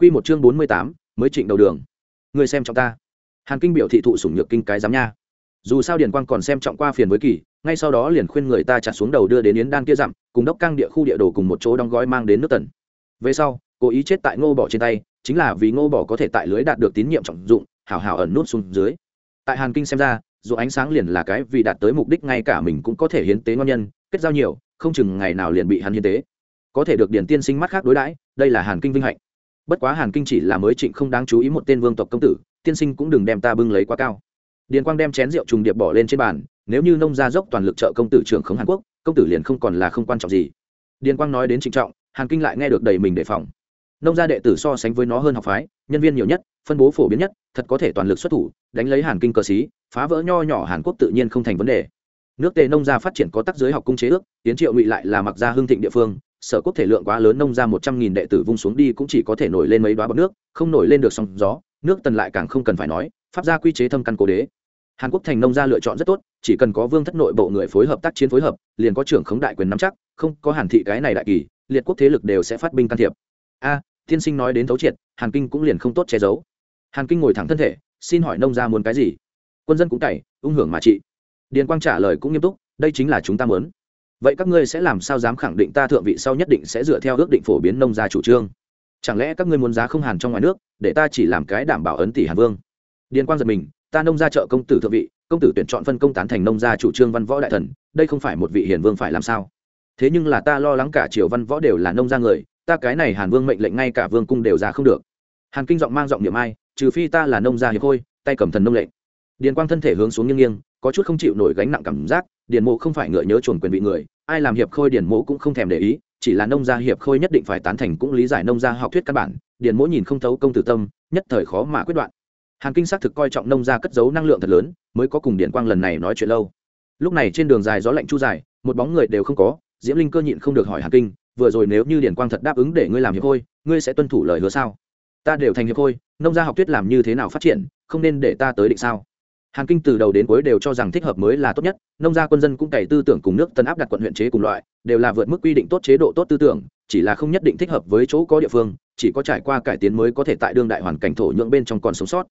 Quy một chương bốn mươi tám, mới trịnh đầu đường. Người xem trọng ta. Hàn Kinh biểu thị thụ sủng nhược kinh cái giám nha. Dù sao Điền Quang còn xem trọng qua phiền với kỳ, ngay sau đó liền khuyên người ta chặt xuống đầu đưa đến yến đan kia dặm, cùng đốc căng địa khu địa đồ cùng một chỗ đóng gói mang đến nước tần. Về sau, cố ý chết tại Ngô Bỏ trên tay, chính là vì Ngô Bỏ có thể tại lưới đạt được tín nhiệm trọng dụng, hảo hảo ẩn nút xuống dưới. Tại Hàn Kinh xem ra, dù ánh sáng liền là cái vì đạt tới mục đích ngay cả mình cũng có thể hiến tế ngon nhân, kết giao nhiều, không chừng ngày nào liền bị hắn hiến tế. Có thể được Điền Tiên Sinh mắt khác đối đãi, đây là Hàn Kinh vinh hạnh bất quá hàn kinh chỉ là mới trịnh không đáng chú ý một tên vương tộc công tử, tiên sinh cũng đừng đem ta bưng lấy quá cao. Điền quang đem chén rượu trùng điệp bỏ lên trên bàn, nếu như nông gia dốc toàn lực trợ công tử trưởng khống hàn quốc, công tử liền không còn là không quan trọng gì. Điền quang nói đến trịnh trọng, hàn kinh lại nghe được đầy mình đề phòng. Nông gia đệ tử so sánh với nó hơn học phái, nhân viên nhiều nhất, phân bố phổ biến nhất, thật có thể toàn lực xuất thủ, đánh lấy hàn kinh cờ xí, phá vỡ nho nhỏ hàn quốc tự nhiên không thành vấn đề. Nước tề nông gia phát triển có tác giới học cung chế ước tiến triệu ngụy lại là mặc gia hương thịnh địa phương sở quốc thể lượng quá lớn nông ra một trăm nghìn đệ tử vung xuống đi cũng chỉ có thể nổi lên mấy đoá bọc nước không nổi lên được sóng gió nước tần lại càng không cần phải nói pháp gia quy chế thâm căn cố đế. Hàn quốc thành nông gia lựa chọn rất tốt chỉ cần có vương thất nội bộ người phối hợp tác chiến phối hợp liền có trưởng khống đại quyền nắm chắc không có hàn thị cái này đại kỳ liệt quốc thế lực đều sẽ phát binh can thiệp. A à, tiên sinh nói đến thấu triệt hàn kinh cũng liền không tốt che giấu. Hàn kinh ngồi thẳng thân thể xin hỏi nông gia muốn cái gì? Quân dân cũng cày ung hưởng mà trị. Điền quang trả lời cũng nghiêm túc đây chính là chúng ta muốn vậy các ngươi sẽ làm sao dám khẳng định ta thượng vị sau nhất định sẽ dựa theo ước định phổ biến nông gia chủ trương? Chẳng lẽ các ngươi muốn giá không hàn trong ngoài nước, để ta chỉ làm cái đảm bảo ấn tỷ hàn vương? Điền quang giật mình, ta nông gia trợ công tử thượng vị, công tử tuyển chọn phân công tán thành nông gia chủ trương văn võ đại thần, đây không phải một vị hiền vương phải làm sao? Thế nhưng là ta lo lắng cả triều văn võ đều là nông gia người, ta cái này hàn vương mệnh lệnh ngay cả vương cung đều ra không được. Hàn kinh giọng mang giọng niệm ai, trừ phi ta là nông gia hiệp khôi tay cầm thần nông lệnh. Điền quang thân thể hướng xuống nghiêng nghiêng, có chút không chịu nổi gánh nặng cảm giác điền mộ không phải ngựa nhớ chuồn quyền vị người, ai làm hiệp khôi điền mộ cũng không thèm để ý, chỉ là nông gia hiệp khôi nhất định phải tán thành cũng lý giải nông gia học thuyết căn bản, điền mộ nhìn không thấu công tử tâm, nhất thời khó mà quyết đoạn. Hàn kinh xác thực coi trọng nông gia cất giấu năng lượng thật lớn, mới có cùng điền quang lần này nói chuyện lâu. Lúc này trên đường dài gió lạnh chu dài, một bóng người đều không có, diễm linh cơ nhịn không được hỏi hàn kinh, vừa rồi nếu như điền quang thật đáp ứng để ngươi làm hiệp khôi, ngươi sẽ tuân thủ lời hứa sao? Ta đều thành hiệp khôi, nông gia học thuyết làm như thế nào phát triển, không nên để ta tới định sao? Hàn kinh từ đầu đến cuối đều cho rằng thích hợp mới là tốt nhất nông gia quân dân cũng cày tư tưởng cùng nước tân áp đặt quận huyện chế cùng loại đều là vượt mức quy định tốt chế độ tốt tư tưởng chỉ là không nhất định thích hợp với chỗ có địa phương chỉ có trải qua cải tiến mới có thể tại đương đại hoàn cảnh thổ nhưỡng bên trong còn sống sót.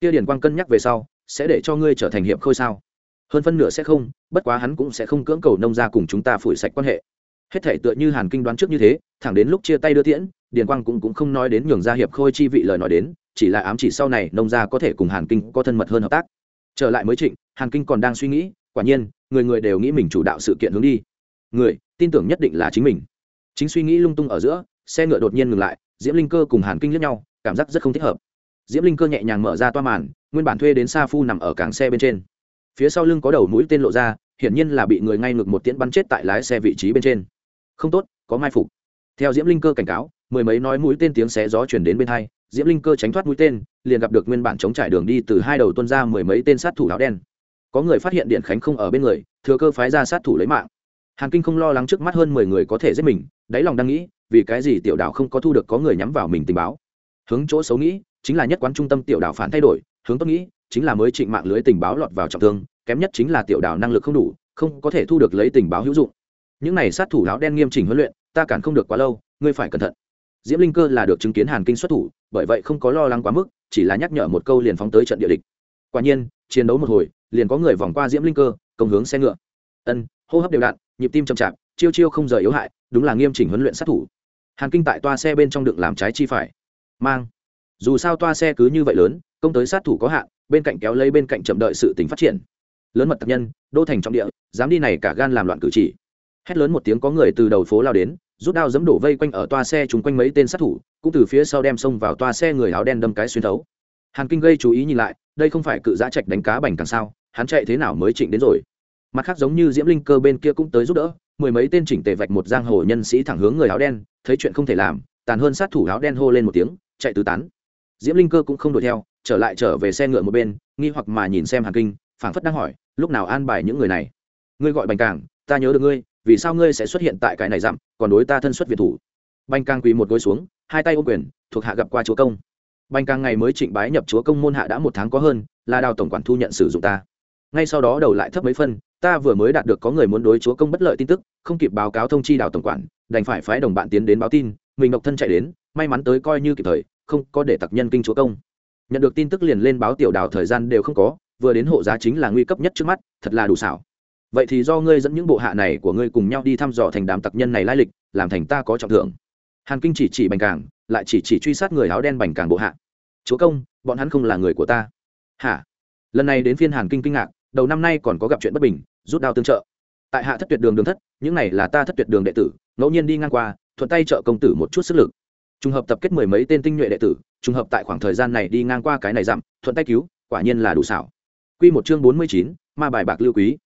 Kia điển quang cân nhắc về sau sẽ để cho ngươi trở thành hiệp khôi sao? Hơn phân nửa sẽ không bất quá hắn cũng sẽ không cưỡng cầu nông gia cùng chúng ta phủi sạch quan hệ. Hết thể tựa như hàn kinh đoán trước như thế thẳng đến lúc chia tay đưa tiễn điền quang cũng, cũng không nói đến nhường gia hiệp khôi chi vị lời nói đến chỉ là ám chỉ sau này nông gia có thể cùng hàn kinh có thân mật hơn hợp tác trở lại mới trịnh, hàn kinh còn đang suy nghĩ, quả nhiên, người người đều nghĩ mình chủ đạo sự kiện hướng đi. Người, tin tưởng nhất định là chính mình. Chính suy nghĩ lung tung ở giữa, xe ngựa đột nhiên ngừng lại, diễm linh cơ cùng hàn kinh liếc nhau, cảm giác rất không thích hợp. Diễm linh cơ nhẹ nhàng mở ra toa màn, nguyên bản thuê đến sa phu nằm ở cảng xe bên trên. Phía sau lưng có đầu mũi tên lộ ra, hiển nhiên là bị người ngay ngược một tiễn bắn chết tại lái xe vị trí bên trên. Không tốt, có mai phục. Theo diễm linh cơ cảnh cáo, mười mấy nói mũi tên tiếng xé gió chuyển đến bên hai diễm linh cơ tránh thoát mũi tên, liền gặp được nguyên bản chống trải đường đi từ hai đầu tuân ra mười mấy tên sát thủ áo đen. Có người phát hiện điện khánh không ở bên người, thừa cơ phái ra sát thủ lấy mạng. Hàn kinh không lo lắng trước mắt hơn mười người có thể giết mình, đáy lòng đang nghĩ, vì cái gì tiểu đảo không có thu được có người nhắm vào mình tình báo. Hướng chỗ xấu nghĩ, chính là nhất quán trung tâm tiểu đảo phản thay đổi, hướng tốt nghĩ, chính là mới trịnh mạng lưới tình báo lọt vào trọng thương, kém nhất chính là tiểu đảo năng lực không đủ, không có thể thu được lấy tình báo hữu dụng. Những này sát thủ áo đen nghiêm chỉnh huấn luyện, ta cản không được quá lâu, ngươi phải cẩn thận. Diễm linh cơ là được chứng kiến hàn kinh xuất thủ bởi vậy không có lo lắng quá mức, chỉ là nhắc nhở một câu liền phóng tới trận địa địch. Quả nhiên, chiến đấu một hồi, liền có người vòng qua diễm linh cơ, công hướng xe ngựa. Ân, hô hấp đều đặn nhịp tim chậm chạp, chiêu chiêu không rời yếu hại, đúng là nghiêm chỉnh huấn luyện sát thủ. Hàn kinh tại toa xe bên trong đựng làm trái chi phải. Mang. Dù sao toa xe cứ như vậy lớn, công tới sát thủ có hạn, bên cạnh kéo lấy bên cạnh chậm đợi sự tính phát triển. Lớn mật tập nhân, đô thành trọng địa, dám đi này cả gan làm loạn cử chỉ. Hét lớn một tiếng có người từ đầu phố lao đến rút đao dẫm đổ vây quanh ở toa xe chúng quanh mấy tên sát thủ, cũng từ phía sau đem xông vào toa xe người áo đen đâm cái xuyên thấu. Hàn kinh gây chú ý nhìn lại, đây không phải cự giã trạch đánh cá bành càng sao, hắn chạy thế nào mới trịnh đến rồi? Mặt khác giống như diễm linh cơ bên kia cũng tới giúp đỡ, mười mấy tên chỉnh tề vạch một giang hồ nhân sĩ thẳng hướng người áo đen, thấy chuyện không thể làm, tàn hơn sát thủ áo đen hô lên một tiếng, chạy tứ tán. Diễm linh cơ cũng không đuổi theo, trở lại trở về xe ngựa một bên, nghi hoặc mà nhìn xem hàn kinh, phảng phất đang hỏi, lúc nào an bài những người này? Ngươi gọi bành càng, ta nhớ được ngươi vì sao ngươi sẽ xuất hiện tại cái này dặm, còn đối ta thân xuất việt thủ? Banh càng quỳ một gối xuống, hai tay ô quyền, thuộc hạ gặp qua chúa công. Banh càng ngày mới trịnh bái nhập chúa công môn hạ đã một tháng có hơn, là đào tổng quản thu nhận sử dụng ta. Ngay sau đó đầu lại thấp mấy phân, ta vừa mới đạt được có người muốn đối chúa công bất lợi tin tức, không kịp báo cáo thông chi đào tổng quản, đành phải phái đồng bạn tiến đến báo tin, mình độc thân chạy đến, may mắn tới coi như kịp thời, không có để tặc nhân kinh chúa công. Nhận được tin tức liền lên báo tiểu đào thời gian đều không có, vừa đến hộ giá chính là nguy cấp nhất trước mắt, thật là đủ xảo vậy thì do ngươi dẫn những bộ hạ này của ngươi cùng nhau đi thăm dò thành đám tặc nhân này lai lịch làm thành ta có trọng thưởng. Hàn kinh chỉ chỉ bành cảng lại chỉ chỉ truy sát người áo đen bành cảng bộ hạ. Chúa công bọn hắn không là người của ta. Hả? Lần này đến phiên hàn kinh kinh ngạc đầu năm nay còn có gặp chuyện bất bình rút đao tương trợ. Tại hạ thất tuyệt đường đường thất những này là ta thất tuyệt đường đệ tử ngẫu nhiên đi ngang qua thuận tay trợ công tử một chút sức lực. Trùng hợp tập kết mười mấy tên tinh nhuệ đệ tử trùng hợp tại khoảng thời gian này đi ngang qua cái này dặm thuận tay cứu quả nhiên là đủ xảo. Quy một chương bốn mươi chín, ma bài bạc lưu quý.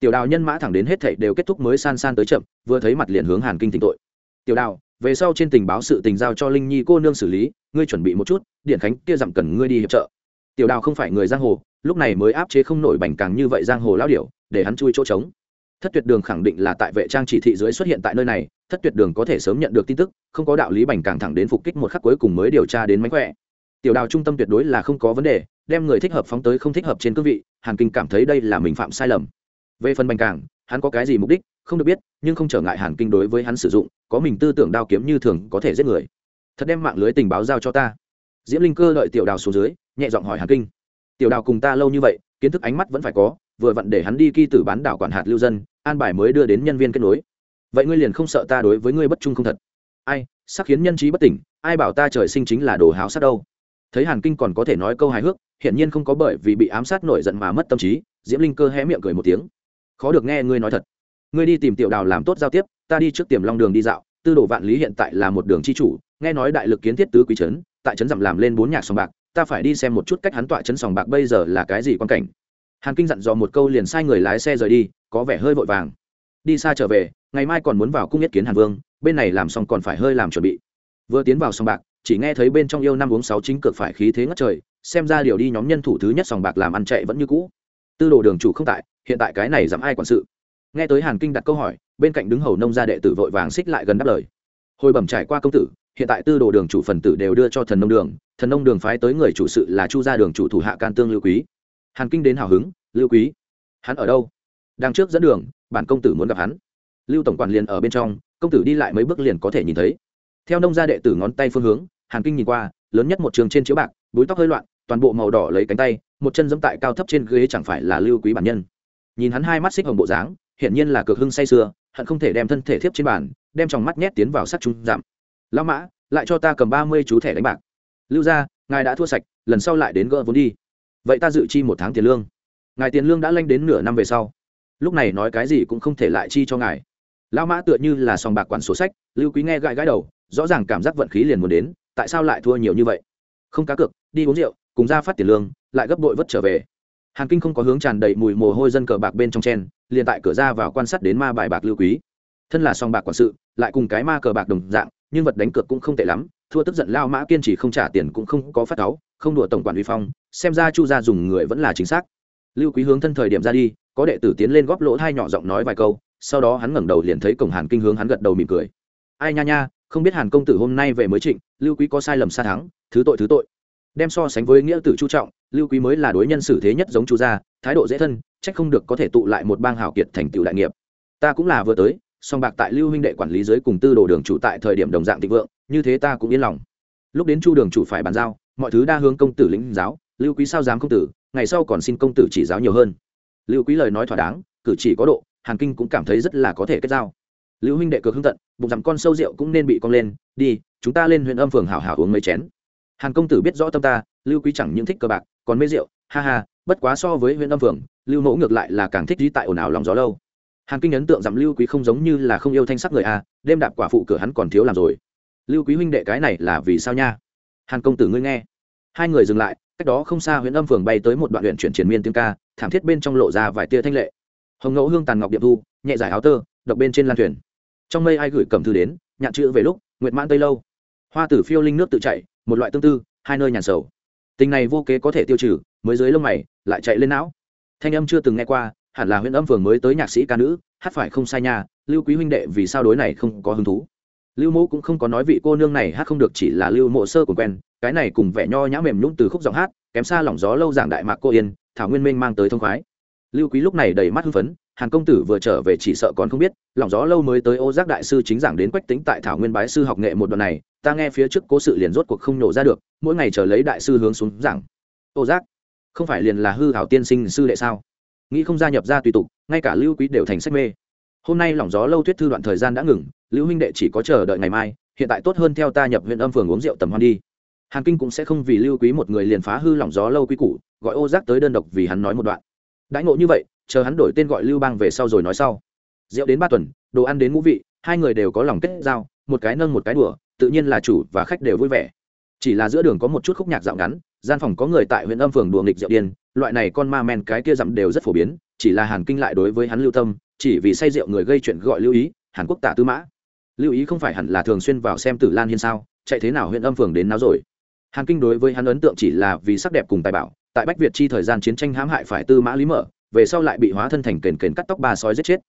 Tiểu Đào nhân mã thẳng đến hết thảy đều kết thúc mới san san tới chậm, vừa thấy mặt liền hướng Hàn Kinh tịnh tội. Tiểu Đào, về sau trên tình báo sự tình giao cho Linh Nhi cô nương xử lý, ngươi chuẩn bị một chút, điện khánh kia dặm cần ngươi đi hiệp trợ. Tiểu Đào không phải người giang hồ, lúc này mới áp chế không nổi bành càng như vậy giang hồ lão điểu, để hắn chui chỗ trống thất tuyệt đường khẳng định là tại vệ trang chỉ thị dưới xuất hiện tại nơi này thất tuyệt đường có thể sớm nhận được tin tức không có đạo lý bành càng thẳng đến phục kích một khắc cuối cùng mới điều tra đến mánh khỏe tiểu đào trung tâm tuyệt đối là không có vấn đề đem người thích hợp phóng tới không thích hợp trên cương vị hàn kinh cảm thấy đây là mình phạm sai lầm về phần bành Cảng, hắn có cái gì mục đích không được biết nhưng không trở ngại hàn kinh đối với hắn sử dụng có mình tư tưởng đao kiếm như thường có thể giết người. Thật đem mạng lưới tình báo giao cho ta. Diễm linh cơ đợi tiểu đào xuống dưới nhẹ giọng hỏi hàn kinh. Tiểu đào cùng ta lâu như vậy kiến thức ánh mắt vẫn phải có vừa vặn để hắn đi kỳ tử bán đảo quản hạt lưu dân an bài mới đưa đến nhân viên kết nối. Vậy ngươi liền không sợ ta đối với ngươi bất trung không thật? Ai sắc khiến nhân trí bất tỉnh ai bảo ta trời sinh chính là đồ háo sát đâu? Thấy hàn kinh còn có thể nói câu hài hước hiển nhiên không có bởi vì bị ám sát nổi giận mà mất tâm trí diễm linh cơ hé miệng cười một tiếng khó được nghe ngươi nói thật. Ngươi đi tìm tiểu đào làm tốt giao tiếp, ta đi trước tiềm long đường đi dạo, tư đồ vạn lý hiện tại là một đường chi chủ, nghe nói đại lực kiến thiết tứ quý trấn, tại trấn dặm làm lên bốn nhạc sòng bạc, ta phải đi xem một chút cách hắn tọa trấn sòng bạc bây giờ là cái gì quan cảnh. Hàn kinh dặn dò một câu liền sai người lái xe rời đi, có vẻ hơi vội vàng. Đi xa trở về, ngày mai còn muốn vào cung nhất kiến hàn vương, bên này làm xong còn phải hơi làm chuẩn bị. Vừa tiến vào sòng bạc, chỉ nghe thấy bên trong yêu năm uống sáu chính cực phải khí thế ngất trời, xem ra điều đi nhóm nhân thủ thứ nhất sòng bạc làm ăn chạy vẫn như cũ. Tư đồ đường chủ không tại hiện tại cái này dám ai quản sự? Nghe tới hàn kinh đặt câu hỏi, bên cạnh đứng hầu nông gia đệ tử vội vàng xích lại gần đáp lời. Hồi bẩm trải qua công tử, hiện tại tư đồ đường chủ phần tử đều đưa cho thần nông đường, thần nông đường phái tới người chủ sự là chu gia đường chủ thủ hạ can tương lưu quý. Hàn kinh đến hào hứng, lưu quý, hắn ở đâu? Đang trước dẫn đường, bản công tử muốn gặp hắn. Lưu tổng quản liền ở bên trong, công tử đi lại mấy bước liền có thể nhìn thấy. Theo nông gia đệ tử ngón tay phương hướng, hàn kinh nhìn qua, lớn nhất một trường trên chiếu bạc, búi tóc hơi loạn, toàn bộ màu đỏ lấy cánh tay, một chân dẫm tại cao thấp trên ghế chẳng phải là lưu quý bản nhân nhìn hắn hai mắt xích hồng bộ dáng, hiển nhiên là cực hưng say sưa, hận không thể đem thân thể thiếp trên bàn, đem trong mắt nhét tiến vào sắt trung giảm lão mã, lại cho ta cầm ba mươi chú thẻ đánh bạc. Lưu gia, ngài đã thua sạch, lần sau lại đến gỡ vốn đi. Vậy ta dự chi một tháng tiền lương. Ngài tiền lương đã lanh đến nửa năm về sau. Lúc này nói cái gì cũng không thể lại chi cho ngài. Lão mã tựa như là sòng bạc quản sổ sách, lưu quý nghe gãi gãi đầu, rõ ràng cảm giác vận khí liền muốn đến, tại sao lại thua nhiều như vậy? Không cá cược, đi uống rượu, cùng ra phát tiền lương, lại gấp bội vất trở về hàn kinh không có hướng tràn đầy mùi mồ hôi dân cờ bạc bên trong chen, liền tại cửa ra vào quan sát đến ma bài bạc lưu quý. Thân là song bạc quản sự, lại cùng cái ma cờ bạc đồng dạng, nhưng vật đánh cược cũng không tệ lắm, thua tức giận lao mã kiên trì không trả tiền cũng không có phát cáu, không đùa tổng quản uy phong, xem ra chu gia dùng người vẫn là chính xác. Lưu quý hướng thân thời điểm ra đi, có đệ tử tiến lên góp lỗ hai nhỏ giọng nói vài câu, sau đó hắn ngẩng đầu liền thấy cổng hàn kinh hướng hắn gật đầu mỉm cười. Ai nha nha, không biết hàn công tử hôm nay về mới trịnh, lưu quý có sai lầm xa thắng, thứ tội thứ tội đem so sánh với nghĩa tử chu trọng, lưu quý mới là đối nhân xử thế nhất giống chu gia, thái độ dễ thân trách không được có thể tụ lại một bang hào kiệt thành tựu đại nghiệp. Ta cũng là vừa tới, song bạc tại lưu huynh đệ quản lý giới cùng tư đồ đường chủ tại thời điểm đồng dạng thịnh vượng, như thế ta cũng yên lòng. Lúc đến chu đường chủ phải bàn giao, mọi thứ đa hướng công tử lĩnh giáo, lưu quý sao dám công tử, ngày sau còn xin công tử chỉ giáo nhiều hơn. Lưu quý lời nói thỏa đáng, cử chỉ có độ, hàn kinh cũng cảm thấy rất là có thể kết giao. Lưu huynh đệ cực hưng tận, bụng dặm con sâu rượu cũng nên bị cong lên, đi, chúng ta lên huyện âm phường hảo hảo uống mấy chén hàn công tử biết rõ tâm ta, lưu quý chẳng những thích cờ bạc, còn mê rượu, ha ha, bất quá so với huyện âm phường, lưu mẫu ngược lại là càng thích dí tại ồn ào lòng gió lâu. Hàn kinh ấn tượng rằng lưu quý không giống như là không yêu thanh sắc người a, đêm đạp quả phụ cửa hắn còn thiếu làm rồi. Lưu quý huynh đệ cái này là vì sao nha? Hàn công tử ngươi nghe. Hai người dừng lại, cách đó không xa huyện âm phường bay tới một đoạn huyện chuyển triển miên tiếng ca, thảm thiết bên trong lộ ra vài tia thanh lệ. Hồng ngẫu hương tàn ngọc điệp thu, nhẹ giải áo tơ, độc bên trên lan thuyền. Trong mây ai gửi cầm thư đến, nhạn chữ về lúc, nguyệt mãn tây lâu. Hoa tử phiêu linh nước tự chảy một loại tương tư, hai nơi nhàn sầu. Tình này vô kế có thể tiêu trừ, mới dưới lông mày, lại chạy lên não. Thanh âm chưa từng nghe qua, hẳn là huyện âm phường mới tới nhạc sĩ ca nữ, hát phải không sai nha, lưu quý huynh đệ vì sao đối này không có hứng thú? Lưu mộ cũng không có nói vị cô nương này hát không được chỉ là lưu mộ sơ của quen, cái này cùng vẻ nho nhã mềm nhũng từ khúc giọng hát, kém xa lỏng gió lâu giảng đại mạc cô yên, thảo nguyên minh mang tới thông khoái. Lưu quý lúc này đầy mắt hưng phấn hàn công tử vừa trở về chỉ sợ còn không biết, lòng gió lâu mới tới ô giác đại sư chính giảng đến quách tính tại thảo nguyên bái sư học nghệ một đoạn này, ta nghe phía trước cố sự liền rốt cuộc không nổ ra được, mỗi ngày chờ lấy đại sư hướng xuống giảng. Ô giác, không phải liền là hư hảo tiên sinh sư đệ sao? Nghĩ không gia nhập ra tùy tục, ngay cả lưu quý đều thành sách mê. Hôm nay lòng gió lâu thuyết thư đoạn thời gian đã ngừng, lưu huynh đệ chỉ có chờ đợi ngày mai, hiện tại tốt hơn theo ta nhập huyện âm phường uống rượu tầm hoan đi. Hàn kinh cũng sẽ không vì lưu quý một người liền phá hư lòng gió lâu quý củ, gọi ô giác tới đơn độc vì hắn nói một đoạn. Đãi ngộ như vậy chờ hắn đổi tên gọi lưu bang về sau rồi nói sau. Rượu đến ba tuần, đồ ăn đến ngũ vị, hai người đều có lòng kết giao, một cái nâng một cái đùa, tự nhiên là chủ và khách đều vui vẻ. Chỉ là giữa đường có một chút khúc nhạc dạo ngắn, gian phòng có người tại huyện âm phường đùa nghịch rượu điên, loại này con ma men cái kia dặm đều rất phổ biến, chỉ là hàn kinh lại đối với hắn lưu tâm, chỉ vì say rượu người gây chuyện gọi lưu ý, hàn quốc tả tư mã. Lưu ý không phải hẳn là thường xuyên vào xem tử lan hiên sao, chạy thế nào huyện âm phường đến nào rồi. Hàn kinh đối với hắn ấn tượng chỉ là vì sắc đẹp cùng tài bảo, tại bách việt chi thời gian chiến tranh hãm hại phải tư mã lý mở về sau lại bị hóa thân thành kền kền cắt tóc ba sói giết chết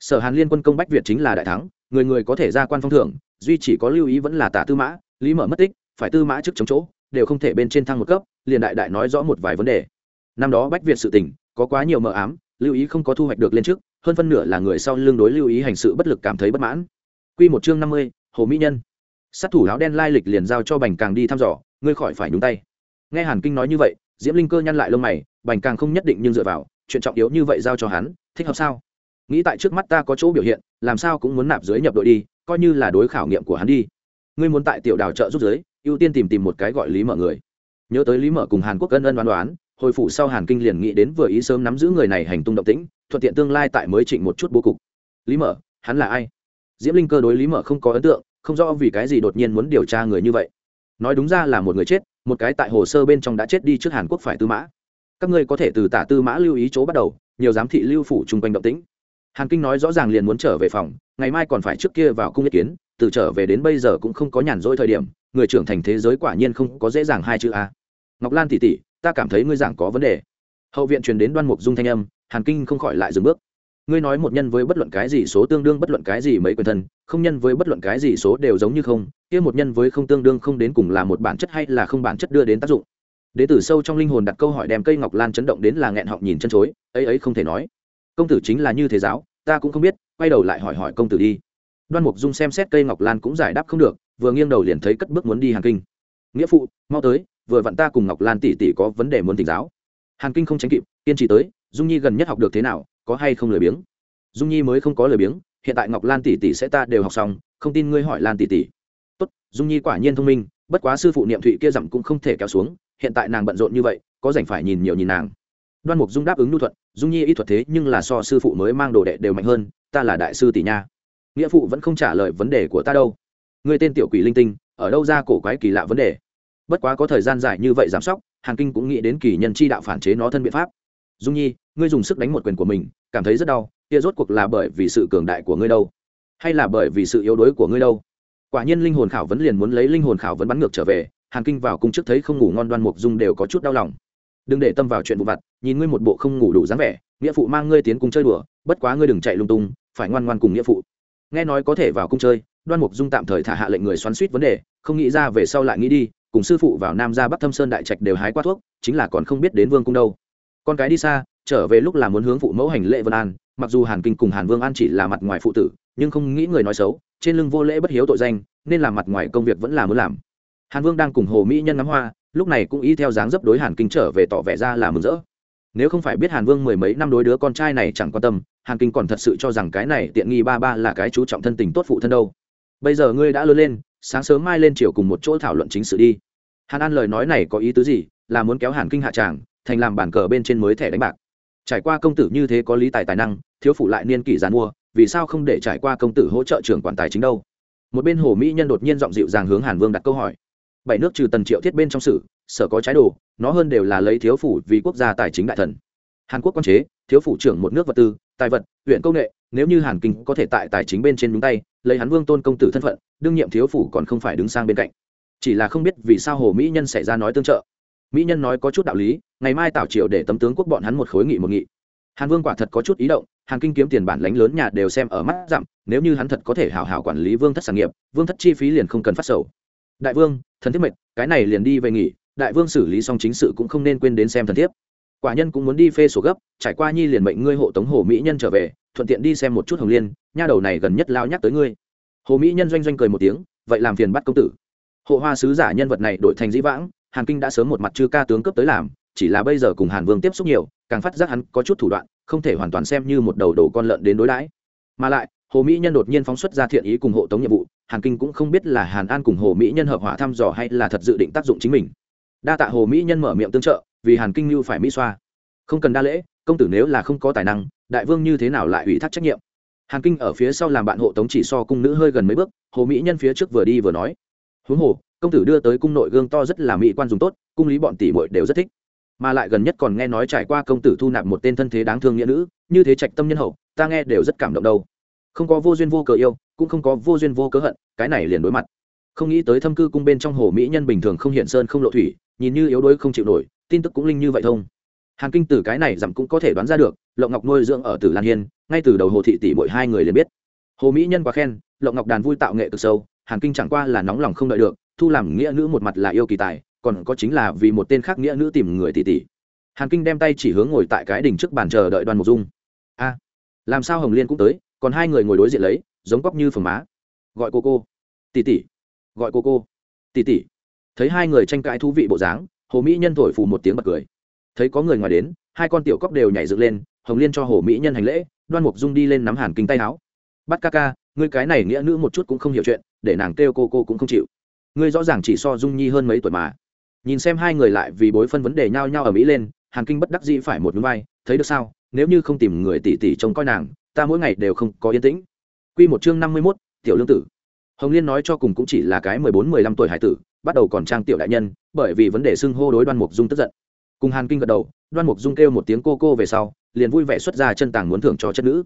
sở hàn liên quân công bách việt chính là đại thắng người người có thể ra quan phong thưởng duy chỉ có lưu ý vẫn là tả tư mã lý mở mất tích phải tư mã trước chống chỗ đều không thể bên trên thăng một cấp liền đại đại nói rõ một vài vấn đề năm đó bách việt sự tình có quá nhiều mờ ám lưu ý không có thu hoạch được lên trước hơn phân nửa là người sau lương đối lưu ý hành sự bất lực cảm thấy bất mãn Quy một chương năm mươi, Hồ Mỹ Nhân. Sát thủ áo đen lai lịch liền giao cho Bành Càng đi thăm dò, ngươi khỏi phải nhúng tay. Nghe Hàn Kinh nói như vậy, Diễm Linh Cơ nhăn lại lông mày, Bành Càng không nhất định nhưng dựa vào, chuyện trọng yếu như vậy giao cho hắn, thích hợp sao? Nghĩ tại trước mắt ta có chỗ biểu hiện, làm sao cũng muốn nạp dưới nhập đội đi, coi như là đối khảo nghiệm của hắn đi. Ngươi muốn tại tiểu đào trợ giúp giới, ưu tiên tìm tìm một cái gọi Lý Mở người. Nhớ tới Lý Mở cùng Hàn Quốc ân ân đoán đoán, hồi phủ sau Hàn Kinh liền nghĩ đến vừa ý sớm nắm giữ người này hành tung động tĩnh, thuận tiện tương lai tại mới chỉnh một chút bố cục. Lý Mở, hắn là ai? diễm linh cơ đối lý mở không có ấn tượng không rõ vì cái gì đột nhiên muốn điều tra người như vậy nói đúng ra là một người chết một cái tại hồ sơ bên trong đã chết đi trước hàn quốc phải tư mã các ngươi có thể từ tả tư mã lưu ý chỗ bắt đầu, nhiều giám thị lưu phủ chung quanh động tĩnh. Hàn kinh nói rõ ràng liền muốn trở về phòng, ngày mai còn phải trước kia vào cung ý kiến, từ trở về đến bây giờ cũng không có nhàn rỗi thời điểm, người trưởng thành thế giới quả nhiên không có dễ dàng hai chữ a. Ngọc lan tỉ tỉ ta cảm thấy ngươi giảng có vấn đề. Hậu viện truyền đến đoan mục dung thanh âm, hàn kinh không khỏi lại dừng bước. Ngươi nói một nhân với bất luận cái gì số tương đương bất luận cái gì mấy quyền thân, không nhân với bất luận cái gì số đều giống như không, kia một nhân với không tương đương không đến cùng là một bản chất hay là không bản chất đưa đến tác dụng đế tử sâu trong linh hồn đặt câu hỏi đem cây ngọc lan chấn động đến là nghẹn họng nhìn chân chối, ấy ấy không thể nói. Công tử chính là như thế giáo, ta cũng không biết, quay đầu lại hỏi hỏi công tử đi. Đoan mục dung xem xét cây ngọc lan cũng giải đáp không được, vừa nghiêng đầu liền thấy cất bước muốn đi hàn kinh. Nghĩa phụ, mau tới, vừa vặn ta cùng ngọc lan tỷ tỷ có vấn đề muốn tỉnh giáo. Hàn kinh không tránh kịp, kiên trì tới, dung nhi gần nhất học được thế nào, có hay không lười biếng? Dung nhi mới không có lười biếng, hiện tại ngọc lan tỷ tỷ sẽ ta đều học xong, không tin ngươi hỏi lan tỷ tỷ. Tốt, dung nhi quả nhiên thông minh bất quá sư phụ niệm thụy kia dặm cũng không thể kéo xuống, hiện tại nàng bận rộn như vậy, có rảnh phải nhìn nhiều nhìn nàng. Đoan mục dung đáp ứng nhu thuận, dung nhi y thuật thế nhưng là so sư phụ mới mang đồ đệ đều mạnh hơn, ta là đại sư tỷ nha. Nghĩa phụ vẫn không trả lời vấn đề của ta đâu. Ngươi tên tiểu quỷ linh tinh, ở đâu ra cổ quái kỳ lạ vấn đề? Bất quá có thời gian dài như vậy giám sóc, hàn kinh cũng nghĩ đến kỳ nhân chi đạo phản chế nó thân biện pháp. Dung nhi, ngươi dùng sức đánh một quyền của mình, cảm thấy rất đau, kia rốt cuộc là bởi vì sự cường đại của ngươi đâu? Hay là bởi vì sự yếu đuối của ngươi đâu? Quả nhiên linh hồn khảo vấn liền muốn lấy linh hồn khảo vấn bắn ngược trở về, hàn kinh vào cung trước thấy không ngủ ngon đoan mục dung đều có chút đau lòng. Đừng để tâm vào chuyện vụ vặt, nhìn ngươi một bộ không ngủ đủ dáng vẻ, nghĩa phụ mang ngươi tiến cung chơi đùa, bất quá ngươi đừng chạy lung tung, phải ngoan ngoan cùng nghĩa phụ. Nghe nói có thể vào cung chơi, đoan mục dung tạm thời thả hạ lệnh người xoắn suýt vấn đề, không nghĩ ra về sau lại nghĩ đi, cùng sư phụ vào nam ra bắc thâm sơn đại trạch đều hái qua thuốc, chính là còn không biết đến vương cung đâu. Con cái đi xa, trở về lúc là muốn hướng phụ mẫu hành lễ vân an, mặc dù hàn kinh cùng hàn vương an chỉ là mặt ngoài phụ tử nhưng không nghĩ người nói xấu, trên lưng vô lễ bất hiếu tội danh, nên làm mặt ngoài công việc vẫn là muốn làm. Hàn vương đang cùng hồ mỹ nhân ngắm hoa, lúc này cũng ý theo dáng dấp đối hàn kinh trở về tỏ vẻ ra là mừng rỡ. Nếu không phải biết hàn vương mười mấy năm đối đứa con trai này chẳng quan tâm, hàn kinh còn thật sự cho rằng cái này tiện nghi ba ba là cái chú trọng thân tình tốt phụ thân đâu. Bây giờ ngươi đã lớn lên, sáng sớm mai lên chiều cùng một chỗ thảo luận chính sự đi. Hàn an lời nói này có ý tứ gì? Là muốn kéo hàn kinh hạ tràng, thành làm bản cờ bên trên mới thẻ đánh bạc. Trải qua công tử như thế có lý tài tài năng, thiếu phụ lại niên kỷ giàn mua vì sao không để trải qua công tử hỗ trợ trưởng quản tài chính đâu? Một bên hồ mỹ nhân đột nhiên giọng dịu dàng hướng hàn vương đặt câu hỏi. Bảy nước trừ tần triệu thiết bên trong sử sở có trái đồ, nó hơn đều là lấy thiếu phủ vì quốc gia tài chính đại thần. Hàn quốc quan chế, thiếu phủ trưởng một nước vật tư, tài vật, huyện công nghệ, nếu như hàn kinh có thể tại tài chính bên trên đúng tay, lấy hắn vương tôn công tử thân phận, đương nhiệm thiếu phủ còn không phải đứng sang bên cạnh. Chỉ là không biết vì sao hồ mỹ nhân xảy ra nói tương trợ. Mỹ nhân nói có chút đạo lý, ngày mai tảo triệu để tấm tướng quốc bọn hắn một khối nghị một nghị. Hàn vương quả thật có chút ý động hàn kinh kiếm tiền bản lánh lớn nhà đều xem ở mắt dặm, nếu như hắn thật có thể hảo hảo quản lý vương thất sản nghiệp, vương thất chi phí liền không cần phát sầu. Đại vương, thần thiết mệnh, cái này liền đi về nghỉ, đại vương xử lý xong chính sự cũng không nên quên đến xem thần thiếp quả nhân cũng muốn đi phê sổ gấp, trải qua nhi liền mệnh ngươi hộ tống hồ mỹ nhân trở về, thuận tiện đi xem một chút hồng liên, nha đầu này gần nhất lao nhắc tới ngươi. Hồ mỹ nhân doanh doanh cười một tiếng, vậy làm phiền bắt công tử. Hộ hoa sứ giả nhân vật này đổi thành dĩ vãng hàn kinh đã sớm một mặt chư ca tướng cấp tới làm, chỉ là bây giờ cùng hàn vương tiếp xúc nhiều, càng phát giác hắn có chút thủ đoạn không thể hoàn toàn xem như một đầu đồ con lợn đến đối đãi. Mà lại, hồ mỹ nhân đột nhiên phóng xuất ra thiện ý cùng hộ tống nhiệm vụ, hàn kinh cũng không biết là hàn an cùng hồ mỹ nhân hợp hỏa thăm dò hay là thật dự định tác dụng chính mình. Đa tạ hồ mỹ nhân mở miệng tương trợ, vì hàn kinh lưu phải mỹ xoa. Không cần đa lễ, công tử nếu là không có tài năng, đại vương như thế nào lại ủy thác trách nhiệm? Hàn kinh ở phía sau làm bạn hộ tống chỉ so cung nữ hơi gần mấy bước, hồ mỹ nhân phía trước vừa đi vừa nói. Huống hồ, công tử đưa tới cung nội gương to rất là mỹ quan dùng tốt, cung lý bọn tỷ muội đều rất thích mà lại gần nhất còn nghe nói trải qua công tử thu nạp một tên thân thế đáng thương nghĩa nữ, như thế trạch tâm nhân hậu, ta nghe đều rất cảm động đâu. Không có vô duyên vô cớ yêu, cũng không có vô duyên vô cớ hận, cái này liền đối mặt. Không nghĩ tới thâm cư cung bên trong hồ mỹ nhân bình thường không hiện sơn không lộ thủy, nhìn như yếu đuối không chịu nổi, tin tức cũng linh như vậy thông. Hàng kinh tử cái này dặm cũng có thể đoán ra được, lộng ngọc nuôi dưỡng ở tử lan hiên, ngay từ đầu hồ thị tỷ mỗi hai người liền biết. Hồ mỹ nhân quá khen, lộng ngọc đàn vui tạo nghệ cực sâu hàng kinh chẳng qua là nóng lòng không đợi được, thu làm nghĩa nữ một mặt là yêu kỳ tài còn có chính là vì một tên khác nghĩa nữ tìm người tỷ tỷ hàn kinh đem tay chỉ hướng ngồi tại cái đỉnh trước bàn chờ đợi đoàn mục dung. A, làm sao hồng liên cũng tới, còn hai người ngồi đối diện lấy, giống cóc như phường má. Gọi cô cô. Tỷ tỷ gọi cô cô. Tỷ tỷ thấy hai người tranh cãi thú vị bộ dáng, hồ mỹ nhân thổi phù một tiếng bật cười. Thấy có người ngoài đến, hai con tiểu cóc đều nhảy dựng lên, hồng liên cho hồ mỹ nhân hành lễ đoan mục dung đi lên nắm hàn kinh tay áo. Bắt ca ca, ngươi cái này nghĩa nữ một chút cũng không hiểu chuyện, để nàng kêu cô cô cũng không chịu. Ngươi rõ ràng chỉ so dung nhi hơn mấy tuổi mà nhìn xem hai người lại vì bối phân vấn đề nhau nhau ở mỹ lên hàn kinh bất đắc dĩ phải một núi vai thấy được sao nếu như không tìm người tỷ tỷ trông coi nàng ta mỗi ngày đều không có yên tĩnh Quy một chương năm mươi mốt tiểu lương tử. Hồng Liên nói cho cùng cũng chỉ là cái mười bốn mười lăm tuổi hải tử, bắt đầu còn trang tiểu đại nhân, bởi vì vấn đề xưng hô đối Đoan Mục Dung tức giận. Cùng Hàn Kinh gật đầu, Đoan Mục Dung kêu một tiếng cô cô về sau, liền vui vẻ xuất ra chân tàng muốn thưởng cho chất nữ.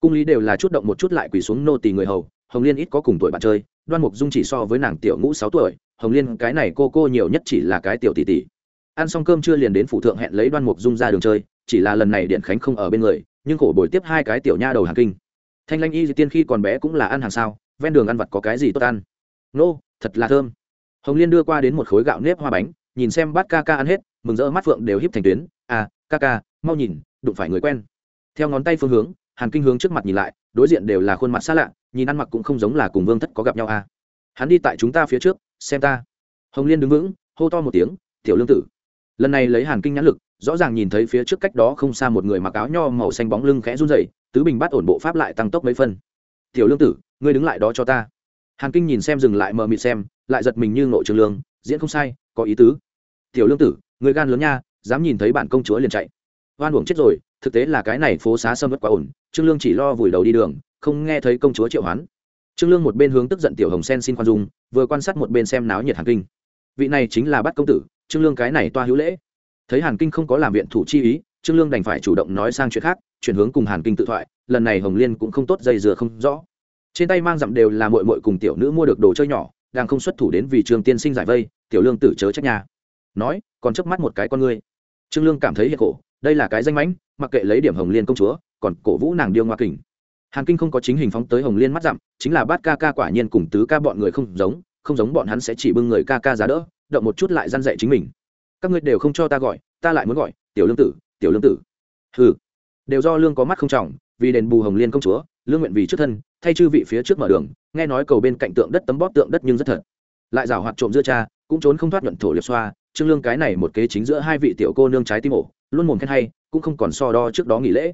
Cung lý đều là chút động một chút lại quỳ xuống nô tỳ người hầu, Hồng Liên ít có cùng tuổi bạn chơi, Đoan Mục Dung chỉ so với nàng tiểu ngũ sáu tuổi, Hồng Liên cái này cô cô nhiều nhất chỉ là cái tiểu tỷ tỷ. Ăn xong cơm chưa liền đến phủ thượng hẹn lấy Đoan Mục Dung ra đường chơi, chỉ là lần này Điện Khánh không ở bên người, nhưng khổ bồi tiếp hai cái tiểu nha đầu hàng Kinh. Thanh lanh y Dị tiên khi còn bé cũng là ăn hàng sao ven đường ăn vặt có cái gì tốt ăn? Nô thật là thơm. Hồng liên đưa qua đến một khối gạo nếp hoa bánh nhìn xem bát ca ca ăn hết mừng rỡ mắt phượng đều híp thành tuyến. À ca ca mau nhìn đụng phải người quen. Theo ngón tay phương hướng hàn kinh hướng trước mặt nhìn lại đối diện đều là khuôn mặt xa lạ nhìn ăn mặc cũng không giống là cùng vương thất có gặp nhau à. Hắn đi tại chúng ta phía trước xem ta. Hồng liên đứng vững, hô to một tiếng, tiểu lương tử. Lần này lấy hàn kinh nhãn lực, rõ ràng nhìn thấy phía trước cách đó không xa một người mặc áo nho màu xanh bóng lưng khẽ run rẩy, tứ bình bắt ổn bộ pháp lại tăng tốc mấy phân. Tiểu lương tử, ngươi đứng lại đó cho ta. Hàn kinh nhìn xem dừng lại mờ mịt xem, lại giật mình như ngộ trường lương, diễn không sai, có ý tứ. Tiểu lương tử, người gan lớn nha, dám nhìn thấy bản công chúa liền chạy. Oan uổng chết rồi, thực tế là cái này phố xá sâm vất quá ổn, trương lương chỉ lo vùi đầu đi đường, không nghe thấy công chúa triệu hoán trương lương một bên hướng tức giận tiểu hồng sen xin khoan dung, vừa quan sát một bên xem náo nhiệt hàn kinh. Vị này chính là bắt công tử, trương lương cái này toa hữu lễ. Thấy hàn kinh không có làm viện thủ chi ý, trương lương đành phải chủ động nói sang chuyện khác, chuyển hướng cùng hàn kinh tự thoại, lần này hồng liên cũng không tốt dây dừa không rõ. Trên tay mang dặm đều là mội mội cùng tiểu nữ mua được đồ chơi nhỏ, đang không xuất thủ đến vì trương tiên sinh giải vây, tiểu lương tử chớ trách nhà nói, còn chớp mắt một cái con ngươi. Trương lương cảm thấy hiện cổ đây là cái danh mãnh, mặc kệ lấy điểm hồng liên công chúa, còn cổ vũ nàng điêu ngoa kình hàn kinh không có chính hình phóng tới hồng liên mắt dặm, chính là bát ca ca quả nhiên cùng tứ ca bọn người không giống không giống bọn hắn sẽ chỉ bưng người ca ca giá đỡ, động một chút lại răn dạy chính mình. Các ngươi đều không cho ta gọi, ta lại muốn gọi, tiểu lương tử, tiểu lương tử. Hừ. Đều do lương có mắt không trọng, vì đền bù hồng liên công chúa, lương nguyện vì trước thân, thay chư vị phía trước mở đường, nghe nói cầu bên cạnh tượng đất tấm bóp tượng đất nhưng rất thật. Lại rào hoạt trộm giữa cha, cũng trốn không thoát nhuận thổ liệp xoa, trương lương cái này một kế chính giữa hai vị tiểu cô nương trái tim ổ, luôn mồm khen hay, cũng không còn so đo trước đó nghỉ lễ.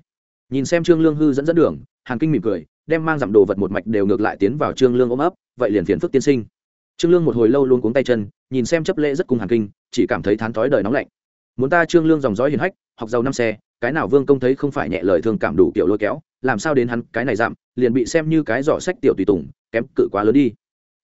Nhìn xem trương lương hư dẫn dẫn đường hàn kinh mỉm cười, đem mang dặm đồ vật một mạch đều ngược lại tiến vào trương lương ôm ấp, vậy liền phiền phức tiên sinh. Trương lương một hồi lâu luôn cuống tay chân, nhìn xem chấp lễ rất cùng hàn kinh, chỉ cảm thấy thán thói đời nóng lạnh. Muốn ta trương lương dòng dõi hiền hách, học giàu năm xe, cái nào vương công thấy không phải nhẹ lời thương cảm đủ kiểu lôi kéo, làm sao đến hắn cái này giảm liền bị xem như cái giỏ sách tiểu tùy tùng, kém cự quá lớn đi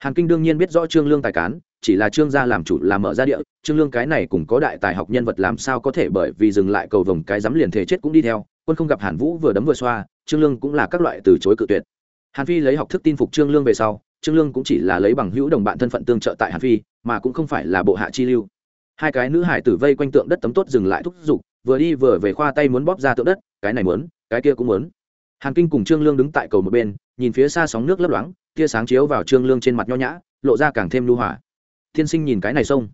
hàn kinh đương nhiên biết rõ trương lương tài cán, chỉ là trương gia làm chủ làm mở ra địa, trương lương cái này cũng có đại tài học nhân vật làm sao có thể bởi vì dừng lại cầu vồng cái dám liền thể chết cũng đi theo, quân không gặp hàn vũ vừa đấm vừa xoa, trương lương cũng là các loại từ chối cự tuyệt. Hàn phi lấy học thức tin phục trương lương về sau, trương lương cũng chỉ là lấy bằng hữu đồng bạn thân phận tương trợ tại hàn phi, mà cũng không phải là bộ hạ chi lưu. Hai cái nữ hải tử vây quanh tượng đất tấm tốt dừng lại thúc giục, vừa đi vừa về khoa tay muốn bóp ra tượng đất, cái này muốn, cái kia cũng muốn. Hàn kinh cùng trương lương đứng tại cầu một bên, nhìn phía xa sóng nước lấp loáng tia sáng chiếu vào trương lương trên mặt nho nhã, lộ ra càng thêm lưu hỏa thiên sinh nhìn cái này sông,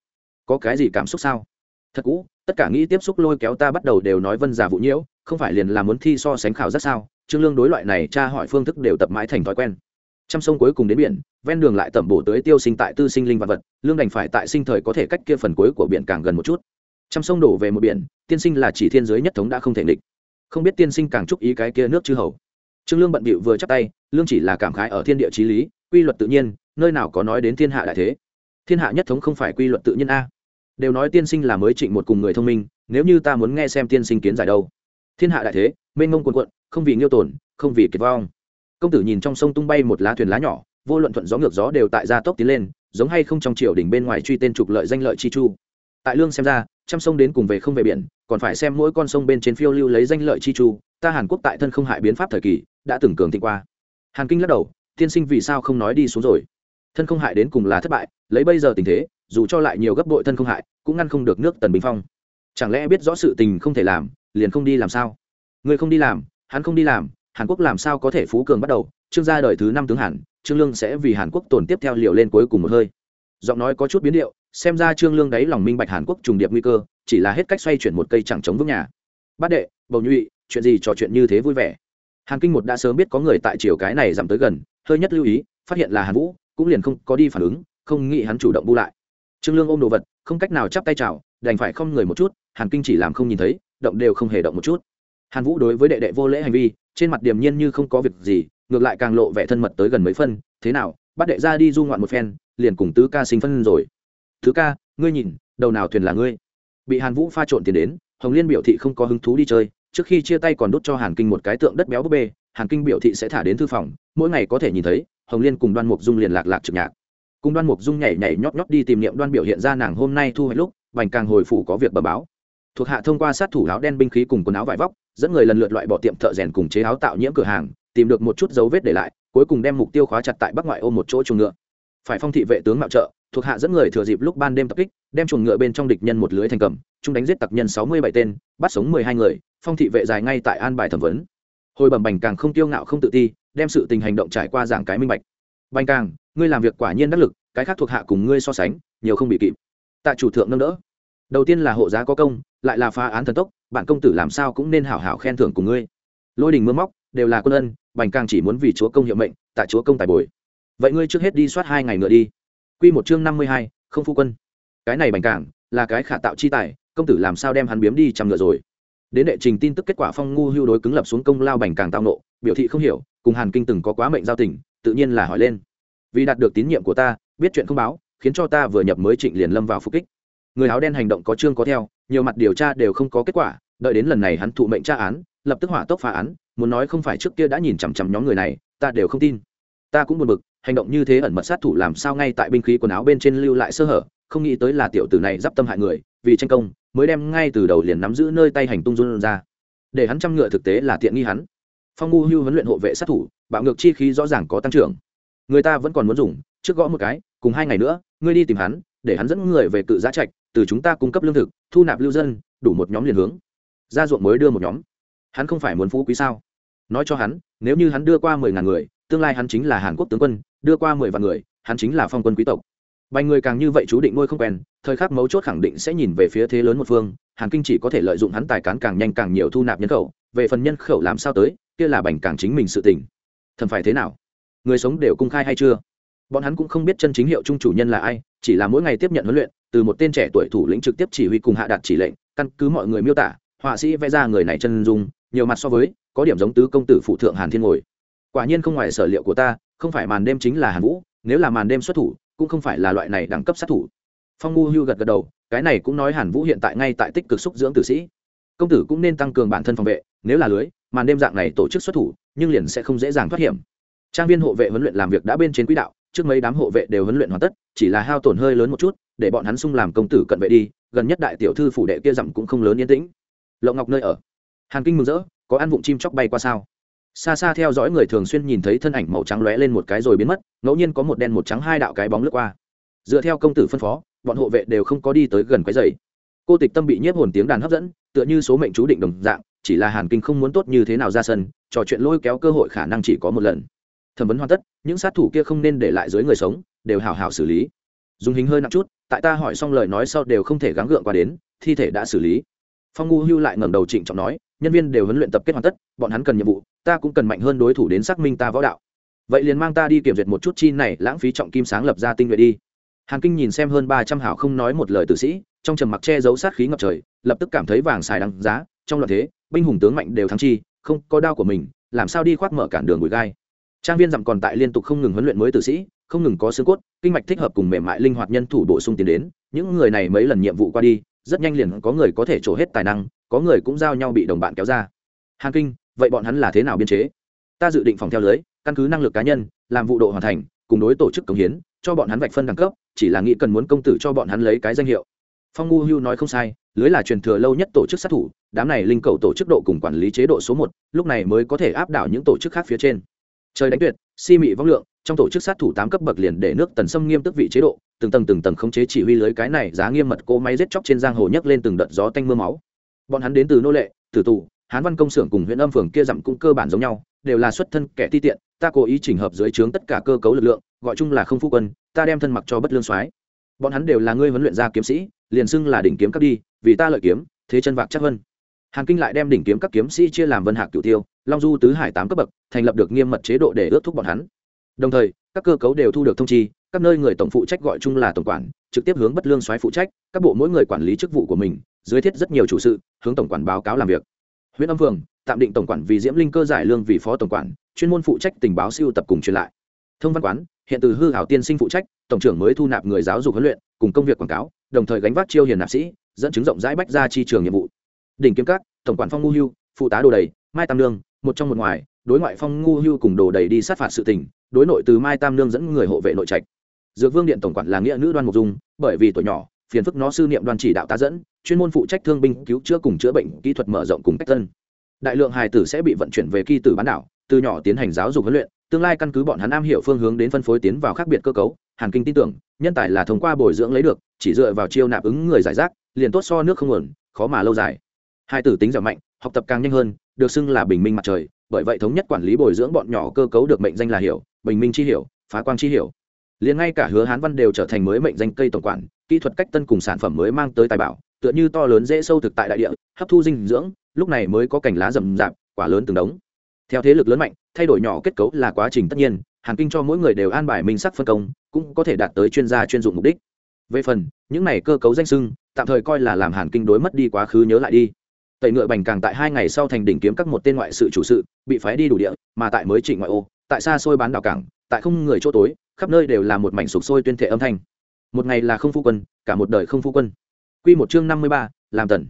có cái gì cảm xúc sao? Thật cũ, tất cả nghĩ tiếp xúc lôi kéo ta bắt đầu đều nói vân giả vụ nhiễu, không phải liền là muốn thi so sánh khảo rất sao? Trương lương đối loại này tra hỏi phương thức đều tập mãi thành thói quen. Trăm sông cuối cùng đến biển, ven đường lại tẩm bổ tới tiêu sinh tại tư sinh linh vật vật, lương đành phải tại sinh thời có thể cách kia phần cuối của biển càng gần một chút. Trăm sông đổ về một biển, tiên sinh là chỉ thiên giới nhất thống đã không thể địch không biết tiên sinh càng chúc ý cái kia nước chư hầu trương lương bận bịu vừa chắp tay, lương chỉ là cảm khái ở thiên địa trí lý, quy luật tự nhiên, nơi nào có nói đến thiên hạ đại thế. Thiên hạ nhất thống không phải quy luật tự nhiên a. Đều nói tiên sinh là mới trịnh một cùng người thông minh, nếu như ta muốn nghe xem tiên sinh kiến giải đâu. Thiên hạ đại thế, mênh mông quần quận không vì nghiêu tổn, không vì kiệt vong. Công tử nhìn trong sông tung bay một lá thuyền lá nhỏ, vô luận thuận gió ngược gió đều tại gia tốc tiến lên, giống hay không trong triều đỉnh bên ngoài truy tên trục lợi danh lợi chi chu. Tại lương xem ra, trăm sông đến cùng về không về biển, còn phải xem mỗi con sông bên trên phiêu lưu lấy danh lợi chi chu. Ta hàn quốc tại thân không hại biến pháp thời kỳ đã từng cường thịnh qua. Hàn kinh lắc đầu, tiên sinh vì sao không nói đi xuống rồi? Thân không hại đến cùng là thất bại, lấy bây giờ tình thế, dù cho lại nhiều gấp bội thân không hại, cũng ngăn không được nước tần bình phong. Chẳng lẽ biết rõ sự tình không thể làm, liền không đi làm sao? Người không đi làm, hắn không đi làm, hàn quốc làm sao có thể phú cường bắt đầu? Trương gia đời thứ năm tướng hàn, trương lương sẽ vì hàn quốc tồn tiếp theo liệu lên cuối cùng một hơi. Giọng nói có chút biến điệu, xem ra trương lương đáy lòng minh bạch hàn quốc trùng điệp nguy cơ, chỉ là hết cách xoay chuyển một cây chẳng chống vững nhà. Bát đệ, bầu nhụy, chuyện gì trò chuyện như thế vui vẻ? Hàn kinh một đã sớm biết có người tại chiều cái này giảm tới gần, hơi nhất lưu ý, phát hiện là hàn vũ, cũng liền không có đi phản ứng, không nghĩ hắn chủ động bu lại. Trương lương ôm đồ vật, không cách nào chắp tay chào, đành phải không người một chút, hàn kinh chỉ làm không nhìn thấy, động đều không hề động một chút. Hàn vũ đối với đệ đệ vô lễ hành vi, trên mặt điềm nhiên như không có việc gì, ngược lại càng lộ vẻ thân mật tới gần mấy phân, thế nào, bắt đệ ra đi du ngoạn một phen, liền cùng tứ ca sinh phân rồi. Thứ ca, ngươi nhìn, đầu nào thuyền là ngươi? Bị hàn vũ pha trộn tiền đến, hồng liên biểu thị không có hứng thú đi chơi trước khi chia tay còn đút cho hàn kinh một cái tượng đất béo búp bê, hàn kinh biểu thị sẽ thả đến thư phòng, mỗi ngày có thể nhìn thấy, hồng liên cùng đoan mục dung liền lạc lạc trực nhạc. Cùng đoan mục dung nhảy nhảy nhót nhót đi tìm niệm đoan biểu hiện ra nàng hôm nay thu hoạch lúc vành càng hồi phủ có việc bờ báo. Thuộc hạ thông qua sát thủ áo đen binh khí cùng quần áo vải vóc, dẫn người lần lượt loại bỏ tiệm thợ rèn cùng chế áo tạo nhiễm cửa hàng, tìm được một chút dấu vết để lại, cuối cùng đem mục tiêu khóa chặt tại bắc ngoại ô một chỗ chuồng ngựa. Phải phong thị vệ tướng mạo trợ, thuộc hạ dẫn người thừa dịp lúc ban đêm tập kích, đem chuồng ngựa bên trong địch nhân một lưới thành cầm chúng đánh giết tặc nhân sáu mươi bảy tên, bắt sống mười hai người phong thị vệ dài ngay tại an bài thẩm vấn. Hồi bẩm bành càng không tiêu ngạo không tự ti, đem sự tình hành động trải qua giảng cái minh bạch. Bành càng, ngươi làm việc quả nhiên đắc lực, cái khác thuộc hạ cùng ngươi so sánh, nhiều không bị kịp. Tại chủ thượng nâng đỡ. Đầu tiên là hộ giá có công, lại là phá án thần tốc, bản công tử làm sao cũng nên hảo hảo khen thưởng cùng ngươi. Lôi đình mưa móc, đều là quân ân, bành càng chỉ muốn vì chúa công hiệu mệnh tại chúa công tài bồi. Vậy ngươi trước hết đi soát hai ngày nữa đi. Q một chương năm mươi hai, không phu quân. Cái này bành càng, là cái khả tạo chi tài, công tử làm sao đem hắn biếm đi trăm ngựa rồi? Đến đệ trình tin tức kết quả phong ngu hưu đối cứng lập xuống công lao bành càng tao nộ, biểu thị không hiểu, cùng hàn kinh từng có quá mệnh giao tình, tự nhiên là hỏi lên. Vì đạt được tín nhiệm của ta, biết chuyện không báo, khiến cho ta vừa nhập mới trịnh liền lâm vào phục kích. Người áo đen hành động có chương có theo, nhiều mặt điều tra đều không có kết quả, đợi đến lần này hắn thụ mệnh tra án, lập tức hỏa tốc phá án, muốn nói không phải trước kia đã nhìn chằm chằm nhóm người này, ta đều không tin. Ta cũng buồn bực, hành động như thế ẩn mật sát thủ làm sao ngay tại binh khí quần áo bên trên lưu lại sơ hở không nghĩ tới là tiểu tử này d i p tâm hại người, vì tranh công, mới đem ngay từ đầu liền nắm giữ nơi tay hành tung run ra. Để hắn chăm ngựa thực tế là tiện nghi hắn. Phong ngu hưu huấn luyện hộ vệ sát thủ, bạo ngược chi khí rõ ràng có tăng trưởng. Người ta vẫn còn muốn dùng, trước gõ một cái, cùng hai ngày nữa, ngươi đi tìm hắn, để hắn dẫn người về tự giá trạch, từ chúng ta cung cấp lương thực, thu nạp lưu dân, đủ một nhóm liền hướng. Ra ruộng mới đưa một nhóm. Hắn không phải muốn phú quý sao? Nói cho hắn, nếu như hắn đưa qua mười ngàn người, tương lai hắn chính là hàn quốc tướng quân, đưa qua mười vạn người, hắn chính là phong quân quý tộc bài người càng như vậy chú định nuôi không quen, thời khắc mấu chốt khẳng định sẽ nhìn về phía thế lớn một phương, hàn kinh chỉ có thể lợi dụng hắn tài cán càng nhanh càng nhiều thu nạp nhân khẩu, về phần nhân khẩu làm sao tới, kia là bành càng chính mình sự tình. Thần phải thế nào? Người sống đều cung khai hay chưa? Bọn hắn cũng không biết chân chính hiệu trung chủ nhân là ai, chỉ là mỗi ngày tiếp nhận huấn luyện, từ một tên trẻ tuổi thủ lĩnh trực tiếp chỉ huy cùng hạ đạt chỉ lệnh, căn cứ mọi người miêu tả, họa sĩ vẽ ra người này chân dung, nhiều mặt so với, có điểm giống tứ công tử phụ thượng hàn thiên ngồi. Quả nhiên không ngoài sở liệu của ta, không phải màn đêm chính là hàn vũ, nếu là màn đêm xuất thủ cũng không phải là loại này đẳng cấp sát thủ. Phong ngu hưu gật gật đầu, cái này cũng nói hàn vũ hiện tại ngay tại tích cực xúc dưỡng tử sĩ. Công tử cũng nên tăng cường bản thân phòng vệ, nếu là lưới, màn đêm dạng này tổ chức xuất thủ, nhưng liền sẽ không dễ dàng thoát hiểm. Trang viên hộ vệ huấn luyện làm việc đã bên trên quỹ đạo, trước mấy đám hộ vệ đều huấn luyện hoàn tất, chỉ là hao tổn hơi lớn một chút, để bọn hắn sung làm công tử cận vệ đi, gần nhất đại tiểu thư phủ đệ kia dặm cũng không lớn yên tĩnh. Lộng ngọc nơi ở. Hàn kinh mừng rỡ, có ăn vụng chim chóc bay qua sao? Xa xa theo dõi người thường xuyên nhìn thấy thân ảnh màu trắng lóe lên một cái rồi biến mất, ngẫu nhiên có một đen một trắng hai đạo cái bóng lướt qua. Dựa theo công tử phân phó, bọn hộ vệ đều không có đi tới gần cái dày cô tịch tâm bị nhiếp hồn tiếng đàn hấp dẫn, tựa như số mệnh chú định đồng dạng, chỉ là hàn kinh không muốn tốt như thế nào ra sân, trò chuyện lôi kéo cơ hội khả năng chỉ có một lần. Thẩm vấn hoàn tất, những sát thủ kia không nên để lại dưới người sống, đều hào hào xử lý. Dùng hình hơi nặng chút, tại ta hỏi xong lời nói sau đều không thể gắng gượng qua đến, thi thể đã xử lý. Phong ngu hưu lại ngẩng đầu trịnh trọng nói nhân viên đều huấn luyện tập kết hoàn tất, bọn hắn cần nhiệm vụ, ta cũng cần mạnh hơn đối thủ đến xác minh ta võ đạo. Vậy liền mang ta đi kiểm duyệt một chút chi này, lãng phí trọng kim sáng lập ra tinh nhuệ đi. Hàn kinh nhìn xem hơn ba trăm hảo không nói một lời tử sĩ, trong trầm mặc che giấu sát khí ngập trời, lập tức cảm thấy vàng xài đằng giá, trong loạn thế, binh hùng tướng mạnh đều thắng chi, không có đao của mình, làm sao đi khoác mở cản đường bụi gai. Trang viên dặm còn tại liên tục không ngừng huấn luyện mới tử sĩ, không ngừng có xương cốt, kinh mạch thích hợp cùng mềm mại linh hoạt nhân thủ bổ sung tiến đến, những người này mấy lần nhiệm vụ qua đi, rất nhanh liền có người có thể trổ hết tài năng có người cũng giao nhau bị đồng bạn kéo ra. Hàn kinh, vậy bọn hắn là thế nào biên chế? Ta dự định phòng theo lưới, căn cứ năng lực cá nhân, làm vụ độ hoàn thành, cùng đối tổ chức cống hiến, cho bọn hắn vạch phân đẳng cấp, chỉ là nghĩ cần muốn công tử cho bọn hắn lấy cái danh hiệu. Phong ngu hưu nói không sai, lưới là truyền thừa lâu nhất tổ chức sát thủ, đám này linh cầu tổ chức độ cùng quản lý chế độ số một, lúc này mới có thể áp đảo những tổ chức khác phía trên. Trời đánh tuyệt, si mị vong lượng, trong tổ chức sát thủ tám cấp bậc liền để nước tần xâm nghiêm tức vị chế độ, từng tầng từng tầng khống chế chỉ huy lưới cái này giá nghiêm mật cỗ máy giết chóc trên giang hồ nhấc lên từng đợt gió tanh mưa máu bọn hắn đến từ nô lệ, tử tù, hán văn công xưởng cùng huyện âm phường kia dặm cũng cơ bản giống nhau, đều là xuất thân kẻ ti tiện, ta cố ý chỉnh hợp dưới trướng tất cả cơ cấu lực lượng, gọi chung là không phu quân, ta đem thân mặc cho bất lương soái bọn hắn đều là ngươi huấn luyện ra kiếm sĩ, liền xưng là đỉnh kiếm cấp đi, vì ta lợi kiếm, thế chân vạc chắc hơn. hàn kinh lại đem đỉnh kiếm các kiếm sĩ chia làm vân hạc cựu tiêu, long du tứ hải tám cấp bậc, thành lập được nghiêm mật chế độ để ước thúc bọn hắn đồng thời, các cơ cấu đều thu được thông chi, các nơi người tổng phụ trách gọi chung là tổng quản, trực tiếp hướng bất lương soái phụ trách, các bộ mỗi người quản lý chức vụ của mình dưới thiết rất nhiều chủ sự, hướng tổng quản báo cáo làm việc. Huyện âm vương tạm định tổng quản vì diễm linh cơ giải lương vì phó tổng quản, chuyên môn phụ trách tình báo siêu tập cùng truyền lại. Thông văn quán, hiện từ hư hảo tiên sinh phụ trách, tổng trưởng mới thu nạp người giáo dục huấn luyện, cùng công việc quảng cáo, đồng thời gánh vác chiêu hiền nạp sĩ, dẫn chứng rộng rãi bách ra chi trường nhiệm vụ. Đỉnh kiếm các, tổng quản phong ngu hưu, phụ tá đồ đầy, mai tam lương một trong một ngoài, đối ngoại phong ngu hưu cùng đồ đầy đi sát phạt sự tình, đối nội từ mai tam lương dẫn người hộ vệ nội trạch. Dược vương điện tổng quản là nghĩa nữ đoan mục dung, bởi vì tuổi nhỏ, phiền phức nó sư niệm đoan chỉ đạo tá dẫn chuyên môn phụ trách thương binh cứu chữa cùng chữa bệnh kỹ thuật mở rộng cùng cách tân đại lượng hài tử sẽ bị vận chuyển về kỳ tử bán đảo, từ nhỏ tiến hành giáo dục huấn luyện, tương lai căn cứ bọn hắn am hiểu phương hướng đến phân phối tiến vào khác biệt cơ cấu, hàn kinh tin tưởng, nhân tài là thông qua bồi dưỡng lấy được, chỉ dựa vào chiêu nạp ứng người giải rác, liền tốt so nước không nguồn, khó mà lâu dài. Hai tử tính giỏi mạnh, học tập càng nhanh hơn, được xưng là bình minh mặt trời, bởi vậy thống nhất quản lý bồi dưỡng bọn nhỏ cơ cấu được mệnh danh là hiểu, bình minh chi hiểu, phá quang chi hiểu. Liền ngay cả hứa hán văn đều trở thành mới mệnh danh cây tổng quản, kỹ thuật cách tân cùng sản phẩm mới mang tới tài bảo tựa như to lớn dễ sâu thực tại đại địa, hấp thu dinh dưỡng, lúc này mới có cành lá rậm rạp, quả lớn từng đống. Theo thế lực lớn mạnh, thay đổi nhỏ kết cấu là quá trình tất nhiên, hàn kinh cho mỗi người đều an bài minh sắc phân công, cũng có thể đạt tới chuyên gia chuyên dụng mục đích. Về phần, những này cơ cấu danh sưng, tạm thời coi là làm hàn kinh đối mất đi quá khứ nhớ lại đi. Tẩy ngựa bành càng tại hai ngày sau thành đỉnh kiếm các một tên ngoại sự chủ sự, bị phái đi đủ địa, mà tại mới trịnh ngoại ô, tại xa xôi bán đảo cảng, tại không người chỗ tối, khắp nơi đều là một mảnh sụp sôi tuyên thệ âm thanh. Một ngày là không phu quân, cả một đời không phu quân quy một chương năm mươi ba, làm tần.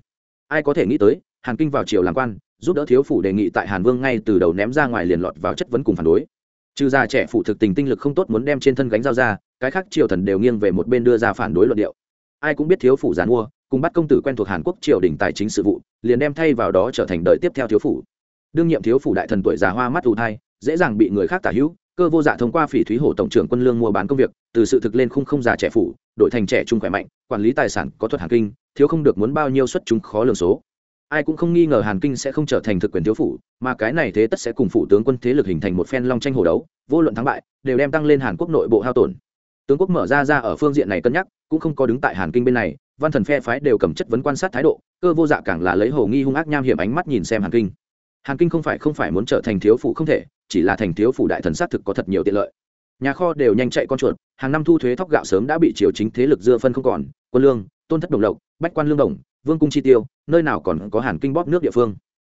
Ai có thể nghĩ tới, hàn kinh vào triều làm quan, giúp đỡ thiếu phủ đề nghị tại hàn vương ngay từ đầu ném ra ngoài liền lọt vào chất vấn cùng phản đối. Trừ ra trẻ phụ thực tình tinh lực không tốt muốn đem trên thân gánh giao ra, cái khác triều thần đều nghiêng về một bên đưa ra phản đối luận điệu. Ai cũng biết thiếu phủ giàn mua, cùng bắt công tử quen thuộc hàn quốc triều đình tài chính sự vụ, liền đem thay vào đó trở thành đời tiếp theo thiếu phủ. Đương nhiệm thiếu phủ đại thần tuổi già hoa mắt ù thai, dễ dàng bị người khác tả hữu cơ vô dạ thông qua phỉ thúy hổ tổng trưởng quân lương mua bán công việc, từ sự thực lên khung không già trẻ phủ, đổi thành trẻ trung khỏe mạnh, quản lý tài sản có thuật hàn kinh, thiếu không được muốn bao nhiêu xuất chúng khó lường số. Ai cũng không nghi ngờ hàn kinh sẽ không trở thành thực quyền thiếu phủ, mà cái này thế tất sẽ cùng phủ tướng quân thế lực hình thành một phen long tranh hồ đấu, vô luận thắng bại, đều đem tăng lên hàn quốc nội bộ hao tổn. Tướng quốc mở ra ra ở phương diện này cân nhắc, cũng không có đứng tại hàn kinh bên này, văn thần phe phái đều cầm chất vấn quan sát thái độ, cơ vô dạ càng là lấy hồ nghi hung ác nham hiểm ánh mắt nhìn xem hàn kinh hàn kinh không phải không phải muốn trở thành thiếu phụ không thể, chỉ là thành thiếu phụ đại thần xác thực có thật nhiều tiện lợi. Nhà kho đều nhanh chạy con chuột, hàng năm thu thuế thóc gạo sớm đã bị triều chính thế lực dưa phân không còn, quân lương, tôn thất đồng lộc, bách quan lương đồng, vương cung chi tiêu, nơi nào còn có hàn kinh bóp nước địa phương.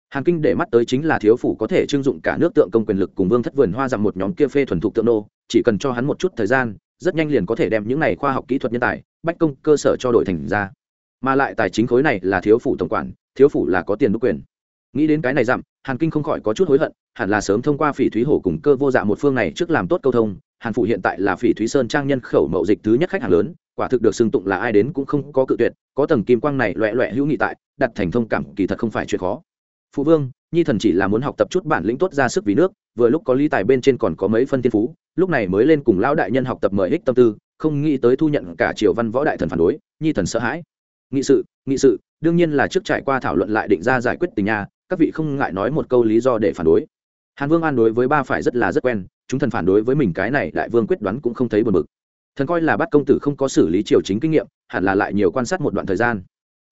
Hàn kinh để mắt tới chính là thiếu phủ có thể trưng dụng cả nước tượng công quyền lực cùng vương thất vườn hoa rằng một nhóm kia phê thuần thục tượng nô, chỉ cần cho hắn một chút thời gian, rất nhanh liền có thể đem những này khoa học kỹ thuật nhân tài, bách công, cơ sở cho đội thành ra. Mà lại tài chính khối này là thiếu phủ tổng quản, thiếu phủ là có tiền đúc quyền nghĩ đến cái này dặm, hàn kinh không khỏi có chút hối hận, hẳn là sớm thông qua phỉ thúy hổ cùng cơ vô dạ một phương này trước làm tốt câu thông. Hàn phụ hiện tại là phỉ thúy sơn trang nhân khẩu mậu dịch thứ nhất khách hàng lớn, quả thực được xưng tụng là ai đến cũng không có cự tuyệt, có tầng kim quang này loẹ loẹ hữu nghị tại, đặt thành thông cảm kỳ thật không phải chuyện khó. Phụ vương, nhi thần chỉ là muốn học tập chút bản lĩnh tốt ra sức vì nước, vừa lúc có lý tài bên trên còn có mấy phân thiên phú, lúc này mới lên cùng lão đại nhân học tập mời ích tâm tư, không nghĩ tới thu nhận cả triều văn võ đại thần phản đối, nhi thần sợ hãi. Nghị sự nghị sự, đương nhiên là trước trải qua thảo luận lại định ra giải quyết tình nhà các vị không ngại nói một câu lý do để phản đối. Hàn vương an đối với ba phải rất là rất quen, chúng thần phản đối với mình cái này đại vương quyết đoán cũng không thấy buồn bực. Thần coi là bắt công tử không có xử lý triều chính kinh nghiệm, hẳn là lại nhiều quan sát một đoạn thời gian.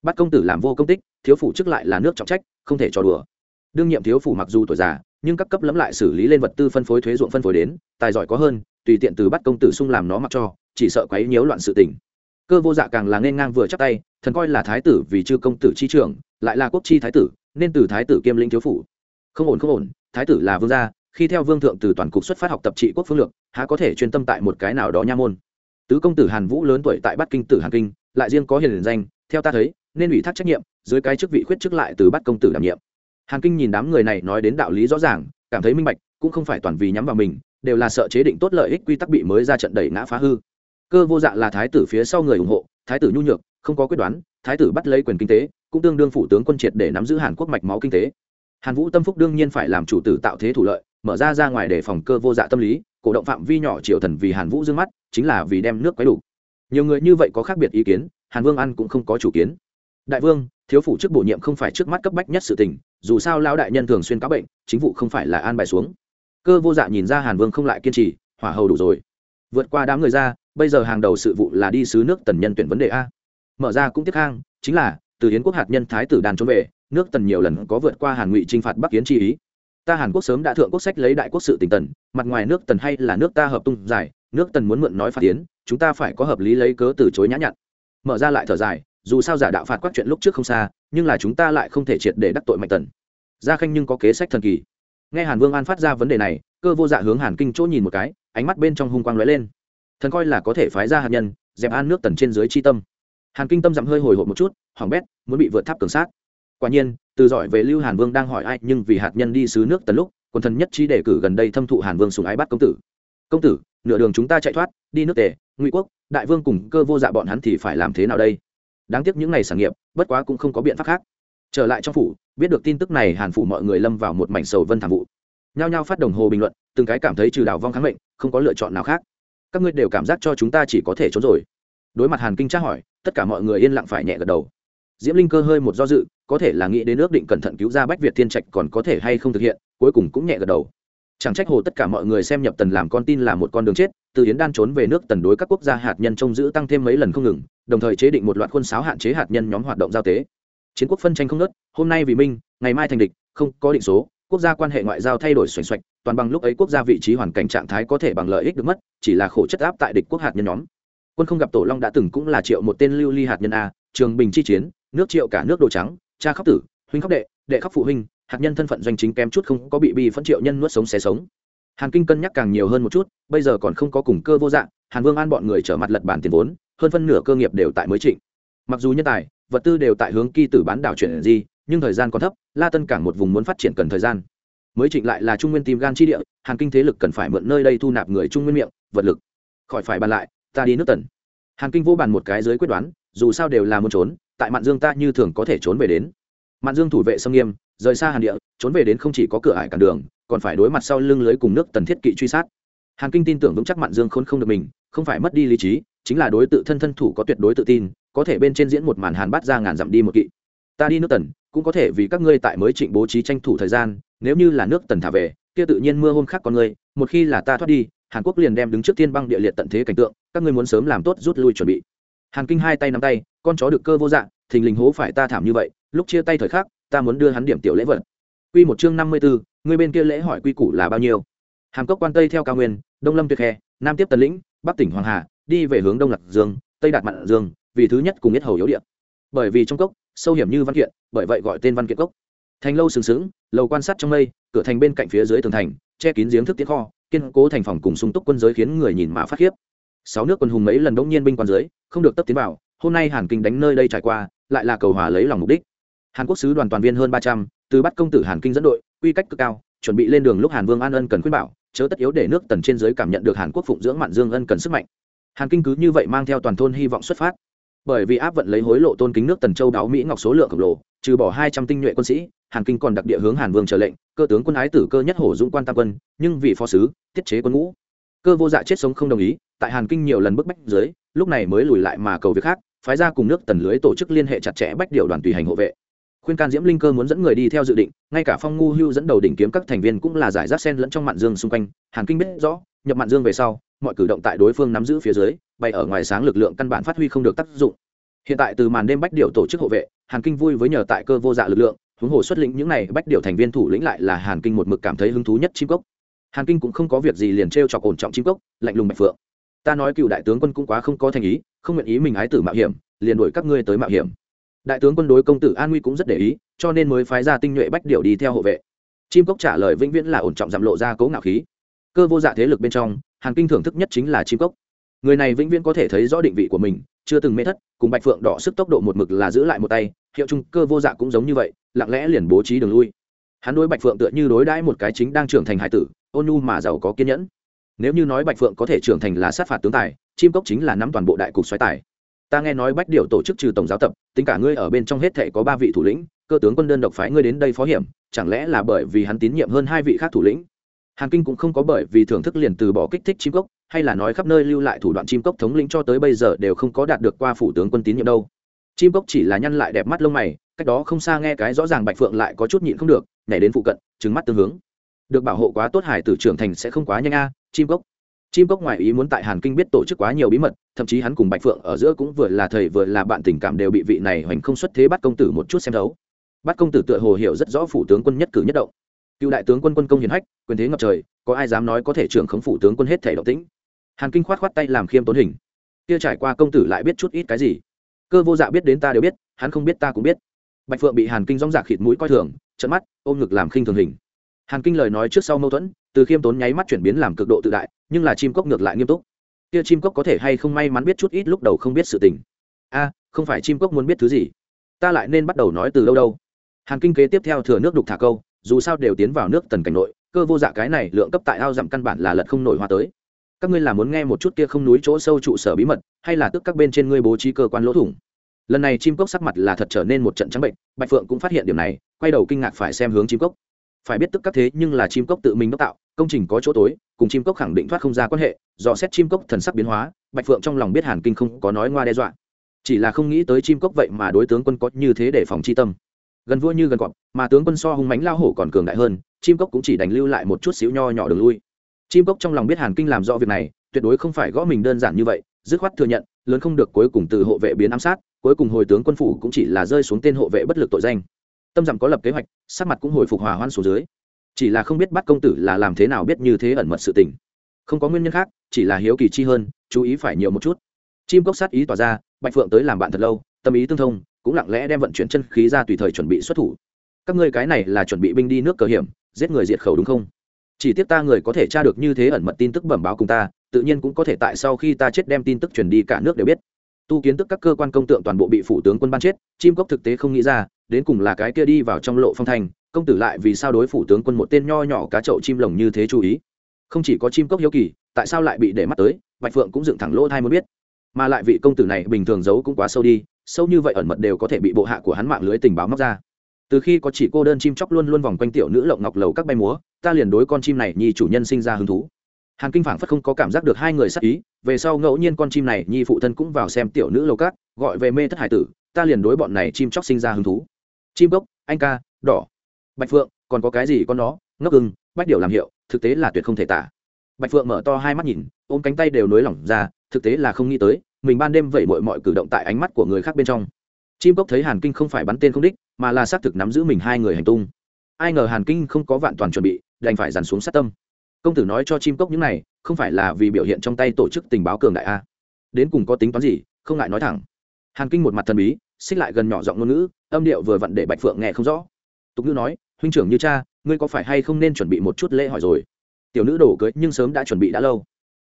Bắt công tử làm vô công tích, thiếu phủ chức lại là nước trọng trách, không thể trò đùa. Đương nhiệm thiếu phủ mặc dù tuổi già, nhưng các cấp lẫm lại xử lý lên vật tư phân phối, thuế ruộng phân phối đến, tài giỏi có hơn, tùy tiện từ bắt công tử sung làm nó mặc cho, chỉ sợ quấy nhiễu loạn sự tình. Cơ vô dạ càng là nên ngang vừa chắc tay, thần coi là thái tử vì chư công tử chi trưởng, lại là quốc chi thái tử nên từ thái tử kiêm lĩnh thiếu phủ. Không ổn không ổn, thái tử là vương gia, khi theo vương thượng từ toàn cục xuất phát học tập trị quốc phương lược, há có thể chuyên tâm tại một cái nào đó nha môn. Tứ công tử hàn vũ lớn tuổi tại bát kinh tử hàn kinh, lại riêng có hiền danh, theo ta thấy, nên ủy thác trách nhiệm, dưới cái chức vị khuyết chức lại từ bát công tử đảm nhiệm. Hàn kinh nhìn đám người này nói đến đạo lý rõ ràng, cảm thấy minh bạch, cũng không phải toàn vì nhắm vào mình, đều là sợ chế định tốt lợi ích quy tắc bị mới ra trận đẩy ngã phá hư. Cơ vô dạ là thái tử phía sau người ủng hộ thái tử nhu nhược, không có quyết đoán, thái tử bắt lấy quyền kinh tế, cũng tương đương phủ tướng quân triệt để nắm giữ hàn quốc mạch máu kinh tế. Hàn vũ tâm phúc đương nhiên phải làm chủ tử tạo thế thủ lợi, mở ra ra ngoài để phòng cơ vô dạ tâm lý, cổ động phạm vi nhỏ triều thần vì hàn vũ d mắt, chính là vì đem nước quấy đủ. Nhiều người như vậy có khác biệt ý kiến, hàn vương ăn cũng không có chủ kiến. Đại vương, thiếu phủ chức bổ nhiệm không phải trước mắt cấp bách nhất sự tình, dù sao lão đại nhân thường xuyên cáo bệnh, chính vụ không phải là an bài xuống. Cơ vô dạ nhìn ra hàn vương không lại kiên trì, hỏa hầu đủ rồi. Vượt qua đám người ra bây giờ hàng đầu sự vụ là đi xứ nước tần nhân tuyển vấn đề a. Mở ra cũng tiếp khang chính là, từ hiến quốc hạt nhân thái tử đàn trốn về, nước tần nhiều lần có vượt qua hàn ngụy t r i n h phạt bắc kiến chi ý. Ta hàn quốc sớm đã thượng quốc sách lấy đại quốc sự tỉnh tần, mặt ngoài nước tần hay là nước ta hợp tung dài, nước tần muốn mượn nói phạt tiến chúng ta phải có hợp lý lấy cớ từ chối nhã nhặn. Mở ra lại thở dài, dù sao giả đạo phạt các chuyện lúc trước không xa, nhưng là chúng ta lại không thể triệt để đắc tội mạnh tần. Gia khanh nhưng có kế sách thần kỳ. Nghe hàn vương an phát ra vấn đề này, cơ vô dạ hướng hàn kinh chỗ nhìn một cái, ánh mắt bên trong hung quang lóe lên thần coi là có thể phái ra hạt nhân, dẹp an nước tần trên dưới chi tâm. Hàn kinh tâm dặm hơi hồi hộp một chút hoàng bét, muốn bị vượt tháp cường sát. Quả nhiên, từ giỏi về lưu hàn vương đang hỏi ai, nhưng vì hạt nhân đi xứ nước tần lúc, quần thần nhất trí đề cử gần đây thâm thụ hàn vương sùng ái bắt công tử. Công tử, nửa đường chúng ta chạy thoát, đi nước tề, ngụy quốc, đại vương cùng cơ vô dạ bọn hắn thì phải làm thế nào đây? Đáng tiếc những ngày sản nghiệp, bất quá cũng không có biện pháp khác. Trở lại trong phủ, biết được tin tức này, hàn phủ mọi người lâm vào một mảnh sầu vân thảm vụ. Nhao nhao phát đồng hồ bình luận, từng cái cảm thấy trừ đào vong kháng mệnh, không có lựa chọn nào khác các ngươi đều cảm giác cho chúng ta chỉ có thể trốn rồi. Đối mặt hàn kinh tra hỏi, tất cả mọi người yên lặng phải nhẹ gật đầu. Diễm linh cơ hơi một do dự, có thể là nghĩ đến ước định cẩn thận cứu ra bách việt thiên trạch còn có thể hay không thực hiện, cuối cùng cũng nhẹ gật đầu. Chẳng trách hồ tất cả mọi người xem nhập tần làm con tin là một con đường chết, từ yến đan trốn về nước tần đối các quốc gia hạt nhân trông giữ tăng thêm mấy lần không ngừng, đồng thời chế định một loạt khuôn sáo hạn chế hạt nhân nhóm hoạt động giao tế. Chiến quốc phân tranh không nớt hôm nay vì minh, ngày mai thành địch, không có định số quốc gia quan hệ ngoại giao thay đổi xoành xoạch, toàn bằng lúc ấy quốc gia vị trí hoàn cảnh trạng thái có thể bằng lợi ích được mất, chỉ là khổ chất áp tại địch quốc hạt nhân nhóm. Quân không gặp tổ long đã từng cũng là triệu một tên lưu ly hạt nhân a, trường bình chi chiến, nước triệu cả nước đồ trắng, cha khóc tử, huynh khóc đệ đệ khóc phụ huynh, hạt nhân thân phận doanh chính kém chút không có bị bi phẫn triệu nhân nuốt sống xé sống. Hàn kinh cân nhắc càng nhiều hơn một chút, bây giờ còn không có cùng cơ vô dạng, hàn vương an bọn người trở mặt lật bản tiền vốn, hơn phân nửa cơ nghiệp đều tại mới trịnh. Mặc dù nhân tài, vật tư đều tại hướng kỳ tử bán đảo chuyển gì nhưng thời gian còn thấp, la tân cảng một vùng muốn phát triển cần thời gian. Mới trịnh lại là trung nguyên tìm gan chi địa hàn kinh thế lực cần phải mượn nơi đây thu nạp người trung nguyên miệng, vật lực. Khỏi phải bàn lại, ta đi nước tần. Hàn kinh vô bàn một cái dưới quyết đoán, dù sao đều là muốn trốn, tại mạn dương ta như thường có thể trốn về đến. Mạn dương thủ vệ sông nghiêm, rời xa hàn địa, trốn về đến không chỉ có cửa ải cản đường, còn phải đối mặt sau lưng lưới cùng nước tần thiết kỵ truy sát. Hàn kinh tin tưởng vững chắc mạn dương khôn không được mình, không phải mất đi lý trí, chính là đối tự thân thân thủ có tuyệt đối tự tin, có thể bên trên diễn một màn hàn bắt ra ngàn dặm đi một kỵ. Ta đi nước tần cũng có thể vì các ngươi tại mới trịnh bố trí tranh thủ thời gian nếu như là nước tần thả về kia tự nhiên mưa hôm khác con ngươi một khi là ta thoát đi hàn quốc liền đem đứng trước thiên băng địa liệt tận thế cảnh tượng các ngươi muốn sớm làm tốt rút lui chuẩn bị. Hàn kinh hai tay nắm tay con chó được cơ vô dạng thình lình hố phải ta thảm như vậy lúc chia tay thời khắc ta muốn đưa hắn điểm tiểu lễ vật. Quy một chương năm mươi 54, người bên kia lễ hỏi quy củ là bao nhiêu? Hàm cốc quan tây theo cao nguyên đông lâm tuyệt khe nam tiếp tần lĩnh bắc tỉnh hoàng hà đi về hướng đông lạc dương tây đạt mặn dương vì thứ nhất cùng nhất hầu yếu địa. Bởi vì trong cốc sâu hiểm như văn kiện, bởi vậy gọi tên văn kiện cốc. Thành lâu sừng sững, lầu quan sát trong mây, cửa thành bên cạnh phía dưới tường thành, che kín giếng thức tiến kho, kiên cố thành phòng cùng sung túc quân giới khiến người nhìn mà phát khiếp. Sáu nước quân hùng mấy lần đống nhiên binh quan giới không được tấp tiến vào, hôm nay hàn kinh đánh nơi đây trải qua, lại là cầu hòa lấy lòng mục đích. Hàn quốc sứ đoàn toàn viên hơn ba trăm, từ bắt công tử hàn kinh dẫn đội, quy cách cực cao, chuẩn bị lên đường lúc hàn vương an ân cần khuyên bảo, chớ tất yếu để nước tần trên giới cảm nhận được hàn quốc phụng dưỡng mạn dương ân cần sức mạnh. Hàn kinh cứ như vậy mang theo toàn thôn hy vọng xuất phát bởi vì áp vận lấy hối lộ tôn kính nước tần châu đáo mỹ ngọc số lượng khổng lồ, trừ bỏ hai trăm tinh nhuệ quân sĩ, hàn kinh còn đặc địa hướng hàn vương trở lệnh, cơ tướng quân ái tử cơ nhất hổ dũng quan tam quân, nhưng vì phó sứ, tiết chế quân ngũ. Cơ vô dạ chết sống không đồng ý, tại hàn kinh nhiều lần bức bách dưới, lúc này mới lùi lại mà cầu việc khác, phái ra cùng nước tần lưới tổ chức liên hệ chặt chẽ bách điều đoàn tùy hành hộ vệ. Khuyên can diễm linh cơ muốn dẫn người đi theo dự định, ngay cả phong ngu hưu dẫn đầu đỉnh kiếm các thành viên cũng là giải rác sen lẫn trong mạn dương xung quanh. Hàn kinh biết rõ, nhập mạn dương về sau, mọi cử động tại đối phương nắm giữ phía dưới bày ở ngoài sáng lực lượng căn bản phát huy không được tác dụng. Hiện tại từ màn đêm bách điều tổ chức hộ vệ, hàn kinh vui với nhờ tại cơ vô dạ lực lượng, huống hồ xuất lĩnh những này bách điều thành viên thủ lĩnh lại là hàn kinh một mực cảm thấy hứng thú nhất chim cốc. Hàn kinh cũng không có việc gì liền t r e o chọc ổn trọng chim cốc, lạnh lùng bạch phượng. Ta nói cựu đại tướng quân cũng quá không có thành ý, không nguyện ý mình ái tử mạo hiểm, liền đuổi các ngươi tới mạo hiểm. Đại tướng quân đối công tử an nguy cũng rất để ý, cho nên mới phái ra tinh nhuệ bách điều đi theo hộ vệ. Chim cốc trả lời vĩnh viễn là ổn trọng giảm lộ ra cố ngạo khí. Cơ vô dạ thế lực bên trong, hàn kinh thưởng thức nhất chính là chim cốc người này vĩnh viễn có thể thấy rõ định vị của mình, chưa từng mê thất, cùng bạch phượng đỏ sức tốc độ một mực là giữ lại một tay, hiệu trung cơ vô dạ cũng giống như vậy, lặng lẽ liền bố trí đường lui. Hắn đối bạch phượng tựa như đối đãi một cái chính đang trưởng thành hải tử, ôn nhu mà giàu có kiên nhẫn. Nếu như nói bạch phượng có thể trưởng thành là sát phạt tướng tài, chim cốc chính là nắm toàn bộ đại cục xoáy tài. Ta nghe nói bách điều tổ chức trừ tổng giáo tập, tính cả ngươi ở bên trong hết thể có ba vị thủ lĩnh, cơ tướng quân đơn độc phái ngươi đến đây phó hiểm, chẳng lẽ là bởi vì hắn tín nhiệm hơn hai vị khác thủ lĩnh? Hàn kinh cũng không có bởi vì thưởng thức liền từ bỏ kích thích chim cốc hay là nói khắp nơi lưu lại thủ đoạn chim cốc thống lĩnh cho tới bây giờ đều không có đạt được qua phủ tướng quân tín nhiệm đâu. Chim cốc chỉ là nhăn lại đẹp mắt lông mày, cách đó không xa nghe cái rõ ràng bạch phượng lại có chút nhịn không được, nhảy đến phụ cận trứng mắt tương hướng. Được bảo hộ quá tốt hải tử trưởng thành sẽ không quá nhanh a, chim cốc. Chim cốc ngoài ý muốn tại hàn kinh biết tổ chức quá nhiều bí mật, thậm chí hắn cùng bạch phượng ở giữa cũng vừa là thầy vừa là bạn tình cảm đều bị vị này hoành không xuất thế bắt công tử một chút xem đấu bắt công tử tựa hồ hiểu rất rõ phủ tướng quân nhất cử nhất động. Cựu đại tướng quân quân công hiển hách, quyền thế ngập trời, có ai dám nói có thể trưởng khống phủ tướng quân hết thể động tĩnh? Hàn kinh khoát khoát tay làm khiêm tốn hình. Kia trải qua công tử lại biết chút ít cái gì? Cơ vô dạ biết đến ta đều biết, hắn không biết ta cũng biết. Bạch phượng bị hàn kinh rong rạc khịt mũi coi thường trận mắt, ôm ngực làm khinh thường hình. Hàn kinh lời nói trước sau mâu thuẫn, từ khiêm tốn nháy mắt chuyển biến làm cực độ tự đại, nhưng là chim cốc ngược lại nghiêm túc. Kia chim cốc có thể hay không may mắn biết chút ít lúc đầu không biết sự tình? A, không phải chim cốc muốn biết thứ gì? Ta lại nên bắt đầu nói từ đâu đâu? Hàn kinh kế tiếp theo thừa nước đục thả câu, dù sao đều tiến vào nước tần cảnh nội, cơ vô dạ cái này lượng cấp tại ao dặm căn bản là lật không nổi hoa tới các ngươi là muốn nghe một chút kia không núi chỗ sâu trụ sở bí mật, hay là tức các bên trên ngươi bố trí cơ quan lỗ thủng? Lần này chim cốc sắc mặt là thật trở nên một trận trắng bệnh, bạch phượng cũng phát hiện điểm này, quay đầu kinh ngạc phải xem hướng chim cốc. Phải biết tức các thế nhưng là chim cốc tự mình đốc tạo, công trình có chỗ tối, cùng chim cốc khẳng định thoát không ra quan hệ, dò xét chim cốc thần sắc biến hóa, bạch phượng trong lòng biết hàn kinh không có nói ngoa đe dọa. Chỉ là không nghĩ tới chim cốc vậy mà đối tướng quân có như thế để phòng chi tâm. Gần vua như gần cọp, mà tướng quân so hung mánh lao hổ còn cường đại hơn, chim cốc cũng chỉ đánh lưu lại một chút xíu nho nhỏ đường lui chim cốc trong lòng biết hàn kinh làm rõ việc này, tuyệt đối không phải gõ mình đơn giản như vậy, dứt khoát thừa nhận, lớn không được cuối cùng từ hộ vệ biến ám sát, cuối cùng hồi tướng quân phủ cũng chỉ là rơi xuống tên hộ vệ bất lực tội danh. Tâm dặm có lập kế hoạch, sắc mặt cũng hồi phục hòa hoan xuống dưới. Chỉ là không biết bắt công tử là làm thế nào biết như thế ẩn mật sự tình. Không có nguyên nhân khác, chỉ là hiếu kỳ chi hơn, chú ý phải nhiều một chút. Chim cốc sát ý tỏa ra, bạch phượng tới làm bạn thật lâu, tâm ý tương thông, cũng lặng lẽ đem vận chuyển chân khí ra tùy thời chuẩn bị xuất thủ. Các ngươi cái này là chuẩn bị binh đi nước cờ hiểm, giết người diệt khẩu đúng không? Chỉ tiếc ta người có thể tra được như thế ẩn mật tin tức bẩm báo cùng ta tự nhiên cũng có thể tại sau khi ta chết đem tin tức truyền đi cả nước đều biết. Tu kiến tức các cơ quan công tượng toàn bộ bị phủ tướng quân ban chết chim cốc thực tế không nghĩ ra đến cùng là cái kia đi vào trong lộ phong thành, công tử lại vì sao đối phủ tướng quân một tên nho nhỏ cá chậu chim lồng như thế chú ý? Không chỉ có chim cốc hiếu kỳ tại sao lại bị để mắt tới bạch phượng cũng dựng thẳng lỗ thai muốn biết. Mà lại vị công tử này bình thường giấu cũng quá sâu đi sâu như vậy ẩn mật đều có thể bị bộ hạ của hắn mạng lưới tình báo móc ra từ khi có chỉ cô đơn chim chóc luôn luôn vòng quanh tiểu nữ lộng ngọc lầu các bay múa, ta liền đối con chim này, nhi chủ nhân sinh ra hứng thú. Hàn kinh phảng phất không có cảm giác được hai người sắc ý, về sau ngẫu nhiên con chim này, nhi phụ thân cũng vào xem tiểu nữ lầu các, gọi về mê thất hải tử, ta liền đối bọn này chim chóc sinh ra hứng thú. Chim gốc, anh ca, đỏ. Bạch phượng, còn có cái gì con nó? Ngốc ưng, bách điều làm hiệu, thực tế là tuyệt không thể tả. Bạch phượng mở to hai mắt nhìn, ôm cánh tay đều nới lỏng ra, thực tế là không nghĩ tới, mình ban đêm vẩy mọi mọi cử động tại ánh mắt của người khác bên trong. Chim cốc thấy hàn kinh không phải bắn tên không đích mà là xác thực nắm giữ mình hai người hành tung. Ai ngờ hàn kinh không có vạn toàn chuẩn bị, đành phải dàn xuống sát tâm. Công tử nói cho chim cốc những này, không phải là vì biểu hiện trong tay tổ chức tình báo cường đại a? Đến cùng có tính toán gì, không ngại nói thẳng. Hàn kinh một mặt thần bí, xích lại gần nhỏ giọng ngôn ngữ, âm điệu vừa vặn để bạch phượng nghe không rõ. Tục ngữ nói, huynh trưởng như cha, ngươi có phải hay không nên chuẩn bị một chút lễ hỏi rồi? Tiểu nữ đổ cưới nhưng sớm đã chuẩn bị đã lâu.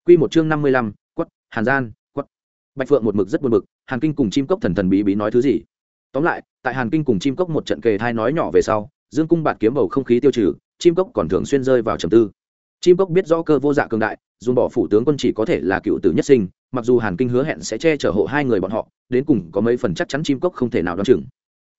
Q một chương năm mươi lăm, quất, hàn gian, quất. Bạch phượng một mực rất buồn mực hàn kinh cùng chim cốc thần thần bí bí nói thứ gì? Tóm lại, tại hàn kinh cùng chim cốc một trận kề thai nói nhỏ về sau, dương cung bạt kiếm bầu không khí tiêu trừ, chim cốc còn thường xuyên rơi vào trầm tư. Chim cốc biết rõ cơ vô dạ cường đại, dùng bỏ phủ tướng quân chỉ có thể là cựu tử nhất sinh, mặc dù hàn kinh hứa hẹn sẽ che chở hộ hai người bọn họ, đến cùng có mấy phần chắc chắn chim cốc không thể nào đón chừng.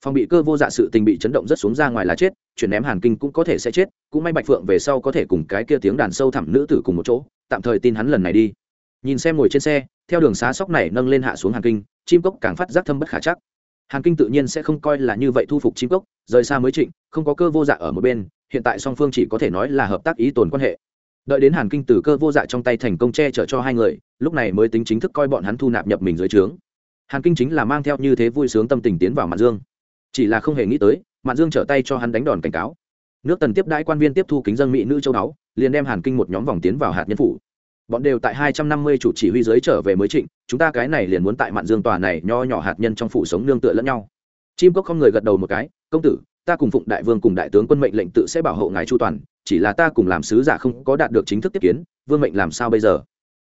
Phòng bị cơ vô dạ sự tình bị chấn động rất xuống ra ngoài là chết, chuyển ném hàn kinh cũng có thể sẽ chết, cũng may bạch phượng về sau có thể cùng cái kia tiếng đàn sâu thẳm nữ tử cùng một chỗ, tạm thời tin hắn lần này đi. Nhìn xem ngồi trên xe, theo đường xá sóc này nâng lên hạ xuống hàn kinh, chim cốc càng phát giác thâm bất khả chắc hàn kinh tự nhiên sẽ không coi là như vậy thu phục chim cốc, rời xa mới trịnh, không có cơ vô dạ ở một bên, hiện tại song phương chỉ có thể nói là hợp tác ý tồn quan hệ. Đợi đến hàn kinh từ cơ vô dạ trong tay thành công che chở cho hai người, lúc này mới tính chính thức coi bọn hắn thu nạp nhập mình dưới trướng. Hàn kinh chính là mang theo như thế vui sướng tâm tình tiến vào mạn dương. Chỉ là không hề nghĩ tới, mạn dương trở tay cho hắn đánh đòn cảnh cáo. Nước tần tiếp đãi quan viên tiếp thu kính dân mỹ nữ châu đáo liền đem hàn kinh một nhóm vòng tiến vào hạt nhân phủ bọn đều tại hai trăm năm mươi chủ chỉ huy giới trở về mới trịnh, chúng ta cái này liền muốn tại mạn dương tòa này nho nhỏ hạt nhân trong phủ sống nương tựa lẫn nhau. Chim cốc không người gật đầu một cái, công tử, ta cùng phụng đại vương cùng đại tướng quân mệnh lệnh tự sẽ bảo hộ ngài chu toàn, chỉ là ta cùng làm sứ giả không có đạt được chính thức tiếp kiến, vương mệnh làm sao bây giờ?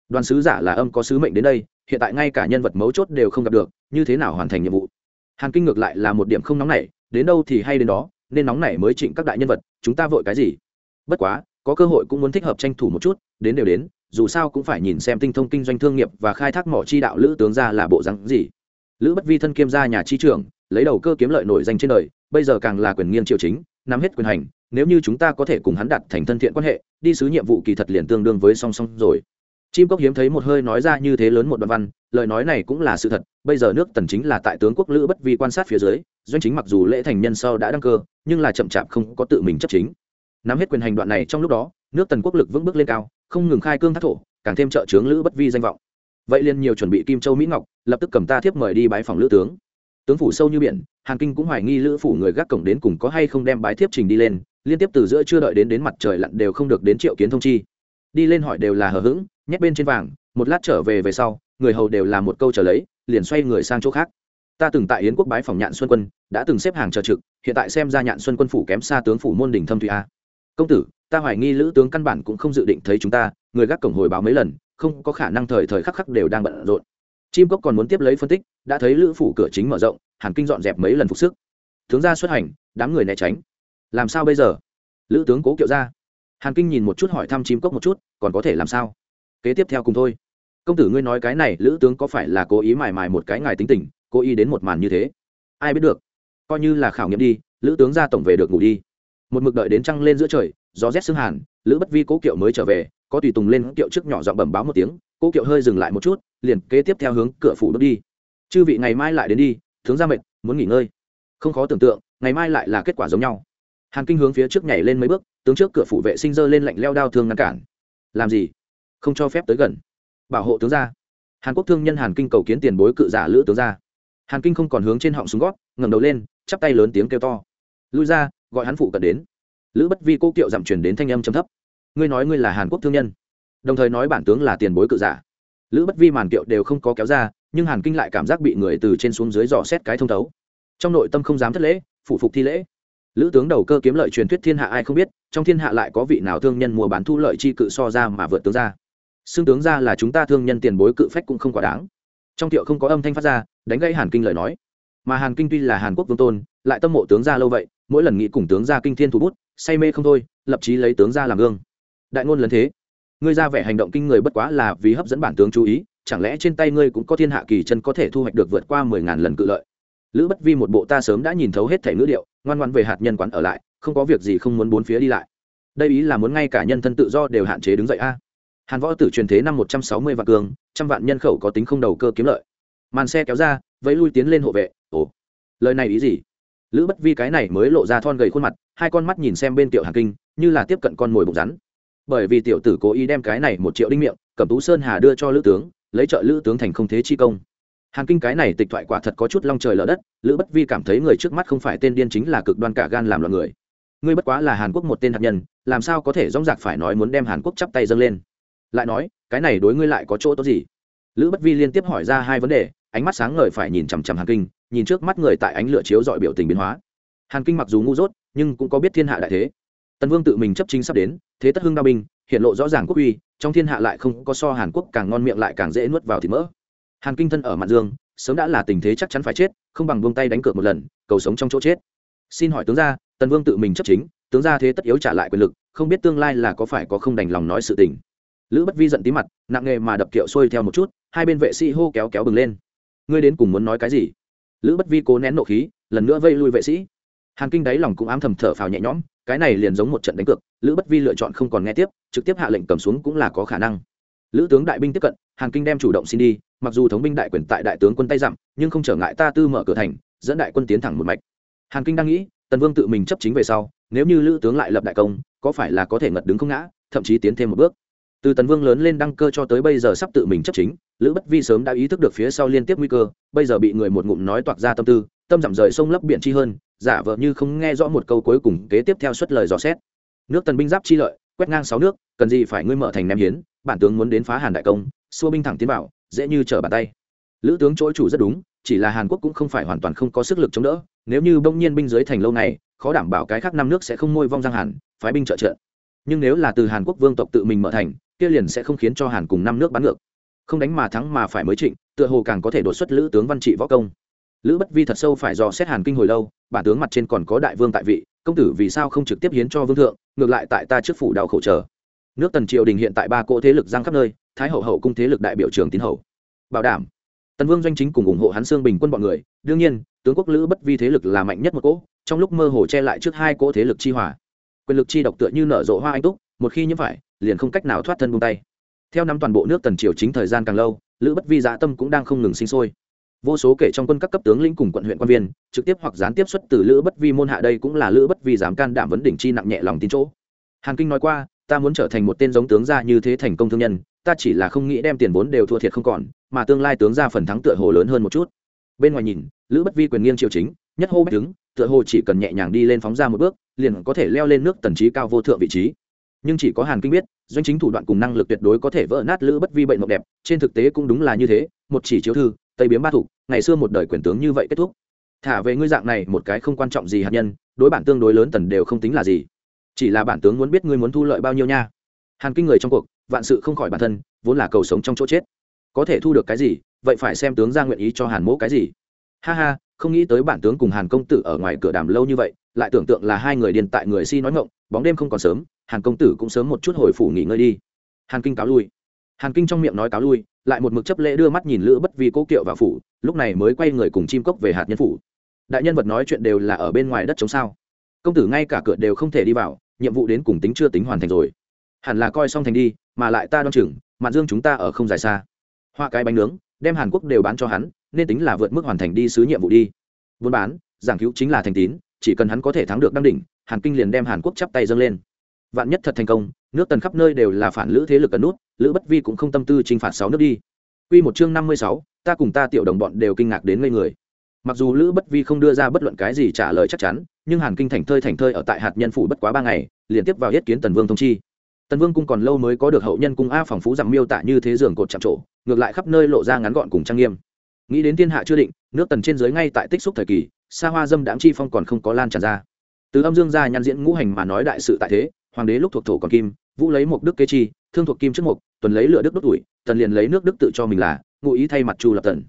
Đoàn sứ giả là âm có sứ mệnh đến đây, hiện tại ngay cả nhân vật mấu chốt đều không gặp được, như thế nào hoàn thành nhiệm vụ? Hàn kinh ngược lại là một điểm không nóng nảy, đến đâu thì hay đến đó, nên nóng nảy mới trịnh các đại nhân vật, chúng ta vội cái gì? Bất quá có cơ hội cũng muốn thích hợp tranh thủ một chút, đến đều đến, dù sao cũng phải nhìn xem tinh thông kinh doanh thương nghiệp và khai thác mỏ chi đạo lữ tướng ra là bộ rắn gì. Lữ bất vi thân kiêm gia nhà chi trưởng, lấy đầu cơ kiếm lợi nổi danh trên đời, bây giờ càng là quyền nghiêng triều chính, nắm hết quyền hành, nếu như chúng ta có thể cùng hắn đặt thành thân thiện quan hệ, đi sứ nhiệm vụ kỳ thật liền tương đương với song song rồi. Chim cốc hiếm thấy một hơi nói ra như thế lớn một đoạn văn, lời nói này cũng là sự thật, bây giờ nước tần chính là tại tướng quốc lữ bất vi quan sát phía dưới, doanh chính mặc dù lễ thành nhân sau đã đăng cơ, nhưng là chậm chạp không có tự mình chấp chính nắm hết quyền hành đoạn này trong lúc đó, nước tần quốc lực vững bước lên cao, không ngừng khai cương thác thổ, càng thêm trợ trướng lữ bất vi danh vọng. Vậy liền nhiều chuẩn bị kim châu mỹ ngọc, lập tức cầm ta thiếp mời đi bái phòng lữ tướng. Tướng phủ sâu như biển, hàn kinh cũng hoài nghi lữ phủ người gác cổng đến cùng có hay không đem bái thiếp trình đi lên, liên tiếp từ giữa chưa đợi đến đến mặt trời lặn đều không được đến triệu kiến thông chi. Đi lên hỏi đều là hờ hững, nhét bên trên vàng, một lát trở về về sau, người hầu đều là một câu trở lấy, liền xoay người sang chỗ khác. Ta từng tại yến quốc bái phòng nhạn xuân quân, đã từng xếp hàng chờ trực, hiện tại xem ra nhạn xuân quân phủ kém xa tướng phủ môn đình thâm thủy a công tử, ta hoài nghi lữ tướng căn bản cũng không dự định thấy chúng ta, người gác cổng hồi báo mấy lần, không có khả năng thời thời khắc khắc đều đang bận rộn. Chim cốc còn muốn tiếp lấy phân tích, đã thấy lữ phủ cửa chính mở rộng, hàn kinh dọn dẹp mấy lần phục sức. Tướng ra xuất hành, đám người né tránh. Làm sao bây giờ? Lữ tướng cố kiệu ra. Hàn kinh nhìn một chút hỏi thăm chim cốc một chút, còn có thể làm sao? Kế tiếp theo cùng thôi. Công tử ngươi nói cái này, lữ tướng có phải là cố ý mài mài một cái ngài tính tình, cố ý đến một màn như thế? Ai biết được? Coi như là khảo nghiệm đi, lữ tướng ra tổng về được ngủ đi một mực đợi đến trăng lên giữa trời, gió rét xương hàn, lữ bất vi cố kiệu mới trở về, có tùy tùng lên kiệu trước nhỏ giọng bẩm báo một tiếng, cố kiệu hơi dừng lại một chút, liền kế tiếp theo hướng cửa phủ đốt đi. Chư vị ngày mai lại đến đi, tướng ra mệt, muốn nghỉ ngơi. Không khó tưởng tượng, ngày mai lại là kết quả giống nhau. Hàn kinh hướng phía trước nhảy lên mấy bước, tướng trước cửa phủ vệ sinh dơ lên lạnh leo đao thương ngăn cản. Làm gì? Không cho phép tới gần. Bảo hộ tướng gia. Hàn quốc thương nhân hàn kinh cầu kiến tiền bối cự giả lữ tướng gia. Hàn kinh không còn hướng trên họng súng gót, ngẩng đầu lên, chắp tay lớn tiếng kêu to. Lui ra gọi hắn phụ cận đến. Lữ bất vi cô kiệu giảm chuyển đến thanh âm trầm thấp. Ngươi nói ngươi là hàn quốc thương nhân. Đồng thời nói bản tướng là tiền bối cự giả. Lữ bất vi màn kiệu đều không có kéo ra, nhưng hàn kinh lại cảm giác bị người từ trên xuống dưới dò xét cái thông thấu. Trong nội tâm không dám thất lễ phụ phục thi lễ. Lữ tướng đầu cơ kiếm lợi truyền thuyết thiên hạ ai không biết, trong thiên hạ lại có vị nào thương nhân mua bán thu lợi chi cự so ra mà vượt tướng ra. Xương tướng ra là chúng ta thương nhân tiền bối cự phách cũng không quá đáng. Trong tiệu không có âm thanh phát ra, đánh gãy hàn kinh lời nói mà hàn kinh tuy là hàn quốc vương tôn, lại tâm mộ tướng gia lâu vậy, mỗi lần nghĩ cùng tướng gia kinh thiên thủ bút, say mê không thôi, lập chí lấy tướng gia làm gương. Đại ngôn lần thế. Ngươi ra vẻ hành động kinh người bất quá là vì hấp dẫn bản tướng chú ý, chẳng lẽ trên tay ngươi cũng có thiên hạ kỳ chân có thể thu hoạch được vượt qua mười ngàn lần cự lợi? Lữ bất vi một bộ ta sớm đã nhìn thấu hết thể ngữ điệu, ngoan ngoan về hạt nhân quán ở lại, không có việc gì không muốn bốn phía đi lại. Đây ý là muốn ngay cả nhân thân tự do đều hạn chế đứng dậy a. Hàn võ tử truyền thế năm một trăm sáu mươi vạn cường, trăm vạn nhân khẩu có tính không đầu cơ kiếm lợi. Màn xe kéo ra, vẫy lui tiến lên hộ vệ ồ, lời này ý gì? Lữ bất vi cái này mới lộ ra thon gầy khuôn mặt, hai con mắt nhìn xem bên tiểu hàng kinh, như là tiếp cận con mồi bụng rắn. Bởi vì tiểu tử cố ý đem cái này một triệu đinh miệng, cẩm tú sơn hà đưa cho lữ tướng, lấy trợ lữ tướng thành không thế chi công. Hàn kinh cái này tịch thoại quả thật có chút long trời lở đất, lữ bất vi cảm thấy người trước mắt không phải tên điên chính là cực đoan cả gan làm loạn người. Ngươi bất quá là hàn quốc một tên hạt nhân, làm sao có thể dóng dạc phải nói muốn đem hàn quốc chắp tay dâng lên? Lại nói, cái này đối ngươi lại có chỗ tốt gì? Lữ bất vi liên tiếp hỏi ra hai vấn đề, ánh mắt sáng ngời phải nhìn chằm chằm hàn kinh nhìn trước mắt người tại ánh lửa chiếu dọi biểu tình biến hóa. Hàn kinh mặc dù ngu dốt, nhưng cũng có biết thiên hạ đại thế. Tần vương tự mình chấp chính sắp đến, thế tất hưng đao binh, hiện lộ rõ ràng quốc uy, trong thiên hạ lại không có so hàn quốc càng ngon miệng lại càng dễ nuốt vào thịt mỡ. Hàn kinh thân ở mặt dương, sớm đã là tình thế chắc chắn phải chết, không bằng buông tay đánh cược một lần, cầu sống trong chỗ chết. Xin hỏi tướng gia, tần vương tự mình chấp chính, tướng gia thế tất yếu trả lại quyền lực, không biết tương lai là có phải có không đành lòng nói sự tình. Lữ bất vi giận tí mặt, nặng nghề mà đập kiệu xuôi theo một chút, hai bên vệ sĩ hô kéo kéo bừng lên. Ngươi đến cùng muốn nói cái gì? Lữ bất vi cố nén nộ khí, lần nữa vây lui vệ sĩ. Hàn kinh đáy lòng cũng ám thầm thở phào nhẹ nhõm, cái này liền giống một trận đánh cược, lữ bất vi lựa chọn không còn nghe tiếp, trực tiếp hạ lệnh cầm xuống cũng là có khả năng. Lữ tướng đại binh tiếp cận, hàn kinh đem chủ động xin đi, mặc dù thống binh đại quyền tại đại tướng quân tay dặm nhưng không trở ngại ta tư mở cửa thành, dẫn đại quân tiến thẳng một mạch. Hàn kinh đang nghĩ, tần vương tự mình chấp chính về sau, nếu như lữ tướng lại lập đại công, có phải là có thể ngật đứng không ngã, thậm chí tiến thêm một bước? Từ tần vương lớn lên đăng cơ cho tới bây giờ sắp tự mình chấp chính, lữ bất vi sớm đã ý thức được phía sau liên tiếp nguy cơ, bây giờ bị người một ngụm nói toạc ra tâm tư, tâm giảm rời sông lấp biển chi hơn, giả vờ như không nghe rõ một câu cuối cùng kế tiếp theo suất lời dò xét. Nước tần binh giáp chi lợi, quét ngang sáu nước, cần gì phải ngươi mở thành ném hiến, bản tướng muốn đến phá hàn đại công, xua binh thẳng tiến vào, dễ như trở bàn tay. Lữ tướng chỗ chủ rất đúng, chỉ là hàn quốc cũng không phải hoàn toàn không có sức lực chống đỡ, nếu như bỗng nhiên binh giới thành lâu này, khó đảm bảo cái khác năm nước sẽ không môi vong giang hàn, phái binh trợ trợ. Nhưng nếu là từ hàn quốc vương tộc tự mình mở thành kia liền sẽ không khiến cho hàn cùng năm nước bắn ngược. Không đánh mà thắng mà phải mới trịnh, tựa hồ càng có thể đột xuất lữ tướng văn trị võ công. Lữ bất vi thật sâu phải dò xét hàn kinh hồi lâu, bản tướng mặt trên còn có đại vương tại vị, công tử vì sao không trực tiếp hiến cho vương thượng, ngược lại tại ta trước phủ đào khổ chờ. Nước tần triều đình hiện tại ba cỗ thế lực giang khắp nơi, thái hậu hậu cung thế lực đại biểu trường tín hậu bảo đảm. Tần vương doanh chính cùng ủng hộ hắn xương bình quân bọn người, đương nhiên, tướng quốc lữ bất vi thế lực là mạnh nhất một cỗ, trong lúc mơ hồ che lại trước hai cỗ thế lực chi hòa. Quyền lực chi độc tựa như nở rộ hoa anh túc, một khi nhiễm phải liền không cách nào thoát thân buông tay. Theo năm toàn bộ nước tần triều chính thời gian càng lâu, lữ bất vi dạ tâm cũng đang không ngừng sinh sôi. Vô số kể trong quân các cấp tướng lĩnh cùng quận huyện quan viên, trực tiếp hoặc gián tiếp xuất từ lữ bất vi môn hạ đây cũng là lữ bất vi dám can đảm vấn đỉnh chi nặng nhẹ lòng tin chỗ. Hàn kinh nói qua, ta muốn trở thành một tên giống tướng gia như thế thành công thương nhân, ta chỉ là không nghĩ đem tiền vốn đều thua thiệt không còn, mà tương lai tướng gia phần thắng tựa hồ lớn hơn một chút. Bên ngoài nhìn, lữ bất vi quyền nghiêng triều chính, nhất hô bách đứng, tựa hồ chỉ cần nhẹ nhàng đi lên phóng ra một bước, liền có thể leo lên nước tần trí cao vô thượng vị trí nhưng chỉ có hàn kinh biết, doanh chính thủ đoạn cùng năng lực tuyệt đối có thể vỡ nát lữ bất vi bệnh mộng đẹp, trên thực tế cũng đúng là như thế, một chỉ chiếu thư, tây biếm ba thủ, ngày xưa một đời quyền tướng như vậy kết thúc. Thả về ngươi dạng này một cái không quan trọng gì hạt nhân, đối bản tương đối lớn tần đều không tính là gì. Chỉ là bản tướng muốn biết ngươi muốn thu lợi bao nhiêu nha. Hàn kinh người trong cuộc, vạn sự không khỏi bản thân, vốn là cầu sống trong chỗ chết. Có thể thu được cái gì, vậy phải xem tướng ra nguyện ý cho hàn mỗ cái gì. Ha ha, không nghĩ tới bản tướng cùng hàn công tử ở ngoài cửa đàm lâu như vậy, lại tưởng tượng là hai người điền tại người si nói ngộng bóng đêm không còn sớm hàn công tử cũng sớm một chút hồi phủ nghỉ ngơi đi. Hàn kinh cáo lui. Hàn kinh trong miệng nói cáo lui, lại một mực chấp lễ đưa mắt nhìn lữ bất vi cố kiệu vào phủ, lúc này mới quay người cùng chim cốc về hạt nhân phủ. Đại nhân vật nói chuyện đều là ở bên ngoài đất chống sao? Công tử ngay cả cửa đều không thể đi vào, nhiệm vụ đến cùng tính chưa tính hoàn thành rồi. Hẳn là coi xong thành đi, mà lại ta đoan chừng, mạn dương chúng ta ở không dài xa. Hoa cái bánh nướng, đem hàn quốc đều bán cho hắn, nên tính là vượt mức hoàn thành đi sứ nhiệm vụ đi. Buôn bán, giảng cứu chính là thành tín, chỉ cần hắn có thể thắng được đăng đỉnh hàn kinh liền đem hàn quốc chắp tay dâng lên vạn nhất thật thành công, nước tần khắp nơi đều là phản lữ thế lực cần nút, lữ bất vi cũng không tâm tư t r i n h phạt sáu nước đi. Quy một chương năm mươi sáu, ta cùng ta tiểu đồng bọn đều kinh ngạc đến ngây người. Mặc dù lữ bất vi không đưa ra bất luận cái gì trả lời chắc chắn, nhưng hàn kinh thành thơi thành thơi ở tại hạt nhân phủ bất quá ba ngày liên tiếp vào yết kiến tần vương thông chi. Tần vương cung còn lâu mới có được hậu nhân cung a phòng phú rằng miêu tả như thế giường cột chạm trổ, ngược lại khắp nơi lộ ra ngắn gọn cùng trang nghiêm. Nghĩ đến thiên hạ chưa định, nước tần trên dưới ngay tại tích xúc thời kỳ, xa hoa dâm đãng chi phong còn không có lan tràn ra. Từ âm dương gia nhăn diễn ngũ hành mà nói đại sự tại thế hoàng đế lúc thuộc thổ còn kim, vũ lấy một đức kế chi, thương thuộc kim trước mục tuần lấy lửa đức đốt tuổi tần liền lấy nước đức tự cho mình là, ngụ ý thay mặt chu lập tần.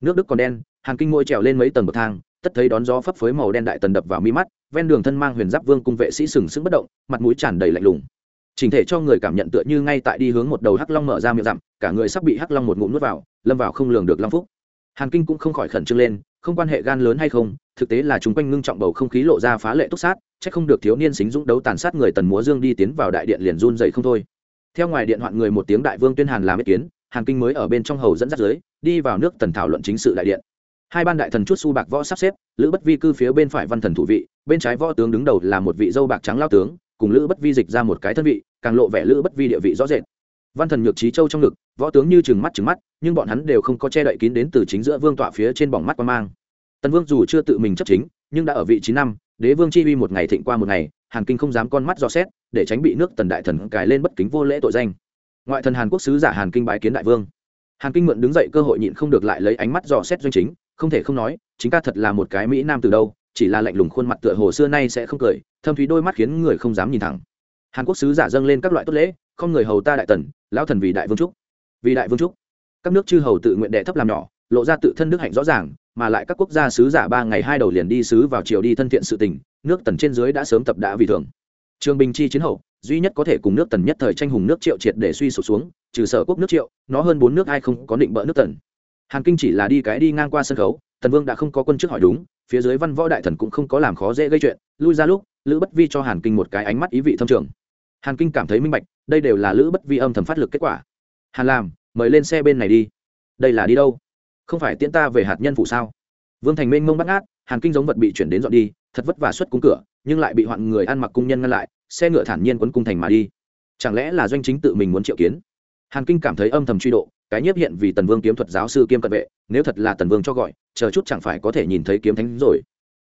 Nước đức còn đen, hàng kinh ngôi trèo lên mấy tầng bậc thang, tất thấy đón gió phấp phới màu đen đại tần đập vào mi mắt, ven đường thân mang huyền giáp vương cung vệ sĩ sừng sững bất động, mặt mũi tràn đầy lạnh lùng. Chỉnh thể cho người cảm nhận tựa như ngay tại đi hướng một đầu hắc long mở ra miệng dặm, cả người sắp bị hắc long một ngụm nuốt vào, lâm vào không lường được long phúc. Hàn kinh cũng không khỏi khẩn trương lên không quan hệ gan lớn hay không, thực tế là chúng quanh ngưng trọng bầu không khí lộ ra phá lệ túc sát c h ắ c không được thiếu niên xính dũng đấu tàn sát người tần múa dương đi tiến vào đại điện liền run dậy không thôi. Theo ngoài điện hoạn người một tiếng đại vương tuyên hàn làm ý kiến, hàn kinh mới ở bên trong hầu dẫn dắt dưới, đi vào nước tần thảo luận chính sự đại điện. Hai ban đại thần chút su bạc võ sắp xếp, lữ bất vi cư phía bên phải văn thần thủ vị, bên trái võ tướng đứng đầu là một vị dâu bạc trắng lao tướng, cùng lữ bất vi dịch ra một cái thân vị, càng lộ vẻ lữ bất vi địa vị rõ rệt văn thần nhược trí châu trong ngực, võ tướng như chừng mắt chừng mắt, nhưng bọn hắn đều không có che đậy kín đến từ chính giữa vương tọa phía trên bỏng mắt qua mang. Tần vương dù chưa tự mình chấp chính, nhưng đã ở vị trí năm, đế vương chi uy một ngày thịnh qua một ngày, hàn kinh không dám con mắt dò xét, để tránh bị nước tần đại thần cài lên bất kính vô lễ tội danh. Ngoại thần hàn quốc sứ giả hàn kinh bái kiến đại vương. Hàn kinh mượn đứng dậy cơ hội nhịn không được lại lấy ánh mắt dò xét doanh chính, không thể không nói, chính ta thật là một cái mỹ nam từ đâu, chỉ là lạnh lùng khuôn mặt tựa hồ xưa nay sẽ không cười, thâm thúy đôi mắt khiến người không dám nhìn thẳng. Hàn quốc sứ giả dâng lên các loại tốt lễ không người hầu ta đại tần, lão thần vì đại vương trúc. Vì đại vương trúc. Các nước chư hầu tự nguyện đệ thấp làm nhỏ, lộ ra tự thân đức hạnh rõ ràng, mà lại các quốc gia sứ giả ba ngày hai đầu liền đi sứ vào triều đi thân thiện sự tình, nước tần trên dưới đã sớm tập đã vì thường. Trường bình chi chiến hậu, duy nhất có thể cùng nước tần nhất thời tranh hùng nước triệu triệt để suy sụp xuống, trừ sở quốc nước triệu, nó hơn bốn nước ai không có định bỡ nước tần. Hàn kinh chỉ là đi cái đi ngang qua sân khấu, tần vương đã không có quân chức hỏi đúng, phía dưới văn võ đại thần cũng không có làm khó dễ gây chuyện, lui ra lúc, lữ bất vi cho hàn kinh một cái ánh mắt ý vị thâm trường hàn kinh cảm thấy minh bạch, đây đều là lữ bất vi âm thầm phát lực kết quả. Hàn làm mời lên xe bên này đi. Đây là đi đâu? Không phải tiễn ta về hạt nhân phủ sao? Vương thành Minh mông bắt ngát, hàn kinh giống vật bị chuyển đến dọn đi, thật vất vả xuất cung cửa, nhưng lại bị hoạn người ăn mặc cung nhân ngăn lại, xe ngựa thản nhiên quấn cung thành mà đi. Chẳng lẽ là doanh chính tự mình muốn triệu kiến? Hàn kinh cảm thấy âm thầm truy độ, cái nhiếp hiện vì tần vương kiếm thuật giáo sư kiêm cận vệ, nếu thật là tần vương cho gọi, chờ chút chẳng phải có thể nhìn thấy kiếm thánh rồi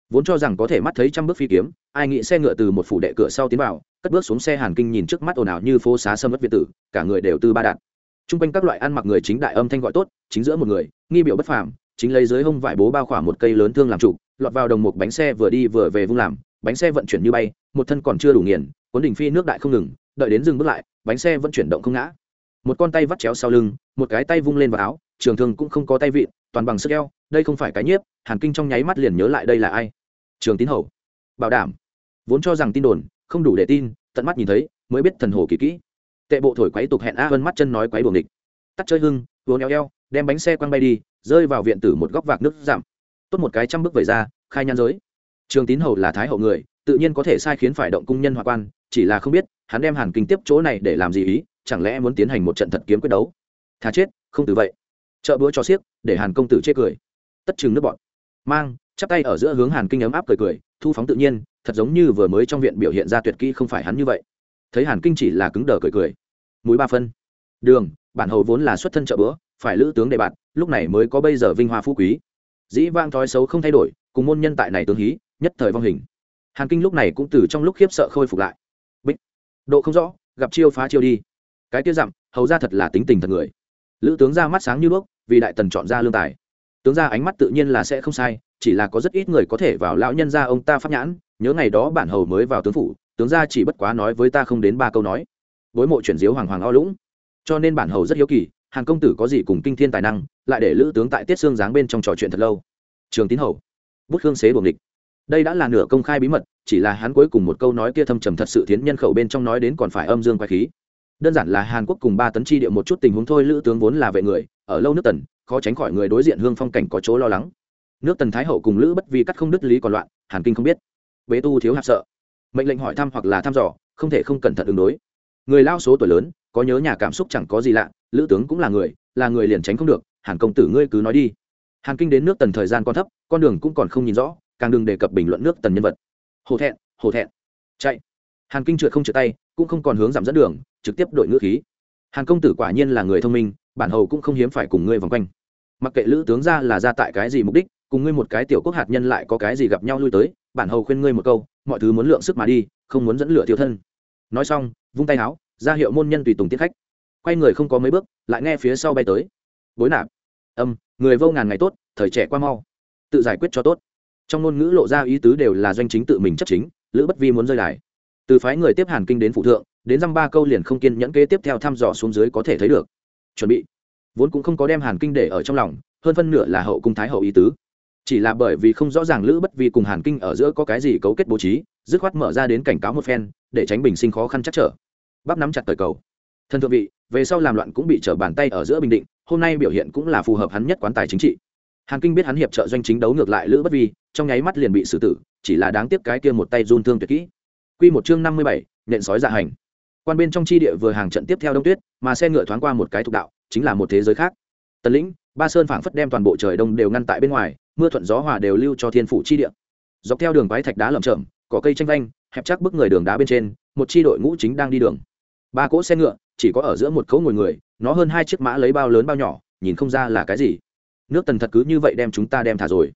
vốn cho rằng có thể mắt thấy trăm bước phi kiếm ai nghĩ xe ngựa từ một phủ đệ cửa sau tiến vào cất bước xuống xe hàn kinh nhìn trước mắt ồn ào như phố xá sâm ất việt tử cả người đều tư ba đạn, t r u n g quanh các loại ăn mặc người chính đại âm thanh gọi tốt chính giữa một người nghi biểu bất phàm chính lấy dưới hông vải bố bao khỏa một cây lớn thương làm trụ lọt vào đồng một bánh xe vừa đi vừa về vung làm bánh xe vận chuyển như bay một thân còn chưa đủ nghiền cuốn đỉnh phi nước đại không ngừng đợi đến dừng bước lại bánh xe vẫn chuyển động không ngã. Một con tay vắt chéo sau lưng một cái tay vung lên vào áo trường thương cũng không có tay vịn toàn bằng sức eo đây không phải cái nhiếp, hàn kinh trong nháy mắt liền nhớ lại đây là ai. Trường tín hầu. Bảo đảm. Vốn cho rằng tin đồn, không đủ để tin, tận mắt nhìn thấy, mới biết thần hồ kỳ kỹ. Tệ bộ thổi quấy tục hẹn a hơn mắt chân nói quấy buồng địch. Tắt chơi hưng uống eo eo, đem bánh xe quăng bay đi, rơi vào viện tử một góc vạc nước giảm. Tốt một cái trăm bước về ra, khai nhan giới. Trường tín hầu là thái hậu người, tự nhiên có thể sai khiến phải động cung nhân hòa quan, chỉ là không biết, hắn đem hàn kinh tiếp chỗ này để làm gì ý, chẳng lẽ muốn tiến hành một trận thật kiếm quyết đấu? Thà chết, không từ vậy. Chợ bữa cho xiếc, để hàn công tử chê cười tất chừng nước bọn mang, chắp tay ở giữa hướng hàn kinh ấm áp cười cười, thu phóng tự nhiên, thật giống như vừa mới trong viện biểu hiện ra tuyệt kỹ không phải hắn như vậy. Thấy hàn kinh chỉ là cứng đờ cười cười. Mũi ba phân. Đường, bản hầu vốn là xuất thân trợ bữa, phải lữ tướng đề bạt, lúc này mới có bây giờ vinh hoa phú quý. Dĩ vang thói xấu không thay đổi, cùng môn nhân tại này tướng hí, nhất thời vong hình. Hàn kinh lúc này cũng từ trong lúc khiếp sợ khôi phục lại. Bích. Độ không rõ, gặp chiêu phá chiêu đi. Cái kia dặm, hầu ra thật là tính tình thật người. Lữ tướng ra mắt sáng như đuốc, vì đại tần chọn ra lương tài tướng ra ánh mắt tự nhiên là sẽ không sai, chỉ là có rất ít người có thể vào lão nhân gia ông ta pháp nhãn, nhớ ngày đó bản hầu mới vào tướng phủ, tướng gia chỉ bất quá nói với ta không đến ba câu nói. Bối mộ chuyển diếu hoàng hoàng o lũng. Cho nên bản hầu rất hiếu kỳ hàn công tử có gì cùng kinh thiên tài năng, lại để lữ tướng tại tiết xương giáng bên trong trò chuyện thật lâu. Trường tín hầu, bút hương xế buồng địch đây đã là nửa công khai bí mật, chỉ là hắn cuối cùng một câu nói kia thâm trầm thật sự thiến nhân khẩu bên trong nói đến còn phải âm dương quái khí đơn giản là hàn quốc cùng ba tấn chi địa một chút tình huống thôi, lữ tướng vốn là vệ người, ở lâu nước tần, khó tránh khỏi người đối diện hương phong cảnh có chỗ lo lắng. Nước tần thái hậu cùng lữ bất vi cắt không đứt lý còn loạn, hàn kinh không biết. Bế tu thiếu hạp sợ. Mệnh lệnh hỏi thăm hoặc là thăm dò, không thể không cẩn thận ứng đối. Người lao số tuổi lớn, có nhớ nhà cảm xúc chẳng có gì lạ, lữ tướng cũng là người là người liền tránh không được, hàn công tử ngươi cứ nói đi. Hàn kinh đến nước tần thời gian còn thấp, con đường cũng còn không nhìn rõ, càng đừng đề cập bình luận nước tần nhân vật. Hổ thẹn hổ thẹn. Chạy. Hàn kinh trượt không trượt tay, cũng không còn hướng giảm dẫn đường trực tiếp đội ngữ khí. Hàn công tử quả nhiên là người thông minh, bản hầu cũng không hiếm phải cùng ngươi vòng quanh. Mặc kệ lữ tướng ra là ra tại cái gì mục đích, cùng ngươi một cái tiểu quốc hạt nhân lại có cái gì gặp nhau lui tới, bản hầu khuyên ngươi một câu, mọi thứ muốn lượng sức mà đi, không muốn dẫn lửa tiểu thân. Nói xong, vung tay áo, ra hiệu môn nhân tùy tùng tiết khách. Quay người không có mấy bước, lại nghe phía sau bay tới. Bối nạp. Âm, người vô ngàn ngày tốt, thời trẻ qua mau. Tự giải quyết cho tốt. Trong ngôn ngữ lộ ra ý tứ đều là doanh chính tự mình chấp chính, lữ bất vi muốn rơi đài. Từ phái người tiếp hàn kinh đến phụ thượng đến dăm ba câu liền không kiên nhẫn kế tiếp theo thăm dò xuống dưới có thể thấy được. Chuẩn bị. Vốn cũng không có đem hàn kinh để ở trong lòng, hơn phân nửa là hậu cung thái hậu ý tứ. Chỉ là bởi vì không rõ ràng lữ bất vi cùng hàn kinh ở giữa có cái gì cấu kết bố trí, dứt khoát mở ra đến cảnh cáo một phen, để tránh bình sinh khó khăn chắc trở. Bắp nắm chặt thời cầu. Thân thượng vị, về sau làm loạn cũng bị trở bàn tay ở giữa bình định, hôm nay biểu hiện cũng là phù hợp hắn nhất quán tài chính trị. Hàn kinh biết hắn hiệp trợ doanh chính đấu ngược lại lữ bất vi, trong nháy mắt liền bị xử tử, chỉ là đáng tiếc cái kia một tay run thương tuyệt kỹ. Q một chương năm mươi bảy, nện sói dạ hành quan bên trong chi địa vừa hàng trận tiếp theo đông tuyết, mà xe ngựa thoáng qua một cái thục đạo, chính là một thế giới khác. Tần lĩnh, ba sơn phảng phất đem toàn bộ trời đông đều ngăn tại bên ngoài, mưa thuận gió hòa đều lưu cho thiên phủ chi địa. Dọc theo đường bái thạch đá lởm chởm cỏ cây tranh vanh, hẹp chắc bức người đường đá bên trên, một chi đội ngũ chính đang đi đường. Ba cỗ xe ngựa, chỉ có ở giữa một cỗ ngồi người, nó hơn hai chiếc mã lấy bao lớn bao nhỏ, nhìn không ra là cái gì. Nước tần thật cứ như vậy đem chúng ta đem thả rồi.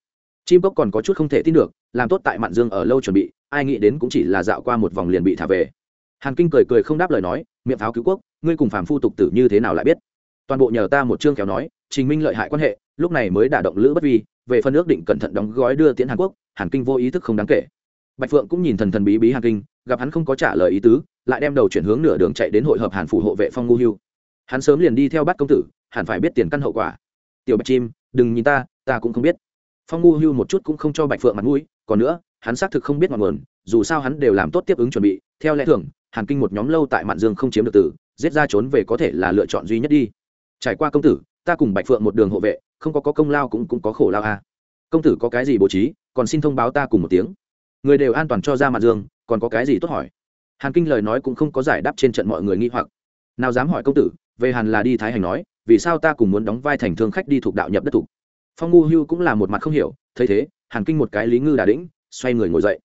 Chim cốc còn có chút không thể tin được, làm tốt tại mạn dương ở lâu chuẩn bị, ai nghĩ đến cũng chỉ là dạo qua một vòng liền bị thả về hàn kinh cười cười không đáp lời nói, miệng pháo cứu quốc, ngươi cùng phàm phu tục tử như thế nào lại biết? Toàn bộ nhờ ta một chương kéo nói, trình minh lợi hại quan hệ, lúc này mới đả động lữ bất vi, về phần ước định cẩn thận đóng gói đưa tiến hàn quốc, hàn kinh vô ý thức không đáng kể. Bạch phượng cũng nhìn thần thần bí bí hàn kinh, gặp hắn không có trả lời ý tứ, lại đem đầu chuyển hướng nửa đường chạy đến hội hợp hàn phủ hộ vệ phong ngu hưu. Hắn sớm liền đi theo bắt công tử, hẳn phải biết tiền căn hậu quả. Tiểu bạch chim, đừng nhìn ta ta cũng không biết. Phong ngu hưu một chút cũng không cho bạch phượng mặt mũi, còn nữa, hắn xác thực không biết ngọn nguồn, dù sao hắn đều làm tốt tiếp ứng chuẩn bị, theo lẽ thường hàn kinh một nhóm lâu tại mạn dương không chiếm được tử giết ra trốn về có thể là lựa chọn duy nhất đi. Trải qua công tử ta cùng bạch phượng một đường hộ vệ không có, có công lao cũng cũng có khổ lao à. công tử có cái gì bố trí còn xin thông báo ta cùng một tiếng. Người đều an toàn cho ra Mạn dương còn có cái gì tốt hỏi? Hàn kinh lời nói cũng không có giải đáp trên trận mọi người nghi hoặc. Nào dám hỏi công tử về hàn là đi thái hành nói vì sao ta cùng muốn đóng vai thành thương khách đi thuộc đạo nhập đất thủ? Phong ngu hưu cũng là một mặt không hiểu thấy thế hàn kinh một cái lý ngư đà đĩnh xoay người ngồi dậy.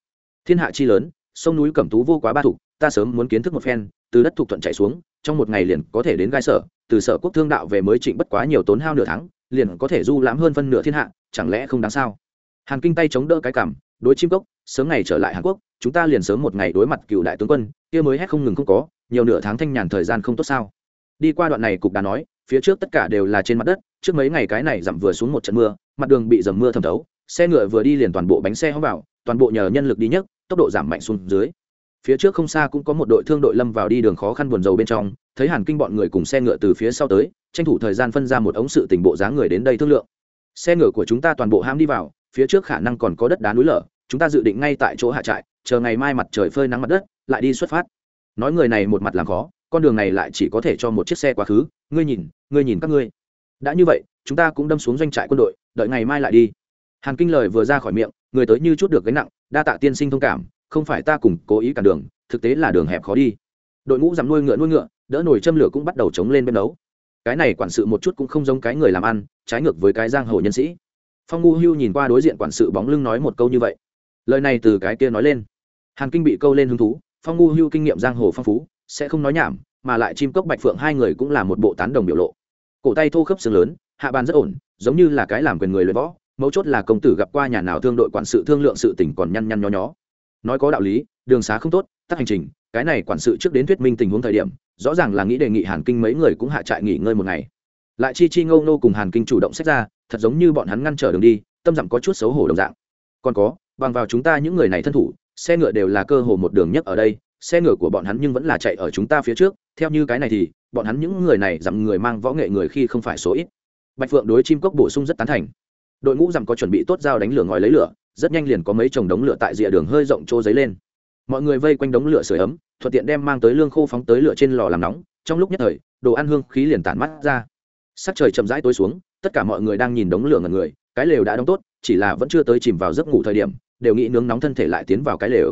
Thiên hạ chi lớn sông núi cẩm tú vô quá ba thủ ta sớm muốn kiến thức một phen, từ đất thuộc thuận chạy xuống, trong một ngày liền có thể đến gai sở, từ sở quốc thương đạo về mới trịnh bất quá nhiều tốn hao nửa tháng, liền có thể du lãm hơn phân nửa thiên hạ, chẳng lẽ không đáng sao? Hàn kinh tay chống đỡ cái cảm, đối chim cốc, sớm ngày trở lại hàn quốc, chúng ta liền sớm một ngày đối mặt cựu đại tướng quân, kia mới hét không ngừng không có, nhiều nửa tháng thanh nhàn thời gian không tốt sao? Đi qua đoạn này cục đã nói, phía trước tất cả đều là trên mặt đất, trước mấy ngày cái này giảm vừa xuống một trận mưa, mặt đường bị dầm mưa thẩm thấu, xe ngựa vừa đi liền toàn bộ bánh xe hóng vào, toàn bộ nhờ nhân lực đi nhất tốc độ giảm mạnh xuống dưới phía trước không xa cũng có một đội thương đội lâm vào đi đường khó khăn buồn rầu bên trong, thấy hàn kinh bọn người cùng xe ngựa từ phía sau tới, tranh thủ thời gian phân ra một ống sự tình bộ dáng người đến đây thương lượng. Xe ngựa của chúng ta toàn bộ ham đi vào, phía trước khả năng còn có đất đá núi lở, chúng ta dự định ngay tại chỗ hạ trại, chờ ngày mai mặt trời phơi nắng mặt đất, lại đi xuất phát. Nói người này một mặt làm khó, con đường này lại chỉ có thể cho một chiếc xe quá khứ, ngươi nhìn ngươi nhìn các ngươi. Đã như vậy, chúng ta cũng đâm xuống doanh trại quân đội, đợi ngày mai lại đi. Hàn kinh lời vừa ra khỏi miệng, người tới như chút được gánh nặng, đa tạ tiên sinh thông cảm không phải ta cùng cố ý cản đường, thực tế là đường hẹp khó đi. Đội ngũ giảm nuôi ngựa nuôi ngựa, đỡ nổi châm lửa cũng bắt đầu chống lên bên đấu cái này quản sự một chút cũng không giống cái người làm ăn, trái ngược với cái giang hồ nhân sĩ. Phong ngu hưu nhìn qua đối diện quản sự bóng lưng nói một câu như vậy. Lời này từ cái kia nói lên. Hàn kinh bị câu lên hứng thú, phong ngu hưu kinh nghiệm giang hồ phong phú, sẽ không nói nhảm, mà lại chim cốc bạch phượng hai người cũng là một bộ tán đồng biểu lộ. Cổ tay thô khớp xương lớn, hạ bàn rất ổn, giống như là cái làm quyền người luyện võ, mấu chốt là công tử gặp qua nhà nào thương đội quản sự thương lượng sự tỉnh còn nhăn nhăn nho nhó nói có đạo lý, đường xá không tốt tắt hành trình, cái này quản sự trước đến thuyết minh tình huống thời điểm, rõ ràng là nghĩ đề nghị hàn kinh mấy người cũng hạ trại nghỉ ngơi một ngày. Lại chi chi ngâu nô cùng hàn kinh chủ động xét ra, thật giống như bọn hắn ngăn trở đường đi, tâm dặm có chút xấu hổ đồng dạng. Còn có, bằng vào chúng ta những người này thân thủ, xe ngựa đều là cơ hồ một đường nhất ở đây, xe ngựa của bọn hắn nhưng vẫn là chạy ở chúng ta phía trước, theo như cái này thì, bọn hắn những người này dặm người mang võ nghệ người khi không phải số ít. Bạch phượng đối chim cốc bổ sung rất tán thành. Đội ngũ dặm có chuẩn bị tốt dao đánh lửa ngòi lấy lửa rất nhanh liền có mấy chồng đống lửa tại rìa đường hơi rộng trô giấy lên. Mọi người vây quanh đống lửa sưởi ấm, thuận tiện đem mang tới lương khô phóng tới lửa trên lò làm nóng. Trong lúc nhất thời, đồ ăn hương khí liền tản mắt ra. Sắc trời chậm rãi tối xuống, tất cả mọi người đang nhìn đống lửa ngần người, cái lều đã đóng tốt, chỉ là vẫn chưa tới chìm vào giấc ngủ thời điểm, đều nghĩ nướng nóng thân thể lại tiến vào cái lều.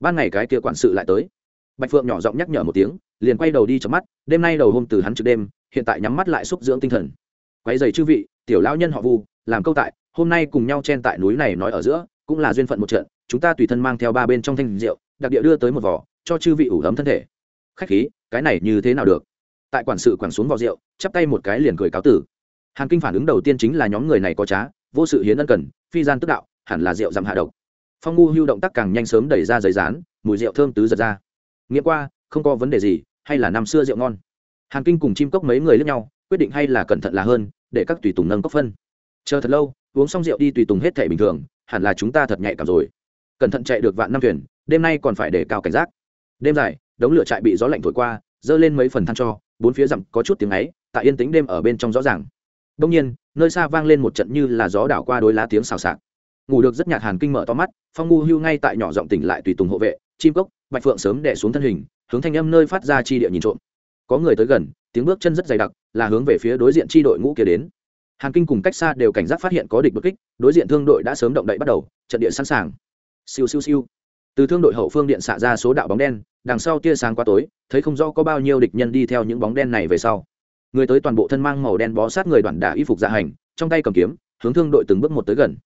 Ban ngày cái kia quản sự lại tới. Bạch phượng nhỏ giọng nhắc nhở một tiếng, liền quay đầu đi chấm mắt, đêm nay đầu hôm từ hắn trước đêm, hiện tại nhắm mắt lại xúc dưỡng tinh thần. Quay dày chư vị, tiểu lão nhân họ vu, làm câu tại hôm nay cùng nhau chen tại núi này nói ở giữa, cũng là duyên phận một trận, chúng ta tùy thân mang theo ba bên trong thanh rượu, đặc địa đưa tới một vỏ cho chư vị ủ ấm thân thể. Khách khí, cái này như thế nào được? Tại quản sự quẳng xuống vỏ rượu, chắp tay một cái liền cười cáo tử. Hàn kinh phản ứng đầu tiên chính là nhóm người này có trá, vô sự hiến ân cần, phi gian tức đạo, hẳn là rượu giảm hạ độc. Phong ngu hưu động tác càng nhanh sớm đẩy ra giấy rán mùi rượu thơm tứ giật ra. Nghĩa qua, không có vấn đề gì, hay là năm xưa rượu ngon. Hàn kinh cùng chim cốc mấy người lướt nhau, quyết định hay là cẩn thận là hơn, để các tùy tùng nâng cốc phân chờ thật lâu, uống xong rượu đi tùy tùng hết thể bình thường, hẳn là chúng ta thật nhạy cảm rồi. Cẩn thận chạy được vạn năm thuyền, đêm nay còn phải để cao cảnh giác. Đêm dài, đống lửa trại bị gió lạnh thổi qua, dơ lên mấy phần than cho, bốn phía dặm có chút tiếng ấy, tại yên tĩnh đêm ở bên trong rõ ràng. Đông nhiên, nơi xa vang lên một trận như là gió đảo qua đôi lá tiếng xào xạc. Ngủ được rất nhạt hàn kinh mở to mắt, phong ngu hưu ngay tại nhỏ giọng tỉnh lại tùy tùng hộ vệ, chim cốc, bạch phượng sớm đẻ xuống thân hình, hướng thanh âm nơi phát ra chi địa nhìn trộm. Có người tới gần, tiếng bước chân rất dày đặc, là hướng về phía đối diện chi đội ngũ kia đến hàn kinh cùng cách xa đều cảnh giác phát hiện có địch bất kích, đối diện thương đội đã sớm động đậy bắt đầu, trận địa sẵn sàng. Siêu siêu siêu. Từ thương đội hậu phương điện xạ ra số đạo bóng đen, đằng sau tia sáng qua tối, thấy không rõ có bao nhiêu địch nhân đi theo những bóng đen này về sau. Người tới toàn bộ thân mang màu đen bó sát người đoàn đả y phục dạ hành, trong tay cầm kiếm, hướng thương đội từng bước một tới gần.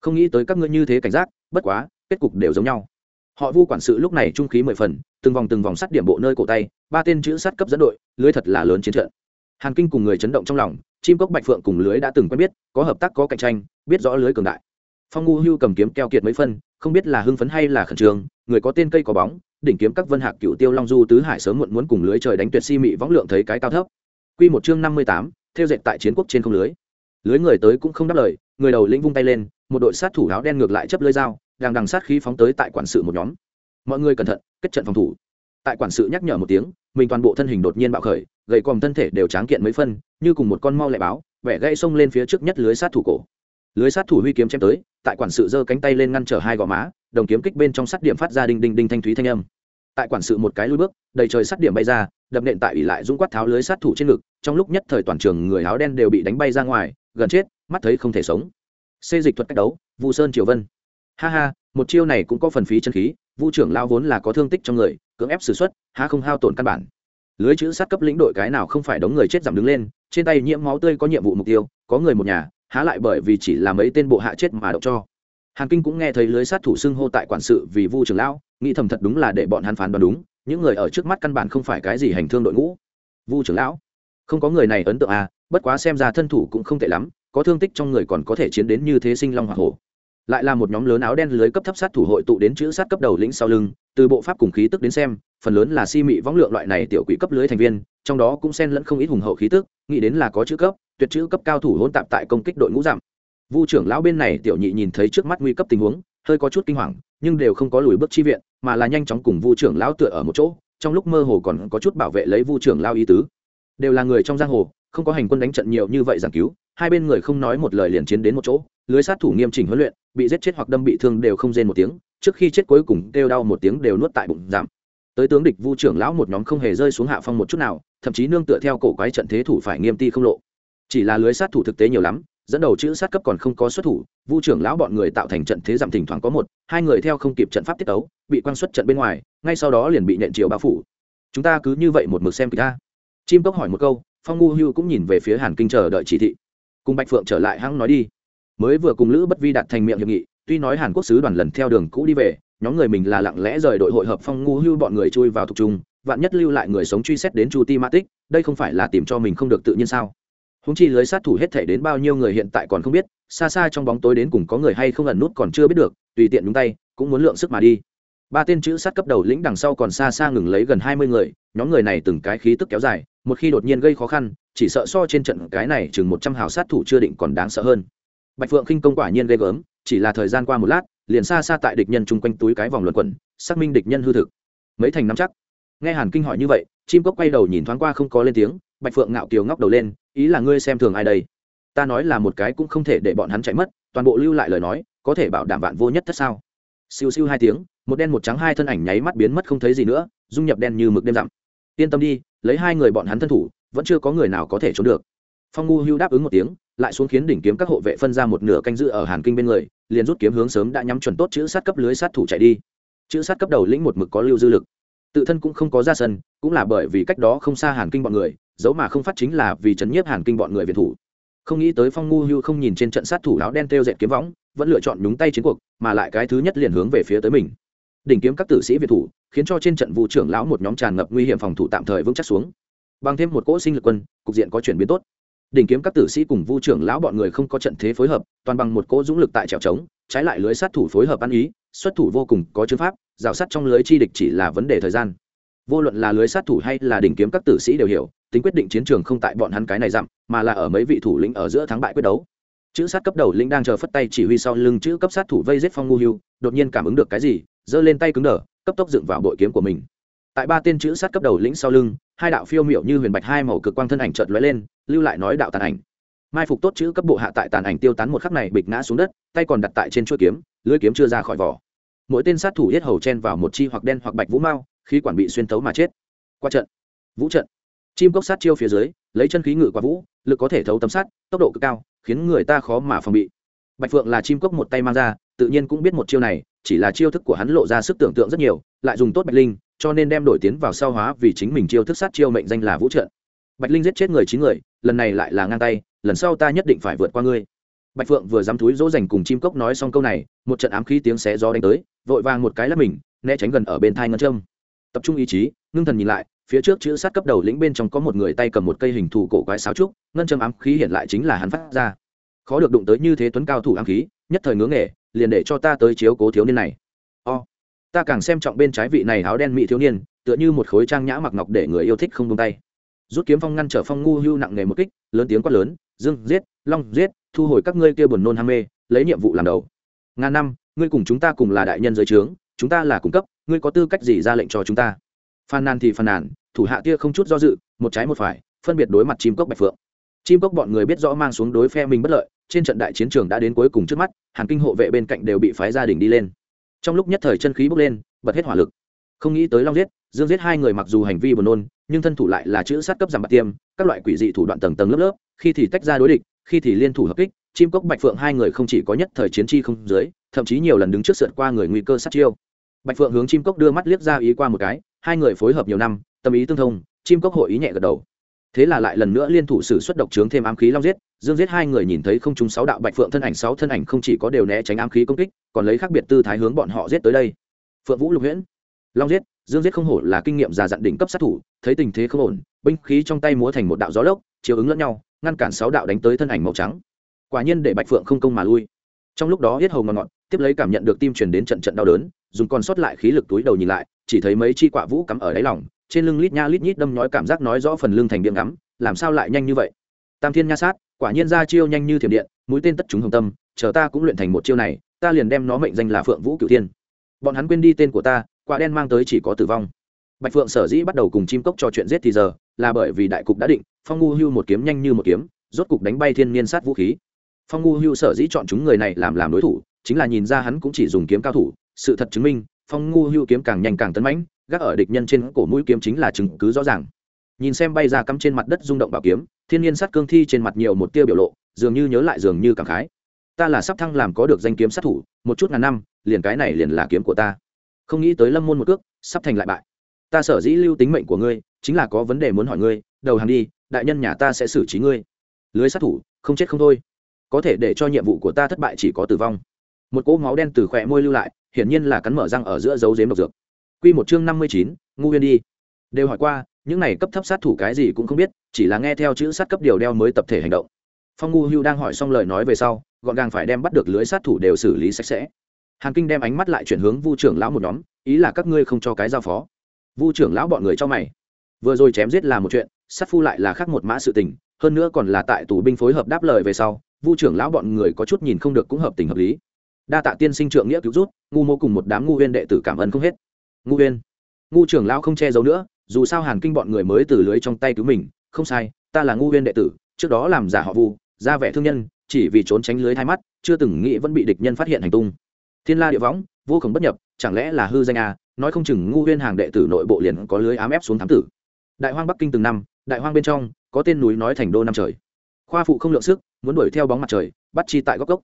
Không nghĩ tới các ngươi như thế cảnh giác, bất quá, kết cục đều giống nhau. Họ vu quản sự lúc này trung khí mười phần, từng vòng từng vòng sắt điểm bộ nơi cổ tay, ba tên chữ sắt cấp dẫn đội, lưới thật là lớn chiến trận. Hàn kinh cùng người chấn động trong lòng chim cốc bạch phượng cùng lưới đã từng quen biết, có hợp tác, có cạnh tranh, biết rõ lưới cường đại. Phong ngu hưu cầm kiếm keo kiệt mấy phân, không biết là hưng phấn hay là khẩn trương, người có tên cây có bóng, đỉnh kiếm các vân hạc cựu tiêu long du tứ hải sớm muộn muốn cùng lưới trời đánh tuyệt si mị võng lượng thấy cái cao thấp. Quy một chương năm mươi tám, theo dệt tại chiến quốc trên không lưới. Lưới người tới cũng không đáp lời, người đầu lĩnh vung tay lên, một đội sát thủ áo đen ngược lại chấp lưới dao, đang đằng sát khí phóng tới tại quản sự một nhóm. Mọi người cẩn thận, kết trận phòng thủ. Tại quản sự nhắc nhở một tiếng, mình toàn bộ thân hình đột nhiên bạo khởi, gầy còm thân thể đều tráng kiện mấy phân như cùng một con mau lẹ báo, vẻ gãy xông lên phía trước nhất lưới sát thủ cổ. Lưới sát thủ huy kiếm chém tới, tại quản sự giơ cánh tay lên ngăn trở hai gò má, đồng kiếm kích bên trong sắt điểm phát ra đinh đinh đinh thanh thúy thanh âm. Tại quản sự một cái lui bước, đầy trời sắt điểm bay ra, đập nện tại ủy lại dũng quát tháo lưới sát thủ trên ngực, trong lúc nhất thời toàn trường người áo đen đều bị đánh bay ra ngoài, gần chết, mắt thấy không thể sống. Xê dịch thuật cách đấu, vu sơn triều vân. Ha ha, một chiêu này cũng có phần phí chân khí, vu trưởng lao vốn là có thương tích trong người, cưỡng ép xử x há ha không hao tổn căn bản lưới chữ sát cấp lĩnh đội cái nào không phải đống người chết giảm đứng lên, trên tay nhiễm máu tươi có nhiệm vụ mục tiêu, có người một nhà, há lại bởi vì chỉ là mấy tên bộ hạ chết mà động cho. Hàn kinh cũng nghe thấy lưới sát thủ xưng hô tại quản sự vì vu trưởng lão, nghĩ thầm thật đúng là để bọn hắn phán đoán đúng, những người ở trước mắt căn bản không phải cái gì hành thương đội ngũ. Vu trưởng lão, không có người này ấn tượng à bất quá xem ra thân thủ cũng không tệ lắm, có thương tích trong người còn có thể chiến đến như thế sinh long hoa hổ lại là một nhóm lớn áo đen lưới cấp thấp sát thủ hội tụ đến chữ sát cấp đầu lĩnh sau lưng, từ bộ pháp cùng khí tức đến xem, phần lớn là si mị võng lượng loại này tiểu quỷ cấp lưới thành viên, trong đó cũng xen lẫn không ít hùng hậu khí tức, nghĩ đến là có chữ cấp, tuyệt chữ cấp cao thủ hỗn tạp tại công kích đội ngũ giảm. Vu trưởng lão bên này tiểu nhị nhìn thấy trước mắt nguy cấp tình huống, hơi có chút kinh hoàng, nhưng đều không có lùi bước chi viện, mà là nhanh chóng cùng vu trưởng lão tựa ở một chỗ, trong lúc mơ hồ còn có chút bảo vệ lấy vu trưởng lão ý tứ. Đều là người trong giang hồ không có hành quân đánh trận nhiều như vậy giảng cứu, hai bên người không nói một lời liền chiến đến một chỗ, lưới sát thủ nghiêm chỉnh huấn luyện, bị giết chết hoặc đâm bị thương đều không rên một tiếng, trước khi chết cuối cùng kêu đau một tiếng đều nuốt tại bụng giảm. Tới tướng địch vu trưởng lão một nhóm không hề rơi xuống hạ phong một chút nào, thậm chí nương tựa theo cổ quái trận thế thủ phải nghiêm ti không lộ. Chỉ là lưới sát thủ thực tế nhiều lắm, dẫn đầu chữ sát cấp còn không có xuất thủ, vu trưởng lão bọn người tạo thành trận thế giảm thỉnh thoảng có một, hai người theo không kịp trận pháp tiết tấu, bị quan xuất trận bên ngoài, ngay sau đó liền bị nện chiều bao phủ. Chúng ta cứ như vậy một mực xem kịch ta chim cốc hỏi một câu phong ngu hưu cũng nhìn về phía hàn kinh chờ đợi chỉ thị. Cùng bạch phượng trở lại hăng nói đi. Mới vừa cùng lữ bất vi đặt thành miệng hiệp nghị, tuy nói hàn quốc sứ đoàn lần theo đường cũ đi về, nhóm người mình là lặng lẽ rời đội hội hợp phong ngu hưu bọn người chui vào thuộc trung, vạn nhất lưu lại người sống truy xét đến chu ti ma tích, đây không phải là tìm cho mình không được tự nhiên sao? Húng chi lưới sát thủ hết thể đến bao nhiêu người hiện tại còn không biết, xa xa trong bóng tối đến cùng có người hay không ẩn nút còn chưa biết được, tùy tiện đúng tay, cũng muốn lượng sức mà đi ba tên chữ sát cấp đầu lĩnh đằng sau còn xa xa ngừng lấy gần hai mươi người, nhóm người này từng cái khí tức kéo dài, một khi đột nhiên gây khó khăn, chỉ sợ so trên trận cái này chừng một trăm hào sát thủ chưa định còn đáng sợ hơn. Bạch phượng khinh công quả nhiên ghê gớm, chỉ là thời gian qua một lát, liền xa xa tại địch nhân chung quanh túi cái vòng luẩn quẩn, xác minh địch nhân hư thực. Mấy thành nắm chắc. Nghe hàn kinh hỏi như vậy, chim cốc quay đầu nhìn thoáng qua không có lên tiếng, bạch phượng ngạo kiều ngóc đầu lên, ý là ngươi xem thường ai đây? Ta nói là một cái cũng không thể để bọn hắn chạy mất, toàn bộ lưu lại lời nói, có thể bảo đảm vạn vô nhất thất sao? Siêu siêu hai tiếng một đen một trắng hai thân ảnh nháy mắt biến mất không thấy gì nữa, dung nhập đen như mực đêm dặm. Yên tâm đi, lấy hai người bọn hắn thân thủ, vẫn chưa có người nào có thể trốn được. Phong ngu hưu đáp ứng một tiếng, lại xuống khiến đỉnh kiếm các hộ vệ phân ra một nửa canh giữ ở hàn kinh bên người, liền rút kiếm hướng sớm đã nhắm chuẩn tốt chữ sát cấp lưới sát thủ chạy đi. Chữ sát cấp đầu lĩnh một mực có lưu dư lực. Tự thân cũng không có ra sân, cũng là bởi vì cách đó không xa hàn kinh bọn người dẫu mà không phát chính là vì chấn nhiếp hàn kinh bọn người việt thủ. Không nghĩ tới phong ngu hưu không nhìn trên trận sát thủ áo đen têu dệt kiếm võng, vẫn lựa chọn nhúng tay chiến cuộc, mà lại cái thứ nhất liền hướng về phía tới mình đỉnh kiếm các tử sĩ việt thủ, khiến cho trên trận vụ trưởng lão một nhóm tràn ngập nguy hiểm phòng thủ tạm thời vững chắc xuống. Bằng thêm một cỗ sinh lực quân, cục diện có chuyển biến tốt. Đỉnh kiếm các tử sĩ cùng vu trưởng lão bọn người không có trận thế phối hợp, toàn bằng một cỗ dũng lực tại trèo trống, trái lại lưới sát thủ phối hợp ăn ý, xuất thủ vô cùng có chứng pháp, rào sát trong lưới chi địch chỉ là vấn đề thời gian. Vô luận là lưới sát thủ hay là đỉnh kiếm các tử sĩ đều hiểu, tính quyết định chiến trường không tại bọn hắn cái này dặm, mà là ở mấy vị thủ lĩnh ở giữa thắng bại quyết đấu. Chữ sát cấp đầu lĩnh đang chờ phất tay chỉ huy sau lưng chữ cấp sát thủ vây giết phong ngu hưu, đột nhiên cảm ứng được cái gì giơ lên tay cứng đờ, cấp tốc dựng vào bội kiếm của mình. Tại ba tên chữ sát cấp đầu lĩnh sau lưng, hai đạo phiêu miệu như huyền bạch hai màu cực quang thân ảnh chợt lóe lên, lưu lại nói đạo tàn ảnh. Mai phục tốt chữ cấp bộ hạ tại tàn ảnh tiêu tán một khắc này bịch ngã xuống đất, tay còn đặt tại trên chuôi kiếm, lưỡi kiếm chưa ra khỏi vỏ. Mỗi tên sát thủ yết hầu chen vào một chi hoặc đen hoặc bạch vũ mao khi quản bị xuyên tấu mà chết. Qua trận. Vũ trận. Chim cốc sát chiêu phía dưới, lấy chân khí ngự qua vũ, lực có thể thấu tấm sát, tốc độ cực cao, khiến người ta khó mà phòng bị. Bạch phượng là chim cốc một tay mang ra, tự nhiên cũng biết một chiêu này chỉ là chiêu thức của hắn lộ ra sức tưởng tượng rất nhiều, lại dùng tốt bạch linh, cho nên đem đổi tiến vào sau hóa vì chính mình chiêu thức sát chiêu mệnh danh là vũ trận. Bạch linh giết chết người chín người, lần này lại là ngang tay, lần sau ta nhất định phải vượt qua ngươi. Bạch phượng vừa dám túi dỗ dành cùng chim cốc nói xong câu này, một trận ám khí tiếng xé gió đánh tới, vội vàng một cái là mình, né tránh gần ở bên thai ngân trâm tập trung ý chí, ngưng thần nhìn lại, phía trước chữ sát cấp đầu lĩnh bên trong có một người tay cầm một cây hình thù cổ quái sáo trúc, ngân châm ám khí hiện lại chính là hắn phát ra. Khó được đụng tới như thế tuấn cao thủ ám khí, nhất thời ngưỡng nghề liền để cho ta tới chiếu cố thiếu niên này. O、oh. ta càng xem trọng bên trái vị này áo đen mỹ thiếu niên, tựa như một khối trang nhã mặc ngọc để người yêu thích không tung tay. Rút kiếm phong ngăn trở phong ngu hưu nặng nghề một kích, lớn tiếng quát lớn, dương, giết, long, giết, thu hồi các ngươi kia buồn nôn ham mê, lấy nhiệm vụ làm đầu. Ngàn năm, ngươi cùng chúng ta cùng là đại nhân giới trướng, chúng ta là cung cấp, ngươi có tư cách gì ra lệnh cho chúng ta? Phàn nàn thì phàn nàn, thủ hạ kia không chút do dự, một trái một phải, phân biệt đối mặt chim cốc bạch phượng. Chim cốc bọn người biết rõ mang xuống đối phe mình bất lợi trên trận đại chiến trường đã đến cuối cùng trước mắt, hàn kinh hộ vệ bên cạnh đều bị phái gia đình đi lên. Trong lúc nhất thời chân khí bốc lên, bật hết hỏa lực. Không nghĩ tới long giết, dương giết hai người mặc dù hành vi buồn nôn, nhưng thân thủ lại là chữ sát cấp giảm bạc tiêm, các loại quỷ dị thủ đoạn tầng tầng lớp lớp, khi thì tách ra đối địch, khi thì liên thủ hợp kích, chim cốc bạch phượng hai người không chỉ có nhất thời chiến chi không dưới, thậm chí nhiều lần đứng trước sượt qua người nguy cơ sát chiêu. Bạch phượng hướng chim cốc đưa mắt liếc ra ý qua một cái, hai người phối hợp nhiều năm, tâm ý tương thông, chim cốc hội ý nhẹ gật đầu. Thế là lại lần nữa liên thủ sử xuất độc trướng thêm ám khí long giết dương giết hai người nhìn thấy không chúng sáu đạo bạch phượng thân ảnh, sáu thân ảnh không chỉ có đều né tránh ám khí công kích, còn lấy khác biệt tư thái hướng bọn họ giết tới đây. Phượng vũ, lục huyễn, long giết, dương giết không hổ là kinh nghiệm già dặn đỉnh cấp sát thủ, thấy tình thế không ổn, binh khí trong tay múa thành một đạo gió lốc, chiếu ứng lẫn nhau, ngăn cản sáu đạo đánh tới thân ảnh màu trắng. Quả nhiên để bạch phượng không công mà lui. Trong lúc đó hết hầu ngọt ngọt tiếp lấy cảm nhận được tim truyền đến trận trận đau đớn, dùng còn sót lại khí lực túi đầu nhìn lại, chỉ thấy mấy chi quạ vũ cắm ở đáy lòng, trên lưng lít nha lít nhít đâm nhói cảm giác nói rõ phần lưng thành điểm ngắm, làm sao lại nhanh như vậy? Tam thiên nha sát quả nhiên ra chiêu nhanh như thiểm điện, mũi tên tất chúng hồng tâm, chờ ta cũng luyện thành một chiêu này, ta liền đem nó mệnh danh là phượng vũ cửu thiên. Bọn hắn quên đi tên của ta, quả đen mang tới chỉ có tử vong. Bạch phượng sở dĩ bắt đầu cùng chim cốc trò chuyện giết thì giờ, là bởi vì đại cục đã định, phong ngu hưu một kiếm nhanh như một kiếm, rốt cục đánh bay thiên niên sát vũ khí. Phong ngu hưu sở dĩ chọn chúng người này làm làm đối thủ, chính là nhìn ra hắn cũng chỉ dùng kiếm cao thủ, sự thật chứng minh, phong ngu hưu kiếm càng nhanh càng tấn mãnh, gác ở địch nhân trên cổ mũi kiếm chính là chứng cứ rõ ràng nhìn xem bay ra cắm trên mặt đất rung động bảo kiếm, thiên nhiên sát cương thi trên mặt nhiều một tia biểu lộ, dường như nhớ lại dường như cảm khái. Ta là sắp thăng làm có được danh kiếm sát thủ, một chút ngàn năm, liền cái này liền là kiếm của ta. Không nghĩ tới lâm môn một cước, sắp thành lại bại. Ta sở dĩ lưu tính mệnh của ngươi, chính là có vấn đề muốn hỏi ngươi, đầu hàng đi, đại nhân nhà ta sẽ xử trí ngươi. Lưới sát thủ, không chết không thôi. Có thể để cho nhiệm vụ của ta thất bại chỉ có tử vong. Một cỗ máu đen từ khỏe môi lưu lại, hiển nhiên là cắn mở răng ở giữa dấu dếm độc dược. Q một chương năm mươi chín, ngu huyên đi. Đều hỏi qua những này cấp thấp sát thủ cái gì cũng không biết, chỉ là nghe theo chữ sát cấp điều đeo mới tập thể hành động. Phong ngu hưu đang hỏi xong lời nói về sau, gọn gàng phải đem bắt được lưới sát thủ đều xử lý sạch sẽ. Hàn kinh đem ánh mắt lại chuyển hướng vu trưởng lão một nhóm, ý là các ngươi không cho cái giao phó. Vu trưởng lão bọn người cho mày. Vừa rồi chém giết là một chuyện, sát phu lại là khác một mã sự tình, hơn nữa còn là tại tù binh phối hợp đáp lời về sau, vu trưởng lão bọn người có chút nhìn không được cũng hợp tình hợp lý. Đa tạ tiên sinh trượng nghĩa cứu rút ngu mô cùng một đám ngu huyên đệ tử cảm ơn không hết. Ngu huyên. Ngu trưởng lão không che giấu nữa dù sao hàn kinh bọn người mới từ lưới trong tay cứu mình, không sai, ta là ngu huyên đệ tử, trước đó làm giả họ vu, ra vẻ thương nhân, chỉ vì trốn tránh lưới hai mắt, chưa từng nghĩ vẫn bị địch nhân phát hiện hành tung. Thiên la địa võng, vô khổng bất nhập, chẳng lẽ là hư danh à? Nói không chừng ngu huyên hàng đệ tử nội bộ liền có lưới ám ép xuống thám tử. Đại hoang bắc kinh từng năm, đại hoang bên trong, có tên núi nói thành đô năm trời. Khoa phụ không lượng sức, muốn đuổi theo bóng mặt trời, bắt chi tại góc gốc.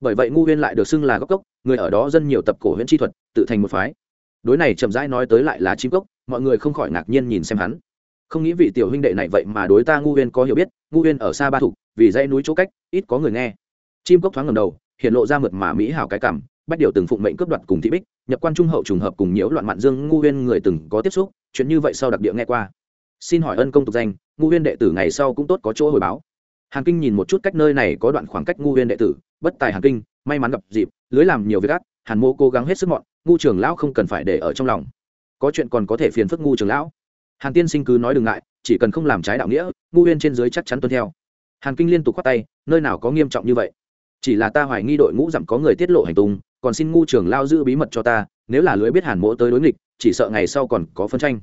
Bởi vậy ngu huyên lại được xưng là góc gốc, người ở đó dân nhiều tập cổ huyễn chi thuật, tự thành một phái đối này chậm rãi nói tới lại là chim cốc, mọi người không khỏi ngạc nhiên nhìn xem hắn. Không nghĩ vị tiểu huynh đệ này vậy mà đối ta ngu huyên có hiểu biết, ngu huyên ở xa ba thục vì dãy núi chỗ cách, ít có người nghe. Chim cốc thoáng ngầm đầu, hiện lộ ra mượt mà mỹ hảo cái cảm bắt điều từng phụng mệnh cướp đoạt cùng thị bích, nhập quan trung hậu trùng hợp cùng nhiễu loạn mạn dương ngu huyên người từng có tiếp xúc, chuyện như vậy sau đặc địa nghe qua. Xin hỏi ân công tục danh, ngu huyên đệ tử ngày sau cũng tốt có chỗ hồi báo. Hàn kinh nhìn một chút cách nơi này có đoạn khoảng cách ngu huyên đệ tử, bất tài hàn kinh, may mắn gặp dịp, lưới làm nhiều việc ác hàn mô cố gắng hết sức mọn, ngu trưởng lão không cần phải để ở trong lòng. Có chuyện còn có thể phiền phức ngu trưởng lão. Hàn tiên sinh cứ nói đừng ngại, chỉ cần không làm trái đạo nghĩa, ngu huyên trên dưới chắc chắn tuân theo. Hàn kinh liên tục khoát tay, nơi nào có nghiêm trọng như vậy? Chỉ là ta hoài nghi đội ngũ dặm có người tiết lộ hành tung, còn xin ngu trưởng lao giữ bí mật cho ta, nếu là lưới biết hàn mỗ tới đối nghịch, chỉ sợ ngày sau còn có phân tranh.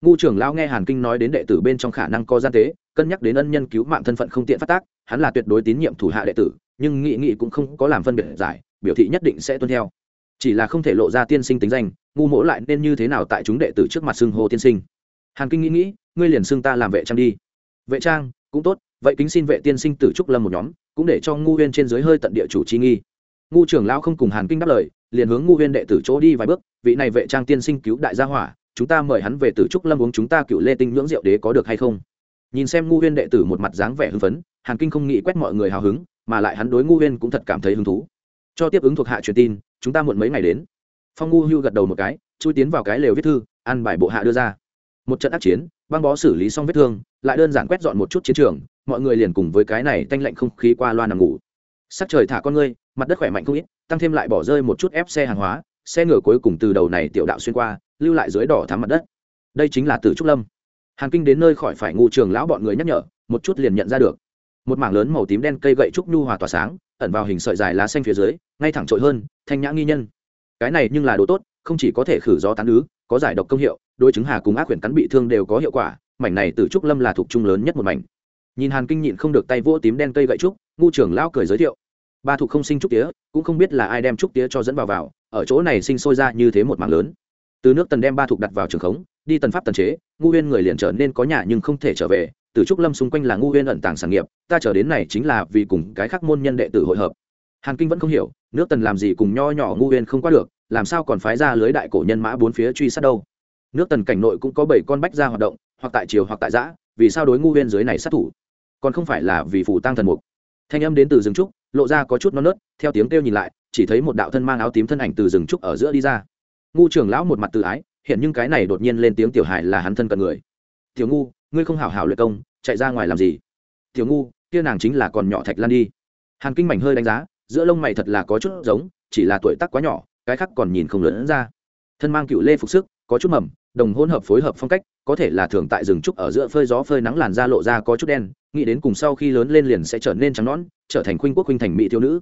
Ngu trưởng lao nghe hàn kinh nói đến đệ tử bên trong khả năng có gian tế, cân nhắc đến ân nhân cứu mạng thân phận không tiện phát tác, hắn là tuyệt đối tín nhiệm thủ hạ đệ tử, nhưng nghị nghị cũng không có làm phân biệt giải, biểu thị nhất định sẽ tuân theo chỉ là không thể lộ ra tiên sinh tính danh, ngu mỗ lại nên như thế nào tại chúng đệ tử trước mặt xưng hô tiên sinh? Hàn kinh nghĩ nghĩ, ngươi liền xưng ta làm vệ trang đi. Vệ trang, cũng tốt, vậy kính xin vệ tiên sinh tử trúc lâm một nhóm, cũng để cho ngu huyên trên dưới hơi tận địa chủ chi nghi. Ngu trưởng lão không cùng hàn kinh đáp lời, liền hướng ngu huyên đệ tử chỗ đi vài bước, vị này vệ trang tiên sinh cứu đại gia hỏa, chúng ta mời hắn về tử trúc lâm uống chúng ta cựu lê tinh nhưỡng rượu đế có được hay không? Nhìn xem ngu huyên đệ tử một mặt dáng vẻ hưng phấn, hàn kinh không nghĩ quét mọi người hào hứng, mà lại hắn đối ngu huyên cũng thật cảm thấy hứng thú. Cho tiếp ứng thuộc hạ truyền tin chúng ta muộn mấy ngày đến. Phong ngu hưu gật đầu một cái, chui tiến vào cái lều viết thư ăn bài bộ hạ đưa ra. Một trận ác chiến, băng bó xử lý xong vết thương, lại đơn giản quét dọn một chút chiến trường, mọi người liền cùng với cái này tanh lạnh không khí qua loa nằm ngủ. Sắc trời thả con ngươi, mặt đất khỏe mạnh không ít, tăng thêm lại bỏ rơi một chút ép xe hàng hóa, xe ngựa cuối cùng từ đầu này tiểu đạo xuyên qua, lưu lại dưới đỏ thắm mặt đất. Đây chính là tử trúc lâm. Hàn kinh đến nơi khỏi phải ngu trường lão bọn người nhắc nhở, một chút liền nhận ra được một mảng lớn màu tím đen cây gậy trúc nhu hòa tỏa sáng, ẩn vào hình sợi dài lá xanh phía dưới, ngay thẳng trội hơn, thanh nhã nghi nhân. Cái này nhưng là đồ tốt, không chỉ có thể khử gió tán ứ, có giải độc công hiệu, đôi chứng hà cùng ác quyển cắn bị thương đều có hiệu quả, mảnh này từ trúc lâm là thuộc trung lớn nhất một mảnh. Nhìn hàn kinh nhịn không được tay vỗ tím đen cây gậy trúc, ngu trưởng lão cười giới thiệu. Ba thuộc không sinh trúc tía, cũng không biết là ai đem trúc tía cho dẫn vào vào, ở chỗ này sinh sôi ra như thế một mảng lớn. Từ nước tần đem ba thuộc đặt vào trường khống, đi tần pháp tần chế, ngu huyên người liền trở nên có nhà nhưng không thể trở về từ trúc lâm xung quanh là ngu huyên ẩn tàng sản nghiệp, ta trở đến này chính là vì cùng cái khác môn nhân đệ tử hội hợp. Hàn kinh vẫn không hiểu, nước tần làm gì cùng nho nhỏ ngu huyên không qua được, làm sao còn phái ra lưới đại cổ nhân mã bốn phía truy sát đâu. Nước tần cảnh nội cũng có bảy con bách ra hoạt động, hoặc tại triều hoặc tại giã, vì sao đối ngu huyên dưới này sát thủ? Còn không phải là vì phủ tăng thần mục. Thanh âm đến từ rừng trúc, lộ ra có chút non nớt, theo tiếng kêu nhìn lại, chỉ thấy một đạo thân mang áo tím thân ảnh từ rừng trúc ở giữa đi ra. Ngu trưởng lão một mặt tự ái, hiện nhưng cái này đột nhiên lên tiếng tiểu hải là hắn thân cận người. Tiểu ngu ngươi không hảo hảo luyện công, chạy ra ngoài làm gì? Tiểu ngu, kia nàng chính là còn nhỏ thạch lan đi. Hàn kinh mảnh hơi đánh giá, giữa lông mày thật là có chút giống, chỉ là tuổi tác quá nhỏ, cái khác còn nhìn không lớn ra. Thân mang cựu lê phục sức, có chút mầm, đồng hỗn hợp phối hợp phong cách, có thể là thường tại rừng trúc ở giữa phơi gió phơi nắng làn da lộ ra có chút đen, nghĩ đến cùng sau khi lớn lên liền sẽ trở nên trắng nõn, trở thành khuynh quốc khuynh thành mỹ thiếu nữ.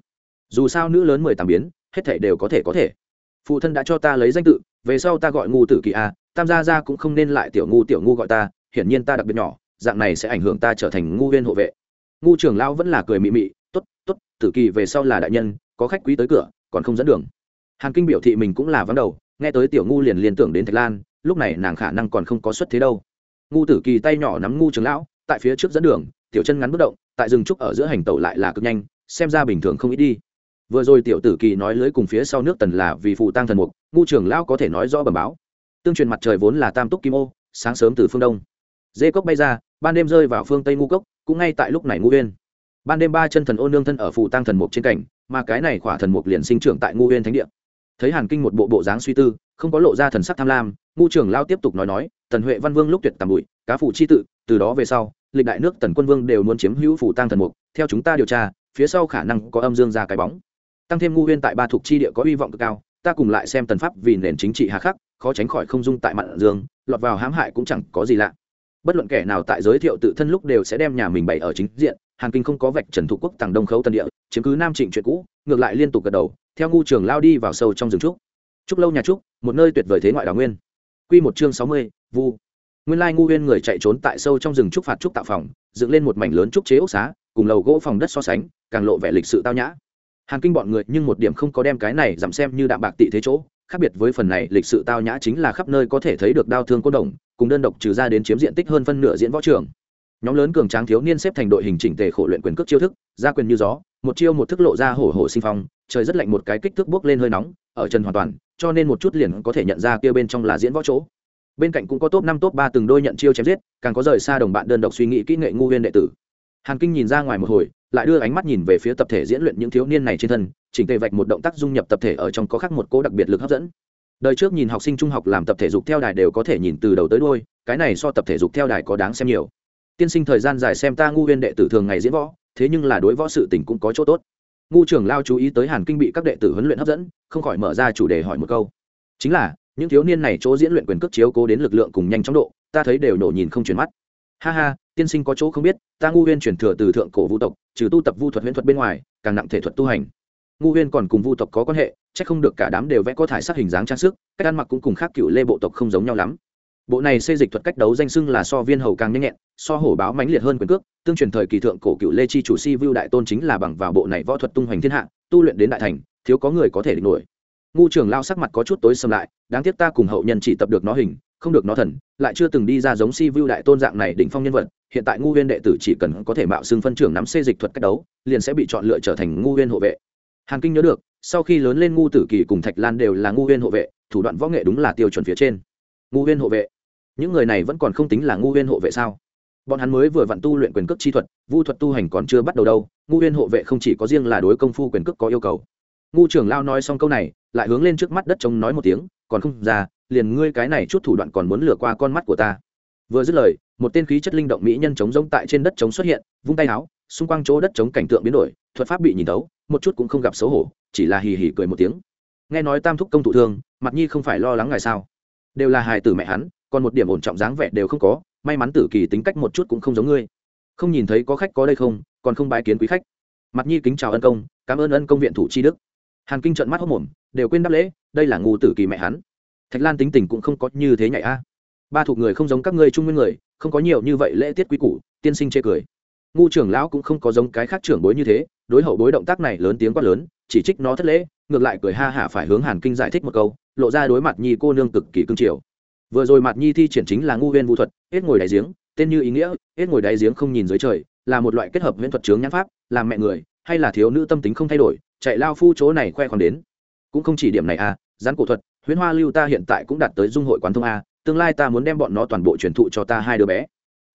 Dù sao nữ lớn mười tám biến, hết thể đều có thể có thể. Phụ thân đã cho ta lấy danh tự, về sau ta gọi ngu tử kỳ a, tam gia gia cũng không nên lại tiểu ngu tiểu ngu gọi ta hiển nhiên ta đặc biệt nhỏ, dạng này sẽ ảnh hưởng ta trở thành ngu huyên hộ vệ. Ngu trưởng lão vẫn là cười mị mị t ố t t ố t tử kỳ về sau là đại nhân, có khách quý tới cửa, còn không dẫn đường. Hàn kinh biểu thị mình cũng là vắng đầu, nghe tới tiểu ngu liền liên tưởng đến thạch lan, lúc này nàng khả năng còn không có xuất thế đâu. Ngu tử kỳ tay nhỏ nắm ngu trưởng lão, tại phía trước dẫn đường, tiểu chân ngắn bất động, tại rừng trúc ở giữa hành tẩu lại là cực nhanh, xem ra bình thường không ít đi. Vừa rồi tiểu tử kỳ nói lưới cùng phía sau nước tần là vì phụ tăng thần mục, ngu trưởng lão có thể nói rõ bẩm báo. Tương truyền mặt trời vốn là tam túc kim ô, sáng sớm từ phương đông dê cốc bay ra, ban đêm rơi vào phương tây ngu cốc, cũng ngay tại lúc này ngu huyên ban đêm ba chân thần ô nương thân ở phụ tăng thần mục trên cảnh mà cái này khỏa thần mục liền sinh trưởng tại ngu huyên thánh địa. Thấy hàn kinh một bộ bộ dáng suy tư, không có lộ ra thần sắc tham lam, ngu trưởng lao tiếp tục nói nói, tần huệ văn vương lúc tuyệt tầm bụi, cá phụ chi tự, từ đó về sau, lịch đại nước tần quân vương đều muốn chiếm hữu phủ tăng thần mục, theo chúng ta điều tra, phía sau khả năng có âm dương ra cái bóng. Tăng thêm ngu huyên tại ba thuộc chi địa có hy vọng cực cao, ta cùng lại xem tần pháp vì nền chính trị hà khắc, khó tránh khỏi không dung tại mặn dương, lọt vào hãm hại cũng chẳng có gì lạ bất luận kẻ nào tại giới thiệu tự thân lúc đều sẽ đem nhà mình bày ở chính diện, hàn kinh không có vạch trần thủ quốc tàng đông khấu tân địa, chiếm cứ nam trịnh chuyện cũ, ngược lại liên tục gật đầu, theo ngu trường lao đi vào sâu trong rừng trúc. Trúc lâu nhà trúc, một nơi tuyệt vời thế ngoại đào nguyên. Q một chương sáu mươi, vu. Nguyên lai ngu huyên người chạy trốn tại sâu trong rừng trúc phạt trúc tạo phòng, dựng lên một mảnh lớn trúc chế ốc xá, cùng lầu gỗ phòng đất so sánh, càng lộ vẻ lịch sự tao nhã. Hàn kinh bọn người nhưng một điểm không có đem cái này giảm xem như đạm bạc tị thế chỗ, khác biệt với phần này, lịch sự tao nhã chính là khắp nơi có thể thấy được đau thương cô đồng cùng đơn độc trừ ra đến chiếm diện tích hơn phân nửa diễn võ trường. Nhóm lớn cường tráng thiếu niên xếp thành đội hình chỉnh tề khổ luyện quyền cước chiêu thức, ra quyền như gió, một chiêu một thức lộ ra hổ hổ sinh phong, trời rất lạnh một cái kích thước bước lên hơi nóng, ở chân hoàn toàn, cho nên một chút liền có thể nhận ra kia bên trong là diễn võ chỗ. Bên cạnh cũng có top năm, top ba từng đôi nhận chiêu chém giết, càng có rời xa đồng bạn đơn độc suy nghĩ kỹ nghệ ngu viên đệ tử. Hàn kinh nhìn ra ngoài một hồi, lại đưa ánh mắt nhìn về phía tập thể diễn luyện những thiếu niên này trên thân, chỉnh tề vạch một động tác dung nhập tập thể ở trong có khác một cố đặc biệt lực hấp dẫn đời trước nhìn học sinh trung học làm tập thể dục theo đài đều có thể nhìn từ đầu tới đôi cái này so tập thể dục theo đài có đáng xem nhiều. Tiên sinh thời gian dài xem ta ngu huyên đệ tử thường ngày diễn võ, thế nhưng là đối võ sự tình cũng có chỗ tốt. Ngu trưởng lao chú ý tới hàn kinh bị các đệ tử huấn luyện hấp dẫn, không khỏi mở ra chủ đề hỏi một câu. Chính là, những thiếu niên này chỗ diễn luyện quyền cước chiếu cố đến lực lượng cùng nhanh chóng độ, ta thấy đều nổ nhìn không chuyển mắt. Ha ha, tiên sinh có chỗ không biết, ta ngu huyên chuyển thừa từ thượng cổ vũ tộc, trừ tu tập vu thuật huyễn thuật bên ngoài, càng nặng thể thuật tu hành ngu huyên còn cùng vu tộc có quan hệ c h ắ c không được cả đám đều vẽ có thải sắc hình dáng trang sức, cách ăn mặc cũng cùng khác cựu lê bộ tộc không giống nhau lắm. Bộ này xây dịch thuật cách đấu danh sưng là so viên hầu càng nhanh nhẹn, so hổ báo mãnh liệt hơn quyền cước, tương truyền thời kỳ thượng cổ cựu lê chi chủ si vưu đại tôn chính là bằng vào bộ này võ thuật tung hoành thiên hạ, tu luyện đến đại thành, thiếu có người có thể địch nổi. Ngu trường lao sắc mặt có chút tối xâm lại, đáng tiếc ta cùng hậu nhân chỉ tập được nó hình, không được nó thần, lại chưa từng đi ra giống si vu đại tôn dạng này đỉnh phong nhân vật, hiện tại ngu huyên đệ tử chỉ cần có thể mạo xưng phân trưởng nắm xê dịch thuật cách đấu, liền sẽ bị chọn lựa trở thành ngu huyên hộ vệ hàn kinh nhớ được, sau khi lớn lên ngu tử kỳ cùng thạch lan đều là ngu huyên hộ vệ, thủ đoạn võ nghệ đúng là tiêu chuẩn phía trên. Ngu huyên hộ vệ? Những người này vẫn còn không tính là ngu huyên hộ vệ sao? Bọn hắn mới vừa vặn tu luyện quyền cước chi thuật, vu thuật tu hành còn chưa bắt đầu đâu, ngu huyên hộ vệ không chỉ có riêng là đối công phu quyền cước có yêu cầu. Ngu trưởng lao nói xong câu này, lại hướng lên trước mắt đất trống nói một tiếng, còn không ra, liền ngươi cái này chút thủ đoạn còn muốn lừa qua con mắt của ta. Vừa dứt lời, một tên khí chất linh động mỹ nhân chống rông tại trên đất trống xuất hiện, vung tay áo, xung quanh chỗ đất trống cảnh tượng biến đổi, thuật pháp bị nhìn tấu một chút cũng không gặp xấu hổ, chỉ là hì hì cười một tiếng. Nghe nói tam thúc công thụ thương mặt nhi không phải lo lắng ngài sao? Đều là hài tử mẹ hắn, còn một điểm ổn trọng dáng vẻ đều không có, may mắn tử kỳ tính cách một chút cũng không giống ngươi. Không nhìn thấy có khách có đây không, còn không bái kiến quý khách. Mặt nhi kính chào ân công, cảm ơn ân công viện thủ chi đức. Hàn kinh trận mắt hốc mồm, đều quên đáp lễ, đây là ngu tử kỳ mẹ hắn. Thạch lan tính tình cũng không có như thế nhảy a. Ba thuộc người không giống các ngươi trung nguyên người, không có nhiều như vậy lễ tiết quý củ, tiên sinh chê cười ngu trưởng lão cũng không có giống cái khác trưởng bối như thế, đối hậu bối động tác này lớn tiếng quát lớn, chỉ trích nó thất lễ, ngược lại cười ha hả phải hướng hàn kinh giải thích một câu, lộ ra đối mặt nhi cô nương cực kỳ cương triều vừa rồi mặt nhi thi triển chính là ngu huyên vũ thuật, hết ngồi đáy giếng, tên như ý nghĩa, hết ngồi đáy giếng không nhìn dưới trời, là một loại kết hợp huyễn thuật chướng nhãn pháp làm mẹ người, hay là thiếu nữ tâm tính không thay đổi, chạy lao phu chỗ này khoe khoang đến. Cũng không chỉ điểm này à gián cổ thuật, huyễn hoa lưu ta hiện tại cũng đạt tới dung hội quán thông a, tương lai ta muốn đem bọn nó toàn bộ truyền thụ cho ta hai đứa bé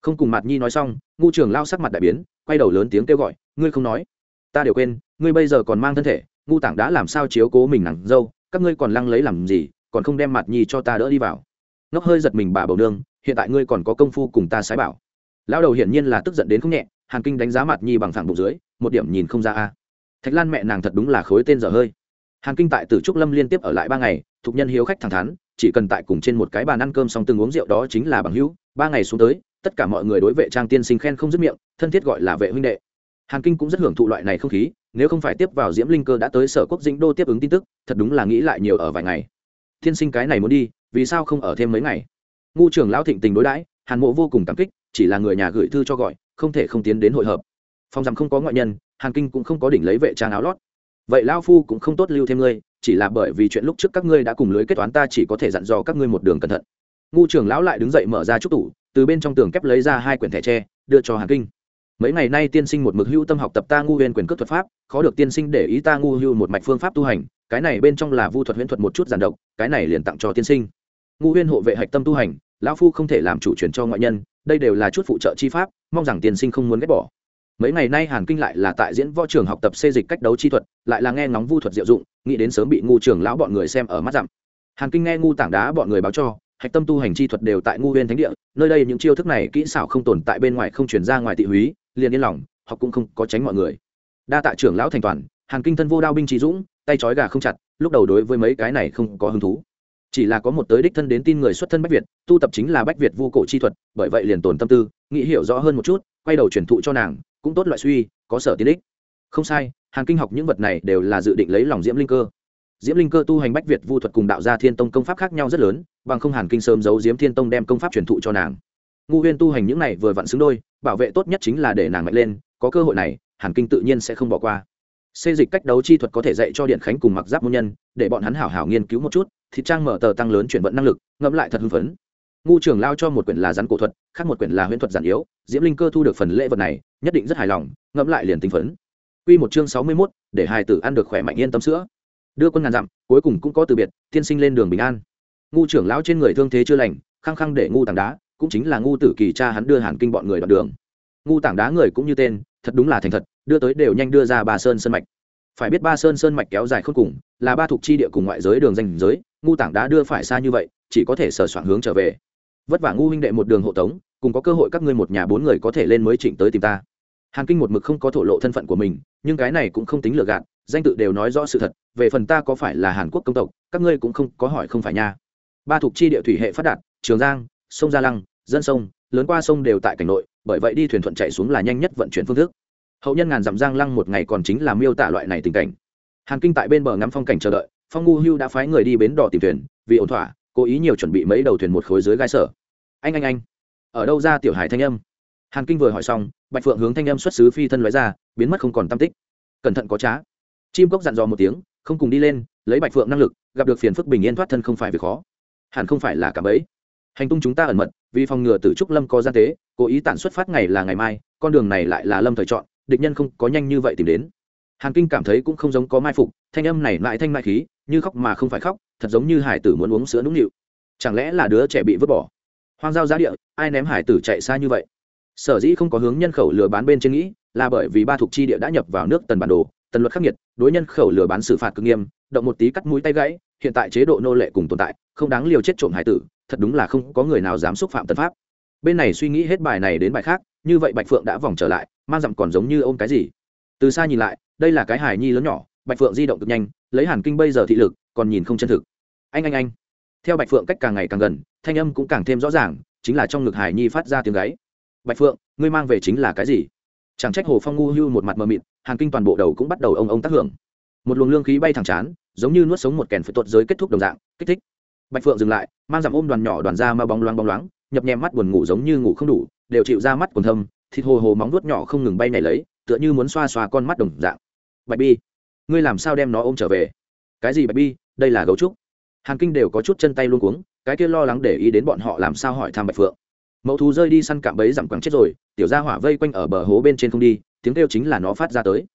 không cùng mặt nhi nói xong, ngu trường lao sắc mặt đại biến, quay đầu lớn tiếng kêu gọi, ngươi không nói. Ta đều quên, ngươi bây giờ còn mang thân thể, ngu tảng đã làm sao chiếu cố mình nặng dâu, các ngươi còn lăng lấy làm gì, còn không đem mặt nhi cho ta đỡ đi vào. Ngốc hơi giật mình bà bầu nương, hiện tại ngươi còn có công phu cùng ta sái bảo. Lao đầu hiển nhiên là tức giận đến không nhẹ, hàn kinh đánh giá mặt nhi bằng thẳng bụng dưới, một điểm nhìn không ra a. Thạch lan mẹ nàng thật đúng là khối tên dở hơi. Hàn kinh tại tử trúc lâm liên tiếp ở lại ba ngày thục nhân hiếu khách thẳng thắn, chỉ cần tại cùng trên một cái bàn ăn cơm xong từng uống rượu đó chính là bằng hữu, ba ngày xuống tới tất cả mọi người đối vệ trang tiên sinh khen không dứt miệng, thân thiết gọi là vệ huynh đệ. Hàn kinh cũng rất hưởng thụ loại này không khí, nếu không phải tiếp vào diễm linh cơ đã tới sở quốc dĩnh đô tiếp ứng tin tức, thật đúng là nghĩ lại nhiều ở vài ngày. Tiên sinh cái này muốn đi, vì sao không ở thêm mấy ngày? Ngu trưởng lão thịnh tình đối đãi, hàn mộ vô cùng cảm kích, chỉ là người nhà gửi thư cho gọi, không thể không tiến đến hội hợp. Phòng rằng không có ngoại nhân, hàn kinh cũng không có đỉnh lấy vệ trang áo lót. Vậy lao phu cũng không tốt lưu thêm ngươi, chỉ là bởi vì chuyện lúc trước các ngươi đã cùng lưới kết toán ta chỉ có thể dặn dò các ngươi một đường cẩn thận. Ngu trưởng lão lại đứng dậy mở ra trúc tủ từ bên trong tường kép lấy ra hai quyển thẻ tre, đưa cho hàn kinh. Mấy ngày nay tiên sinh một mực hưu tâm học tập ta ngu huyền quyền cước thuật pháp, khó được tiên sinh để ý ta ngu hưu một mạch phương pháp tu hành, cái này bên trong là vu thuật huyễn thuật một chút giản độc, cái này liền tặng cho tiên sinh. Ngu huyên hộ vệ hạch tâm tu hành, lão phu không thể làm chủ truyền cho ngoại nhân, đây đều là chút phụ trợ chi pháp, mong rằng tiên sinh không muốn ghét bỏ. Mấy ngày nay hàn kinh lại là tại diễn võ trường học tập xê dịch cách đấu chi thuật, lại là nghe ngóng vu thuật diệu dụng, nghĩ đến sớm bị ngu trường lão bọn người xem ở mắt dặm. Hàn kinh nghe ngu tảng đá bọn người báo cho hạch tâm tu hành chi thuật đều tại ngu huyên thánh địa, nơi đây những chiêu thức này kỹ xảo không tồn tại bên ngoài không chuyển ra ngoài thị húy, liền yên lòng học cũng không có tránh mọi người. Đa tạ trưởng lão thành toàn hàng kinh thân vô đao binh trí dũng, tay trói gà không chặt, lúc đầu đối với mấy cái này không có hứng thú. Chỉ là có một tới đích thân đến tin người xuất thân bách việt, tu tập chính là bách việt vu cổ chi thuật, bởi vậy liền tồn tâm tư, nghĩ hiểu rõ hơn một chút, quay đầu truyền thụ cho nàng, cũng tốt loại suy, có sở tiến ích. Không sai hàng kinh học những vật này đều là dự định lấy lòng diễm linh cơ diễm linh cơ tu hành bách việt vu thuật cùng đạo gia thiên tông công pháp khác nhau rất lớn bằng không hàn kinh sớm giấu diễm thiên tông đem công pháp truyền thụ cho nàng. Ngu huyên tu hành những này vừa vặn xứng đôi bảo vệ tốt nhất chính là để nàng mạnh lên có cơ hội này hàn kinh tự nhiên sẽ không bỏ qua. Xây dịch cách đấu chi thuật có thể dạy cho điện khánh cùng mặc giáp môn nhân để bọn hắn hảo hảo nghiên cứu một chút thì trang mở tờ tăng lớn chuyển vận năng lực ngẫm lại thật hưng phấn. Ngu trưởng lao cho một quyển là rắn cổ thuật khác một quyển là huyễn thuật giản yếu diễm linh cơ thu được phần lễ vật này nhất định rất hài lòng ngẫm lại liền tinh phấn. Quy một chương sáu mươi 61, để hài tử ăn được khỏe mạnh yên tâm sữa. Đưa quân ngàn dặm, cuối cùng cũng có từ biệt, tiên sinh lên đường bình an. Ngu trưởng lão trên người thương thế chưa lành, khăng khăng để ngu tảng đá, cũng chính là ngu tử kỳ cha hắn đưa Hàn Kinh bọn người đoạn đường. Ngu tảng đá người cũng như tên, thật đúng là thành thật, đưa tới đều nhanh đưa ra Ba Sơn sơn mạch. Phải biết Ba Sơn sơn mạch kéo dài không cùng, là ba thuộc chi địa cùng ngoại giới đường danh giới, ngu tảng đá đưa phải xa như vậy, chỉ có thể sở soạn hướng trở về. Vất vả ngu huynh đệ một đường hộ tống, cùng có cơ hội các ngươi một nhà bốn người có thể lên mới trịnh tới tìm ta hàn kinh một mực không có thổ lộ thân phận của mình nhưng cái này cũng không tính lừa gạt danh tự đều nói rõ sự thật, về phần ta có phải là hàn quốc công tộc, các ngươi cũng không có hỏi không phải nha. Ba thuộc chi địa thủy hệ phát đạt, trường giang, sông gia lăng, dân sông, lớn qua sông đều tại cảnh nội, bởi vậy đi thuyền thuận chạy xuống là nhanh nhất vận chuyển phương thức. Hậu nhân ngàn dặm giang lăng một ngày còn chính là miêu tả loại này tình cảnh. Hàn kinh tại bên bờ ngắm phong cảnh chờ đợi, phong ngu hưu đã phái người đi bến đỏ tìm thuyền, vì ổn thỏa, cố ý nhiều chuẩn bị mấy đầu thuyền một khối dưới gai sở. Anh anh anh. Ở đâu ra tiểu hải thanh âm? Hàn kinh vừa hỏi xong, bạch phượng hướng thanh âm xuất xứ phi thân lóe ra, biến mất không còn tam tích. Cẩn thận có trá chim cốc dặn dò một tiếng, không cùng đi lên, lấy bạch phượng năng lực, gặp được phiền phức bình yên thoát thân không phải việc khó. Hẳn không phải là cả ấy hành tung chúng ta ẩn mật, vì phòng ngừa tử trúc lâm có gian tế, cố ý tản xuất phát ngày là ngày mai, con đường này lại là lâm thời chọn, địch nhân không có nhanh như vậy tìm đến. Hàn kinh cảm thấy cũng không giống có mai phục, thanh âm này lại thanh mai khí, như khóc mà không phải khóc, thật giống như hải tử muốn uống sữa nũng nịu. Chẳng lẽ là đứa trẻ bị vứt bỏ? Hoang giao giá địa, ai ném hải tử chạy xa như vậy? Sở dĩ không có hướng nhân khẩu lừa bán bên trên nghĩ, là bởi vì ba thuộc chi địa đã nhập vào nước tần bản đồ tần luật khắc nghiệt, đối nhân khẩu lừa bán xử phạt cực nghiêm, động một tí cắt mũi tay gãy, hiện tại chế độ nô lệ cùng tồn tại, không đáng liều chết trộm hải tử, thật đúng là không có người nào dám xúc phạm tân pháp. Bên này suy nghĩ hết bài này đến bài khác, như vậy bạch phượng đã vòng trở lại, mang dặm còn giống như ôm cái gì. Từ xa nhìn lại, đây là cái hài nhi lớn nhỏ, bạch phượng di động cực nhanh, lấy hàn kinh bây giờ thị lực, còn nhìn không chân thực. Anh anh anh. Theo bạch phượng cách càng ngày càng gần, thanh âm cũng càng thêm rõ ràng, chính là trong ngực hải nhi phát ra tiếng gáy. Bạch phượng, ngươi mang về chính là cái gì? Chẳng trách hồ phong ngu hưu một mặt mờ mịt hàn kinh toàn bộ đầu cũng bắt đầu ông ông tác hưởng. Một luồng lương khí bay thẳng chán, giống như nuốt sống một kèn phải tuột giới kết thúc đồng dạng, kích thích. Bạch phượng dừng lại, mang dặm ôm đoàn nhỏ đoàn ra mà bóng loáng bóng loáng, nhập nhèm mắt buồn ngủ giống như ngủ không đủ, đều chịu ra mắt quần thâm, thịt hồ hồ móng nuốt nhỏ không ngừng bay này lấy, tựa như muốn xoa xoa con mắt đồng dạng. Bạch bi, ngươi làm sao đem nó ôm trở về? Cái gì bạch bi, đây là gấu trúc. Hàn kinh đều có chút chân tay luôn cuống, cái kia lo lắng để ý đến bọn họ làm sao hỏi thăm bạch phượng. Mẫu thú rơi đi săn cạm bẫy giảm quẳng chết rồi, tiểu gia hỏa vây quanh ở bờ hố bên trên không đi tiếng kêu chính là nó phát ra tới.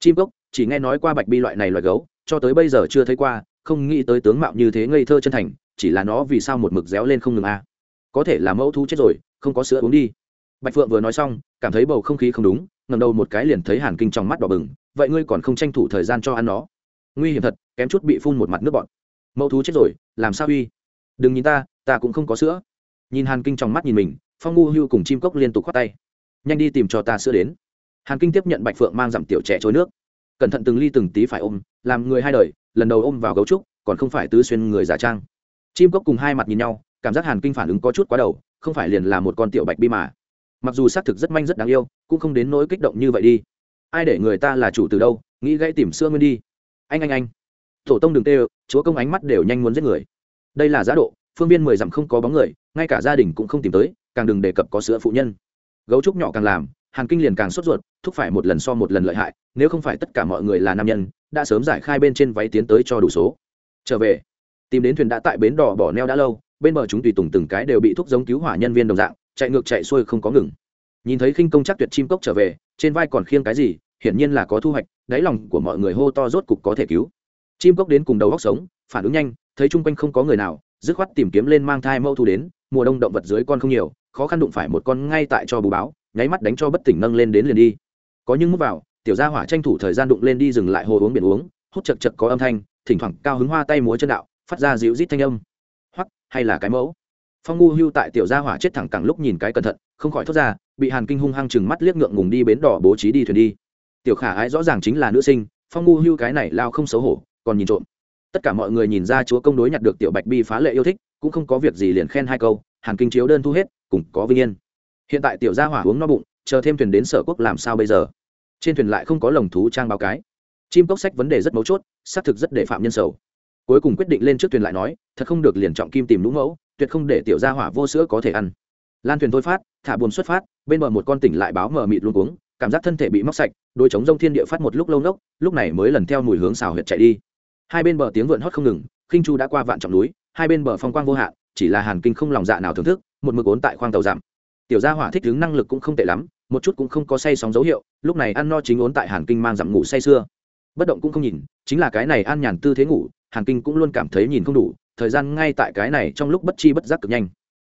Chim cốc, chỉ nghe nói qua bạch bi loại này loài gấu, cho tới bây giờ chưa thấy qua, không nghĩ tới tướng mạo như thế ngây thơ chân thành, chỉ là nó vì sao một mực réo lên không ngừng a? À. có thể là mẫu thú chết rồi, không có sữa uống đi. Bạch phượng vừa nói xong, cảm thấy bầu không khí không đúng ngầm đầu một cái liền thấy hàn kinh trong mắt đỏ bừng, vậy ngươi còn không tranh thủ thời gian cho ăn nó? Nguy hiểm thật, kém chút bị phun một mặt nước bọn mẫu thú chết rồi, làm sao uy? Đừng nhìn ta ta cũng không có sữa. Nhìn hàn kinh trong mắt nhìn mình, phong ngu hưu cùng chim cốc liên tục khoát tay. Nhanh đi tìm cho ta sữa đến hàn kinh tiếp nhận bạch phượng mang dặm tiểu trẻ trôi nước. Cẩn thận từng ly từng tí phải ôm, làm người hai đời, lần đầu ôm vào gấu trúc, còn không phải tứ xuyên người giả trang. Chim cốc cùng hai mặt nhìn nhau, cảm giác hàn kinh phản ứng có chút quá đầu, không phải liền là một con tiểu bạch bi mà. Mặc dù xác thực rất manh rất đáng yêu, cũng không đến nỗi kích động như vậy đi. Ai để người ta là chủ từ đâu, nghĩ gãy tìm sữa nguyên đi. Anh anh anh. Tổ tông đừng tê chúa công ánh mắt đều nhanh muốn giết người. Đây là giá độ, phương viên mười dặm không có bóng người, ngay cả gia đình cũng không tìm tới, càng đừng đề cập có sữa phụ nhân. Gấu trúc nhỏ càng làm hàn kinh liền càng sốt ruột, thúc phải một lần so một lần lợi hại, nếu không phải tất cả mọi người là nam nhân, đã sớm giải khai bên trên váy tiến tới cho đủ số. Trở về, tìm đến thuyền đã tại bến đỏ bỏ neo đã lâu, bên bờ chúng tùy tùng từng cái đều bị thúc giống cứu hỏa nhân viên đồng dạng, chạy ngược chạy xuôi không có ngừng. Nhìn thấy khinh công chắc tuyệt chim cốc trở về, trên vai còn khiêng cái gì, hiển nhiên là có thu hoạch, đáy lòng của mọi người hô to rốt cục có thể cứu. Chim cốc đến cùng đầu góc sống, phản ứng nhanh, thấy chung quanh không có người nào, dứt khoát tìm kiếm lên mang thai mâu thu đến, mùa đông động vật dưới con không nhiều, khó khăn đụng phải một con ngay tại cho bù báo nháy mắt đánh cho bất tỉnh nâng lên đến liền đi. Có những mút vào, tiểu gia hỏa tranh thủ thời gian đụng lên đi dừng lại hồ uống biển uống, hút chật chật có âm thanh, thỉnh thoảng cao hứng hoa tay múa chân đạo, phát ra dịu rít thanh âm. Hoặc hay là cái mẫu? Phong ngu hưu tại tiểu gia hỏa chết thẳng cẳng lúc nhìn cái cẩn thận, không khỏi thốt ra, bị hàn kinh hung hăng chừng mắt liếc ngượng ngùng đi bến đỏ bố trí đi thuyền đi. Tiểu khả ái rõ ràng chính là nữ sinh, phong ngu hưu cái này lao không xấu hổ, còn nhìn trộm. Tất cả mọi người nhìn ra chúa công đối nhặt được tiểu bạch bi phá lệ yêu thích, cũng không có việc gì liền khen hai câu, hàn kinh chiếu đơn thu hết, cùng có vinh yên hiện tại tiểu gia hỏa uống no bụng, chờ thêm thuyền đến sở quốc làm sao bây giờ? Trên thuyền lại không có lồng thú trang báo cái. Chim cốc sách vấn đề rất mấu chốt, xác thực rất để phạm nhân sầu. Cuối cùng quyết định lên trước thuyền lại nói, thật không được liền trọng kim tìm lũ mẫu, tuyệt không để tiểu gia hỏa vô sữa có thể ăn. Lan thuyền thôi phát, thả buồn xuất phát, bên bờ một con tỉnh lại báo mờ mịt luôn uống cảm giác thân thể bị móc sạch đôi chống rông thiên địa phát một lúc lâu nốc, lúc này mới lần theo mùi hướng xào huyệt chạy đi. Hai bên bờ tiếng vượn hót không ngừng, khinh chu đã qua vạn trọng núi, hai bên bờ phong quang vô hạn, chỉ là hàn kinh không lòng dạ nào thưởng thức, một mực ốn tại khoang tàu giảm tiểu gia hỏa thích ứng năng lực cũng không tệ lắm, một chút cũng không có say sóng dấu hiệu, lúc này ăn no chính ốn tại hàn kinh mang dặm ngủ say sưa. Bất động cũng không nhìn, chính là cái này an nhàn tư thế ngủ, hàn kinh cũng luôn cảm thấy nhìn không đủ, thời gian ngay tại cái này trong lúc bất chi bất giác cực nhanh.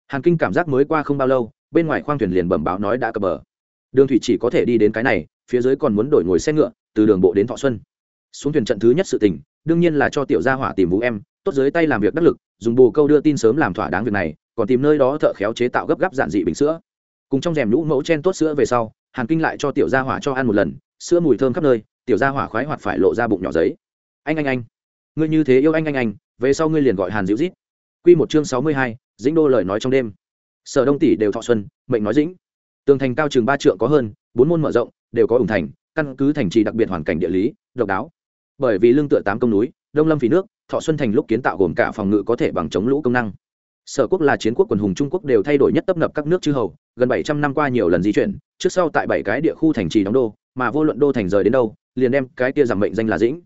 Hàn kinh cảm giác mới qua không bao lâu, bên ngoài khoang thuyền liền bẩm báo nói đã cập bờ. Đường thủy chỉ có thể đi đến cái này, phía dưới còn muốn đổi ngồi xe ngựa, từ đường bộ đến thọ xuân. Xuống thuyền trận thứ nhất sự tình, đương nhiên là cho tiểu gia hỏa tìm vũ em, tốt dưới tay làm việc đắc lực, dùng bồ câu đưa tin sớm làm thỏa đáng việc này còn tìm nơi đó thợ khéo chế tạo gấp gáp giản dị bình sữa. Cùng trong rèm nhũ mẫu chen tốt sữa về sau, hàn kinh lại cho tiểu gia hỏa cho ăn một lần, sữa mùi thơm khắp nơi, tiểu gia hỏa khoái hoạt phải lộ ra bụng nhỏ giấy. Anh anh anh, ngươi như thế yêu anh anh anh, về sau ngươi liền gọi hàn dịu rít q một chương sáu mươi hai, dĩnh đô lời nói trong đêm. Sở đông tỷ đều thọ xuân, mệnh nói dĩnh. Tường thành cao chừng ba trượng có hơn, bốn môn mở rộng, đều có ủng thành, căn cứ thành trì đặc biệt hoàn cảnh địa lý, độc đáo. Bởi vì lương tựa tám công núi, đông lâm phí nước, thọ xuân thành lúc kiến tạo gồm cả phòng ngự có thể bằng chống lũ công năng sở quốc là chiến quốc quần hùng trung quốc đều thay đổi nhất tấp nập các nước chư hầu, gần bảy trăm năm qua nhiều lần di chuyển, trước sau tại bảy cái địa khu thành trì đóng đô, mà vô luận đô thành rời đến đâu, liền đem cái tia giảm mệnh danh là dĩnh.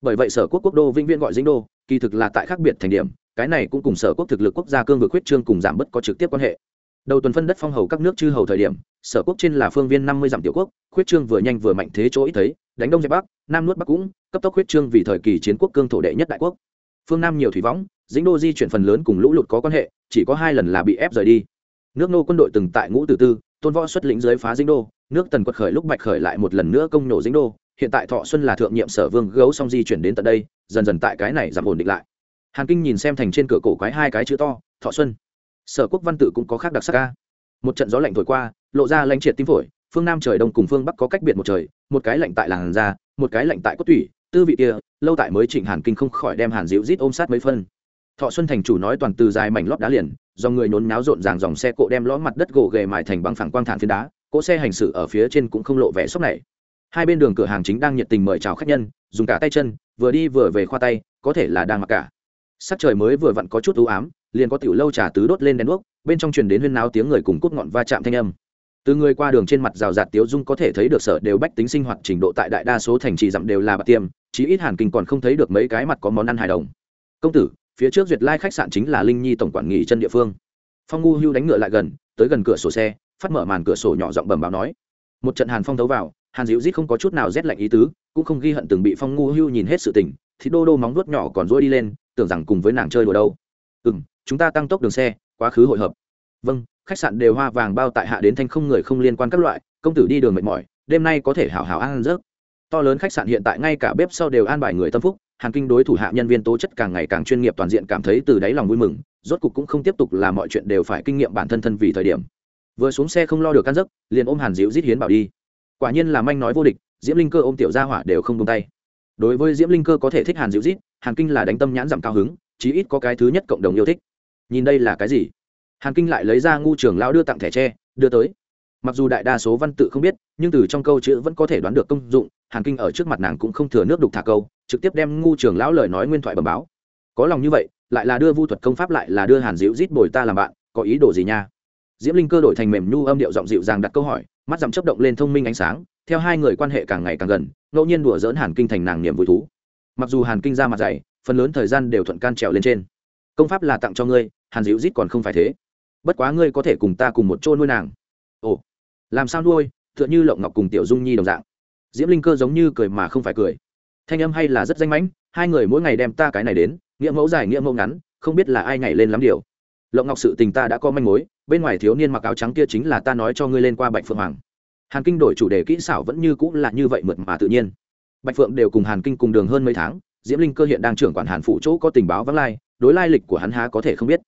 Bởi vậy sở quốc quốc đô vĩnh viễn gọi dĩnh đô, kỳ thực là tại khác biệt thành điểm, cái này cũng cùng sở quốc thực lực quốc gia cương vực huyết trương cùng giảm bớt có trực tiếp quan hệ. Đầu tuần phân đất phong hầu các nước chư hầu thời điểm, sở quốc trên là phương viên năm mươi dặm tiểu quốc khuyết trương vừa nhanh vừa mạnh thế chỗ ít thấy, đánh đông dẹp bắc, nam nuốt bắc cũng, cấp tốc khuyết trương vì thời kỳ chiến quốc cương thổ đệ nhất đại quốc. Phương nam nhiều thủy võng dĩnh đô di chuyển phần lớn cùng lũ lụt có quan hệ, chỉ có hai lần là bị ép rời đi. Nước nô quân đội từng tại ngũ từ tư, tôn võ xuất lĩnh giới phá dĩnh đô, nước tần quật khởi lúc bạch khởi lại một lần nữa công nổ dĩnh đô, hiện tại thọ xuân là thượng nhiệm sở vương gấu song di chuyển đến tận đây, dần dần tại cái này giảm ổn định lại. Hàn kinh nhìn xem thành trên cửa cổ quái hai cái chữ to, thọ xuân. Sở quốc văn tự cũng có khác đặc sắc ca. Một trận gió lạnh thổi qua, lộ ra lãnh triệt tim phổi, phương nam trời đông cùng phương bắc có cách biệt một trời, một cái lạnh tại làn da, một cái lạnh tại cốt tủy, tư vị kia, lâu tại mới trịnh hàn kinh không khỏi đem hàn dịu rít ôm sát mấy phân thọ xuân thành chủ nói toàn từ dài mảnh lót đá liền do người nhốn náo rộn ràng dòng xe cộ đem lõm mặt đất gỗ ghề mài thành băng phẳng quang thản phiến đá, cỗ xe hành xử ở phía trên cũng không lộ vẻ sốc này. Hai bên đường cửa hàng chính đang nhiệt tình mời chào khách nhân, dùng cả tay chân, vừa đi vừa về khoa tay, có thể là đang mặc cả. Sắc trời mới vừa vặn có chút ưu ám, liền có tiểu lâu trà tứ đốt lên đèn đuốc, bên trong truyền đến huyên náo tiếng người cùng cút ngọn va chạm thanh âm. Từ người qua đường trên mặt rào rạt tiếu dung có thể thấy được sở đều bách tính sinh hoạt trình độ tại đại đa số thành trì dặm đều là bạc tiêm chí ít hàn kinh còn không thấy được mấy cái mặt có món ăn hài đồng. Công tử phía trước duyệt lai khách sạn chính là linh nhi tổng quản nghỉ chân địa phương phong ngu hưu đánh ngựa lại gần tới gần cửa sổ xe phát mở màn cửa sổ nhỏ giọng bẩm báo nói một trận hàn phong thấu vào hàn dịu rít không có chút nào rét lạnh ý tứ cũng không ghi hận từng bị phong ngu hưu nhìn hết sự tình thì đô đô móng nuốt nhỏ còn rỗi đi lên tưởng rằng cùng với nàng chơi đùa đâu ừ m chúng ta tăng tốc đường xe quá khứ hội hợp vâng khách sạn đều hoa vàng bao tại hạ đến thanh không người không liên quan các loại công tử đi đường mệt mỏi đêm nay có thể hảo hảo ăn rớt to lớn khách sạn hiện tại ngay cả bếp sau đều an bài người tâm phúc hàn kinh đối thủ hạ nhân viên tố chất càng ngày càng chuyên nghiệp toàn diện cảm thấy từ đáy lòng vui mừng, rốt cục cũng không tiếp tục là mọi chuyện đều phải kinh nghiệm bản thân thân vì thời điểm. Vừa xuống xe không lo được căn giấc, liền ôm hàn diễu giết hiến bảo đi. Quả nhiên là manh nói vô địch, diễm linh cơ ôm tiểu gia hỏa đều không tung tay. Đối với diễm linh cơ có thể thích hàn diễu giết hàn kinh là đánh tâm nhãn giảm cao hứng, chí ít có cái thứ nhất cộng đồng yêu thích. Nhìn đây là cái gì? Hàn kinh lại lấy ra ngu trường lão đưa tặng thẻ tre, đưa tới. Mặc dù đại đa số văn tự không biết, nhưng từ trong câu chữ vẫn có thể đoán được công dụng hàn kinh ở trước mặt nàng cũng không thừa nước đục thả câu, trực tiếp đem ngu trường lão lời nói nguyên thoại bẩm báo. Có lòng như vậy, lại là đưa vu thuật công pháp lại là đưa hàn diễu rít bồi ta làm bạn, có ý đồ gì nha? Diễm linh cơ đổi thành mềm nhu âm điệu giọng dịu dàng đặt câu hỏi, mắt dằm chấp động lên thông minh ánh sáng, theo hai người quan hệ càng ngày càng gần, ngẫu nhiên đùa dỡn hàn kinh thành nàng niềm vui thú. Mặc dù hàn kinh ra mặt dày, phần lớn thời gian đều thuận can trèo lên trên. Công pháp là tặng cho ngươi, hàn diễu rít còn không phải thế. Bất quá ngươi có thể cùng ta cùng một chỗ nuôi nàng. Ồ, làm sao nuôi, tựa như lộng ngọc cùng tiểu dung nhi đồng dạng diễm linh cơ giống như cười mà không phải cười. Thanh âm hay là rất danh mãnh, hai người mỗi ngày đem ta cái này đến, nghĩa mẫu dài, nghĩa mẫu ngắn, không biết là ai ngày lên lắm điều. Lộng ngọc sự tình ta đã có manh mối, bên ngoài thiếu niên mặc áo trắng kia chính là ta nói cho ngươi lên qua bạch phượng hoàng. Hàn kinh đổi chủ đề kỹ xảo vẫn như cũng là như vậy mượt mà tự nhiên. Bạch phượng đều cùng hàn kinh cùng đường hơn mấy tháng, diễm linh cơ hiện đang trưởng quản hàn phụ chỗ có tình báo vắng lai, đối lai lịch của hắn há có thể không biết.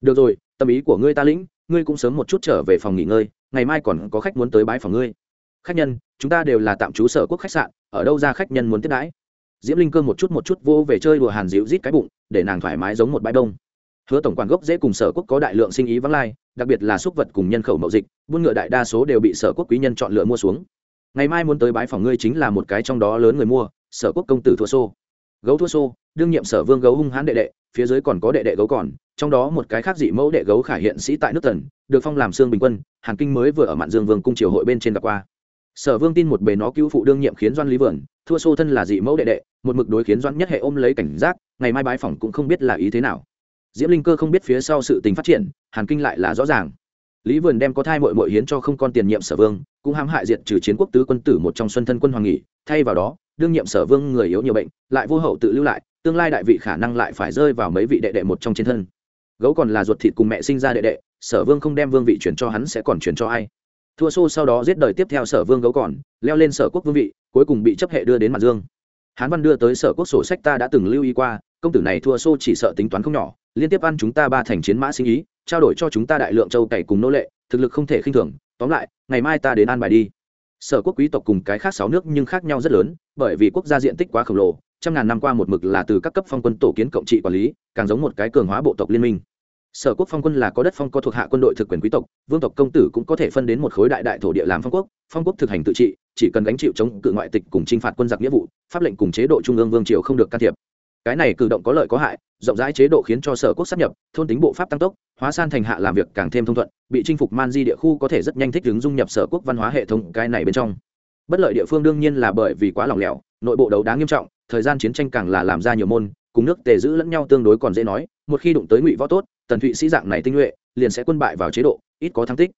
Được rồi, tâm ý của ngươi ta lĩnh, ngươi cũng sớm một chút trở về phòng nghỉ ngơi, ngày mai còn có khách muốn tới bãi phòng ngươi. Khách nhân chúng ta đều là tạm trú sở quốc khách sạn, ở đâu ra khách nhân muốn tiếp đãi? Diễm linh cơ một chút một chút vô về chơi đùa hàn dịu rít cái bụng, để nàng thoải mái giống một bãi đông hứa tổng quản gốc dễ cùng sở quốc có đại lượng sinh ý vắng lai, đặc biệt là súc vật cùng nhân khẩu mậu dịch, buôn ngựa đại đa số đều bị sở quốc quý nhân chọn lựa mua xuống. Ngày mai muốn tới bãi phòng ngươi chính là một cái trong đó lớn người mua, sở quốc công tử thua xô. Gấu thua xô, đương nhiệm sở vương gấu hung hãn đệ đệ, phía dưới còn có đệ đệ gấu còn, trong đó một cái khác dị mẫu đệ gấu khải hiện sĩ tại nước tần, được phong làm xương bình quân, hàn kinh mới vừa ở mạn dương vương cung triều hội bên trên gặp qua sở vương tin một bề nó cứu phụ đương nhiệm khiến doan lý vườn, thua xô thân là dị mẫu đệ đệ, một mực đối khiến doan nhất hệ ôm lấy cảnh giác, ngày mai bái phỏng cũng không biết là ý thế nào. Diễm linh cơ không biết phía sau sự tình phát triển, hàn kinh lại là rõ ràng. Lý vườn đem có thai mội mội hiến cho không con tiền nhiệm sở vương, cũng hãm hại diệt trừ chiến quốc tứ quân tử một trong xuân thân quân hoàng nghỉ, thay vào đó, đương nhiệm sở vương người yếu nhiều bệnh, lại vô hậu tự lưu lại, tương lai đại vị khả năng lại phải rơi vào mấy vị đệ đệ một trong chiến thân. Gấu còn là ruột thịt cùng mẹ sinh ra đệ đệ, sở vương không đem vương vị chuyển cho hắn sẽ còn chuyển cho ai thua xô sau đó giết đời tiếp theo sở vương gấu còn, leo lên sở quốc vương vị, cuối cùng bị chấp hệ đưa đến mặt dương. Hán văn đưa tới sở quốc sổ sách ta đã từng lưu ý qua, công tử này thua xô chỉ sợ tính toán không nhỏ, liên tiếp ăn chúng ta ba thành chiến mã sinh ý, trao đổi cho chúng ta đại lượng châu cày cùng nô lệ, thực lực không thể khinh thường, tóm lại, ngày mai ta đến an bài đi. Sở quốc quý tộc cùng cái khác sáu nước nhưng khác nhau rất lớn, bởi vì quốc gia diện tích quá khổng lồ, trăm ngàn năm qua một mực là từ các cấp phong quân tổ kiến cộng trị quản lý, càng giống một cái cường hóa bộ tộc liên minh sở quốc phong quân là có đất phong có thuộc hạ quân đội thực quyền quý tộc, vương tộc công tử cũng có thể phân đến một khối đại đại thổ địa làm phong quốc phong quốc thực hành tự trị, chỉ cần gánh chịu chống cự ngoại tịch cùng t r i n h phạt quân giặc nghĩa vụ, pháp lệnh cùng chế độ trung ương vương triều không được can thiệp. Cái này cử động có lợi có hại, rộng rãi chế độ khiến cho sở quốc sắp nhập, thôn tính bộ pháp tăng tốc, hóa san thành hạ làm việc càng thêm thông thuận, bị chinh phục man di địa khu có thể rất nhanh thích ứng dung nhập sở quốc văn hóa hệ thống cái này bên trong. Bất lợi địa phương đương nhiên là bởi vì quá lỏng lẻo, nội bộ đấu đá nghiêm trọng, thời gian chiến tranh càng là làm ra nhiều môn cùng nước tề giữ lẫn nhau tương đối còn dễ nói, một khi đụng tới ngụy võ tốt, tần thụy sĩ dạng này tinh nhuệ, liền sẽ quân bại vào chế độ, ít có thắng tích.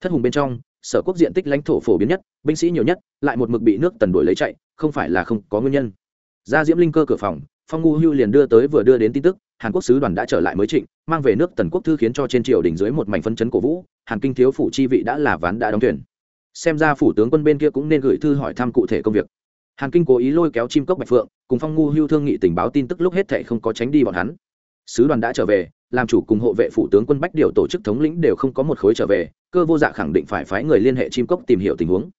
Thất hùng bên trong, sở quốc diện tích lãnh thổ phổ biến nhất, binh sĩ nhiều nhất, lại một mực bị nước tần đuổi lấy chạy, không phải là không có nguyên nhân. Ra diễm linh cơ cửa phòng, phong ngu hưu liền đưa tới vừa đưa đến tin tức, hàn quốc sứ đoàn đã trở lại mới trịnh, mang về nước tần quốc thư khiến cho trên triều đỉnh dưới một mảnh phân chấn cổ vũ, hàn kinh thiếu phủ chi vị đã là ván đã đóng thuyền. Xem ra phủ tướng quân bên kia cũng nên gửi thư hỏi thăm cụ thể công việc hàn kinh cố ý lôi kéo chim cốc bạch phượng, cùng phong ngu hưu thương nghị tình báo tin tức lúc hết thệ không có tránh đi bọn hắn. Sứ đoàn đã trở về, làm chủ cùng hộ vệ phủ tướng quân bách điều tổ chức thống lĩnh đều không có một khối trở về, cơ vô dạ khẳng định phải phái người liên hệ chim cốc tìm hiểu tình huống.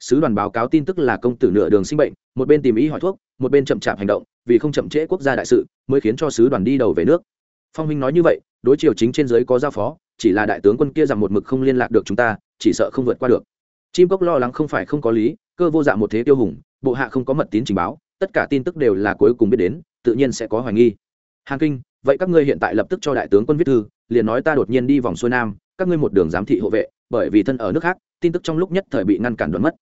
Sứ đoàn báo cáo tin tức là công tử nửa đường sinh bệnh, một bên tìm ý hỏi thuốc, một bên chậm chạp hành động, vì không chậm trễ quốc gia đại sự, mới khiến cho sứ đoàn đi đầu về nước. Phong Minh nói như vậy, đối chiều chính trên giới có giao phó, chỉ là đại tướng quân kia rằng một mực không liên lạc được chúng ta, chỉ sợ không vượt qua được. Chim cốc lo lắng không phải không có lý, cơ vô dạ một thế tiêu hùng bộ hạ không có mật tín trình báo, tất cả tin tức đều là cuối cùng biết đến, tự nhiên sẽ có hoài nghi. Hàn kinh, vậy các ngươi hiện tại lập tức cho đại tướng quân viết thư, liền nói ta đột nhiên đi vòng xuôi nam, các ngươi một đường giám thị hộ vệ, bởi vì thân ở nước khác, tin tức trong lúc nhất thời bị ngăn cản đoán mất.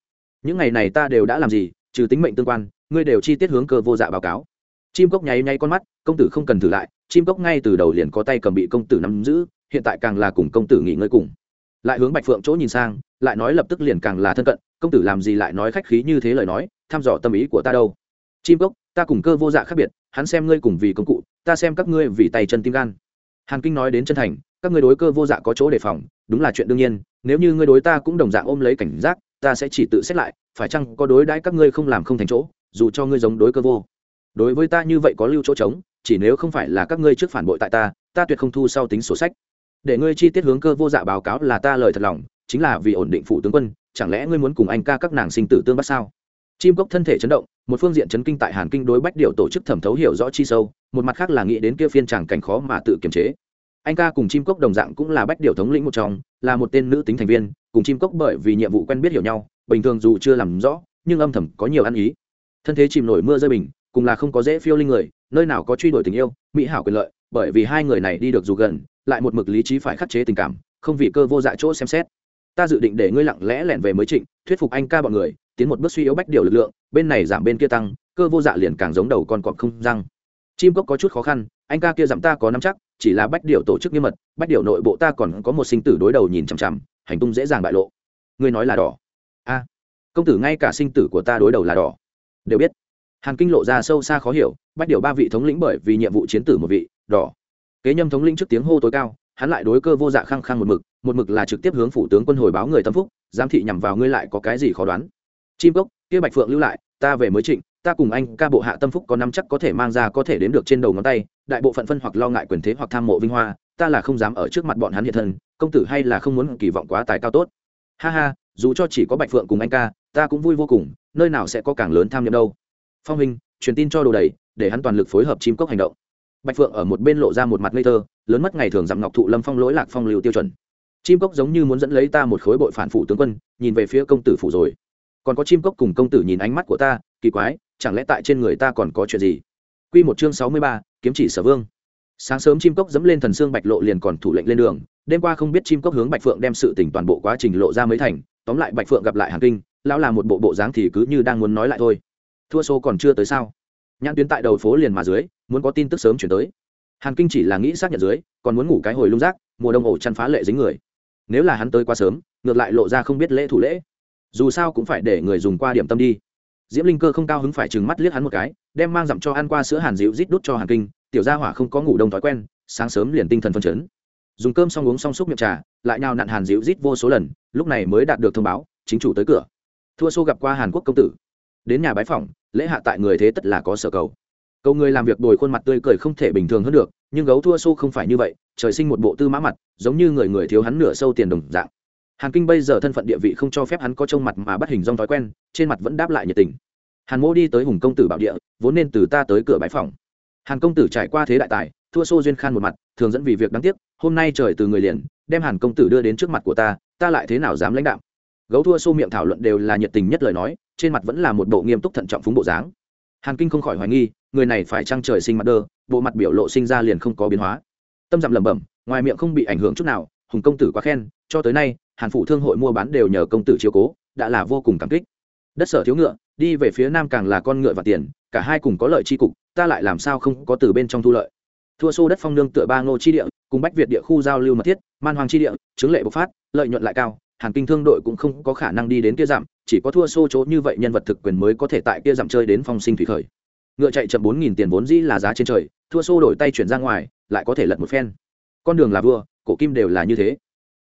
Những ngày này ta đều đã làm gì, trừ tính mệnh tương quan, ngươi đều chi tiết hướng cơ vô dạ báo cáo. Chim cốc nháy nháy con mắt, công tử không cần thử lại, chim cốc ngay từ đầu liền có tay cầm bị công tử nắm giữ, hiện tại càng là cùng công tử nghỉ ngơi cùng. Lại hướng bạch phượng chỗ nhìn sang, lại nói lập tức liền càng là thân cận, công tử làm gì lại nói khách khí như thế lời nói thăm dò tâm ý của ta đâu. Chim cốc, ta cùng cơ vô dạ khác biệt, hắn xem ngươi cùng vì công cụ, ta xem các ngươi vì tay chân tim gan. Hàn kinh nói đến chân thành, các ngươi đối cơ vô dạ có chỗ đề phòng, đúng là chuyện đương nhiên, nếu như ngươi đối ta cũng đồng dạng ôm lấy cảnh giác, ta sẽ chỉ tự xét lại, phải chăng có đối đãi các ngươi không làm không thành chỗ, dù cho ngươi giống đối cơ vô. Đối với ta như vậy có lưu chỗ trống, chỉ nếu không phải là các ngươi trước phản bội tại ta ta tuyệt không thu sau tính sổ sách. Để ngươi chi tiết hướng cơ vô dạ báo cáo là ta lời thật lòng, chính là vì ổn định phủ tướng quân, chẳng lẽ ngươi muốn cùng anh ca các nàng sinh tử tương bắt sao? Chim cốc thân thể chấn động, một phương diện chấn kinh tại hàn kinh đối bách điều tổ chức thẩm thấu hiểu rõ chi sâu, một mặt khác là nghĩ đến kia phiên tràng cảnh khó mà tự kiềm chế. Anh ca cùng chim cốc đồng dạng cũng là bách điều thống lĩnh một trong, là một tên nữ tính thành viên, cùng chim cốc bởi vì nhiệm vụ quen biết hiểu nhau, bình thường dù chưa làm rõ, nhưng âm thầm có nhiều ăn ý. Thân thế chìm nổi mưa rơi bình, cùng là không có dễ phiêu linh người, nơi nào có truy đuổi tình yêu, mỹ hảo quyền lợi, bởi vì hai người này đi được dù gần, lại một mực lý trí phải khắc chế tình cảm, không vì cơ vô dạ chỗ xem xét ta dự định để ngươi lặng lẽ lẻn về mới trịnh, thuyết phục anh ca bọn người, tiến một bước suy yếu bách điều lực lượng, bên này giảm bên kia tăng, cơ vô dạ liền càng giống đầu con cọp không răng. Chim cốc có chút khó khăn, anh ca kia giảm ta có nắm chắc, chỉ là bách điều tổ chức nghiêm mật, bách điều nội bộ ta còn có một sinh tử đối đầu nhìn chằm chằm, hành tung dễ dàng bại lộ. Ngươi nói là đỏ. A. Công tử ngay cả sinh tử của ta đối đầu là đỏ. Đều biết. Hàn kinh lộ ra sâu xa khó hiểu, bách điều ba vị thống lĩnh bởi vì nhiệm vụ chiến tử một vị, đỏ. Kế nhâm thống lĩnh trước tiếng hô tối cao, hắn lại đối cơ vô dạ khăng khăng một mực một mực là trực tiếp hướng phủ tướng quân hồi báo người tâm phúc, giám thị nhằm vào ngươi lại có cái gì khó đoán. Chim cốc, kia bạch phượng lưu lại, ta về mới trịnh, ta cùng anh ca bộ hạ tâm phúc có năm chắc có thể mang ra có thể đến được trên đầu ngón tay, đại bộ phận phân hoặc lo ngại quyền thế hoặc tham mộ vinh hoa, ta là không dám ở trước mặt bọn hắn hiện thân, công tử hay là không muốn kỳ vọng quá tài cao tốt. Ha ha, dù cho chỉ có bạch phượng cùng anh ca, ta cũng vui vô cùng, nơi nào sẽ có càng lớn tham nhậm đâu. Phong hình truyền tin cho đồ đầy, để hắn toàn lực phối hợp chim cốc hành động. Bạch phượng ở một bên lộ ra một mặt ngây thơ, lớn mất ngày thường dặm ngọc thụ lâm phong lỗi lạc phong lưu tiêu chuẩn chim cốc giống như muốn dẫn lấy ta một khối bội phản phủ tướng quân, nhìn về phía công tử phủ rồi. Còn có chim cốc cùng công tử nhìn ánh mắt của ta, kỳ quái, chẳng lẽ tại trên người ta còn có chuyện gì? Q một chương sáu mươi ba, kiếm chỉ sở vương. Sáng sớm chim cốc dẫm lên thần xương bạch lộ liền còn thủ lệnh lên đường, đêm qua không biết chim cốc hướng bạch phượng đem sự tỉnh toàn bộ quá trình lộ ra mấy thành, tóm lại bạch phượng gặp lại hàn kinh, lão là một bộ bộ dáng thì cứ như đang muốn nói lại thôi. Thua số còn chưa tới sao? Nhãn tuyến tại đầu phố liền mà dưới, muốn có tin tức sớm chuyển tới. Hàn kinh chỉ là nghĩ xác nhận dưới, còn muốn ngủ cái hồi lung rác, mùa đông ổ chăn phá lệ dính người nếu là hắn tới quá sớm, ngược lại lộ ra không biết lễ thủ lễ. Dù sao cũng phải để người dùng qua điểm tâm đi. Diễm linh cơ không cao hứng phải trừng mắt liếc hắn một cái, đem mang dặm cho ăn qua sữa hàn dịu rít đút cho hàn kinh, tiểu gia hỏa không có ngủ đông thói quen, sáng sớm liền tinh thần phân chấn. Dùng cơm xong uống xong xúc miệng trà, lại nhào nặn hàn dịu rít vô số lần, lúc này mới đạt được thông báo, chính chủ tới cửa. Thua xô gặp qua hàn quốc công tử. Đến nhà bái phỏng, lễ hạ tại người thế tất là có sở cầu cầu người làm việc đổi khuôn mặt tươi cười không thể bình thường hơn được, nhưng gấu thua xô không phải như vậy, trời sinh một bộ tư mã mặt, giống như người người thiếu hắn nửa sâu tiền đồng dạng. Hàn kinh bây giờ thân phận địa vị không cho phép hắn có trông mặt mà bắt hình dong thói quen, trên mặt vẫn đáp lại nhiệt tình. Hàn mô đi tới hùng công tử bảo địa, vốn nên từ ta tới cửa bãi phòng. Hàn công tử trải qua thế đại tài, thua xô duyên khan một mặt, thường dẫn vì việc đáng tiếc, hôm nay trời từ người liền, đem hàn công tử đưa đến trước mặt của ta ta lại thế nào dám lãnh đạo gấu thua xô miệng thảo luận đều là nhiệt tình nhất lời nói, trên mặt vẫn là một bộ nghiêm túc thận trọng phúng bộ dáng. Hàn kinh không khỏi hoài nghi người này phải trăng trời sinh mặt đơ, bộ mặt biểu lộ sinh ra liền không có biến hóa. Tâm dặm lẩm bẩm, ngoài miệng không bị ảnh hưởng chút nào, hùng công tử quá khen, cho tới nay, hàn phụ thương hội mua bán đều nhờ công tử chiếu cố, đã là vô cùng cảm kích. Đất sở thiếu ngựa, đi về phía nam càng là con ngựa và tiền, cả hai cùng có lợi chi cục, ta lại làm sao không có từ bên trong thu lợi. Thua xô đất phong nương tựa ba ngô chi địa, cùng bách việt địa khu giao lưu mật thiết, man hoàng chi địa, chứng lệ bộc phát, lợi nhuận lại cao, hàn kinh thương đội cũng không có khả năng đi đến kia giảm chỉ có thua xô chỗ như vậy nhân vật thực quyền mới có thể tại kia giảm chơi đến phong sinh thủy khởi ngựa chạy chậm bốn nghìn tiền vốn dĩ là giá trên trời, thua xô đổi tay chuyển ra ngoài, lại có thể lật một phen. Con đường là vua, cổ kim đều là như thế.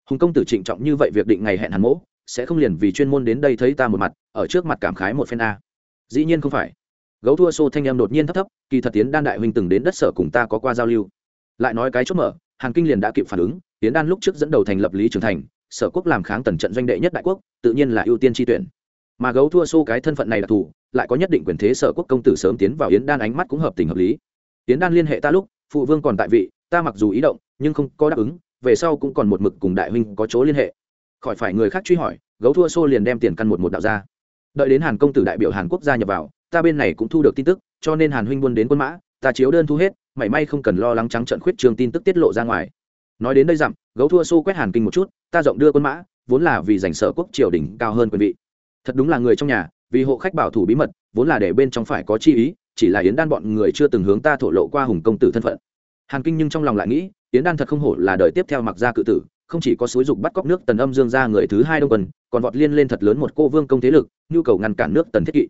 Hùng công tử trịnh trọng như vậy việc định ngày hẹn hàn mỗ, sẽ không liền vì chuyên môn đến đây thấy ta một mặt, ở trước mặt cảm khái một phen a. Dĩ nhiên không phải. Gấu thua xô thanh em đột nhiên thấp thấp, kỳ thật tiến đan đại huynh từng đến đất sở cùng ta có qua giao lưu. Lại nói cái chốt mở, hàng kinh liền đã kịp phản ứng, tiến đan lúc trước dẫn đầu thành lập lý trường thành, sở quốc làm kháng tần trận doanh đệ nhất đại quốc, tự nhiên là ưu tiên tri tuyển mà gấu thua xô cái thân phận này đặc thù lại có nhất định quyền thế sở quốc công tử sớm tiến vào yến đan ánh mắt cũng hợp tình hợp lý. Yến đan liên hệ ta lúc, phụ vương còn tại vị, ta mặc dù ý động, nhưng không có đáp ứng, về sau cũng còn một mực cùng đại huynh có chỗ liên hệ. Khỏi phải người khác truy hỏi, gấu thua xô liền đem tiền căn một một đạo ra. Đợi đến hàn công tử đại biểu hàn quốc gia nhập vào, ta bên này cũng thu được tin tức, cho nên hàn huynh buôn đến quân mã, ta chiếu đơn thu hết, mảy may không cần lo lắng trắng trận khuyết trường tin tức tiết lộ ra ngoài. Nói đến đây dặm, gấu thua xô quét hàn kinh một chút, ta rộng đưa quân mã, vốn là vì giành sở quốc triều đình cao hơn quyền vị thật đúng là người trong nhà, vì hộ khách bảo thủ bí mật, vốn là để bên trong phải có chi ý, chỉ là yến đan bọn người chưa từng hướng ta thổ lộ qua hùng công tử thân phận. Hàn kinh nhưng trong lòng lại nghĩ, yến đan thật không hổ là đời tiếp theo mặc ra cự tử, không chỉ có xúi dục bắt cóc nước tần âm dương ra người thứ hai đông quân, còn vọt liên lên thật lớn một cô vương công thế lực, nhu cầu ngăn cản nước tần thiết kỵ.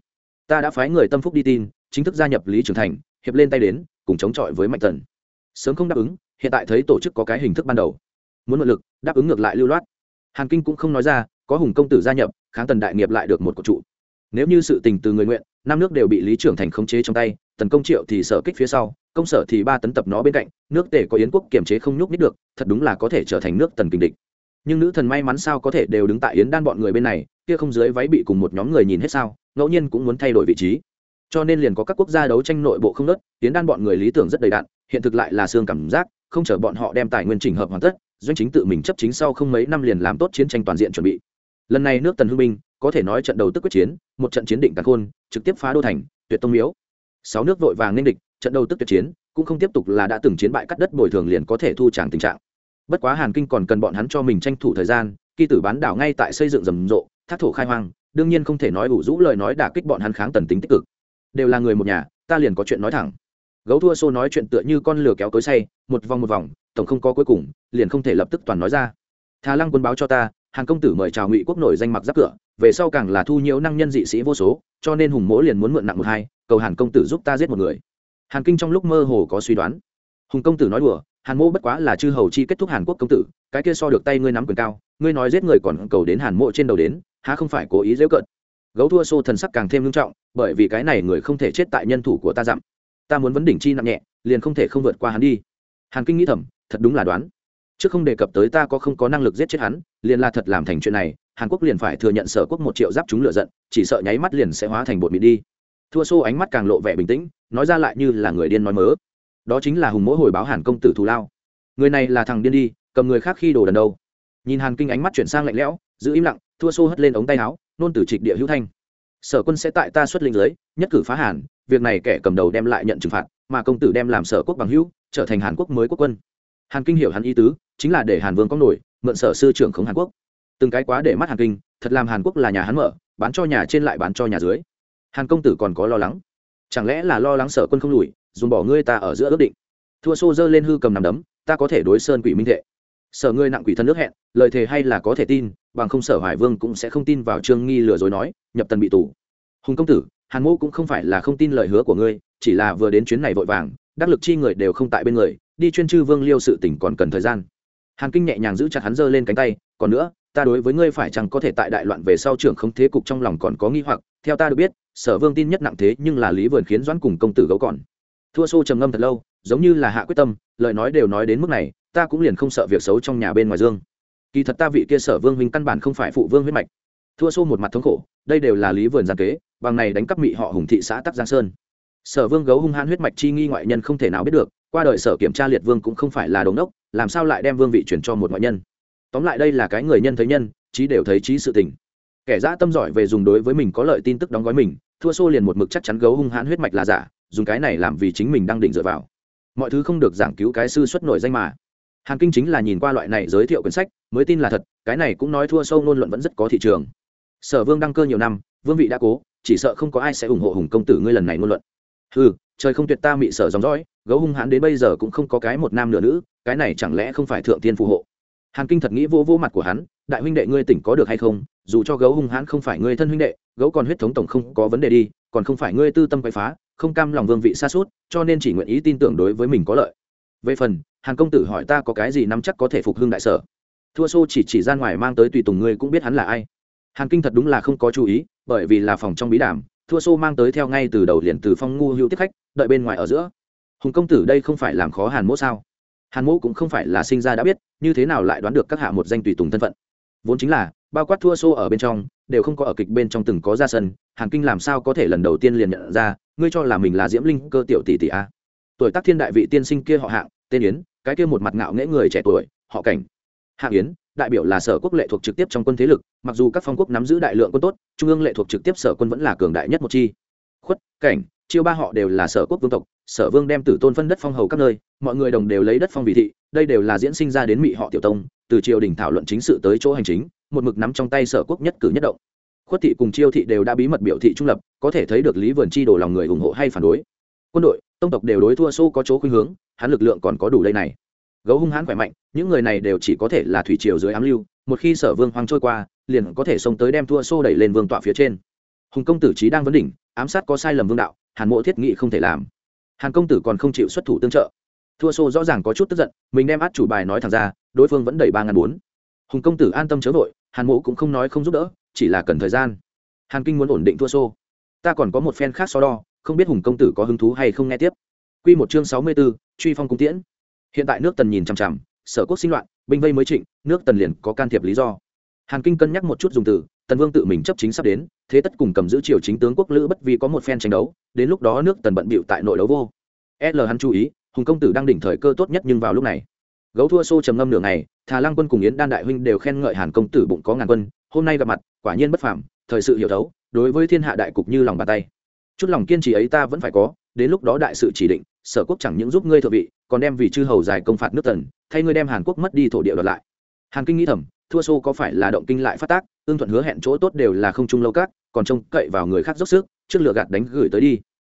Ta đã phái người tâm phúc đi tin, chính thức gia nhập lý trường thành, hiệp lên tay đến, cùng chống chọi với mạnh tần. Sớm không đáp ứng, hiện tại thấy tổ chức có cái hình thức ban đầu. Muốn nội lực, đáp ứng ngược lại lưu loát. Hàn kinh cũng không nói ra có hùng công tử gia nhập, kháng tần đại nghiệp lại được một cột trụ. Nếu như sự tình từ người nguyện, năm nước đều bị lý trưởng thành khống chế trong tay tấn công triệu thì sở kích phía sau, công sở thì ba tấn tập nó bên cạnh, nước tề có yến quốc kiềm chế không nhúc nít được, thật đúng là có thể trở thành nước tần kình địch. Nhưng nữ thần may mắn sao có thể đều đứng tại yến đan bọn người bên này, kia không dưới váy bị cùng một nhóm người nhìn hết sao, ngẫu nhiên cũng muốn thay đổi vị trí. Cho nên liền có các quốc gia đấu tranh nội bộ không nớt, yến đan bọn người lý tưởng rất đầy đạn hiện thực lại là xương cảm giác, không chờ bọn họ đem tài nguyên trình hợp hoàn tất, doanh chính tự mình chấp chính sau không mấy năm liền làm tốt chiến tranh toàn diện chuẩn bị lần này nước tần hưng binh có thể nói trận đầu tức quyết chiến, một trận chiến định càn khôn, trực tiếp phá đô thành, tuyệt tông miếu. Sáu nước vội vàng nên địch, trận đầu tức tuyệt chiến, cũng không tiếp tục là đã từng chiến bại cắt đất bồi thường liền có thể thu tràng tình trạng. Bất quá hàn kinh còn cần bọn hắn cho mình tranh thủ thời gian, kỳ tử bán đảo ngay tại xây dựng rầm rộ, thác thổ khai hoang, đương nhiên không thể nói ủ rũ lời nói đả kích bọn hắn kháng tần tính tích cực. Đều là người một nhà, ta liền có chuyện nói thẳng. Gấu thua xô nói chuyện tựa như con lửa kéo cối say, một vòng một vòng, tổng không có cuối cùng, liền không thể lập tức toàn nói ra. Thà lăng quân báo cho ta hàng công tử mời chào ngụy quốc nổi danh mặc giáp cửa, về sau càng là thu nhiễu năng nhân dị sĩ vô số, cho nên hùng mỗ liền muốn mượn nặng một hai, cầu hàn công tử giúp ta giết một người. Hàn kinh trong lúc mơ hồ có suy đoán. Hùng công tử nói đùa, hàn mỗ bất quá là chư hầu chi kết thúc hàn quốc công tử, cái kia so được tay ngươi nắm quyền cao, ngươi nói giết người còn cầu đến hàn mộ trên đầu đến, há không phải cố ý dễ cợt. Gấu thua xô thần sắc càng thêm nghiêm trọng, bởi vì cái này người không thể chết tại nhân thủ của ta dặm. Ta muốn vấn đỉnh chi nặng nhẹ, liền không thể không vượt qua hắn đi. Hàn kinh nghĩ thầm, thật đúng là đoán chứ không đề cập tới ta có không có năng lực giết chết hắn, liền là thật làm thành chuyện này, hàn quốc liền phải thừa nhận sở quốc một triệu giáp chúng lựa giận, chỉ sợ nháy mắt liền sẽ hóa thành bột mịn đi. Thua xô ánh mắt càng lộ vẻ bình tĩnh, nói ra lại như là người điên nói mớ. Đó chính là hùng mỗi hồi báo hàn công tử thù lao. Người này là thằng điên đi, cầm người khác khi đồ đần đâu. Nhìn hàn kinh ánh mắt chuyển sang lạnh lẽo, giữ im lặng, thua xô hất lên ống tay áo, nôn từ trịch địa hữu thanh. Sở quân sẽ tại ta xuất linh giới, nhất cử phá hàn, việc này kẻ cầm đầu đem lại nhận trừng phạt, mà công tử đem làm sở quốc bằng hữu, trở thành hàn quốc mới quốc quân. Hàn kinh hiểu hắn ý tứ chính là để hàn vương có nổi, mượn sở sư trưởng khống hàn quốc. Từng cái quá để mắt hàn kinh, thật làm hàn quốc là nhà hắn mở, bán cho nhà trên lại bán cho nhà dưới. Hàn công tử còn có lo lắng. Chẳng lẽ là lo lắng sở quân không lùi, dùng bỏ ngươi ta ở giữa ước định? Thua xô dơ lên hư cầm nằm đấm, ta có thể đối sơn quỷ minh thệ. Sở ngươi nặng quỷ thân nước hẹn, lời thề hay là có thể tin, bằng không sở hoài vương cũng sẽ không tin vào trương nghi lừa dối nói, nhập tần bị tù. Hùng công tử, hàn mô cũng không phải là không tin lời hứa của ngươi, chỉ là vừa đến chuyến này vội vàng, đắc lực chi người đều không tại bên người, đi chuyên chư vương liêu sự tỉnh còn cần thời gian hàn kinh nhẹ nhàng giữ chặt hắn giơ lên cánh tay, còn nữa, ta đối với ngươi phải chăng có thể tại đại loạn về sau trưởng không thế cục trong lòng còn có nghi hoặc, theo ta được biết, sở vương tin nhất nặng thế nhưng là lý vườn khiến doãn cùng công tử gấu còn. Thua xô trầm ngâm thật lâu, giống như là hạ quyết tâm, lời nói đều nói đến mức này, ta cũng liền không sợ việc xấu trong nhà bên ngoài dương. Kỳ thật ta vị kia sở vương huynh căn bản không phải phụ vương huyết mạch. Thua xô một mặt thống khổ, đây đều là lý vườn giàn kế, bằng này đánh cắp mị họ hùng thị xã tắc giang sơn. Sở vương gấu hung hãn huyết mạch chi nghi ngoại nhân không thể nào biết được qua đời sở kiểm tra liệt vương cũng không phải là đống đốc, làm sao lại đem vương vị chuyển cho một ngoại nhân? Tóm lại đây là cái người nhân thấy nhân trí đều thấy trí sự tình. Kẻ dã tâm giỏi về dùng đối với mình có lợi tin tức đóng gói mình, thua xô liền một mực chắc chắn gấu hung hãn huyết mạch là giả, dùng cái này làm vì chính mình đang định dựa vào. Mọi thứ không được giảng cứu cái sư xuất nổi danh mà. Hàn kinh chính là nhìn qua loại này giới thiệu quyển sách, mới tin là thật, cái này cũng nói thua sâu ngôn luận vẫn rất có thị trường. Sở vương đăng cơ nhiều năm, vương vị đã cố, chỉ sợ không có ai sẽ ủng hộ hùng công tử ngươi lần này ngôn luận. Ừ trời không tuyệt ta mị sở dòng dõi gấu hung hãn đến bây giờ cũng không có cái một nam nửa nữ, cái này chẳng lẽ không phải thượng tiên phù hộ? Hàn kinh thật nghĩ vô vô mặt của hắn, đại huynh đệ ngươi tỉnh có được hay không? Dù cho gấu hung hãn không phải ngươi thân huynh đệ, gấu còn huyết thống tổng không có vấn đề đi, còn không phải ngươi tư tâm quậy phá, không cam lòng vương vị xa suốt, cho nên chỉ nguyện ý tin tưởng đối với mình có lợi. Về phần, hàn công tử hỏi ta có cái gì nắm chắc có thể phục hưng đại sở? Thua xô chỉ chỉ ra ngoài mang tới tùy tùng ngươi cũng biết hắn là ai. Hàn kinh thật đúng là không có chú ý, bởi vì là phòng trong bí đàm thua xô mang tới theo ngay từ đầu liền từ phong ngu hữu tiếp khách, đợi bên ngoài ở giữa hùng công tử đây không phải làm khó hàn mỗ sao? Hàn mỗ cũng không phải là sinh ra đã biết, như thế nào lại đoán được các hạ một danh tùy tùng thân phận? Vốn chính là, bao quát thua xô ở bên trong, đều không có ở kịch bên trong từng có ra sân, hàn kinh làm sao có thể lần đầu tiên liền nhận ra, ngươi cho là mình là diễm linh cơ tiểu tỷ tỷ a tuổi tác thiên đại vị tiên sinh kia họ hạng, tên yến, cái kia một mặt ngạo nghễ người trẻ tuổi, họ cảnh. Hạng yến, đại biểu là sở quốc lệ thuộc trực tiếp trong quân thế lực, mặc dù các phong quốc nắm giữ đại lượng quân tốt, trung ương lệ thuộc trực tiếp sở quân vẫn là cường đại nhất một chi. Khuất, cảnh chiêu ba họ đều là sở quốc vương tộc, sở vương đem tử tôn phân đất phong hầu các nơi, mọi người đồng đều lấy đất phong vị thị, đây đều là diễn sinh ra đến mỹ họ tiểu tông, từ triều đình thảo luận chính sự tới chỗ hành chính, một mực nắm trong tay sở quốc nhất cử nhất động. Khuất thị cùng chiêu thị đều đã bí mật biểu thị trung lập, có thể thấy được lý vườn chi đổ lòng người ủng hộ hay phản đối. Quân đội, tông tộc đều đối thua xô có chỗ khuynh hướng, hắn lực lượng còn có đủ đây này. Gấu hung hãn khỏe mạnh, những người này đều chỉ có thể là thủy triều dưới ám lưu, một khi sở vương hoang trôi qua, liền có thể xông tới đem thua xô đẩy lên vương tọa phía trên. Hùng công tử trí đang vấn đỉnh, ám sát có sai lầm vương đạo hàn mộ thiết nghị không thể làm. Hàn công tử còn không chịu xuất thủ tương trợ. Thua xô rõ ràng có chút tức giận, mình đem át chủ bài nói thẳng ra, đối phương vẫn đầy ba ngàn bốn. Hùng công tử an tâm chớ vội, hàn mộ cũng không nói không giúp đỡ, chỉ là cần thời gian. Hàn kinh muốn ổn định thua xô. Ta còn có một phen khác so đo, không biết hùng công tử có hứng thú hay không nghe tiếp. Q một chương sáu mươi b ố truy phong cung tiễn. Hiện tại nước tần nhìn chằm chằm, sở quốc sinh loạn, binh vây mới trịnh, nước tần liền có can thiệp lý do. Hàn kinh cân nhắc một chút dùng từ, tần vương tự mình chấp chính sắp đến thế tất cùng cầm giữ triều chính tướng quốc lữ bất vì có một phen tranh đấu, đến lúc đó nước tần bận bịu tại nội đấu vô. L hắn chú ý, hùng công tử đang đỉnh thời cơ tốt nhất nhưng vào lúc này. Gấu thua xô trầm ngâm nửa ngày, thà lăng quân cùng yến đan đại huynh đều khen ngợi hàn công tử bụng có ngàn quân, hôm nay gặp mặt, quả nhiên bất phàm, thời sự hiểu thấu, đối với thiên hạ đại cục như lòng bàn tay. Chút lòng kiên trì ấy ta vẫn phải có, đến lúc đó đại sự chỉ định, sở quốc chẳng những giúp ngươi thợ vị, còn đem vì chư hầu dài công phạt nước tần, thay ngươi đem hàn quốc mất đi thổ địa đoạt lại. Hàn kinh nghĩ thầm thua xô có phải là động kinh lại phát tác ương thuận hứa hẹn chỗ tốt đều là không chung lâu các, còn trông cậy vào người khác dốc sức, trước lựa gạt đánh gửi tới đi.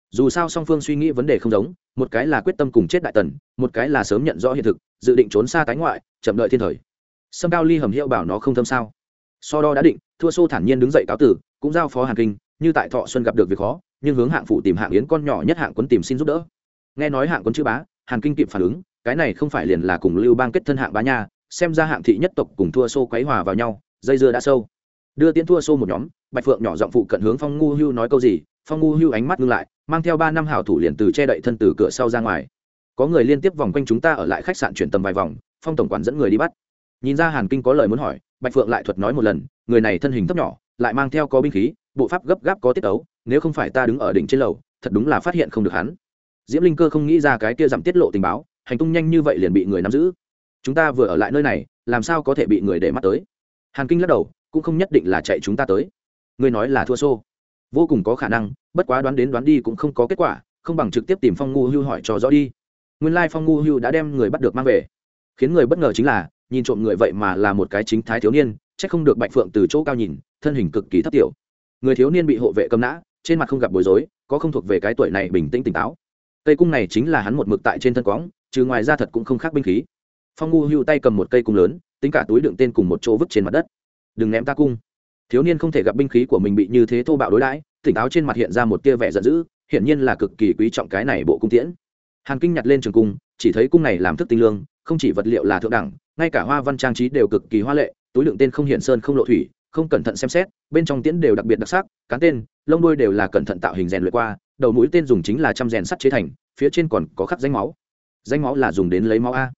Dù sao song phương suy nghĩ vấn đề không giống, một cái là quyết tâm cùng chết đại tần, một cái là sớm nhận rõ hiện thực, dự định trốn xa tái ngoại, chậm đợi thiên thời. Sâm cao ly hầm hiệu bảo nó không thâm sao. So đo đã định, thua xô thản nhiên đứng dậy cáo tử, cũng giao phó hàn kinh, như tại thọ xuân gặp được việc khó, nhưng hướng hạng phụ tìm hạng yến con nhỏ nhất hạng quân tìm xin giúp đỡ. Nghe nói hạng quân chữ bá, hàn kinh kịp phản ứng, cái này không phải liền là cùng lưu bang kết thân hạng bá nha xem ra hạng thị nhất tộc cùng thua xô quấy hòa vào nhau, dây dưa đã sâu. Đưa tiến thua xô một nhóm, bạch phượng nhỏ giọng phụ cận hướng phong ngu hưu nói câu gì, phong ngu hưu ánh mắt ngưng lại, mang theo ba năm hảo thủ liền từ che đậy thân từ cửa sau ra ngoài. Có người liên tiếp vòng quanh chúng ta ở lại khách sạn chuyển tầm vài vòng, phong tổng quản dẫn người đi bắt. Nhìn ra hàn kinh có lời muốn hỏi, bạch phượng lại thuật nói một lần, người này thân hình thấp nhỏ, lại mang theo có binh khí, bộ pháp gấp gáp có tiết ấu nếu không phải ta đứng ở đỉnh trên lầu, thật đúng là phát hiện không được hắn. Diễm linh cơ không nghĩ ra cái kia giảm tiết lộ tình báo, hành tung nhanh như vậy liền bị người nắm giữ chúng ta vừa ở lại nơi này, làm sao có thể bị người để mắt tới? Hàn kinh lắc đầu, cũng không nhất định là chạy chúng ta tới. Ngươi nói là thua xô. Vô cùng có khả năng, bất quá đoán đến đoán đi cũng không có kết quả, không bằng trực tiếp tìm phong ngu hưu hỏi cho rõ đi. Nguyên lai phong ngu hưu đã đem người bắt được mang về. Khiến người bất ngờ chính là, nhìn trộm người vậy mà là một cái chính thái thiếu niên c h ắ c không được bạch phượng từ chỗ cao nhìn, thân hình cực kỳ thấp tiểu. Người thiếu niên bị hộ vệ cầm nã, trên mặt không gặp bối rối, có không thuộc về cái tuổi này bình tĩnh tỉnh táo. Cây cung này chính là hắn một mực tại trên thân quõng, trừ ngoài ra thật cũng không khác binh khí phong ngu hưu tay cầm một cây cung lớn tính cả túi đựng tên cùng một chỗ vứt trên mặt đất đừng ném ta cung thiếu niên không thể gặp binh khí của mình bị như thế thô bạo đối đãi tỉnh táo trên mặt hiện ra một tia vẻ giận dữ hiển nhiên là cực kỳ quý trọng cái này bộ cung tiễn hàn kinh nhặt lên trường cung chỉ thấy cung này làm thức tinh lương không chỉ vật liệu là thượng đẳng ngay cả hoa văn trang trí đều cực kỳ hoa lệ túi đựng tên không hiển sơn không lộ thủy không cẩn thận xem xét bên trong tiễn đều đặc biệt đặc sắc cán tên lông đuôi đều là cẩn thận tạo hình rèn luyện qua đầu mũi tên dùng chính là trăm rèn sắt chế thành phía trên còn có khắc danh máu danh máu là dùng đến lấy máu a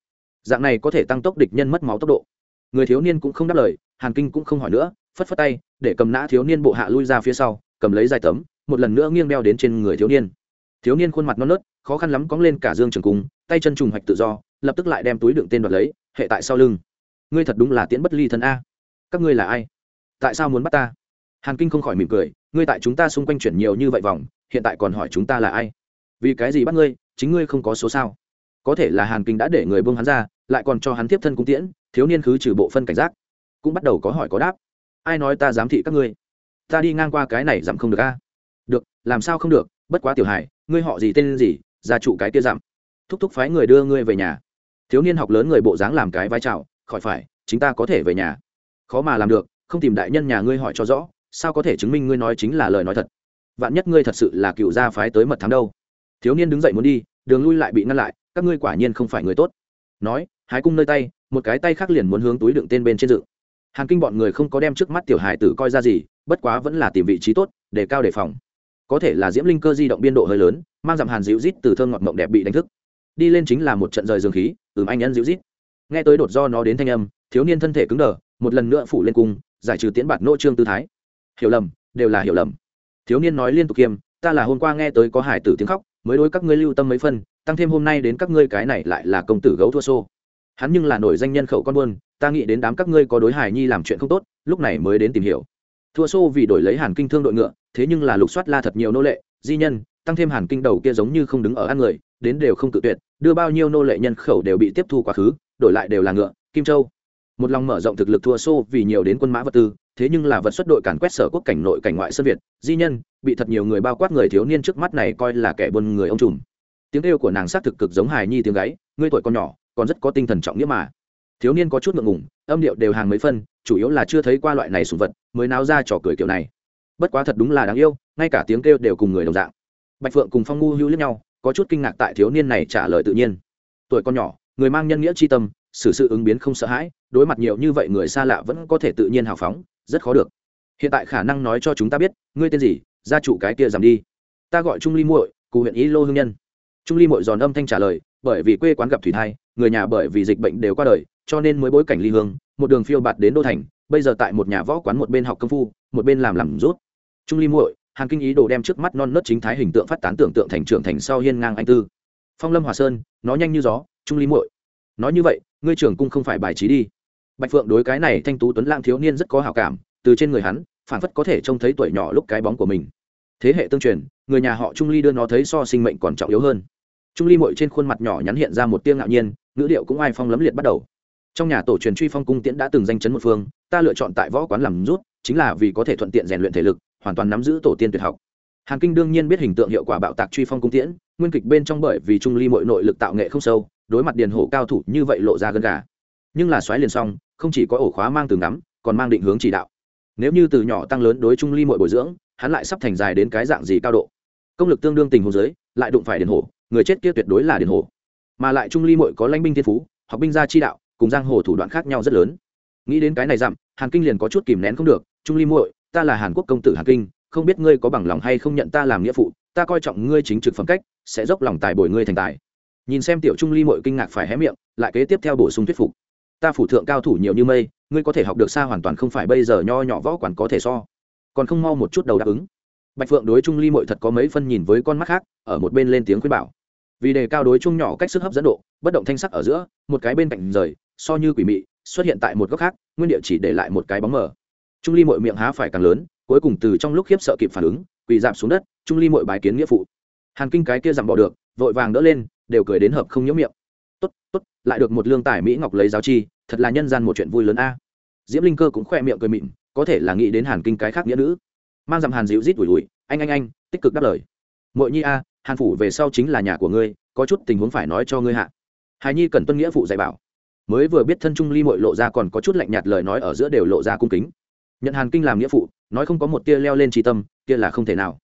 dạng này có thể tăng tốc địch nhân mất máu tốc độ. Người thiếu niên cũng không đáp lời, hàn kinh cũng không hỏi nữa, phất phất tay, để cầm nã thiếu niên bộ hạ lui ra phía sau, cầm lấy dài tấm, một lần nữa nghiêng đeo đến trên người thiếu niên. Thiếu niên khuôn mặt non nớt, khó khăn lắm cóng lên cả dương trường cung, tay chân trùng hoạch tự do, lập tức lại đem túi đựng tên đoạt lấy, hệ tại sau lưng. Ngươi thật đúng là tiễn bất ly thân a. Các ngươi là ai? Tại sao muốn bắt ta? Hàn kinh không khỏi mỉm cười, ngươi tại chúng ta xung quanh chuyển nhiều như vậy vòng, hiện tại còn hỏi chúng ta là ai? Vì cái gì bắt ngươi, chính ngươi không có số sao? Có thể là hàn kinh đã để người buông hắn ra, lại còn cho hắn tiếp thân cung tiễn, thiếu niên khứ trừ bộ phân cảnh giác. Cũng bắt đầu có hỏi có đáp. Ai nói ta giám thị các ngươi? Ta đi ngang qua cái này dặm không được a. Được, làm sao không được? Bất quá tiểu hải ngươi họ gì tên gì, gia trụ cái kia dặm. Thúc thúc phái người đưa ngươi về nhà. Thiếu niên học lớn người bộ dáng làm cái vai trào, khỏi phải, chính ta có thể về nhà. Khó mà làm được, không tìm đại nhân nhà ngươi hỏi cho rõ, sao có thể chứng minh ngươi nói chính là lời nói thật? Vạn nhất ngươi thật sự là cựu gia phái tới mật thám đâu? Thiếu niên đứng dậy muốn đi, đường lui lại bị ngăn lại các ngươi quả nhiên không phải người tốt. Nói hái cung nơi tay, một cái tay khác liền muốn hướng túi đựng tên bên trên dự hàn kinh bọn người không có đem trước mắt tiểu hải tử coi ra gì, bất quá vẫn là tìm vị trí tốt, để cao đề phòng. Có thể là diễm linh cơ di động biên độ hơi lớn, mang dặm hàn dịu rít từ thơm ngọt mộng đẹp bị đánh thức. Đi lên chính là một trận rời dương khí, ừm anh nhẫn dịu rít nghe tới đột do nó đến thanh âm, thiếu niên thân thể cứng đờ, một lần nữa phủ lên cung, giải trừ tiễn bạt nỗ trương tư thái. Hiểu lầm, đều là hiểu lầm. Thiếu niên nói liên tục kiêm ta là hôm qua nghe tới có hải tử tiếng khóc, mới đối các ngươi lưu tâm mấy phân tăng thêm hôm nay đến các ngươi cái này lại là công tử gấu thua xô. Hắn nhưng là nổi danh nhân khẩu con buôn, ta nghĩ đến đám các ngươi có đối hải nhi làm chuyện không tốt, lúc này mới đến tìm hiểu. Thua xô vì đổi lấy hàn kinh thương đội ngựa, thế nhưng là lục soát la thật nhiều nô lệ, di nhân, tăng thêm hàn kinh đầu kia giống như không đứng ở ăn người, đến đều không tự tuyệt, đưa bao nhiêu nô lệ nhân khẩu đều bị tiếp thu quá khứ, đổi lại đều là ngựa, kim châu. Một lòng mở rộng thực lực thua xô vì nhiều đến quân mã vật tư, thế nhưng là vật xuất đội càn quét sở quốc cảnh nội cảnh ngoại sơn việt, di nhân, bị thật nhiều người bao quát người thiếu niên trước mắt này coi là kẻ buôn người ông trùm tiếng kêu của nàng xác thực cực giống hài nhi tiếng gáy, ngươi tuổi còn nhỏ, còn rất có tinh thần trọng nghĩa mà. Thiếu niên có chút ngượng ngùng, âm điệu đều hàng mấy phân, chủ yếu là chưa thấy qua loại này sùng vật, mới náo ra trò cười kiểu này. Bất quá thật đúng là đáng yêu, ngay cả tiếng kêu đều cùng người đồng dạng. Bạch phượng cùng phong ngu hữu lẫn nhau, có chút kinh ngạc tại thiếu niên này trả lời tự nhiên. Tuổi con nhỏ, người mang nhân nghĩa c h i tâm, xử sự ứng biến không sợ hãi, đối mặt nhiều như vậy người xa lạ vẫn có thể tự nhiên hào phóng, rất khó được. Hiện tại khả năng nói cho chúng ta biết, ngươi tên gì, gia chủ cái kia giảm đi. Ta gọi trung ly muội, cụ huyện ý lô hương nhân trung ly Mội giòn âm thanh trả lời, bởi vì quê quán gặp thủy thai, người nhà bởi vì dịch bệnh đều qua đời, cho nên mới bối cảnh ly hương, một đường phiêu bạt đến đô thành, bây giờ tại một nhà võ quán một bên học công phu, một bên làm làm rút. Trung ly muội hàng kinh ý đồ đem trước mắt non nớt chính thái hình tượng phát tán tưởng tượng thành trưởng thành sau hiên ngang anh tư. Phong lâm hòa sơn, nó nhanh như gió, trung ly muội nói như vậy, ngươi trưởng cung không phải bài trí đi. Bạch phượng đối cái này thanh tú tuấn lang thiếu niên rất có hảo cảm, từ trên người hắn phản phất có thể trông thấy tuổi nhỏ lúc cái bóng của mình. Thế hệ tương truyền người nhà họ trung ly đưa nó thấy so sinh mệnh còn trọng yếu hơn. Trung ly mội trên khuôn mặt nhỏ nhắn hiện ra một tiếng ngạo nhiên, ngữ điệu cũng ai phong lấm liệt bắt đầu. Trong nhà tổ truyền truy phong cung tiễn đã từng danh chấn một phương, ta lựa chọn tại võ quán làm rút, chính là vì có thể thuận tiện rèn luyện thể lực, hoàn toàn nắm giữ tổ tiên tuyệt học. Hàn kinh đương nhiên biết hình tượng hiệu quả bạo tạc truy phong cung tiễn, nguyên kịch bên trong bởi vì trung ly Mội nội lực tạo nghệ không sâu, đối mặt điền hổ cao thủ như vậy lộ ra gần gà. Nhưng là xoáy liền xong, không chỉ có ổ khóa mang từ ngắm, còn mang định hướng chỉ đạo. Nếu như từ nhỏ tăng lớn đối trung ly Mội bồi dưỡng, hắn lại sắp thành dài đến cái dạng gì cao độ? Công lực tương đương tình hồ giới lại đụng phải điền hổ, người chết kia tuyệt đối là điền hổ. Mà lại trung ly mội có lãnh binh thiên phú, học binh gia chi đạo, cùng giang hồ thủ đoạn khác nhau rất lớn. Nghĩ đến cái này dặm, hàn kinh liền có chút kìm nén không được, trung ly muội, ta là hàn quốc công tử hàn kinh, không biết ngươi có bằng lòng hay không nhận ta làm nghĩa phụ, ta coi trọng ngươi chính trực phẩm cách, sẽ dốc lòng tài bồi ngươi thành tài. Nhìn xem tiểu trung ly mội kinh ngạc phải hé miệng, lại kế tiếp theo bổ sung thuyết phục. Ta phủ thượng cao thủ nhiều như mây, ngươi có thể học được xa hoàn toàn không phải bây giờ nho nhỏ võ quản có thể so. Còn không mau một chút đầu đáp ứng bạch phượng đối trung ly mội thật có mấy phân nhìn với con mắt khác, ở một bên lên tiếng khuyên bảo. Vì đề cao đối chung nhỏ cách sức hấp dẫn độ, bất động thanh sắc ở giữa, một cái bên cạnh rời, so như quỷ mị, xuất hiện tại một góc khác, nguyên địa chỉ để lại một cái bóng mờ. Trung ly mội miệng há phải càng lớn, cuối cùng từ trong lúc khiếp sợ kịp phản ứng, quỳ dạp xuống đất, trung ly mội bài kiến nghĩa phụ. Hàn kinh cái kia giảm bỏ được, vội vàng đỡ lên, đều cười đến hợp không nhiễm miệng. Tốt tốt, lại được một lương tài mỹ ngọc lấy giáo chi, thật là nhân gian một chuyện vui lớn a. Diễm linh cơ cũng khoe miệng cười mịn có thể là nghĩ đến hàn kinh cái khác nghĩa nữ mang dặm hàn dịu rít ủi ủi, anh anh anh, tích cực đáp lời. Mội nhi a, hàn phủ về sau chính là nhà của ngươi, có chút tình huống phải nói cho ngươi hạ. Hài nhi cần tuân nghĩa phụ dạy bảo. Mới vừa biết thân trung ly mội lộ ra còn có chút lạnh nhạt lời nói ở giữa đều lộ ra cung kính. Nhận hàn kinh làm nghĩa phụ, nói không có một tia leo lên tri tâm, kia là không thể nào.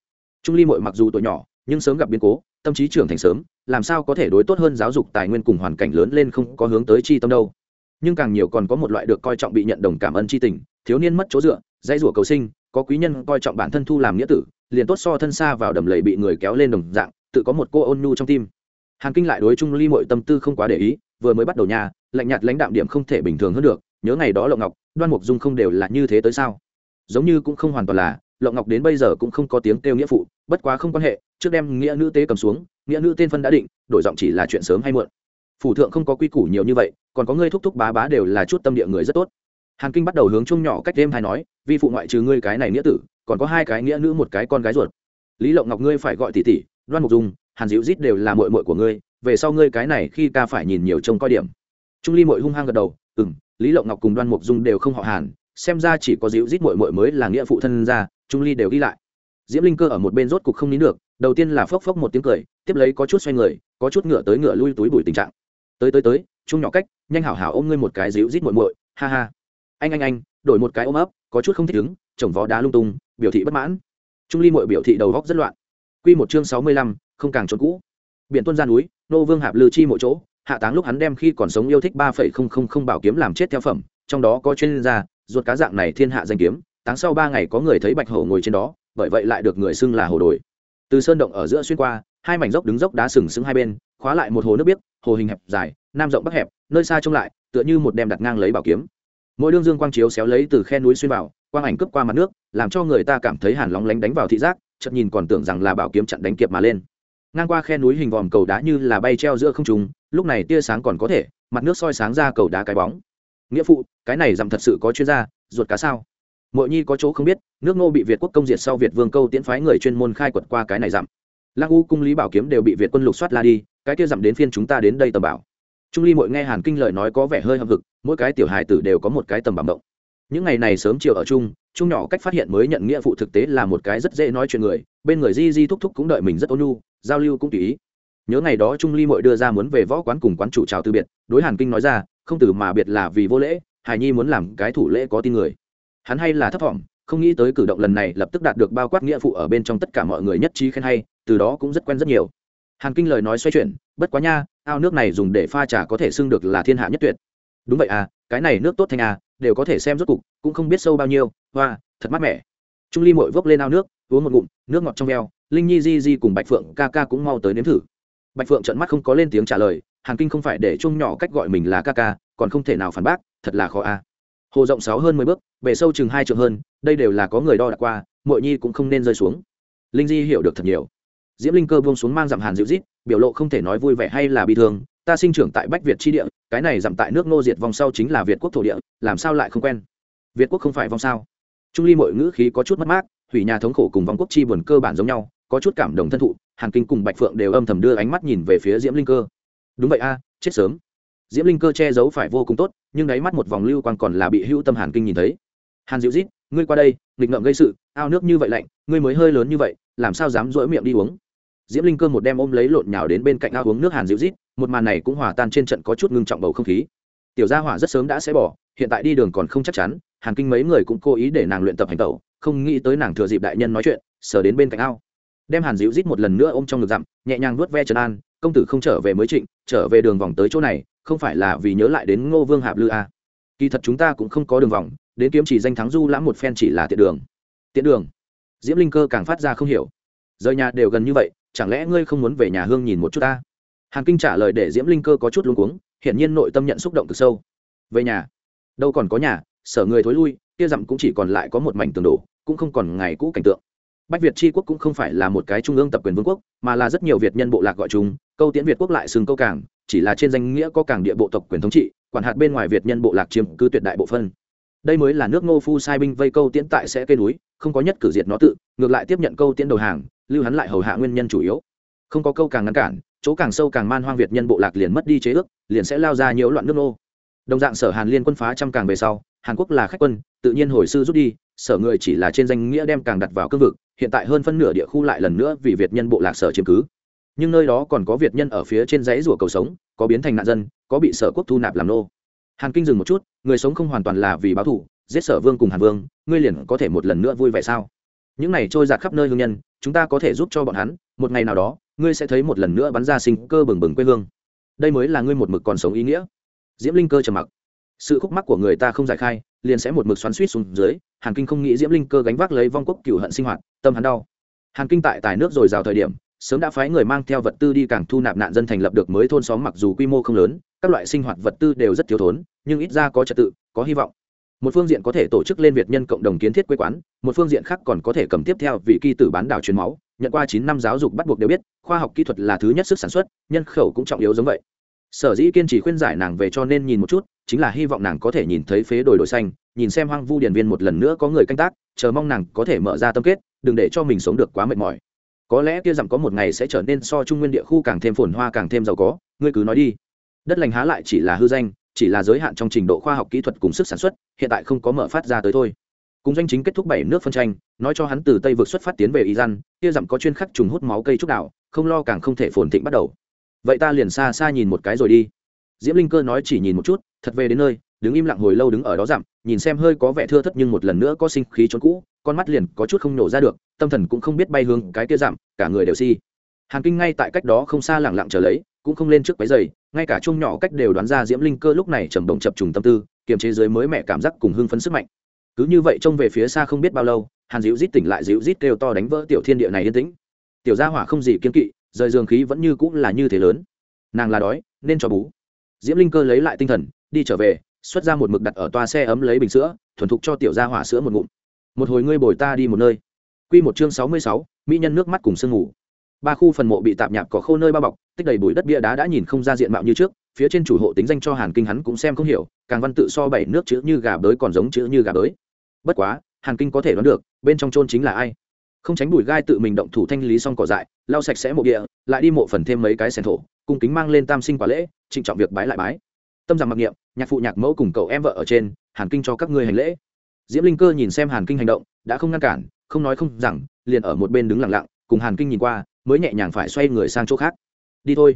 Trung ly mội mặc dù tuổi nhỏ, nhưng sớm gặp biến cố, tâm trí trưởng thành sớm, làm sao có thể đối tốt hơn giáo dục tài nguyên cùng hoàn cảnh lớn lên không có hướng tới chi tâm đâu. Nhưng càng nhiều còn có một loại được coi trọng bị nhận đồng cảm ơn chi tình, thiếu niên mất chỗ dựa dây rủa cầu sinh có quý nhân coi trọng bản thân thu làm nghĩa tử, liền tốt so thân xa vào đầm lầy bị người kéo lên đồng dạng, tự có một cô ôn nhu trong tim. Hàn kinh lại đối trung ly mọi tâm tư không quá để ý, vừa mới bắt đầu nhà, lạnh nhạt lãnh đạm điểm không thể bình thường hơn được, nhớ ngày đó lộng ngọc, đoan mục dung không đều là như thế tới sao? Giống như cũng không hoàn toàn là, lộng ngọc đến bây giờ cũng không có tiếng kêu nghĩa phụ, bất quá không quan hệ, trước đem nghĩa nữ tế cầm xuống, nghĩa nữ tên phân đã định, đổi giọng chỉ là chuyện sớm hay muộn. Phủ thượng không có quy củ nhiều như vậy, còn có ngươi thúc thúc bá bá đều là chút tâm địa người rất tốt. Hàn kinh bắt đầu hướng chung nhỏ cách đêm hay nói vi phụ ngoại trừ ngươi cái này nghĩa tử, còn có hai cái nghĩa nữ một cái con gái ruột. Lý lộng ngọc ngươi phải gọi tỷ tỷ, đoan mục dung, hàn dịu rít đều là mội mội của ngươi, về sau ngươi cái này khi ca phải nhìn nhiều trông coi điểm. Trung ly mội hung hăng gật đầu ừ m lý lộng ngọc cùng đoan mục dung đều không họ hàn, xem ra chỉ có dịu rít mội mội mới là nghĩa phụ thân ra, trung ly đều ghi lại. Diễm linh cơ ở một bên rốt cục không nín được, đầu tiên là phốc phốc một tiếng cười, tiếp lấy có chút xoay người, có chút ngựa tới ngựa lui túi bụi tình trạng. Tới tới tới chung nhỏ cách, nhanh hảo hảo ôm ngươi một cái dịu rít mội mội ha ha. Anh anh anh đổi một cái ôm ấp, có chút không thích ứng chồng vó đá lung tung, biểu thị bất mãn. Trung ly mội biểu thị đầu góc rất loạn. Q một chương sáu mươi lăm, không càng trốn cũ. Biển tuân ra núi, nô vương hạp lư chi mỗi chỗ, hạ táng lúc hắn đem khi còn sống yêu thích ba phẩy không không không bảo kiếm làm chết theo phẩm, trong đó có chuyên gia, ruột cá dạng này thiên hạ danh kiếm, táng sau ba ngày có người thấy bạch hổ ngồi trên đó, bởi vậy lại được người xưng là hồ đồi. Từ sơn động ở giữa xuyên qua, hai mảnh dốc đứng dốc đá sừng sững hai bên, khóa lại một hồ nước biếc, hồ hình hẹp dài, nam rộng bắc hẹp, nơi xa trông lại, tựa như một đem đặt ngang lấy bảo kiếm mỗi đương dương quang chiếu xéo lấy từ khe núi xuyên vào, quang ảnh cướp qua mặt nước, làm cho người ta cảm thấy hàn lóng lánh đánh vào thị giác, chợt nhìn còn tưởng rằng là bảo kiếm chặn đánh kiệp mà lên. Ngang qua khe núi hình vòm cầu đá như là bay treo giữa không trung, lúc này tia sáng còn có thể, mặt nước soi sáng ra cầu đá cái bóng. Nghĩa phụ, cái này dằm thật sự có chuyên gia, ruột cá sao? Mỗi nhi có chỗ không biết, nước Ngô bị việt quốc công diệt sau việt vương câu tiễn phái người chuyên môn khai quật qua cái này dặm. Lăng u cung lý bảo kiếm đều bị việt quân lục soát la đi, cái kia dặm đến phiên chúng ta đến đây tầm bảo. Trung ly mội nghe hàn kinh lời nói có vẻ hơi hậm hực mỗi cái tiểu hài tử đều có một cái tầm bằng động. Những ngày này sớm chiều ở chung chung nhỏ cách phát hiện mới nhận nghĩa phụ thực tế là một cái rất dễ nói chuyện người, bên người di di thúc thúc cũng đợi mình rất ôn nhu, giao lưu cũng tùy ý. Nhớ ngày đó trung ly mội đưa ra muốn về võ quán cùng quán chủ chào từ biệt, đối hàn kinh nói ra, không từ mà biệt là vì vô lễ hài nhi muốn làm cái thủ lễ có tin người. Hắn hay là thấp thỏm không nghĩ tới cử động lần này lập tức đạt được bao quát nghĩa phụ ở bên trong tất cả mọi người nhất trí khen hay, từ đó cũng rất quen rất nhiều. Hàn kinh lời nói xoay chuyển, bất quá nha, ao nước này dùng để pha trà có thể xưng được là thiên hạ nhất tuyệt đúng vậy à cái này nước tốt thanh à đều có thể xem rốt cục, cũng không biết sâu bao nhiêu, hoa, thật mát mẻ. Trung ly mội vốc lên ao nước, uống một ngụm, nước ngọt trong veo, linh nhi di di cùng bạch phượng ca ca cũng mau tới nếm thử. Bạch phượng trận mắt không có lên tiếng trả lời, hàn kinh không phải để chung nhỏ cách gọi mình là ca ca, còn không thể nào phản bác, thật là khó a hồ rộng sáu hơn mười bước, bể sâu chừng hai trượng hơn, đây đều là có người đo đạc qua mội nhi cũng không nên rơi xuống. Linh di hiểu được thật nhiều. Diễm linh cơ buông xuống mang dặm hàn dịu rít biểu lộ không thể nói vui vẻ hay là bị thương ta sinh trưởng tại bách việt tri địa, cái này giảm tại nước nô diệt vong sau chính là việt quốc thổ địa, làm sao lại không quen? Việt quốc không phải vong sao? Trung ly mọi ngữ khí có chút mất mát hủy nhà thống khổ cùng vong quốc chi buồn cơ bản giống nhau, có chút cảm động thân thụ, hàn kinh cùng bạch phượng đều âm thầm đưa ánh mắt nhìn về phía diễm linh cơ. Đúng vậy a, chết sớm. Diễm linh cơ che giấu phải vô cùng tốt, nhưng đáy mắt một vòng lưu quang còn là bị hữu tâm hàn kinh nhìn thấy. Hàn dịu rít ngươi qua đây, nghịch ngợm gây sự, ao nước như vậy lạnh, ngươi mới hơi lớn như vậy, làm sao dám rỗi miệng đi uống? Diễm linh cơ một đem ôm lấy lộn nhào đến bên cạnh ao uống nước hàn dịu rít một màn này cũng hòa tan trên trận có chút ngưng trọng bầu không khí. Tiểu gia hỏa rất sớm đã sẽ bỏ, hiện tại đi đường còn không chắc chắn, hàn kinh mấy người cũng cố ý để nàng luyện tập hành tẩu, không nghĩ tới nàng thừa dịp đại nhân nói chuyện, sờ đến bên cạnh ao. Đem hàn dịu rít một lần nữa ôm trong ngực dặm, nhẹ nhàng nuốt ve trần an, công tử không trở về mới trịnh, trở về đường vòng tới chỗ này, không phải là vì nhớ lại đến ngô vương hạp lư a kỳ thật chúng ta cũng không có đường vòng, đến kiếm chỉ danh thắng du lãm một phen chỉ là tiện đường. Tiện đường? Diễm linh cơ càng phát ra không hiểu. Rời nhà đều gần như vậy, chẳng lẽ ngươi không muốn về nhà hương nhìn một chút ta? Hàn kinh trả lời để diễm linh cơ có chút luống cuống, hiển nhiên nội tâm nhận xúc động từ sâu. Về nhà. Đâu còn có nhà, sở người thối lui, kia dặm cũng chỉ còn lại có một mảnh tường đổ, cũng không còn ngày cũ cảnh tượng. Bách việt tri quốc cũng không phải là một cái trung ương tập quyền vương quốc, mà là rất nhiều việt nhân bộ lạc gọi chúng câu tiễn việt quốc lại xưng câu cảng chỉ là trên danh nghĩa có cảng địa bộ tộc quyền thống trị, quản hạt bên ngoài việt nhân bộ lạc chiếm cứ tuyệt đại bộ phân đây mới là nước ngô phu sai binh vây câu tiễn tại sẽ cây núi, không có nhất cử diệt nó tự, ngược lại tiếp nhận câu tiễn đầu hàng, lưu hắn lại hầu hạ nguyên nhân chủ yếu. Không có câu càng ngăn cản chỗ càng sâu càng man hoang việt nhân bộ lạc liền mất đi chế ước, liền sẽ lao ra nhiễu loạn nước nô. Đồng dạng sở hàn liên quân phá trăm càng về sau, hàn quốc là khách quân, tự nhiên hồi sư rút đi, sở người chỉ là trên danh nghĩa đem càng đặt vào cương vực, hiện tại hơn phân nửa địa khu lại lần nữa vì việt nhân bộ lạc sở chiếm cứ. Nhưng nơi đó còn có việt nhân ở phía trên dãy rùa cầu sống, có biến thành nạn dân, có bị sở quốc thu nạp làm nô. Hàn kinh dừng một chút, người sống không hoàn toàn là vì báo thù, giết sở vương cùng hàn vương, ngươi liền có thể một lần nữa vui vẻ sao? Những này trôi giạt khắp nơi hương nhân, chúng ta có thể giúp cho bọn hắn, một ngày nào đó ngươi sẽ thấy một lần nữa bắn ra sinh cơ bừng bừng quê hương. Đây mới là ngươi một mực còn sống ý nghĩa. Diễm linh cơ trầm mặc. Sự khúc mắc của người ta không giải khai, liền sẽ một mực xoắn suýt xuống dưới, hàn kinh không nghĩ diễm linh cơ gánh vác lấy vong quốc cựu hận sinh hoạt, tâm hắn đau. Hàn kinh tại tài nước dồi dào thời điểm, sớm đã phái người mang theo vật tư đi cảng thu nạp nạn dân thành lập được mới thôn xóm mặc dù quy mô không lớn, các loại sinh hoạt vật tư đều rất thiếu thốn, nhưng ít ra có trật tự, có hy vọng. Một phương diện có thể tổ chức lên việt nhân cộng đồng kiến thiết quê quán, một phương diện khác còn có thể cầm tiếp theo vị kỳ tử bán đảo truyền máu nhận qua chín năm giáo dục bắt buộc đều biết, khoa học kỹ thuật là thứ nhất sức sản xuất, nhân khẩu cũng trọng yếu giống vậy. Sở dĩ kiên trì khuyên giải nàng về cho nên nhìn một chút, chính là hy vọng nàng có thể nhìn thấy phế đồi đổi xanh, nhìn xem hoang vu điển viên một lần nữa có người canh tác, chờ mong nàng có thể mở ra tâm kết, đừng để cho mình sống được quá mệt mỏi. Có lẽ kia rằng có một ngày sẽ trở nên so trung nguyên địa khu càng thêm phồn hoa càng thêm giàu có, ngươi cứ nói đi. Đất lành há lại chỉ là hư danh, chỉ là giới hạn trong trình độ khoa học kỹ thuật cùng sức sản xuất, hiện tại không có mở phát ra tới thôi cùng danh chính kết thúc bảy nước phân tranh, nói cho hắn từ tây vượt xuất phát tiến về iran kia dặm có chuyên khắc trùng hút máu cây trúc đạo không lo càng không thể phồn thịnh bắt đầu. Vậy ta liền xa xa nhìn một cái rồi đi. Diễm linh cơ nói chỉ nhìn một chút, thật về đến nơi, đứng im lặng hồi lâu đứng ở đó dặm, nhìn xem hơi có vẻ thưa thất nhưng một lần nữa có sinh khí trốn cũ, con mắt liền có chút không nổ ra được, tâm thần cũng không biết bay hướng cái kia dặm, cả người đều si. Hàn kinh ngay tại cách đó không xa lẳng lặng trở lấy, cũng không lên trước váy giày ngay cả chung nhỏ cách đều đoán ra diễm linh cơ lúc này trầm động chập trùng tâm tư, kiềm chế dưới mới mẹ cảm giác cùng hưng phấn sức mạnh cứ như vậy trông về phía xa không biết bao lâu, hàn dịu rít tỉnh lại dịu rít kêu to đánh vỡ tiểu thiên địa này yên tĩnh. Tiểu gia hỏa không gì kiên kỵ, rời giường khí vẫn như cũng là như thế lớn. Nàng là đói, nên cho bú. Diễm linh cơ lấy lại tinh thần, đi trở về, xuất ra một mực đặt ở toa xe ấm lấy bình sữa, thuần thục cho tiểu gia hỏa sữa một ngụm. Một hồi ngươi bồi ta đi một nơi. Q một chương sáu mươi sáu, mỹ nhân nước mắt cùng sương ngủ ba khu phần mộ bị tạm nhạp có khô nơi bao bọc, tích đầy bụi đất bia đá đã nhìn không ra diện mạo như trước, phía trên chủ hộ tính danh cho hàn kinh hắn cũng xem không hiểu, càng văn tự so bảy nước chữ như gà bới còn giống chữ như gà bới bất quá, hàn kinh có thể đoán được, bên trong trôn chính là ai. Không tránh bụi gai tự mình động thủ thanh lý xong cỏ dại, lau sạch sẽ mộ địa, lại đi mộ phần thêm mấy cái sèn thổ, cung kính mang lên tam sinh quả lễ, trịnh trọng việc bái lại bái. Tâm rằng mặc niệm, nhạc phụ nhạc mẫu cùng cậu em vợ ở trên, hàn kinh cho các ngươi hành lễ. Diễm linh cơ nhìn xem hàn kinh hành động, đã không ngăn cản, không nói không rằng, liền ở một bên đứng lặng lặng, cùng hàn kinh nhìn qua, mới nhẹ nhàng phải xoay người sang chỗ khác. Đi thôi.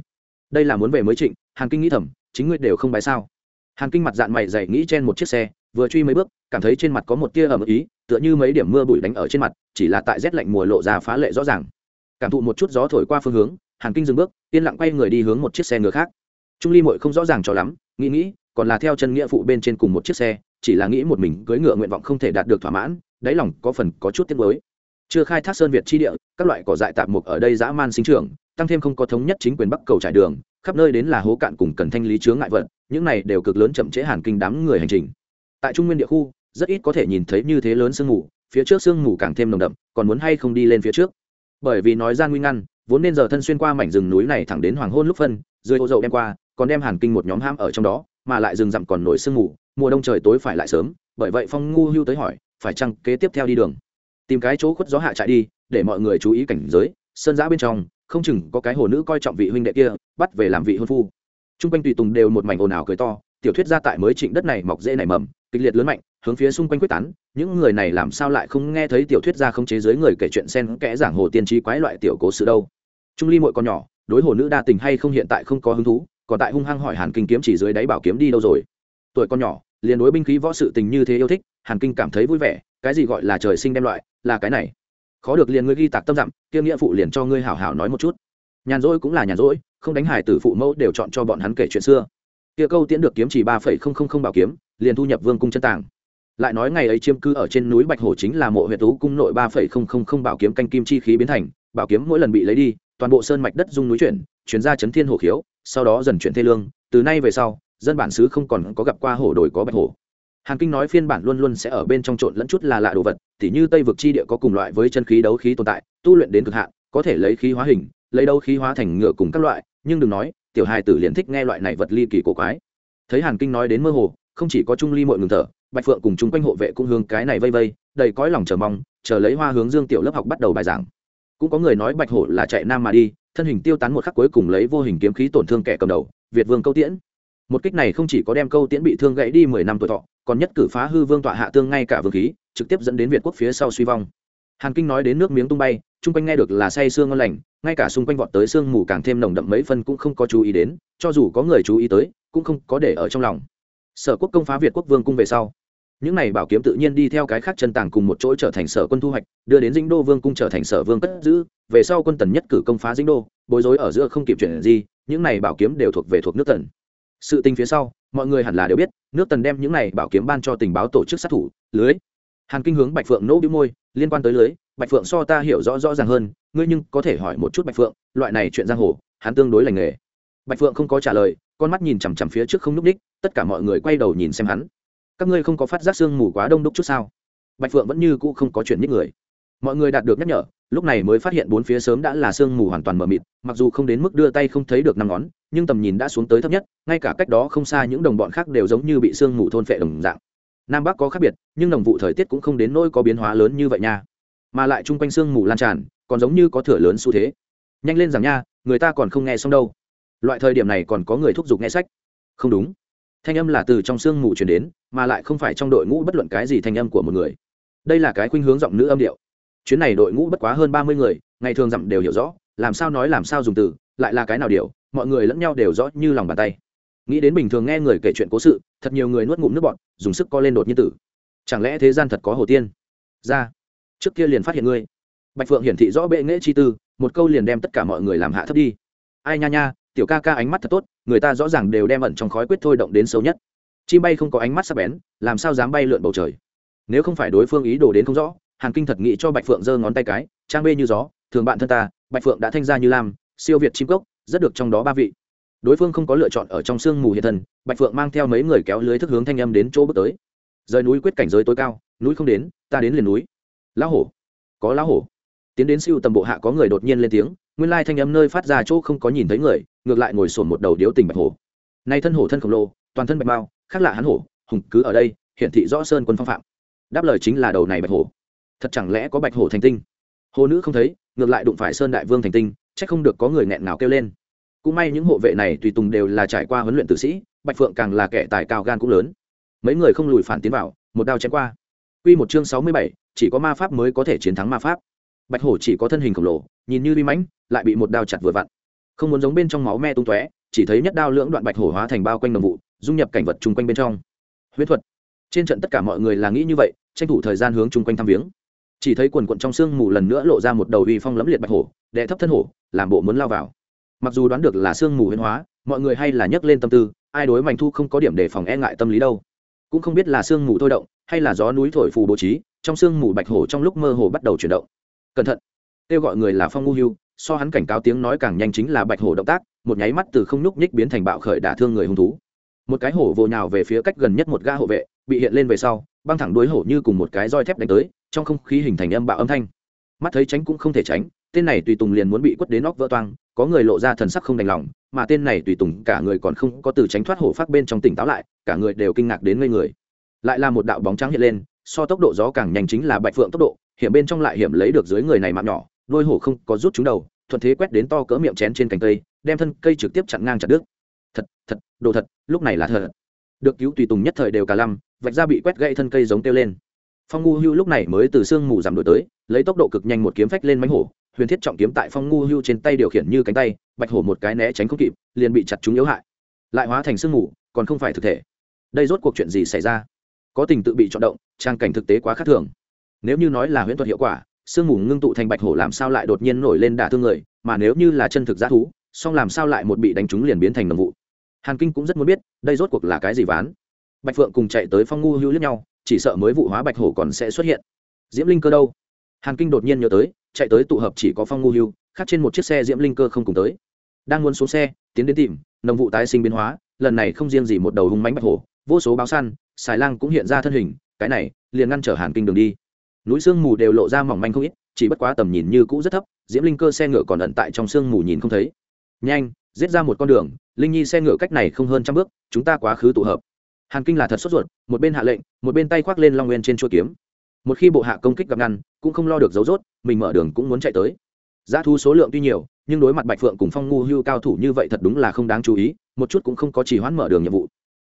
Đây là muốn về mới trịnh, hàn kinh nghĩ thầm, chính ngươi đều không bái sao? Hàn kinh mặt dạng mày dày nghĩ trên một chiếc xe vừa truy mấy bước, cảm thấy trên mặt có một tia ẩm ý, tựa như mấy điểm mưa bụi đánh ở trên mặt, chỉ là tại rét lạnh mùa lộ ra phá lệ rõ ràng. Cảm thụ một chút gió thổi qua phương hướng, hàn kinh dừng bước, yên lặng quay người đi hướng một chiếc xe ngựa khác. Trung ly mội không rõ ràng cho lắm, nghĩ nghĩ, còn là theo chân nghĩa phụ bên trên cùng một chiếc xe, chỉ là nghĩ một mình cưỡi ngựa nguyện vọng không thể đạt được thỏa mãn, đáy lòng có phần có chút tiếc mới chưa khai thác sơn việt chi địa, các loại cỏ dại tạp mục ở đây dã man sinh trưởng, tăng thêm không có thống nhất chính quyền bắc cầu trải đường, khắp nơi đến là hố cạn cùng cần thanh lý chướng ngại vật, những này đều cực lớn chậm trễ hàn kinh đám người hành trình tại trung nguyên địa khu, rất ít có thể nhìn thấy như thế lớn sương mù, phía trước sương mù càng thêm nồng đậm, còn muốn hay không đi lên phía trước. Bởi vì nói ra nguy ngăn, vốn nên giờ thân xuyên qua mảnh rừng núi này thẳng đến hoàng hôn lúc phân, dưới ô dậu đem qua, còn đem hàn kinh một nhóm ham ở trong đó, mà lại rừng rậm còn nổi sương mù, mùa đông trời tối phải lại sớm, bởi vậy phong ngu hưu tới hỏi, phải chăng kế tiếp theo đi đường? Tìm cái chỗ khuất gió hạ chạy đi, để mọi người chú ý cảnh giới, sơn giã bên trong, không chừng có cái hồ nữ coi trọng vị huynh đệ kia, bắt về làm vị hôn phu. T r u n g quanh tùy tùng đều một mảnh ồn ào cười to, tiểu thuyết gia tại mới trịnh đất này mọc dễ nảy mầm kịch liệt lớn mạnh, hướng phía xung quanh quyết tán. Những người này làm sao lại không nghe thấy tiểu thuyết gia không chế giới người kể chuyện sen kẽ giảng hồ tiên trí quái loại tiểu cố sự đâu? Trung ly mội con nhỏ, đối hồ nữ đa tình hay không hiện tại không có hứng thú, còn tại hung hăng hỏi hàn kinh kiếm chỉ dưới đáy bảo kiếm đi đâu rồi? Tuổi con nhỏ, liền đối binh khí võ sự tình như thế yêu thích, hàn kinh cảm thấy vui vẻ, cái gì gọi là trời sinh đem loại, là cái này. Khó được liền ngươi ghi tạc tâm dặm kiêm nghĩa phụ liền cho ngươi hảo hảo nói một chút. Nhàn rỗi cũng là nhàn rỗi, không đánh hải tử phụ mẫu đều chọn cho bọn hắn kể chuyện xưa. Kia câu tiễn được kiếm chỉ ba phẩy không không không bảo kiếm liền thu nhập vương cung chân tàng. Lại nói ngày ấy chiêm cư ở trên núi bạch hổ chính là mộ huyện tú cung nội ba phẩy không không không bảo kiếm canh kim chi khí biến thành, bảo kiếm mỗi lần bị lấy đi, toàn bộ sơn mạch đất dung núi chuyển chuyển ra chấn thiên hổ khiếu, sau đó dần chuyển thê lương. Từ nay về sau, dân bản xứ không còn có gặp qua hổ đồi có bạch hổ. Hàn kinh nói phiên bản luôn luôn sẽ ở bên trong trộn lẫn chút là lạ đồ vật, tỉ như tây vực chi địa có cùng loại với chân khí đấu khí tồn tại, tu luyện đến cực hạn, có thể lấy khí hóa hình, lấy đấu khí hóa thành ngựa cùng các loại, nhưng đừng nói, tiểu hài tử liền thích nghe loại này vật ly kỳ cổ quái. Thấy hàn kinh nói đến mơ hồ không chỉ có trung ly mội ngừng thở, bạch phượng cùng chung quanh hộ vệ cũng hướng cái này vây vây, đầy cõi lòng chờ mong, chờ lấy hoa hướng dương tiểu lớp học bắt đầu bài giảng. Cũng có người nói bạch hổ là chạy nam mà đi, thân hình tiêu tán một khắc cuối cùng lấy vô hình kiếm khí tổn thương kẻ cầm đầu, việt vương câu tiễn. Một kích này không chỉ có đem câu tiễn bị thương gãy đi mười năm tuổi thọ, còn nhất cử phá hư vương tọa hạ tương ngay cả vương khí, trực tiếp dẫn đến việt quốc phía sau suy vong. Hàn kinh nói đến nước miếng tung bay, chung quanh nghe được là say sương ngon lành, ngay cả xung quanh vọt tới sương mù càng thêm nồng đậm mấy phân cũng không có chú ý đến, cho dù có người chú ý tới, cũng không có để ở trong lòng sở quốc công phá việt quốc vương cung về sau. Những này bảo kiếm tự nhiên đi theo cái khác chân tàng cùng một chỗ trở thành sở quân thu hoạch, đưa đến dinh đô vương cung trở thành sở vương cất giữ, về sau quân tần nhất cử công phá dinh đô, bối rối ở giữa không kịp chuyển gì, những này bảo kiếm đều thuộc về thuộc nước tần. Sự tình phía sau, mọi người hẳn là đều biết, nước tần đem những này bảo kiếm ban cho tình báo tổ chức sát thủ, lưới. Hàn kinh hướng bạch phượng nỗ bĩu môi, liên quan tới lưới, bạch phượng so ta hiểu rõ rõ ràng hơn, ngươi nhưng có thể hỏi một chút bạch phượng, loại này chuyện giang hồ, hắn tương đối lành nghề. Bạch phượng không có trả lời con mắt nhìn chằm chằm phía trước không n ú c tất cả mọi người quay đầu nhìn xem hắn. Các ngươi không có phát giác sương mù quá đông đúc chút sao? Bạch phượng vẫn như cũ không có chuyện nhích người. Mọi người đạt được nhắc nhở, lúc này mới phát hiện bốn phía sớm đã là sương mù hoàn toàn mờ mịt, mặc dù không đến mức đưa tay không thấy được năm ngón, nhưng tầm nhìn đã xuống tới thấp nhất, ngay cả cách đó không xa những đồng bọn khác đều giống như bị sương mù thôn phệ đồng dạng. Nam bắc có khác biệt, nhưng đồng vụ thời tiết cũng không đến nỗi có biến hóa lớn như vậy nha. Mà lại chung quanh sương mù lan tràn, còn giống như có thửa lớn xu thế. Nhanh lên rằng nha, người ta còn không nghe xong đâu loại thời điểm này còn có người thúc giục nghe sách. Không đúng. Thanh âm là từ trong sương mù chuyển đến, mà lại không phải trong đội ngũ bất luận cái gì thanh âm của một người. Đây là cái khuynh hướng giọng nữ âm điệu. Chuyến này đội ngũ bất quá hơn ba mươi người, ngày thường dặm đều hiểu rõ, làm sao nói làm sao dùng từ, lại là cái nào điều, mọi người lẫn nhau đều rõ như lòng bàn tay. Nghĩ đến bình thường nghe người kể chuyện cố sự, thật nhiều người nuốt ngụm nước bọn dùng sức co lên đột nhiên tử. Chẳng lẽ thế gian thật có hồ tiên? Ra. Trước kia liền phát hiện ngươi. Bạch phượng hiển thị rõ bệ nghễ chi tư, một câu liền đem tất cả mọi người làm hạ thấp đi. Ai nha nha tiểu ca ca ánh mắt thật tốt, người ta rõ ràng đều đem ẩn trong khói quyết thôi động đến sâu nhất. Chim bay không có ánh mắt sắc bén, làm sao dám bay lượn bầu trời? Nếu không phải đối phương ý đồ đến không rõ, hàn kinh thật nghĩ cho bạch phượng giơ ngón tay cái, trang bê như gió, thường bạn thân ta, bạch phượng đã thanh ra như lam, siêu việt chim cốc, rất được trong đó ba vị. Đối phương không có lựa chọn ở trong sương mù hiện thân, bạch phượng mang theo mấy người kéo lưới thức hướng thanh âm đến chỗ bước tới. Rời núi quyết cảnh giới tối cao, núi không đến, ta đến liền núi. Lão hổ, có lão hổ. Tiến đến siêu tầm bộ hạ có người đột nhiên lên tiếng nguyên lai thanh âm nơi phát ra chỗ không có nhìn thấy người ngược lại ngồi sổn một đầu điếu tình bạch hổ. Nay thân hổ thân khổng lồ toàn thân bạch mao khác lạ hắn hổ hùng cứ ở đây hiển thị rõ sơn quân phong phạm. Đáp lời chính là đầu này bạch hổ. Thật chẳng lẽ có bạch hổ thành tinh? Hồ nữ không thấy ngược lại đụng phải sơn đại vương thành tinh chắc không được có người nghẹn nào kêu lên. Cũng may những hộ vệ này tùy tùng đều là trải qua huấn luyện tử sĩ bạch phượng càng là kẻ tài cao gan cũng lớn. Mấy người không lùi phản tiến vào một đao chém qua. Quy một chương sáu mươi bảy, chỉ có ma pháp mới có thể chiến thắng ma pháp. Bạch hổ chỉ có thân hình khổng lồ, nhìn như vi mãnh, lại bị một đao chặt vừa vặn. Không muốn giống bên trong máu me tung tóe, chỉ thấy nhất đao lưỡng đoạn bạch hổ hóa thành bao quanh đồng vụ, dung nhập cảnh vật chung quanh bên trong. huyết thuật. Trên trận tất cả mọi người là nghĩ như vậy, tranh thủ thời gian hướng chung quanh thăm viếng. Chỉ thấy quần quận trong xương mù lần nữa lộ ra một đầu uy phong lẫm liệt bạch hổ, đệ thấp thân hổ, làm bộ muốn lao vào mặc dù đoán được là sương mù huyên hóa mọi người hay là nhấc lên tâm tư ai đối mạnh thu không có điểm để phòng e ngại tâm lý đâu cũng không biết là sương mù thôi động hay là gió núi thổi phù bố trí trong sương mù bạch hổ trong lúc mơ hồ bắt đầu chuyển động cẩn thận. Kêu gọi người là phong ngu hưu, so hắn cảnh cáo tiếng nói càng nhanh chính là bạch hổ động tác, một nháy mắt từ không nhúc nhích biến thành bạo khởi đả thương người hung thú. Một cái hổ vồ nhào về phía cách gần nhất một ga hộ vệ, bị hiện lên về sau, băng thẳng đuối hổ như cùng một cái roi thép đánh tới, trong không khí hình thành âm bạo âm thanh. Mắt thấy tránh cũng không thể tránh, tên này tùy tùng liền muốn bị quất đến nóc vỡ toang, có người lộ ra thần sắc không đành lòng, mà tên này tùy tùng cả người còn không có từ tránh thoát hổ phát bên trong tỉnh táo lại, cả người đều kinh ngạc đến ngây người. Lại là một đạo bóng trắng hiện lên, so tốc độ gió càng nhanh chính là bạch phượng tốc độ hiểm bên trong lại hiểm lấy được dưới người này mạng nhỏ, đôi hổ không có rút chúng đầu, thuận thế quét đến to cỡ miệng chén trên cành cây, đem thân cây trực tiếp chặn ngang chặt đứt. Thật thật, đồ thật, lúc này là thật. Được cứu tùy tùng nhất thời đều cả lăm, vạch ra bị quét gãy thân cây giống kêu lên. Phong ngu hưu lúc này mới từ sương mù giảm đổi tới, lấy tốc độ cực nhanh một kiếm phách lên mánh hổ, huyền thiết trọng kiếm tại phong ngu hưu trên tay điều khiển như cánh tay, bạch hổ một cái né tránh không kịp, liền bị chặt chúng yếu hại. Lại hóa thành sương mù, còn không phải thực thể. Đây rốt cuộc chuyện gì xảy ra? Có tình tự bị chọn động, trang cảnh thực tế quá khác thường nếu như nói là huyễn thuật hiệu quả, sương mù ngưng tụ thành bạch hổ làm sao lại đột nhiên nổi lên đả thương người, mà nếu như là chân thực giá thú, song làm sao lại một bị đánh trúng liền biến thành nồng vụ? Hàn kinh cũng rất muốn biết, đây rốt cuộc là cái gì ván? Bạch phượng cùng chạy tới phong ngu hữu lẫn nhau, chỉ sợ mới vụ hóa bạch hổ còn sẽ xuất hiện. Diễm linh cơ đâu? Hàn kinh đột nhiên nhớ tới, chạy tới tụ hợp chỉ có phong ngu hưu khác trên một chiếc xe diễm linh cơ không cùng tới. Đang muốn xuống xe, tiến đến tìm, nồng vụ tái sinh biến hóa, lần này không riêng gì một đầu hung mánh bạch hổ, vô số báo săn, xài lang cũng hiện ra thân hình, cái này, liền ngăn trở hàn kinh đường đi núi sương mù đều lộ ra mỏng manh không ít, chỉ bất quá tầm nhìn như cũ rất thấp, diễm linh cơ xe ngựa còn ẩn tại trong sương mù nhìn không thấy. Nhanh, giết ra một con đường, linh nhi xe ngựa cách này không hơn trăm bước, chúng ta quá khứ tụ hợp. Hàn kinh là thật sốt ruột, một bên hạ lệnh, một bên tay khoác lên long nguyên trên chuôi kiếm. Một khi bộ hạ công kích gặp ngăn, cũng không lo được dấu rốt, mình mở đường cũng muốn chạy tới. Giá thu số lượng tuy nhiều, nhưng đối mặt bạch phượng cùng phong ngu hưu cao thủ như vậy thật đúng là không đáng chú ý, một chút cũng không có chỉ hoãn mở đường nhiệm vụ.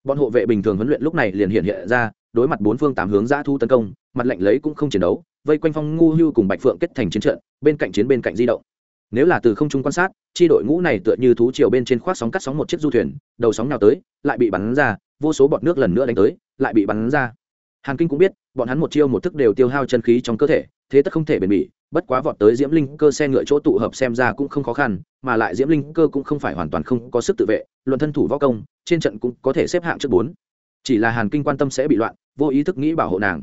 Bọn hộ vệ bình thường huấn luyện lúc này liền hiện hiện ra đối mặt bốn phương tám hướng giã thu tấn công, mặt lệnh lấy cũng không chiến đấu, vây quanh phong ngu hưu cùng bạch phượng kết thành chiến trận, bên cạnh chiến bên cạnh di động. Nếu là từ không trung quan sát, chi đội ngũ này tựa như thú chiều bên trên khoác sóng cắt sóng một chiếc du thuyền, đầu sóng nào tới, lại bị bắn ra, vô số bọt nước lần nữa đánh tới, lại bị bắn ra. Hàn kinh cũng biết, bọn hắn một chiêu một thức đều tiêu hao chân khí trong cơ thể, thế tất không thể bền bỉ, bất quá vọt tới diễm linh cơ xe ngựa chỗ tụ hợp xem ra cũng không khó khăn, mà lại diễm linh cơ cũng không phải hoàn toàn không có sức tự vệ, luận thân thủ võ công, trên trận cũng có thể xếp hạng trước bốn chỉ là hàn kinh quan tâm sẽ bị loạn, vô ý thức nghĩ bảo hộ nàng.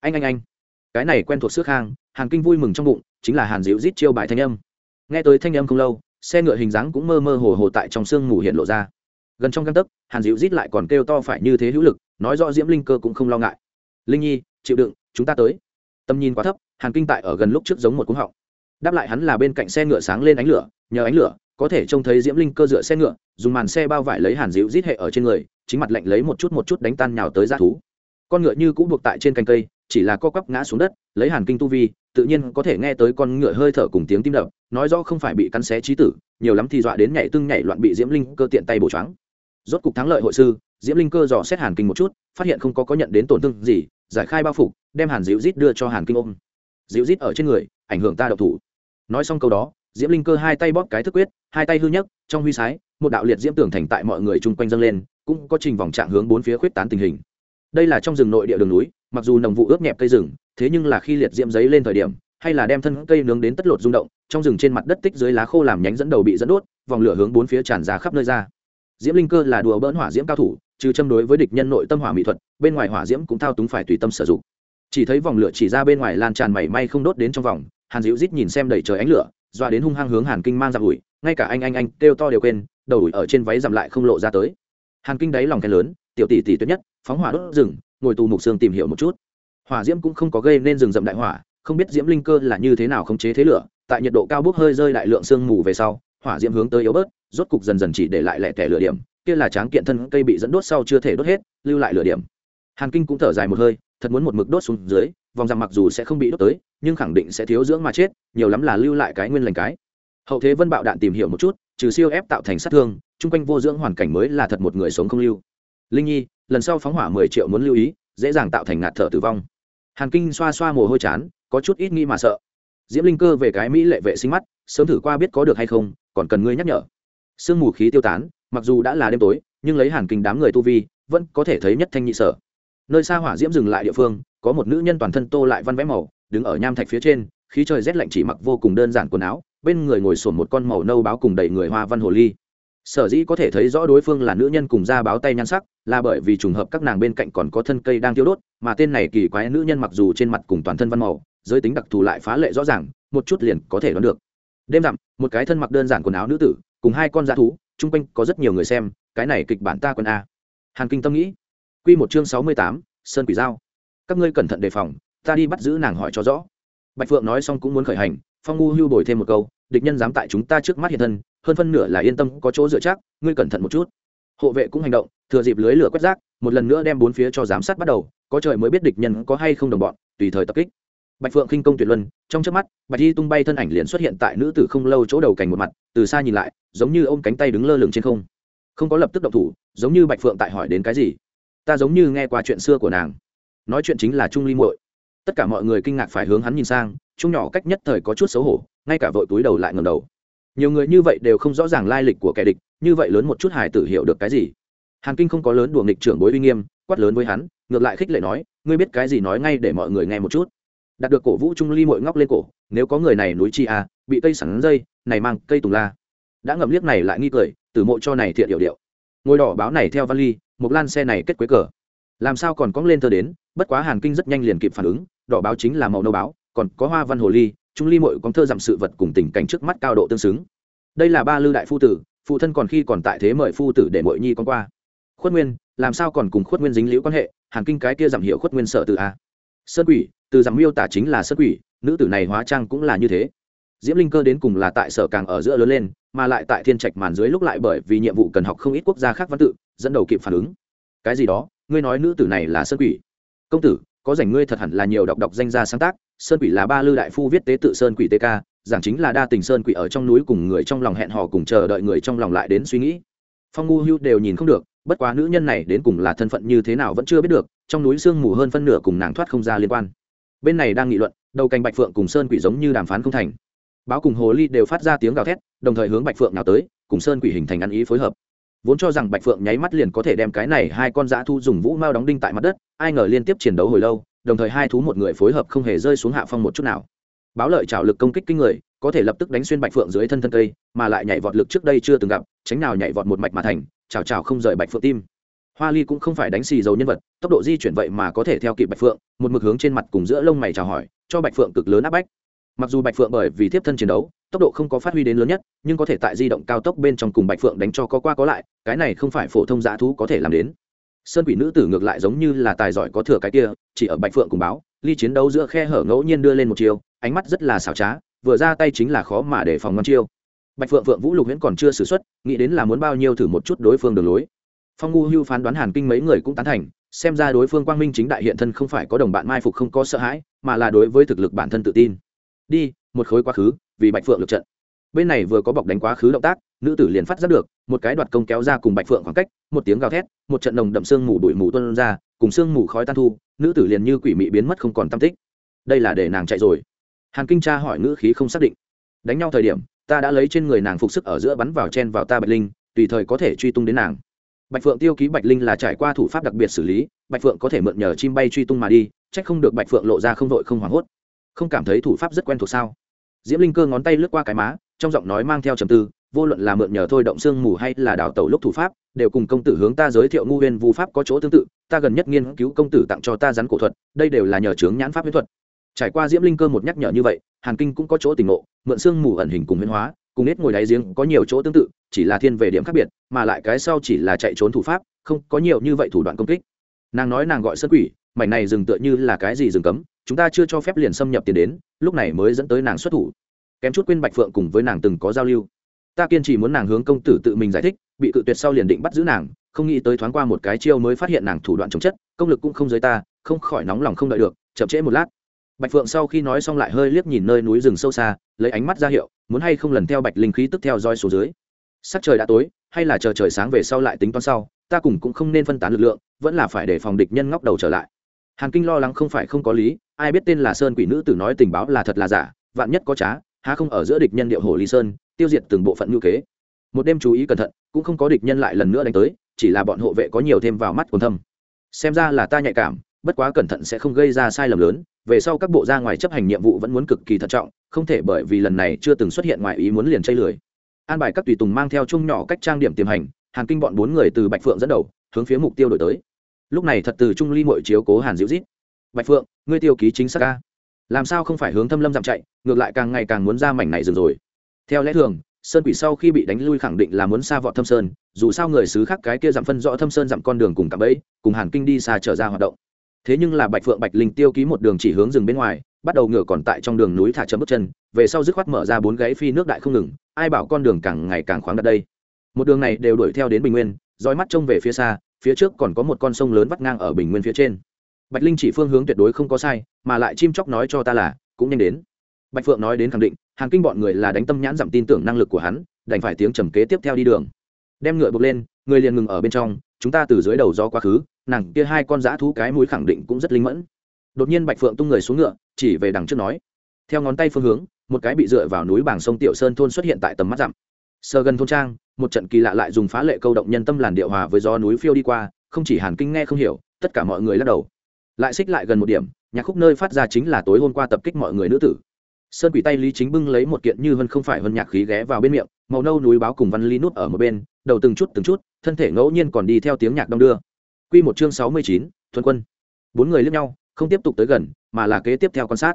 Anh anh anh. Cái này quen thuộc xước hang, hàn kinh vui mừng trong bụng, chính là hàn dịu rít chiêu bài thanh âm. Nghe tới thanh âm không lâu, xe ngựa hình dáng cũng mơ mơ hồ hồ tại trong sương mù hiện lộ ra. Gần trong găng tấc, hàn dịu rít lại còn kêu to phải như thế hữu lực, nói rõ diễm linh cơ cũng không lo ngại. Linh nhi, chịu đựng, chúng ta tới. Tầm nhìn quá thấp, hàn kinh tại ở gần lúc trước giống một cúng họng. Đáp lại hắn là bên cạnh xe ngựa sáng lên ánh lửa, nhờ ánh lửa, có thể trông thấy diễm linh cơ dựa xe ngựa, dùng màn xe bao vải lấy hàn dịu rít hệ ở trên người chính mặt lạnh lấy một chút một chút đánh tan nhào tới g thú. Con ngựa như cũng buộc tại trên cành cây chỉ là co quắp ngã xuống đất lấy hàn kinh tu vi tự nhiên có thể nghe tới con ngựa hơi thở cùng tiếng tim đập nói rõ không phải bị cắn xé trí tử nhiều lắm thì dọa đến nhảy tưng nhảy loạn bị diễm linh cơ tiện tay bổ choáng. Rốt cục thắng lợi hội sư diễm linh cơ dò xét hàn kinh một chút phát hiện không có có nhận đến tổn thương gì giải khai bao phục đem hàn dịu rít đưa cho hàn kinh ôm. Dịu rít ở trên người ảnh hưởng ta độc thủ. Nói xong câu đó diễm linh cơ hai tay bóp cái thức quyết hai tay hư nhấc, trong huy sái một đạo liệt diễm tưởng thành tại mọi người chung quanh dâng lên cũng có trình vòng trạng hướng bốn phía khuyết tán tình hình. Đây là trong rừng nội địa đường núi, mặc dù nồng vụ ướt nhẹp cây rừng, thế nhưng là khi liệt diễm giấy lên thời điểm, hay là đem thân cây nướng đến tất lột rung động, trong rừng trên mặt đất tích dưới lá khô làm nhánh dẫn đầu bị dẫn đốt, vòng lửa hướng bốn phía tràn ra khắp nơi ra. Diễm linh cơ là đùa bỡn hỏa diễm cao thủ, trừ châm đối với địch nhân nội tâm hỏa mỹ thuật, bên ngoài hỏa diễm cũng thao túng phải tùy tâm sử dụng. Chỉ thấy vòng lửa chỉ ra bên ngoài lan tràn mảy may không đốt đến trong vòng, hàn dịu rít nhìn xem đầy trời ánh lửa doa đến hung hăng hướng hàn kinh mang ra ủi, ngay cả anh anh anh kêu to đều quên, đầu ủi ở trên váy dặm lại không lộ ra tới hàn kinh đáy lòng khen lớn, tiểu tỷ tỷ tuyệt nhất, phóng hỏa đốt rừng, ngồi tù mục xương tìm hiểu một chút. Hỏa diễm cũng không có gây nên rừng rậm đại hỏa, không biết diễm linh cơ là như thế nào khống chế thế lửa, tại nhiệt độ cao bốc hơi rơi đại lượng sương mù về sau, hỏa diễm hướng tới yếu bớt, rốt cục dần dần chỉ để lại lẻ tẻ lửa điểm, kia là tráng kiện thân cây bị dẫn đốt sau chưa thể đốt hết, lưu lại lửa điểm. Hàn kinh cũng thở dài một hơi, thật muốn một mực đốt xuống dưới, vòng rằng mặc dù sẽ không bị đốt tới, nhưng khẳng định sẽ thiếu dưỡng mà chết, nhiều lắm là lưu lại cái nguyên lành cái. Hậu thế vân bạo đạn tìm hiểu một chút, trừ siêu ép tạo thành sát thương chung quanh vô dưỡng hoàn cảnh mới là thật một người sống không lưu. Linh nhi, lần sau phóng hỏa mười triệu muốn lưu ý, dễ dàng tạo thành ngạt thở tử vong. Hàn kinh xoa xoa mồ hôi chán, có chút ít nghi mà sợ. Diễm linh cơ về cái mỹ lệ vệ sinh mắt, sớm thử qua biết có được hay không, còn cần ngươi nhắc nhở. Sương mù khí tiêu tán, mặc dù đã là đêm tối, nhưng lấy hàn kinh đám người tu vi, vẫn có thể thấy nhất thanh nhị sở. Nơi xa hỏa diễm dừng lại địa phương, có một nữ nhân toàn thân tô lại văn vẽ màu, đứng ở nham thạch phía trên, khí trời rét lạnh chỉ mặc vô cùng đơn giản quần áo, bên người ngồi sổn một con màu nâu báo cùng đầy người hoa văn hồ ly sở dĩ có thể thấy rõ đối phương là nữ nhân cùng da báo tay nhan sắc, là bởi vì trùng hợp các nàng bên cạnh còn có thân cây đang tiêu đốt, mà tên này kỳ quái nữ nhân mặc dù trên mặt cùng toàn thân văn màu, giới tính đặc thù lại phá lệ rõ ràng, một chút liền có thể đoán được. Đêm dặm, một cái thân mặc đơn giản quần áo nữ tử, cùng hai con dã thú, chung quanh có rất nhiều người xem, cái này kịch bản ta quân a. Hàn kinh tâm nghĩ. Q một chương sáu mươi tám, sơn quỷ giao. Các ngươi cẩn thận đề phòng, ta đi bắt giữ nàng hỏi cho rõ. Bạch phượng nói xong cũng muốn khởi hành, phong ngu hưu bồi thêm một câu, địch nhân dám tại chúng ta trước mắt hiện thân hơn phân nửa là yên tâm, có chỗ dựa chắc, ngươi cẩn thận một chút. Hộ vệ cũng hành động, thừa dịp lưới lửa quét rác, một lần nữa đem bốn phía cho giám sát bắt đầu, có trời mới biết địch nhân có hay không đồng bọn, tùy thời tập kích. Bạch phượng khinh công tuyệt luân, trong trước mắt, bạch y tung bay thân ảnh liền xuất hiện tại nữ tử không lâu chỗ đầu cành một mặt, từ xa nhìn lại, giống như ôm cánh tay đứng lơ lửng trên không. Không có lập tức động thủ, giống như bạch phượng tại hỏi đến cái gì. Ta giống như nghe qua chuyện xưa của nàng. Nói chuyện chính là trung ly muội. Tất cả mọi người kinh ngạc phải hướng hắn nhìn sang, trung nhỏ cách nhất thời có chút xấu hổ, ngay cả vội túi đầu lại ngầm đầu nhiều người như vậy đều không rõ ràng lai lịch của kẻ địch, như vậy lớn một chút hải tử hiểu được cái gì? Hàn kinh không có lớn đùa nghịch trưởng bối uy nghiêm, quát lớn với hắn, ngược lại khích lệ nói, ngươi biết cái gì nói ngay để mọi người nghe một chút. Đạt được cổ vũ trung ly mội ngóc lên cổ, nếu có người này núi chi à bị cây sắn dây, này mang cây tùng la. Đã ngậm liếc này lại nghi cười, từ mộ cho này thiện điệu điệu. Ngôi đỏ báo này theo văn ly, một lan xe này kết quế cờ. Làm sao còn cóng lên thơ đến, bất quá hàn kinh rất nhanh liền kịp phản ứng, đỏ báo chính là màu nâu báo, còn có hoa văn hồ ly chúng ly mội con thơ dặm sự vật cùng tình cảnh trước mắt cao độ tương xứng. Đây là ba lư đại phu tử, phụ thân còn khi còn tại thế mời phu tử để mội nhi con qua. Khuất nguyên, làm sao còn cùng khuất nguyên dính liễu quan hệ? Hàn kinh cái kia giảm hiệu khuất nguyên sợ từ a. Sơn quỷ, từ giảm miêu tả chính là sơn quỷ, nữ tử này hóa trang cũng là như thế. Diễm linh cơ đến cùng là tại sở càng ở giữa lớn lên, mà lại tại thiên trạch màn dưới lúc lại bởi vì nhiệm vụ cần học không ít quốc gia khác văn tự, dẫn đầu kịp phản ứng. Cái gì đó? Ngươi nói nữ tử này là sơn quỷ. Công tử có rảnh ngươi thật hẳn là nhiều đọc đọc danh gia sáng tác, sơn quỷ là ba lư đại phu viết tế tự sơn quỷ tk giảng chính là đa tình sơn quỷ ở trong núi cùng người trong lòng hẹn hò cùng chờ đợi người trong lòng lại đến suy nghĩ. Phong ngu hưu đều nhìn không được, bất quá nữ nhân này đến cùng là thân phận như thế nào vẫn chưa biết được, trong núi sương mù hơn phân nửa cùng nàng thoát không ra liên quan. Bên này đang nghị luận, đầu cành bạch phượng cùng sơn quỷ giống như đàm phán không thành. Báo cùng hồ ly đều phát ra tiếng gào thét, đồng thời hướng bạch phượng nào tới, cùng sơn quỷ hình thành ăn ý phối hợp vốn cho rằng bạch phượng nháy mắt liền có thể đem cái này hai con dã thu dùng vũ mao đóng đinh tại mặt đất, ai ngờ liên tiếp chiến đấu hồi lâu, đồng thời hai thú một người phối hợp không hề rơi xuống hạ phong một chút nào. Báo lợi trào lực công kích kinh người, có thể lập tức đánh xuyên bạch phượng dưới thân thân cây, mà lại nhảy vọt lực trước đây chưa từng gặp, tránh nào nhảy vọt một mạch mà thành chào chào không rời bạch phượng tim. Hoa ly cũng không phải đánh xì dầu nhân vật, tốc độ di chuyển vậy mà có thể theo kịp bạch phượng, một mực hướng trên mặt cùng giữa lông mày chào hỏi, cho bạch phượng cực lớn áp bách mặc dù bạch phượng bởi vì tiếp thân chiến đấu, tốc độ không có phát huy đến lớn nhất, nhưng có thể tại di động cao tốc bên trong cùng bạch phượng đánh cho có qua có lại, cái này không phải phổ thông dã thú có thể làm đến. Sơn quỷ nữ tử ngược lại giống như là tài giỏi có thừa cái kia, chỉ ở bạch phượng cùng báo, ly chiến đấu giữa khe hở ngẫu nhiên đưa lên một chiều ánh mắt rất là xảo trá, vừa ra tay chính là khó mà để phòng ngon chiêu. Bạch phượng phượng vũ lục huyễn còn chưa xử xuất, nghĩ đến là muốn bao nhiêu thử một chút đối phương đường lối. Phong ngu hưu phán đoán hàn kinh mấy người cũng tán thành, xem ra đối phương quang minh chính đại hiện thân không phải có đồng bạn mai phục không có sợ hãi, mà là đối với thực lực bản thân tự tin đi, một khối quá khứ, vì bạch phượng lực trận. Bên này vừa có bọc đánh quá khứ động tác, nữ tử liền phát giác được, một cái đoạt công kéo ra cùng bạch phượng khoảng cách, một tiếng gào thét, một trận nồng đậm sương mù đuổi mù tuân ra, cùng sương mù khói tan thu, nữ tử liền như quỷ mị biến mất không còn tam tích. Đây là để nàng chạy rồi. Hàn kinh tra hỏi ngữ khí không xác định. Đánh nhau thời điểm, ta đã lấy trên người nàng phục sức ở giữa bắn vào chen vào ta bạch linh, tùy thời có thể truy tung đến nàng. Bạch phượng tiêu ký bạch linh là trải qua thủ pháp đặc biệt xử lý, bạch phượng có thể mượn nhờ chim bay truy tung mà đi trách không được bạch phượng lộ ra không vội không hoảng hốt không cảm thấy thủ pháp rất quen thuộc sao? Diễm linh cơ ngón tay lướt qua cái má, trong giọng nói mang theo trầm tư, vô luận là mượn nhờ thôi động xương mù hay là đào tẩu lúc thủ pháp, đều cùng công tử hướng ta giới thiệu ngu huyên vu pháp có chỗ tương tự, ta gần nhất nghiên cứu công tử tặng cho ta rắn cổ thuật, đây đều là nhờ trướng nhãn pháp huyết thuật. Trải qua diễm linh cơ một nhắc nhở như vậy, hàn kinh cũng có chỗ tình ngộ, mượn xương mù ẩn hình cùng huyên hóa, cùng nết ngồi đáy giếng có nhiều chỗ tương tự, chỉ là thiên về điểm khác biệt, mà lại cái sau chỉ là chạy trốn thủ pháp, không có nhiều như vậy thủ đoạn công kích. Nàng nói nàng gọi sơn quỷ, mảnh này dừng tựa như là cái gì dừng cấm chúng ta chưa cho phép liền xâm nhập tiền đến, lúc này mới dẫn tới nàng xuất thủ. Kém chút quên bạch phượng cùng với nàng từng có giao lưu. Ta kiên trì muốn nàng hướng công tử tự mình giải thích, bị cự tuyệt sau liền định bắt giữ nàng, không nghĩ tới thoáng qua một cái chiêu mới phát hiện nàng thủ đoạn chống chất, công lực cũng không giới ta, không khỏi nóng lòng không đợi được, chậm trễ một lát. Bạch phượng sau khi nói xong lại hơi liếc nhìn nơi núi rừng sâu xa, lấy ánh mắt ra hiệu, muốn hay không lần theo bạch linh khí tức theo roi xuống dưới. Sắc trời đã tối, hay là chờ trời sáng về sau lại tính toán sau, ta cùng cũng không nên phân tán lực lượng, vẫn là phải để phòng địch nhân ngóc đầu trở lại. Hàn kinh lo lắng không phải không có lý ai biết tên là sơn quỷ nữ tử nói tình báo là thật là giả, vạn nhất có trá, há không ở giữa địch nhân điệu hồ lý sơn, tiêu diệt từng bộ phận ngữ kế. Một đêm chú ý cẩn thận, cũng không có địch nhân lại lần nữa đánh tới, chỉ là bọn hộ vệ có nhiều thêm vào mắt còn thâm. Xem ra là ta nhạy cảm, bất quá cẩn thận sẽ không gây ra sai lầm lớn, về sau các bộ ra ngoài chấp hành nhiệm vụ vẫn muốn cực kỳ thận trọng, không thể bởi vì lần này chưa từng xuất hiện ngoài ý muốn liền chây lười. An bài các tùy tùng mang theo chung nhỏ cách trang điểm tiềm hành, hàn kinh bọn bốn người từ bạch phượng dẫn đầu, hướng phía mục tiêu đổi tới. Lúc này thật từ trung ly mội chiếu cố hàn diễu rít bạch phượng, ngươi tiêu ký chính xác ca làm sao không phải hướng thâm lâm dặm chạy, ngược lại càng ngày càng muốn ra mảnh này dừng rồi. Theo lẽ thường, sơn quỷ sau khi bị đánh lui khẳng định là muốn xa vọt thâm sơn, dù sao người xứ khác cái kia dặm phân rõ thâm sơn dặm con đường cùng cạm bẫy, cùng hàn kinh đi xa trở ra hoạt động. Thế nhưng là bạch phượng bạch linh tiêu ký một đường chỉ hướng rừng bên ngoài, bắt đầu ngựa còn tại trong đường núi thả chậm bước chân, về sau dứt khoát mở ra bốn gáy phi nước đại không ngừng, ai bảo con đường càng ngày càng khoáng đặt đây. Một đường này đều đuổi theo đến bình nguyên, dõi mắt trông về phía xa, phía trước còn có một con sông lớn vắt ngang ở bình nguyên phía trên bạch linh chỉ phương hướng tuyệt đối không có sai, mà lại chim chóc nói cho ta là, cũng nhanh đến. Bạch phượng nói đến khẳng định hàng kinh bọn người là đánh tâm nhãn giảm tin tưởng năng lực của hắn, đành phải tiếng trầm kế tiếp theo đi đường. Đem ngựa bực lên, người liền ngừng ở bên trong, chúng ta từ dưới đầu do quá khứ, nàng kia hai con dã thú cái mũi khẳng định cũng rất linh mẫn. Đột nhiên bạch phượng tung người xuống ngựa, chỉ về đằng trước nói. Theo ngón tay phương hướng, một cái bị dựa vào núi bảng sông tiểu sơn thôn xuất hiện tại tầm mắt dặm. Sơ gần thôn trang, một trận kỳ lạ lại dùng phá lệ câu động nhân tâm làn điệu hòa với gió núi phiêu đi qua, không chỉ hàn kinh nghe không hiểu, tất cả mọi người lắc đầu lại xích lại gần một điểm, nhạc khúc nơi phát ra chính là tối hôm qua tập kích mọi người nữ tử. Sơn quỷ tay lý chính bưng lấy một kiện như hơn không phải hơn nhạc khí ghé vào bên miệng, màu nâu núi báo cùng văn ly nút ở một bên, đầu từng chút từng chút, thân thể ngẫu nhiên còn đi theo tiếng nhạc đông đưa. Q một chương sáu mươi chín thuần quân. Bốn người lướt nhau, không tiếp tục tới gần, mà là kế tiếp theo quan sát.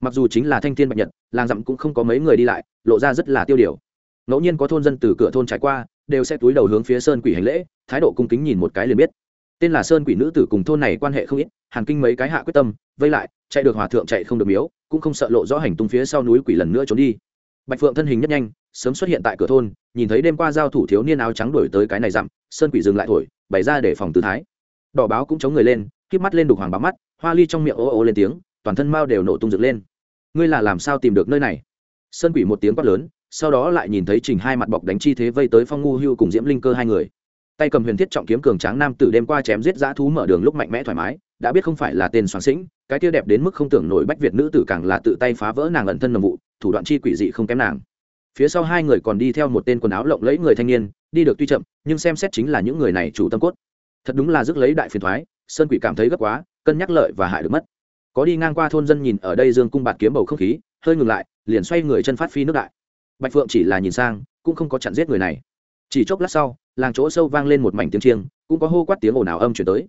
Mặc dù chính là thanh thiên bạch nhật, làng dặm cũng không có mấy người đi lại, lộ ra rất là tiêu điều. Ngẫu nhiên có thôn dân từ cửa thôn trải qua, đều sẽ túi đầu hướng phía sơn quỷ hành lễ, thái độ cung kính nhìn một cái liền biết tên là sơn quỷ nữ tử cùng thôn này quan hệ không ít, hàn kinh mấy cái hạ quyết tâm, vây lại, chạy được hòa thượng chạy không được miếu, cũng không sợ lộ rõ hành tung phía sau núi quỷ lần nữa trốn đi. Bạch phượng thân hình nhất nhanh, sớm xuất hiện tại cửa thôn, nhìn thấy đêm qua giao thủ thiếu niên áo trắng đổi tới cái này dặm, sơn quỷ dừng lại thổi, bày ra để phòng tư thái. Đỏ báo cũng chống người lên kíp mắt lên đục hoàng bám mắt, hoa ly trong miệng ô ô lên tiếng, toàn thân mao đều nổ tung dựng lên. Ngươi là làm sao tìm được nơi này? Sơn quỷ một tiếng quát lớn, sau đó lại nhìn thấy trình hai mặt bọc đánh chi thế vây tới phong ngu hưu cùng diễm linh cơ hai người tay cầm huyền thiết trọng kiếm cường tráng nam tử đêm qua chém giết dã thú mở đường lúc mạnh mẽ thoải mái, đã biết không phải là tên soạn sĩnh, cái kia đẹp đến mức không tưởng nổi bách việt nữ tử càng là tự tay phá vỡ nàng ẩn thân nồng vụ, thủ đoạn chi quỷ dị không kém nàng. Phía sau hai người còn đi theo một tên quần áo lộng lẫy người thanh niên, đi được tuy chậm, nhưng xem xét chính là những người này chủ tâm cốt. Thật đúng là rước lấy đại phiền thoái, sơn quỷ cảm thấy gấp quá, cân nhắc lợi và hại được mất. Có đi ngang qua thôn dân nhìn ở đây dương cung bạt kiếm bầu không khí, hơi ngừng lại, liền xoay người chân phát phi nước đại. Bạch phượng chỉ là nhìn sang, cũng không có chặn giết người này chỉ chốc lát sau, làng chỗ sâu vang lên một mảnh tiếng chiêng, cũng có hô quát tiếng ồn ào âm chuyển tới.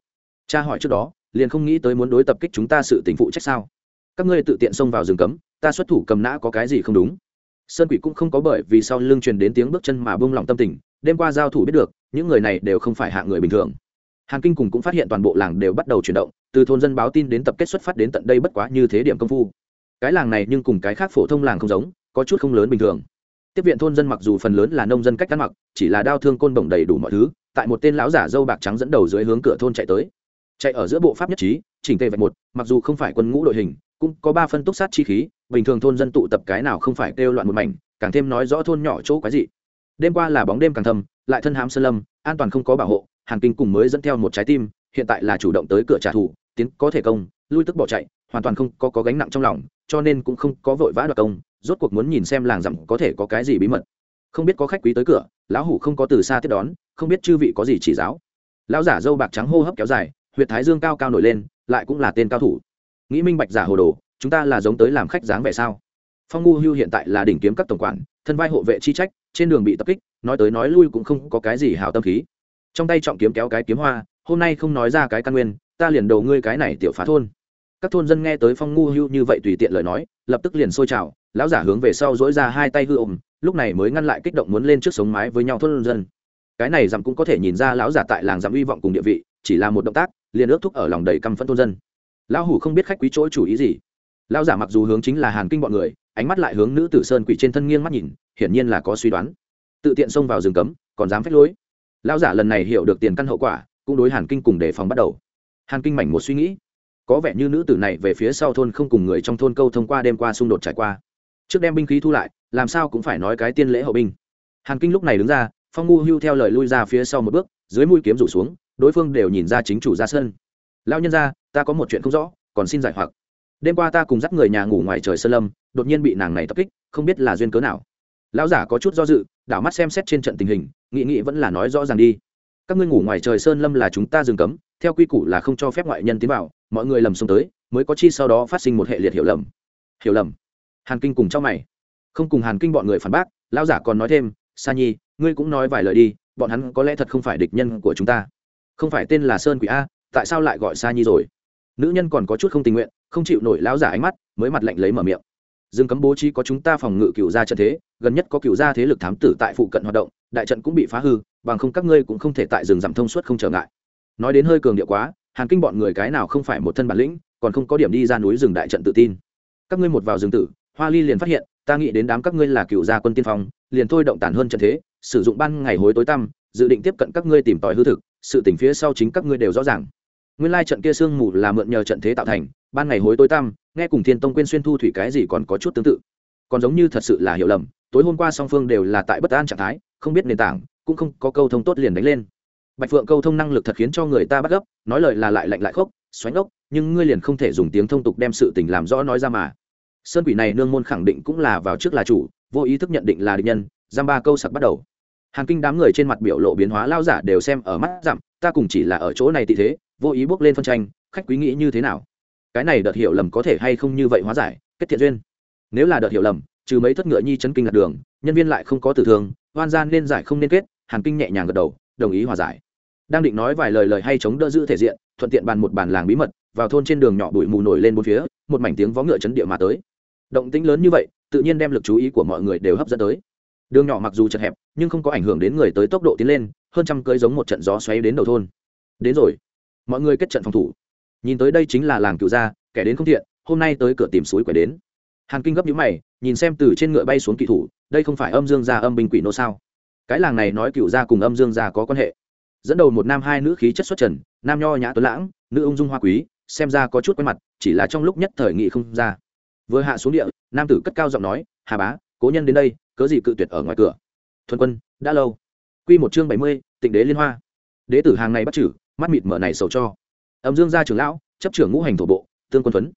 Cha hỏi trước đó, liền không nghĩ tới muốn đối tập kích chúng ta sự tình phụ trách sao? Các ngươi tự tiện xông vào rừng cấm, ta xuất thủ cầm nã có cái gì không đúng? Sơn quỷ cũng không có bởi vì sau lưng truyền đến tiếng bước chân mà buông lòng tâm tình, đêm qua giao thủ biết được, những người này đều không phải hạ người bình thường. Hàn kinh cùng cũng phát hiện toàn bộ làng đều bắt đầu chuyển động, từ thôn dân báo tin đến tập kết xuất phát đến tận đây bất quá như thế điểm công phu. Cái làng này nhưng cùng cái khác phổ thông làng không giống, có chút không lớn bình thường tiếp viện thôn dân mặc dù phần lớn là nông dân cách ăn mặc chỉ là đau thương côn bổng đầy đủ mọi thứ tại một tên lão giả dâu bạc trắng dẫn đầu dưới hướng cửa thôn chạy tới. Chạy ở giữa bộ pháp nhất trí chỉnh tề vạch một mặc dù không phải quân ngũ đội hình cũng có ba phân túc sát chi khí bình thường thôn dân tụ tập cái nào không phải kêu loạn một mảnh càng thêm nói rõ thôn nhỏ chỗ quái dị. Đêm qua là bóng đêm càng thầm lại thân hám sơn lâm an toàn không có bảo hộ hàn kinh cùng mới dẫn theo một trái tim hiện tại là chủ động tới cửa trả thù tiến có thể công lui tức bỏ chạy hoàn toàn không có, có gánh nặng trong lòng cho nên cũng không có vội vã đoạt công, rốt cuộc muốn nhìn xem làng dặm có thể có cái gì bí mật. Không biết có khách quý tới cửa, lão hủ không có từ xa tiếp đón, không biết chư vị có gì chỉ giáo. Lão giả dâu bạc trắng hô hấp kéo dài, huyệt thái dương cao cao nổi lên, lại cũng là tên cao thủ. Nghĩ minh bạch giả hồ đồ, chúng ta là giống tới làm khách dáng vẻ sao? Phong ngu hưu hiện tại là đỉnh kiếm các tổng quản, thân vai hộ vệ chi trách, trên đường bị tập kích, nói tới nói lui cũng không có cái gì hào tâm khí. Trong tay trọng kiếm kéo cái kiếm hoa, hôm nay không nói ra cái căn nguyên, ta liền đầu ngươi cái này tiểu phá thôn các thôn dân nghe tới phong ngu hưu như vậy tùy tiện lời nói, lập tức liền sôi trào, lão giả hướng về sau dỗi ra hai tay hư ôm, lúc này mới ngăn lại kích động muốn lên trước sống mái với nhau thôn dân. Cái này dặm cũng có thể nhìn ra lão giả tại làng dặm hy vọng cùng địa vị, chỉ là một động tác, liền ước thúc ở lòng đầy căm phẫn thôn dân. Lão hủ không biết khách quý chỗ chủ ý gì. Lão giả mặc dù hướng chính là hàn kinh bọn người, ánh mắt lại hướng nữ tử sơn quỷ trên thân nghiêng mắt nhìn, hiển nhiên là có suy đoán. Tự tiện xông vào rừng cấm, còn dám phách lối. Lão giả lần này hiểu được tiền căn hậu quả, cũng đối hàn kinh cùng đề phòng bắt đầu. Hàn kinh mảnh một suy nghĩ có vẻ như nữ tử này về phía sau thôn không cùng người trong thôn câu thông qua đêm qua xung đột trải qua. Trước đem binh khí thu lại, làm sao cũng phải nói cái tiên lễ hậu binh. Hàn kinh lúc này đứng ra, phong ngu hưu theo lời lui ra phía sau một bước, dưới mũi kiếm rủ xuống, đối phương đều nhìn ra chính chủ ra sân. Lao nhân ra ta có một chuyện không rõ, còn xin giải hoặc. Đêm qua ta cùng dắt người nhà ngủ ngoài trời sơn lâm, đột nhiên bị nàng này tập kích, không biết là duyên cớ nào. Lão giả có chút do dự, đảo mắt xem xét trên trận tình hình nghị nghị vẫn là nói rõ ràng đi. Các ngươi ngủ ngoài trời sơn lâm là chúng ta dừng cấm theo quy củ là không cho phép ngoại nhân tiến vào, mọi người lầm xông tới, mới có chi sau đó phát sinh một hệ liệt hiểu lầm. Hiểu lầm. Hàn kinh cùng trong mày. Không cùng hàn kinh bọn người phản bác, lão giả còn nói thêm, sa nhi, ngươi cũng nói vài lời đi, bọn hắn có lẽ thật không phải địch nhân của chúng ta. Không phải tên là sơn quỷ a, tại sao lại gọi sa nhi rồi? Nữ nhân còn có chút không tình nguyện, không chịu nổi lão giả ánh mắt, mới mặt lạnh lấy mở miệng. Dương cấm bố trí có chúng ta phòng ngự cựu gia trận thế, gần nhất có cựu gia thế lực thám tử tại phụ cận hoạt động, đại trận cũng bị phá hư, bằng không các ngươi cũng không thể tại rừng giảm thông suốt không trở ngại nói đến hơi cường điệu quá, hàn kinh bọn người cái nào không phải một thân bản lĩnh, còn không có điểm đi ra núi rừng đại trận tự tin. Các ngươi một vào rừng tử, hoa ly liền phát hiện, ta nghĩ đến đám các ngươi là cựu gia quân tiên phong, liền thôi động tản hơn trận thế, sử dụng ban ngày hối tối tăm, dự định tiếp cận các ngươi tìm tòi hư thực, sự tỉnh phía sau chính các ngươi đều rõ ràng. Nguyên lai trận kia sương mù là mượn nhờ trận thế tạo thành, ban ngày hối tối tăm, nghe cùng thiên tông quên xuyên thu thủy cái gì còn có chút tương tự. Còn giống như thật sự là hiểu lầm, tối hôm qua song phương đều là tại bất an trạng thái, không biết nền tảng, cũng không có câu thông tốt liền đánh lên bạch phượng câu thông năng lực thật khiến cho người ta bắt gấp nói lời là lại lạnh lại khốc xoánh ốc nhưng ngươi liền không thể dùng tiếng thông tục đem sự tình làm rõ nói ra mà. Sơn quỷ này nương môn khẳng định cũng là vào trước là chủ vô ý thức nhận định là địch nhân giam ba câu sặc bắt đầu. Hàng kinh đám người trên mặt biểu lộ biến hóa lao giả đều xem ở mắt giảm, ta cùng chỉ là ở chỗ này tị thế vô ý bước lên phân tranh khách quý nghĩ như thế nào? Cái này đợt hiểu lầm có thể hay không như vậy hóa giải kết thiện duyên. Nếu là đợt hiểu lầm trừ mấy thất ngựa nhi chấn kinh lạc đường nhân viên lại không có tử thương hoan gian nên giải không nên kết hàn kinh nhẹ nhàng gật đầu đồng ý hòa giải. Đang định nói vài lời lời hay chống đỡ giữ thể diện, thuận tiện bàn một bàn làng bí mật, vào thôn trên đường nhỏ bụi mù nổi lên bốn phía, một mảnh tiếng vó ngựa chấn địa mà tới. Động tĩnh lớn như vậy, tự nhiên đem lực chú ý của mọi người đều hấp dẫn tới. Đường nhỏ mặc dù chật hẹp, nhưng không có ảnh hưởng đến người tới tốc độ tiến lên, hơn trăm cưới giống một trận gió xoáy đến đầu thôn. Đến rồi. Mọi người kết trận phòng thủ. Nhìn tới đây chính là làng cựu gia, kẻ đến không thiện, hôm nay tới cửa tìm suối quẻ đến. Hàn kinh gấp nhũ mày, nhìn xem từ trên ngựa bay xuống kỳ thủ, đây không phải âm dương gia âm binh quỷ nô sao? Cái làng này nói cựu gia cùng âm dương gia có quan hệ. Dẫn đầu một nam hai nữ khí chất xuất trần, nam nho nhã tuấn lãng, nữ ung dung hoa quý, xem ra có chút quen mặt, chỉ là trong lúc nhất thời nghị không ra. Vừa hạ xuống địa, nam tử cất cao giọng nói, hà bá, cố nhân đến đây, cớ gì cự tuyệt ở ngoài cửa? Thuần quân, đã lâu. Quy một chương bảy mươi, tịnh đế liên hoa. Đế tử hàng này bắt chử, mắt mịt mở này sầu cho. Âm dương gia trưởng lão, chấp trưởng ngũ hành thổ bộ, tương quân tuấn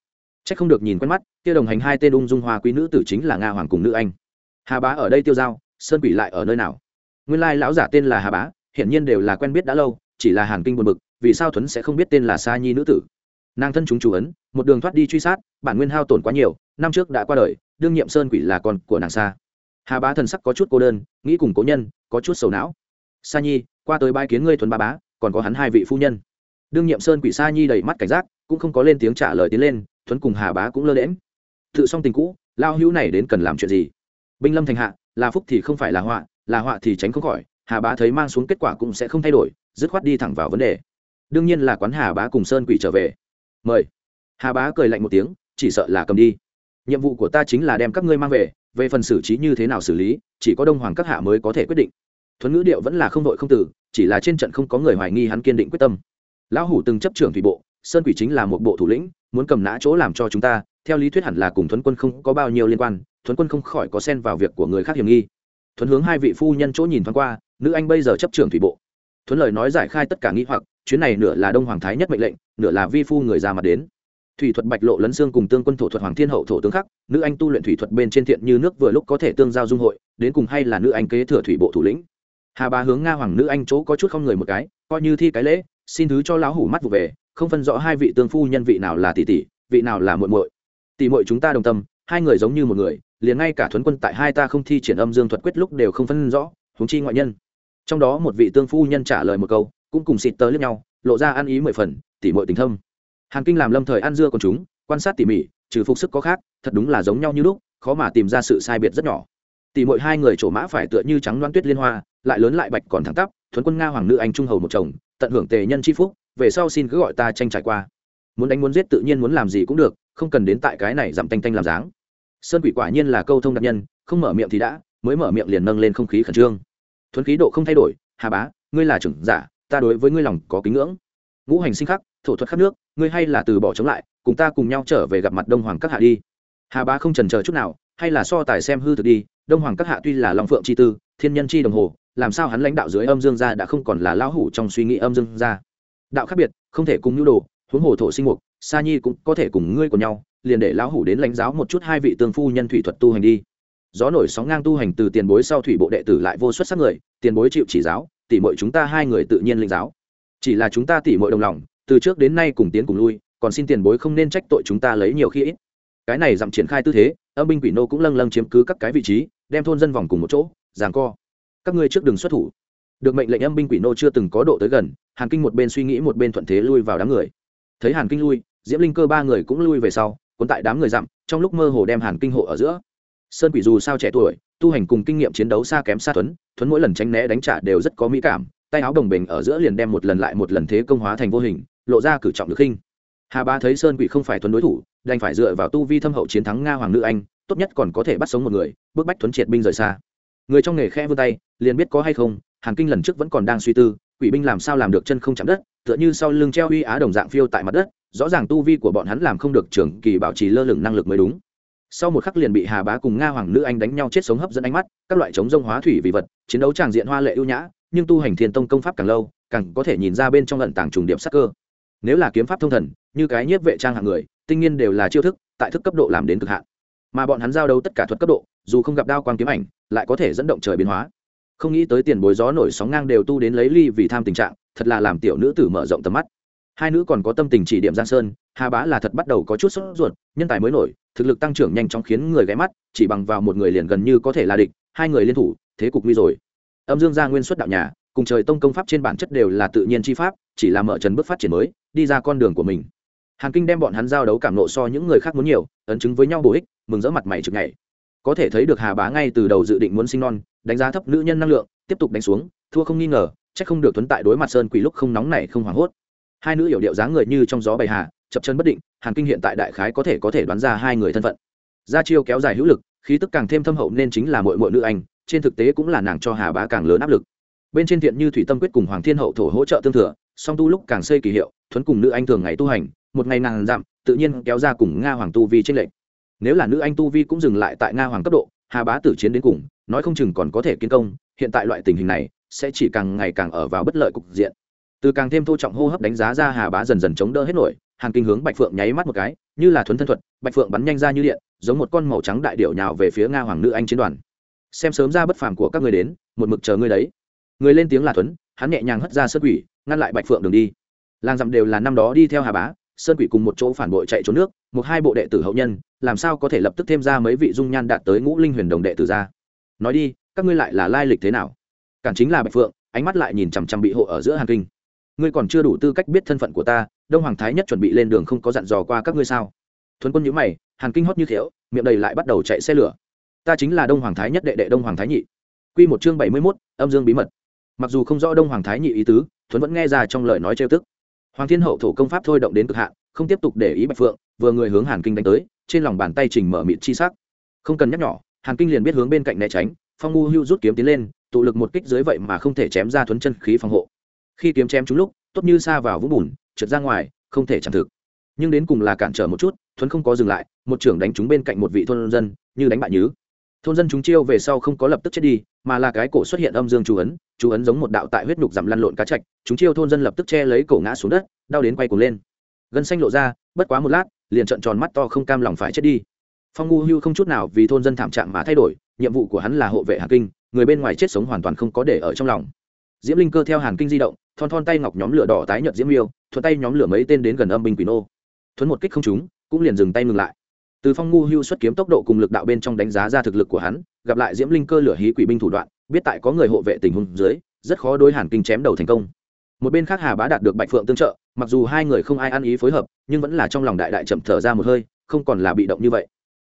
trách không được nhìn quen mắt, kia đồng hành hai tên ung dung hoa quý nữ tử chính là nga hoàng cùng nữ anh. Hà bá ở đây tiêu giao, sơn quỷ lại ở nơi nào? Nguyên lai lão giả tên là hà bá hiện nhiên đều là quen biết đã lâu, chỉ là hàn kinh buồn bực, vì sao thuấn sẽ không biết tên là sa nhi nữ tử? Nàng thân chúng chủ ấn, một đường thoát đi truy sát, bản nguyên hao tổn quá nhiều, năm trước đã qua đời, đương nhiệm sơn quỷ là con của nàng sa. Hà bá thần sắc có chút cô đơn, nghĩ cùng cố nhân, có chút sầu não. Sa nhi, qua tới bãi kiến ngươi thuần ba bá, còn có hắn hai vị phu nhân. Đương nhiệm sơn quỷ sa nhi đầy mắt cảnh giác, cũng không có lên tiếng trả lời tiến lên, thuấn cùng hà bá cũng lơ lễm tự xong tình cũ lao hữu này đến cần làm chuyện gì? Binh lâm thành hạ, là phúc thì không phải là họa là họa thì tránh không khỏi, hà bá thấy mang xuống kết quả cũng sẽ không thay đổi, dứt khoát đi thẳng vào vấn đề. Đương nhiên là quán hà bá cùng sơn quỷ trở về. Mời. Hà bá cười lạnh một tiếng, chỉ sợ là cầm đi. Nhiệm vụ của ta chính là đem các ngươi mang về về phần xử trí như thế nào xử lý, chỉ có đông hoàng các hạ mới có thể quyết định. Thuấn ngữ điệu vẫn là không đội không tử chỉ là trên trận không có người hoài nghi hắn kiên định quyết tâm. Lão hủ từng chấp trưởng thủy bộ, sơn quỷ chính là một bộ thủ lĩnh, muốn cầm nã chỗ làm cho chúng ta, theo lý thuyết hẳn là cùng thuấn quân không có bao nhiêu liên quan, thuấn quân không khỏi có xen vào việc của người khác hiểm nghi thuấn hướng hai vị phu nhân chỗ nhìn thoáng qua, nữ anh bây giờ chấp trưởng thủy bộ. Thuấn lời nói giải khai tất cả nghi hoặc, chuyến này nửa là đông hoàng thái nhất mệnh lệnh, nửa là vi phu người ra mặt đến. Thủy thuật bạch lộ lấn xương cùng tương quân thổ thuật hoàng thiên hậu thổ tướng khắc nữ anh tu luyện thủy thuật bên trên thiện như nước vừa lúc có thể tương giao dung hội, đến cùng hay là nữ anh kế thừa thủy bộ thủ lĩnh. Hà bà hướng nga hoàng nữ anh chỗ có chút không người một cái, coi như thi cái lễ, xin thứ cho lão hủ mắt vụ về, không phân rõ hai vị tương phu nhân vị nào là tỷ tỷ, vị nào là muội muội. Tỷ muội chúng ta đồng tâm, hai người giống như một người liền ngay cả thuấn quân tại hai ta không thi triển âm dương thuật quyết lúc đều không phân rõ, huống chi ngoại nhân. Trong đó một vị tương phu nhân trả lời một câu, cũng cùng xịt tớ lướt nhau, lộ ra ăn ý mười phần, tỉ mọi tình thâm. Hàn kinh làm lâm thời ăn dưa còn chúng, quan sát tỉ mỉ, trừ phục sức có khác, thật đúng là giống nhau như lúc, khó mà tìm ra sự sai biệt rất nhỏ. Tỉ mọi hai người trổ mã phải tựa như trắng loan tuyết liên hoa, lại lớn lại bạch còn thẳng tắp, thuấn quân nga hoàng nữ anh trung hầu một chồng, tận hưởng tề nhân c h i phúc, về sau xin cứ gọi ta tranh trải qua. Muốn đánh muốn giết tự nhiên muốn làm gì cũng được, không cần đến tại cái này giảm tanh tanh làm dáng sơn quỷ quả nhiên là câu thông đặc nhân, không mở miệng thì đã, mới mở miệng liền nâng lên không khí khẩn trương. Thuấn khí độ không thay đổi, hà bá, ngươi là trưởng giả, ta đối với ngươi lòng có kính ngưỡng. Ngũ hành sinh khắc, thổ thuật khắc nước, ngươi hay là từ bỏ chống lại, cùng ta cùng nhau trở về gặp mặt đông hoàng các hạ đi. Hà bá không trần chờ chút nào, hay là so tài xem hư thực đi, đông hoàng các hạ tuy là long phượng chi tư, thiên nhân chi đồng hồ, làm sao hắn lãnh đạo dưới âm dương gia đã không còn là lão hủ trong suy nghĩ âm dương gia. Đạo khác biệt, không thể cùng nhu đồ, huống hồ thổ sinh mục, sa nhi cũng có thể cùng ngươi của nhau liền để lão hủ đến lãnh giáo một chút hai vị tương phu nhân thủy thuật tu hành đi. Gió nổi sóng ngang tu hành từ tiền bối sau thủy bộ đệ tử lại vô xuất sắc người, tiền bối chịu chỉ giáo tỉ mọi chúng ta hai người tự nhiên linh giáo. Chỉ là chúng ta tỉ mọi đồng lòng, từ trước đến nay cùng tiến cùng lui, còn xin tiền bối không nên trách tội chúng ta lấy nhiều khi ít. Cái này dặm triển khai tư thế, âm binh quỷ nô cũng lâng lâng chiếm cứ các cái vị trí, đem thôn dân vòng cùng một chỗ, giằng co. Các ngươi trước đường xuất thủ. Được mệnh lệnh âm binh quỷ nô chưa từng có độ tới gần, hàn kinh một bên suy nghĩ một bên thuận thế lui vào đám người. Thấy hàn kinh lui, diễm linh cơ ba người cũng lui về sau cuốn tại đám người dặm, trong lúc mơ hồ đem hàn kinh hộ ở giữa. Sơn quỷ dù sao trẻ tuổi, tu hành cùng kinh nghiệm chiến đấu xa kém xa thuấn thuấn mỗi lần tránh né đánh trả đều rất có mỹ cảm, tay áo đồng bình ở giữa liền đem một lần lại một lần thế công hóa thành vô hình, lộ ra cử trọng được khinh. Hà ba thấy sơn quỷ không phải thuấn đối thủ, đành phải dựa vào tu vi thâm hậu chiến thắng nga hoàng nữ anh, tốt nhất còn có thể bắt sống một người, bước bách thuấn triệt binh rời xa. Người trong nghề khe vươn tay, liền biết có hay không, hàn kinh lần trước vẫn còn đang suy tư, quỷ binh làm sao làm được chân không chạm đất, tựa như sau lưng treo uy á đồng dạng phiêu tại mặt đất rõ ràng tu vi của bọn hắn làm không được trường kỳ bảo trì lơ lửng năng lực mới đúng. Sau một khắc liền bị hà bá cùng nga hoàng nữ anh đánh nhau chết sống hấp dẫn ánh mắt, các loại chống rông hóa thủy vì vật, chiến đấu tràng diện hoa lệ ưu nhã, nhưng tu hành thiên tông công pháp càng lâu, càng có thể nhìn ra bên trong lận tàng trùng điểm sắc cơ. Nếu là kiếm pháp thông thần, như cái nhiếp vệ trang hạng người, tinh nhiên đều là chiêu thức, tại thức cấp độ làm đến cực hạn. Mà bọn hắn giao đấu tất cả thuật cấp độ, dù không gặp đao quang kiếm ảnh, lại có thể dẫn động trời biến hóa. Không nghĩ tới tiền bối gió nổi sóng ngang đều tu đến lấy ly vì tham tình trạng, thật là làm tiểu nữ tử mở rộng tầm mắt hai nữ còn có tâm tình chỉ điểm giang sơn, hà bá là thật bắt đầu có chút sốt ruột, nhân tài mới nổi, thực lực tăng trưởng nhanh chóng khiến người ghé mắt, chỉ bằng vào một người liền gần như có thể là địch, hai người liên thủ, thế cục nguy rồi. Âm dương gia nguyên xuất đạo nhà, cùng trời tông công pháp trên bản chất đều là tự nhiên chi pháp, chỉ là mở trần bước phát triển mới, đi ra con đường của mình. Hàn kinh đem bọn hắn giao đấu cảm nộ so những người khác muốn nhiều, ấn chứng với nhau bổ ích, mừng rỡ mặt mày trực ngày có thể thấy được hà bá ngay từ đầu dự định muốn sinh non, đánh giá thấp nữ nhân năng lượng, tiếp tục đánh xuống, thua không nghi ngờ, chắc không được tuấn tại đối mặt sơn quỷ lúc không nóng này không hoảng hốt hai nữ hiểu điệu dáng người như trong gió bày hà, chập chân bất định, hàn kinh hiện tại đại khái có thể có thể đoán ra hai người thân phận. Gia chiêu kéo dài hữu lực, khí tức càng thêm thâm hậu nên chính là mội mội nữ anh, trên thực tế cũng là nàng cho hà bá càng lớn áp lực. Bên trên thiện như thủy tâm quyết cùng hoàng thiên hậu thổ hỗ trợ tương thừa, song tu lúc càng xây kỳ hiệu, thuấn cùng nữ anh thường ngày tu hành, một ngày nàng dặm, tự nhiên kéo ra cùng nga hoàng tu vi tranh lệch. Nếu là nữ anh tu vi cũng dừng lại tại nga hoàng cấp độ, hà bá tử chiến đến cùng, nói không chừng còn có thể kiến công, hiện tại loại tình hình này, sẽ chỉ càng ngày càng ở vào bất lợi cục diện từ càng thêm thô trọng hô hấp đánh giá ra hà bá dần dần chống đỡ hết nổi, hàn kinh hướng bạch phượng nháy mắt một cái, như là thuấn thân thuật, bạch phượng bắn nhanh ra như điện, giống một con màu trắng đại điệu nhào về phía nga hoàng nữ anh chiến đoàn. Xem sớm ra bất phàm của các người đến, một mực chờ ngươi đấy. Người lên tiếng là thuấn, hắn nhẹ nhàng hất ra sơn quỷ, ngăn lại bạch phượng đường đi. Làng dặm đều là năm đó đi theo hà bá, sơn quỷ cùng một chỗ phản bội chạy trốn nước, một hai bộ đệ tử hậu nhân, làm sao có thể lập tức thêm ra mấy vị dung nhan đạt tới ngũ linh huyền đồng đệ tử ra? Nói đi, các ngươi lại là lai lịch thế nào? Cản chính là bạch phượng, ánh mắt lại nhìn chằm chằm bị hộ ở giữa hàn kinh ngươi còn chưa đủ tư cách biết thân phận của ta, đông hoàng thái nhất chuẩn bị lên đường không có dặn dò qua các ngươi sao? Thuấn quân nhữ mày, hàn kinh hót như thiếu miệng đầy lại bắt đầu chạy xe lửa. Ta chính là đông hoàng thái nhất đệ đệ đông hoàng thái nhị. Q một chương bảy mươi mốt, âm dương bí mật. Mặc dù không rõ đông hoàng thái nhị ý tứ, thuấn vẫn nghe ra trong lời nói trêu tức. Hoàng thiên hậu thổ công pháp thôi động đến cực hạn, không tiếp tục để ý bạch phượng, vừa người hướng hàn kinh đánh tới, trên lòng bàn tay trình mở mịt chi sắc. Không cần nhắc nhỏ hàn kinh liền biết hướng bên cạnh né tránh, phong ngu hưu rút kiếm tiến lên, tụ lực một kích dưới vậy mà không thể chém ra thuấn chân khí phòng hộ khi kiếm chém trúng lúc, tốt như xa vào vũng bùn, trượt ra ngoài, không thể chẳng thực. Nhưng đến cùng là cản trở một chút, thuấn không có dừng lại, một trưởng đánh trúng bên cạnh một vị thôn dân, như đánh bại nhứ. Thôn dân chúng chiêu về sau không có lập tức chết đi, mà là cái cổ xuất hiện âm dương chú ấn chú ấn giống một đạo tại huyết nhục giảm lăn lộn cá chạch, chúng chiêu thôn dân lập tức che lấy cổ ngã xuống đất, đau đến quay cuồng lên. Gân xanh lộ ra, bất quá một lát, liền trợn tròn mắt to không cam lòng phải chết đi. Phong ngu hưu không chút nào vì thôn dân thảm trạng mà thay đổi, nhiệm vụ của hắn là hộ vệ hàn kinh, người bên ngoài chết sống hoàn toàn không có để ở trong lòng. Diễm linh cơ theo hàn kinh di động thon thon tay ngọc nhóm lửa đỏ tái nhợt diễm miêu, thuận tay nhóm lửa mấy tên đến gần âm binh quỷ nô. Thuấn một kích không trúng, cũng liền dừng tay ngừng lại. Từ phong ngu hưu xuất kiếm tốc độ cùng lực đạo bên trong đánh giá ra thực lực của hắn, gặp lại diễm linh cơ lửa hí quỷ binh thủ đoạn, biết tại có người hộ vệ tình huống dưới, rất khó đối hàn kinh chém đầu thành công. Một bên khác hà bá đạt được bạch phượng tương trợ, mặc dù hai người không ai ăn ý phối hợp, nhưng vẫn là trong lòng đại đại chậm thở ra một hơi, không còn là bị động như vậy.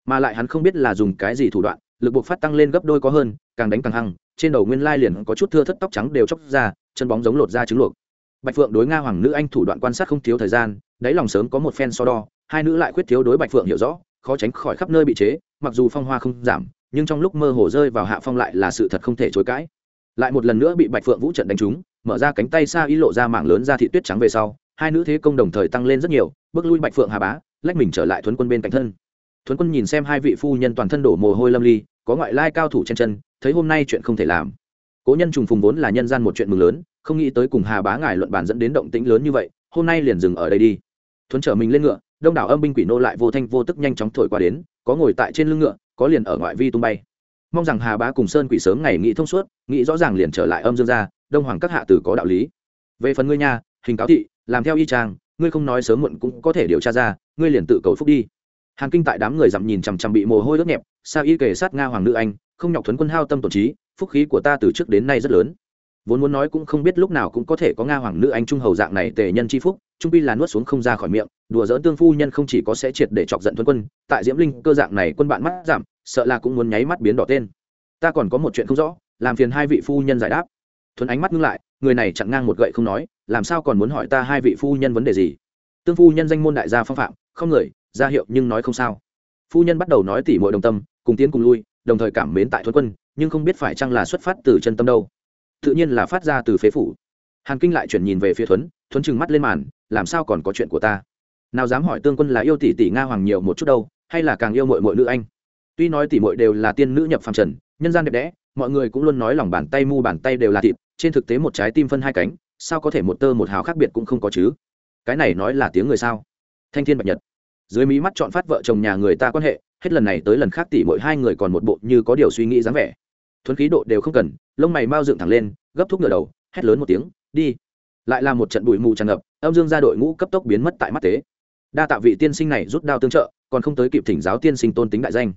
Mà lại hắn không biết là dùng cái gì thủ đoạn lực buộc phát tăng lên gấp đôi có hơn, càng đánh càng hăng, trên đầu nguyên lai liền có chút thưa thất tóc trắng đều chóc ra, chân bóng giống lột ra trứng luộc. Bạch phượng đối nga hoàng nữ anh thủ đoạn quan sát không thiếu thời gian, đáy lòng sớm có một phen so đo, hai nữ lại khuyết thiếu đối bạch phượng hiểu rõ, khó tránh khỏi khắp nơi bị chế, mặc dù phong hoa không giảm, nhưng trong lúc mơ hồ rơi vào hạ phong lại là sự thật không thể chối cãi. Lại một lần nữa bị bạch phượng vũ trận đánh trúng, mở ra cánh tay xa ý lộ ra mảng lớn ra thị tuyết trắng về sau, hai nữ thế công đồng thời tăng lên rất nhiều, bước lui bạch phượng hà bá, lách mình trở lại thuấn quân bên cạnh thân. Thuấn quân nhìn xem hai vị phu nhân toàn thân đổ mồ hôi lâm ly có ngoại lai cao thủ trên chân, thấy hôm nay chuyện không thể làm. Cố nhân trùng phùng vốn là nhân gian một chuyện mừng lớn, không nghĩ tới cùng hà bá ngài luận bàn dẫn đến động tĩnh lớn như vậy, hôm nay liền dừng ở đây đi. Thuấn trở mình lên ngựa, đông đảo âm binh quỷ nô lại vô thanh vô tức nhanh chóng thổi qua đến, có ngồi tại trên lưng ngựa, có liền ở ngoại vi tung bay. Mong rằng hà bá cùng sơn quỷ sớm ngày nghĩ thông suốt, nghĩ rõ ràng liền trở lại âm dương gia, đông hoàng các hạ tử có đạo lý. Về phần ngươi nha, hình cáo thị, làm theo y trang ngươi không nói sớm muộn cũng có thể điều tra ra, ngươi liền tự cầu phúc đi hàn kinh tại đám người dặm nhìn chằm chằm bị mồ hôi ướt nhẹp sao y kể sát nga hoàng nữ anh, không nhọc thuấn quân hao tâm tổn trí, phúc khí của ta từ trước đến nay rất lớn. Vốn muốn nói cũng không biết lúc nào cũng có thể có nga hoàng nữ anh trung hầu dạng này tề nhân c h i phúc, trung pi là nuốt xuống không ra khỏi miệng, đùa dỡn tương phu nhân không chỉ có sẽ triệt để chọc giận thuấn quân, tại diễm linh cơ dạng này quân bạn mắt giảm, sợ là cũng muốn nháy mắt biến đỏ tên. Ta còn có một chuyện không rõ, làm phiền hai vị phu nhân giải đáp. Thuấn ánh mắt ngưng lại, người này chặn ngang một gậy không nói, làm sao còn muốn hỏi ta hai vị phu nhân vấn đề gì? Tương phu nhân danh môn đại gia phong phạm, không người ra hiệu nhưng nói không sao. Phu nhân bắt đầu nói tỉ mọi đồng tâm, cùng tiến cùng lui, đồng thời cảm mến tại thuấn quân, nhưng không biết phải chăng là xuất phát từ chân tâm đâu. Tự nhiên là phát ra từ phế phủ. Hàn kinh lại chuyển nhìn về phía thuấn thuấn trừng mắt lên màn, làm sao còn có chuyện của ta? Nào dám hỏi tương quân là yêu tỷ tỷ nga hoàng nhiều một chút đâu, hay là càng yêu mội mội nữ anh? Tuy nói tỷ mội đều là tiên nữ nhập phàm trần, nhân gian đẹp đẽ, mọi người cũng luôn nói lòng bàn tay mu bàn tay đều là thịt, trên thực tế một trái tim phân hai cánh, sao có thể một tơ một hào khác biệt cũng không có chứ? Cái này nói là tiếng người sao? Thanh thiên bạch nhật dưới mí mắt chọn phát vợ chồng nhà người ta quan hệ, hết lần này tới lần khác tỷ mỗi hai người còn một bộ như có điều suy nghĩ dáng vẻ. Thuấn khí độ đều không cần, lông mày mau dựng thẳng lên, gấp thúc ngửa đầu, hét lớn một tiếng, đi. Lại là một trận bụi mù tràn ngập, âm dương ra đội ngũ cấp tốc biến mất tại mắt tế. Đa tạ vị tiên sinh này rút đao tương trợ, còn không tới kịp thỉnh giáo tiên sinh tôn tính đại danh.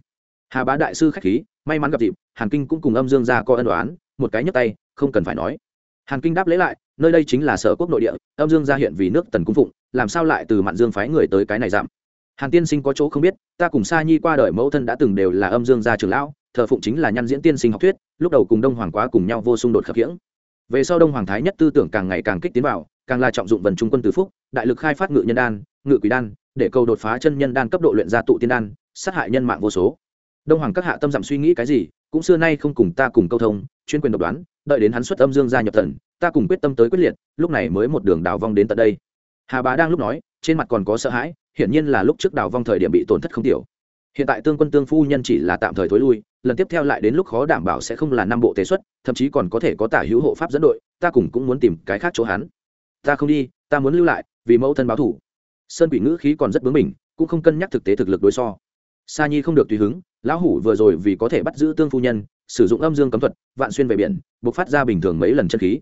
Hà bá đại sư khách khí, may mắn gặp dịp, hàn kinh cũng cùng âm dương ra có ân đoán một cái nhấc tay, không cần phải nói. Hàn kinh đáp lấy lại, nơi đây chính là sở quốc nội địa, âm dương ra hiện vì nước tần cung phụng, làm sao lại từ mạn dương phái người tới cái này giảm? Hàn tiên sinh có chỗ không biết, ta cùng sa nhi qua đời mẫu thân đã từng đều là âm dương gia trường lão, thờ phụng chính là nhân diễn tiên sinh học thuyết, lúc đầu cùng đông hoàng quá cùng nhau vô xung đột khập khiễng. Về sau đông hoàng thái nhất tư tưởng càng ngày càng kích tiến vào, càng là trọng dụng vần trung quân từ phúc, đại lực khai phát ngự nhân đan, ngự quỷ đan, để cầu đột phá chân nhân đan cấp độ luyện ra tụ tiên đan, sát hại nhân mạng vô số. Đông hoàng các hạ tâm dặm suy nghĩ cái gì, cũng xưa nay không cùng ta cùng câu thông, chuyên quyền độc đoán, đợi đến hắn xuất âm dương gia nhập thần, ta cùng quyết tâm tới quyết liệt, lúc này mới một đường đào vong đến tận đây. Hà bá đang lúc nói, trên mặt còn có sợ hãi hiển nhiên là lúc trước đào vong thời điểm bị tổn thất không tiểu. Hiện tại tương quân tương phu nhân chỉ là tạm thời thối lui, lần tiếp theo lại đến lúc khó đảm bảo sẽ không là năm bộ tế xuất, thậm chí còn có thể có tả hữu hộ pháp dẫn đội, ta cùng cũng muốn tìm cái khác chỗ hắn. Ta không đi, ta muốn lưu lại, vì mẫu thân báo thủ. Sơn quỷ ngữ khí còn rất bướng mình cũng không cân nhắc thực tế thực lực đối so. Sa nhi không được tùy hứng, lão hủ vừa rồi vì có thể bắt giữ tương phu nhân, sử dụng âm dương cấm thuật, vạn xuyên về biển buộc phát ra bình thường mấy lần chân khí.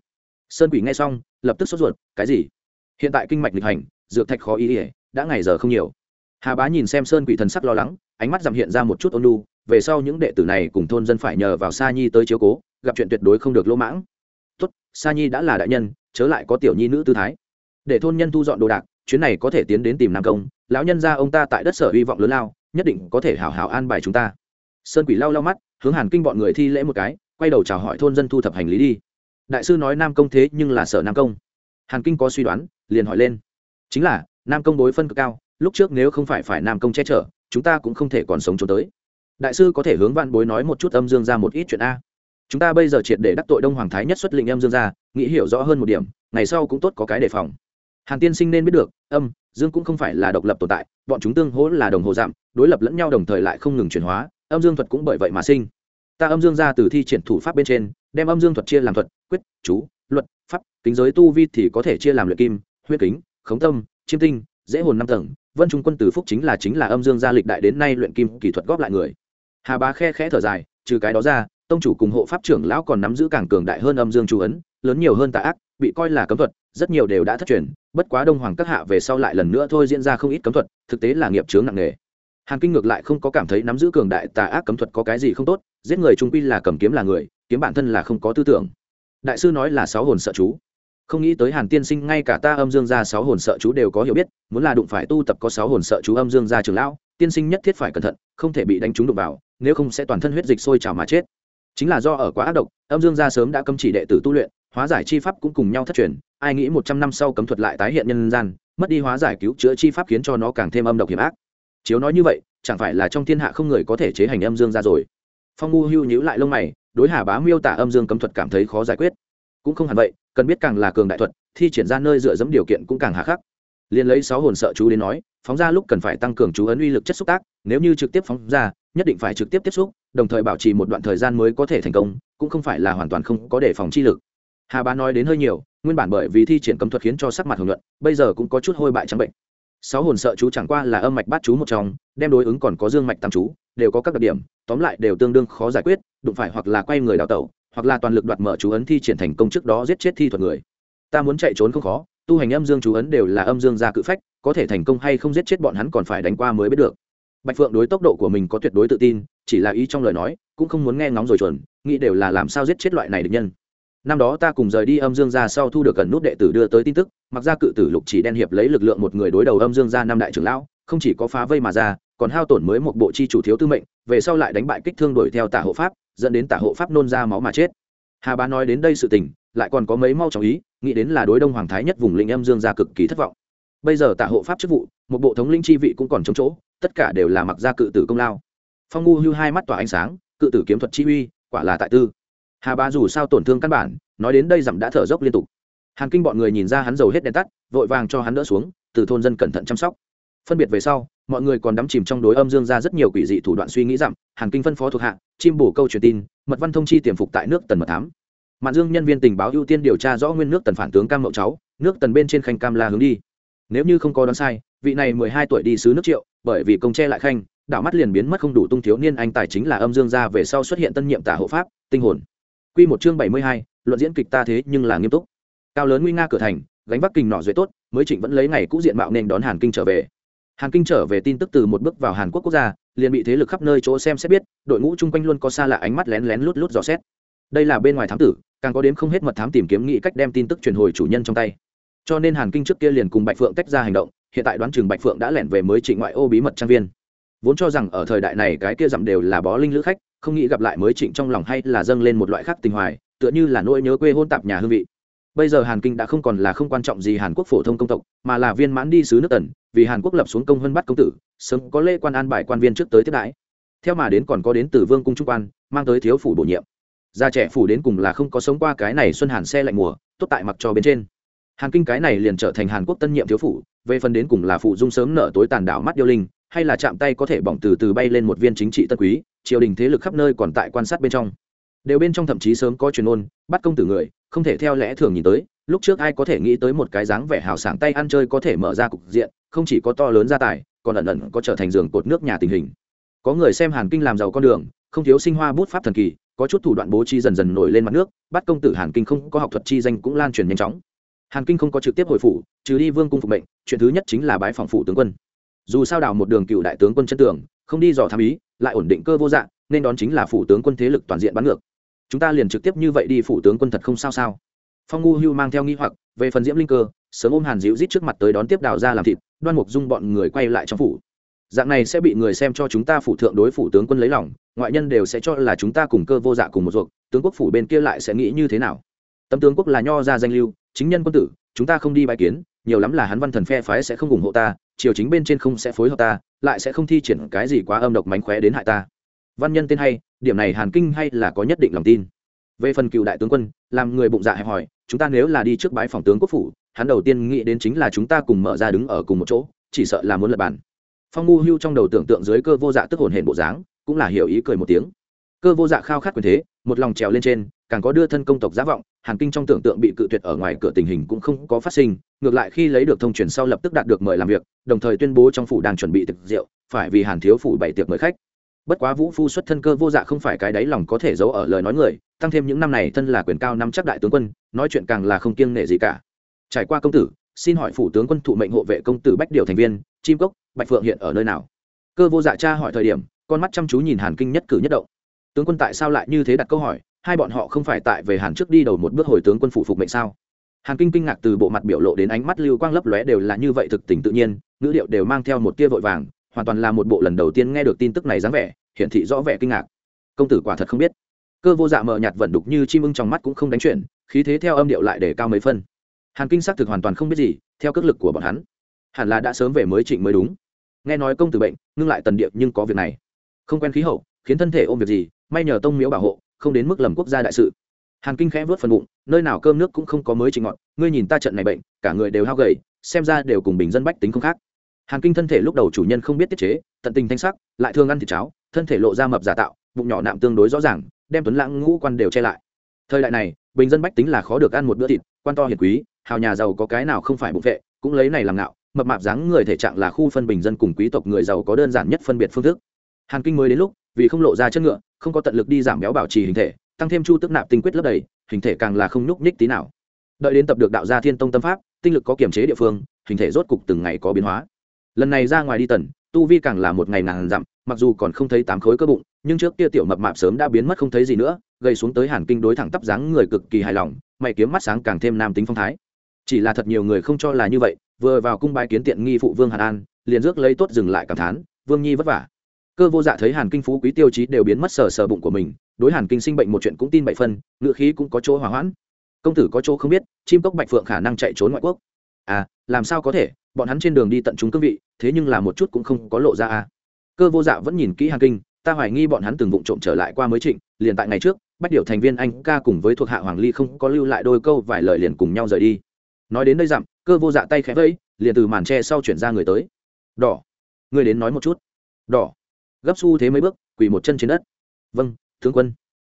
Sơn quỷ nghe xong, lập tức sốt ruột, cái gì? Hiện tại kinh mạch lịch hành, dược thạch khó ý ỉa đã ngày giờ không nhiều. Hà bá nhìn xem sơn quỷ thần sắc lo lắng, ánh mắt giảm hiện ra một chút ôn lu về sau những đệ tử này cùng thôn dân phải nhờ vào sa nhi tới chiếu cố, gặp chuyện tuyệt đối không được lỗ mãng. Tốt, sa nhi đã là đại nhân, chớ lại có tiểu nhi nữ tư thái. Để thôn nhân thu dọn đồ đạc, chuyến này có thể tiến đến tìm nam công, lão nhân ra ông ta tại đất sở hy vọng lớn lao, nhất định có thể hảo hảo an bài chúng ta. Sơn quỷ lau lau mắt, hướng hàn kinh bọn người thi lễ một cái, quay đầu chào hỏi thôn dân thu thập hành lý đi. Đại sư nói nam công thế nhưng là sở nam công. Hàn kinh có suy đoán, liền hỏi lên. Chính là nam công đối phân cực cao, lúc trước nếu không phải phải nam công che chở, chúng ta cũng không thể còn sống trốn tới. Đại sư có thể hướng vạn bối nói một chút âm dương ra một ít chuyện a. Chúng ta bây giờ triệt để đắc tội đông hoàng thái nhất xuất lĩnh âm dương ra, nghĩ hiểu rõ hơn một điểm, ngày sau cũng tốt có cái đề phòng. Hàn tiên sinh nên biết được, âm, dương cũng không phải là độc lập tồn tại, bọn chúng tương hỗ là đồng hồ giảm, đối lập lẫn nhau đồng thời lại không ngừng chuyển hóa, âm dương thuật cũng bởi vậy mà sinh. Ta âm dương ra từ thi triển thủ pháp bên trên, đem âm dương thuật chia làm thuật, quyết, chú, luật, pháp, kính giới tu vi thì có thể chia làm luyện kim, huyết kính, khống tâm chiêm tinh, dễ hồn năm tầng, vân trung quân tử phúc chính là chính là âm dương gia lịch đại đến nay luyện kim kỹ thuật góp lại người. Hà bá khe khẽ thở dài, trừ cái đó ra, tông chủ cùng hộ pháp trưởng lão còn nắm giữ càng cường đại hơn âm dương chú ấn, lớn nhiều hơn tà ác, bị coi là cấm thuật, rất nhiều đều đã thất truyền, bất quá đông hoàng các hạ về sau lại lần nữa thôi diễn ra không ít cấm thuật, thực tế là nghiệp chướng nặng nề. Hàn kinh ngược lại không có cảm thấy nắm giữ cường đại tà ác cấm thuật có cái gì không tốt, giết người trung quy là cầm kiếm là người, kiếm bản thân là không có tư tưởng. Đại sư nói là sáu hồn sợ chú không nghĩ tới hàn tiên sinh, ngay cả ta âm dương gia sáu hồn sợ chú đều có hiểu biết, muốn là đụng phải tu tập có sáu hồn sợ chú âm dương gia trường lão, tiên sinh nhất thiết phải cẩn thận, không thể bị đánh trúng đụng vào, nếu không sẽ toàn thân huyết dịch sôi trào mà chết. Chính là do ở quá ác độc, âm dương gia sớm đã cấm chỉ đệ tử tu luyện, hóa giải chi pháp cũng cùng nhau thất truyền, ai nghĩ một trăm năm sau cấm thuật lại tái hiện nhân gian, mất đi hóa giải cứu chữa chi pháp khiến cho nó càng thêm âm độc hiểm ác. Chiếu nói như vậy, chẳng phải là trong thiên hạ không người có thể chế hành âm dương ra rồi. Phong ngu hưu nhíu lại lông mày, đối hà bá miêu tả âm dương cấm thuật cảm thấy khó giải quyết. Cũng không hẳn vậy cần biết càng là cường đại thuật, thi triển ra nơi dựa dẫm điều kiện cũng càng hà khắc. Liền lấy sáu hồn sợ chú đến nói, phóng ra lúc cần phải tăng cường chú ấn uy lực chất xúc tác, nếu như trực tiếp phóng ra, nhất định phải trực tiếp tiếp xúc, đồng thời bảo trì một đoạn thời gian mới có thể thành công, cũng không phải là hoàn toàn không có đề phòng chi lực. Hà bá nói đến hơi nhiều, nguyên bản bởi vì thi triển cấm thuật khiến cho sắc mặt hưởng luận bây giờ cũng có chút hôi bại trắng bệnh. Sáu hồn sợ chú chẳng qua là âm mạch bát chú một trong, đem đối ứng còn có dương mạch tam chú, đều có các đặc điểm, tóm lại đều tương đương khó giải quyết, đụng phải hoặc là quay người đào tẩu hoặc là toàn lực đoạt mở chú ấn thi triển thành công trước đó giết chết thi thuật người. Ta muốn chạy trốn không khó, tu hành âm dương chú ấn đều là âm dương gia cự phách, có thể thành công hay không giết chết bọn hắn còn phải đánh qua mới biết được. Bạch phượng đối tốc độ của mình có tuyệt đối tự tin, chỉ là ý trong lời nói, cũng không muốn nghe ngóng rồi chuẩn, nghĩ đều là làm sao giết chết loại này được nhân. Năm đó ta cùng rời đi âm dương gia sau thu được gần nút đệ tử đưa tới tin tức, mặc ra cự tử lục chỉ đen hiệp lấy lực lượng một người đối đầu âm dương gia năm đại trưởng lão, không chỉ có phá vây mà ra còn hao tổn mới một bộ chi chủ thiếu tư mệnh, về sau lại đánh bại kích thương đuổi theo tả hộ pháp, dẫn đến tả hộ pháp nôn ra máu mà chết. Hà bá nói đến đây sự tình, lại còn có mấy mau trọng ý, nghĩ đến là đối đông hoàng thái nhất vùng lĩnh âm dương gia cực kỳ thất vọng. Bây giờ tả hộ pháp chức vụ, một bộ thống lĩnh chi vị cũng còn trống chỗ, tất cả đều là mặc gia cự tử công lao. Phong ngu hưu hai mắt tỏa ánh sáng, cự tử kiếm thuật chi uy, quả là tại tư. Hà bá dù sao tổn thương căn bản, nói đến đây dặm đã thở dốc liên tục. Hàn kinh bọn người nhìn ra hắn dầu hết đèn tắt, vội vàng cho hắn đỡ xuống, từ thôn dân cẩn thận chăm sóc. Phân biệt về sau mọi người còn đắm chìm trong đối âm dương ra rất nhiều quỷ dị thủ đoạn suy nghĩ rằng hàn kinh phân phó thuộc hạ chim bổ câu truyền tin mật văn thông chi tiềm phục tại nước tần mật thám mạn dương nhân viên tình báo ưu tiên điều tra rõ nguyên nước tần phản tướng cam mậu cháu nước tần bên trên khanh cam la hướng đi nếu như không có đoán sai vị này mười hai tuổi đi xứ nước triệu bởi vì công che lại khanh đảo mắt liền biến mất không đủ tung thiếu niên anh tài chính là âm dương gia về sau xuất hiện tân nhiệm tả hộ pháp tinh hồn Quy một chương bảy mươi hai, luận diễn kịch ta thế nhưng là nghiêm túc. Cao lớn nguy nga cửa thành, gánh vác kình nọ duệ tốt, mới Trịnh vẫn lấy ngày cũ diện mạo nên đón Hàn Kinh trở về. Hàn Kinh trở về tin tức từ một bước vào Hàn Quốc quốc gia, liền bị thế lực khắp nơi chỗ xem xét biết, đội ngũ chung quanh luôn có xa lạ ánh mắt lén lén lút lút dò xét. Đây là bên ngoài thám tử, càng có đến không hết mật thám tìm kiếm nghĩ cách đem tin tức truyền hồi chủ nhân trong tay. Cho nên Hàn Kinh trước kia liền cùng Bạch Phượng tách ra hành động, hiện tại đoán chừng Bạch Phượng đã lẻn về mới Trịnh ngoại ô bí mật trang viên. Vốn cho rằng ở thời đại này cái kia dặm đều là bó linh lữ khách, không nghĩ gặp lại mới Trịnh trong lòng hay là dâng lên một loại khác tình hoài, tựa như là nỗi nhớ quê hôn tạp nhà hương vị bây giờ hàn kinh đã không còn là không quan trọng gì hàn quốc phổ thông công tộc mà là viên mãn đi sứ nước tần vì hàn quốc lập xuống công hơn bắt công tử, sớm có lễ quan an bài quan viên trước tới tiếp đãi. Theo mà đến còn có đến từ vương cung trung quan, mang tới thiếu phủ bổ nhiệm. Gia trẻ phủ đến cùng là không có sống qua cái này xuân hàn xe lạnh mùa, tốt tại mặc cho bên trên. Hàn kinh cái này liền trở thành hàn quốc tân nhiệm thiếu phủ, về phần đến cùng là phụ dung sớm nở tối tàn đảo mắt điêu linh, hay là chạm tay có thể bỏng từ từ bay lên một viên chính trị tân quý, triều đình thế lực khắp nơi còn tại quan sát bên trong. Đều bên trong thậm chí sớm có truyền ôn, bắt công tử người, không thể theo lẽ thường nhìn tới, lúc trước ai có thể nghĩ tới một cái dáng vẻ hào sảng tay ăn chơi có thể mở ra cục diện không chỉ có to lớn gia tài, còn ẩn ẩn có trở thành giường cột nước nhà tình hình. Có người xem hàn kinh làm giàu con đường, không thiếu sinh hoa bút pháp thần kỳ, có chút thủ đoạn bố trí dần dần nổi lên mặt nước, bắt công tử hàn kinh không có học thuật chi danh cũng lan truyền nhanh chóng. Hàn kinh không có trực tiếp hồi phủ, trừ đi vương cung phục mệnh, chuyện thứ nhất chính là bái phòng phủ tướng quân. Dù sao đào một đường cựu đại tướng quân chân tưởng không đi dò tham ý, lại ổn định cơ vô dạng, nên đón chính là phủ tướng quân thế lực toàn diện bắn ngược. Chúng ta liền trực tiếp như vậy đi phủ tướng quân thật không sao sao? Phong ngu hưu mang theo nghi hoặc, về phần diễm linh cơ, sớm ôm hàn dịu rít trước mặt tới đón tiếp đào ra làm thịt đoan mục dung bọn người quay lại trong phủ. Dạng này sẽ bị người xem cho chúng ta phủ thượng đối phủ tướng quân lấy lòng, ngoại nhân đều sẽ cho là chúng ta cùng cơ vô dạ cùng một ruột, tướng quốc phủ bên kia lại sẽ nghĩ như thế nào? Tâm tướng quốc là nho ra danh lưu, chính nhân quân tử, chúng ta không đi bài kiến, nhiều lắm là hắn văn thần phe phái sẽ không ủng hộ ta, triều chính bên trên không sẽ phối hợp ta, lại sẽ không thi triển cái gì quá âm độc mánh khóe đến hại ta. Văn nhân tên hay, điểm này hàn kinh hay là có nhất định lòng tin. Về phần cựu đại tướng quân, làm người bụng dạ hẹp hòi, chúng ta nếu là đi trước bãi phòng tướng quốc phủ hắn đầu tiên nghĩ đến chính là chúng ta cùng mở ra đứng ở cùng một chỗ, chỉ sợ là muốn lập bàn. Phong ngu hưu trong đầu tưởng tượng dưới cơ vô dạ tức hồn hển bộ dáng, cũng là hiểu ý cười một tiếng. Cơ vô dạ khao khát quyền thế, một lòng trèo lên trên, càng có đưa thân công tộc giá vọng, hàn kinh trong tưởng tượng bị cự tuyệt ở ngoài cửa tình hình cũng không có phát sinh, ngược lại khi lấy được thông truyền sau lập tức đạt được mời làm việc, đồng thời tuyên bố trong phủ đang chuẩn bị thực rượu, phải vì hàn thiếu phủ bảy tiệc mời khách. Bất quá vũ phu xuất thân cơ vô dạ không phải cái đáy lòng có thể giấu ở lời nói người, tăng thêm những năm này thân là quyền cao năm chắc đại tướng quân, nói chuyện càng là không kiêng nể gì cả trải qua công tử, xin hỏi phủ tướng quân thụ mệnh hộ vệ công tử bách điều thành viên, chim cốc, bạch phượng hiện ở nơi nào? Cơ vô dạ cha hỏi thời điểm, con mắt chăm chú nhìn hàn kinh nhất cử nhất động. Tướng quân tại sao lại như thế đặt câu hỏi, hai bọn họ không phải tại về hàn trước đi đầu một bước hồi tướng quân phủ phục mệnh sao? Hàn kinh kinh ngạc từ bộ mặt biểu lộ đến ánh mắt lưu quang lấp lóe đều là như vậy thực tình tự nhiên, ngữ điệu đều mang theo một tia vội vàng, hoàn toàn là một bộ lần đầu tiên nghe được tin tức này dáng vẻ, hiển thị rõ vẻ kinh ngạc. Công tử quả thật không biết. Cơ vô dạ mờ nhạt vận đục như chim ưng trong mắt cũng không đánh chuyển, khí thế theo âm điệu lại để cao mấy phân hàn kinh xác thực hoàn toàn không biết gì, theo cước lực của bọn hắn, hẳn là đã sớm về mới trịnh mới đúng. Nghe nói công tử bệnh, ngưng lại tần điệp nhưng có việc này. Không quen khí hậu, khiến thân thể ôm việc gì, may nhờ tông miếu bảo hộ, không đến mức lầm quốc gia đại sự. Hàn kinh khẽ vớt phần bụng, nơi nào cơm nước cũng không có mới trịnh ngọn ngươi nhìn ta trận này bệnh, cả người đều hao gầy, xem ra đều cùng bình dân bách tính không khác. Hàn kinh thân thể lúc đầu chủ nhân không biết tiết chế, tận tình thanh sắc, lại thường ăn thịt cháo, thân thể lộ ra mập giả tạo, bụng nhỏ nạm tương đối rõ ràng, đem tuấn lãng ngũ quan đều che lại. Thời đại này, bình dân bách tính là khó được ăn một bữa thịt, quan to hiền quý hào nhà giàu có cái nào không phải bụng vệ, cũng lấy này làm ngạo, mập mạp dáng người thể trạng là khu phân bình dân cùng quý tộc người giàu có đơn giản nhất phân biệt phương thức. Hàn kinh mới đến lúc, vì không lộ ra chất ngựa, không có tận lực đi giảm béo bảo trì hình thể, tăng thêm chu tức nạp tinh quyết lấp đầy, hình thể càng là không nhúc nhích tí nào. Đợi đến tập được đạo gia thiên tông tâm pháp, tinh lực có kiểm chế địa phương, hình thể rốt cục từng ngày có biến hóa. Lần này ra ngoài đi tần, tu vi càng là một ngày nàng dặm, mặc dù còn không thấy tám khối cơ bụng, nhưng trước kia tiểu mập mạp sớm đã biến mất không thấy gì nữa, gây xuống tới hàn kinh đối thẳng tắp dáng người cực kỳ hài lòng, mày kiếm mắt sáng càng thêm nam tính phong thái chỉ là thật nhiều người không cho là như vậy, vừa vào cung bái kiến tiện nghi phụ vương hàn an, liền rước lấy tốt dừng lại cảm thán, vương nhi vất vả. Cơ vô dạ thấy hàn kinh phú quý tiêu chí đều biến mất sờ sờ bụng của mình, đối hàn kinh sinh bệnh một chuyện cũng tin bảy phân ngựa khí cũng có chỗ hỏa hoãn. Công tử có chỗ không biết, chim cốc bạch phượng khả năng chạy trốn ngoại quốc. À làm sao có thể, bọn hắn trên đường đi tận chúng cương vị, thế nhưng là một chút cũng không có lộ ra à. Cơ vô dạ vẫn nhìn kỹ hàn kinh, ta hoài nghi bọn hắn từng vụng trộm trở lại qua mới trịnh, liền tại ngày trước bắt điều thành viên anh ca cùng với thuộc hạ hoàng ly không có lưu lại đôi câu vài lời liền cùng nhau rời đi nói đến đây dặm, cơ vô dạ tay khẽ vẫy, liền từ màn tre sau chuyển ra người tới. Đỏ, người đến nói một chút. Đỏ, gấp xu thế mấy bước, quỳ một chân trên đất. Vâng tướng quân.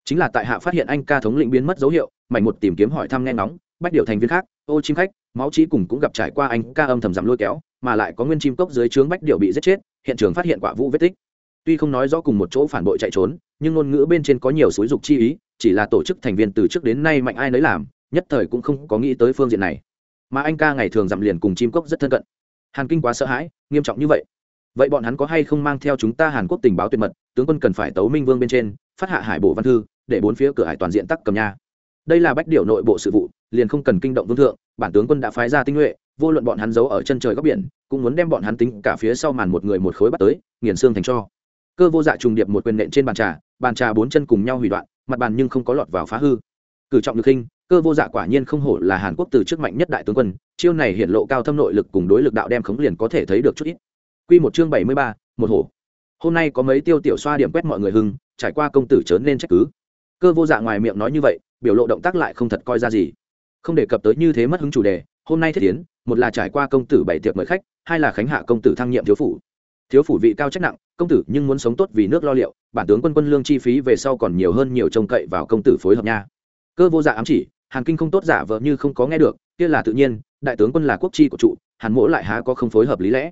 Chính là tại hạ phát hiện anh ca thống lĩnh biến mất dấu hiệu, mảnh một tìm kiếm hỏi thăm nghe ngóng, bách điều thành viên khác, ô chim khách, máu trí cùng cũng gặp trải qua anh ca âm thầm giảm lôi kéo, mà lại có nguyên chim cốc dưới trướng bách điều bị giết chết, hiện trường phát hiện quả vũ vết tích. Tuy không nói rõ cùng một chỗ phản bội chạy trốn, nhưng ngôn ngữ bên trên có nhiều xúi dục chi ý, chỉ là tổ chức thành viên từ trước đến nay mạnh ai nấy làm, nhất thời cũng không có nghĩ tới phương diện này mà anh ca ngày thường dặm liền cùng chim cốc rất thân cận. Hàn kinh quá sợ hãi, nghiêm trọng như vậy. Vậy bọn hắn có hay không mang theo chúng ta hàn quốc tình báo tuyệt mật, tướng quân cần phải tấu minh vương bên trên, phát hạ hải bộ văn thư, để bốn phía cửa hải toàn diện tắc cầm nha. Đây là bách điều nội bộ sự vụ, liền không cần kinh động vương thượng, bản tướng quân đã phái ra tinh nhuệ, vô luận bọn hắn giấu ở chân trời góc biển, cũng muốn đem bọn hắn tính cả phía sau màn một người một khối bắt tới, nghiền xương thành cho. Cơ vô dạ trùng điệp một quyền nện trên bàn trà bàn trà bốn chân cùng nhau hủy đoạn, mặt bàn nhưng không có lọt vào phá hư. Cử trọng được khinh cơ vô dạ quả nhiên không hổ là hàn quốc từ trước mạnh nhất đại tướng quân chiêu này hiện lộ cao thâm nội lực cùng đối lực đạo đem khống liền có thể thấy được chút ít Quy một chương bảy mươi ba, một hổ. Hôm nay có mấy tiêu tiểu xoa điểm quét mọi người hưng, trải qua công tử trớn nên trách cứ. Cơ vô dạ ngoài miệng nói như vậy, biểu lộ động tác lại không thật coi ra gì. Không đề cập tới như thế mất hứng chủ đề, hôm nay thiết tiến, một là trải qua công tử bảy tiệc mời khách, hai là khánh hạ công tử thăng nhiệm thiếu phủ. Thiếu phủ vị cao trách nặng, công tử nhưng muốn sống tốt vì nước lo liệu, bản tướng quân quân lương chi phí về sau còn nhiều hơn nhiều trông cậy vào công tử phối hợp nha. Cơ vô dạ ám chỉ, Hàn Kinh không tốt giả vờ như không có nghe được, kia là tự nhiên, đại tướng quân là quốc chi của trụ, Hàn Mỗ lại há có không phối hợp lý lẽ.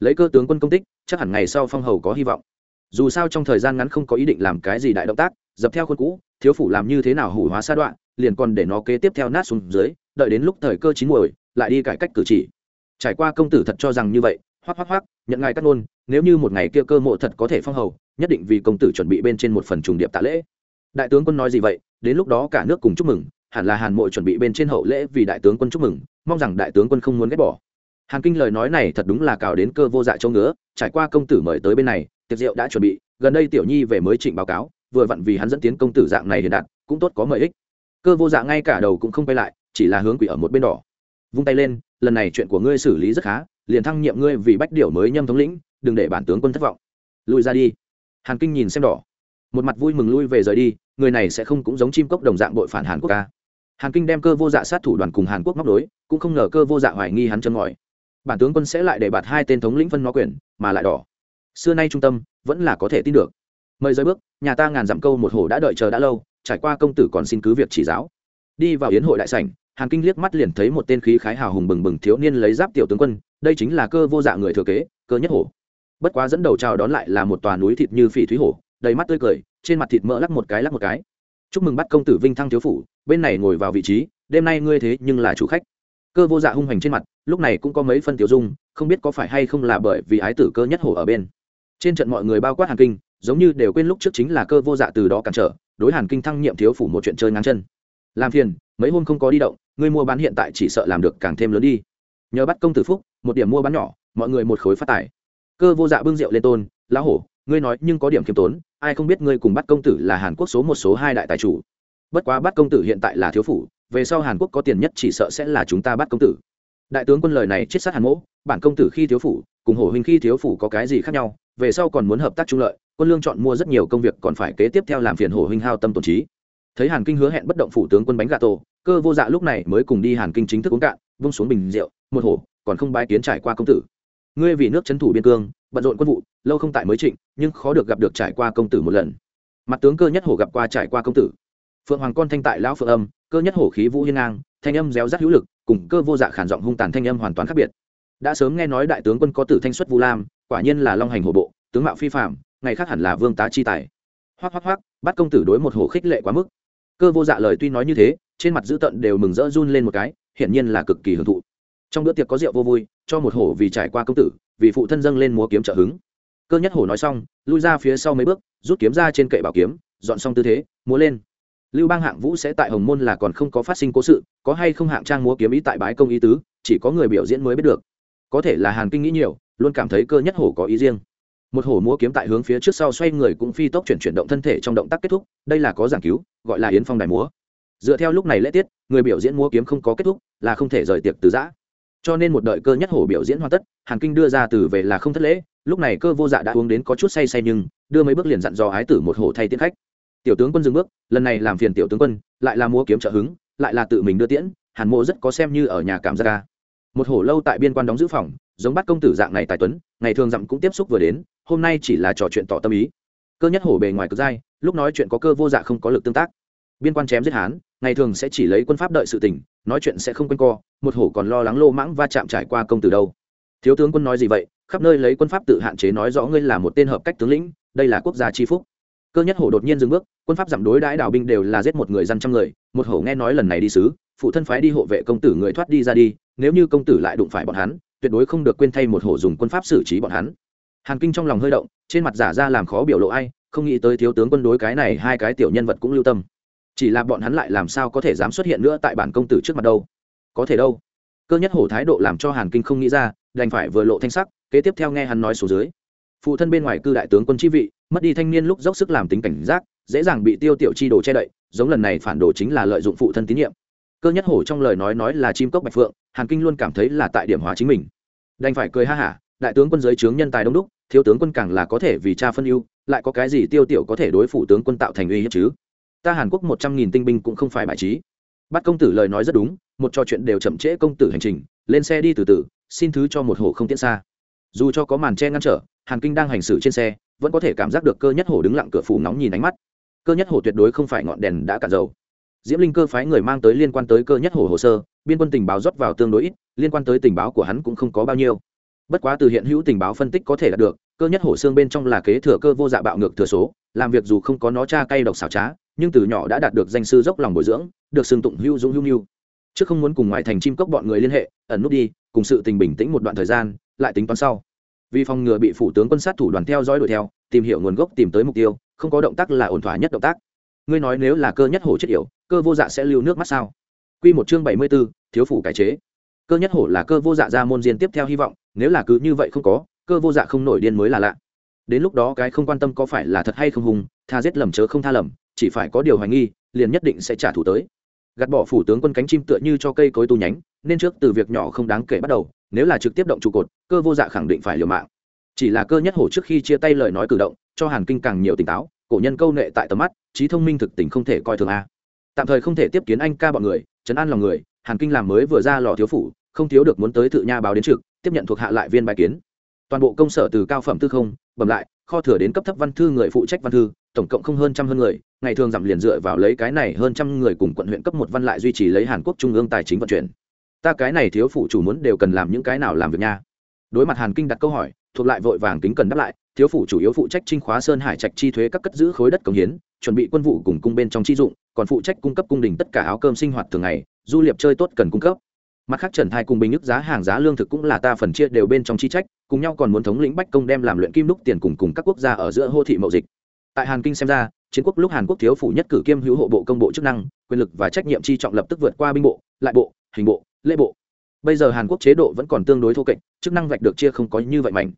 Lấy cơ tướng quân công tích chắc hẳn ngày sau phong hầu có hy vọng. Dù sao trong thời gian ngắn không có ý định làm cái gì đại động tác dập theo khuôn cũ thiếu phủ làm như thế nào hủ hóa sa đoạn liền còn để nó kế tiếp theo nát xuống dưới đợi đến lúc thời cơ chín muồi lại đi cải cách cử chỉ. Trải qua công tử thật cho rằng như vậy hoắc hoắc hoắc nhận ngài cắt ngôn nếu như một ngày kia cơ mộ thật có thể phong hầu nhất định vì công tử chuẩn bị bên trên một phần trùng điệp tạ lễ. Đại tướng quân nói gì vậy đến lúc đó cả nước cùng chúc mừng hẳn là hàn mộ chuẩn bị bên trên hậu lễ vì đại tướng quân chúc mừng, mong rằng đại tướng quân không muốn ghét bỏ. Hàn kinh lời nói này thật đúng là cào đến cơ vô dạ châu ngứa, trải qua công tử mời tới bên này, tiệc rượu đã chuẩn bị, gần đây tiểu nhi về mới trịnh báo cáo, vừa vặn vì hắn dẫn tiến công tử dạng này hiện đạt, cũng tốt có mời ích. Cơ vô dạ ngay cả đầu cũng không quay lại, chỉ là hướng quỷ ở một bên đỏ. Vung tay lên, lần này chuyện của ngươi xử lý rất khá, liền thăng nhiệm ngươi vì bách điểu mới nhâm thống lĩnh, đừng để bản tướng quân thất vọng. Lui ra đi. Hàn kinh nhìn xem đỏ. Một mặt vui mừng lui về rời đi, người này sẽ không cũng giống chim cốc đồng dạng bội phản hàn quốc ca hàn kinh đem cơ vô dạ sát thủ đoàn cùng hàn quốc móc đối cũng không ngờ cơ vô dạ hoài nghi hắn chân ngòi. Bản tướng quân sẽ lại để bạt hai tên thống lĩnh phân nó quyền, mà lại đỏ. Xưa nay trung tâm, vẫn là có thể tin được. Mời rơi bước, nhà ta ngàn dặm câu một hồ đã đợi chờ đã lâu, trải qua công tử còn xin cứ việc chỉ giáo. Đi vào yến hội đại sảnh, hàn kinh liếc mắt liền thấy một tên khí khái hào hùng bừng bừng thiếu niên lấy giáp tiểu tướng quân, đây chính là cơ vô dạ người thừa kế, cơ nhất hổ. Bất quá dẫn đầu chào đón lại là một tòa núi thịt như phỉ thúy hổ, đầy mắt tươi cười, trên mặt thịt mỡ lắc một cái lắc một cái. Chúc mừng bắt công tử vinh thăng thiếu phủ bên này ngồi vào vị trí, đêm nay ngươi thế nhưng là chủ khách. Cơ vô dạ hung hành trên mặt, lúc này cũng có mấy phân tiểu dung, không biết có phải hay không là bởi vì ái tử cơ nhất hổ ở bên. Trên trận mọi người bao quát hàn kinh, giống như đều quên lúc trước chính là cơ vô dạ từ đó cản trở, đối hàn kinh thăng nhiệm thiếu phủ một chuyện chơi ngang chân. Làm phiền, mấy hôm không có đi động, ngươi mua bán hiện tại chỉ sợ làm được càng thêm lớn đi. Nhờ bắt công tử phúc, một điểm mua bán nhỏ, mọi người một khối phát tài. Cơ vô dạ bưng rượu lên tôn, lão hổ, ngươi nói nhưng có điểm khiêm tốn, ai không biết ngươi cùng bắt công tử là hàn quốc số một số hai đại tài chủ? Bất quá bắt công tử hiện tại là thiếu phủ, về sau hàn quốc có tiền nhất chỉ sợ sẽ là chúng ta bắt công tử. Đại tướng quân lời này chết sát hàn mỗ, bản công tử khi thiếu phủ, cùng hổ huynh khi thiếu phủ có cái gì khác nhau, về sau còn muốn hợp tác trung lợi, quân lương chọn mua rất nhiều công việc còn phải kế tiếp theo làm phiền hổ huynh hao tâm tổn trí. Thấy hàn kinh hứa hẹn bất động phủ tướng quân bánh gà tổ, cơ vô dạ lúc này mới cùng đi hàn kinh chính thức uống cạn, vung xuống bình rượu, một hổ, còn không bái kiến trải qua công tử. Ngươi vì nước trấn thủ biên cương, bận rộn quân vụ, lâu không tại mới trịnh, nhưng khó được gặp được trải qua công tử một lần. Mặt tướng cơ nhất hổ gặp qua trải qua công tử phượng hoàng con thanh tại lão phượng âm, cơ nhất hổ khí vũ hiên ngang, thanh âm réo rắt hữu lực, cùng cơ vô dạ khản giọng hung tàn thanh âm hoàn toàn khác biệt. Đã sớm nghe nói đại tướng quân có tử thanh xuất vu lam, quả nhiên là long hành hổ bộ, tướng mạo phi phạm ngày khác hẳn là vương tá chi tài. Hoắc hoắc hoắc, bắt công tử đối một hổ khích lệ quá mức. Cơ vô dạ lời tuy nói như thế, trên mặt dữ tận đều mừng rỡ run lên một cái, hiển nhiên là cực kỳ hưởng thụ. Trong bữa tiệc có rượu vô vui, cho một hổ vì trải qua công tử, vì phụ thân dâng lên múa kiếm trợ hứng. Cơ nhất hổ nói xong, lui ra phía sau mấy bước, rút kiếm ra trên kệ bảo kiếm, dọn xong tư thế, múa lên lưu bang hạng vũ sẽ tại hồng môn là còn không có phát sinh cố sự, có hay không hạng trang múa kiếm ý tại bái công ý tứ, chỉ có người biểu diễn mới biết được. Có thể là hàn kinh nghĩ nhiều, luôn cảm thấy cơ nhất hổ có ý riêng. Một hổ múa kiếm tại hướng phía trước sau xoay người cũng phi tốc chuyển chuyển động thân thể trong động tác kết thúc, đây là có giảng cứu, gọi là yến phong đài múa. Dựa theo lúc này lễ tiết, người biểu diễn múa kiếm không có kết thúc, là không thể rời tiệc từ giã. Cho nên một đợi cơ nhất hổ biểu diễn hoàn tất, hàn kinh đưa ra từ về là không thất lễ, lúc này cơ vô dạ đã uống đến có chút say say nhưng, đưa mấy bước liền dặn dò ái tử một hổ thay tiến khách tiểu tướng quân dừng bước, lần này làm phiền tiểu tướng quân, lại là mua kiếm trợ hứng, lại là tự mình đưa tiễn, hàn mộ rất có xem như ở nhà cảm gia ca. Một hổ lâu tại biên quan đóng giữ phòng, giống bắt công tử dạng này tài tuấn, ngày thường dặm cũng tiếp xúc vừa đến, hôm nay chỉ là trò chuyện tỏ tâm ý. Cơ nhất hổ bề ngoài cực dai, lúc nói chuyện có cơ vô dạ không có lực tương tác. Biên quan chém giết hán, ngày thường sẽ chỉ lấy quân pháp đợi sự tình, nói chuyện sẽ không quanh co, một hổ còn lo lắng lô mãng va chạm trải qua công tử đâu. Thiếu tướng quân nói gì vậy, khắp nơi lấy quân pháp tự hạn chế nói rõ ngươi là một tên hợp cách tướng lĩnh, đây là quốc gia tri phúc cơ nhất hổ đột nhiên dừng bước, quân pháp giảm đối đãi đảo binh đều là giết một người dân trăm người, một hổ nghe nói lần này đi sứ, phụ thân phái đi hộ vệ công tử người thoát đi ra đi, nếu như công tử lại đụng phải bọn hắn, tuyệt đối không được quên thay một hổ dùng quân pháp xử trí bọn hắn. Hàn kinh trong lòng hơi động, trên mặt giả ra làm khó biểu lộ ai, không nghĩ tới thiếu tướng quân đối cái này hai cái tiểu nhân vật cũng lưu tâm. Chỉ là bọn hắn lại làm sao có thể dám xuất hiện nữa tại bản công tử trước mặt đâu? Có thể đâu? Cơ nhất hổ thái độ làm cho hàn kinh không nghĩ ra, đành phải vừa lộ thanh sắc, kế tiếp theo nghe hắn nói số dưới phụ thân bên ngoài cư đại tướng quân chi vị, mất đi thanh niên lúc dốc sức làm tính cảnh giác, dễ dàng bị tiêu tiểu chi đồ che đậy, giống lần này phản đồ chính là lợi dụng phụ thân tín nhiệm. Cơ nhất hổ trong lời nói nói là chim cốc bạch phượng, hàn kinh luôn cảm thấy là tại điểm hóa chính mình. Đành phải cười ha hả, đại tướng quân giới trướng nhân tài đông đúc, thiếu tướng quân càng là có thể vì cha phân ưu, lại có cái gì tiêu tiểu có thể đối phủ tướng quân tạo thành uy hiếp chứ? Ta hàn quốc một trăm nghìn tinh binh cũng không phải bài trí. Bắt công tử lời nói rất đúng, một trò chuyện đều chậm trễ công tử hành trình, lên xe đi từ từ, xin thứ cho một hồ không tiễn xa dù cho có màn che ngăn trở, hàn kinh đang hành xử trên xe, vẫn có thể cảm giác được cơ nhất hổ đứng lặng cửa phủ nóng nhìn ánh mắt. Cơ nhất hổ tuyệt đối không phải ngọn đèn đã cạn dầu. Diễm linh cơ phái người mang tới liên quan tới cơ nhất hổ hồ sơ, biên quân tình báo rót vào tương đối ít, liên quan tới tình báo của hắn cũng không có bao nhiêu. Bất quá từ hiện hữu tình báo phân tích có thể đạt được, cơ nhất hổ xương bên trong là kế thừa cơ vô dạ bạo ngược thừa số, làm việc dù không có nó cha cay độc xảo trá, nhưng từ nhỏ đã đạt được danh sư dốc lòng bồi dưỡng, được xưng tụng hưu dũng hưu nhu trước không muốn cùng ngoại thành chim cốc bọn người liên hệ, ẩn nút đi, cùng sự tình bình tĩnh một đoạn thời gian lại tính toán sau. Vì phòng ngừa bị phủ tướng quân sát thủ đoàn theo dõi đuổi theo, tìm hiểu nguồn gốc, tìm tới mục tiêu, không có động tác là ổn thỏa nhất động tác. Ngươi nói nếu là cơ nhất hổ chết yểu, cơ vô dạ sẽ lưu nước mắt sao? Q một chương bảy mươi b ố thiếu phủ cải chế. Cơ nhất hổ là cơ vô dạ ra môn diên tiếp theo hy vọng, nếu là cứ như vậy không có, cơ vô dạ không nổi điên mới là lạ. Đến lúc đó cái không quan tâm có phải là thật hay không hùng, tha giết lầm chớ không tha lầm, chỉ phải có điều hoài nghi, liền nhất định sẽ trả thù tới. Gạt bỏ phủ tướng quân cánh chim tựa như cho cây cối tu nhánh, nên trước từ việc nhỏ không đáng kể bắt đầu nếu là trực tiếp động trụ cột, cơ vô dạ khẳng định phải liều mạng. Chỉ là cơ nhất hổ trước khi chia tay lời nói cử động, cho hàn kinh càng nhiều tỉnh táo, cổ nhân câu nệ tại tầm mắt, trí thông minh thực tình không thể coi thường a. Tạm thời không thể tiếp kiến anh ca bọn người chấn an lòng người, hàn kinh làm mới vừa ra lò thiếu phủ, không thiếu được muốn tới tự nha báo đến trực, tiếp nhận thuộc hạ lại viên bài kiến. Toàn bộ công sở từ cao phẩm tư không, bẩm lại, kho thừa đến cấp thấp văn thư người phụ trách văn thư, tổng cộng không hơn trăm hơn người, ngày thường giảm liền dựa vào lấy cái này hơn trăm người cùng quận huyện cấp một văn lại duy trì lấy hàn quốc trung ương tài chính vận chuyển ta cái này thiếu phụ chủ muốn đều cần làm những cái nào làm việc nha. Đối mặt hàn kinh đặt câu hỏi, thuộc lại vội vàng kính cần đáp lại, thiếu phụ chủ yếu phụ trách trinh khóa sơn hải trạch chi thuế các cất giữ khối đất công hiến, chuẩn bị quân vụ cùng cung bên trong chi dụng, còn phụ trách cung cấp cung đình tất cả áo cơm sinh hoạt thường ngày, du liệp chơi tốt cần cung cấp. Mặt khác trần thai cùng bình ức giá hàng giá lương thực cũng là ta phần chia đều bên trong chi trách, cùng nhau còn muốn thống lĩnh bách công đem làm luyện kim đúc tiền cùng cùng các quốc gia ở giữa hô thị mậu dịch. Tại hàn kinh xem ra, chiến quốc lúc hàn quốc thiếu phủ nhất cử kiêm hữu hộ bộ công bộ chức năng, quyền lực và trách nhiệm chi trọng lập tức vượt qua binh bộ, lại bộ, hình bộ lễ bộ. Bây giờ hàn quốc chế độ vẫn còn tương đối thô kệch, chức năng vạch được chia không có như vậy mạnh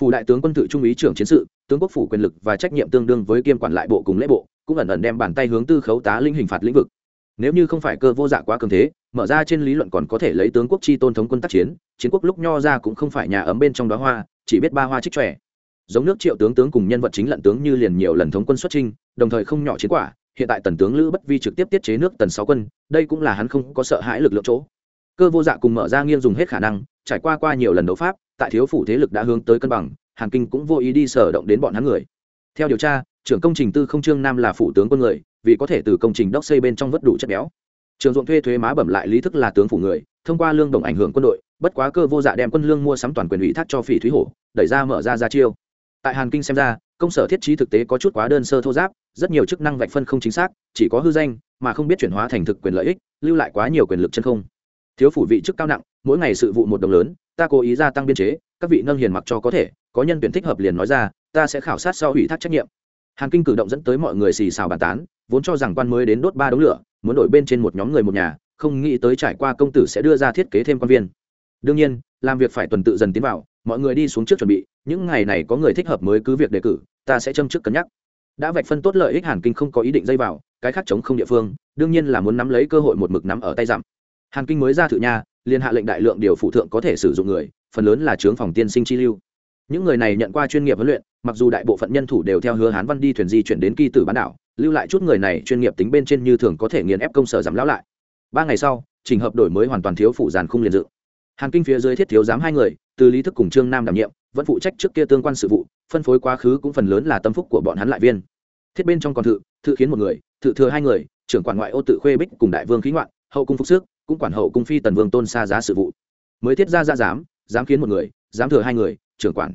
phủ đại tướng quân tự trung úy trưởng chiến sự, tướng quốc phủ quyền lực và trách nhiệm tương đương với kiêm quản lại bộ cùng lễ bộ, cũng ẩn ẩn đem bàn tay hướng tư khấu tá linh hình phạt lĩnh vực. Nếu như không phải cơ vô dạ quá cường thế, mở ra trên lý luận còn có thể lấy tướng quốc chi tôn thống quân tác chiến chiến quốc lúc nho ra cũng không phải nhà ấm bên trong đó hoa, chỉ biết ba hoa trích trẻ giống nước triệu tướng tướng cùng nhân vật chính lận tướng như liền nhiều lần thống quân xuất trinh đồng thời không nhỏ chiến quả, hiện tại tần tướng lữ bất vi trực tiếp tiết chế nước tần sáu quân, đây cũng là hắn không có sợ hãi lực lượng chỗ cơ vô dạ cùng mở ra nghiêng dùng hết khả năng, trải qua qua nhiều lần đấu pháp, tại thiếu phủ thế lực đã hướng tới cân bằng, hàn kinh cũng vô ý đi sở động đến bọn hắn người. Theo điều tra, trưởng công trình tư không trương nam là phủ tướng quân người, vì có thể từ công trình đốc xây bên trong vất đủ chất béo. Trường ruộng thuê thuế má bẩm lại lý thức là tướng phủ người, thông qua lương đồng ảnh hưởng quân đội, bất quá cơ vô dạ đem quân lương mua sắm toàn quyền ủy thác cho phỉ thúy hổ, đẩy ra mở ra ra chiêu. Tại hàn kinh xem ra, công sở thiết trí thực tế có chút quá đơn sơ thô giáp, rất nhiều chức năng vạch phân không chính xác, chỉ có hư danh, mà không biết chuyển hóa thành thực quyền lợi ích, lưu lại quá nhiều quyền lực chân không thiếu phủ vị chức cao nặng, mỗi ngày sự vụ một đồng lớn, ta cố ý gia tăng biên chế, các vị nâng hiền mặc cho có thể, có nhân tuyển thích hợp liền nói ra, ta sẽ khảo sát sau ủy thác trách nhiệm. Hàn kinh cử động dẫn tới mọi người xì xào bàn tán, vốn cho rằng quan mới đến đốt ba đống lửa, muốn đổi bên trên một nhóm người một nhà, không nghĩ tới trải qua công tử sẽ đưa ra thiết kế thêm quan viên. Đương nhiên, làm việc phải tuần tự dần tiến vào, mọi người đi xuống trước chuẩn bị, những ngày này có người thích hợp mới cứ việc đề cử, ta sẽ châm trước cân nhắc. Đã vạch phân tốt lợi ích hàn kinh không có ý định dây vào, cái khác chống không địa phương, đương nhiên là muốn nắm lấy cơ hội một mực nắm ở tay giảm hàn kinh mới ra thự nha liên hạ lệnh đại lượng điều phụ thượng có thể sử dụng người, phần lớn là trướng phòng tiên sinh chi lưu. Những người này nhận qua chuyên nghiệp huấn luyện, mặc dù đại bộ phận nhân thủ đều theo hứa hán văn đi thuyền di chuyển đến kỳ tử bán đảo, lưu lại chút người này chuyên nghiệp tính bên trên như thường có thể nghiền ép công sở giảm lão lại. Ba ngày sau, trình hợp đổi mới hoàn toàn thiếu phụ giàn khung liền dự. Hàn kinh phía dưới thiết thiếu giám hai người, từ lý thức cùng trương nam đảm nhiệm, vẫn phụ trách trước kia tương quan sự vụ, phân phối quá khứ cũng phần lớn là tâm phúc của bọn hắn lại viên. Thiết bên trong còn thự thự khiến một người, thự thừa hai người, trưởng quản ngoại ô tự khuê bích cùng đại vương khí ngoạn, hậu cung phúc sức cũng quản hậu cung phi tần vương tôn xa giá sự vụ. Mới thiết ra ra giám giám khiến một người, giám thừa hai người, trưởng quản.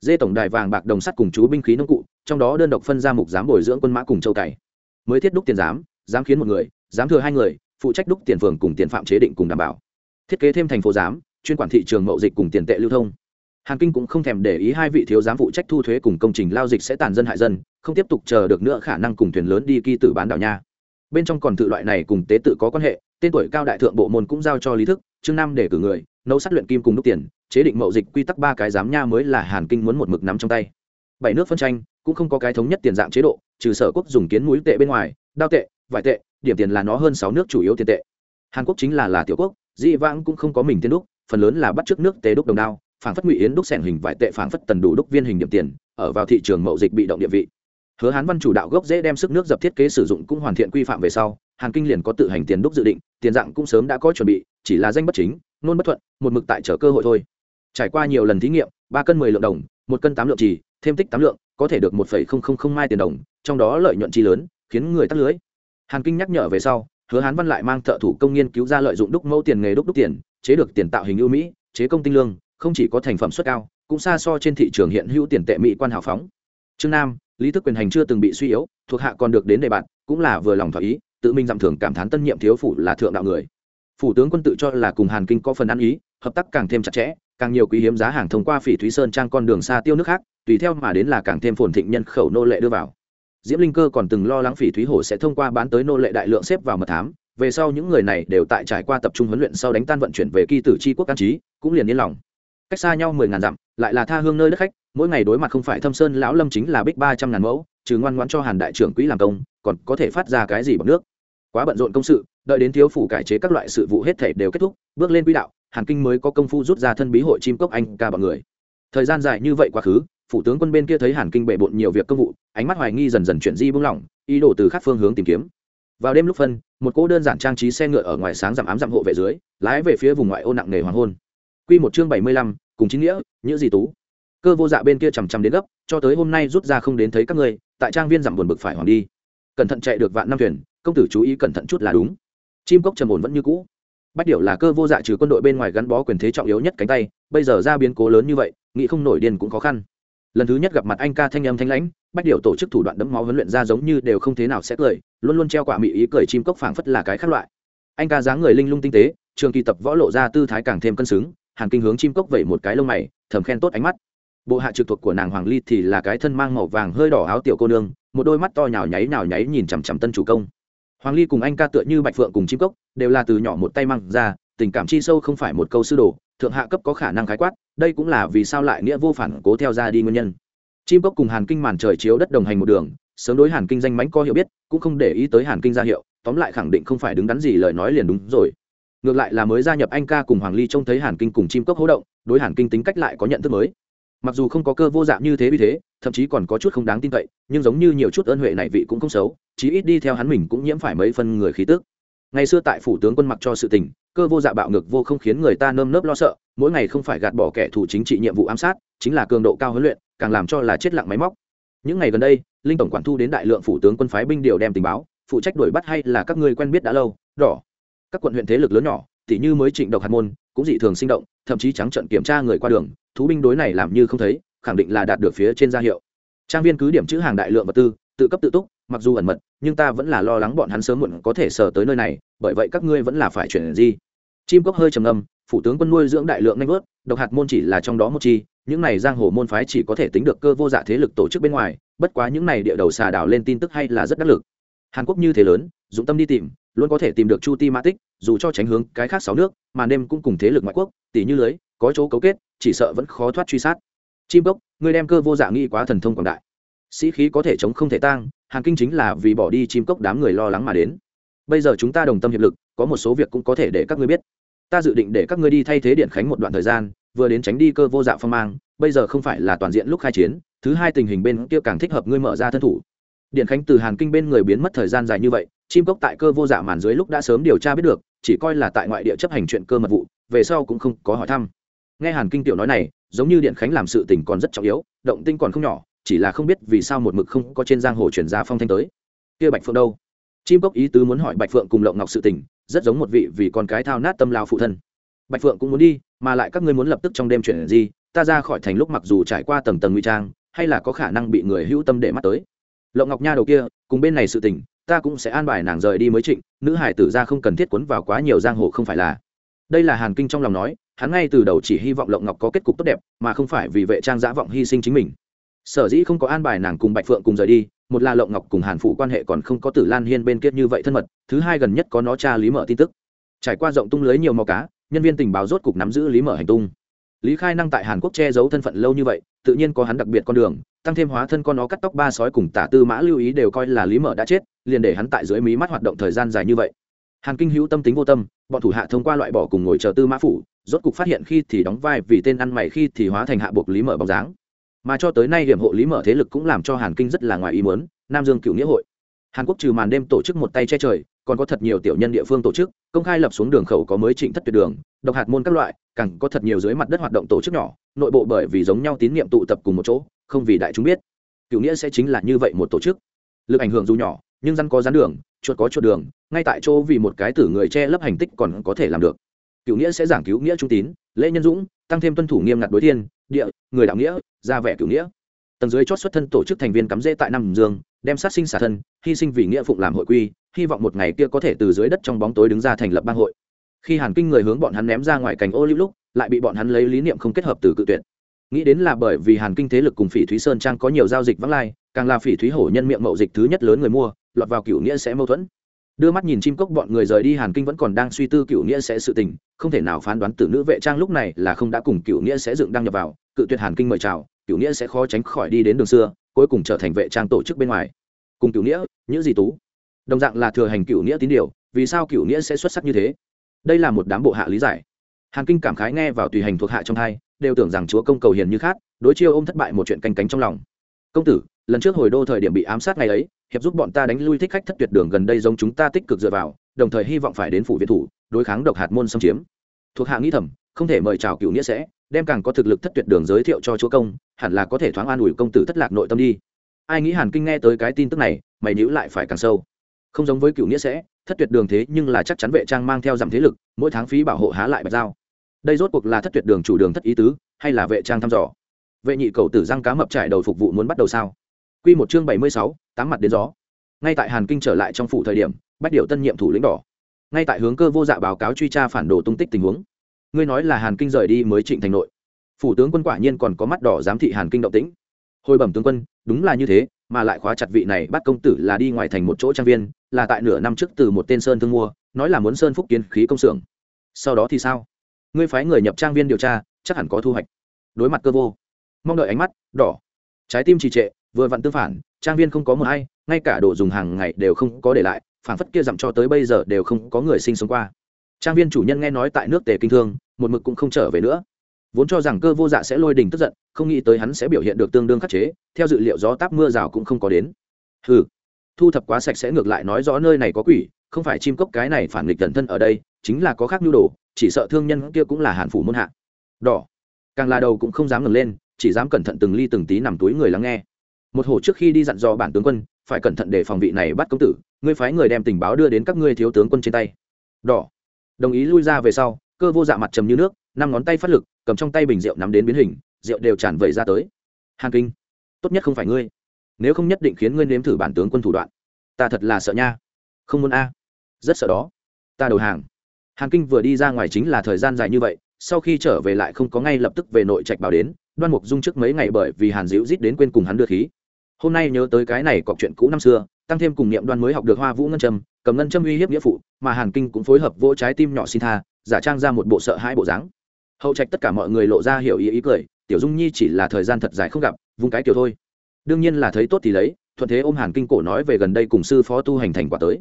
Dê tổng đài vàng bạc đồng sắt cùng chú binh khí nông cụ, trong đó đơn độc phân ra mục giám bồi dưỡng quân mã cùng châu cày. Mới thiết đúc tiền giám giám khiến một người, giám thừa hai người, phụ trách đúc tiền phường cùng tiền phạm chế định cùng đảm bảo. Thiết kế thêm thành phố giám, chuyên quản thị trường mậu dịch cùng tiền tệ lưu thông. Hàn kinh cũng không thèm để ý hai vị thiếu giám phụ trách thu thuế cùng công trình lao dịch sẽ tàn dân hại dân, không tiếp tục chờ được nữa khả năng cùng thuyền lớn đi kỳ tử bán đảo nha. Bên trong còn tự loại này cùng tế tự có quan hệ tên tuổi cao đại thượng bộ môn cũng giao cho lý thức, chương năm để cử người, nấu sát luyện kim cùng đúc tiền, chế định mậu dịch quy tắc ba cái giám nha mới là hàn kinh muốn một mực nắm trong tay. Bảy nước phân tranh, cũng không có cái thống nhất tiền dạng chế độ, trừ sở quốc dùng kiến mũi tệ bên ngoài, đao tệ, vải tệ, điểm tiền là nó hơn sáu nước chủ yếu tiền tệ. Hàn quốc chính là là tiểu quốc dị vãng cũng không có mình tiên đúc, phần lớn là bắt trước nước tế đúc đồng đao phản phất ngụy yến đúc sẻn hình vải tệ phản phất tần đủ đúc viên hình điểm tiền, ở vào thị trường mậu dịch bị động địa vị hứa hán văn chủ đạo gốc dễ đem sức nước dập thiết kế sử dụng cũng hoàn thiện quy phạm về sau, hàn kinh liền có tự hành tiền đúc dự định, tiền dạng cũng sớm đã có chuẩn bị, chỉ là danh bất chính, nôn bất thuận, một mực tại chờ cơ hội thôi. Trải qua nhiều lần thí nghiệm, ba cân mười lượng đồng, một cân tám lượng trì, thêm tích tám lượng, có thể được một phẩy không không không mai tiền đồng, trong đó lợi nhuận chi lớn, khiến người tắt lưới. Hàn kinh nhắc nhở về sau, hứa hán văn lại mang thợ thủ công nghiên cứu ra lợi dụng đúc mẫu tiền nghề đúc đúc tiền, chế được tiền tạo hình ưu mỹ, chế công tinh lương, không chỉ có thành phẩm suất cao, cũng xa so trên thị trường hiện hữu tiền tệ mỹ quan hào phóng. Trương nam lý thức quyền hành chưa từng bị suy yếu, thuộc hạ còn được đến đề bạn, cũng là vừa lòng thỏa ý, tự mình dặm thường cảm thán tân nhiệm thiếu phủ là thượng đạo người. Phủ tướng quân tự cho là cùng hàn kinh có phần ăn ý, hợp tác càng thêm chặt chẽ, càng nhiều quý hiếm giá hàng thông qua phỉ thúy sơn trang con đường xa tiêu nước khác, tùy theo mà đến là càng thêm phồn thịnh nhân khẩu nô lệ đưa vào. Diễm linh cơ còn từng lo lắng phỉ thúy hổ sẽ thông qua bán tới nô lệ đại lượng xếp vào mật thám, về sau những người này đều tại trải qua tập trung huấn luyện sau đánh tan vận chuyển về kỳ tử chi quốc an trí, cũng liền yên lòng cách xa nhau mười ngàn dặm, lại là tha hương nơi đất khách, mỗi ngày đối mặt không phải thâm sơn lão lâm chính là bích ba trăm ngàn mẫu, trừ ngoan ngoãn cho hàn đại trưởng quỹ làm công, còn có thể phát ra cái gì bằng nước. Quá bận rộn công sự, đợi đến thiếu phủ cải chế các loại sự vụ hết thể đều kết thúc, bước lên quỹ đạo, hàn kinh mới có công phu rút ra thân bí hội chim cốc anh ca bọn người. Thời gian dài như vậy quá khứ, phủ tướng quân bên kia thấy hàn kinh bệ bộn nhiều việc công vụ, ánh mắt hoài nghi dần dần chuyển di buông lỏng, ý đồ từ các phương hướng tìm kiếm. Vào đêm lúc phân, một cỗ đơn giản trang trí xe ngựa ở ngoài sáng giảm ám giảm hộ về dưới, lái về phía vùng ngoại ô nặng nề hoàng hôn. Quy một chương bảy mươi lăm cùng chính nghĩa những gì tú. Cơ vô dạ bên kia chằm chằm đến gấp, cho tới hôm nay rút ra không đến thấy các ngươi, tại trang viên giảm buồn bực phải hoàng đi. Cẩn thận chạy được vạn năm thuyền, công tử chú ý cẩn thận chút là đúng. Chim cốc trầm ổn vẫn như cũ. Bách điểu là cơ vô dạ trừ quân đội bên ngoài gắn bó quyền thế trọng yếu nhất cánh tay, bây giờ ra biến cố lớn như vậy, nghĩ không nổi điên cũng khó khăn. Lần thứ nhất gặp mặt anh ca thanh âm thanh lãnh, bách điểu tổ chức thủ đoạn đẫm máu huấn luyện ra giống như đều không thế nào sẽ cười, luôn luôn treo quả mị ý cười chim cốc phảng phất là cái khác loại. Anh ca dáng người linh lung tinh tế, trường kỳ tập võ lộ ra tư thái càng thêm cân xứng Hàn kinh hướng chim cốc vẩy một cái lông mày, thầm khen tốt ánh mắt. Bộ hạ trực thuộc của nàng hoàng ly thì là cái thân mang màu vàng hơi đỏ áo tiểu cô nương, một đôi mắt to nhào nháy nhào nháy nhìn chằm chằm tân chủ công. Hoàng ly cùng anh ca tựa như bạch phượng cùng chim cốc, đều là từ nhỏ một tay măng ra, tình cảm chi sâu không phải một câu sư đồ, thượng hạ cấp có khả năng khái quát, đây cũng là vì sao lại nghĩa vô phản cố theo ra đi nguyên nhân. Chim cốc cùng hàn kinh màn trời chiếu đất đồng hành một đường, sớm đối hàn kinh danh mánh có hiểu biết, cũng không để ý tới hàn kinh ra hiệu, tóm lại khẳng định không phải đứng đắn gì lời nói liền đúng rồi ngược lại là mới gia nhập anh ca cùng hoàng ly trông thấy hàn kinh cùng chim cốc hỗ động, đối hàn kinh tính cách lại có nhận thức mới. Mặc dù không có cơ vô dạng như thế vì thế, thậm chí còn có chút không đáng tin cậy, nhưng giống như nhiều chút ơn huệ này vị cũng không xấu, chí ít đi theo hắn mình cũng nhiễm phải mấy phân người khí tức. Ngày xưa tại phủ tướng quân mặc cho sự tình, cơ vô dạ bạo ngược vô không khiến người ta nơm nớp lo sợ, mỗi ngày không phải gạt bỏ kẻ thù chính trị nhiệm vụ ám sát, chính là cường độ cao huấn luyện, càng làm cho là chết lặng máy móc. Những ngày gần đây, linh tổng quản thu đến đại lượng phủ tướng quân phái binh điều đem tình báo, phụ trách đuổi bắt hay là các ngươi quen biết đã lâu, đỏ các quận huyện thế lực lớn nhỏ, tỉ như mới trịnh độc hạt môn, cũng dị thường sinh động, thậm chí trắng trận kiểm tra người qua đường, thú binh đối này làm như không thấy, khẳng định là đạt được phía trên gia hiệu. Trang viên cứ điểm chữ hàng đại lượng vật tư, tự cấp tự túc, mặc dù ẩn mật, nhưng ta vẫn là lo lắng bọn hắn sớm muộn có thể sờ tới nơi này, bởi vậy các ngươi vẫn là phải chuyển gì chim cốc hơi trầm ngâm, phủ tướng quân nuôi dưỡng đại lượng nanh vớt, độc hạt môn chỉ là trong đó một chi, những này giang hồ môn phái chỉ có thể tính được cơ vô dạ thế lực tổ chức bên ngoài, bất quá những này địa đầu xà đảo lên tin tức hay là rất đắc lực. Hàn quốc như thế lớn dũng tâm đi tìm, luôn có thể tìm được chu ti mã tích, dù cho tránh hướng cái khác sáu nước, mà đêm cũng cùng thế lực ngoại quốc tỷ như lưới, có chỗ cấu kết, chỉ sợ vẫn khó thoát truy sát. Chim cốc, người đem cơ vô dạ nghi quá thần thông quảng đại. Sĩ khí có thể chống không thể tăng hàn kinh chính là vì bỏ đi chim cốc đám người lo lắng mà đến. Bây giờ chúng ta đồng tâm hiệp lực, có một số việc cũng có thể để các ngươi biết. Ta dự định để các ngươi đi thay thế điện khánh một đoạn thời gian, vừa đến tránh đi cơ vô dạ phong mang, bây giờ không phải là toàn diện lúc khai chiến, thứ hai tình hình bên kia càng thích hợp ngươi mở ra thân thủ. Điện khánh từ hàn kinh bên người biến mất thời gian dài như vậy chim cốc tại cơ vô dạ màn dưới lúc đã sớm điều tra biết được, chỉ coi là tại ngoại địa chấp hành chuyện cơ mật vụ, về sau cũng không có hỏi thăm. Nghe hàn kinh tiểu nói này, giống như điện khánh làm sự tình còn rất trọng yếu, động tinh còn không nhỏ, chỉ là không biết vì sao một mực không có trên giang hồ chuyển ra phong thanh tới. Kia bạch phượng đâu? Chim cốc ý tứ muốn hỏi bạch phượng cùng lộng ngọc sự tình, rất giống một vị vì con cái thao nát tâm lao phụ thân. Bạch phượng cũng muốn đi, mà lại các ngươi muốn lập tức trong đêm chuyển gì, ta ra khỏi thành lúc mặc dù trải qua tầng tầng nguy trang, hay là có khả năng bị người hữu tâm để mắt tới. Lộng ngọc nha đầu kia, cùng bên này sự tình ta cũng sẽ an bài nàng rời đi mới trịnh, nữ hải tử ra không cần thiết quấn vào quá nhiều giang hồ không phải là. Đây là hàn kinh trong lòng nói, hắn ngay từ đầu chỉ hy vọng lộng ngọc có kết cục tốt đẹp, mà không phải vì vệ trang giã vọng hy sinh chính mình. Sở dĩ không có an bài nàng cùng bạch phượng cùng rời đi, một là lộng ngọc cùng hàn phụ quan hệ còn không có tử lan hiên bên kia như vậy thân mật, thứ hai gần nhất có nó cha lý mở tin tức. Trải qua rộng tung lưới nhiều màu cá, nhân viên tình báo rốt cục nắm giữ lý mở hành tung lý khai năng tại hàn quốc che giấu thân phận lâu như vậy, tự nhiên có hắn đặc biệt con đường, tăng thêm hóa thân con nó cắt tóc ba sói cùng tả tư mã lưu ý đều coi là lý mở đã chết, liền để hắn tại dưới mí mắt hoạt động thời gian dài như vậy. Hàn kinh hữu tâm tính vô tâm, bọn thủ hạ thông qua loại bỏ cùng ngồi chờ tư mã phủ, rốt cục phát hiện khi thì đóng vai vì tên ăn mày khi thì hóa thành hạ buộc lý mở bóng dáng. Mà cho tới nay hiểm hộ lý mở thế lực cũng làm cho hàn kinh rất là ngoài ý muốn, nam dương cựu nghĩa hội. Hàn quốc trừ màn đêm tổ chức một tay che trời còn có thật nhiều tiểu nhân địa phương tổ chức, công khai lập xuống đường khẩu có mới trịnh thất tuyệt đường, độc hạt môn các loại, càng có thật nhiều dưới mặt đất hoạt động tổ chức nhỏ, nội bộ bởi vì giống nhau tín nhiệm tụ tập cùng một chỗ, không vì đại chúng biết. Cựu nghĩa sẽ chính là như vậy một tổ chức. Lực ảnh hưởng dù nhỏ, nhưng răn có rắn đường, chuột có chuột đường, ngay tại chỗ vì một cái tử người che lấp hành tích còn có thể làm được. Cựu nghĩa sẽ giảng cứu nghĩa trung tín, lễ nhân dũng, tăng thêm tuân thủ nghiêm ngặt đối thiên, địa, người đạo nghĩa, ra vẻ cựu nghĩa. Tầng dưới chót xuất thân tổ chức thành viên cắm rễ tại nam dương đem sát sinh xả thân, hy sinh vì nghĩa phụng làm hội quy, hy vọng một ngày kia có thể từ dưới đất trong bóng tối đứng ra thành lập bang hội. Khi hàn kinh người hướng bọn hắn ném ra ngoài cành ô liu lúc, lại bị bọn hắn lấy lý niệm không kết hợp từ cự tuyệt. Nghĩ đến là bởi vì hàn kinh thế lực cùng phỉ thúy sơn trang có nhiều giao dịch vắng lai, càng là phỉ thúy hổ nhân miệng mậu dịch thứ nhất lớn người mua, lọt vào cựu nghĩa sẽ mâu thuẫn. Đưa mắt nhìn chim cốc bọn người rời đi, hàn kinh vẫn còn đang suy tư cựu nghĩa sẽ sự tình, không thể nào phán đoán từ nữ vệ trang lúc này là không đã cùng cựu nghĩa sẽ dựng đăng nhập vào, cự tuyệt hàn kinh mời chào cựu nghĩa sẽ khó tránh khỏi đi đến đường xưa cuối cùng trở thành vệ trang tổ chức bên ngoài. Cùng cựu nghĩa những di tú. Đồng dạng là thừa hành cựu nghĩa tín điều, vì sao cựu nghĩa sẽ xuất sắc như thế? Đây là một đám bộ hạ lý giải. Hàn kinh cảm khái nghe vào tùy hành thuộc hạ trong hai, đều tưởng rằng chúa công cầu hiền như khác đối chiêu ôm thất bại một chuyện canh cánh trong lòng. Công tử, lần trước hồi đô thời điểm bị ám sát ngày ấy, hiệp giúp bọn ta đánh lui thích khách thất tuyệt đường gần đây giống chúng ta tích cực dựa vào, đồng thời hy vọng phải đến phủ viện thủ, đối kháng độc hạt môn xâm chiếm. Thuộc hạ nghĩ thầm không thể mời chào cựu nghĩa sẽ, đem càng có thực lực thất tuyệt đường giới thiệu cho chúa công, hẳn là có thể thoáng an ủi công tử thất lạc nội tâm đi. Ai nghĩ hàn kinh nghe tới cái tin tức này, mày nhữ lại phải càng sâu. Không giống với cựu nghĩa sẽ, thất tuyệt đường thế nhưng là chắc chắn vệ trang mang theo giảm thế lực, mỗi tháng phí bảo hộ há lại bạch giao. Đây rốt cuộc là thất tuyệt đường chủ đường thất ý tứ, hay là vệ trang thăm dò? Vệ nhị cầu tử răng cá mập trải đầu phục vụ muốn bắt đầu sao? Q một chương bảy mươi sáu, tám mặt đến gió. Ngay tại hàn kinh trở lại trong phủ thời điểm, bách điệu tân nhiệm thủ lĩnh đỏ. Ngay tại hướng cơ vô dạ báo cáo truy tra phản đồ tung tích tình huống ngươi nói là hàn kinh rời đi mới trịnh thành nội. Phủ tướng quân quả nhiên còn có mắt đỏ giám thị hàn kinh động tĩnh. Hồi bẩm tướng quân, đúng là như thế, mà lại khóa chặt vị này bắt công tử là đi ngoài thành một chỗ trang viên, là tại nửa năm trước từ một tên sơn thương mua, nói là muốn sơn phúc kiến khí công xưởng. Sau đó thì sao? Ngươi phái người nhập trang viên điều tra, chắc hẳn có thu hoạch. Đối mặt cơ vô. Mong đợi ánh mắt, đỏ. Trái tim trì trệ, vừa vặn tương phản, trang viên không có một ai, ngay cả đồ dùng hàng ngày đều không có để lại, phản phất kia dặm cho tới bây giờ đều không có người sinh sống qua. Trang viên chủ nhân nghe nói tại nước tề kinh thương một mực cũng không trở về nữa. Vốn cho rằng cơ vô dạ sẽ lôi đình tức giận, không nghĩ tới hắn sẽ biểu hiện được tương đương khắc chế, theo dự liệu gió táp mưa rào cũng không có đến. Ừ thu thập quá sạch sẽ ngược lại nói rõ nơi này có quỷ, không phải chim cốc cái này phản nghịch thần thân ở đây, chính là có khác nhu đồ, chỉ sợ thương nhân kia cũng là hàn phủ môn hạ. Đỏ, càng là đầu cũng không dám ngẩng lên, chỉ dám cẩn thận từng ly từng tí nằm túi người lắng nghe. Một hổ trước khi đi dặn dò bản tướng quân, phải cẩn thận để phòng vị này bắt công tử, ngươi phái người đem tình báo đưa đến các ngươi thiếu tướng quân trên tay. Đỏ, đồng ý lui ra về sau cơ vô dạ mặt trầm như nước, năm ngón tay phát lực, cầm trong tay bình rượu nắm đến biến hình, rượu đều tràn vẩy ra tới. Hàn kinh, tốt nhất không phải ngươi. Nếu không nhất định khiến ngươi nếm thử bản tướng quân thủ đoạn. Ta thật là sợ nha. Không muốn a. Rất sợ đó. Ta đầu hàng. Hàn kinh vừa đi ra ngoài chính là thời gian dài như vậy, sau khi trở về lại không có ngay lập tức về nội trạch bảo đến, đoan mục dung trước mấy ngày bởi vì hàn dịu rít đến quên cùng hắn đưa khí. Hôm nay nhớ tới cái này cọc chuyện cũ năm xưa, tăng thêm cùng niệm đoan mới học được hoa vũ ngân trâm cầm ngân trâm uy hiếp nghĩa phụ, mà hàn kinh cũng phối hợp vỗ trái tim nhỏ xin tha giả trang ra một bộ sợ hai bộ dáng. Hậu trạch tất cả mọi người lộ ra hiểu ý ý cười, tiểu dung nhi chỉ là thời gian thật dài không gặp, vung cái kiểu thôi. Đương nhiên là thấy tốt thì lấy, thuận thế ôm hàn kinh cổ nói về gần đây cùng sư phó tu hành thành quả tới.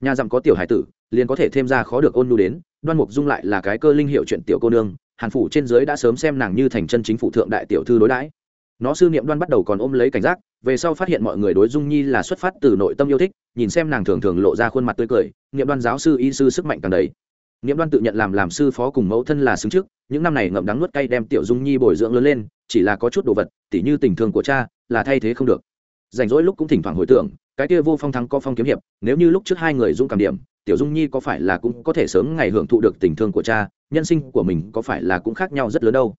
Nhà dặm có tiểu hải tử, liền có thể thêm ra khó được ôn nu đến, đoan mục dung lại là cái cơ linh hiệu chuyện tiểu cô nương, hàn phủ trên dưới đã sớm xem nàng như thành chân chính phụ thượng đại tiểu thư đối đãi. Nó sư niệm đoan bắt đầu còn ôm lấy cảnh giác, về sau phát hiện mọi người đối dung nhi là xuất phát từ nội tâm yêu thích, nhìn xem nàng thường thường lộ ra khuôn mặt tươi cười, niệm đoan giáo sư y sư sức mạnh càng đầy niệm đoan tự nhận làm làm sư phó cùng mẫu thân là xứng trước, những năm này ngậm đắng nuốt cay đem tiểu dung nhi bồi dưỡng lớn lên, chỉ là có chút đồ vật, tỉ như tình thương của cha, là thay thế không được. Rảnh rỗi lúc cũng thỉnh thoảng hồi tưởng, cái kia vô phong thắng có phong kiếm hiệp, nếu như lúc trước hai người dung cảm điểm, tiểu dung nhi có phải là cũng có thể sớm ngày hưởng thụ được tình thương của cha, nhân sinh của mình có phải là cũng khác nhau rất lớn đâu.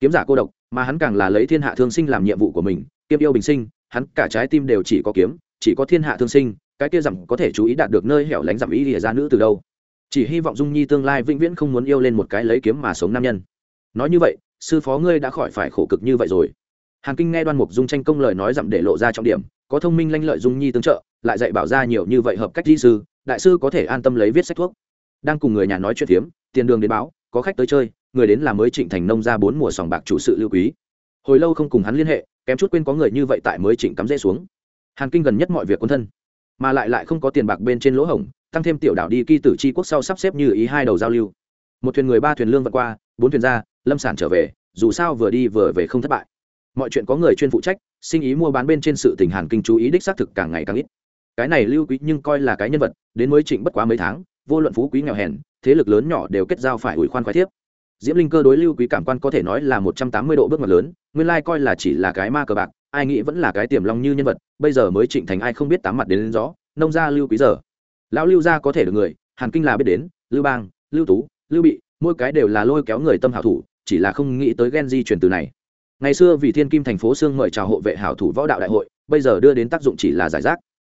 Kiếm giả cô độc, mà hắn càng là lấy thiên hạ thương sinh làm nhiệm vụ của mình, kiếm yêu bình sinh, hắn cả trái tim đều chỉ có kiếm, chỉ có thiên hạ thương sinh, cái kia dặm có thể chú ý đạt được nơi hẻo lánh dặm ý lìa ra nữ từ đâu chỉ hy vọng dung nhi tương lai vĩnh viễn không muốn yêu lên một cái lấy kiếm mà sống nam nhân. Nói như vậy, sư phó ngươi đã khỏi phải khổ cực như vậy rồi. Hàn kinh nghe đoan mục dung tranh công lời nói dặm để lộ ra trọng điểm, có thông minh lanh lợi dung nhi tương trợ, lại dạy bảo ra nhiều như vậy hợp cách di sư, đại sư có thể an tâm lấy viết sách thuốc. Đang cùng người nhà nói chuyện phiếm, tiền đường đến báo, có khách tới chơi, người đến là mới trịnh thành nông ra bốn mùa sòng bạc chủ sự lưu quý. Hồi lâu không cùng hắn liên hệ, kém chút quên có người như vậy tại mới trịnh cắm rễ xuống. Hàn kinh gần nhất mọi việc quân thân, mà lại lại không có tiền bạc bên trên lỗ hổng tăng thêm tiểu đảo đi kỳ tử chi quốc sau sắp xếp như ý hai đầu giao lưu. Một thuyền người ba thuyền lương vượt qua bốn thuyền ra lâm sản trở về dù sao vừa đi vừa về không thất bại. Mọi chuyện có người chuyên phụ trách sinh ý mua bán bên trên sự tình hàn kinh chú ý đích xác thực càng ngày càng ít. Cái này lưu quý nhưng coi là cái nhân vật đến mới trịnh bất quá mấy tháng vô luận phú quý nghèo hèn thế lực lớn nhỏ đều kết giao phải ủi khoan khoái thiếp. Diễm linh cơ đối lưu quý cảm quan có thể nói là một trăm tám mươi độ bước ngoặt lớn nguyên lai coi là chỉ là cái ma cờ bạc ai nghĩ vẫn là cái tiềm long như nhân vật bây giờ mới trịnh thành ai không biết tám mặt đến, đến rõ nông gia lưu quý giờ lão lưu gia có thể được người, hàn kinh là biết đến, lưu bang, lưu tú, lưu bị, mỗi cái đều là lôi kéo người tâm hảo thủ, chỉ là không nghĩ tới ghen di truyền từ này. Ngày xưa vì thiên kim thành phố sương mời chào hộ vệ hảo thủ võ đạo đại hội, bây giờ đưa đến tác dụng chỉ là giải rác.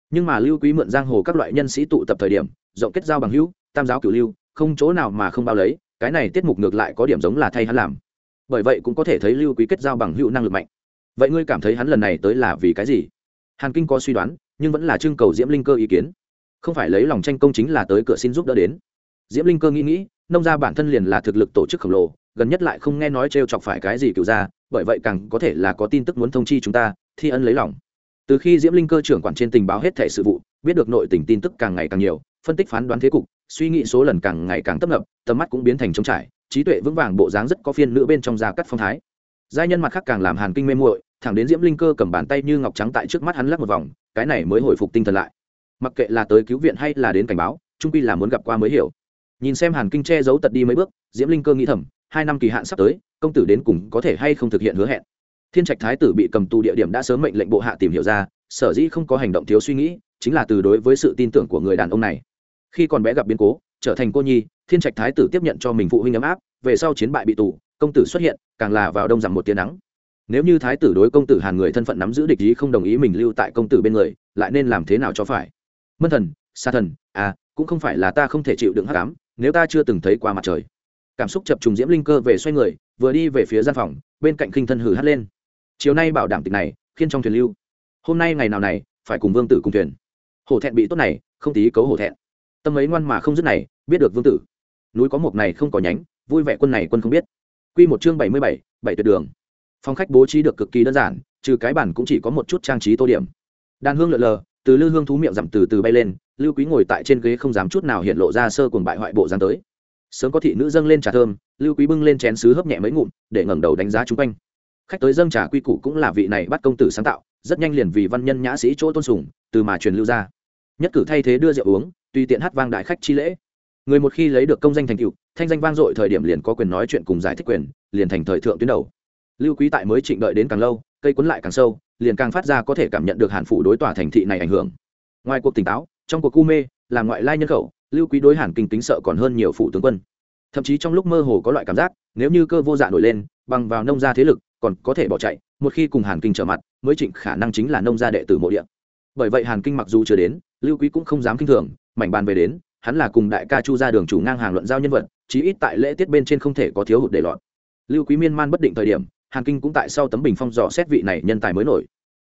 Nhưng mà lưu quý mượn giang hồ các loại nhân sĩ tụ tập thời điểm, rộng kết giao bằng hữu, tam giáo cửu lưu, không chỗ nào mà không bao lấy, cái này tiết mục ngược lại có điểm giống là thay hắn làm. Bởi vậy cũng có thể thấy lưu quý kết giao bằng hữu năng lực mạnh. Vậy ngươi cảm thấy hắn lần này tới là vì cái gì? Hàn kinh có suy đoán, nhưng vẫn là trưng cầu diễm linh cơ ý kiến không phải lấy lòng tranh công chính là tới cửa xin giúp đỡ đến. Diễm linh cơ nghĩ nghĩ, nông gia bản thân liền là thực lực tổ chức khổng lồ, gần nhất lại không nghe nói t r e o chọc phải cái gì cựu ra, bởi vậy càng có thể là có tin tức muốn thông chi chúng ta, thi ân lấy lòng. Từ khi diễm linh cơ trưởng quản trên tình báo hết thẻ sự vụ, biết được nội tình tin tức càng ngày càng nhiều, phân tích phán đoán thế cục, suy nghĩ số lần càng ngày càng tấp nập, tầm mắt cũng biến thành trống trải, trí tuệ vững vàng bộ dáng rất có phiên nữ bên trong gia cắt phong thái. Giai nhân mặt khác càng làm hàn kinh mê muội, thẳng đến diễm linh cơ cầm bàn tay như ngọc trắng tại trước mắt hắn lắc một vòng, cái này mới hồi phục tinh thần lại mặc kệ là tới cứu viện hay là đến cảnh báo trung pi là muốn gặp qua mới hiểu. Nhìn xem hàn kinh che giấu tật đi mấy bước, diễm linh cơ nghĩ thầm, hai năm kỳ hạn sắp tới, công tử đến cùng có thể hay không thực hiện hứa hẹn. Thiên trạch thái tử bị cầm tù địa điểm đã sớm mệnh lệnh bộ hạ tìm hiểu ra, sở dĩ không có hành động thiếu suy nghĩ, chính là từ đối với sự tin tưởng của người đàn ông này. Khi còn bé gặp biến cố, trở thành cô nhi, thiên trạch thái tử tiếp nhận cho mình phụ huynh ấm áp, về sau chiến bại bị tù, công tử xuất hiện, càng là vào đông rằng một tiếng nắng. Nếu như thái tử đối công tử hàn người thân phận nắm giữ địch ý không đồng ý mình lưu tại công tử bên người, lại nên làm thế nào cho phải? Mân thần xa thần à cũng không phải là ta không thể chịu đựng hắc ám, nếu ta chưa từng thấy qua mặt trời. Cảm xúc chập trùng diễm linh cơ về xoay người, vừa đi về phía gian phòng, bên cạnh khinh thân hử hắt lên. Chiều nay bảo đảm tịch này, khiên trong thuyền lưu. Hôm nay ngày nào này, phải cùng vương tử cùng thuyền. Hổ thẹn bị tốt này, không tí cấu hổ thẹn. Tâm ấy ngoan mà không dứt này, biết được vương tử. Núi có một này không có nhánh, vui vẻ quân này quân không biết. Quy một chương bảy mươi bảy bảy tuyệt đường. Phòng khách bố trí được cực kỳ đơn giản, trừ cái bản cũng chỉ có một chút trang trí tô điểm. Đàn hương lượn lờ từ lư hương thú miệng dặm từ từ bay lên, lưu quý ngồi tại trên ghế không dám chút nào hiện lộ ra sơ cuồng bại hoại bộ dáng tới. Sớm có thị nữ dâng lên trà thơm, lưu quý bưng lên chén sứ hấp nhẹ mấy ngụm, để ngẩng đầu đánh giá chung quanh. Khách tới dâng trà quy củ cũng là vị này bắt công tử sáng tạo, rất nhanh liền vì văn nhân nhã sĩ chỗ tôn sùng, từ mà truyền lưu ra. Nhất cử thay thế đưa rượu uống, tùy tiện hát vang đại khách chi lễ. Người một khi lấy được công danh thành tựu, thanh danh vang dội thời điểm liền có quyền nói chuyện cùng giải thích quyền, liền thành thời thượng tuyến đầu. Lưu quý tại mới trịnh đợi đến càng lâu, cây quấn lại càng sâu liền càng phát ra có thể cảm nhận được hàn phủ đối tòa thành thị này ảnh hưởng. Ngoài cuộc tỉnh táo, trong cuộc cu mê, là ngoại lai nhân khẩu, lưu quý đối hàn kinh tính sợ còn hơn nhiều phủ tướng quân. Thậm chí trong lúc mơ hồ có loại cảm giác, nếu như cơ vô dạ nổi lên, bằng vào nông gia thế lực, còn có thể bỏ chạy, một khi cùng hàn kinh trở mặt, mới trịnh khả năng chính là nông gia đệ tử mộ địa. Bởi vậy hàn kinh mặc dù chưa đến, lưu quý cũng không dám kinh thường, mảnh bàn về đến, hắn là cùng đại ca chu ra đường chủ ngang hàng luận giao nhân vật, chí ít tại lễ tiết bên trên không thể có thiếu hụt để lọt. Lưu quý miên man bất định thời điểm hàn kinh cũng tại sau tấm bình phong dò xét vị này nhân tài mới nổi.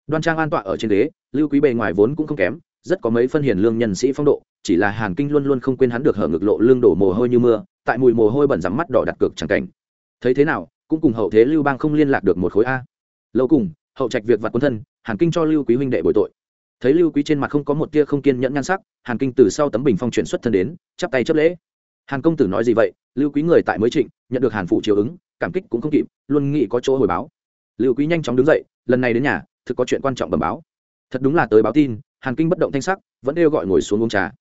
Đoan trang an tọa ở trên đế lưu quý bề ngoài vốn cũng không kém, rất có mấy phân hiền lương nhân sĩ phong độ, chỉ là hàn kinh luôn luôn không quên hắn được hở ngực lộ lương đổ mồ hôi như mưa, tại mùi mồ hôi bẩn rắm mắt đỏ đặt cược chẳng cảnh. Thấy thế nào, cũng cùng hậu thế lưu bang không liên lạc được một khối a. Lâu cùng, hậu trạch việc vặt quân thân, hàn kinh cho lưu quý huynh đệ bồi tội. Thấy lưu quý trên mặt không có một tia không kiên nhẫn nhan sắc, hàn kinh từ sau tấm bình phong chuyển xuất thân đến, chắp tay chấp lễ hàn công tử nói gì vậy? Lưu quý người tại mới trịnh, nhận được hàn phụ chiều ứng, cảm kích cũng không kịp, luôn nghĩ có chỗ hồi báo. Lưu quý nhanh chóng đứng dậy, lần này đến nhà, thực có chuyện quan trọng bẩm báo. Thật đúng là tới báo tin, hàn kinh bất động thanh sắc, vẫn kêu gọi ngồi xuống uống trà.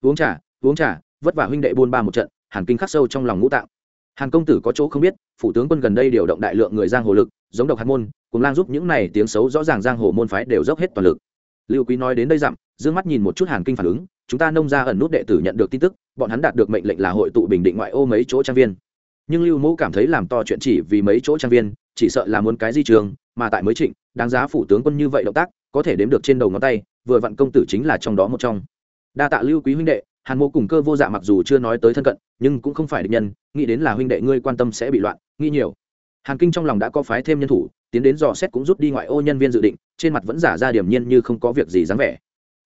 Uống trà uống trà, vất vả huynh đệ buôn ba một trận, hàn kinh khắc sâu trong lòng ngũ tạng. Hàn công tử có chỗ không biết, phủ tướng quân gần đây điều động đại lượng người giang hồ lực, giống độc hạt môn, cùng lang giúp những này tiếng xấu rõ ràng giang hồ môn phái đều dốc hết toàn lực. Lưu quý nói đến đây dặm, dương mắt nhìn một chút hàn kinh phản ứng chúng ta nông ra ẩn nút đệ tử nhận được tin tức, bọn hắn đạt được mệnh lệnh là hội tụ bình định ngoại ô mấy chỗ trang viên. Nhưng lưu mẫu cảm thấy làm to chuyện chỉ vì mấy chỗ trang viên, chỉ sợ là muốn cái di trường, mà tại mới trịnh, đáng giá phủ tướng quân như vậy động tác, có thể đếm được trên đầu ngón tay, vừa vặn công tử chính là trong đó một trong. Đa tạ lưu quý huynh đệ, hàn mô cùng cơ vô dạ mặc dù chưa nói tới thân cận, nhưng cũng không phải địch nhân, nghĩ đến là huynh đệ ngươi quan tâm sẽ bị loạn, nghĩ nhiều. Hàn kinh trong lòng đã có phái thêm nhân thủ, tiến đến dò xét cũng rút đi ngoại ô nhân viên dự định, trên mặt vẫn giả ra điểm nhiên như không có việc gì dáng vẻ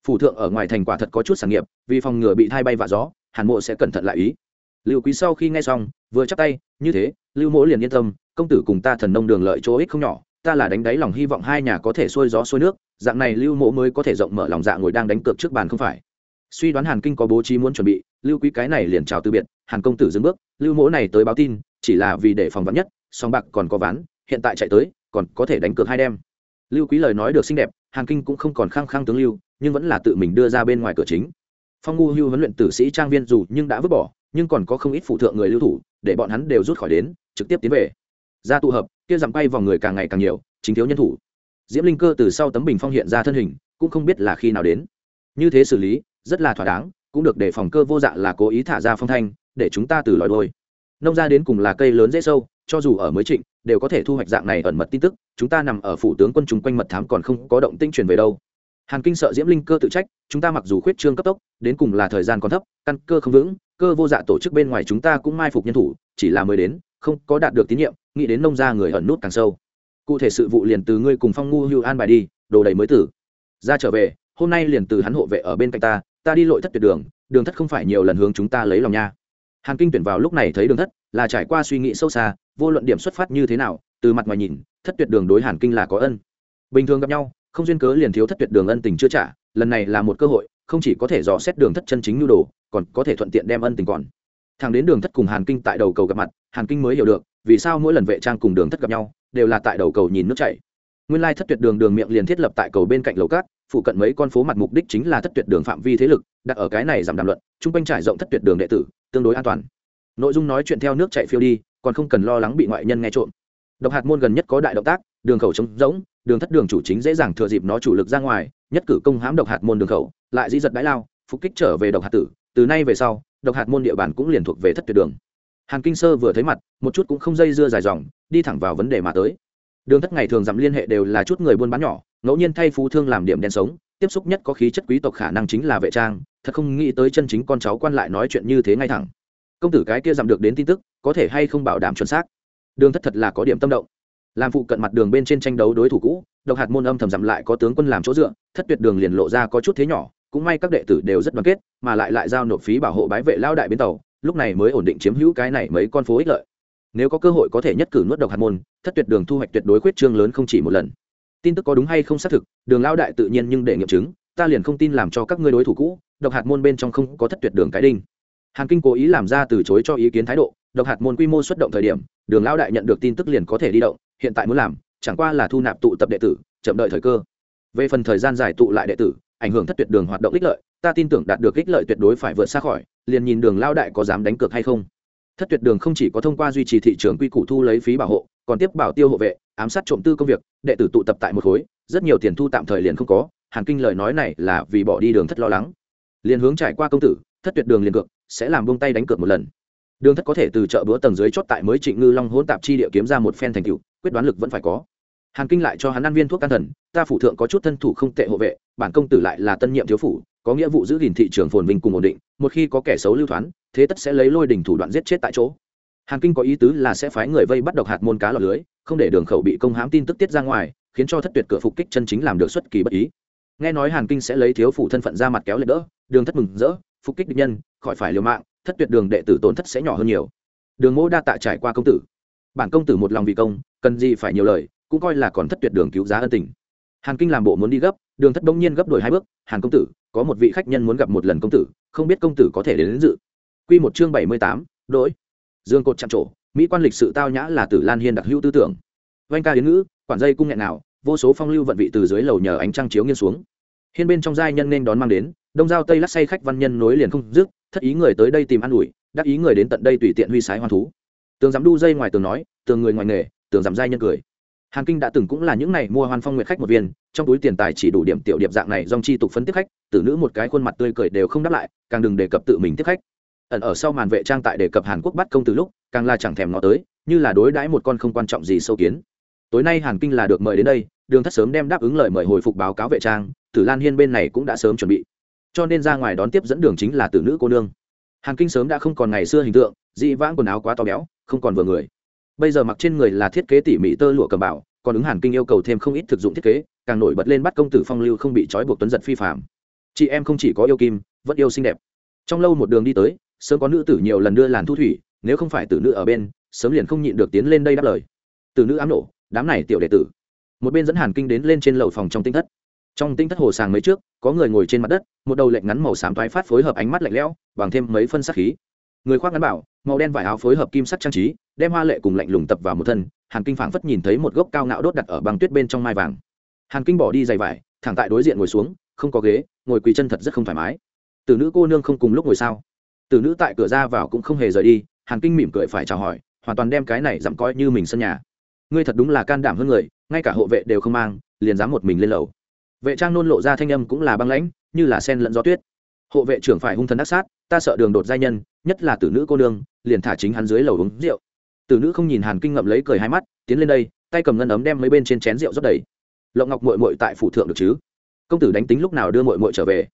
phủ thượng ở ngoài thành quả thật có chút sản nghiệp, vì phòng ngừa bị thay bay vạ gió, hàn mộ sẽ cẩn thận lại ý. Lưu quý sau khi nghe xong, vừa chắp tay, như thế, lưu mỗ liền yên tâm, công tử cùng ta thần nông đường lợi chỗ ích không nhỏ, ta là đánh đáy lòng hy vọng hai nhà có thể xuôi gió xuôi nước, dạng này lưu mỗ mới có thể rộng mở lòng dạ ngồi đang đánh cược trước bàn không phải. Suy đoán hàn kinh có bố trí muốn chuẩn bị, lưu quý cái này liền chào từ biệt, hàn công tử dừng bước, lưu mỗ này tới báo tin, chỉ là vì để phòng vắn nhất, song bạc còn có ván, hiện tại chạy tới, còn có thể đánh cược hai đêm lưu quý lời nói được xinh đẹp, hàn kinh cũng không còn khăng khăng tướng lưu nhưng vẫn là tự mình đưa ra bên ngoài cửa chính. Phong ngu hưu huấn luyện tử sĩ trang viên dù nhưng đã vứt bỏ, nhưng còn có không ít phụ thượng người lưu thủ, để bọn hắn đều rút khỏi đến, trực tiếp tiến về. Ra tụ hợp, kia dặm bay vào người càng ngày càng nhiều, chính thiếu nhân thủ. Diễm linh cơ từ sau tấm bình phong hiện ra thân hình, cũng không biết là khi nào đến. Như thế xử lý, rất là thỏa đáng, cũng được để phòng cơ vô dạ là cố ý thả ra phong thanh, để chúng ta từ lòi đôi nông ra đến cùng là cây lớn dễ sâu, cho dù ở mới trịnh, đều có thể thu hoạch dạng này ẩn mật tin tức, chúng ta nằm ở phủ tướng quân chúng quanh mật thám còn không có động tinh truyền về đâu hàn kinh sợ diễm linh cơ tự trách, chúng ta mặc dù khuyết trương cấp tốc, đến cùng là thời gian còn thấp, căn cơ không vững, cơ vô dạ tổ chức bên ngoài chúng ta cũng mai phục nhân thủ, chỉ là mới đến, không có đạt được tín nhiệm, nghĩ đến nông ra người ẩn nút càng sâu. Cụ thể sự vụ liền từ ngươi cùng phong ngu hưu an bài đi, đồ đầy mới tử. Ra trở về, hôm nay liền từ hắn hộ vệ ở bên cạnh ta ta đi lội thất tuyệt đường đường thất không phải nhiều lần hướng chúng ta lấy lòng nha. Hàn kinh tuyển vào lúc này thấy đường thất, là trải qua suy nghĩ sâu xa, vô luận điểm xuất phát như thế nào, từ mặt ngoài nhìn, thất tuyệt đường đối hàn kinh là có ân. Bình thường gặp nhau không duyên cớ liền thiếu thất tuyệt đường ân tình chưa trả, lần này là một cơ hội, không chỉ có thể dò xét đường thất chân chính nhu đồ, còn có thể thuận tiện đem ân tình còn. Thằng đến đường thất cùng hàn kinh tại đầu cầu gặp mặt, hàn kinh mới hiểu được, vì sao mỗi lần vệ trang cùng đường thất gặp nhau, đều là tại đầu cầu nhìn nước chảy. Nguyên lai thất tuyệt đường đường miệng liền thiết lập tại cầu bên cạnh lầu cát, phụ cận mấy con phố mặt mục đích chính là thất tuyệt đường phạm vi thế lực, đặt ở cái này giảm đàm luận, chung quanh trải rộng thất tuyệt đường đệ tử, tương đối an toàn. Nội dung nói chuyện theo nước chạy phiêu đi, còn không cần lo lắng bị ngoại nhân nghe trộm. Độc hạt môn gần nhất có đại động tác, đường khẩu trống rỗng đường thất đường chủ chính dễ dàng thừa dịp nó chủ lực ra ngoài, nhất cử công hãm độc hạt môn đường khẩu, lại dĩ giật đái lao, phục kích trở về độc hạt tử, từ nay về sau, độc hạt môn địa bàn cũng liền thuộc về thất tuyệt đường. Hàn kinh sơ vừa thấy mặt, một chút cũng không dây dưa dài dòng, đi thẳng vào vấn đề mà tới. Đường thất ngày thường dặm liên hệ đều là chút người buôn bán nhỏ, ngẫu nhiên thay phú thương làm điểm đen sống, tiếp xúc nhất có khí chất quý tộc khả năng chính là vệ trang, thật không nghĩ tới chân chính con cháu quan lại nói chuyện như thế ngay thẳng. Công tử cái kia dặm được đến tin tức, có thể hay không bảo đảm chuẩn xác? Đường thất thật là có điểm tâm động làm phụ cận mặt đường bên trên tranh đấu đối thủ cũ, độc hạt môn âm thầm dặm lại có tướng quân làm chỗ dựa, thất tuyệt đường liền lộ ra có chút thế nhỏ, cũng may các đệ tử đều rất đoàn kết, mà lại lại giao nộp phí bảo hộ bái vệ lao đại bến tàu, lúc này mới ổn định chiếm hữu cái này mấy con phố ích lợi. Nếu có cơ hội có thể nhất cử nuốt độc hạt môn, thất tuyệt đường thu hoạch tuyệt đối khuyết trương lớn không chỉ một lần. Tin tức có đúng hay không xác thực, đường lao đại tự nhiên nhưng để nghiệm chứng, ta liền không tin làm cho các ngươi đối thủ cũ, độc hạt môn bên trong không có thất tuyệt đường cái đinh. Hàn kinh cố ý làm ra từ chối cho ý kiến thái độ, độc hạt môn quy mô xuất động thời điểm, đường lao đại nhận được tin tức liền có thể đi động hiện tại muốn làm, chẳng qua là thu nạp tụ tập đệ tử, chậm đợi thời cơ. Về phần thời gian giải tụ lại đệ tử, ảnh hưởng thất tuyệt đường hoạt động ích lợi, ta tin tưởng đạt được ích lợi tuyệt đối phải vượt xa khỏi, liền nhìn đường lao đại có dám đánh cược hay không. Thất tuyệt đường không chỉ có thông qua duy trì thị trường quy củ thu lấy phí bảo hộ, còn tiếp bảo tiêu hộ vệ, ám sát trộm tư công việc, đệ tử tụ tập tại một khối, rất nhiều tiền thu tạm thời liền không có, hàn kinh lời nói này là vì bỏ đi đường thất lo lắng. Liền hướng trải qua công tử, thất tuyệt đường liền cược, sẽ làm bông tay đánh cược một lần. Đường thất có thể từ chợ bữa tầng dưới chót tại mới trịnh ngư long hỗn tạp chi địa kiếm ra một phen thành cựu quyết đoán lực vẫn phải có. Hàn kinh lại cho hắn ăn viên thuốc can thần, ta phủ thượng có chút thân thủ không tệ hộ vệ, bản công tử lại là tân nhiệm thiếu phủ, có nghĩa vụ giữ gìn thị trường phồn vinh cùng ổn định, một khi có kẻ xấu lưu thoán, thế tất sẽ lấy lôi đỉnh thủ đoạn giết chết tại chỗ. Hàn kinh có ý tứ là sẽ phái người vây bắt độc hạt môn cá lọt lưới, không để đường khẩu bị công hãm tin tức tiết ra ngoài, khiến cho thất tuyệt cửa phục kích chân chính làm được xuất kỳ bất ý. Nghe nói hàn kinh sẽ lấy thiếu phụ thân phận ra mặt kéo lệ đỡ, đường thất mừng rỡ, phục kích địch nhân, khỏi phải liều mạng, thất tuyệt đường đệ tử tổn thất sẽ nhỏ hơn nhiều. Đường mô đa tạ trải qua công tử. Bản công tử một lòng vì công cần gì phải nhiều lời cũng coi là còn thất tuyệt đường cứu giá ân tình. Hàn kinh làm bộ muốn đi gấp đường thất đông nhiên gấp đổi hai bước hàn công tử có một vị khách nhân muốn gặp một lần công tử không biết công tử có thể đến, đến dự. Q một chương bảy mươi tám đỗi. Dương cột chạm trổ mỹ quan lịch sự tao nhã là tử lan hiên đặc hữu tư tưởng. Vanh ca hiến ngữ quản dây cung nghẹn nào vô số phong lưu vận vị từ dưới lầu nhờ ánh trăng chiếu nghiêng xuống. Hiên bên trong giai nhân nên đón mang đến đông giao tây lắc say khách văn nhân nối liền không dứt thất ý người tới đây tìm ăn ủi đắc ý người đến tận đây tùy tiện huy sái hoan thú. Tường dám đu dây ngoài tường nói tường người ngoài nghề tường giảm giai nhân cười. Hàn kinh đã từng cũng là những này mua hoan phong nguyệt khách một viên, trong túi tiền tài chỉ đủ điểm tiểu điệp dạng này dòng chi tục phấn tiếp khách, tử nữ một cái khuôn mặt tươi cười đều không đáp lại, càng đừng đề cập tự mình tiếp khách. Ẩn ở sau màn vệ trang tại đề cập hàn quốc bắt công từ lúc, càng là chẳng thèm nó tới, như là đối đãi một con không quan trọng gì sâu kiến. Tối nay hàn kinh là được mời đến đây, đường thất sớm đem đáp ứng lời mời hồi phục báo cáo vệ trang, tử lan hiên bên này cũng đã sớm chuẩn bị. Cho nên ra ngoài đón tiếp dẫn đường chính là tử nữ cô nương. Hàn kinh sớm đã không còn ngày xưa hình tượng, dị vãng quần áo quá to béo, không còn vừa người bây giờ mặc trên người là thiết kế tỉ mỉ tơ lụa cầm bảo, còn ứng hàn kinh yêu cầu thêm không ít thực dụng thiết kế, càng nổi bật lên bắt công tử phong lưu không bị trói buộc tuấn giật phi phạm. Chị em không chỉ có yêu kim, vẫn yêu xinh đẹp. Trong lâu một đường đi tới, sớm có nữ tử nhiều lần đưa làn thu thủy, nếu không phải tử nữ ở bên, sớm liền không nhịn được tiến lên đây đáp lời. Tử nữ ám nổ đám này tiểu đệ tử. Một bên dẫn hàn kinh đến lên trên lầu phòng trong tinh thất. Trong tinh thất hồ sàng mấy trước, có người ngồi trên mặt đất, một đầu lệnh ngắn màu xám thoái phát phối hợp ánh mắt lạnh lẽo, bằng thêm mấy phân sắc khí. Người khoác ngắn bảo, màu đen vải áo phối hợp kim sắc trang trí đem hoa lệ cùng lạnh lùng tập vào một thân, hàn kinh phảng phất nhìn thấy một gốc cao ngạo đốt đặt ở băng tuyết bên trong mai vàng. Hàn kinh bỏ đi giày vải, thẳng tại đối diện ngồi xuống, không có ghế, ngồi quỳ chân thật rất không thoải mái. Từ nữ cô nương không cùng lúc ngồi sao? Từ nữ tại cửa ra vào cũng không hề rời đi, hàn kinh mỉm cười phải chào hỏi, hoàn toàn đem cái này giảm coi như mình sân nhà. Ngươi thật đúng là can đảm hơn người, ngay cả hộ vệ đều không mang, liền dám một mình lên lầu. Vệ trang nôn lộ ra thanh âm cũng là băng lãnh, như là sen lẫn gió tuyết. Hộ vệ trưởng phải hung thần đắc sát, ta sợ đường đột giai nhân, nhất là tử nữ cô nương, liền thả chính hắn dưới lầu uống rượu tử nữ không nhìn hàn kinh ngậm lấy cười hai mắt, tiến lên đây, tay cầm ngân ấm đem mấy bên trên chén rượu rót đầy. Lộng ngọc mội mội tại phủ thượng được chứ? Công tử đánh tính lúc nào đưa mội mội trở về?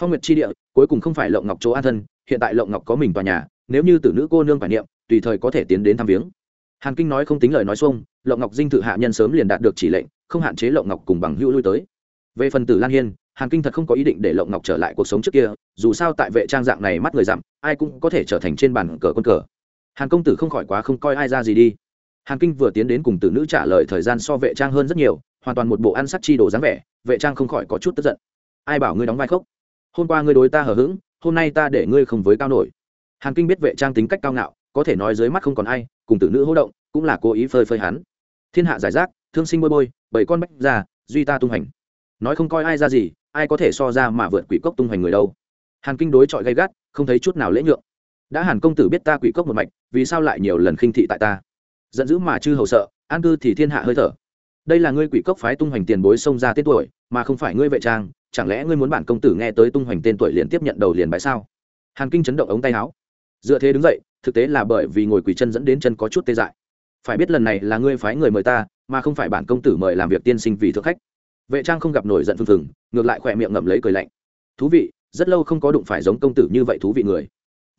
Phong nguyệt chi địa, cuối cùng không phải lộng ngọc chỗ an thân, hiện tại lộng ngọc có mình tòa nhà, nếu như tử nữ cô nương phải niệm, tùy thời có thể tiến đến thăm viếng. Hàn kinh nói không tính lời nói xuông lộng ngọc dinh thự hạ nhân sớm liền đạt được chỉ lệnh, không hạn chế lộng ngọc cùng bằng hữu lui tới. Về phần tử lan hiên, hàn kinh thật không có ý định để lộng ngọc trở lại cuộc sống trước kia, dù sao tại vệ trang dạng này mắt người dặm, ai cũng có thể trở thành trên bàn cờ quân cờ hàn công tử không khỏi quá không coi ai ra gì đi. Hàn kinh vừa tiến đến cùng tử nữ trả lời thời gian so vệ trang hơn rất nhiều hoàn toàn một bộ ăn sắc chi đồ dáng vẻ vệ trang không khỏi có chút tức giận. Ai bảo ngươi đóng vai khốc? Hôm qua ngươi đối ta hờ hững hôm nay ta để ngươi không với cao nổi. Hàn kinh biết vệ trang tính cách cao ngạo có thể nói dưới mắt không còn ai cùng tử nữ hỗ động cũng là cố ý phơi phơi hắn. Thiên hạ giải rác thương sinh bôi bôi bảy con bách già, duy ta tung hành nói không coi ai ra gì ai có thể so ra mà vượt quỷ cốc tung hoành người đâu. Hàn kinh đối chọi gay gắt không thấy chút nào lễ nhượng đã hàn công tử biết ta quỷ cốc một mạch, vì sao lại nhiều lần khinh thị tại ta? Giận dữ mà chư hầu sợ, an cư thì thiên hạ hơi thở. Đây là ngươi quỷ cốc phái tung hoành tiền bối xông ra tên tuổi, mà không phải ngươi vệ trang, chẳng lẽ ngươi muốn bản công tử nghe tới tung hoành tên tuổi liền tiếp nhận đầu liền bãi sao? Hàn kinh chấn động ống tay áo. Dựa thế đứng dậy, thực tế là bởi vì ngồi quỷ chân dẫn đến chân có chút tê dại. Phải biết lần này là ngươi phái người mời ta, mà không phải bản công tử mời làm việc tiên sinh vì thượng khách. Vệ trang không gặp nổi giận phừng phừng, ngược lại khỏe miệng ngậm lấy cười lạnh. Thú vị, rất lâu không có đụng phải giống công tử như vậy thú vị người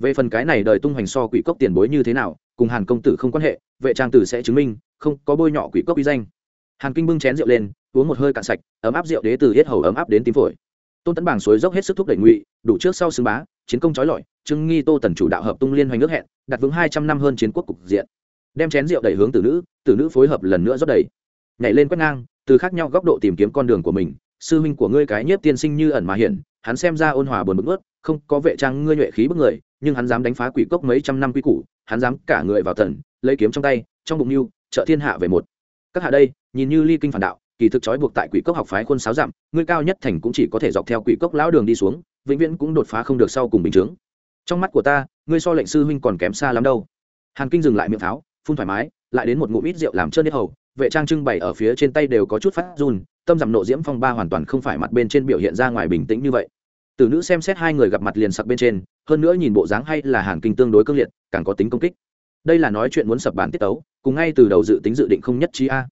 về phần cái này đời tung hoành so quỷ cốc tiền bối như thế nào, cùng hàn công tử không quan hệ, vệ trang tử sẽ chứng minh, không có bôi nhọ quỷ cốc uy danh. Hàn kinh bưng chén rượu lên, uống một hơi cạn sạch, ấm áp rượu đế từ hết hầu ấm áp đến tím phổi. Tôn tấn bảng suối dốc hết sức thúc đẩy ngụy, đủ trước sau xưng bá, chiến công trói lọi trưng nghi tô tần chủ đạo hợp tung liên hoành nước hẹn, đặt vững hai trăm năm hơn chiến quốc cục diện. Đem chén rượu đẩy hướng tử nữ tử nữ phối hợp lần nữa rót đầy. Nhảy lên quét ngang, từ khác nhau góc độ tìm kiếm con đường của mình. Sư huynh của ngươi cái nhiếp tiên sinh như ẩn mà hiện, hắn xem ra ôn hòa buồn bực ướt không có vệ trang ngươi nhuệ khí bức người nhưng hắn dám đánh phá quỷ cốc mấy trăm năm quy củ, hắn dám cả người vào thần, lấy kiếm trong tay, trong bụng mưu trợ thiên hạ về một. Các hạ đây, nhìn như ly kinh phản đạo, kỳ thực trói buộc tại quỷ cốc học phái khuôn sáo dặm ngươi cao nhất thành cũng chỉ có thể dọc theo quỷ cốc lão đường đi xuống, vĩnh viễn cũng đột phá không được sau cùng bình chướng. Trong mắt của ta, ngươi so lệnh sư huynh còn kém xa lắm đâu. Hàn kinh dừng lại miệng tháo, phun thoải mái, lại đến một ngụm ít rượu làm trơn nhất hầu, vệ trang trưng bày ở phía trên tay đều có chút phát run, tâm giảm nộ diễm phong ba hoàn toàn không phải mặt bên trên biểu hiện ra ngoài bình tĩnh như vậy từ nữ xem xét hai người gặp mặt liền sặc bên trên, hơn nữa nhìn bộ dáng hay là hàn kinh tương đối cương liệt, càng có tính công kích. Đây là nói chuyện muốn sập bản tiết tấu, cùng ngay từ đầu dự tính dự định không nhất trí a.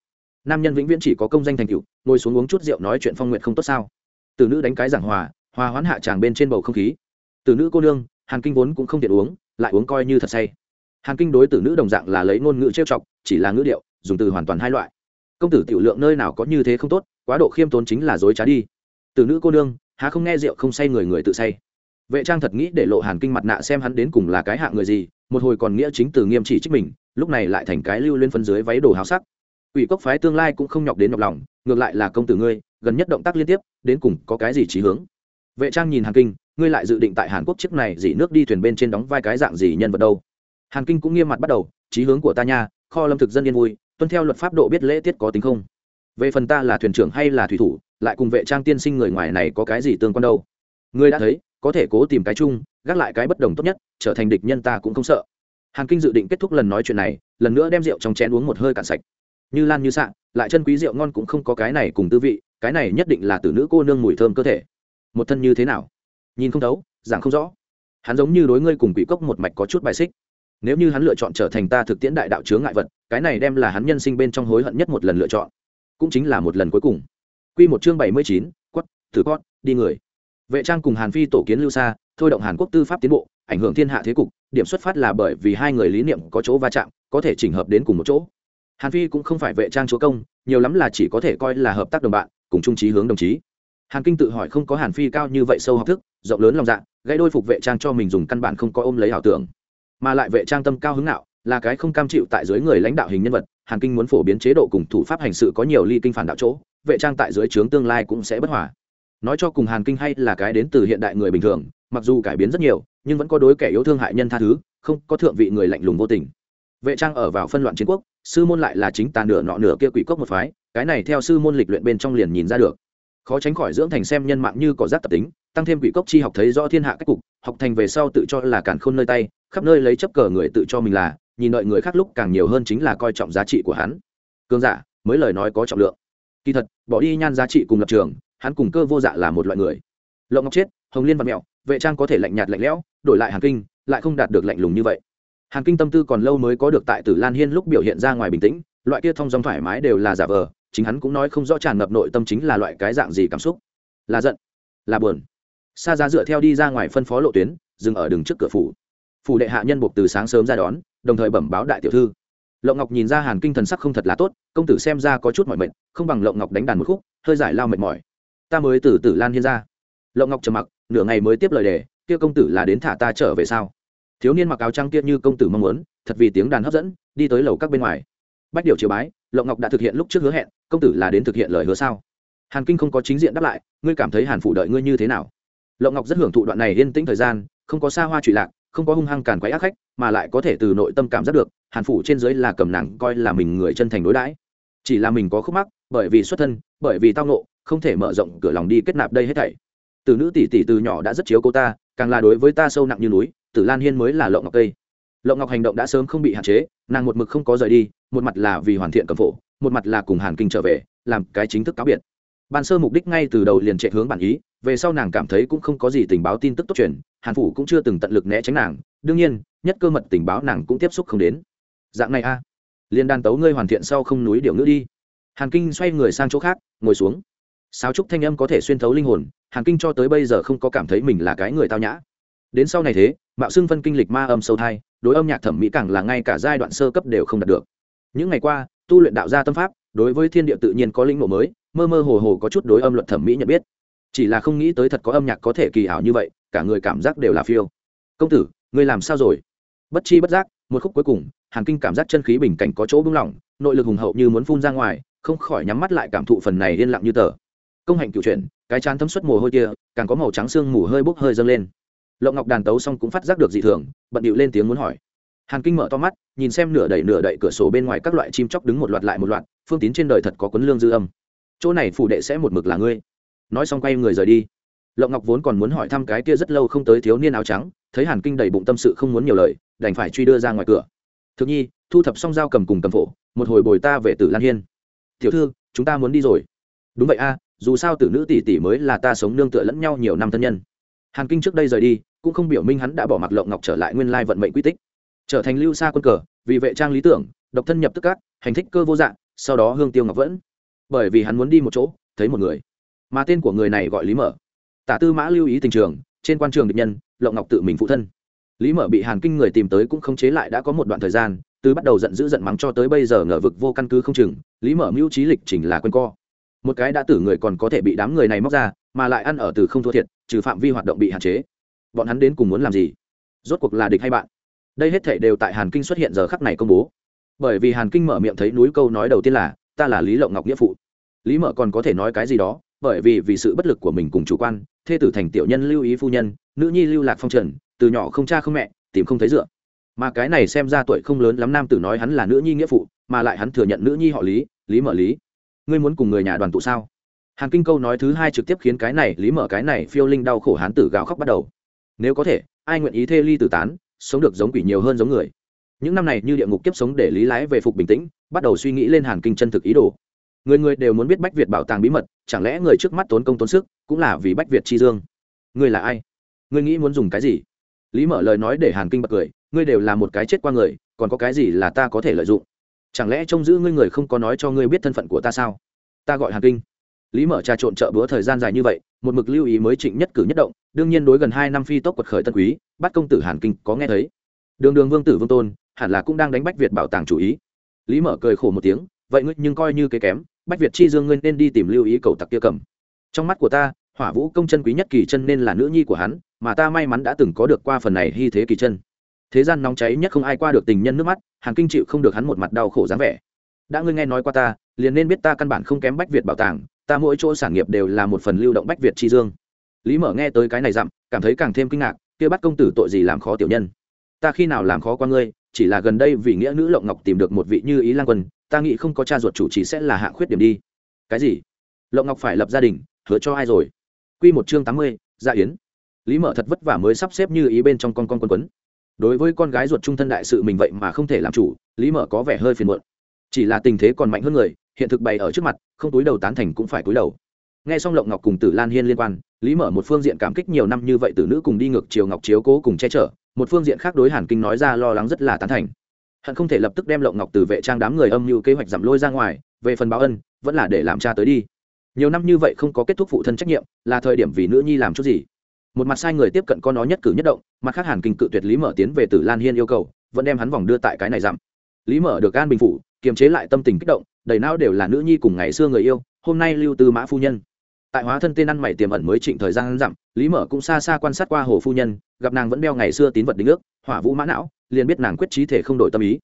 Nam nhân vĩnh viễn chỉ có công danh thành cựu ngồi xuống uống chút rượu nói chuyện phong nguyện không tốt sao. Từ nữ đánh cái giảng hòa hòa hoãn hạ tràng bên trên bầu không khí. Từ nữ cô nương, hàn kinh vốn cũng không tiện uống, lại uống coi như thật say. Hàn kinh đối tử nữ đồng dạng là lấy ngôn ngữ trêu chọc, chỉ là ngữ điệu, dùng từ hoàn toàn hai loại. Công tử tiểu lượng nơi nào có như thế không tốt, quá độ khiêm tốn chính là dối trá đi. Tử nữ cô nương há không nghe rượu không say người người tự say. Vệ trang thật nghĩ để lộ hàn kinh mặt nạ xem hắn đến cùng là cái hạng người gì, một hồi còn nghĩa chính từ nghiêm chỉ trích mình, lúc này lại thành cái lưu lên phân dưới váy đồ háo sắc. Ủy cốc phái tương lai cũng không nhọc đến nhọc lòng, ngược lại là công tử ngươi, gần nhất động tác liên tiếp, đến cùng có cái gì trí hướng? Vệ trang nhìn hàn kinh, ngươi lại dự định tại hàn quốc chiếc này dỉ nước đi thuyền bên trên đóng vai cái dạng gì nhân vật đâu? Hàn kinh cũng nghiêm mặt bắt đầu trí hướng của ta nha, kho lâm thực dân yên vui, tuân theo luật pháp độ biết lễ tiết có tính không? Về phần ta là thuyền trưởng hay là thủy thủ lại cùng vệ trang tiên sinh người ngoài này có cái gì tương quan đâu. Ngươi đã thấy, có thể cố tìm cái chung, gác lại cái bất đồng tốt nhất, trở thành địch nhân ta cũng không sợ. Hàn kinh dự định kết thúc lần nói chuyện này, lần nữa đem rượu trong chén uống một hơi cạn sạch. Như lan như sạn lại chân quý rượu ngon cũng không có cái này cùng tư vị, cái này nhất định là từ nữ cô nương mùi thơm cơ thể. Một thân như thế nào? Nhìn không thấu, giảng không rõ. Hắn giống như đối ngươi cùng quỷ cốc một mạch có chút bài xích. Nếu như hắn lựa chọn trở thành ta thực tiễn đại đạo chướng ngại vật, cái này đem là hắn nhân sinh bên trong hối hận nhất một lần lựa chọn. Cũng chính là một lần cuối cùng. Quy một chương bảy mươi chín quất thử con, đi người. Vệ trang cùng hàn phi tổ kiến lưu xa thôi động hàn quốc tư pháp tiến bộ ảnh hưởng thiên hạ thế cục điểm xuất phát là bởi vì hai người lý niệm có chỗ va chạm có thể chỉnh hợp đến cùng một chỗ. Hàn phi cũng không phải vệ trang chúa công nhiều lắm là chỉ có thể coi là hợp tác đồng bạn cùng chung chí hướng đồng chí. Hàn kinh tự hỏi không có hàn phi cao như vậy sâu học thức rộng lớn lòng dạ gây đôi phục vệ trang cho mình dùng căn bản không có ôm lấy ảo tưởng. Mà lại vệ trang tâm cao hứng nào là cái không cam chịu tại dưới người lãnh đạo hình nhân vật hàn kinh muốn phổ biến chế độ cùng thủ pháp hành sự có nhiều ly kinh phản đạo chỗ vệ trang tại dưới trướng tương lai cũng sẽ bất hòa. Nói cho cùng hàn kinh hay là cái đến từ hiện đại người bình thường, mặc dù cải biến rất nhiều, nhưng vẫn có đối kẻ yêu thương hại nhân tha thứ, không có thượng vị người lạnh lùng vô tình. Vệ trang ở vào phân loạn chiến quốc, sư môn lại là chính tàn nửa nọ nửa kia quỷ cốc một phái, cái này theo sư môn lịch luyện bên trong liền nhìn ra được. Khó tránh khỏi dưỡng thành xem nhân mạng như cỏ rác tập tính, tăng thêm quỷ cốc chi học thấy rõ thiên hạ cách cục, học thành về sau tự cho là càn khôn nơi tay, khắp nơi lấy chấp cờ người tự cho mình là, nhìn đợi người khác lúc càng nhiều hơn chính là coi trọng giá trị của hắn. Cương giả, mới lời nói có trọng lượng kỳ thật, bỏ đi nhan giá trị cùng lập trường, hắn cùng cơ vô dạ là một loại người. Lộng ngọc chết, hồng liên và mẹo, vệ trang có thể lạnh nhạt lạnh lẽo, đổi lại hàn kinh, lại không đạt được lạnh lùng như vậy. Hàn kinh tâm tư còn lâu mới có được tại tử lan hiên lúc biểu hiện ra ngoài bình tĩnh, loại kia thông dong thoải mái đều là giả vờ, chính hắn cũng nói không rõ tràn ngập nội tâm chính là loại cái dạng gì cảm xúc. Là giận, là buồn. Xa giá dựa theo đi ra ngoài phân phó lộ tuyến, dừng ở đường trước cửa phủ. Phủ đệ hạ nhân buộc từ sáng sớm ra đón, đồng thời bẩm báo đại tiểu thư lộng ngọc nhìn ra hàn kinh thần sắc không thật là tốt công tử xem ra có chút mỏi mệt không bằng lộng ngọc đánh đàn một khúc hơi giải lao mệt mỏi ta mới từ tử lan hiên ra lộng ngọc trầm mặc nửa ngày mới tiếp lời đề kia công tử là đến thả ta trở về sao thiếu niên mặc áo trăng kia như công tử mong muốn thật vì tiếng đàn hấp dẫn đi tới lầu các bên ngoài bách điều chiều bái lộng ngọc đã thực hiện lúc trước hứa hẹn công tử là đến thực hiện lời hứa sao hàn kinh không có chính diện đáp lại ngươi cảm thấy hàn phủ đợi ngươi như thế nào lộng ngọc rất hưởng thụ đoạn này yên tĩnh thời gian không có xa hoa trụy lạc không có hung hăng càn quấy ác khách, mà lại có thể từ nội tâm cảm giác được, hàn phủ trên dưới là cầm nàng coi là mình người chân thành đối đãi. Chỉ là mình có khúc mắc, bởi vì xuất thân, bởi vì tao nộ không thể mở rộng cửa lòng đi kết nạp đây hết thảy. Từ nữ tỷ tỷ từ nhỏ đã rất chiếu cô ta, càng là đối với ta sâu nặng như núi, tử lan hiên mới là lộng ngọc cây lộng ngọc hành động đã sớm không bị hạn chế, nàng một mực không có rời đi, một mặt là vì hoàn thiện cầm phổ, một mặt là cùng hàn kinh trở về, làm cái chính thức cáo biệt. Ban sơ mục đích ngay từ đầu liền chạy hướng bản ý về sau nàng cảm thấy cũng không có gì tình báo tin tức tốt truyền, hàn phủ cũng chưa từng tận lực né tránh nàng, đương nhiên, nhất cơ mật tình báo nàng cũng tiếp xúc không đến. Dạng này a à. liên đan tấu ngươi hoàn thiện sau không núi điệu ngữ đi. Hàn kinh xoay người sang chỗ khác, ngồi xuống. Sáo trúc thanh âm có thể xuyên thấu linh hồn, hàn kinh cho tới bây giờ không có cảm thấy mình là cái người tao nhã. Đến sau này thế, mạo xưng phân kinh lịch ma âm sâu thai, đối âm nhạc thẩm mỹ càng là ngay cả giai đoạn sơ cấp đều không đạt được. Những ngày qua, tu luyện đạo gia tâm pháp, đối với thiên địa tự nhiên có linh ngộ mới, mơ mơ hồ hồ có chút đối âm luật thẩm mỹ nhận biết chỉ là không nghĩ tới thật có âm nhạc có thể kỳ ảo như vậy, cả người cảm giác đều là phiêu. Công tử, ngươi làm sao rồi? Bất chi bất giác, một khúc cuối cùng, hàn kinh cảm giác chân khí bình cảnh có chỗ bung lỏng, nội lực hùng hậu như muốn phun ra ngoài, không khỏi nhắm mắt lại cảm thụ phần này yên lặng như tờ. Công hạnh cựu chuyển cái chán thấm suất mồ hôi kia, càng có màu trắng xương mù hơi bốc hơi dâng lên. Lộng ngọc đàn tấu xong cũng phát giác được dị thường, bận điệu lên tiếng muốn hỏi. Hàn kinh mở to mắt, nhìn xem nửa đẩy nửa đậy cửa sổ bên ngoài các loại chim chóc đứng một loạt lại một loạt, phương tín trên đời thật có quấn lương dư âm. Chỗ này phủ đệ sẽ một mực là ngươi nói xong quay người rời đi. Lộng ngọc vốn còn muốn hỏi thăm cái kia rất lâu không tới thiếu niên áo trắng, thấy hàn kinh đầy bụng tâm sự không muốn nhiều lời, đành phải truy đưa ra ngoài cửa. Thực nhi, thu thập xong dao cầm cùng cầm phổ, một hồi bồi ta về tử lan hiên. Tiểu thư, chúng ta muốn đi rồi. Đúng vậy a, dù sao tử nữ tỷ tỷ mới là ta sống nương tựa lẫn nhau nhiều năm thân nhân. Hàn kinh trước đây rời đi, cũng không biểu minh hắn đã bỏ mặc lộng ngọc trở lại nguyên lai vận mệnh quy tích. Trở thành lưu xa quân cờ, vì vệ trang lý tưởng, độc thân nhập tức cát hành thích cơ vô dạng sau đó hương tiêu ngọc vẫn. Bởi vì hắn muốn đi một chỗ, thấy một người mà tên của người này gọi lý mở tả tư mã lưu ý tình trường trên quan trường địch nhân lộng ngọc tự mình phụ thân lý mở bị hàn kinh người tìm tới cũng không chế lại đã có một đoạn thời gian từ bắt đầu giận dữ giận mắng cho tới bây giờ ngờ vực vô căn cứ không chừng lý mở mưu trí lịch trình là quên co một cái đã tử người còn có thể bị đám người này móc ra mà lại ăn ở từ không thua thiệt trừ phạm vi hoạt động bị hạn chế bọn hắn đến cùng muốn làm gì rốt cuộc là địch hay bạn đây hết thể đều tại hàn kinh xuất hiện giờ khắc này công bố bởi vì hàn kinh mở miệng thấy núi câu nói đầu tiên là ta là lý lộng ngọc nghĩa phụ lý mở còn có thể nói cái gì đó bởi vì vì sự bất lực của mình cùng chủ quan, thê tử thành tiểu nhân lưu ý phu nhân, nữ nhi lưu lạc phong trần, từ nhỏ không cha không mẹ, tìm không thấy dựa. Mà cái này xem ra tuổi không lớn lắm nam tử nói hắn là nữ nhi nghĩa phụ, mà lại hắn thừa nhận nữ nhi họ lý lý mở lý. Ngươi muốn cùng người nhà đoàn tụ sao? Hàn kinh câu nói thứ hai trực tiếp khiến cái này, lý mở cái này phiêu linh đau khổ hán tử gào khóc bắt đầu. Nếu có thể, ai nguyện ý thê ly tử tán, sống được giống quỷ nhiều hơn giống người? Những năm này như địa ngục kiếp sống để lý lái về phục bình tĩnh, bắt đầu suy nghĩ lên hàn kinh chân thực ý đồ. Người người đều muốn biết bách việt bảo tàng bí mật chẳng lẽ người trước mắt tốn công tốn sức cũng là vì bách việt chi dương? Ngươi là ai? Ngươi nghĩ muốn dùng cái gì? Lý mở lời nói để hàn kinh bật cười, ngươi đều là một cái chết qua người, còn có cái gì là ta có thể lợi dụng? Chẳng lẽ trông giữ ngươi người không có nói cho ngươi biết thân phận của ta sao? Ta gọi hàn kinh. Lý mở trà trộn chợ bữa thời gian dài như vậy, một mực lưu ý mới trịnh nhất cử nhất động, đương nhiên đối gần hai năm phi tốc quật khởi tân quý, bắt công tử hàn kinh có nghe thấy. Đường đường vương tử vương tôn, hẳn là cũng đang đánh bách việt bảo tàng chủ ý. Lý mở cười khổ một tiếng, vậy ngươi nhưng coi như cái kém bách việt chi dương ngươi nên đi tìm lưu ý cầu tặc kia cầm. Trong mắt của ta, hỏa vũ công chân quý nhất kỳ chân nên là nữ nhi của hắn, mà ta may mắn đã từng có được qua phần này hy thế kỳ chân. Thế gian nóng cháy nhất không ai qua được tình nhân nước mắt hàn kinh chịu không được hắn một mặt đau khổ dáng vẻ. Đã ngươi nghe nói qua ta, liền nên biết ta căn bản không kém bách việt bảo tàng, ta mỗi chỗ sản nghiệp đều là một phần lưu động bách việt tri dương. Lý mở nghe tới cái này dặm, cảm thấy càng thêm kinh ngạc, kia bắt công tử tội gì làm khó tiểu nhân? Ta khi nào làm khó qua ngươi, chỉ là gần đây vì nghĩa nữ lộng ngọc tìm được một vị như ý lang quân ta nghĩ không có cha ruột chủ trì sẽ là hạ khuyết điểm đi. Cái gì? Lộng ngọc phải lập gia đình, hứa cho ai rồi? Q một chương tám mươi, gia yến. Lý mở thật vất vả mới sắp xếp như ý bên trong con con quân quấn. Đối với con gái ruột trung thân đại sự mình vậy mà không thể làm chủ, lý mở có vẻ hơi phiền muộn. Chỉ là tình thế còn mạnh hơn người, hiện thực bày ở trước mặt, không túi đầu tán thành cũng phải túi đầu. Nghe xong lộng ngọc cùng tử lan hiên liên quan, lý mở một phương diện cảm kích nhiều năm như vậy, tử nữ cùng đi ngược chiều ngọc chiếu cố cùng che chở, một phương diện khác đối hàn kinh nói ra lo lắng rất là tán thành hận không thể lập tức đem lộng ngọc từ vệ trang đám người âm mưu kế hoạch giảm lôi ra ngoài, về phần báo ân, vẫn là để làm cha tới đi. Nhiều năm như vậy không có kết thúc phụ thân trách nhiệm, là thời điểm vì nữ nhi làm chút gì. Một mặt sai người tiếp cận con nó nhất cử nhất động, mặt khác hàn kinh cự tuyệt lý mở tiến về tử lan hiên yêu cầu, vẫn đem hắn vòng đưa tại cái này giảm. Lý mở được an bình phủ, kiềm chế lại tâm tình kích động, đầy não đều là nữ nhi cùng ngày xưa người yêu, hôm nay lưu tư mã phu nhân. Tại hóa thân tên ăn mày tiềm ẩn mới trịnh thời gian dặm lý mở cũng xa xa quan sát qua hồ phu nhân, gặp nàng vẫn đeo ngày xưa tín vật đính ước hỏa vũ mã não, liền biết nàng quyết trí thể không đổi tâm ý.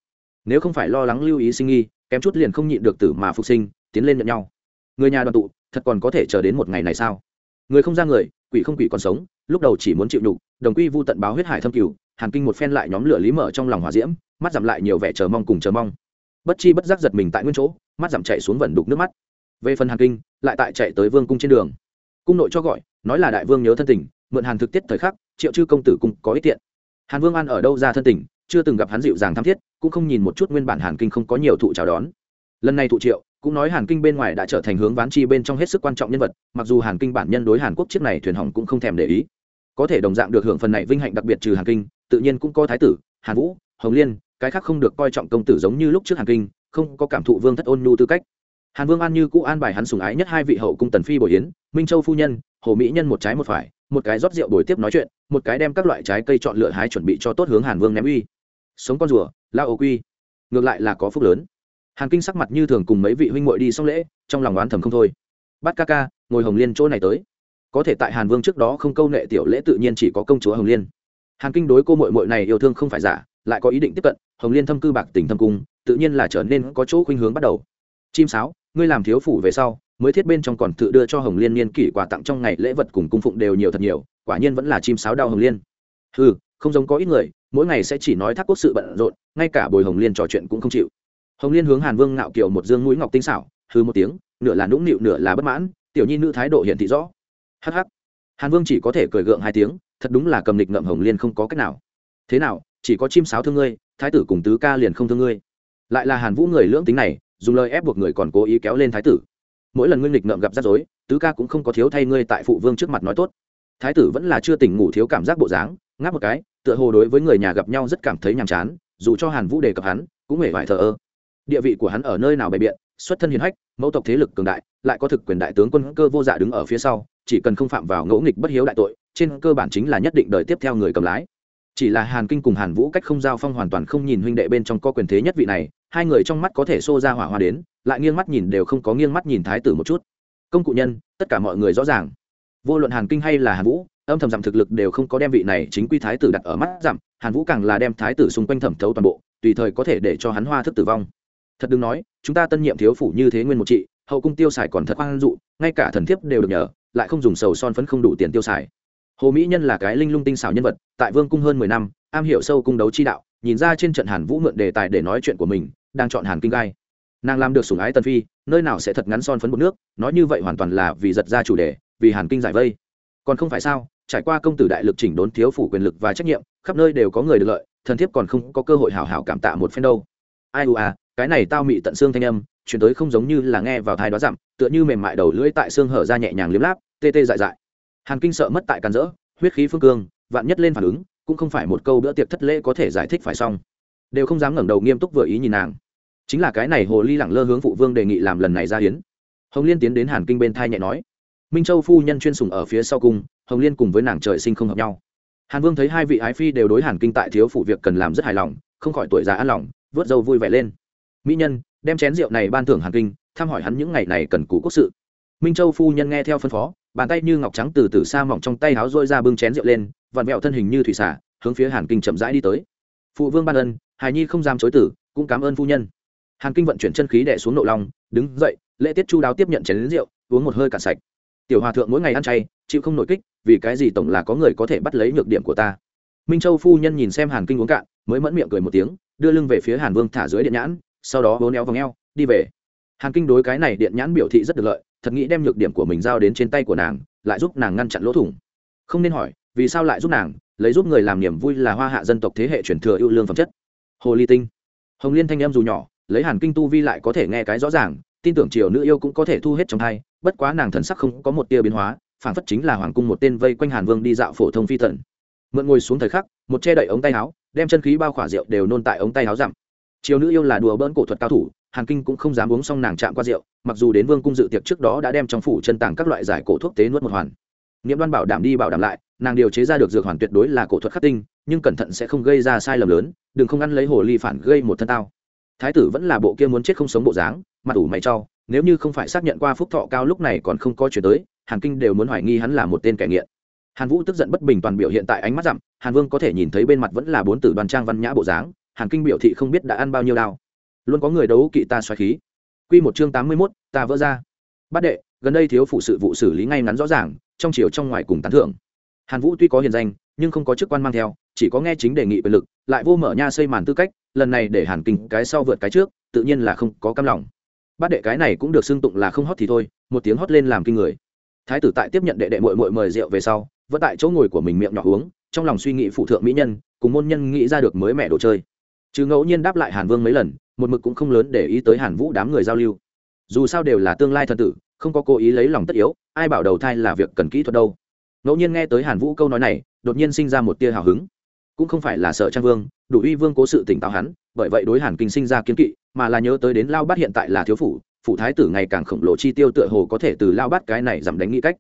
Nếu không phải lo lắng lưu ý sinh nghi, kém chút liền không nhịn được tử mà phục sinh, tiến lên nhận nhau. Người nhà đoàn tụ, thật còn có thể chờ đến một ngày này sao? Người không ra người, quỷ không quỷ còn sống, lúc đầu chỉ muốn chịu nhục, đồng quy vu tận báo huyết hải thâm cửu, hàn kinh một phen lại nhóm lửa lý mở trong lòng hòa diễm, mắt giảm lại nhiều vẻ chờ mong cùng chờ mong. Bất chi bất giác giật mình tại nguyên chỗ, mắt giảm chạy xuống vẩn đục nước mắt. Về phần hàn kinh, lại tại chạy tới vương cung trên đường. Cung nội cho gọi, nói là đại vương nhớ thân tình, mượn hàn thực tiết thời khắc, triệu chư công tử cung có ý tiện hàn vương An ở đâu ra thân tình, chưa từng gặp hắn dịu dàng tham thiết, cũng không nhìn một chút nguyên bản hàn kinh không có nhiều thụ chào đón. Lần này thụ triệu, cũng nói hàn kinh bên ngoài đã trở thành hướng ván chi bên trong hết sức quan trọng nhân vật, mặc dù hàn kinh bản nhân đối hàn quốc chiếc này thuyền hỏng cũng không thèm để ý. Có thể đồng dạng được hưởng phần này vinh hạnh đặc biệt trừ hàn kinh, tự nhiên cũng có thái tử, hàn vũ, hồng liên, cái khác không được coi trọng công tử giống như lúc trước hàn kinh, không có cảm thụ vương thất ôn nhu tư cách. Hàn vương an như cũ an bài hắn sùng ái nhất hai vị hậu cung tần phi bồi yến, minh châu phu nhân, hồ mỹ nhân một trái một phải một cái rót rượu đổi tiếp nói chuyện, một cái đem các loại trái cây chọn lựa hái chuẩn bị cho tốt hướng hàn vương ném uy. Sống con rùa, la ô quy. Ngược lại là có phúc lớn. Hàn kinh sắc mặt như thường cùng mấy vị huynh muội đi xong lễ, trong lòng oán thầm không thôi. Bắt ca ca, ngồi hồng liên chỗ này tới. Có thể tại hàn vương trước đó không câu nệ tiểu lễ tự nhiên chỉ có công chúa hồng liên. Hàn kinh đối cô mội mội này yêu thương không phải giả, lại có ý định tiếp cận, hồng liên thâm cư bạc tỉnh thâm cung, tự nhiên là trở nên có chỗ khuynh hướng bắt đầu. Chim sáo, ngươi làm thiếu phủ về sau mới thiết bên trong còn tự đưa cho hồng liên niên kỷ quà tặng trong ngày lễ vật cùng cung phụng đều nhiều thật nhiều, quả nhiên vẫn là chim sáo đau hồng liên. Ừ không giống có ít người, mỗi ngày sẽ chỉ nói thác quốc sự bận rộn, ngay cả bồi hồng liên trò chuyện cũng không chịu. Hồng liên hướng hàn vương ngạo kiều một dương mũi ngọc tinh xảo hư một tiếng, nửa là nũng nịu nửa là bất mãn, tiểu nhi nữ thái độ hiện thị rõ. Hắc hắc. Hàn vương chỉ có thể cười gượng hai tiếng, thật đúng là cầm lịch ngậm hồng liên không có cách nào. Thế nào, chỉ có chim sáo thương ngươi, thái tử cùng tứ ca liền không thương ngươi. Lại là hàn vũ người lưỡng tính này, dùng lời ép buộc người còn cố ý kéo lên thái tử mỗi lần ngươi nghịch ngợm gặp rắc rối, tứ ca cũng không có thiếu thay ngươi tại phụ vương trước mặt nói tốt. Thái tử vẫn là chưa tỉnh ngủ thiếu cảm giác bộ dáng, ngáp một cái, tựa hồ đối với người nhà gặp nhau rất cảm thấy nhàm chán, dù cho hàn vũ đề cập hắn, cũng hề vải thờ ơ. Địa vị của hắn ở nơi nào bày biện, xuất thân hiền hách, mẫu tộc thế lực cường đại, lại có thực quyền đại tướng quân cơ vô dạ đứng ở phía sau, chỉ cần không phạm vào ngẫu nghịch bất hiếu đại tội, trên cơ bản chính là nhất định đời tiếp theo người cầm lái. Chỉ là hàn kinh cùng hàn vũ cách không giao phong hoàn toàn không nhìn huynh đệ bên trong có quyền thế nhất vị này hai người trong mắt có thể xô ra hỏa hoa đến, lại nghiêng mắt nhìn đều không có nghiêng mắt nhìn thái tử một chút. Công cụ nhân, tất cả mọi người rõ ràng. Vô luận hàn kinh hay là hàn vũ, âm thầm giảm thực lực đều không có đem vị này chính quy thái tử đặt ở mắt giảm hàn vũ càng là đem thái tử xung quanh thẩm thấu toàn bộ, tùy thời có thể để cho hắn hoa thức tử vong. Thật đừng nói, chúng ta tân nhiệm thiếu phủ như thế nguyên một trị, hậu cung tiêu xài còn thật hoang dụ, ngay cả thần thiếp đều được nhờ, lại không dùng sầu son phấn không đủ tiền tiêu xài. Hồ mỹ nhân là cái linh lung tinh xảo nhân vật, tại vương cung hơn mười năm am hiểu sâu cung đấu chi đạo, nhìn ra trên trận hàn vũ mượn đề tài để nói chuyện của mình, đang chọn hàn kinh gai. Nàng làm được sủng ái tân phi, nơi nào sẽ thật ngắn son phấn một nước, nói như vậy hoàn toàn là vì giật ra chủ đề, vì hàn kinh giải vây. Còn không phải sao, trải qua công tử đại lực chỉnh đốn thiếu phủ quyền lực và trách nhiệm, khắp nơi đều có người được lợi, thần thiếp còn không có cơ hội hảo hảo cảm tạ một phen đâu. Ai u à cái này tao mị tận xương thanh âm, chuyển tới không giống như là nghe vào thai đó dặm, tựa như mềm mại đầu lưỡi tại xương hở ra nhẹ nhàng liếm láp, tê tê dại dại. Hàn kinh sợ mất tại càn rỡ, huyết khí phương cương, vạn nhất lên phản ứng cũng không phải một câu bữa tiệc thất lễ có thể giải thích phải xong. Đều không dám ngẩng đầu nghiêm túc vừa ý nhìn nàng. Chính là cái này hồ ly lẳng lơ hướng phụ vương đề nghị làm lần này ra hiến. Hồng liên tiến đến hàn kinh bên thai nhẹ nói, minh châu phu nhân chuyên sùng ở phía sau cung, hồng liên cùng với nàng trời sinh không hợp nhau. Hàn vương thấy hai vị ái phi đều đối hàn kinh tại thiếu phụ việc cần làm rất hài lòng, không khỏi tuổi già an lòng, vớt dâu vui vẻ lên. Mỹ nhân, đem chén rượu này ban thưởng hàn kinh, thăm hỏi hắn những ngày này cần cũ quốc sự. Minh châu phu nhân nghe theo phân phó bàn tay như ngọc trắng từ từ xa mỏng trong tay háo rôi ra bưng chén rượu lên, vặn vẹo thân hình như thủy xả, hướng phía hàn kinh chậm rãi đi tới. Phụ vương ban ân, hài nhi không dám chối tử, cũng cảm ơn phu nhân. Hàn kinh vận chuyển chân khí đẻ xuống nộ long đứng dậy, lễ tiết chu đáo tiếp nhận chén rượu, uống một hơi cạn sạch. Tiểu hòa thượng mỗi ngày ăn chay, chịu không nội kích, vì cái gì tổng là có người có thể bắt lấy nhược điểm của ta? Minh châu phu nhân nhìn xem hàn kinh uống cạn, mới mẫn miệng cười một tiếng, đưa lưng về phía hàn vương thả dưới điện nhãn, sau đó vốn éo vòng eo, đi về hàn kinh đối cái này điện nhãn biểu thị rất được lợi, thật nghĩ đem nhược điểm của mình giao đến trên tay của nàng, lại giúp nàng ngăn chặn lỗ thủng. Không nên hỏi, vì sao lại giúp nàng? Lấy giúp người làm niềm vui là hoa hạ dân tộc thế hệ truyền thừa ưu lương phẩm chất. Hồ ly tinh. Hồng liên thanh em dù nhỏ, lấy hàn kinh tu vi lại có thể nghe cái rõ ràng, tin tưởng triều nữ yêu cũng có thể thu hết trong hai bất quá nàng thần sắc không có một tia biến hóa phản phất chính là hoàng cung một tên vây quanh hàn vương đi dạo phổ thông phi thần. Mượn ngồi xuống thời khắc, một che đậy ống tay áo, đem chân khí bao khỏa rượu đều nôn tại ống tay áo dặm triều nữ yêu là đùa bỡn cổ thuật cao thủ hàn kinh cũng không dám uống xong nàng chạm qua rượu, mặc dù đến vương cung dự tiệc trước đó đã đem trong phủ chân tàng các loại giải cổ thuốc tế nuốt một hoàn. Nghiệm đoan bảo đảm đi bảo đảm lại, nàng điều chế ra được dược hoàn tuyệt đối là cổ thuật khắc tinh, nhưng cẩn thận sẽ không gây ra sai lầm lớn, đừng không ăn lấy hồ ly phản gây một thân tao. Thái tử vẫn là bộ kia muốn chết không sống bộ dáng, mặt ủ mày cho, nếu như không phải xác nhận qua phúc thọ cao lúc này còn không có chuyển tới, hàn kinh đều muốn hoài nghi hắn là một tên kẻ nghiện. Hàn vũ tức giận bất bình toàn biểu hiện tại ánh mắt dặm hàn vương có thể nhìn thấy bên mặt vẫn là bốn tử đoàn trang văn nhã bộ dáng, hàn kinh biểu thị không biết đã ăn bao nhiêu đao luôn có người đấu kỵ ta xoáy khí. Q một chương tám mươi mốt, ta vỡ ra. Bát đệ, gần đây thiếu phụ sự vụ xử lý ngay ngắn rõ ràng, trong chiều trong ngoài cùng tán thưởng. Hàn vũ tuy có hiền danh, nhưng không có chức quan mang theo, chỉ có nghe chính đề nghị quyền lực, lại vô mở nha xây màn tư cách, lần này để hàn kinh cái sau vượt cái trước, tự nhiên là không có cam lòng. Bát đệ cái này cũng được xưng tụng là không hót thì thôi, một tiếng hót lên làm kinh người. Thái tử tại tiếp nhận đệ đệ mội mội mời rượu về sau, vẫn tại chỗ ngồi của mình miệng nhỏ uống, trong lòng suy nghĩ phụ thượng mỹ nhân, cùng môn nhân nghĩ ra được mới mẹ đồ chơi. Chứ ngẫu nhiên đáp lại hàn vương mấy lần một mực cũng không lớn để ý tới hàn vũ đám người giao lưu. Dù sao đều là tương lai thần tử, không có cố ý lấy lòng tất yếu, ai bảo đầu thai là việc cần kỹ thuật đâu. Ngẫu nhiên nghe tới hàn vũ câu nói này, đột nhiên sinh ra một tia hào hứng. Cũng không phải là sợ trang vương, đủ uy vương cố sự tỉnh táo hắn, bởi vậy đối hàn kinh sinh ra kiến kỵ, mà là nhớ tới đến lao bát hiện tại là thiếu phủ phủ thái tử ngày càng khổng lồ chi tiêu tựa hồ có thể từ lao bát cái này giảm đánh nghĩ cách.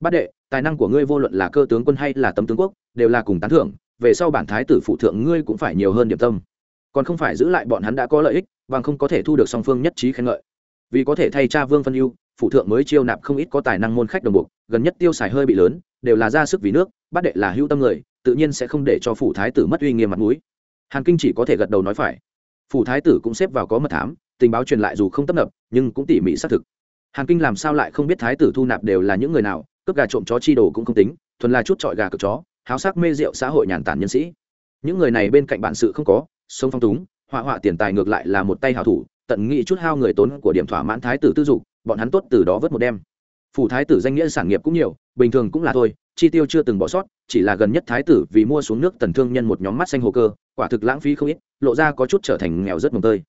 Bát đệ, tài năng của ngươi vô luận là cơ tướng quân hay là tấm tướng quốc, đều là cùng tán thưởng, về sau bản thái tử phụ thượng ngươi cũng phải nhiều hơn điểm tâm còn không phải giữ lại bọn hắn đã có lợi ích, bằng không có thể thu được song phương nhất trí khen ngợi. Vì có thể thay cha vương phân ưu phụ thượng mới chiêu nạp không ít có tài năng môn khách đồng buộc, gần nhất tiêu xài hơi bị lớn, đều là ra sức vì nước bát đệ là hữu tâm người, tự nhiên sẽ không để cho phủ thái tử mất uy nghiêm mặt mũi. Hàn kinh chỉ có thể gật đầu nói phải. Phủ thái tử cũng xếp vào có mật thám, tình báo truyền lại dù không tấp nập, nhưng cũng tỉ mỉ xác thực. Hàn kinh làm sao lại không biết thái tử thu nạp đều là những người nào, cướp gà trộm chó chi đồ cũng không tính, thuần là chút trọi gà cực chó, háo sắc mê rượu xã hội nhàn tản nhân sĩ. Những người này bên cạnh bản sự không có sông phong túng, họa họa tiền tài ngược lại là một tay hào thủ, tận nghị chút hao người tốn của điểm thỏa mãn thái tử tư dục, bọn hắn tốt từ đó vớt một đêm. Phủ thái tử danh nghĩa sản nghiệp cũng nhiều, bình thường cũng là thôi, chi tiêu chưa từng bỏ sót, chỉ là gần nhất thái tử vì mua xuống nước tần thương nhân một nhóm mắt xanh hồ cơ, quả thực lãng phí không ít, lộ ra có chút trở thành nghèo rất mồng tơi.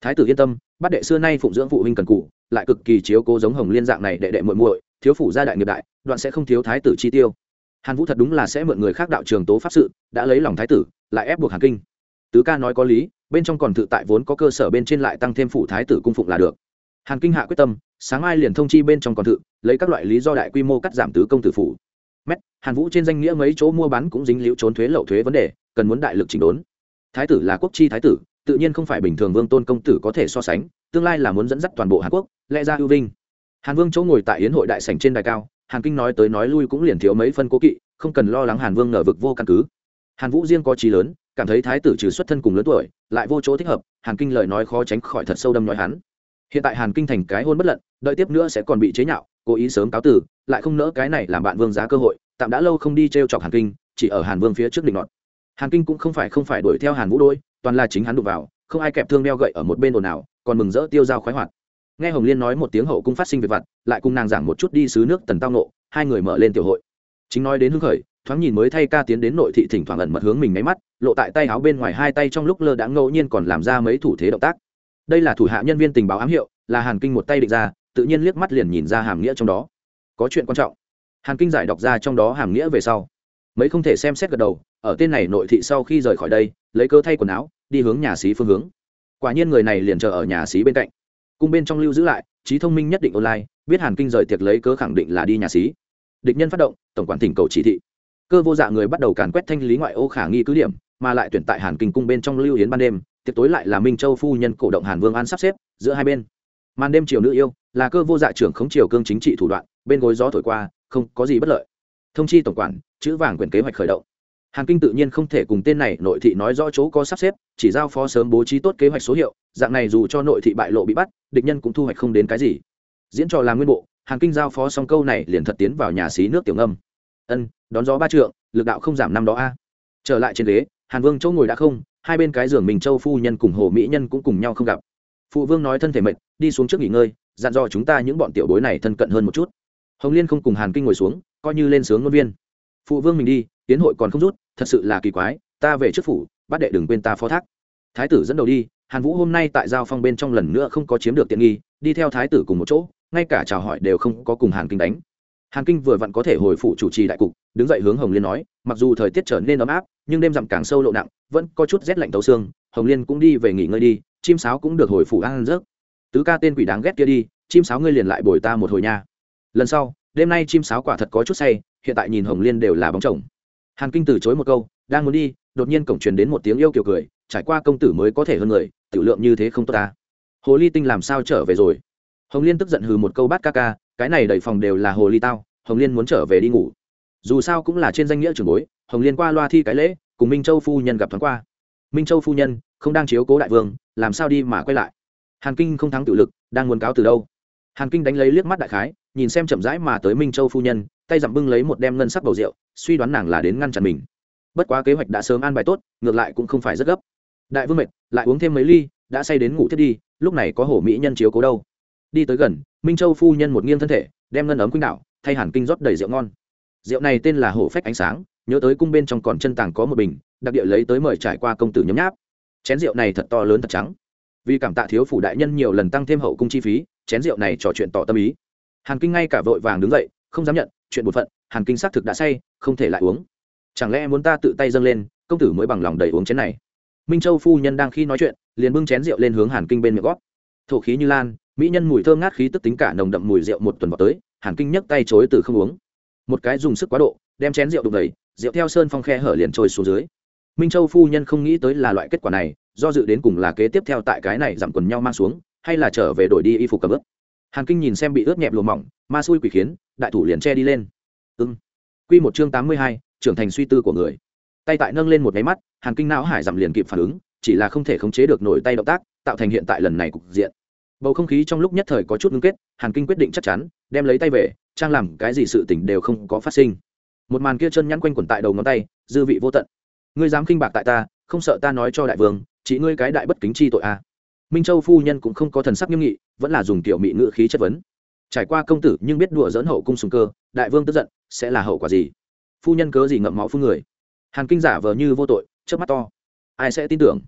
Thái tử yên tâm, bắt đệ xưa nay phụng dưỡng phụ huynh cần cụ, lại cực kỳ chiếu cố giống hồng liên dạng này đệ đệ muội muội, thiếu phủ gia đại nghiệp đại, đoạn sẽ không thiếu thái tử chi tiêu. Hàn vũ thật đúng là sẽ mượn người khác đạo trường tố pháp sự, đã lấy lòng thái tử, lại ép buộc hàn kinh tứ ca nói có lý, bên trong còn tự tại vốn có cơ sở bên trên lại tăng thêm phụ thái tử cung phụng là được. Hàn kinh hạ quyết tâm, sáng mai liền thông chi bên trong còn tự, lấy các loại lý do đại quy mô cắt giảm tứ công tử phủ. Mét, hàn vũ trên danh nghĩa mấy chỗ mua bán cũng dính liễu trốn thuế lậu thuế vấn đề, cần muốn đại lực chỉnh đốn. Thái tử là quốc chi thái tử, tự nhiên không phải bình thường vương tôn công tử có thể so sánh, tương lai là muốn dẫn dắt toàn bộ hàn quốc, lẽ ra ưu vinh. Hàn vương chỗ ngồi tại yến hội đại sảnh trên đài cao, hàn kinh nói tới nói lui cũng liền thiếu mấy phân cố kỵ, không cần lo lắng hàn vương ngờ vực vô căn cứ. Hàn vũ riêng có trí lớn cảm thấy thái tử trừ xuất thân cùng lớn tuổi, lại vô chỗ thích hợp, hàn kinh lời nói khó tránh khỏi thật sâu đâm nói hắn. Hiện tại hàn kinh thành cái hôn bất lận, đợi tiếp nữa sẽ còn bị chế nhạo, cố ý sớm cáo tử, lại không nỡ cái này làm bạn vương giá cơ hội, tạm đã lâu không đi t r e o chọc hàn kinh, chỉ ở hàn vương phía trước định ngọt hàn kinh cũng không phải không phải đuổi theo hàn vũ đôi, toàn là chính hắn đụng vào, không ai kẹp thương đeo gậy ở một bên ồn nào còn mừng rỡ tiêu dao khoái hoạt. Nghe hồng liên nói một tiếng hậu cung phát sinh việc vặt, lại cùng nàng giảng một chút đi xứ nước tần tao nộ hai người mở lên tiểu hội. Chính nói đến hưng khởi thoáng nhìn mới thay ca tiến đến nội thị thỉnh thoảng ẩn mật hướng mình nháy mắt, lộ tại tay áo bên ngoài hai tay trong lúc lơ đã ngẫu nhiên còn làm ra mấy thủ thế động tác. Đây là thủ hạ nhân viên tình báo ám hiệu, là hàn kinh một tay định ra, tự nhiên liếc mắt liền nhìn ra hàm nghĩa trong đó. Có chuyện quan trọng. Hàn kinh giải đọc ra trong đó hàm nghĩa về sau. Mấy không thể xem xét gật đầu, ở tên này nội thị sau khi rời khỏi đây, lấy cơ thay quần áo, đi hướng nhà xí phương hướng. Quả nhiên người này liền chờ ở nhà xí bên cạnh. Cung bên trong lưu giữ lại, trí thông minh nhất định online, biết hàn kinh rời tiệc lấy cớ khẳng định là đi nhà xí. Địch nhân phát động, tổng quản thỉnh cầu chỉ thị cơ vô dạ người bắt đầu càn quét thanh lý ngoại ô khả nghi cứ điểm, mà lại tuyển tại hàn kinh cung bên trong lưu yến ban đêm, tiệc tối lại là minh châu phu nhân cổ động hàn vương an sắp xếp, giữa hai bên. Màn đêm chiều nữ yêu, là cơ vô dạ trưởng khống triều cương chính trị thủ đoạn, bên gối gió thổi qua, không có gì bất lợi. Thông chi tổng quản, chữ vàng quyền kế hoạch khởi động. Hàn kinh tự nhiên không thể cùng tên này nội thị nói rõ chỗ có sắp xếp, chỉ giao phó sớm bố trí tốt kế hoạch số hiệu, dạng này dù cho nội thị bại lộ bị bắt, địch nhân cũng thu hoạch không đến cái gì. Diễn trò là nguyên bộ, hàn kinh giao phó xong câu này liền thật tiến vào nhà xí nước tiểu ngâm ân, đón gió ba trượng, lực đạo không giảm năm đó a. Trở lại trên ghế, hàn vương chỗ ngồi đã không, hai bên cái giường mình châu phu nhân cùng hồ mỹ nhân cũng cùng nhau không gặp. Phụ vương nói thân thể mệt, đi xuống trước nghỉ ngơi, dặn dò chúng ta những bọn tiểu bối này thân cận hơn một chút. Hồng liên không cùng hàn kinh ngồi xuống, coi như lên sướng ngôn viên. Phụ vương mình đi, tiến hội còn không rút, thật sự là kỳ quái, ta về trước phủ, bắt đệ đừng quên ta phó thác. Thái tử dẫn đầu đi, hàn vũ hôm nay tại giao phong bên trong lần nữa không có chiếm được tiện nghi, đi theo thái tử cùng một chỗ, ngay cả chào hỏi đều không có cùng hàn kinh đánh hàn kinh vừa vặn có thể hồi phụ chủ trì đại cục, đứng dậy hướng hồng liên nói, mặc dù thời tiết trở nên ấm áp, nhưng đêm dặm càng sâu lộ nặng, vẫn có chút rét lạnh tấu xương, hồng liên cũng đi về nghỉ ngơi đi, chim sáo cũng được hồi phủ ăn rớt tứ ca tên quỷ đáng ghét kia đi, chim sáo ngươi liền lại bồi ta một hồi nha. Lần sau, đêm nay chim sáo quả thật có chút say, hiện tại nhìn hồng liên đều là bóng chồng. Hàn kinh từ chối một câu, đang muốn đi, đột nhiên cổng truyền đến một tiếng yêu kiểu cười, trải qua công tử mới có thể hơn người, tiểu lượng như thế không tốt ta. Hồ ly tinh làm sao trở về rồi? Hồng liên tức giận hừ một câu bát ca ca cái này đầy phòng đều là hồ ly tao, hồng liên muốn trở về đi ngủ. Dù sao cũng là trên danh nghĩa trường bối, hồng liên qua loa thi cái lễ, cùng minh châu phu nhân gặp thoáng qua. Minh châu phu nhân, không đang chiếu cố đại vương, làm sao đi mà quay lại? Hàn kinh không thắng tự lực, đang muốn cáo từ đâu? Hàn kinh đánh lấy liếc mắt đại khái, nhìn xem chậm rãi mà tới minh châu phu nhân, tay dặm bưng lấy một đem ngân sắc bầu rượu, suy đoán nàng là đến ngăn chặn mình. Bất quá kế hoạch đã sớm an bài tốt, ngược lại cũng không phải rất gấp. Đại vương mệt, lại uống thêm mấy ly, đã say đến ngủ thiết đi, lúc này có hổ mỹ nhân chiếu cố đâu? Đi tới gần, minh châu phu nhân một nghiêng thân thể, đem ngân ấm quýnh đạo thay hàn kinh rót đầy rượu ngon. Rượu này tên là hổ phách ánh sáng, nhớ tới cung bên trong còn chân tàng có một bình, đặc địa lấy tới mời trải qua công tử nhấm nháp. Chén rượu này thật to lớn thật trắng. Vì cảm tạ thiếu phủ đại nhân nhiều lần tăng thêm hậu cung chi phí, chén rượu này trò chuyện tỏ tâm ý. Hàn kinh ngay cả vội vàng đứng dậy, không dám nhận, chuyện bột phận, hàn kinh xác thực đã say, không thể lại uống. Chẳng lẽ muốn ta tự tay dâng lên, công tử mới bằng lòng đầy uống chén này? Minh châu phu nhân đang khi nói chuyện, liền bưng chén rượu lên hướng hàn kinh bên miệng gót thổ khí như lan mỹ nhân mùi thơm ngát khí tức tính cả nồng đậm mùi rượu một tuần vào tới, hàn kinh nhấc tay chối từ không uống. Một cái dùng sức quá độ, đem chén rượu đục đầy, rượu theo sơn phong khe hở liền trôi xuống dưới. Minh châu phu nhân không nghĩ tới là loại kết quả này, do dự đến cùng là kế tiếp theo tại cái này giảm quần nhau mang xuống, hay là trở về đổi đi y phục cầm ướp hàn kinh nhìn xem bị ướt nhẹp lùa mỏng, ma xui quỷ khiến, đại thủ liền che đi lên. Ưng q một chương tám mươi hai, trưởng thành suy tư của người. Tay tại nâng lên một máy mắt, hàn kinh não hải giảm liền kịp phản ứng, chỉ là không thể khống chế được nổi tay động tác, tạo thành hiện tại lần này cục diện bầu không khí trong lúc nhất thời có chút ngưng kết, hàn kinh quyết định chắc chắn, đem lấy tay về, trang làm cái gì sự tình đều không có phát sinh. Một màn kia chân nhắn quanh quẩn tại đầu ngón tay, dư vị vô tận. Ngươi dám khinh bạc tại ta, không sợ ta nói cho đại vương, chỉ ngươi cái đại bất kính chi tội a à. minh châu phu nhân cũng không có thần sắc nghiêm nghị, vẫn là dùng tiểu mị ngữ khí chất vấn. Trải qua công tử nhưng biết đùa dỡn hậu cung sùng cơ, đại vương tức giận, sẽ là hậu quả gì? Phu nhân cớ gì ngậm máu phương người? Hàn kinh giả vờ như vô tội trước mắt to. Ai sẽ tin tưởng?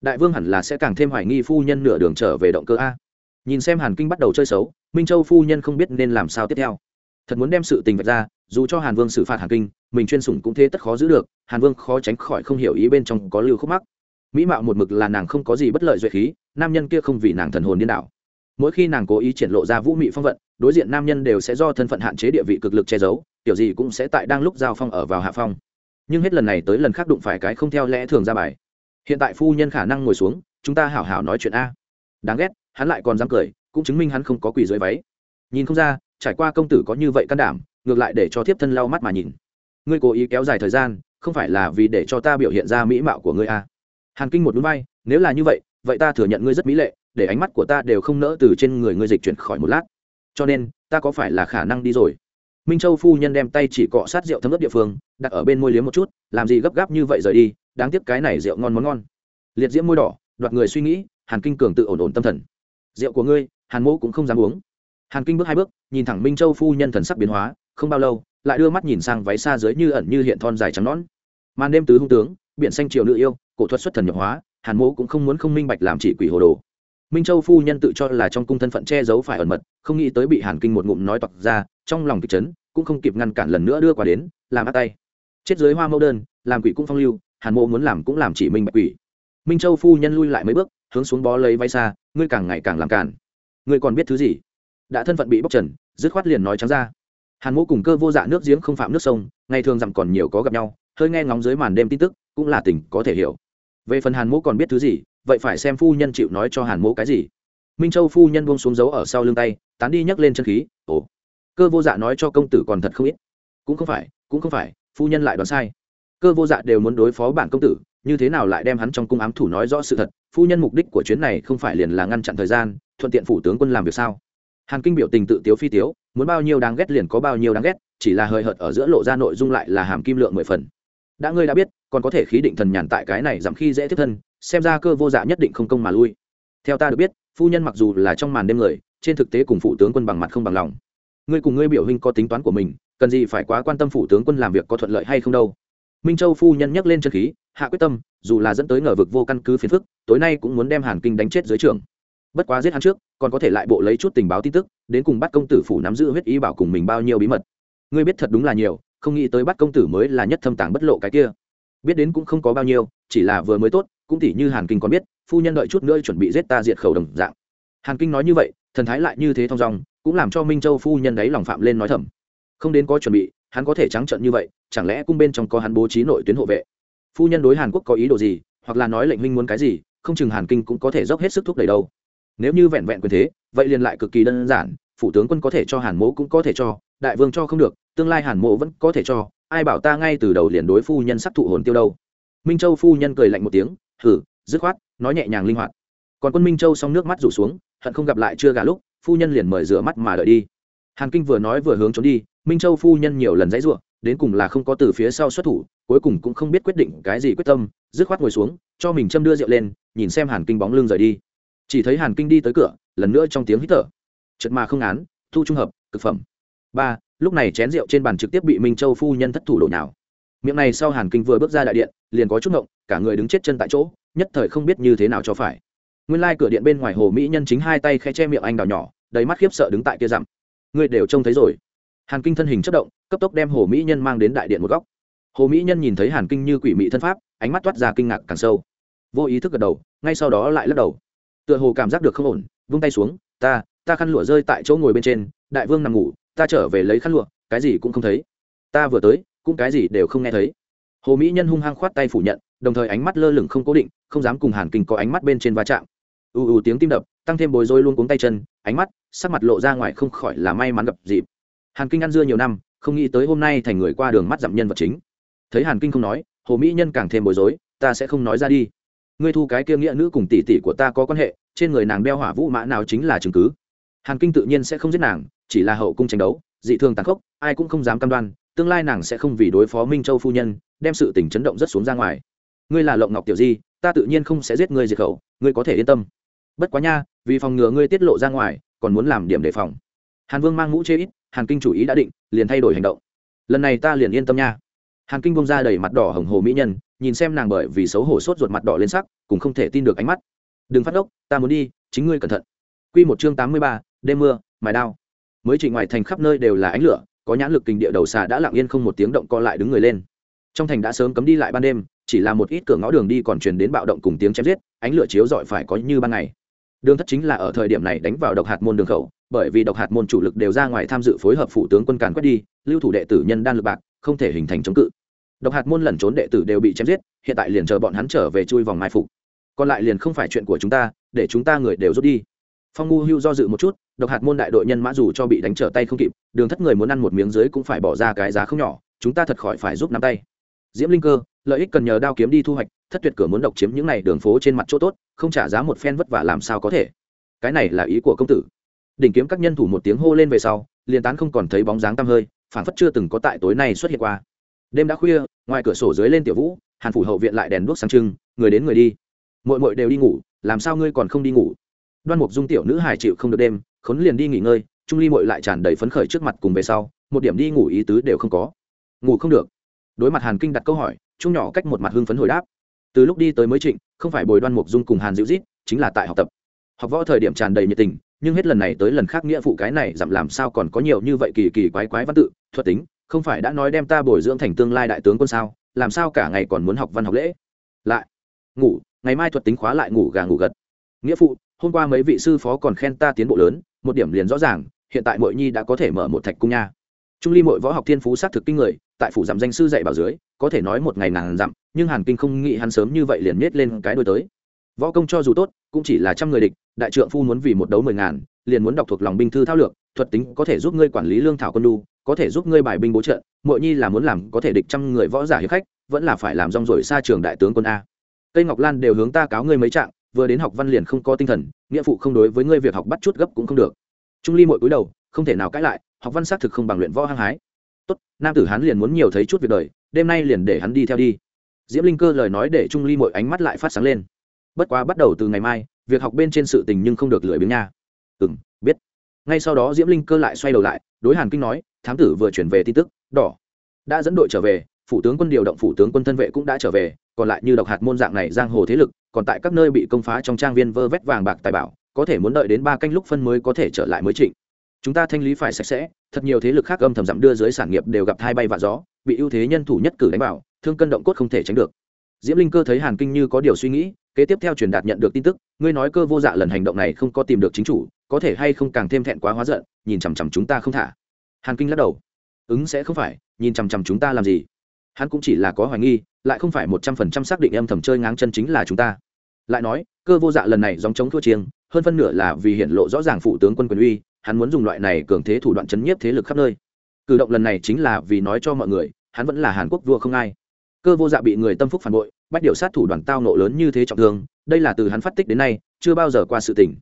Đại vương hẳn là sẽ càng thêm hoài nghi phu nhân nửa đường trở về động cơ a nhìn xem hàn kinh bắt đầu chơi xấu, minh châu phu nhân không biết nên làm sao tiếp theo. Thật muốn đem sự tình vạch ra, dù cho hàn vương xử phạt hàn kinh, mình chuyên sủng cũng thế tất khó giữ được, hàn vương khó tránh khỏi không hiểu ý bên trong có lưu khúc mắc. Mỹ mạo một mực là nàng không có gì bất lợi duệ khí, nam nhân kia không vì nàng thần hồn điên đảo. Mỗi khi nàng cố ý triển lộ ra vũ mị phong vận, đối diện nam nhân đều sẽ do thân phận hạn chế địa vị cực lực che giấu, kiểu gì cũng sẽ tại đang lúc giao phong ở vào hạ phong. Nhưng hết lần này tới lần khác đụng phải cái không theo lẽ thường ra bài. Hiện tại phu nhân khả năng ngồi xuống, chúng ta hảo hảo nói chuyện a. Đáng ghét hắn lại còn dám cười, cũng chứng minh hắn không có quỳ dưới váy. Nhìn không ra, trải qua công tử có như vậy can đảm, ngược lại để cho thiếp thân lau mắt mà nhìn. Ngươi cố ý kéo dài thời gian, không phải là vì để cho ta biểu hiện ra mỹ mạo của ngươi à? hàn kinh một núi bay, nếu là như vậy vậy ta thừa nhận ngươi rất mỹ lệ, để ánh mắt của ta đều không nỡ từ trên người ngươi dịch chuyển khỏi một lát. Cho nên, ta có phải là khả năng đi rồi? Minh châu phu nhân đem tay chỉ cọ sát rượu thấm ướp địa phương, đặt ở bên môi liếm một chút, làm gì gấp gáp như vậy rời đi, đáng tiếc cái này rượu ngon món ngon. Liệt diễm môi đỏ, đoạt người suy nghĩ, hàn kinh cường tự ổn ổn tâm thần rượu của ngươi, hàn mỗ cũng không dám uống. Hàn kinh bước hai bước, nhìn thẳng minh châu phu nhân thần sắc biến hóa, không bao lâu, lại đưa mắt nhìn sang váy xa dưới như ẩn như hiện thon dài trắng nón màn đêm tứ hung tướng, biển xanh triều nữ yêu, cổ thuật xuất thần nhập hóa, hàn mỗ cũng không muốn không minh bạch làm chỉ quỷ hồ đồ. Minh châu phu nhân tự cho là trong cung thân phận che giấu phải ẩn mật, không nghĩ tới bị hàn kinh một ngụm nói toạc ra, trong lòng kịch chấn, cũng không kịp ngăn cản lần nữa đưa qua đến, làm áp tay. Chết dưới hoa mẫu đơn, làm quỷ cũng phong lưu, hàn Mỗ muốn làm cũng làm chỉ minh bạch quỷ. Minh châu phu nhân lui lại mấy bước hướng xuống bó lấy vay xa, ngươi càng ngày càng làm cản ngươi còn biết thứ gì? Đã thân phận bị bóc trần, dứt khoát liền nói trắng ra. Hàn Mỗ cùng cơ vô dạ nước giếng không phạm nước sông, ngày thường dặm còn nhiều có gặp nhau, hơi nghe ngóng dưới màn đêm tin tức, cũng là tình có thể hiểu. Về phần hàn Mỗ còn biết thứ gì, vậy phải xem phu nhân chịu nói cho hàn Mỗ cái gì. Minh châu phu nhân buông xuống dấu ở sau lưng tay, tán đi nhấc lên chân khí, ồ, cơ vô dạ nói cho công tử còn thật không ít. Cũng không phải, cũng không phải, phu nhân lại đoán sai. Cơ vô dạ đều muốn đối phó bản công tử như thế nào lại đem hắn trong cung ám thủ nói rõ sự thật? Phu nhân mục đích của chuyến này không phải liền là ngăn chặn thời gian, thuận tiện phủ tướng quân làm việc sao? Hàn kinh biểu tình tự tiếu phi tiếu, muốn bao nhiêu đáng ghét liền có bao nhiêu đáng ghét, chỉ là hời hợt ở giữa lộ ra nội dung lại là hàm kim lượng mười phần. Đã ngươi đã biết, còn có thể khí định thần nhàn tại cái này giảm khi dễ tiếp thân, xem ra cơ vô dạ nhất định không công mà lui. Theo ta được biết, phu nhân mặc dù là trong màn đêm người, trên thực tế cùng phụ tướng quân bằng mặt không bằng lòng. Ngươi cùng ngươi biểu hình có tính toán của mình, cần gì phải quá quan tâm phụ tướng quân làm việc có thuận lợi hay không đâu? Minh châu phu nhân nhắc lên chân khí hạ quyết tâm, dù là dẫn tới ngờ vực vô căn cứ phiền phức, tối nay cũng muốn đem hàn kinh đánh chết dưới trường. Bất quá giết hắn trước, còn có thể lại bộ lấy chút tình báo tin tức, đến cùng bắt công tử phủ nắm giữ huyết ý bảo cùng mình bao nhiêu bí mật. Ngươi biết thật đúng là nhiều, không nghĩ tới bắt công tử mới là nhất thâm tàng bất lộ cái kia. Biết đến cũng không có bao nhiêu, chỉ là vừa mới tốt, cũng tỉ như hàn kinh còn biết, phu nhân đợi chút nữa chuẩn bị giết ta diệt khẩu đồng dạng. Hàn kinh nói như vậy, thần thái lại như thế thong dong, cũng làm cho minh châu phu nhân đấy lòng phạm lên nói thầm. Không đến có chuẩn bị, hắn có thể trắng trận như vậy, chẳng lẽ cung bên trong có hắn bố trí nội tuyến hộ vệ? Phu nhân đối hàn quốc có ý đồ gì, hoặc là nói lệnh huynh muốn cái gì, không chừng hàn kinh cũng có thể dốc hết sức thúc đẩy đâu. Nếu như vẹn vẹn quyền thế, vậy liền lại cực kỳ đơn giản, phủ tướng quân có thể cho hàn mỗ cũng có thể cho, đại vương cho không được, tương lai hàn mỗ vẫn có thể cho, ai bảo ta ngay từ đầu liền đối phu nhân sắc thụ hồn tiêu đâu. Minh châu phu nhân cười lạnh một tiếng thử dứt khoát, nói nhẹ nhàng linh hoạt. Còn quân minh châu xong nước mắt rủ xuống, hận không gặp lại chưa gà lúc, phu nhân liền mời rửa mắt mà đợi đi. Hàn kinh vừa nói vừa hướng trốn đi, minh châu phu nhân nhiều lần dãy r u ộ đến cùng là không có từ phía sau xuất thủ, cuối cùng cũng không biết quyết định cái gì quyết tâm, dứt khoát ngồi xuống, cho mình châm đưa rượu lên, nhìn xem hàn kinh bóng lưng rời đi. Chỉ thấy hàn kinh đi tới cửa, lần nữa trong tiếng hít thở. Trượt mà không án, thu trung hợp, cực phẩm. Ba, lúc này chén rượu trên bàn trực tiếp bị minh châu phu nhân thất thủ đổ nào miệng này sau hàn kinh vừa bước ra đại điện, liền có chút ngộng, cả người đứng chết chân tại chỗ, nhất thời không biết như thế nào cho phải. Nguyên lai cửa điện bên ngoài hồ mỹ nhân chính hai tay khe che miệng anh đào nhỏ, đầy mắt khiếp sợ đứng tại kia dặm. Ngươi đều trông thấy rồi hàn kinh thân hình chất động, cấp tốc đem hồ mỹ nhân mang đến đại điện một góc. Hồ mỹ nhân nhìn thấy hàn kinh như quỷ mị thân pháp, ánh mắt toát ra kinh ngạc càng sâu. Vô ý thức gật đầu, ngay sau đó lại lắc đầu. Tựa hồ cảm giác được không ổn, vung tay xuống, ta ta khăn lụa rơi tại chỗ ngồi bên trên, đại vương nằm ngủ, ta trở về lấy khăn lụa, cái gì cũng không thấy. Ta vừa tới, cũng cái gì đều không nghe thấy. Hồ mỹ nhân hung hăng khoát tay phủ nhận, đồng thời ánh mắt lơ lửng không cố định, không dám cùng hàn kinh có ánh mắt bên trên va chạm. Ù ù tiếng tim đập, tăng thêm bối rối luôn cuống tay chân, ánh mắt, sắc mặt lộ ra ngoài không khỏi là may mắn gặp dịp hàn kinh ăn dưa nhiều năm, không nghĩ tới hôm nay thành người qua đường mắt dặm nhân vật chính. Thấy hàn kinh không nói, hồ mỹ nhân càng thêm bối rối, ta sẽ không nói ra đi. Ngươi thu cái kia nghĩa nữ cùng tỷ tỷ của ta có quan hệ, trên người nàng đeo hỏa vũ mã nào chính là chứng cứ. Hàn kinh tự nhiên sẽ không giết nàng, chỉ là hậu cung tranh đấu, dị thường tàn khốc, ai cũng không dám cam đoan, tương lai nàng sẽ không vì đối phó minh châu phu nhân, đem sự tình chấn động rất xuống ra ngoài. Ngươi là lộng ngọc tiểu di, ta tự nhiên không sẽ giết ngươi diệt khẩu, ngươi có thể yên tâm. Bất quá nha, vì phòng ngừa ngươi tiết lộ ra ngoài, còn muốn làm điểm đề phòng. Hàn vương mang mũ chê ít hàn kinh chủ ý đã định, liền thay đổi hành động. Lần này ta liền yên tâm nha. Hàn kinh bông ra đầy mặt đỏ hồng hồ mỹ nhân, nhìn xem nàng bởi vì xấu hổ sốt ruột mặt đỏ lên sắc, cũng không thể tin được ánh mắt. Đừng phát ốc ta muốn đi, chính ngươi cẩn thận. Q một chương tám mươi ba, đêm mưa, mài đao. Mới chỉ ngoài thành khắp nơi đều là ánh lửa, có nhãn lực kinh địa đầu xà đã lặng yên không một tiếng động co lại đứng người lên. Trong thành đã sớm cấm đi lại ban đêm, chỉ là một ít cửa ngõ đường đi còn truyền đến bạo động cùng tiếng chém giết, ánh lửa chiếu rọi phải có như ban ngày. Đường thất chính là ở thời điểm này đánh vào độc hạt môn đường khẩu bởi vì độc hạt môn chủ lực đều ra ngoài tham dự phối hợp phụ tướng quân càn quét đi, lưu thủ đệ tử nhân đan lực bạc, không thể hình thành chống cự. Độc hạt môn lẩn trốn đệ tử đều bị chém giết, hiện tại liền chờ bọn hắn trở về chui vòng mai phục. Còn lại liền không phải chuyện của chúng ta, để chúng ta người đều rút đi. Phong ngu hưu do dự một chút, độc hạt môn đại đội nhân mã dù cho bị đánh trở tay không kịp, đường thất người muốn ăn một miếng dưới cũng phải bỏ ra cái giá không nhỏ, chúng ta thật khỏi phải giúp nắm tay. Diễm linh cơ, lợi ích cần nhờ đao kiếm đi thu hoạch, thất tuyệt cửa muốn độc chiếm những này đường phố trên mặt chỗ tốt, không trả giá một phen vất vả làm sao có thể. Cái này là ý của công tử đỉnh kiếm các nhân thủ một tiếng hô lên về sau, liền tán không còn thấy bóng dáng tăm hơi phản phất chưa từng có tại tối nay xuất hiện qua. Đêm đã khuya, ngoài cửa sổ dưới lên tiểu vũ, hàn phủ hậu viện lại đèn đuốc sáng trưng, người đến người đi. Mội mội đều đi ngủ, làm sao ngươi còn không đi ngủ? Đoan mục dung tiểu nữ hài chịu không được đêm, khốn liền đi nghỉ ngơi, trung ly mội lại tràn đầy phấn khởi trước mặt cùng về sau, một điểm đi ngủ ý tứ đều không có. Ngủ không được. Đối mặt hàn kinh đặt câu hỏi, trung nhỏ cách một mặt hưng phấn hồi đáp. Từ lúc đi tới mới trịnh, không phải bồi đoan mục dung cùng hàn dịu rít chính là tại học tập. Học võ thời điểm tràn đầy nhiệt tình nhưng hết lần này tới lần khác nghĩa phụ cái này dặm làm sao còn có nhiều như vậy kỳ kỳ quái quái văn tự, thuật tính, không phải đã nói đem ta bồi dưỡng thành tương lai đại tướng quân sao, làm sao cả ngày còn muốn học văn học lễ? Lại, ngủ, ngày mai thuật tính khóa lại ngủ gà ngủ gật. Nghĩa phụ, hôm qua mấy vị sư phó còn khen ta tiến bộ lớn, một điểm liền rõ ràng, hiện tại mội nhi đã có thể mở một thạch cung nha. Trung ly mội võ học thiên phú s á t thực kinh người, tại phủ dặm danh sư dạy bảo dưới, có thể nói một ngày ngàn dặm, nhưng hàn kinh không nghĩ hắn sớm như vậy liền miết lên cái đôi tới võ công cho dù tốt, cũng chỉ là trăm người địch, đại trượng phu muốn vì một đấu mười ngàn, liền muốn đọc thuộc lòng binh thư thao lược, thuật tính có thể giúp ngươi quản lý lương thảo quân đu có thể giúp ngươi bài binh bố trợ mội nhi là muốn làm có thể địch trăm người võ giả hiệp khách, vẫn là phải làm rong rổi xa trường đại tướng quân a. Cây ngọc lan đều hướng ta cáo ngươi mấy trạng, vừa đến học văn liền không có tinh thần, nghĩa phụ không đối với ngươi việc học bắt chút gấp cũng không được. Trung ly mỗi cúi đầu, không thể nào cãi lại, học văn xác thực không bằng luyện võ hăng hái. Tốt, nam tử hắn liền muốn nhiều thấy chút việc đời, đêm nay liền để hắn đi theo đi. Diễm linh cơ lời nói để trung ly mỗi ánh mắt lại phát sáng lên bất quá bắt đầu từ ngày mai, việc học bên trên sự tình nhưng không được lười biếng nha. Ừ m biết. Ngay sau đó diễm linh cơ lại xoay đầu lại, đối hàn kinh nói, thám tử vừa chuyển về tin tức, đỏ. Đã dẫn đội trở về, phủ tướng quân điều động phủ tướng quân thân vệ cũng đã trở về, còn lại như độc hạt môn dạng này giang hồ thế lực, còn tại các nơi bị công phá trong trang viên vơ vét vàng bạc tài bảo, có thể muốn đợi đến ba canh lúc phân mới có thể trở lại mới trịnh. Chúng ta thanh lý phải sạch sẽ, thật nhiều thế lực khác âm thầm dặm đưa dưới sản nghiệp đều gặp hai bay và gió, bị ưu thế nhân thủ nhất cử đánh bảo thương cân động cốt không thể tránh được diễm linh cơ thấy hàn kinh như có điều suy nghĩ, kế tiếp theo truyền đạt nhận được tin tức, ngươi nói cơ vô dạ lần hành động này không có tìm được chính chủ, có thể hay không càng thêm thẹn quá hóa giận, nhìn chằm chằm chúng ta không thả. Hàn kinh lắc đầu. Ứng sẽ không phải, nhìn chằm chằm chúng ta làm gì? Hắn cũng chỉ là có hoài nghi, lại không phải một trăm phần trăm xác định em thầm chơi ngáng chân chính là chúng ta. Lại nói, cơ vô dạ lần này dòng chống thua chiêng, hơn phân nửa là vì hiện lộ rõ ràng phụ tướng quân quyền uy, hắn muốn dùng loại này cường thế thủ đoạn chấn nhiếp thế lực khắp nơi. Cử động lần này chính là vì nói cho mọi người, hắn vẫn là hàn quốc vua không ai cơ vô dạ bị người tâm phúc phản bội, bách điệu sát thủ đoàn tao nộ lớn như thế trọng thương, đây là từ hắn phát tích đến nay, chưa bao giờ qua sự tình.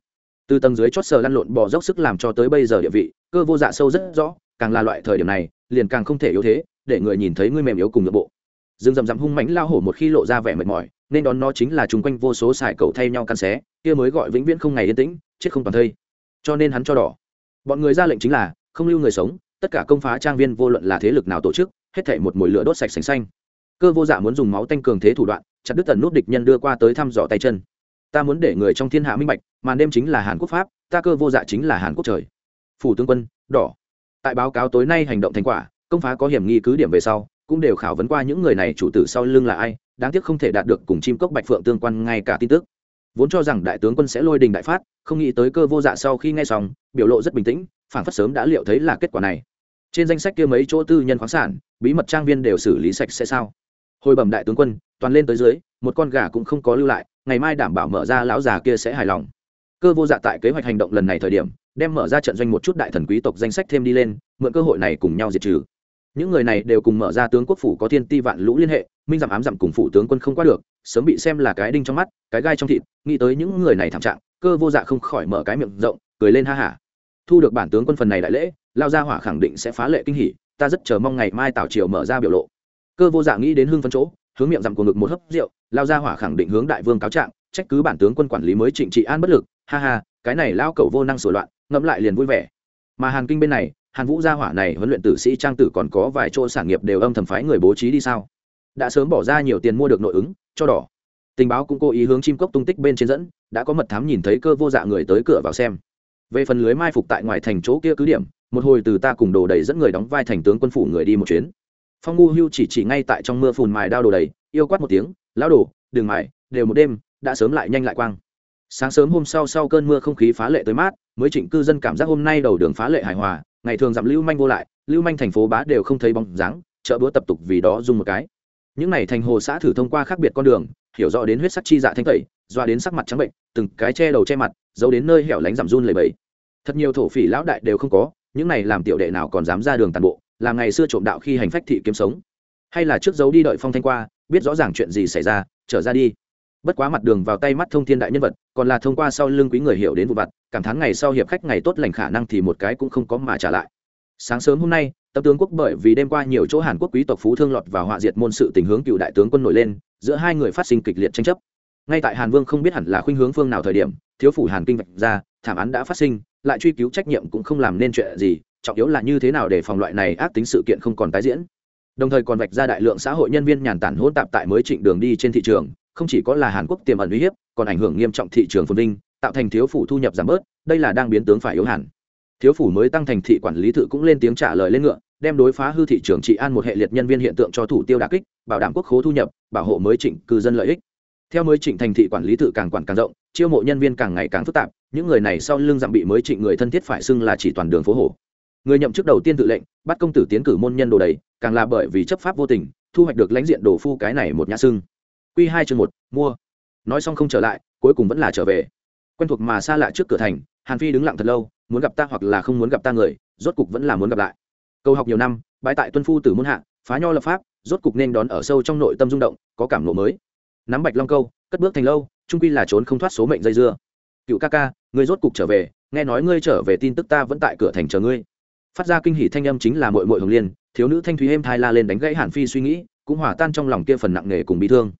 Từ tầng dưới chót sờ lăn lộn bỏ dốc sức làm cho tới bây giờ địa vị, cơ vô dạ sâu rất rõ, càng là loại thời điểm này, liền càng không thể yếu thế, để người nhìn thấy ngươi mềm yếu cùng nội bộ. Dương dầm dầm hung mãnh lao hổ một khi lộ ra vẻ mệt mỏi, nên đón nó chính là chung quanh vô số xài cầu thay nhau căn xé, kia mới gọi vĩnh viễn không ngày yên tĩnh, chết không toàn thây. Cho nên hắn cho đỏ. Bọn người ra lệnh chính là, không lưu người sống, tất cả công phá trang viên vô luận là thế lực nào tổ chức, hết thảy một mùi lửa đốt sạch sành xanh cơ vô dạ muốn dùng máu tanh cường thế thủ đoạn, chặt đứt tần nút địch nhân đưa qua tới thăm dò tay chân. Ta muốn để người trong thiên hạ minh bạch, màn đêm chính là hàn quốc pháp, ta cơ vô dạ chính là hàn quốc trời. Phủ tướng quân, đỏ. Tại báo cáo tối nay hành động thành quả, công phá có hiểm nghi cứ điểm về sau, cũng đều khảo vấn qua những người này chủ tử sau lưng là ai, đáng tiếc không thể đạt được cùng chim cốc bạch phượng tương quan ngay cả tin tức. Vốn cho rằng đại tướng quân sẽ lôi đình đại phát, không nghĩ tới cơ vô dạ sau khi nghe xong, biểu lộ rất bình tĩnh phản phất sớm đã liệu thấy là kết quả này. Trên danh sách kia mấy chỗ tư nhân khoáng sản, bí mật trang viên đều xử lý sạch sẽ sao? Hồi bẩm đại tướng quân, toàn lên tới dưới, một con gà cũng không có lưu lại, ngày mai đảm bảo mở ra lão già kia sẽ hài lòng. Cơ vô dạ tại kế hoạch hành động lần này thời điểm, đem mở ra trận doanh một chút đại thần quý tộc danh sách thêm đi lên, mượn cơ hội này cùng nhau diệt trừ. Những người này đều cùng mở ra tướng quốc phủ có thiên ti vạn lũ liên hệ, minh giảm ám giảm cùng phủ tướng quân không qua được, sớm bị xem là cái đinh trong mắt, cái gai trong thịt, nghĩ tới những người này thảm trạng, cơ vô dạ không khỏi mở cái miệng rộng, cười lên ha hả. Thu được bản tướng quân phần này đại lễ lao gia hỏa khẳng định sẽ phá lệ kinh hỉ, ta rất chờ mong ngày mai tào triều mở ra biểu lộ cơ vô dạ nghĩ đến hưng phấn chỗ, hướng miệng dặm của ngực một hớp rượu, lao ra hỏa khẳng định hướng đại vương cáo trạng, trách cứ bản tướng quân quản lý mới trịnh trị an bất lực, ha ha, cái này lao cầu vô năng sửa loạn, ngẫm lại liền vui vẻ. Mà hàn kinh bên này, hàn vũ gia hỏa này huấn luyện tử sĩ trang tử còn có vài chỗ sản nghiệp đều âm thầm phái người bố trí đi sao? Đã sớm bỏ ra nhiều tiền mua được nội ứng, cho đỏ. Tình báo cũng cố ý hướng chim cốc tung tích bên trên dẫn, đã có mật thám nhìn thấy cơ vô dạ người tới cửa vào xem. Về phần lưới mai phục tại ngoài thành chỗ kia cứ điểm, một hồi từ ta cùng đồ đầy dẫn người đóng vai thành tướng quân phủ người đi một chuyến phong ngu hưu chỉ chỉ ngay tại trong mưa phùn mài đao đồ đầy, yêu quát một tiếng, lão đồ đường mài, đều một đêm, đã sớm lại nhanh lại quang. Sáng sớm hôm sau sau cơn mưa không khí phá lệ tới mát, mới trịnh cư dân cảm giác hôm nay đầu đường phá lệ hài hòa, ngày thường dặm lưu manh vô lại, lưu manh thành phố bá đều không thấy bóng dáng, chợ búa tập tục vì đó dùng một cái. Những n à y thành hồ xã thử thông qua khác biệt con đường, hiểu rõ đến huyết sắc chi dạ thanh tẩy, doa đến sắc mặt trắng bệnh, từng cái che đầu che mặt, giấu đến nơi hẻo lánh giảm run lầy bẫy thật nhiều thổ phỉ lão đại đều không có, những này làm tiểu đệ nào còn dám ra đường tàn bộ là ngày xưa trộm đạo khi hành phách thị kiếm sống. Hay là trước dấu đi đợi phong thanh qua, biết rõ ràng chuyện gì xảy ra, trở ra đi. Bất quá mặt đường vào tay mắt thông thiên đại nhân vật, còn là thông qua sau lưng quý người hiểu đến vụ vặt, cảm thán ngày sau hiệp khách ngày tốt lành khả năng thì một cái cũng không có mà trả lại. Sáng sớm hôm nay, tập tướng quốc bởi vì đêm qua nhiều chỗ hàn quốc quý tộc phú thương lọt và họa diệt môn sự tình hướng cựu đại tướng quân nổi lên, giữa hai người phát sinh kịch liệt tranh chấp. Ngay tại hàn vương không biết hẳn là khuynh hướng phương nào thời điểm, thiếu phủ hàn kinh vạch ra, thảm án đã phát sinh, lại truy cứu trách nhiệm cũng không làm nên chuyện gì trọng yếu là như thế nào để phòng loại này ác tính sự kiện không còn tái diễn. Đồng thời còn vạch ra đại lượng xã hội nhân viên nhàn tản hỗn tạp tại mới trịnh đường đi trên thị trường, không chỉ có là hàn quốc tiềm ẩn uy hiếp, còn ảnh hưởng nghiêm trọng thị trường phồn vinh, tạo thành thiếu phủ thu nhập giảm bớt, đây là đang biến tướng phải yếu hẳn. Thiếu phủ mới tăng thành thị quản lý thự cũng lên tiếng trả lời lên ngựa, đem đối phá hư thị trường trị an một hệ liệt nhân viên hiện tượng cho thủ tiêu đà kích, bảo đảm quốc khố thu nhập, bảo hộ mới trịnh cư dân lợi ích. Theo mới trịnh thành thị quản lý thự càng quản càng rộng, chiêu mộ nhân viên càng ngày càng phức tạp, những người này sau lưng dặm bị mới trịnh người thân thiết phải xưng là chỉ toàn đường phố hồ người nhậm chức đầu tiên tự lệnh, bắt công tử tiến cử môn nhân đồ đầy, càng là bởi vì chấp pháp vô tình, thu hoạch được lãnh diện đồ phu cái này một nhã xưng q hai chương một, mua. Nói xong không trở lại, cuối cùng vẫn là trở về. Quen thuộc mà xa lạ trước cửa thành, hàn phi đứng lặng thật lâu, muốn gặp ta hoặc là không muốn gặp ta người, rốt cục vẫn là muốn gặp lại. Câu học nhiều năm bãi tại tuân phu từ môn hạ, phá nho lập pháp, rốt cục nên đón ở sâu trong nội tâm rung động, có cảm nộ mới. Nắm bạch long câu, cất bước thành lâu, trung quy là trốn không thoát số mệnh dây dưa. Cựu ca ca, ngươi rốt cục trở về, nghe nói ngươi trở về tin tức ta vẫn tại cửa thành chờ ngươi phát ra kinh hỉ thanh âm chính là mội mội hồng liên, thiếu nữ thanh thúy êm thai la lên đánh gãy hàn phi suy nghĩ, cũng hỏa tan trong lòng kia phần nặng nề cùng bị thương.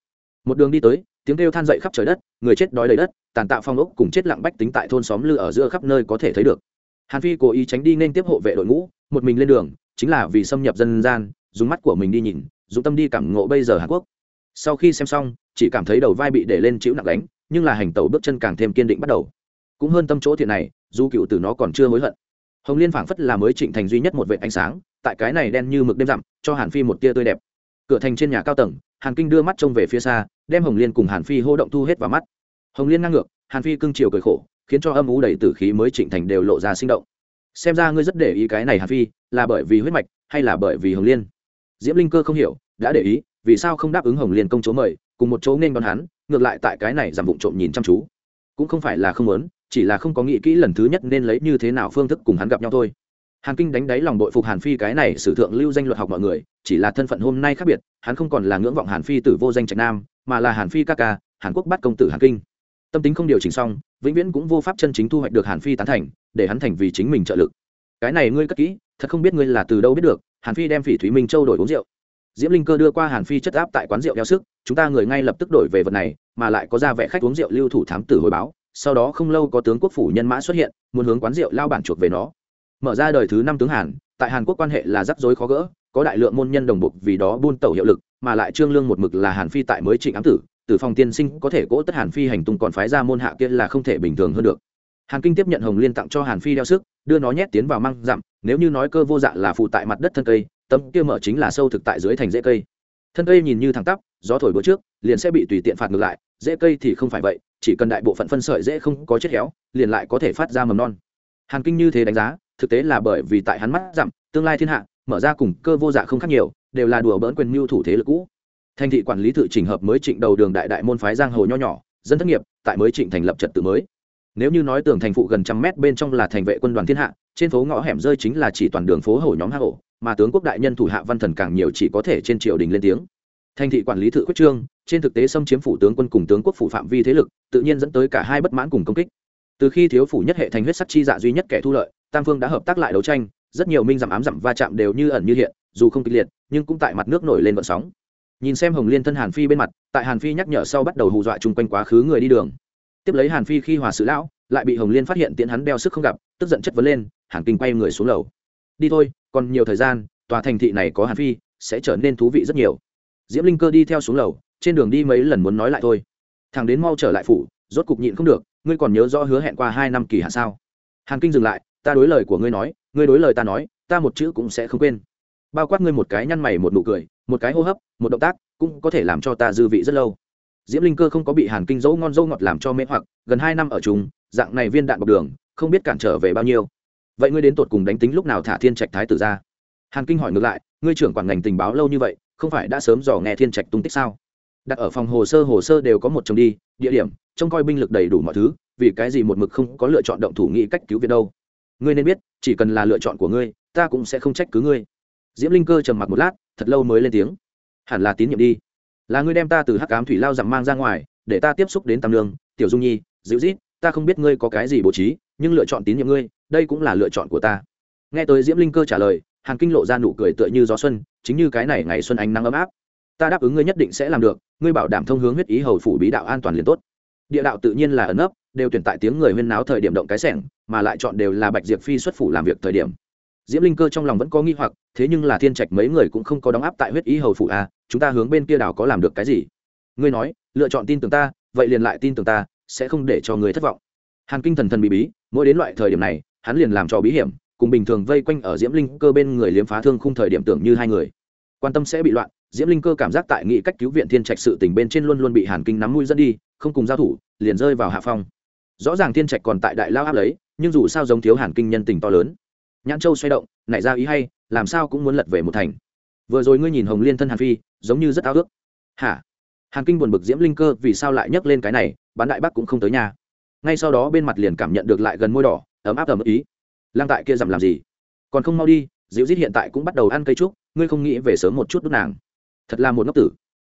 Một đường đi tới, tiếng kêu than dậy khắp trời đất, người chết đói đầy đất, tàn tạo phong ốc cùng chết lặng bách tính tại thôn xóm lư ở giữa khắp nơi có thể thấy được. Hàn phi cố ý tránh đi nên tiếp hộ vệ đội ngũ, một mình lên đường, chính là vì xâm nhập dân gian, dùng mắt của mình đi nhìn dùng tâm đi cảm ngộ bây giờ hàn quốc. Sau khi xem xong, chỉ cảm thấy đầu vai bị để lên chịu nặng đánh nhưng là hành tẩu bước chân càng thêm kiên định bắt đầu. Cũng hơn tâm chỗ thiện này, dù cựu từ nó còn chưa hối hận hồng liên phảng phất là mới trịnh thành duy nhất một vệ ánh sáng, tại cái này đen như mực đêm dặm, cho hàn phi một tia tươi đẹp. Cửa thành trên nhà cao tầng, hàn kinh đưa mắt trông về phía xa, đem hồng liên cùng hàn phi hô động thu hết vào mắt. Hồng liên ngang ngược, hàn phi cưng chiều cười khổ, khiến cho âm ú đầy tử khí mới trịnh thành đều lộ ra sinh động. Xem ra ngươi rất để ý cái này hàn phi, là bởi vì huyết mạch, hay là bởi vì hồng liên? Diễm linh cơ không hiểu, đã để ý, vì sao không đáp ứng hồng liên công chúa mời, cùng một chỗ nên đón hắn, ngược lại tại cái này giảm vụng trộm nhìn chăm chú cũng không phải là không muốn, chỉ là không có nghĩ kỹ lần thứ nhất nên lấy như thế nào phương thức cùng hắn gặp nhau thôi. Hàn kinh đánh đáy lòng đội phục hàn phi cái này sử thượng lưu danh luật học mọi người, chỉ là thân phận hôm nay khác biệt, hắn không còn là ngưỡng vọng hàn phi tử vô danh trạch nam, mà là hàn phi ca ca, hàn quốc bắt công tử hàn kinh. Tâm tính không điều chỉnh xong, vĩnh viễn cũng vô pháp chân chính thu hoạch được hàn phi tán thành, để hắn thành vì chính mình trợ lực. Cái này ngươi cất kỹ, thật không biết ngươi là từ đâu biết được, hàn phi đem phỉ thúy minh châu đổi uống rượu diễm linh cơ đưa qua hàn phi chất áp tại quán rượu đeo sức, chúng ta người ngay lập tức đổi về vật này, mà lại có ra vẻ khách uống rượu lưu thủ thám tử hồi báo, sau đó không lâu có tướng quốc phủ nhân mã xuất hiện, muốn hướng quán rượu lao bản chuộc về nó. Mở ra đời thứ năm tướng hàn, tại hàn quốc quan hệ là rắc rối khó gỡ, có đại lượng môn nhân đồng bộ vì đó buôn tẩu hiệu lực, mà lại trương lương một mực là hàn phi tại mới trịnh ám tử, từ phòng tiên sinh có thể cỗ tất hàn phi hành tung còn phái ra môn hạ kia là không thể bình thường hơn được. Hàn kinh tiếp nhận hồng liên tặng cho hàn phi đeo sức, đưa nó nhét tiến vào măng dặm, nếu như nói cơ vô dạ là phụ tại mặt đất thân cây tấm kia mở chính là sâu thực tại dưới thành rễ cây. Thân cây nhìn như thẳng tắp, gió thổi bữa trước, liền sẽ bị tùy tiện phạt ngược lại, rễ cây thì không phải vậy, chỉ cần đại bộ phận phân sợi dễ không có chết héo, liền lại có thể phát ra mầm non. Hàn kinh như thế đánh giá, thực tế là bởi vì tại hắn mắt dặm, tương lai thiên hạ, mở ra cùng cơ vô dạ không khác nhiều, đều là đùa bỡn quyền mưu thủ thế lực cũ. Thành thị quản lý tự trình hợp mới trịnh đầu đường đại đại môn phái giang hồ nho nhỏ, dân thất nghiệp, tại mới trịnh thành lập trật tự mới. Nếu như nói tường thành phụ gần trăm mét bên trong là thành vệ quân đoàn thiên hạ, trên phố ngõ hẻm rơi chính là chỉ toàn đường phố hổ nhóm hạ hổ mà tướng quốc đại nhân thủ hạ văn thần càng nhiều chỉ có thể trên triều đình lên tiếng. Thành thị quản lý tự quyết trương, trên thực tế xâm chiếm phủ tướng quân cùng tướng quốc phủ phạm vi thế lực, tự nhiên dẫn tới cả hai bất mãn cùng công kích. Từ khi thiếu phủ nhất hệ thành huyết sắc chi dạ duy nhất kẻ thu lợi, tam phương đã hợp tác lại đấu tranh, rất nhiều minh giảm ám giảm va chạm đều như ẩn như hiện, dù không kịch liệt, nhưng cũng tại mặt nước nổi lên vận sóng. Nhìn xem hồng liên thân hàn phi bên mặt, tại hàn phi nhắc nhở sau bắt đầu hù dọa chung quanh quá khứ người đi đường. Tiếp lấy hàn phi khi hòa sự lão, lại bị hồng liên phát hiện tiễn hắn đeo sức không gặp, tức giận chất vấn lên, hàn kinh quay người xuống lầu. Đi thôi còn nhiều thời gian, tòa thành thị này có hàn phi, sẽ trở nên thú vị rất nhiều. Diễm linh cơ đi theo xuống lầu, trên đường đi mấy lần muốn nói lại thôi. Thằng đến mau trở lại phủ, rốt cục nhịn không được, ngươi còn nhớ rõ hứa hẹn qua hai năm kỳ hạn sao? Hàn kinh dừng lại, ta đối lời của ngươi nói, ngươi đối lời ta nói, ta một chữ cũng sẽ không quên. Bao quát ngươi một cái nhăn mày một nụ cười, một cái hô hấp, một động tác, cũng có thể làm cho ta dư vị rất lâu. Diễm linh cơ không có bị hàn kinh dấu ngon dâu ngọt làm cho mê hoặc, gần hai năm ở chúng dạng này viên đạn bọc đường, không biết cản trở về bao nhiêu vậy ngươi đến tột cùng đánh tính lúc nào thả thiên trạch thái tử ra? Hàn kinh hỏi ngược lại, ngươi trưởng quản ngành tình báo lâu như vậy, không phải đã sớm dò nghe thiên trạch tung tích sao? Đặt ở phòng hồ sơ hồ sơ đều có một chồng đi, địa điểm, trông coi binh lực đầy đủ mọi thứ, vì cái gì một mực không có lựa chọn động thủ nghĩ cách cứu viện đâu? Ngươi nên biết, chỉ cần là lựa chọn của ngươi, ta cũng sẽ không trách cứ ngươi. Diễm linh cơ trầm mặc một lát, thật lâu mới lên tiếng. Hẳn là tín nhiệm đi. Là ngươi đem ta từ hắc cám thủy lao dặm mang ra ngoài, để ta tiếp xúc đến tam lương tiểu dung nhi dịu rít ta không biết ngươi có cái gì bố trí nhưng lựa chọn tín nhiệm ngươi, đây cũng là lựa chọn của ta. Nghe tới diễm linh cơ trả lời, hàn kinh lộ ra nụ cười tựa như gió xuân, chính như cái này ngày xuân ánh nắng ấm áp. Ta đáp ứng ngươi nhất định sẽ làm được, ngươi bảo đảm thông hướng huyết ý hầu phủ bí đạo an toàn liền tốt. Địa đạo tự nhiên là ẩn ấp đều tuyển tại tiếng người huyên náo thời điểm động cái sẻng, mà lại chọn đều là bạch diệp phi xuất phủ làm việc thời điểm. Diễm linh cơ trong lòng vẫn có nghi hoặc, thế nhưng là thiên trạch mấy người cũng không có đóng áp tại huyết ý hầu phủ à chúng ta hướng bên kia đảo có làm được cái gì? Ngươi nói, lựa chọn tin tưởng ta, vậy liền lại tin tưởng ta, sẽ không để cho người thất vọng hàn kinh thần thần bí bí, mỗi đến loại thời điểm này, hắn liền làm cho bí hiểm, cùng bình thường vây quanh ở diễm linh cơ bên người liếm phá thương khung thời điểm tưởng như hai người. Quan tâm sẽ bị loạn, diễm linh cơ cảm giác tại nghị cách cứu viện thiên trạch sự tình bên trên luôn luôn bị hàn kinh nắm mũi dẫn đi, không cùng giao thủ, liền rơi vào hạ phong. Rõ ràng thiên trạch còn tại đại lao áp lấy, nhưng dù sao giống thiếu hàn kinh nhân tình to lớn. Nhãn châu xoay động, nảy ra ý hay, làm sao cũng muốn lật về một thành. Vừa rồi ngươi nhìn hồng liên thân hàn phi, giống như rất ao ước. Hả? Hàn kinh buồn bực diễm linh cơ vì sao lại nhấc lên cái này, bán đại bắc cũng không tới nhà ngay sau đó bên mặt liền cảm nhận được lại gần môi đỏ, ấm áp ấm ý. Lang tại kia dằm làm gì? Còn không mau đi, diễu dít hiện tại cũng bắt đầu ăn cây trúc, ngươi không nghĩ về sớm một chút đốt nàng. Thật là một ngốc tử.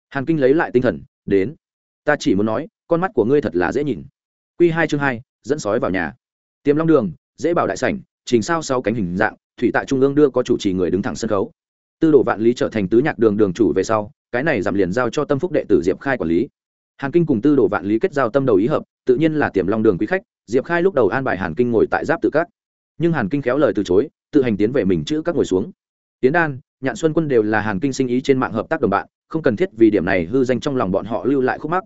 Hàn kinh lấy lại tinh thần, đến. Ta chỉ muốn nói, con mắt của ngươi thật là dễ nhìn. Q hai chương hai, dẫn sói vào nhà. Tiềm long đường, dễ bảo đại sảnh, trình sao sau cánh hình dạng, thủy tại trung ương đưa có chủ trì người đứng thẳng sân khấu. Tư đồ vạn lý trở thành tứ nhạc đường đường chủ về sau, cái này giảm liền giao cho tâm phúc đệ tử diệp khai quản lý hàn kinh cùng tư đồ vạn lý kết giao tâm đầu ý hợp, tự nhiên là tiềm long đường quý khách, diệp khai lúc đầu an bài hàn kinh ngồi tại giáp tự các. Nhưng hàn kinh khéo lời từ chối, tự hành tiến về mình chữ các ngồi xuống. Tiến đan, nhạn xuân quân đều là hàn kinh sinh ý trên mạng hợp tác đồng bạn, không cần thiết vì điểm này hư danh trong lòng bọn họ lưu lại khúc mắc.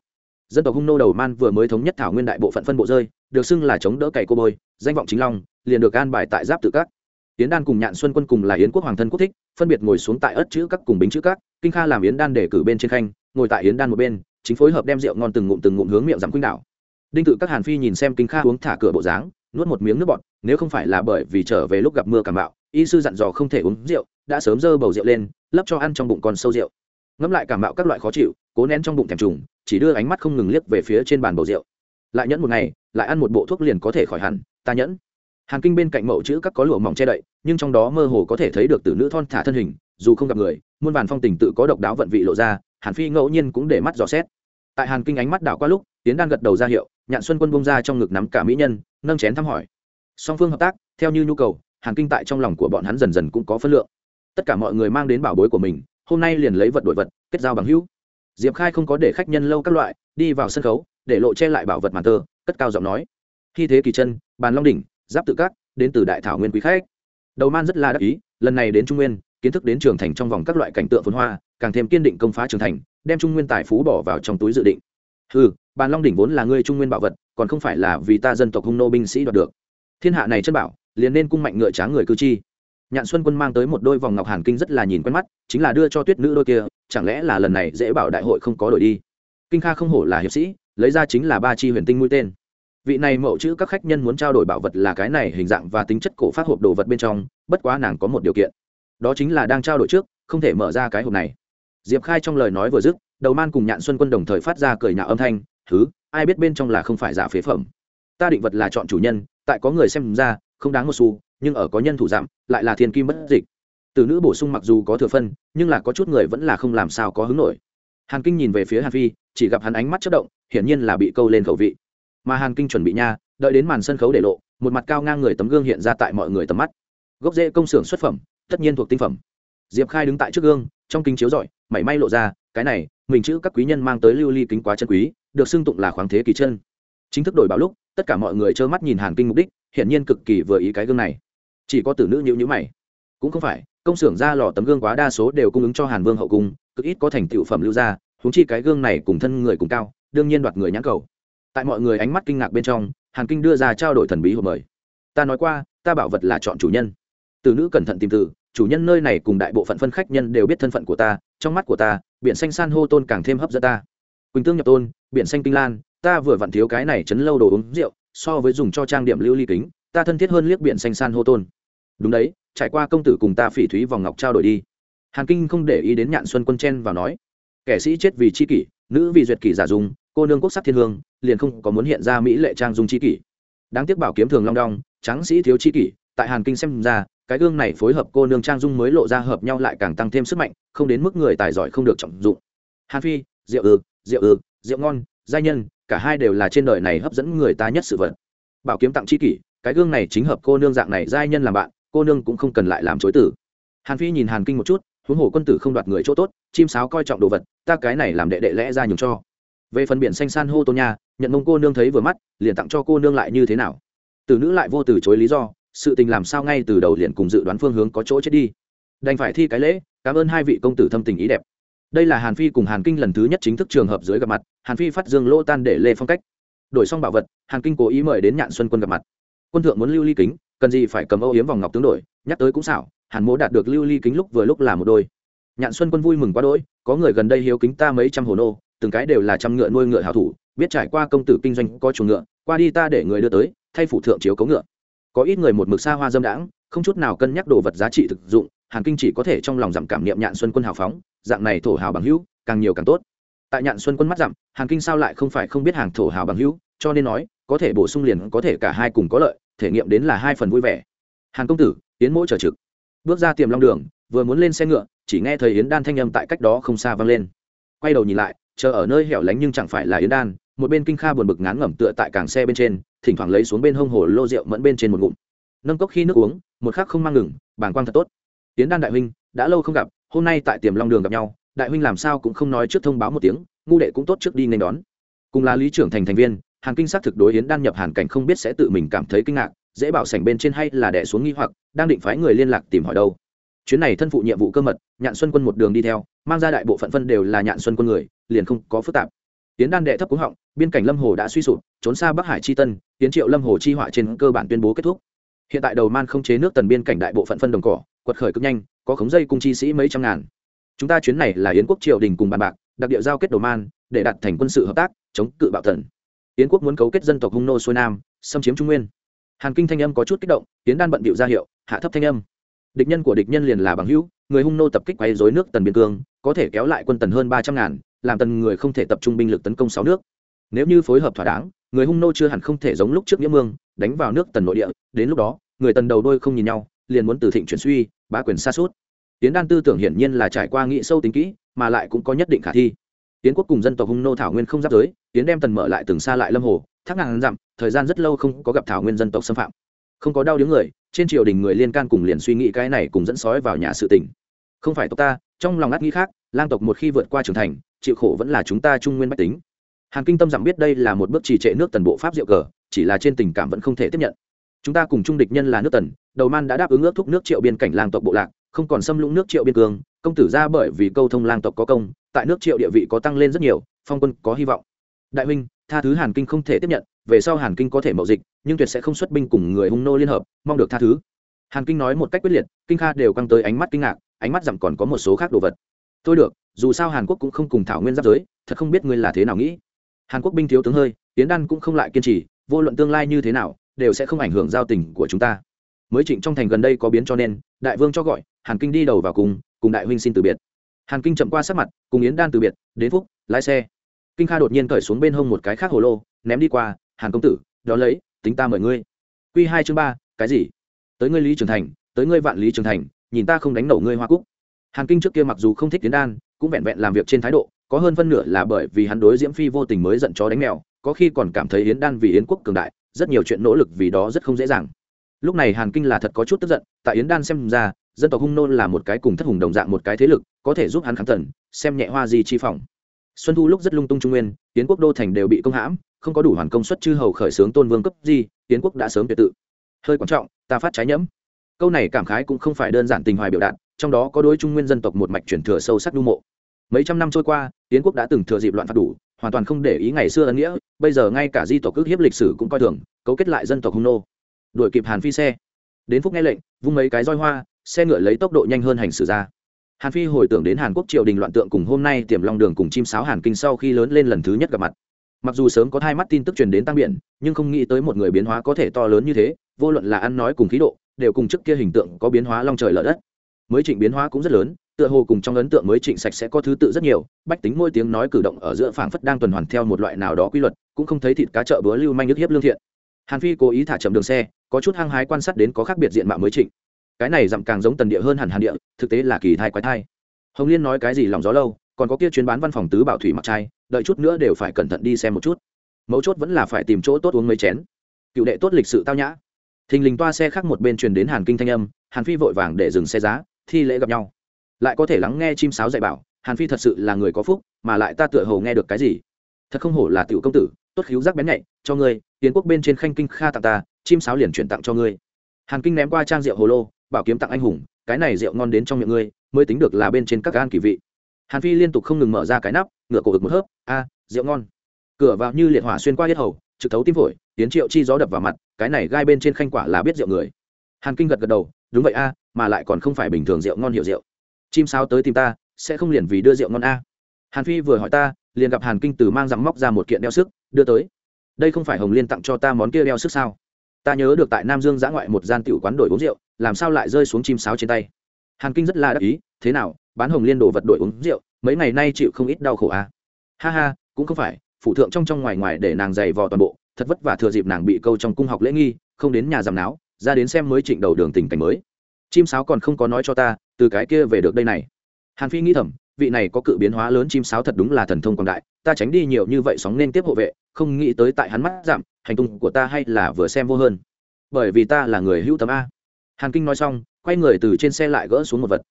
Dân tộc hung nô đầu man vừa mới thống nhất thảo nguyên đại bộ phận phân bộ rơi, được xưng là chống đỡ cày cô bôi, danh vọng chính long, liền được an bài tại giáp tự các. Yến đan cùng nhạn xuân quân cùng là yến quốc hoàng thân quốc thích, phân biệt ngồi xuống tại ất chữ các cùng bính chữ các, kinh kha làm yến đan để cử bên trên khanh, ngồi tại yến đan một bên chính phối hợp đem rượu ngon từng ngụm từng ngụm hướng miệng giảm khuynh đảo. Đinh tự các hàn phi nhìn xem kinh kha uống thả cửa bộ dáng, nuốt một miếng nước bọt, nếu không phải là bởi vì trở về lúc gặp mưa cảm bạo, y sư dặn dò không thể uống rượu, đã sớm dơ bầu rượu lên, lấp cho ăn trong bụng còn sâu rượu. Ngẫm lại cảm bạo các loại khó chịu, cố nén trong bụng thèm trùng, chỉ đưa ánh mắt không ngừng liếc về phía trên bàn bầu rượu. Lại nhẫn một ngày, lại ăn một bộ thuốc liền có thể khỏi hẳn, ta nhẫn. Hàn kinh bên cạnh mẫu chữ các có lụa mỏng che đậy, nhưng trong đó mơ hồ có thể thấy được từ nữ thon thả thân hình dù không gặp người, muôn vàn phong tình tự có độc đáo vận vị lộ ra, hàn phi ngẫu nhiên cũng để mắt dò xét. Tại hàn kinh ánh mắt đảo qua lúc, tiến đang gật đầu ra hiệu, nhạn xuân quân bông ra trong ngực nắm cả mỹ nhân, nâng chén thăm hỏi. Song phương hợp tác, theo như nhu cầu, hàn kinh tại trong lòng của bọn hắn dần dần cũng có phân lượng. Tất cả mọi người mang đến bảo bối của mình, hôm nay liền lấy vật đổi vật, kết giao bằng hữu. Diệp khai không có để khách nhân lâu các loại, đi vào sân khấu, để lộ che lại bảo vật màn tơ, cất cao giọng nói. Khi thế kỳ chân, bàn long đỉnh, giáp tự cát đến từ đại thảo nguyên quý khách. Đầu man rất là đắc ý, lần này đến trung nguyên kiến thức đến trường thành trong vòng các loại cảnh tượng phồn hoa, càng thêm kiên định công phá trường thành, đem trung nguyên tài phú bỏ vào trong túi dự định. Ừ bàn long đỉnh vốn là ngươi trung nguyên bảo vật, còn không phải là vì ta dân tộc hung nô binh sĩ đoạt được. Thiên hạ này chân bảo, liền nên cung mạnh ngựa tráng người cư chi. Nhạn xuân quân mang tới một đôi vòng ngọc hàn kinh rất là nhìn quen mắt, chính là đưa cho tuyết nữ đôi kia, chẳng lẽ là lần này dễ bảo đại hội không có đổi đi? Kinh kha không hổ là hiệp sĩ, lấy ra chính là ba chi huyền tinh mũi tên. Vị này mẫu chữ các khách nhân muốn trao đổi bảo vật là cái này hình dạng và tính chất cổ phát hộp đồ vật bên trong, bất quá nàng có một điều kiện đó chính là đang trao đổi trước, không thể mở ra cái hộp này. Diệp khai trong lời nói vừa dứt, đầu man cùng nhạn xuân quân đồng thời phát ra cười nhạo âm thanh, thứ, ai biết bên trong là không phải giả phế phẩm. Ta định vật là chọn chủ nhân, tại có người xem ra, không đáng một xu, nhưng ở có nhân thủ giảm, lại là thiên kim bất dịch. Từ nữ bổ sung mặc dù có thừa phân, nhưng là có chút người vẫn là không làm sao có hứng nổi. Hàn kinh nhìn về phía hàn phi, chỉ gặp hắn ánh mắt chất động, hiển nhiên là bị câu lên khẩu vị. Mà hàn kinh chuẩn bị nha, đợi đến màn sân khấu để lộ, một mặt cao ngang người tấm gương hiện ra tại mọi người tầm mắt. Gốc rễ công xưởng xuất phẩm tất nhiên thuộc tinh phẩm. Diệp khai đứng tại trước gương, trong kính chiếu rọi, mảy may lộ ra, cái này, mình chữ các quý nhân mang tới lưu ly kính quá chân quý, được xưng tụng là khoáng thế kỳ chân. Chính thức đổi bảo lúc, tất cả mọi người trơ mắt nhìn hàn kinh mục đích, hiển nhiên cực kỳ vừa ý cái gương này. Chỉ có tử nữ nhữ nhữ mày. Cũng không phải, công xưởng ra lò tấm gương quá đa số đều cung ứng cho hàn vương hậu cung, cực ít có thành tựu phẩm lưu ra húng chi cái gương này cùng thân người cùng cao, đương nhiên đoạt người nhãn cầu. Tại mọi người ánh mắt kinh ngạc bên trong, hàn kinh đưa ra trao đổi thần bí hộp mời. Ta nói qua, ta bảo vật là chọn chủ nhân. Từ nữ cẩn thận tìm từ chủ nhân nơi này cùng đại bộ phận phân khách nhân đều biết thân phận của ta, trong mắt của ta, biển xanh san hô tôn càng thêm hấp dẫn ta. Quỳnh tương nhập tôn, biển xanh tinh lan, ta vừa vặn thiếu cái này chấn lâu đồ uống rượu, so với dùng cho trang điểm lưu ly kính, ta thân thiết hơn liếc biển xanh san hô tôn. Đúng đấy, trải qua công tử cùng ta phỉ thúy vòng ngọc trao đổi đi. Hàn kinh không để ý đến nhạn xuân quân chen vào nói, kẻ sĩ chết vì c h i kỷ, nữ vì duyệt kỷ giả dùng, cô nương quốc sắc thiên hương, liền không có muốn hiện ra mỹ lệ trang dùng c h i kỷ. Đáng tiếc bảo kiếm thường long đong trắng sĩ thiếu c h i kỷ, tại hàn kinh xem ra cái gương này phối hợp cô nương trang dung mới lộ ra hợp nhau lại càng tăng thêm sức mạnh, không đến mức người tài giỏi không được trọng dụng. Hàn phi rượu ư rượu ư rượu ngon, giai nhân, cả hai đều là trên đời này hấp dẫn người ta nhất sự vật. Bảo kiếm tặng c h i kỷ, cái gương này chính hợp cô nương dạng này giai nhân làm bạn, cô nương cũng không cần lại làm chối tử hàn phi nhìn hàn kinh một chút, huống hồ quân tử không đoạt người chỗ tốt, chim sáo coi trọng đồ vật, ta cái này làm đệ đệ lẽ ra nhường cho. Về phần biển xanh san hô tôn nha, nhận mông cô nương thấy vừa mắt, liền tặng cho cô nương lại như thế nào? Từ nữ lại vô từ chối lý do sự tình làm sao ngay từ đầu liền cùng dự đoán phương hướng có chỗ chết đi. Đành phải thi cái lễ, cảm ơn hai vị công tử thâm tình ý đẹp. Đây là hàn phi cùng hàn kinh lần thứ nhất chính thức trường hợp dưới gặp mặt, hàn phi phát dương lỗ tan để lê phong cách. Đổi xong bảo vật, hàn kinh cố ý mời đến nhạn xuân quân gặp mặt. Quân thượng muốn lưu ly kính, cần gì phải cầm âu yếm vòng ngọc tướng đổi, nhắc tới cũng xảo, hàn mỗ đạt được lưu ly kính lúc vừa lúc là một đôi. Nhạn xuân quân vui mừng quá đỗi, có người gần đây hiếu kính ta mấy trăm hồ nô, từng cái đều là trăm ngựa nuôi ngựa hảo thủ, biết trải qua công tử kinh doanh có chuồng ngựa, qua đi ta để người đưa tới, thay phủ thượng chiếu cống ngựa có ít người một mực xa hoa dâm đãng, không chút nào cân nhắc đồ vật giá trị thực dụng, hàn kinh chỉ có thể trong lòng giảm cảm niệm nhạn xuân quân hào phóng, dạng này thổ hào bằng hữu, càng nhiều càng tốt. Tại nhạn xuân quân mắt dặm hàn kinh sao lại không phải không biết hàng thổ hào bằng hữu, cho nên nói, có thể bổ sung liền có thể cả hai cùng có lợi, thể nghiệm đến là hai phần vui vẻ. Hàn công tử, yến mỗi chờ trực. Bước ra tiềm long đường, vừa muốn lên xe ngựa, chỉ nghe thấy yến đan thanh âm tại cách đó không xa vang lên. Quay đầu nhìn lại, chờ ở nơi hẻo lánh nhưng chẳng phải là yến đan một bên kinh kha buồn bực ngán ngẩm tựa tại càng xe bên trên, thỉnh thoảng lấy xuống bên hông hồ lô rượu mẫn bên trên một ngụm. Nâng cốc khi nước uống, một khắc không mang ngừng, bàng quang thật tốt. Tiến đan đại huynh, đã lâu không gặp, hôm nay tại tiềm long đường gặp nhau, đại huynh làm sao cũng không nói trước thông báo một tiếng, ngu đệ cũng tốt trước đi nên đón. Cùng là lý trưởng thành thành viên, hàn kinh xác thực đối yến đan nhập hàn cảnh không biết sẽ tự mình cảm thấy kinh ngạc, dễ bảo sảnh bên trên hay là đẻ xuống nghi hoặc, đang định phái người liên lạc tìm hỏi đâu. Chuyến này thân phụ nhiệm vụ cơ mật, nhạn xuân quân một đường đi theo, mang ra đại bộ phận phân đều là nhạn xuân quân người, liền không có phức tạp. Tiến đan đệ thấp cúng họng biên cảnh lâm hồ đã suy sụp, trốn xa bắc hải chi tân, tiến triệu lâm hồ chi họa trên cơ bản tuyên bố kết thúc. Hiện tại đầu man không chế nước tần biên cảnh đại bộ phận phân đồng cỏ, quật khởi cực nhanh, có khống dây cung chi sĩ mấy trăm ngàn. Chúng ta chuyến này là yến quốc triều đình cùng bàn bạc, đặc địa giao kết đầu man, để đặt thành quân sự hợp tác, chống cự bạo thần yến quốc muốn cấu kết dân tộc hung nô xuôi nam, xâm chiếm trung nguyên. Hàn kinh thanh âm có chút kích động tiến đan bận bịu ra hiệu, hạ thấp thanh âm. Địch nhân của địch nhân liền là bằng hữu, người hung nô tập kích quay dối nước tần biên cương, có thể kéo lại quân tần hơn ba trăm ngàn, làm tần người không thể tập trung binh lực tấn công sáu nước nếu như phối hợp thỏa đáng, người hung nô chưa hẳn không thể giống lúc trước nghĩa mương, đánh vào nước tần nội địa, đến lúc đó, người tần đầu đôi không nhìn nhau, liền muốn từ thịnh chuyển suy, bá quyền xa suốt. Tiến đan tư tưởng hiển nhiên là trải qua nghị sâu tính kỹ, mà lại cũng có nhất định khả thi. Tiến quốc cùng dân tộc hung nô thảo nguyên không giáp giới, tiến đem tần mở lại từng xa lại lâm hồ, thác ngàn dặm, thời gian rất lâu không có gặp thảo nguyên dân tộc xâm phạm. Không có đau đớn người, trên triều đình người liên can cùng liền suy nghĩ cái này cùng dẫn sói vào nhà sự tình. Không phải tộc ta, trong lòng ngắt nghĩ khác, lang tộc một khi vượt qua trưởng thành, chịu khổ vẫn là chúng ta trung nguyên bách tính hàn kinh tâm dặm biết đây là một bước trì trệ nước tần bộ pháp diệu cờ, chỉ là trên tình cảm vẫn không thể tiếp nhận. Chúng ta cùng trung địch nhân là nước tần, đầu man đã đáp ứng ước thúc nước triệu biên cảnh lang tộc bộ lạc, không còn xâm lũng nước triệu biên cương công tử ra bởi vì câu thông lang tộc có công, tại nước triệu địa vị có tăng lên rất nhiều, phong quân có hy vọng. Đại huynh, tha thứ hàn kinh không thể tiếp nhận, về sau hàn kinh có thể mậu dịch, nhưng tuyệt sẽ không xuất binh cùng người hung nô liên hợp, mong được tha thứ. Hàn kinh nói một cách quyết liệt, kinh kha đều căng tới ánh mắt kinh ngạc, ánh mắt giảm còn có một số khác đồ vật. Tôi được, dù sao hàn quốc cũng không cùng thảo nguyên giáp giới, thật không biết ngươi là thế nào nghĩ hàn quốc binh thiếu tướng hơi tiến đan cũng không lại kiên trì, vô luận tương lai như thế nào, đều sẽ không ảnh hưởng giao tình của chúng ta. Mới trịnh trong thành gần đây có biến cho nên, đại vương cho gọi, hàn kinh đi đầu vào cùng cùng đại huynh xin từ biệt. Hàn kinh chậm qua sát mặt, cùng yến đan từ biệt, đến phúc, lái xe. Kinh kha đột nhiên cởi xuống bên hông một cái khác hồ lô, ném đi qua, hàn công tử, đón lấy, tính ta mời ngươi. Q hai chương ba, cái gì? Tới ngươi lý trường thành, tới ngươi vạn lý trường thành, nhìn ta không đánh nổ ngươi hoa cúc. Hàn kinh trước kia mặc dù không thích tiến đan, cũng vẹn vẹn làm việc trên thái độ có hơn phân nửa là bởi vì hắn đối diễm phi vô tình mới giận chó đánh mèo, có khi còn cảm thấy yến đan vì yến quốc cường đại, rất nhiều chuyện nỗ lực vì đó rất không dễ dàng. Lúc này hàn kinh là thật có chút tức giận, tại yến đan xem ra, dân tộc hung nôn là một cái cùng thất hùng đồng dạng một cái thế lực, có thể giúp hắn kháng thần, xem nhẹ hoa di chi phòng. Xuân thu lúc rất lung tung trung nguyên, Yến quốc đô thành đều bị công hãm, không có đủ hoàn công suất chư hầu khởi xướng tôn vương cấp di, Yến quốc đã sớm tuyệt tự. Hơi quan trọng, ta phát trái nhẫm. Câu này cảm khái cũng không phải đơn giản tình hoài biểu đạt, trong đó có đối trung nguyên dân tộc một mạch truyền thừa sâu sắc đu mộ mấy trăm năm trôi qua tiến quốc đã từng thừa dịp loạn phạt đủ, hoàn toàn không để ý ngày xưa ân nghĩa, bây giờ ngay cả di tộc ước hiếp lịch sử cũng coi thường, cấu kết lại dân tộc hung nô. Đuổi kịp hàn phi xe. Đến phúc nghe lệnh, vung mấy cái roi hoa, xe ngựa lấy tốc độ nhanh hơn hành xử ra. Hàn phi hồi tưởng đến hàn quốc triều đình loạn tượng cùng hôm nay tiềm long đường cùng chim sáo hàn kinh sau khi lớn lên lần thứ nhất gặp mặt. Mặc dù sớm có hai mắt tin tức truyền đến tăng biển, nhưng không nghĩ tới một người biến hóa có thể to lớn như thế, vô luận là ăn nói cùng khí độ, đều cùng trước kia hình tượng có biến hóa long trời lở đất. Mới trịnh biến hóa cũng rất lớn tựa hồ cùng trong ấn tượng mới trịnh sạch sẽ có thứ tự rất nhiều, bách tính mỗi tiếng nói cử động ở giữa phảng phất đang tuần hoàn theo một loại nào đó quy luật, cũng không thấy thịt cá chợ búa lưu manh nhức hiếp lương thiện. Hàn phi cố ý thả chậm đường xe, có chút hăng hái quan sát đến có khác biệt diện mạo mới trịnh. Cái này dặm càng giống tần địa hơn hẳn hàn địa, thực tế là kỳ thai quái thai. Hồng liên nói cái gì lòng gió lâu, còn có kia chuyến bán văn phòng tứ bảo thủy mặc trai, đợi chút nữa đều phải cẩn thận đi xem một chút. Mấu chốt vẫn là phải tìm chỗ tốt uống mấy chén. Cựu đệ tốt lịch sự tao nhã. Thình lình toa xe khác một bên truyền đến hàn kinh thanh âm, hàn phi vội vàng để dừng xe giá, thi lễ gặp nhau lại có thể lắng nghe chim sáo dạy bảo, hàn phi thật sự là người có phúc, mà lại ta tựa hồ nghe được cái gì. Thật không hổ là tiểu công tử, tốt khiếu giác bén nhạy, cho ngươi tiến quốc bên trên khanh kinh kha tặng ta, chim sáo liền chuyển tặng cho ngươi. Hàn kinh ném qua trang rượu hồ lô, bảo kiếm tặng anh hùng, cái này rượu ngon đến trong miệng ngươi, mới tính được là bên trên các gan kỳ vị. Hàn phi liên tục không ngừng mở ra cái nắp ngựa cổ ực một hớp, a, rượu ngon. Cửa vào như liệt hỏa xuyên qua hết hầu, trực thấu tim phổi, tiến triệu chi gió đập vào mặt, cái này gai bên trên khanh quả là biết rượu người. Hàn kinh gật gật đầu, đúng vậy a, mà lại còn không phải bình thường rượu ngon hiệu rượu chim sao tới tìm ta, sẽ không liền vì đưa rượu ngon a. Hàn phi vừa hỏi ta, liền gặp hàn kinh từ mang dặm móc ra một kiện đeo sức, đưa tới. Đây không phải hồng liên tặng cho ta món kia đeo sức sao? Ta nhớ được tại nam dương giã ngoại một gian tiểu quán đổi uống rượu, làm sao lại rơi xuống chim sáo trên tay? Hàn kinh rất là đắc ý, thế nào, bán hồng liên đồ vật đổi uống rượu, mấy ngày nay chịu không ít đau khổ à ha ha, cũng không phải, phụ thượng trong trong ngoài ngoài để nàng giày vò toàn bộ, thật vất vả thừa dịp nàng bị câu trong cung học lễ nghi, không đến nhà giảm náo, ra đến xem mới trịnh đầu đường tình cảnh mới chim sáo còn không có nói cho ta, từ cái kia về được đây này. Hàn phi nghĩ thầm, vị này có cự biến hóa lớn chim sáo thật đúng là thần thông quảng đại, ta tránh đi nhiều như vậy sóng nên tiếp hộ vệ, không nghĩ tới tại hắn mắt giảm, hành tung của ta hay là vừa xem vô hơn. Bởi vì ta là người hữu tấm a. Hàn kinh nói xong, quay người từ trên xe lại gỡ xuống một vật.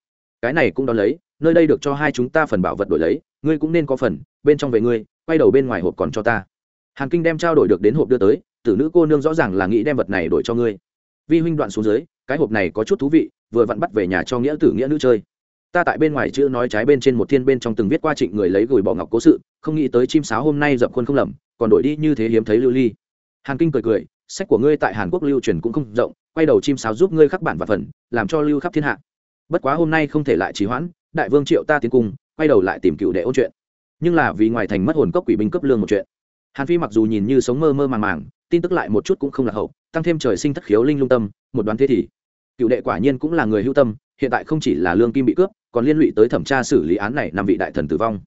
Cái này cũng đón lấy, nơi đây được cho hai chúng ta phần bảo vật đổi lấy, ngươi cũng nên có phần, bên trong về ngươi, quay đầu bên ngoài hộp còn cho ta. Hàn kinh đem trao đổi được đến hộp đưa tới, tử nữ cô nương rõ ràng là nghĩ đem vật này đổi cho ngươi. Vi huynh đoạn xuống dưới cái hộp này có chút thú vị, vừa vặn bắt về nhà cho nghĩa tử nghĩa nữ chơi. Ta tại bên ngoài chữ nói trái bên trên một thiên bên trong từng viết qua trịnh người lấy gửi bỏ ngọc cố sự, không nghĩ tới chim sáo hôm nay dập khuôn không lầm, còn đổi đi như thế hiếm thấy lưu ly. Hàn kinh cười cười, sách của ngươi tại hàn quốc lưu truyền cũng không rộng, quay đầu chim sáo giúp ngươi khắc bản và phần, làm cho lưu khắp thiên hạ. Bất quá hôm nay không thể lại trì hoãn, đại vương triệu ta tiến cung, quay đầu lại tìm cựu đệ ôn chuyện. Nhưng là vì ngoài thành mất hồn cốc quỷ binh cấp lương một chuyện. Hàn phi mặc dù nhìn như sống mơ mơ màng màng tin tức lại một chút cũng không là hậu, tăng thêm trời sinh thất khiếu linh lung tâm, một đoán thế thì. Cựu đệ quả nhiên cũng là người hữu tâm, hiện tại không chỉ là lương kim bị cướp, còn liên lụy tới thẩm tra xử lý án này năm vị đại thần tử vong.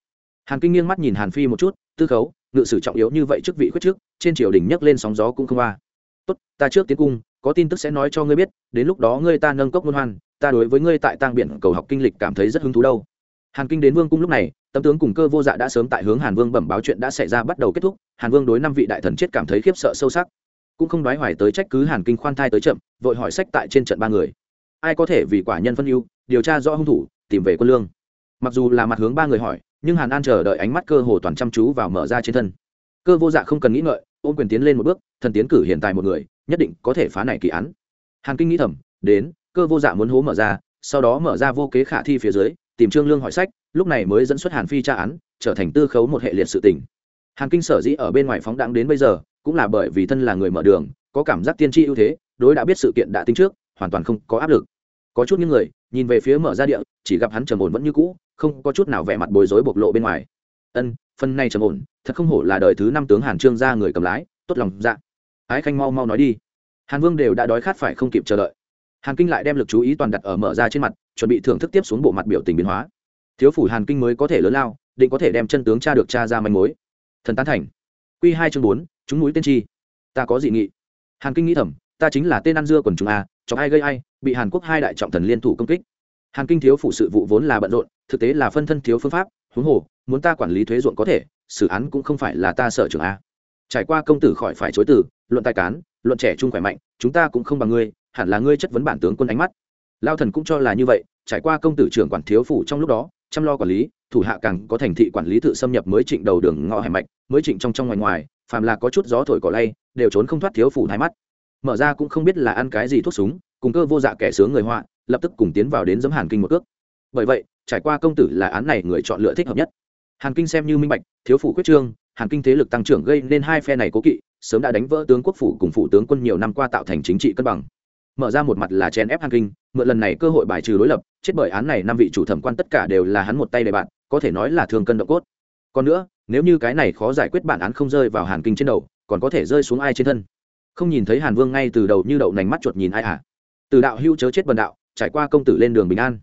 Hàn kinh nghiêng mắt nhìn hàn phi một chút, tư khấu, ngự sử trọng yếu như vậy trước vị khuyết trước, trên triều đình nhấc lên sóng gió cũng không qua. Tốt, ta trước tiến cung, có tin tức sẽ nói cho ngươi biết, đến lúc đó ngươi ta nâng cốc ngôn hoan, ta đối với ngươi tại tang biển cầu học kinh lịch cảm thấy rất hứng thú đâu. Hàn kinh đến vương cung lúc này tâm tướng cùng cơ vô dạ đã sớm tại hướng hàn vương bẩm báo chuyện đã xảy ra bắt đầu kết thúc, hàn vương đối năm vị đại thần chết cảm thấy khiếp sợ sâu sắc. Cũng không đoái hoài tới trách cứ hàn kinh khoan thai tới chậm, vội hỏi sách tại trên trận ba người. Ai có thể vì quả nhân phân ưu, điều tra rõ hung thủ, tìm về quân lương? Mặc dù là mặt hướng ba người hỏi, nhưng hàn an chờ đợi ánh mắt cơ hồ toàn chăm chú vào mở ra trên thân. Cơ vô dạ không cần nghĩ ngợi, ôm quyền tiến lên một bước, thần tiến cử hiện tại một người, nhất định có thể phá này kỳ án. Hàn kinh nghĩ thầm, đến, cơ vô dạ muốn hố mở ra, sau đó mở ra vô kế khả thi phía dưới, tìm trương lương hỏi sách lúc này mới dẫn xuất hàn phi tra án, trở thành tư khấu một hệ liệt sự tình. Hàn kinh sở dĩ ở bên ngoài phóng đáng đến bây giờ, cũng là bởi vì thân là người mở đường, có cảm giác tiên tri ưu thế, đối đã biết sự kiện đã tính trước, hoàn toàn không có áp lực. Có chút những người, nhìn về phía mở ra địa, chỉ gặp hắn trầm ổn vẫn như cũ, không có chút nào vẻ mặt bối rối bộc lộ bên ngoài. Ân, phần này trầm ổn, thật không hổ là đời thứ năm tướng hàn trương ra người cầm lái, tốt lòng dạ. Ái khanh mau mau nói đi. Hàn vương đều đã đói khát phải không kịp chờ đợi. Hàn kinh lại đem lực chú ý toàn đặt ở mở ra trên mặt, chuẩn bị thưởng thức tiếp xuống bộ mặt biểu tình biến hóa thiếu phủ hàn kinh mới có thể lớn lao, định có thể đem chân tướng cha được cha ra manh mối. Thần tán thành. Q hai chương bốn, chúng núi tên chi ta có dị nghị. Hàn kinh nghĩ thầm, ta chính là tên ăn dưa quần chúng a cho ai gây ai, bị hàn quốc hai đại trọng thần liên thủ công kích. Hàn kinh thiếu phủ sự vụ vốn là bận rộn, thực tế là phân thân thiếu phương pháp, huống hồ, muốn ta quản lý thuế ruộng có thể, xử án cũng không phải là ta sở trường a. Trải qua công tử khỏi phải chối từ, luận tài cán, luận trẻ trung khỏe mạnh, chúng ta cũng không bằng ngươi, hẳn là ngươi chất vấn bản tướng quân ánh mắt. Lao thần cũng cho là như vậy, trải qua công tử trưởng quản thiếu phủ trong lúc đó chăm lo quản lý, thủ hạ càng có thành thị quản lý tự xâm nhập mới trịnh đầu đường ngõ hẻm mạch, mới trịnh trong trong ngoài ngoài, phàm là có chút gió thổi cỏ lay, đều trốn không thoát thiếu phủ thái mắt. Mở ra cũng không biết là ăn cái gì thuốc súng, cùng cơ vô dạ kẻ sướng người họa, lập tức cùng tiến vào đến giấm hàn kinh một cước. Bởi vậy, trải qua công tử là án này người chọn lựa thích hợp nhất. Hàn kinh xem như minh bạch, thiếu phủ quyết trương, hàn kinh thế lực tăng trưởng gây nên hai phe này cố kỵ, sớm đã đánh vỡ tướng quốc phủ cùng phủ tướng quân nhiều năm qua tạo thành chính trị cân bằng mở ra một mặt là chèn ép hàn kinh, mượn lần này cơ hội bài trừ đối lập, chết bởi án này năm vị chủ thẩm quan tất cả đều là hắn một tay đề bạn, có thể nói là thường cân động cốt. Còn nữa, nếu như cái này khó giải quyết bản án không rơi vào hàn kinh trên đầu, còn có thể rơi xuống ai trên thân? Không nhìn thấy hàn vương ngay từ đầu như đậu nành mắt chuột nhìn ai à? Từ đạo hưu chớ chết bần đạo, trải qua công tử lên đường bình an.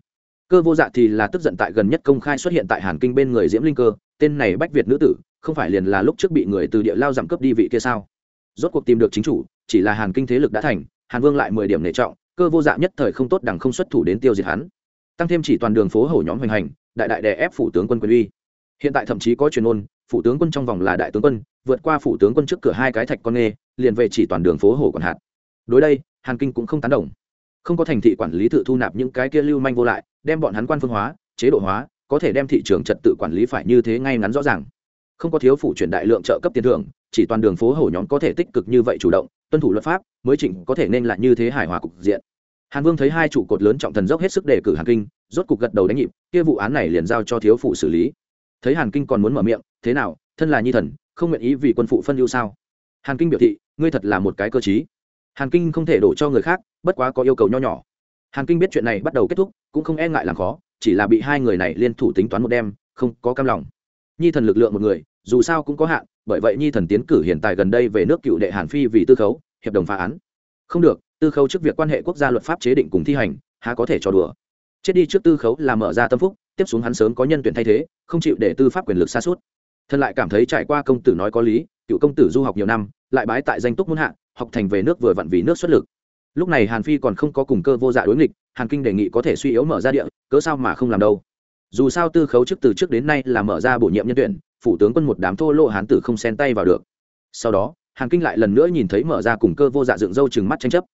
Cơ vô dạ thì là tức giận tại gần nhất công khai xuất hiện tại hàn kinh bên người diễm linh cơ, tên này bách việt nữ tử, không phải liền là lúc trước bị người từ địa lao giảm cướp đi vị kia sao? Rốt cuộc tìm được chính chủ, chỉ là hàn kinh thế lực đã thành hàn vương lại mười điểm nể trọng, cơ vô dạ nhất thời không tốt đằng không xuất thủ đến tiêu diệt hắn. Tăng thêm chỉ toàn đường phố hổ nhóm hoành hành, đại đại đè ép phủ tướng quân quyền uy. Hiện tại thậm chí có truyền ôn, phủ tướng quân trong vòng là đại tướng quân, vượt qua phủ tướng quân trước cửa hai cái thạch con nghê, liền về chỉ toàn đường phố hổ còn hạt. Đối đây, hàn kinh cũng không tán đồng. Không có thành thị quản lý tự thu nạp những cái kia lưu manh vô lại, đem bọn hắn quan phương hóa, chế độ hóa, có thể đem thị trường trật tự quản lý phải như thế ngay ngắn rõ ràng. Không có thiếu phủ chuyển đại lượng trợ cấp tiền thưởng, chỉ toàn đường phố hổ nhóm có thể tích cực như vậy chủ động tuân thủ luật pháp, mới chỉnh có thể nên là như thế hài hòa cục diện. Hàn vương thấy hai trụ cột lớn trọng thần dốc hết sức đề cử hàn kinh, rốt cục gật đầu đánh nhịp, kia vụ án này liền giao cho thiếu phụ xử lý. Thấy hàn kinh còn muốn mở miệng, thế nào, thân là nhi thần, không nguyện ý vì quân phụ phân ưu sao? Hàn kinh biểu thị, ngươi thật là một cái cơ chí hàn kinh không thể đổ cho người khác, bất quá có yêu cầu nho nhỏ. Hàn kinh biết chuyện này bắt đầu kết thúc, cũng không e ngại làm khó, chỉ là bị hai người này liên thủ tính toán một đêm, không có cam lòng. Nhi thần lực lượng một người dù sao cũng có hạn, bởi vậy nhi thần tiến cử hiện tại gần đây về nước cựu đệ hàn phi vì tư khấu, hiệp đồng phá án. Không được, tư khấu trước việc quan hệ quốc gia luật pháp chế định cùng thi hành, há có thể cho đùa. Chết đi trước tư khấu là mở ra tâm phúc, tiếp xuống hắn sớm có nhân tuyển thay thế, không chịu để tư pháp quyền lực xa suốt. Thân lại cảm thấy trải qua công tử nói có lý, cựu công tử du học nhiều năm, lại bái tại danh túc muôn hạ, học thành về nước vừa vặn vì nước xuất lực. Lúc này hàn phi còn không có cùng cơ vô dạ đối nghịch, hàn kinh đề nghị có thể suy yếu mở ra địa, cớ sao mà không làm đâu. Dù sao tư khấu chức từ trước đến nay là mở ra bổ nhiệm nhân tuyển phủ tướng quân một đám thô lỗ hán tử không xen tay vào được. Sau đó, hàn kinh lại lần nữa nhìn thấy mở ra cùng cơ vô dạ dựng râu chừng mắt tranh chấp.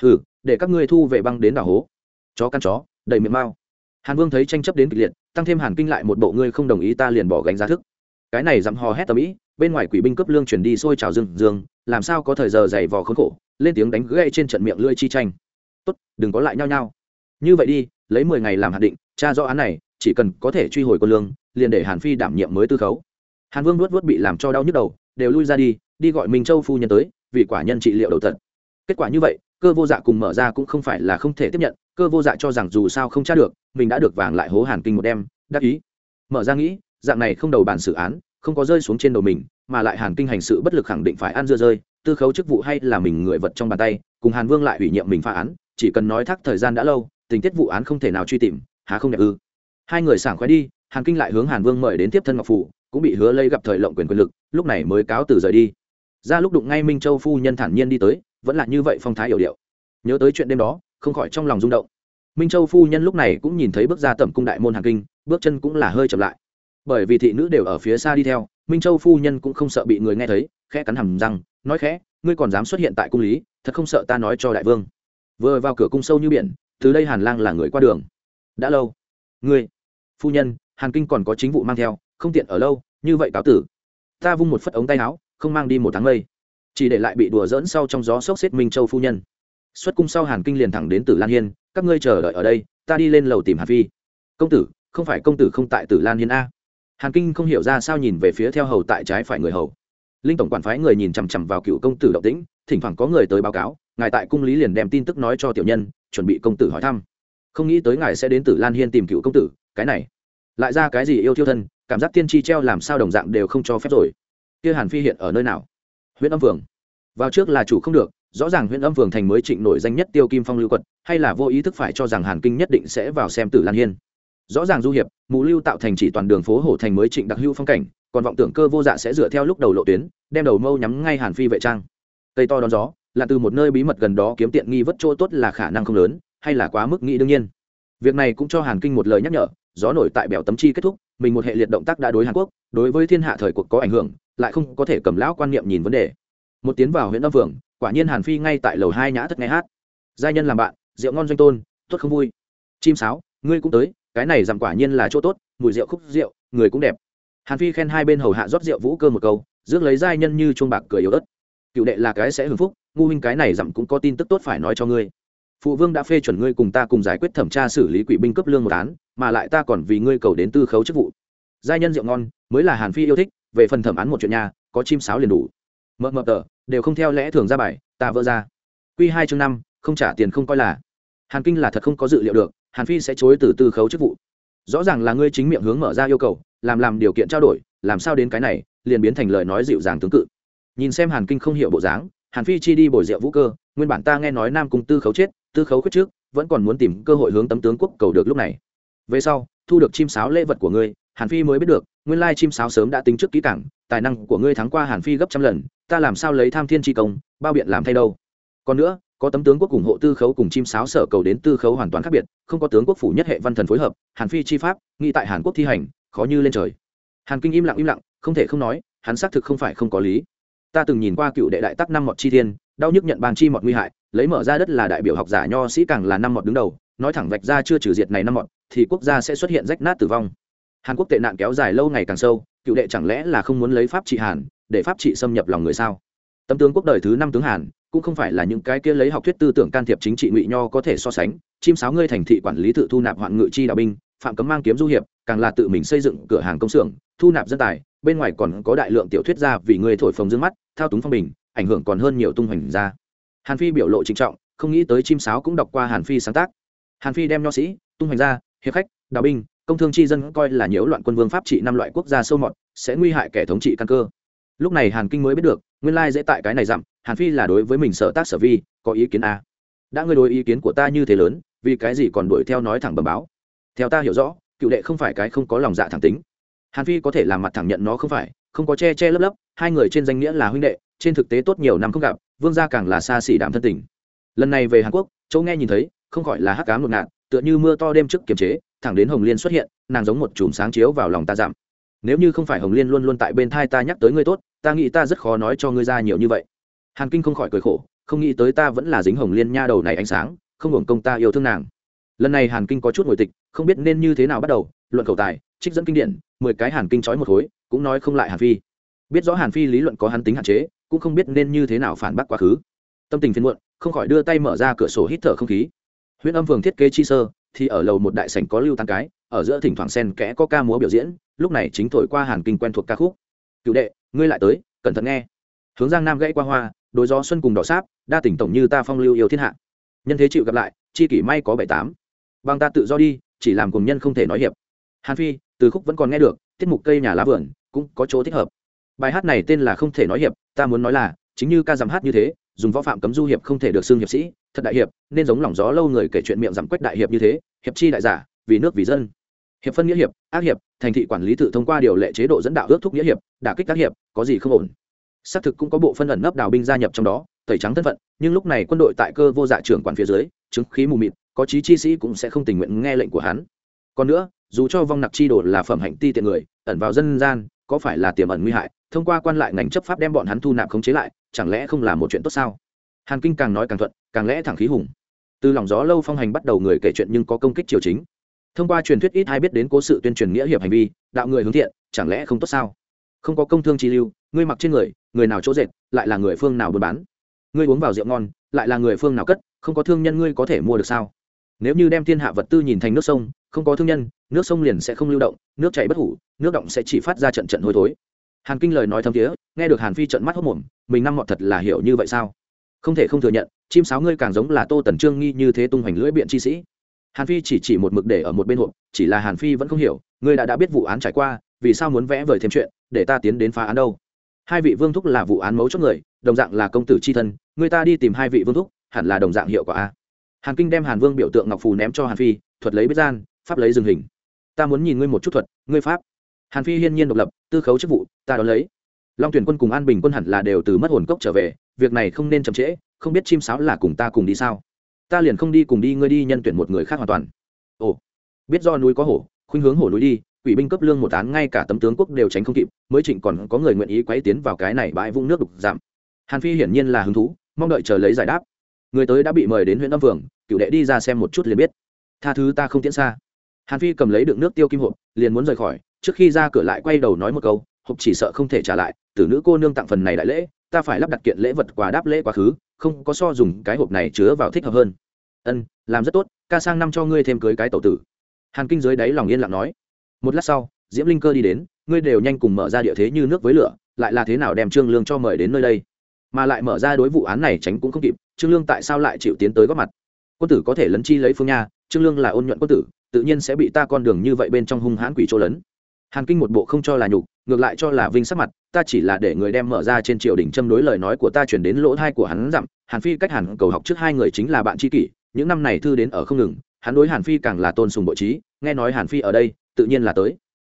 Hừ, để các ngươi thu về băng đến đảo hố. Chó căn chó, đầy miệng mao hàn vương thấy tranh chấp đến kịch liệt, tăng thêm hàn kinh lại một bộ ngươi không đồng ý ta liền bỏ gánh giá thức. Cái này dám hò hét tầm ĩ bên ngoài quỷ binh cấp lương chuyển đi xôi trào dương dương, làm sao có thời giờ dày vò khốn khổ, lên tiếng đánh gãy trên trận miệng lưỡi chi tranh. Tốt, đừng có lại nhau nhau như vậy đi, lấy mười ngày làm hạt định, tra rõ án này, chỉ cần có thể truy hồi quân lương, liền để hàn phi đảm nhiệm mới tư khấu hàn vương nuốt vớt bị làm cho đau nhức đầu, đều lui ra đi đi gọi minh châu phu nhân tới, vì quả nhân trị liệu đầu thật kết quả như vậy, cơ vô dạ cùng mở ra cũng không phải là không thể tiếp nhận, cơ vô dạ cho rằng dù sao không tra được, mình đã được vàng lại hố hàn kinh một đêm, đắc ý. Mở ra nghĩ, dạng này không đầu bản xử án, không có rơi xuống trên đầu mình, mà lại hàn kinh hành sự bất lực khẳng định phải ăn dưa rơi, tư khấu chức vụ hay là mình người vật trong bàn tay, cùng hàn vương lại ủy nhiệm mình phá án, chỉ cần nói thác thời gian đã lâu, tình tiết vụ án không thể nào truy tìm, há không đẹp ư. Hai người sảng khoái đi, hàn kinh lại hướng hàn vương mời đến tiếp thân ngọc phủ cũng bị hứa lây gặp thời lộng quyền quyền lực, lúc này mới cáo từ rời đi. Ra lúc đụng ngay minh châu phu nhân thản nhiên đi tới, vẫn là như vậy phong thái hiểu điệu. Nhớ tới chuyện đêm đó, không khỏi trong lòng rung động. Minh châu phu nhân lúc này cũng nhìn thấy bước ra tẩm cung đại môn hàng kinh, bước chân cũng là hơi chậm lại. Bởi vì thị nữ đều ở phía xa đi theo, minh châu phu nhân cũng không sợ bị người nghe thấy, khẽ cắn hầm răng, nói khẽ, ngươi còn dám xuất hiện tại cung lý, thật không sợ ta nói cho đại vương. Vừa vào cửa cung sâu như biển, từ đây hàn lang là người qua đường. Đã lâu. Ngươi, phu nhân, hàn kinh còn có chính vụ mang theo, không tiện ở lâu như vậy cáo tử. Ta vung một phất ống tay áo, không mang đi một tháng mây. Chỉ để lại bị đùa dỡn sau trong gió sốc xếp minh châu phu nhân. Xuất cung sau hàn kinh liền thẳng đến tử lan hiên, các ngươi chờ đợi ở đây, ta đi lên lầu tìm hàn phi. Công tử, không phải công tử không tại tử lan hiên a. Hàn kinh không hiểu ra sao nhìn về phía theo hầu tại trái phải người hầu. Linh tổng quản phái người nhìn chằm chằm vào cựu công tử động tĩnh, thỉnh thoảng có người tới báo cáo, ngài tại cung lý liền đem tin tức nói cho tiểu nhân, chuẩn bị công tử hỏi thăm. Không nghĩ tới ngài sẽ đến tử lan hiên tìm cựu công tử, cái này. Lại ra cái gì yêu thiêu thân cảm giác tiên tri treo làm sao đồng dạng đều không cho phép rồi. Kia hàn phi hiện ở nơi nào? Huyện âm phường vào trước là chủ không được, rõ ràng huyện âm phường thành mới trịnh nổi danh nhất tiêu kim phong lưu quật, hay là vô ý thức phải cho rằng hàn kinh nhất định sẽ vào xem tử lan hiên. Rõ ràng du hiệp mù lưu tạo thành chỉ toàn đường phố hổ thành mới trịnh đặc hữu phong cảnh, còn vọng tưởng cơ vô dạ sẽ dựa theo lúc đầu lộ tuyến, đem đầu mâu nhắm ngay hàn phi vệ trang. Cây to đón gió, là từ một nơi bí mật gần đó kiếm tiện nghi vất chỗ tốt là khả năng không lớn, hay là quá mức nghĩ đương nhiên. Việc này cũng cho hàn kinh một lời nhắc nhở, gió nổi tại bèo tấm chi kết thúc mình một hệ liệt động tác đã đối hàn quốc, đối với thiên hạ thời cuộc có ảnh hưởng, lại không có thể cầm lão quan niệm nhìn vấn đề. Một tiến vào huyện âm phường quả nhiên hàn phi ngay tại lầu hai nhã thất nghe hát. Giai nhân làm bạn, rượu ngon doanh tôn, tốt không vui. Chim sáo, ngươi cũng tới, cái này giảm quả nhiên là chỗ tốt, mùi rượu khúc rượu, người cũng đẹp. Hàn phi khen hai bên hầu hạ rót rượu vũ cơ một câu, rước lấy giai nhân như chuông bạc cười yếu ớt. Cựu đệ là cái sẽ hưng phúc, ngu huynh cái này giảm cũng có tin tức tốt phải nói cho ngươi phụ vương đã phê chuẩn ngươi cùng ta cùng giải quyết thẩm tra xử lý quỷ binh cấp lương một án, mà lại ta còn vì ngươi cầu đến tư khấu chức vụ. Giai nhân rượu ngon, mới là hàn phi yêu thích, về phần thẩm án một chuyện nhà, có chim sáo liền đủ. Mợ mợ tờ, đều không theo lẽ thường ra bài, ta vỡ ra. Q hai chương năm, không trả tiền không coi là. Hàn kinh là thật không có dự liệu được, hàn phi sẽ chối từ tư khấu chức vụ. Rõ ràng là ngươi chính miệng hướng mở ra yêu cầu, làm làm điều kiện trao đổi, làm sao đến cái này, liền biến thành lời nói dịu dàng tương cự nhìn xem hàn kinh không hiểu bộ dáng, hàn phi chi đi bồi rượu vũ cơ, nguyên bản ta nghe nói nam cung tư khấu chết tư khấu quyết trước, vẫn còn muốn tìm cơ hội hướng tấm tướng quốc cầu được lúc này. Về sau, thu được chim sáo lễ vật của ngươi, hàn phi mới biết được, nguyên lai chim sáo sớm đã tính trước kỹ cảng tài năng của ngươi thắng qua hàn phi gấp trăm lần, ta làm sao lấy tham thiên tri công, bao biện làm thay đâu. Còn nữa, có tấm tướng quốc ủng hộ tư khấu cùng chim sáo sở cầu đến tư khấu hoàn toàn khác biệt, không có tướng quốc phủ nhất hệ văn thần phối hợp, hàn phi chi pháp, nghĩ tại hàn quốc thi hành, khó như lên trời. Hàn kinh im lặng im lặng, không thể không nói, hắn xác thực không phải không có lý. Ta từng nhìn qua cựu đệ đại tắc năm mọt chi thiên, đau nhức nhận bàn chi mọt nguy hại lấy mở ra đất là đại biểu học giả nho sĩ càng là năm mọt đứng đầu, nói thẳng vạch ra chưa trừ diệt này năm mọt, thì quốc gia sẽ xuất hiện rách nát tử vong. Hàn quốc tệ nạn kéo dài lâu ngày càng sâu, cựu đệ chẳng lẽ là không muốn lấy pháp trị hàn, để pháp trị xâm nhập lòng người sao? Tấm tướng quốc đời thứ năm tướng hàn, cũng không phải là những cái kia lấy học thuyết tư tưởng can thiệp chính trị ngụy nho có thể so sánh, chim sáo ngươi thành thị quản lý tự thu nạp hoạn ngự chi đạo binh, phạm cấm mang kiếm du hiệp, càng là tự mình xây dựng cửa hàng công xưởng, thu nạp dân tài, bên ngoài còn có đại lượng tiểu thuyết gia vì người thổi phồng dương mắt, thao túng phong bình, ảnh hưởng còn hơn nhiều tung hoành ra hàn phi biểu lộ trịnh trọng không nghĩ tới chim sáo cũng đọc qua hàn phi sáng tác. Hàn phi đem nho sĩ tung hoành gia, hiệp khách đạo binh công thương chi dân coi là nhiễu loạn quân vương pháp trị năm loại quốc gia sâu mọt sẽ nguy hại kẻ thống trị căn cơ. Lúc này hàn kinh mới biết được nguyên lai dễ tại cái này dặm hàn phi là đối với mình sở tác sở vi có ý kiến a. Đã ngơi đối ý kiến của ta như thế lớn vì cái gì còn đuổi theo nói thẳng bầm báo? Theo ta hiểu rõ cựu đệ không phải cái không có lòng dạ thẳng tính. Hàn phi có thể làm mặt thẳng nhận nó không phải không có che che lấp lấp hai người trên danh nghĩa là huynh đệ trên thực tế tốt nhiều năm không gặp, vương gia càng là xa xỉ đảm thân tình. Lần này về hàn quốc châu nghe nhìn thấy, không gọi là hắc cám ngột ngạt, tựa như mưa to đêm trước kiềm chế, thẳng đến hồng liên xuất hiện, nàng giống một chùm sáng chiếu vào lòng ta giảm. Nếu như không phải hồng liên luôn luôn tại bên thai ta nhắc tới ngươi tốt, ta nghĩ ta rất khó nói cho ngươi ra nhiều như vậy. Hàn kinh không khỏi cười khổ, không nghĩ tới ta vẫn là dính hồng liên nha đầu này ánh sáng, không hưởng công ta yêu thương nàng. Lần này hàn kinh có chút ngồi tịch, không biết nên như thế nào bắt đầu, luận cầu tài, trích dẫn kinh điển, mười cái hàn kinh trói một khối, cũng nói không lại hàn phi biết rõ hàn phi lý luận có hắn tính hạn chế, cũng không biết nên như thế nào phản bác quá khứ. Tâm tình phiền muộn, không khỏi đưa tay mở ra cửa sổ hít thở không khí. Huyện âm phường thiết kế chi sơ, thì ở lầu một đại sảnh có lưu tăng cái, ở giữa thỉnh thoảng sen kẽ có ca múa biểu diễn, lúc này chính thổi qua hàn kinh quen thuộc ca khúc. Cựu đệ, ngươi lại tới, cẩn thận nghe. Hướng giang nam gãy qua hoa, đối gió xuân cùng đỏ sáp, đa tỉnh tổng như ta phong lưu yêu thiên hạ. Nhân thế chịu gặp lại, chi kỷ may có bảy tám. Bằng ta tự do đi, chỉ làm cùng nhân không thể nói hiệp. Hàn phi, từ khúc vẫn còn nghe được, tiết mục cây nhà lá vườn, cũng có chỗ thích hợp bài hát này tên là không thể nói hiệp, ta muốn nói là, chính như ca dằm hát như thế, dùng võ phạm cấm du hiệp không thể được xưng hiệp sĩ, thật đại hiệp, nên giống lòng gió lâu người kể chuyện miệng giảm quách đại hiệp như thế, hiệp chi đại giả, vì nước vì dân. Hiệp phân nghĩa hiệp, ác hiệp, thành thị quản lý tự thông qua điều lệ chế độ dẫn đạo ước thúc nghĩa hiệp, đả kích các hiệp, có gì không ổn. Xác thực cũng có bộ phân ẩn nấp đào binh gia nhập trong đó, tẩy trắng thân phận, nhưng lúc này quân đội tại cơ vô dạ trưởng quản phía dưới, chứng khí mù mịt, có chí chi sĩ cũng sẽ không tình nguyện nghe lệnh của hắn. Còn nữa, dù cho vong nặc chi đồ là phẩm hạnh ti tiện người, ẩn vào dân gian có phải là tiềm ẩn nguy hại, thông qua quan lại ngành chấp pháp đem bọn hắn thu nạp khống chế lại, chẳng lẽ không là một chuyện tốt sao? Hàn kinh càng nói càng thuận, càng lẽ thẳng khí hùng. Từ lòng gió lâu phong hành bắt đầu người kể chuyện nhưng có công kích triều chính. Thông qua truyền thuyết ít ai biết đến cố sự tuyên truyền nghĩa hiệp hành vi, đạo người hướng thiện, chẳng lẽ không tốt sao? Không có công thương chi lưu, ngươi mặc trên người người nào chỗ dệt, lại là người phương nào buôn bán? Ngươi uống vào rượu ngon, lại là người phương nào cất, không có thương nhân ngươi có thể mua được sao? Nếu như đem thiên hạ vật tư nhìn thành nước sông, không có thương nhân, nước sông liền sẽ không lưu động, nước chảy bất hủ nước động sẽ chỉ phát ra trận trận hôi thối. Hàn kinh lời nói thâm thiế, nghe được hàn phi trận mắt hốc mồm, mình năm mọt thật là hiểu như vậy sao? Không thể không thừa nhận, chim sáo ngươi càng giống là tô tần trương nghi như thế tung hoành lưỡi biện chi sĩ. Hàn phi chỉ chỉ một mực để ở một bên hộp, chỉ là hàn phi vẫn không hiểu, ngươi đã đã biết vụ án trải qua, vì sao muốn vẽ vời thêm chuyện, để ta tiến đến phá án đâu? Hai vị vương thúc là vụ án mấu chốt người, đồng dạng là công tử c h i thân, người ta đi tìm hai vị vương thúc, hẳn là đồng dạng hiệu quả a. Hàn kinh đem hàn vương biểu tượng ngọc phù ném cho hàn phi, thuật lấy biết gian, pháp lấy dừng hình. Ta muốn nhìn ngươi một chút thuật, ngươi pháp hàn phi hiên nhiên độc lập, tư khấu chức vụ, ta đón lấy. Long tuyển quân cùng an bình quân hẳn là đều từ mất hồn cốc trở về, việc này không nên chậm trễ, không biết chim sáo là cùng ta cùng đi sao. Ta liền không đi cùng đi, ngươi đi nhân tuyển một người khác hoàn toàn. Ồ, biết do núi có hổ, khuynh hướng hổ núi đi, quỷ binh cấp lương một án, ngay cả tấm tướng quốc đều tránh không kịp, mới trịnh còn có người nguyện ý quay tiến vào cái này bãi vũng nước đục giảm hàn phi hiển nhiên là hứng thú, mong đợi chờ lấy giải đáp. Người tới đã bị mời đến huyện âm phường cựu đệ đi ra xem một chút liền biết. Tha thứ ta không tiễn xa hàn phi cầm lấy đựng nước tiêu kim hộp, liền muốn rời khỏi, trước khi ra cửa lại quay đầu nói một câu, hộp chỉ sợ không thể trả lại, tử nữ cô nương tặng phần này đại lễ, ta phải lắp đặt kiện lễ vật quà đáp lễ quá khứ, không có so dùng cái hộp này chứa vào thích hợp hơn. Ân, làm rất tốt, ca sang năm cho ngươi thêm cưới cái tẩu tử. Hàn kinh dưới đáy lòng yên lặng nói. Một lát sau, diễm linh cơ đi đến, ngươi đều nhanh cùng mở ra địa thế như nước với lửa, lại là thế nào đem trương lương cho mời đến nơi đây? Mà lại mở ra đối vụ án này tránh cũng không kịp, trương lương tại sao lại chịu tiến tới góp mặt? Quân tử có thể lấn chi lấy phương nha, trương lương là ôn nhuận quân tử tự nhiên sẽ bị ta con đường như vậy bên trong hung hãn quỷ chỗ lớn, hàn kinh một bộ không cho là nhục ngược lại cho là vinh sắc mặt ta chỉ là để người đem mở ra trên triều đình châm đối lời nói của ta truyền đến lỗ tai của hắn dặm hàn phi cách hàn cầu học trước hai người chính là bạn tri kỷ những năm này thư đến ở không ngừng hắn đối hàn phi càng là tôn sùng bộ trí nghe nói hàn phi ở đây tự nhiên là tới.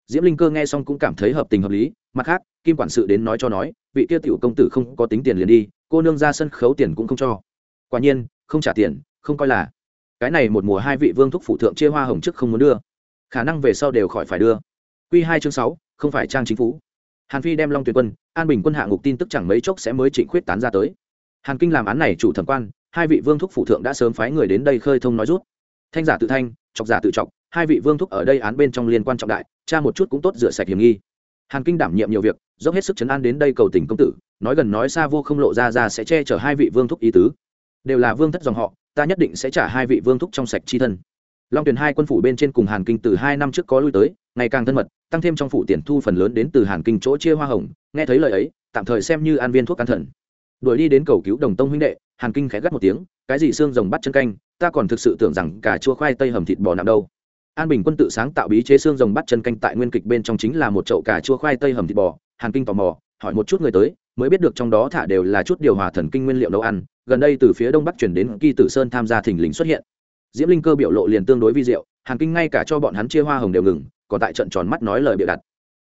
Diễm linh cơ nghe xong cũng cảm thấy hợp tình hợp lý mặt khác kim quản sự đến nói cho nói vị kia tiểu công tử không có tính tiền liền đi cô nương ra sân khấu tiền cũng không cho. Quả nhiên không trả tiền không coi là cái này một mùa hai vị vương thúc phụ thượng chia hoa hồng trước không muốn đưa. Khả năng về sau đều khỏi phải đưa. Q hai chương sáu, không phải trang chính phủ. Hàn phi đem long tuyệt quân, an bình quân hạ ngục tin tức chẳng mấy chốc sẽ mới trịnh khuyết tán ra tới. Hàn kinh làm án này chủ thẩm quan, hai vị vương thúc phụ thượng đã sớm phái người đến đây khơi thông nói rút. Thanh giả tự thanh, chọc giả tự chọc, hai vị vương thúc ở đây án bên trong liên quan trọng đại cha một chút cũng tốt rửa sạch hiểm nghi. Hàn kinh đảm nhiệm nhiều việc, dốc hết sức chấn an đến đây cầu tình công tử, nói gần nói xa vô không lộ ra ra sẽ che chở hai vị vương thúc ý tứ. Đều là vương thất dòng họ ta nhất định sẽ trả hai vị vương thúc trong sạch chi thân. Long tuyền hai quân phủ bên trên cùng hàn kinh từ hai năm trước có lui tới, ngày càng thân mật, tăng thêm trong phủ tiền thu phần lớn đến từ hàn kinh chỗ chia hoa hồng, nghe thấy lời ấy, tạm thời xem như an viên thuốc can thần. Đuổi đi đến cầu cứu đồng tông huynh đệ, hàn kinh khẽ gắt một tiếng, cái gì xương rồng bắt chân canh, ta còn thực sự tưởng rằng cả chua khoai tây hầm thịt bò nằm đâu. An bình quân tự sáng tạo bí chế xương rồng bắt chân canh tại nguyên kịch bên trong chính là một chậu cà chua khoai tây hầm thịt bò, hàn kinh tò mò, hỏi một chút người tới mới biết được trong đó thả đều là chút điều hòa thần kinh nguyên liệu nấu ăn, gần đây từ phía đông bắc chuyển đến kỳ tử sơn tham gia thình lình xuất hiện. Diễm linh cơ biểu lộ liền tương đối vi diệu, hàn kinh ngay cả cho bọn hắn chia hoa hồng đều ngừng, còn tại trận tròn mắt nói lời bịa đặt.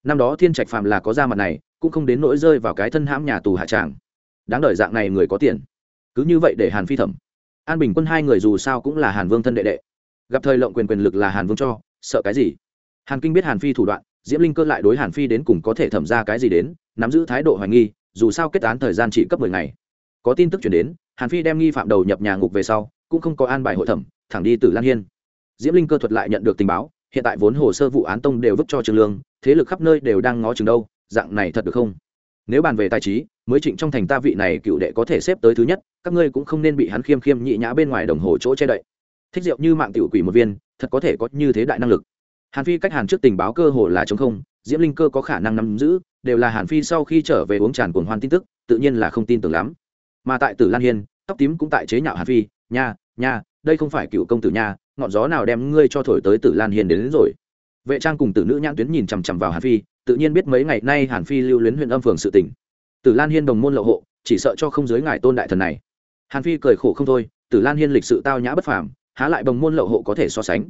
Năm đó thiên trạch phàm là có ra mặt này, cũng không đến nỗi rơi vào cái thân hãm nhà tù hạ tràng. Đáng đợi dạng này người có tiền. Cứ như vậy để hàn phi thẩm. An bình quân hai người dù sao cũng là hàn vương thân đệ đệ. Gặp thời lộng quyền quyền lực là hàn vương cho, sợ cái gì? Hàn kinh biết hàn phi thủ đoạn, diễm linh cơ lại đối hàn phi đến cùng có thể thẩm ra cái gì đến, nắm giữ thái độ hoài nghi dù sao kết án thời gian chỉ cấp mười ngày. Có tin tức truyền đến, hàn phi đem nghi phạm đầu nhập nhà ngục về sau, cũng không có an bài hội thẩm, thẳng đi Tử lan hiên. Diễm linh cơ thuật lại nhận được tình báo, hiện tại vốn hồ sơ vụ án tông đều vứt cho trường lương, thế lực khắp nơi đều đang ngó chừng đâu, dạng này thật được không? Nếu bàn về tài trí, mới trịnh trong thành ta vị này cựu đệ có thể xếp tới thứ nhất, các ngươi cũng không nên bị hắn khiêm khiêm nhị nhã bên ngoài đồng hồ chỗ che đậy. Thích rượu như mạng tiểu quỷ một viên, thật có thể có như thế đại năng lực. Hàn phi cách hàn trước tình báo cơ hồ là chống không, diễm linh cơ có khả năng nắm giữ đều là hàn phi sau khi trở về uống tràn cuồng hoan tin tức tự nhiên là không tin tưởng lắm. Mà tại tử lan hiên tóc tím cũng tại chế nhạo hàn phi nha nha đây không phải cựu công tử nha ngọn gió nào đem ngươi cho thổi tới tử lan hiên đến, đến rồi. Vệ trang cùng tử nữ nhãn tuyến nhìn chằm chằm vào hàn phi tự nhiên biết mấy ngày nay hàn phi lưu luyến huyện âm phường sự tỉnh tử lan hiên đồng môn lậu hộ chỉ sợ cho không giới ngài tôn đại thần này. Hàn phi cười khổ không thôi tử lan hiên lịch sự tao nhã bất phàm há lại đồng môn lậu hộ có thể so sánh.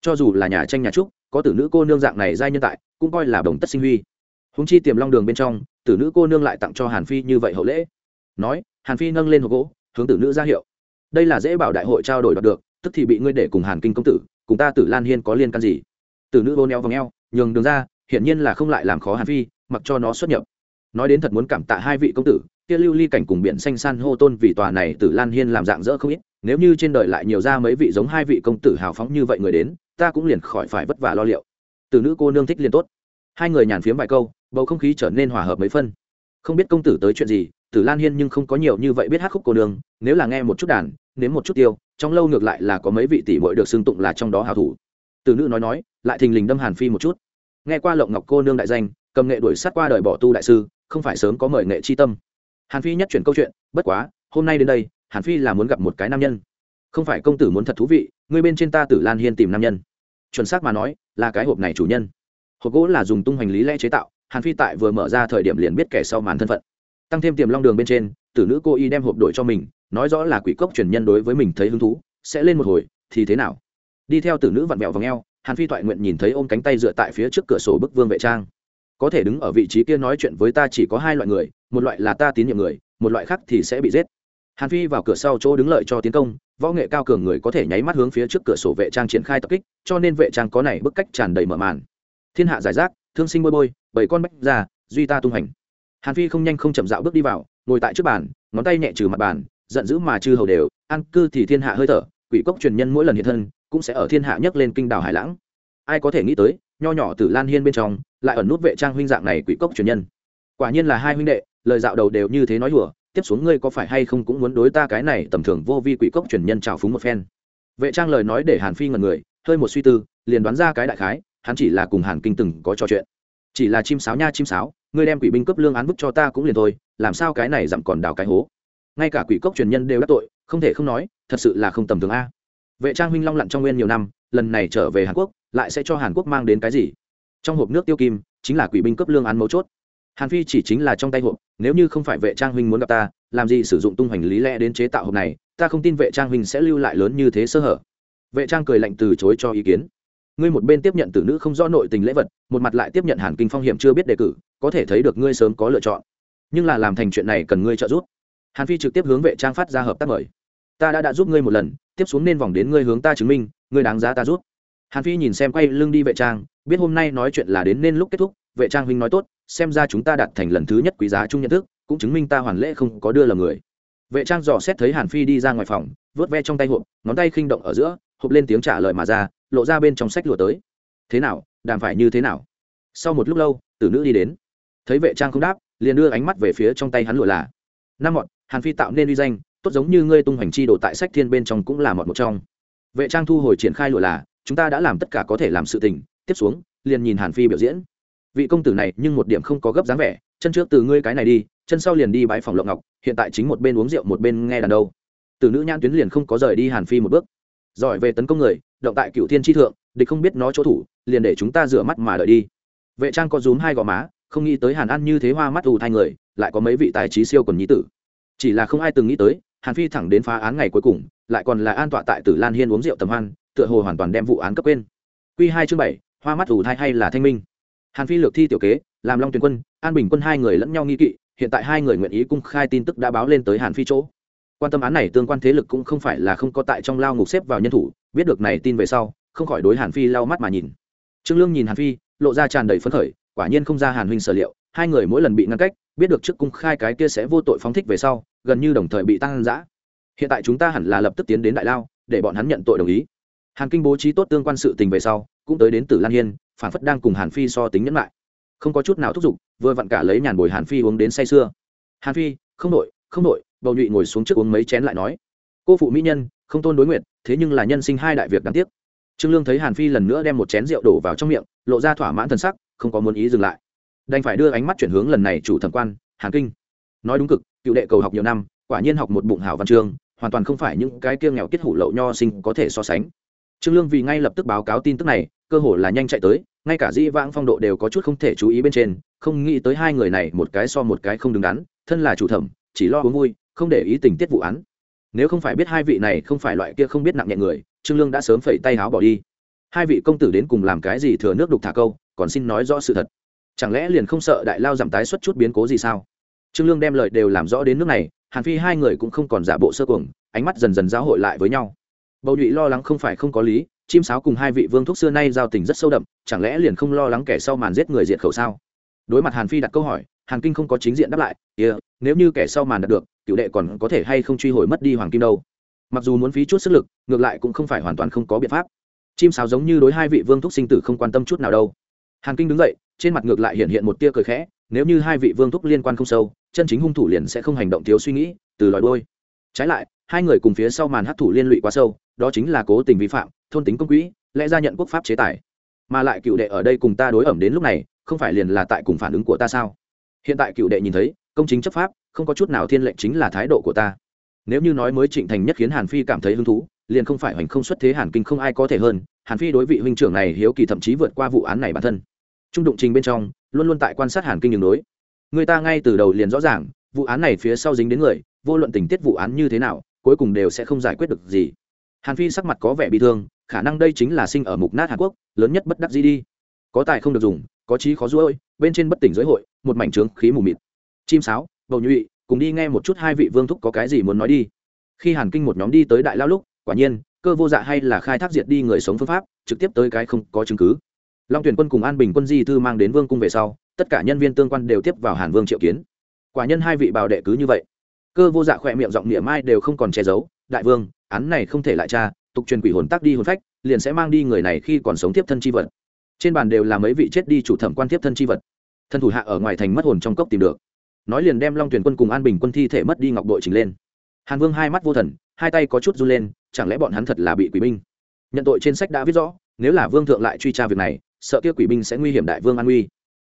Cho dù là nhà tranh nhà trúc có tử nữ cô nương dạng này giai nhân tại cũng coi là đồng tất sinh huy húng chi tiềm long đường bên trong, tử nữ cô nương lại tặng cho hàn phi như vậy hậu lễ. Nói, hàn phi nâng lên hộp gỗ, hướng tử nữ ra hiệu. Đây là dễ bảo đại hội trao đổi đoạt được, tức thì bị ngươi để cùng hàn kinh công tử, cùng ta tử lan hiên có liên can gì? Tử nữ vô neo vòng eo, nhường đường ra, hiển nhiên là không lại làm khó hàn phi, mặc cho nó xuất nhập. Nói đến thật muốn cảm tạ hai vị công tử, kia lưu ly cảnh cùng biển xanh san hô tôn vì tòa này tử lan hiên làm dạng dỡ không ít, nếu như trên đời lại nhiều ra mấy vị giống hai vị công tử hào phóng như vậy người đến, ta cũng liền khỏi phải vất vả lo liệu. Từ nữ cô nương thích liền tốt hai người nhàn phiếm vài câu, bầu không khí trở nên hòa hợp mấy phân. Không biết công tử tới chuyện gì, tử lan hiên nhưng không có nhiều như vậy biết hát khúc cô nương, nếu là nghe một chút đàn, nếm một chút tiêu, trong lâu ngược lại là có mấy vị tỷ muội được xưng tụng là trong đó hào thủ. Từ nữ nói nói, lại thình lình đâm hàn phi một chút. Nghe qua lộng ngọc cô nương đại danh, cầm nghệ đuổi sát qua đời bỏ tu đại sư, không phải sớm có mời nghệ chi tâm. Hàn phi nhất chuyển câu chuyện, bất quá, hôm nay đến đây, hàn phi là muốn gặp một cái nam nhân. Không phải công tử muốn thật thú vị ngươi bên trên ta tử lan hiên tìm nam nhân. Chuẩn xác mà nói, là cái hộp này chủ nhân hộp gỗ là dùng tung hành lý lẽ chế tạo, hàn phi tại vừa mở ra thời điểm liền biết kẻ sau màn thân phận. Tăng thêm tiềm long đường bên trên, tử nữ cô y đem hộp đổi cho mình, nói rõ là quỷ cốc truyền nhân đối với mình thấy hứng thú, sẽ lên một hồi, thì thế nào? Đi theo tử nữ vặn vẹo vòng eo, hàn phi toại nguyện nhìn thấy ôm cánh tay dựa tại phía trước cửa sổ bức vương vệ trang. Có thể đứng ở vị trí kia nói chuyện với ta chỉ có hai loại người, một loại là ta tín nhiệm người, một loại khác thì sẽ bị giết. Hàn phi vào cửa sau chỗ đứng lợi cho tiến công, võ nghệ cao cường người có thể nháy mắt hướng phía trước cửa sổ vệ trang triển khai tập kích, cho nên vệ trang có này bức cách tràn đầy mở màn thiên hạ giải rác, thương sinh bôi bôi bảy con bách ra duy ta tung hành. Hàn phi không nhanh không chậm dạo bước đi vào, ngồi tại trước bàn, ngón tay nhẹ trừ mặt bàn, giận dữ mà chư hầu đều, an cư thì thiên hạ hơi thở, quỷ cốc truyền nhân mỗi lần hiện thân, cũng sẽ ở thiên hạ nhấc lên kinh đảo hải lãng. Ai có thể nghĩ tới, nho nhỏ từ lan hiên bên trong, lại ẩn nút vệ trang huynh dạng này quỷ cốc truyền nhân. Quả nhiên là hai huynh đệ, lời dạo đầu đều như thế nói hùa tiếp xuống ngươi có phải hay không cũng muốn đối ta cái này tầm thường vô vi quỷ cốc truyền nhân trào phúng một phen? Vệ trang lời nói để hàn phi ngần người, hơi một suy tư, liền đoán ra cái đại khái hắn chỉ là cùng hàn kinh từng có trò chuyện. Chỉ là chim sáo nha chim sáo, ngươi đem quỷ binh cấp lương án bức cho ta cũng liền thôi, làm sao cái này dặm còn đào cái hố? Ngay cả quỷ cốc truyền nhân đều đắc tội, không thể không nói, thật sự là không tầm thường a. Vệ trang huynh long lặn trong nguyên nhiều năm, lần này trở về hàn quốc, lại sẽ cho hàn quốc mang đến cái gì? Trong hộp nước tiêu kim, chính là quỷ binh cấp lương án mấu chốt. Hàn phi chỉ chính là trong tay hộp, nếu như không phải vệ trang huynh muốn gặp ta, làm gì sử dụng tung hoành lý lẽ đến chế tạo hộp này, ta không tin vệ trang huynh sẽ lưu lại lớn như thế sơ hở. Vệ trang cười lạnh từ chối cho ý kiến ngươi một bên tiếp nhận tử nữ không rõ nội tình lễ vật, một mặt lại tiếp nhận hàn kinh phong hiểm chưa biết đề cử, có thể thấy được ngươi sớm có lựa chọn. Nhưng là làm thành chuyện này cần ngươi trợ giúp. Hàn phi trực tiếp hướng vệ trang phát ra hợp tác mời. Ta đã đã giúp ngươi một lần, tiếp xuống nên vòng đến ngươi hướng ta chứng minh, ngươi đáng giá ta giúp. Hàn phi nhìn xem quay lưng đi vệ trang, biết hôm nay nói chuyện là đến nên lúc kết thúc, vệ trang huynh nói tốt, xem ra chúng ta đạt thành lần thứ nhất quý giá chung nhận thức, cũng chứng minh ta hoàn lễ không có đưa lầm người. Vệ trang dò xét thấy hàn phi đi ra ngoài phòng, vớt ve trong tay hộp, ngón tay khinh động ở giữa hộp lên tiếng trả lời mà ra, lộ ra bên trong sách lụa tới. Thế nào, đàm phải như thế nào? Sau một lúc lâu, tử nữ đi đến. Thấy vệ trang không đáp, liền đưa ánh mắt về phía trong tay hắn lụa là năm mọn hàn phi tạo nên uy danh, tốt giống như ngươi tung hoành chi đồ tại sách thiên bên trong cũng là mọn một trong. Vệ trang thu hồi triển khai lụa là, chúng ta đã làm tất cả có thể làm sự tình. Tiếp xuống, liền nhìn hàn phi biểu diễn. Vị công tử này nhưng một điểm không có gấp dáng vẻ, chân trước từ ngươi cái này đi, chân sau liền đi bãi phòng lộng ngọc, hiện tại chính một bên uống rượu một bên nghe đàn đâu. Từ nữ nhãn tuyến liền không có rời đi hàn phi một bước giỏi về tấn công người, động tại cựu thiên tri thượng, địch không biết nó chỗ thủ, liền để chúng ta rửa mắt mà đợi đi. Vệ trang có rúm hai gò má, không nghĩ tới hàn ăn như thế hoa mắt ù thai người, lại có mấy vị tài trí siêu còn nhí tử. Chỉ là không ai từng nghĩ tới, hàn phi thẳng đến phá án ngày cuối cùng, lại còn là an tọa tại tử lan hiên uống rượu tầm hoan, tựa hồ hoàn toàn đem vụ án cấp quên. Q hai chương bảy, hoa mắt ù thai hay là thanh minh? Hàn phi lược thi tiểu kế, làm long tuyền quân, an bình quân hai người lẫn nhau nghi kỵ, hiện tại hai người nguyện ý cung khai tin tức đã báo lên tới hàn phi chỗ quan tâm án này tương quan thế lực cũng không phải là không có tại trong lao ngục xếp vào nhân thủ, biết được này tin về sau, không khỏi đối hàn phi lau mắt mà nhìn. Trương lương nhìn hàn phi, lộ ra tràn đầy phấn khởi, quả nhiên không ra hàn huynh sở liệu, hai người mỗi lần bị ngăn cách, biết được trước cung khai cái kia sẽ vô tội phóng thích về sau, gần như đồng thời bị tăng giã hiện tại chúng ta hẳn là lập tức tiến đến đại lao, để bọn hắn nhận tội đồng ý. Hàn kinh bố trí tốt tương quan sự tình về sau, cũng tới đến tử lan hiên, phản phất đang cùng hàn phi so tính nhẫn lại. Không có chút nào thúc giục, vừa vặn cả lấy nhàn bồi hàn phi uống đến say sưa. Hàn phi, không nội không nội bầu nhụy ngồi xuống trước uống mấy chén lại nói, cô phụ mỹ nhân, không tôn đối nguyện, thế nhưng là nhân sinh hai đại việc đáng tiếc. Trương lương thấy hàn phi lần nữa đem một chén rượu đổ vào trong miệng, lộ ra thỏa mãn t sắc, không có muốn ý dừng lại. Đành phải đưa ánh mắt chuyển hướng lần này chủ thẩm quan, hàn kinh. Nói đúng cực, cựu đệ cầu học nhiều năm, quả nhiên học một bụng hảo văn chương, hoàn toàn không phải những cái kia nghèo kết hủ lậu nho sinh có thể so sánh. Trương lương vì ngay lập tức báo cáo tin tức này, cơ hồ là nhanh chạy tới, ngay cả dĩ vãng phong độ đều có chút không thể chú ý bên trên, không nghĩ tới hai người này một cái so một cái không đứng đắn, thân là chủ thẩm, chỉ lo uống vui không để ý tình tiết vụ án. Nếu không phải biết hai vị này không phải loại kia không biết nặng nhẹ người trương lương đã sớm phẩy tay háo bỏ đi. Hai vị công tử đến cùng làm cái gì thừa nước đục thả câu còn xin nói rõ sự thật. Chẳng lẽ liền không sợ đại lao giảm tái xuất chút biến cố gì sao? Trương lương đem lời đều làm rõ đến nước này hàn phi hai người cũng không còn giả bộ sơ cuồng ánh mắt dần dần giao hội lại với nhau. Bầu nhụy lo lắng không phải không có lý chim sáo cùng hai vị vương thúc xưa nay giao tình rất sâu đậm chẳng lẽ liền không lo lắng kẻ sau màn giết người diệt khẩu sao? Đối mặt hàn phi đặt câu hỏi hàn kinh không có chính diện đáp lại kia、yeah, nếu như kẻ sau màn đạt được cựu đệ còn có thể hay không truy hồi mất đi hoàng kim đâu. Mặc dù muốn phí chút sức lực, ngược lại cũng không phải hoàn toàn không có biện pháp. Chim sáo giống như đối hai vị vương thúc sinh tử không quan tâm chút nào đâu. Hàn kinh đứng dậy, trên mặt ngược lại hiện hiện một tia cười khẽ, nếu như hai vị vương thúc liên quan không sâu, chân chính hung thủ liền sẽ không hành động thiếu suy nghĩ, từ lòi đôi trái lại, hai người cùng phía sau màn hấp thủ liên lụy quá sâu, đó chính là cố tình vi phạm, thôn tính công quỹ, lẽ ra nhận quốc pháp chế tài. Mà lại cựu đệ ở đây cùng ta đối ẩm đến lúc này, không phải liền là tại cùng phản ứng của ta sao? Hiện tại cựu đệ nhìn thấy công chính chấp pháp, không có chút nào thiên lệnh chính là thái độ của ta. Nếu như nói mới trịnh thành nhất khiến hàn phi cảm thấy hứng thú, liền không phải hoành không xuất thế hàn kinh không ai có thể hơn, hàn phi đối vị huynh trưởng này hiếu kỳ thậm chí vượt qua vụ án này bản thân. Trung đụng trình bên trong, luôn luôn tại quan sát hàn kinh đường đối. Người ta ngay từ đầu liền rõ ràng, vụ án này phía sau dính đến người, vô luận tình tiết vụ án như thế nào, cuối cùng đều sẽ không giải quyết được gì. Hàn phi sắc mặt có vẻ bị thương, khả năng đây chính là sinh ở mục nát hàn quốc, lớn nhất bất đắc gì đi. Có tài không được dùng, có trí khó ruôi bên trên bất tỉnh giới hội, một mảnh trướng khí mù mịt chim sáo, bầu nhụy, cùng đi nghe một chút hai vị vương thúc có cái gì muốn nói đi. Khi hàn kinh một nhóm đi tới đại lao lúc, quả nhiên, cơ vô dạ hay là khai thác diệt đi người sống phương pháp, trực tiếp tới cái không có chứng cứ. Long tuyển quân cùng an bình quân di thư mang đến vương cung về sau, tất cả nhân viên tương quan đều tiếp vào hàn vương triệu kiến. Quả nhân hai vị bào đệ cứ như vậy. Cơ vô dạ khỏe miệng giọng niệm mai đều không còn che giấu, đại vương, án này không thể lại tra, tục truyền quỷ hồn tác đi hồn phách, liền sẽ mang đi người này khi còn sống tiếp thân chi vật. Trên bàn đều là mấy vị chết đi chủ thẩm quan tiếp thân chi vật. Thân thủ hạ ở ngoài thành mất hồn trong cốc tìm được nói liền đem long tuyển quân cùng an bình quân thi thể mất đi ngọc đội trình lên hàn vương hai mắt vô thần hai tay có chút run lên chẳng lẽ bọn hắn thật là bị quỷ binh nhận tội trên sách đã viết rõ nếu là vương thượng lại truy tra việc này sợ kia quỷ binh sẽ nguy hiểm đại vương an uy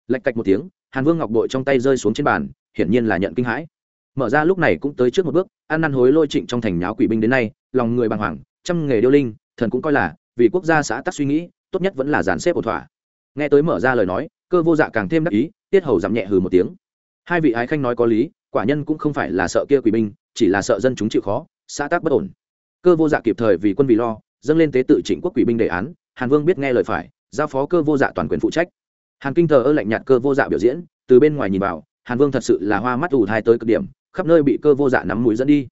lạch cạch một tiếng hàn vương ngọc bội trong tay rơi xuống trên bàn hiển nhiên là nhận kinh hãi mở ra lúc này cũng tới trước một bước An năn hối lôi trịnh trong thành nháo quỷ binh đến nay lòng người bàng hoàng trăm nghề điêu linh thần cũng coi là vì quốc gia xã tắc suy nghĩ tốt nhất vẫn là dàn xếp ổn thỏa nghe tới mở ra lời nói cơ vô dạ càng thêm đắc ý tiết hầu giảm nhẹ hừ một tiếng hai vị ái khanh nói có lý, quả nhân cũng không phải là sợ kia quỷ binh, chỉ là sợ dân chúng chịu khó, xã tác bất ổn. Cơ vô dạ kịp thời vì quân vì lo, dâng lên tế tự chỉnh quốc quỷ binh đề án, hàn vương biết nghe lời phải, giao phó cơ vô dạ toàn quyền phụ trách. Hàn kinh thờ ơ lạnh nhạt cơ vô dạ biểu diễn, từ bên ngoài nhìn vào, hàn vương thật sự là hoa mắt ủ thai tới cực điểm, khắp nơi bị cơ vô dạ nắm mũi dẫn đi.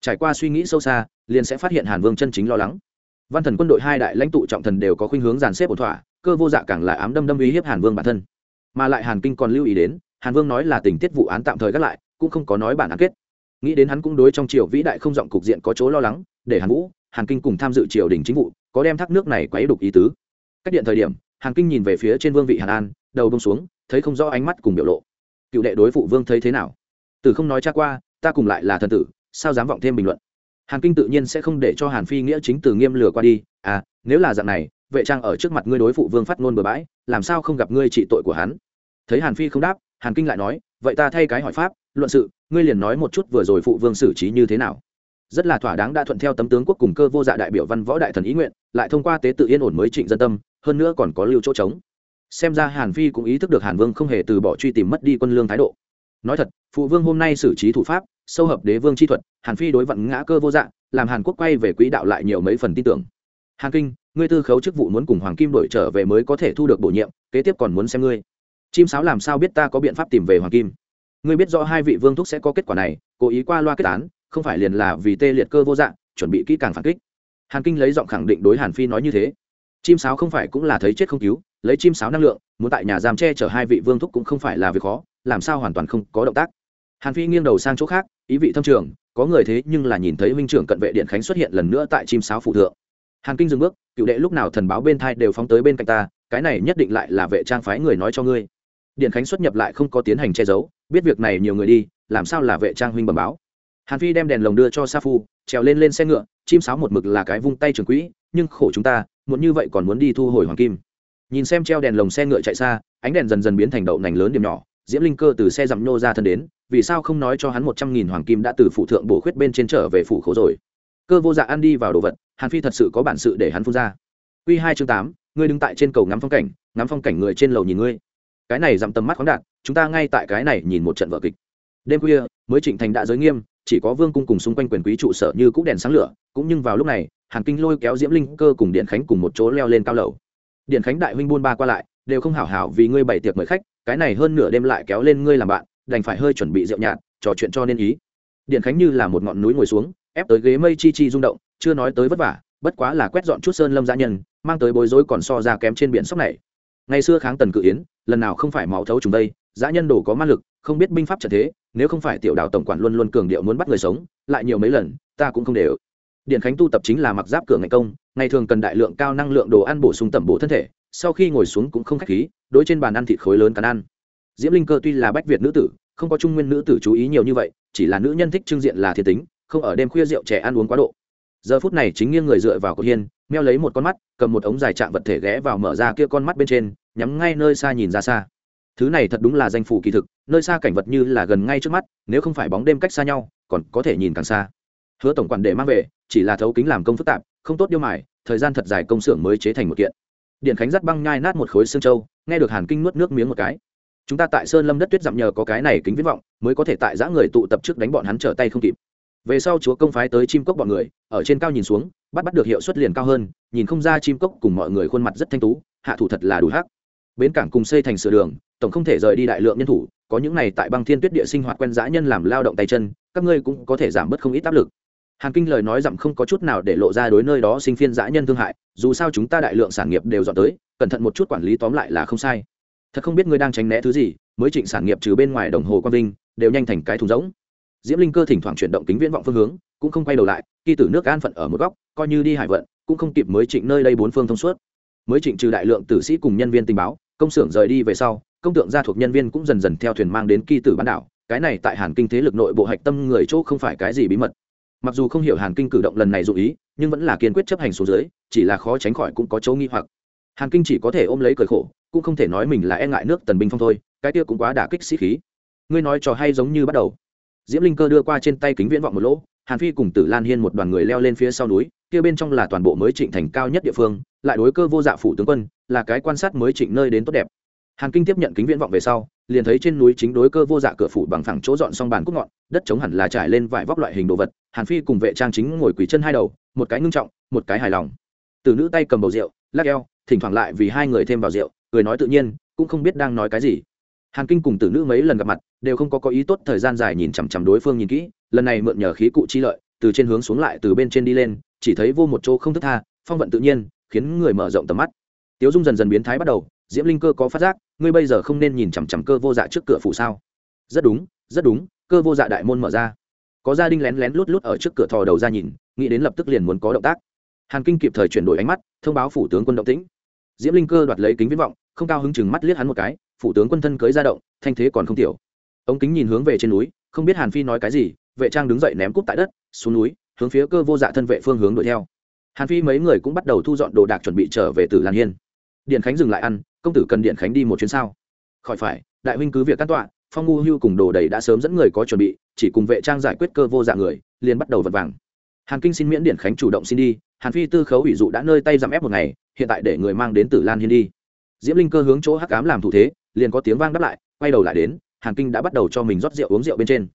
Trải qua suy nghĩ sâu xa, liền sẽ phát hiện hàn vương chân chính lo lắng. Văn thần quân đội hai đại lãnh tụ trọng thần đều có khuynh hướng dàn xếp ổn thỏa, cơ vô dạ càng là ám đâm đâm uy hiếp hàn vương bản thân. Mà lại hàn kinh còn lưu ý đến hàn vương nói là tình tiết vụ án tạm thời gác lại, cũng không có nói bản án kết. Nghĩ đến hắn cũng đối trong triều vĩ đại không giọng cục diện có chỗ lo lắng, để hàn vũ, hàn kinh cùng tham dự triều đình chính vụ, có đem thác nước này quấy đục ý tứ. Cách điện thời điểm, hàn kinh nhìn về phía trên vương vị hàn an, đầu bông xuống, thấy không rõ ánh mắt cùng biểu lộ. Cựu đệ đối phụ vương thấy thế nào? Từ không nói cha qua, ta cùng lại là thần tử, sao dám vọng thêm bình luận? Hàn kinh tự nhiên sẽ không để cho hàn phi nghĩa chính từ nghiêm lừa qua đi. À nếu là dạng này, vệ trang ở trước mặt ngươi đối phụ vương phát ngôn bừa bãi, làm sao không gặp ngươi trị tội của hắn? Thấy hàn phi không đáp hàn kinh lại nói, vậy ta thay cái hỏi pháp, luận sự, ngươi liền nói một chút vừa rồi phụ vương xử trí như thế nào. Rất là thỏa đáng đã thuận theo tấm tướng quốc cùng cơ vô dạ đại biểu văn võ đại thần ý nguyện, lại thông qua tế tự yên ổn mới trịnh dân tâm, hơn nữa còn có lưu chỗ trống. Xem ra hàn phi cũng ý thức được hàn vương không hề từ bỏ truy tìm mất đi quân lương thái độ. Nói thật, phụ vương hôm nay xử trí thủ pháp, sâu hợp đế vương chi thuật, hàn phi đối vận ngã cơ vô dạng làm hàn quốc quay về quỹ đạo lại nhiều mấy phần tin tưởng. Hàn kinh, ngươi tư khấu chức vụ muốn cùng hoàng kim đổi trở về mới có thể thu được bổ nhiệm, kế tiếp còn muốn xem ngươi chim sáo làm sao biết ta có biện pháp tìm về hoàng kim? Ngươi biết rõ hai vị vương thúc sẽ có kết quả này, cố ý qua loa kết án, không phải liền là vì tê liệt cơ vô dạng chuẩn bị kỹ càng phản kích. Hàn kinh lấy giọng khẳng định đối hàn phi nói như thế. Chim sáo không phải cũng là thấy chết không cứu, lấy chim sáo năng lượng, muốn tại nhà giam che chở hai vị vương thúc cũng không phải là việc khó, làm sao hoàn toàn không có động tác. Hàn phi nghiêng đầu sang chỗ khác, ý vị thâm trường, có người thế nhưng là nhìn thấy huynh trưởng cận vệ điện khánh xuất hiện lần nữa tại chim sáo phụ thượng. Hàn kinh dừng bước, cựu đệ lúc nào thần báo bên thai đều phóng tới bên cạnh ta, cái này nhất định lại là vệ trang phái người nói cho ngươi điện khánh xuất nhập lại không có tiến hành che giấu, biết việc này nhiều người đi, làm sao là vệ trang huynh bẩm báo. Hàn phi đem đèn lồng đưa cho sa phu, trèo lên lên xe ngựa, chim sáo một mực là cái vung tay trường quỹ, nhưng khổ chúng ta, muốn như vậy còn muốn đi thu hồi hoàng kim. Nhìn xem treo đèn lồng xe ngựa chạy xa, ánh đèn dần dần biến thành đậu nành lớn điểm nhỏ, diễm linh cơ từ xe dặm nhô ra thân đến, vì sao không nói cho hắn một trăm nghìn hoàng kim đã từ phụ thượng bổ khuyết bên trên trở về phủ khố rồi. Cơ vô dạ ăn đi vào đồ vật, hàn phi thật sự có bản sự để hắn phun ra. Q hai chương tám, ngươi đứng tại trên cầu ngắm phong cảnh, ngắm phong cảnh người trên lầu nhìn ngươi cái này dặm tầm mắt khoáng đạt, chúng ta ngay tại cái này nhìn một trận vở kịch. Đêm khuya, mới trịnh thành đã giới nghiêm, chỉ có vương cung cùng xung quanh quyền quý trụ sở như cũ đèn sáng lửa, cũng nhưng vào lúc này, hàn kinh lôi kéo diễm linh cơ cùng điện khánh cùng một chỗ leo lên cao lầu. Điện khánh đại huynh buôn ba qua lại, đều không hảo hảo vì ngươi bày tiệc mời khách, cái này hơn nửa đêm lại kéo lên ngươi làm bạn, đành phải hơi chuẩn bị rượu nhạt, trò chuyện cho nên ý. Điện khánh như là một ngọn núi ngồi xuống, ép tới ghế mây chi chi rung động, chưa nói tới vất vả, bất quá là quét dọn chút sơn lâm gia nhân, mang tới bối rối còn so ra kém trên biển sóc này ngày xưa kháng tần cự yến, lần nào không phải máu thấu trùng đây, dã nhân đồ có ma lực, không biết binh pháp trận thế, nếu không phải tiểu đạo tổng quản luôn luôn cường điệu muốn bắt người sống, lại nhiều mấy lần, ta cũng không đều. Điện khánh tu tập chính là mặc giáp cửa ngày công, ngày thường cần đại lượng cao năng lượng đồ ăn bổ sung tẩm bổ thân thể, sau khi ngồi xuống cũng không khách khí, đối trên bàn ăn thịt khối lớn cắn ăn. Diễm linh cơ tuy là bách việt nữ tử, không có trung nguyên nữ tử chú ý nhiều như vậy, chỉ là nữ nhân thích trưng diện là thiên tính, không ở đêm khuya rượu trẻ ăn uống quá độ. Giờ phút này chính nghiêng người dựa vào cột hiên meo lấy một con mắt, cầm một ống dài chạm vật thể ghé vào mở ra kia con mắt bên trên, nhắm ngay nơi xa nhìn ra xa. Thứ này thật đúng là danh phủ kỳ thực, nơi xa cảnh vật như là gần ngay trước mắt, nếu không phải bóng đêm cách xa nhau, còn có thể nhìn càng xa. Hứa tổng quản để mang về, chỉ là thấu kính làm công phức tạp, không tốt điêu mài, thời gian thật dài công xưởng mới chế thành một kiện. Điện khánh dắt băng nhai nát một khối xương trâu, nghe được hàn kinh nuốt nước miếng một cái. Chúng ta tại sơn lâm đất tuyết dặm nhờ có cái này kính viết vọng, mới có thể tại giã người tụ tập trước đánh bọn hắn trở tay không kịp về sau chúa công phái tới chim cốc bọn người, ở trên cao nhìn xuống, bắt bắt được hiệu suất liền cao hơn, nhìn không ra chim cốc cùng mọi người khuôn mặt rất thanh tú, hạ thủ thật là đủ hắc. Bến cảng cùng xây thành sửa đường, tổng không thể rời đi đại lượng nhân thủ, có những này tại băng thiên tuyết địa sinh hoạt quen dã nhân làm lao động tay chân, các ngươi cũng có thể giảm bớt không ít áp lực. Hàn kinh lời nói rằng không có chút nào để lộ ra đối nơi đó sinh phiên dã nhân thương hại, dù sao chúng ta đại lượng sản nghiệp đều dọn tới, cẩn thận một chút quản lý tóm lại là không sai. Thật không biết ngươi đang tránh né thứ gì, mới trịnh sản nghiệp trừ bên ngoài đồng hồ quang vinh, đều nhanh thành cái thùng rỗng diễm linh cơ thỉnh thoảng chuyển động kính viễn vọng phương hướng, cũng không quay đầu lại khi tử nước an phận ở một góc, coi như đi hải vận, cũng không kịp mới trịnh nơi đây bốn phương thông suốt. Mới trịnh trừ đại lượng tử sĩ cùng nhân viên tình báo, công xưởng rời đi về sau, công tượng gia thuộc nhân viên cũng dần dần theo thuyền mang đến kỳ tử bán đảo, cái này tại hàn kinh thế lực nội bộ hạch tâm người chỗ không phải cái gì bí mật. Mặc dù không hiểu hàn kinh cử động lần này dụ ý, nhưng vẫn là kiên quyết chấp hành số dưới, chỉ là khó tránh khỏi cũng có chỗ nghi hoặc. Hàn kinh chỉ có thể ôm lấy cởi khổ, cũng không thể nói mình là e ngại nước tần binh phong thôi, cái kia cũng quá đả kích sĩ khí. Ngươi nói trò hay giống như bắt đầu diễm linh cơ đưa qua trên tay kính viễn vọng một lỗ, hàn phi cùng tử lan hiên một đoàn người leo lên phía sau núi, kia bên trong là toàn bộ mới trịnh thành cao nhất địa phương, lại đối cơ vô dạ phủ tướng quân, là cái quan sát mới trịnh nơi đến tốt đẹp. Hàn kinh tiếp nhận kính viễn vọng về sau, liền thấy trên núi chính đối cơ vô dạ cửa phủ bằng phẳng chỗ dọn xong bàn cúc ngọn, đất chống hẳn là trải lên vải vóc loại hình đồ vật, hàn phi cùng vệ trang chính ngồi quỳ chân hai đầu, một cái ngưng trọng, một cái hài lòng. Từ nữ tay cầm bầu rượu, lắc eo, thỉnh thoảng lại vì hai người thêm vào rượu, cười nói tự nhiên, cũng không biết đang nói cái gì hàn kinh cùng tử nữ mấy lần gặp mặt, đều không có có ý tốt thời gian dài nhìn chằm chằm đối phương nhìn kỹ, lần này mượn nhờ khí cụ chi lợi, từ trên hướng xuống lại, từ bên trên đi lên, chỉ thấy vô một chỗ không thức tha, phong vận tự nhiên, khiến người mở rộng tầm mắt. Tiếu dung dần dần biến thái bắt đầu, diễm linh cơ có phát giác, ngươi bây giờ không nên nhìn chằm chằm cơ vô dạ trước cửa phủ sao? Rất đúng rất đúng, cơ vô dạ đại môn mở ra. Có gia đình lén lén lút lút ở trước cửa thò đầu ra nhìn, nghĩ đến lập tức liền muốn có động tác. Hàn kinh kịp thời chuyển đổi ánh mắt, thông báo phủ tướng quân động tĩnh. Diễm linh cơ đoạt lấy kính viễn vọng, không cao hứng chừng mắt liếc hắn một cái phủ tướng quân thân cưới ra động, thanh thế còn không tiểu. Ống kính nhìn hướng về trên núi, không biết hàn phi nói cái gì, vệ trang đứng dậy ném cúp tại đất, xuống núi, hướng phía cơ vô dạ thân vệ phương hướng đuổi theo. Hàn phi mấy người cũng bắt đầu thu dọn đồ đạc chuẩn bị trở về từ lan hiên. Điện khánh dừng lại ăn, công tử cần điện khánh đi một chuyến sao? Khỏi phải, đại huynh cứ việc cắt tọa, phong ngu hưu cùng đồ đầy đã sớm dẫn người có chuẩn bị, chỉ cùng vệ trang giải quyết cơ vô dạ người, liền bắt đầu vật vàng. Hàn kinh xin miễn điện khánh chủ động xin đi, hàn phi tư khấu ủy dụ đã nơi tay giảm ép một ngày, hiện tại để người mang đến tử lan hiên đi. Diễm linh cơ hướng chỗ hắc cám làm thủ thế liền có tiếng vang đáp lại, quay đầu lại đến, hàn kinh đã bắt đầu cho mình rót rượu uống rượu bên trên.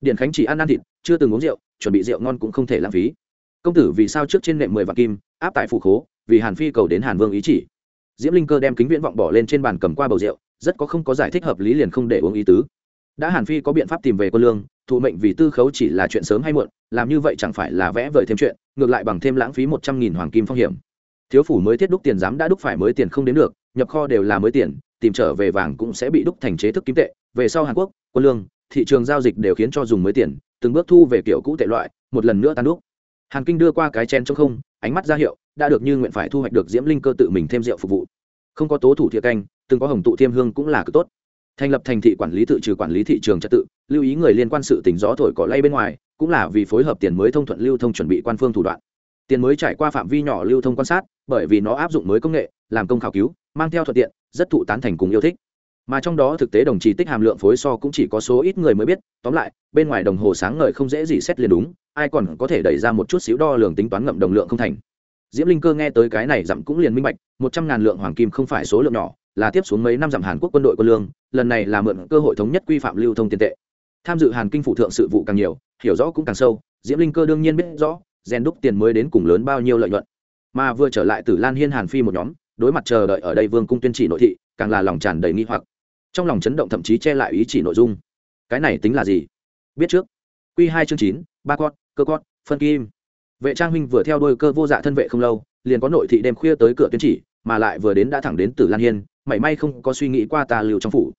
Điện khánh chỉ ăn ăn thịt, chưa từng uống rượu, chuẩn bị rượu ngon cũng không thể lãng phí. Công tử vì sao trước trên nệm mười vạn kim, áp tại phủ khố, vì hàn phi cầu đến hàn vương ý chỉ? Diễm linh cơ đem kính viễn vọng bỏ lên trên bàn cầm qua bầu rượu, rất có không có giải thích hợp lý liền không để uống ý tứ. Đã hàn phi có biện pháp tìm về quân lương, thụ mệnh vì tư khấu chỉ là chuyện sớm hay muộn, làm như vậy chẳng phải là vẽ vời thêm chuyện, ngược lại bằng thêm lãng phí một trăm nghìn hoàng kim phong hiểm. Thiếu phủ mới thiết đúc tiền dám đã đúc phải mới tiền không đến được, nhập kho đều là mới tiền tìm trở về vàng cũng sẽ bị đúc thành chế thức kim tệ. Về sau hàn quốc, quân lương, thị trường giao dịch đều khiến cho dùng mới tiền, từng bước thu về kiểu cũ tệ loại, một lần nữa tan đúc. Hàn kinh đưa qua cái chen trong không, ánh mắt ra hiệu, đã được như nguyện phải thu hoạch được diễm linh cơ tự mình thêm rượu phục vụ. Không có tố thủ thiệt canh, từng có hồng tụ thiêm hương cũng là cực tốt. Thành lập thành thị quản lý tự trừ quản lý thị trường trật tự, lưu ý người liên quan sự tỉnh gió thổi cỏ lay bên ngoài, cũng là vì phối hợp tiền mới thông thuận lưu thông chuẩn bị quan phương thủ đoạn. Tiền mới trải qua phạm vi nhỏ lưu thông quan sát, bởi vì nó áp dụng mới công nghệ, làm công khảo cứu mang theo thuận tiện, rất thụ tán thành cùng yêu thích. Mà trong đó thực tế đồng chí tích hàm lượng phối so cũng chỉ có số ít người mới biết, tóm lại, bên ngoài đồng hồ sáng ngời không dễ gì xét liền đúng, ai còn có thể đẩy ra một chút xíu đo lường tính toán ngậm đồng lượng không thành. Diễm linh cơ nghe tới cái này dặm cũng liền minh bạch, một trăm ngàn lượng hoàng kim không phải số lượng nhỏ, là tiếp xuống mấy năm dặm hàn quốc quân đội quân lương, lần này là mượn cơ hội thống nhất quy phạm lưu thông tiền tệ. Tham dự hàn kinh phụ thượng sự vụ càng nhiều, hiểu rõ cũng càng sâu, diễm linh cơ đương nhiên biết rõ, rèn đúc tiền mới đến cùng lớn bao nhiêu lợi nhuận. Mà vừa trở lại từ lan hiên hàn phi một nhóm đối mặt chờ đợi ở đây vương cung tuyên chỉ nội thị, càng là lòng tràn đầy nghi hoặc. Trong lòng chấn động thậm chí che lại ý chỉ nội dung. Cái này tính là gì? Biết trước. Q hai chương chín, ba con cơ con phân kim. Vệ trang huynh vừa theo đôi cơ vô dạ thân vệ không lâu, liền có nội thị đêm khuya tới cửa tuyên chỉ, mà lại vừa đến đã thẳng đến Tử lan hiên, mảy may không có suy nghĩ qua tà lưu trong phủ.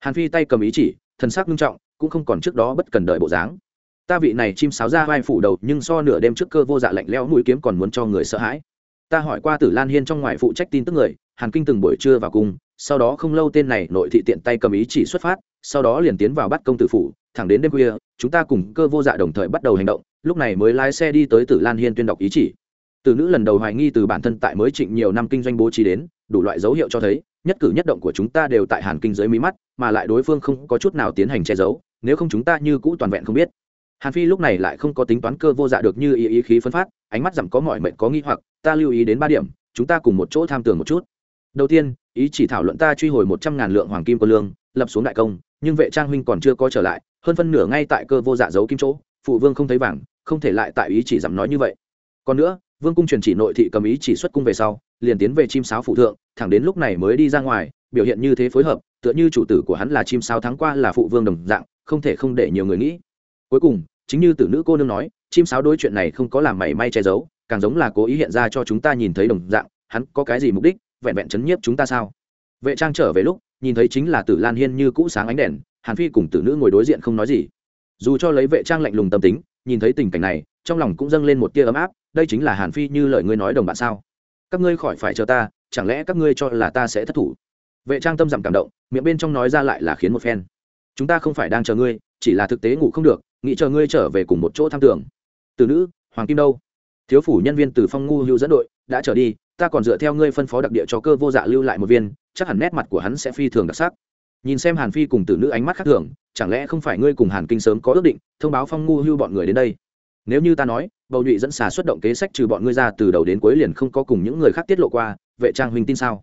Hàn phi tay cầm ý chỉ, thần sắc nghiêm trọng, cũng không còn trước đó bất cần đợi bộ dáng. Ta vị này chim sáo ra vai phủ đầu, nhưng so nửa đêm trước cơ vô dạ lạnh leo mũi kiếm còn muốn cho người sợ hãi ta hỏi qua tử lan hiên trong ngoài phụ trách tin tức người, hàn kinh từng buổi trưa vào cung, sau đó không lâu tên này nội thị tiện tay cầm ý chỉ xuất phát, sau đó liền tiến vào bắt công tử phủ, thẳng đến đêm khuya, chúng ta cùng cơ vô dạ đồng thời bắt đầu hành động, lúc này mới lái xe đi tới tử lan hiên tuyên đọc ý chỉ. Từ nữ lần đầu hoài nghi từ bản thân tại mới trịnh nhiều năm kinh doanh bố trí đến, đủ loại dấu hiệu cho thấy, nhất cử nhất động của chúng ta đều tại hàn kinh dưới mí mắt, mà lại đối phương không có chút nào tiến hành che giấu, nếu không chúng ta như cũ toàn vẹn không biết hàn phi lúc này lại không có tính toán cơ vô dạ được như ý ý khí phân phát, ánh mắt giảm có mọi mệnh có nghi hoặc, ta lưu ý đến ba điểm, chúng ta cùng một chỗ tham tưởng một chút. Đầu tiên, ý chỉ thảo luận ta truy hồi một trăm ngàn lượng hoàng kim quân lương, lập xuống đại công, nhưng vệ trang huynh còn chưa có trở lại, hơn phân nửa ngay tại cơ vô dạ giấu kim chỗ, phụ vương không thấy vàng, không thể lại tại ý chỉ giảm nói như vậy. Còn nữa, vương cung truyền chỉ nội thị cầm ý chỉ xuất cung về sau, liền tiến về chim sáo phụ thượng, thẳng đến lúc này mới đi ra ngoài, biểu hiện như thế phối hợp, tựa như chủ tử của hắn là chim sáo tháng qua là phụ vương đồng dạng, không thể không để nhiều người nghĩ. Cuối cùng chính như tử nữ cô nương nói, chim sáo đối chuyện này không có làm mảy may che giấu, càng giống là cố ý hiện ra cho chúng ta nhìn thấy đồng dạng, hắn có cái gì mục đích, vẹn vẹn chấn nhiếp chúng ta sao? Vệ trang trở về lúc, nhìn thấy chính là tử lan hiên như cũ sáng ánh đèn, hàn phi cùng tử nữ ngồi đối diện không nói gì. Dù cho lấy vệ trang lạnh lùng tâm tính, nhìn thấy tình cảnh này, trong lòng cũng dâng lên một tia ấm áp, đây chính là hàn phi như lời ngươi nói đồng bạn sao? Các ngươi khỏi phải chờ ta, chẳng lẽ các ngươi cho là ta sẽ thất thủ? Vệ trang tâm giảm cảm động, miệng bên trong nói ra lại là khiến một phen. Chúng ta không phải đang chờ ngươi, chỉ là thực tế ngủ không được nghĩ chờ ngươi trở về cùng một chỗ tham tưởng. Từ nữ, hoàng kim đâu? Thiếu phủ nhân viên từ phong ngu hưu dẫn đội, đã trở đi, ta còn dựa theo ngươi phân phó đặc địa cho cơ vô dạ lưu lại một viên, chắc hẳn nét mặt của hắn sẽ phi thường đặc sắc. Nhìn xem hàn phi cùng tử nữ ánh mắt khác thường, chẳng lẽ không phải ngươi cùng hàn kinh sớm có ước định, thông báo phong ngu hưu bọn người đến đây? Nếu như ta nói, bầu nhụy dẫn xà xuất động kế sách trừ bọn ngươi ra, từ đầu đến cuối liền không có cùng những người khác tiết lộ qua, vệ trang huynh tin sao?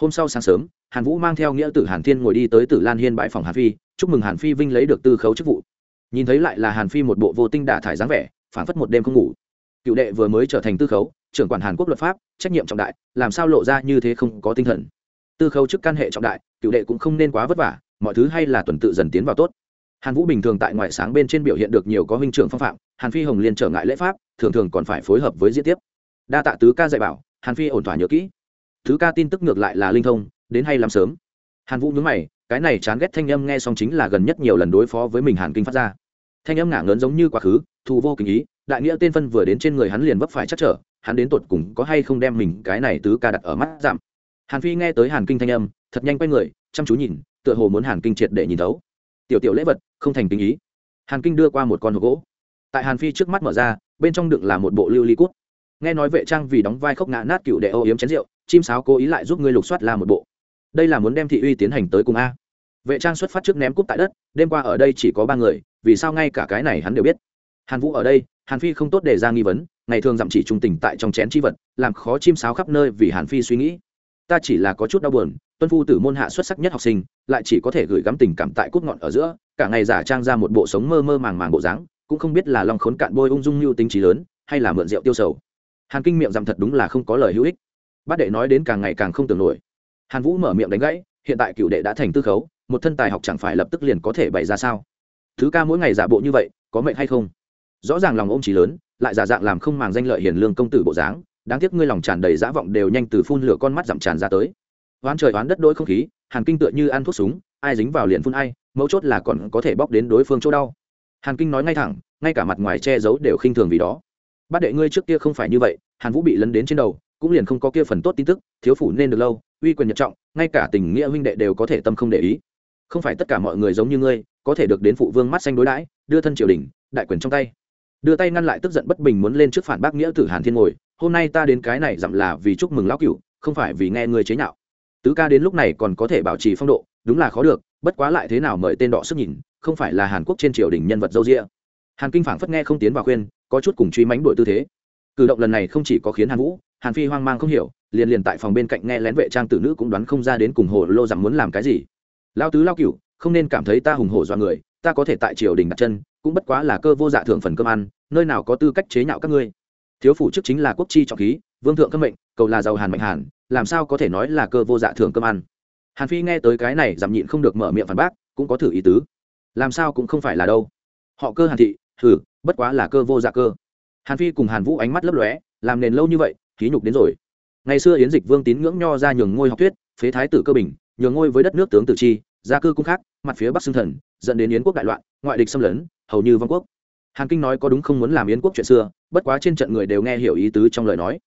Hôm sau sáng sớm, hàn vũ mang theo nghĩa tử hàn thiên ngồi đi tới tử lan hiên bãi phòng hàn phi, chúc mừng hàn phi vinh lấy được tư khấu chức vụ nhìn thấy lại là hàn phi một bộ vô tinh đả thải dáng vẻ phản phất một đêm không ngủ. Cựu đệ vừa mới trở thành tư khấu, trưởng quản hàn quốc luật pháp, trách nhiệm trọng đại, làm sao lộ ra như thế không có tinh thần. Tư khấu chức căn hệ trọng đại, cựu đệ cũng không nên quá vất vả, mọi thứ hay là tuần tự dần tiến vào tốt. Hàn vũ bình thường tại ngoại sáng bên trên biểu hiện được nhiều có huynh trưởng phong phạm, hàn phi hồng liên trở ngại lễ pháp, thường thường còn phải phối hợp với diễn tiếp. Đa tạ tứ ca dạy bảo, hàn phi ổn thỏa nhớ kỹ. Thứ ca tin tức ngược lại là linh thông, đến hay làm sớm. Hàn vũ nhớ mày, cái này chán ghét thanh âm nghe xong chính là gần nhất nhiều lần đối phó với mình hàn kinh phát ra thanh âm ngả ngớn giống như quá khứ, thù vô kinh ý, đại nghĩa tên phân vừa đến trên người hắn liền vấp phải chắc trở, hắn đến tột cùng có hay không đem mình cái này tứ ca đặt ở mắt giảm. Hàn phi nghe tới hàn kinh thanh âm, thật nhanh quay người, chăm chú nhìn, tựa hồ muốn hàn kinh triệt để nhìn thấu. Tiểu tiểu lễ vật, không thành kinh ý. Hàn kinh đưa qua một con hộp gỗ. Tại hàn phi trước mắt mở ra, bên trong đựng là một bộ lưu ly cút. Nghe nói vệ trang vì đóng vai khóc ngã nát cựu đệ ô yếm chén rượu, chim sáo cố ý lại giúp ngươi lục soát là một bộ. Đây là muốn đem thị uy tiến hành tới cùng a vệ trang xuất phát trước ném cúp tại đất, đêm qua ở đây chỉ có ba người, vì sao ngay cả cái này hắn đều biết. Hàn vũ ở đây, hàn phi không tốt để ra nghi vấn, ngày thường dặm chỉ trung tình tại trong chén chi vật, làm khó chim sáo khắp nơi vì hàn phi suy nghĩ. Ta chỉ là có chút đau buồn, tuân phu tử môn hạ xuất sắc nhất học sinh, lại chỉ có thể gửi gắm tình cảm tại cút ngọn ở giữa, cả ngày giả trang ra một bộ sống mơ mơ màng màng bộ dáng, cũng không biết là lòng khốn cạn bôi ung dung mưu tính trí lớn, hay là mượn rượu tiêu sầu. Hàn kinh miệng dặm thật đúng là không có lời hữu ích. Bát đệ nói đến càng ngày càng không tưởng nổi. Hàn vũ mở miệng đánh gãy, hiện tại cựu đệ đã thành tư khấu một thân tài học chẳng phải lập tức liền có thể bày ra sao? Thứ ca mỗi ngày giả bộ như vậy, có mệnh hay không? Rõ ràng lòng ôm trí lớn, lại giả dạng làm không màng danh lợi hiền lương công tử bộ dáng, đáng tiếc ngươi lòng tràn đầy dã vọng đều nhanh từ phun lửa con mắt giảm tràn ra tới. Oán trời oán đất đôi không khí, hàn kinh tựa như ăn thuốc súng, ai dính vào liền phun ai, mấu chốt là còn có thể bóc đến đối phương chỗ đau. Hàn kinh nói ngay thẳng, ngay cả mặt ngoài che giấu đều khinh thường vì đó. Bát đệ ngươi trước kia không phải như vậy, hàn vũ bị lấn đến trên đầu, cũng liền không có kia phần tốt tin tức, thiếu phủ nên được lâu, uy quyền nhật trọng, ngay cả tình nghĩa huynh đệ đều có thể tâm không để ý không phải tất cả mọi người giống như ngươi, có thể được đến phụ vương mắt xanh đối đãi, đưa thân triều đình, đại quyền trong tay. Đưa tay ngăn lại tức giận bất bình muốn lên trước phản bác nghĩa tử hàn thiên ngồi, hôm nay ta đến cái này dặm là vì chúc mừng lão cửu, không phải vì nghe ngươi chế nhạo. Tứ ca đến lúc này còn có thể bảo trì phong độ, đúng là khó được, bất quá lại thế nào mời tên đọ sức nhìn, không phải là hàn quốc trên triều đình nhân vật dâu rịa hàn kinh phảng phất nghe không tiến vào khuyên, có chút cùng truy mánh đội tư thế. Cử động lần này không chỉ có khiến hàn vũ, hàn phi hoang mang không hiểu, liền liền tại phòng bên cạnh nghe lén vệ trang tử nữ cũng đoán không ra đến cùng hồ lô rằng muốn làm cái gì lao tứ lao cửu, không nên cảm thấy ta hùng hổ dọa người, ta có thể tại triều đình đặt chân, cũng bất quá là cơ vô dạ thượng phần cơm ăn, nơi nào có tư cách chế nhạo các ngươi. Thiếu phủ chức chính là quốc chi trọng khí, vương thượng cấm mệnh, cầu là giàu hàn mạnh hàn, làm sao có thể nói là cơ vô dạ thượng cơm ăn? Hàn phi nghe tới cái này giảm nhịn không được mở miệng phản bác, cũng có thử ý tứ. Làm sao cũng không phải là đâu. Họ cơ hàn thị thử bất quá là cơ vô dạ cơ. Hàn phi cùng hàn vũ ánh mắt lấp lóe, làm nền lâu như vậy, khí nhục đến rồi. Ngày xưa yến dịch vương tín ngưỡng nho ra nhường ngôi học thuyết, phế thái tử cơ bình nhường ngôi với đất nước tướng tử chi, gia cư cũng khác, mặt phía bắc xưng thần, dẫn đến yến quốc đại loạn, ngoại địch xâm lấn, hầu như vong quốc. Hàn kinh nói có đúng không muốn làm yến quốc chuyện xưa, bất quá trên trận người đều nghe hiểu ý tứ trong lời nói.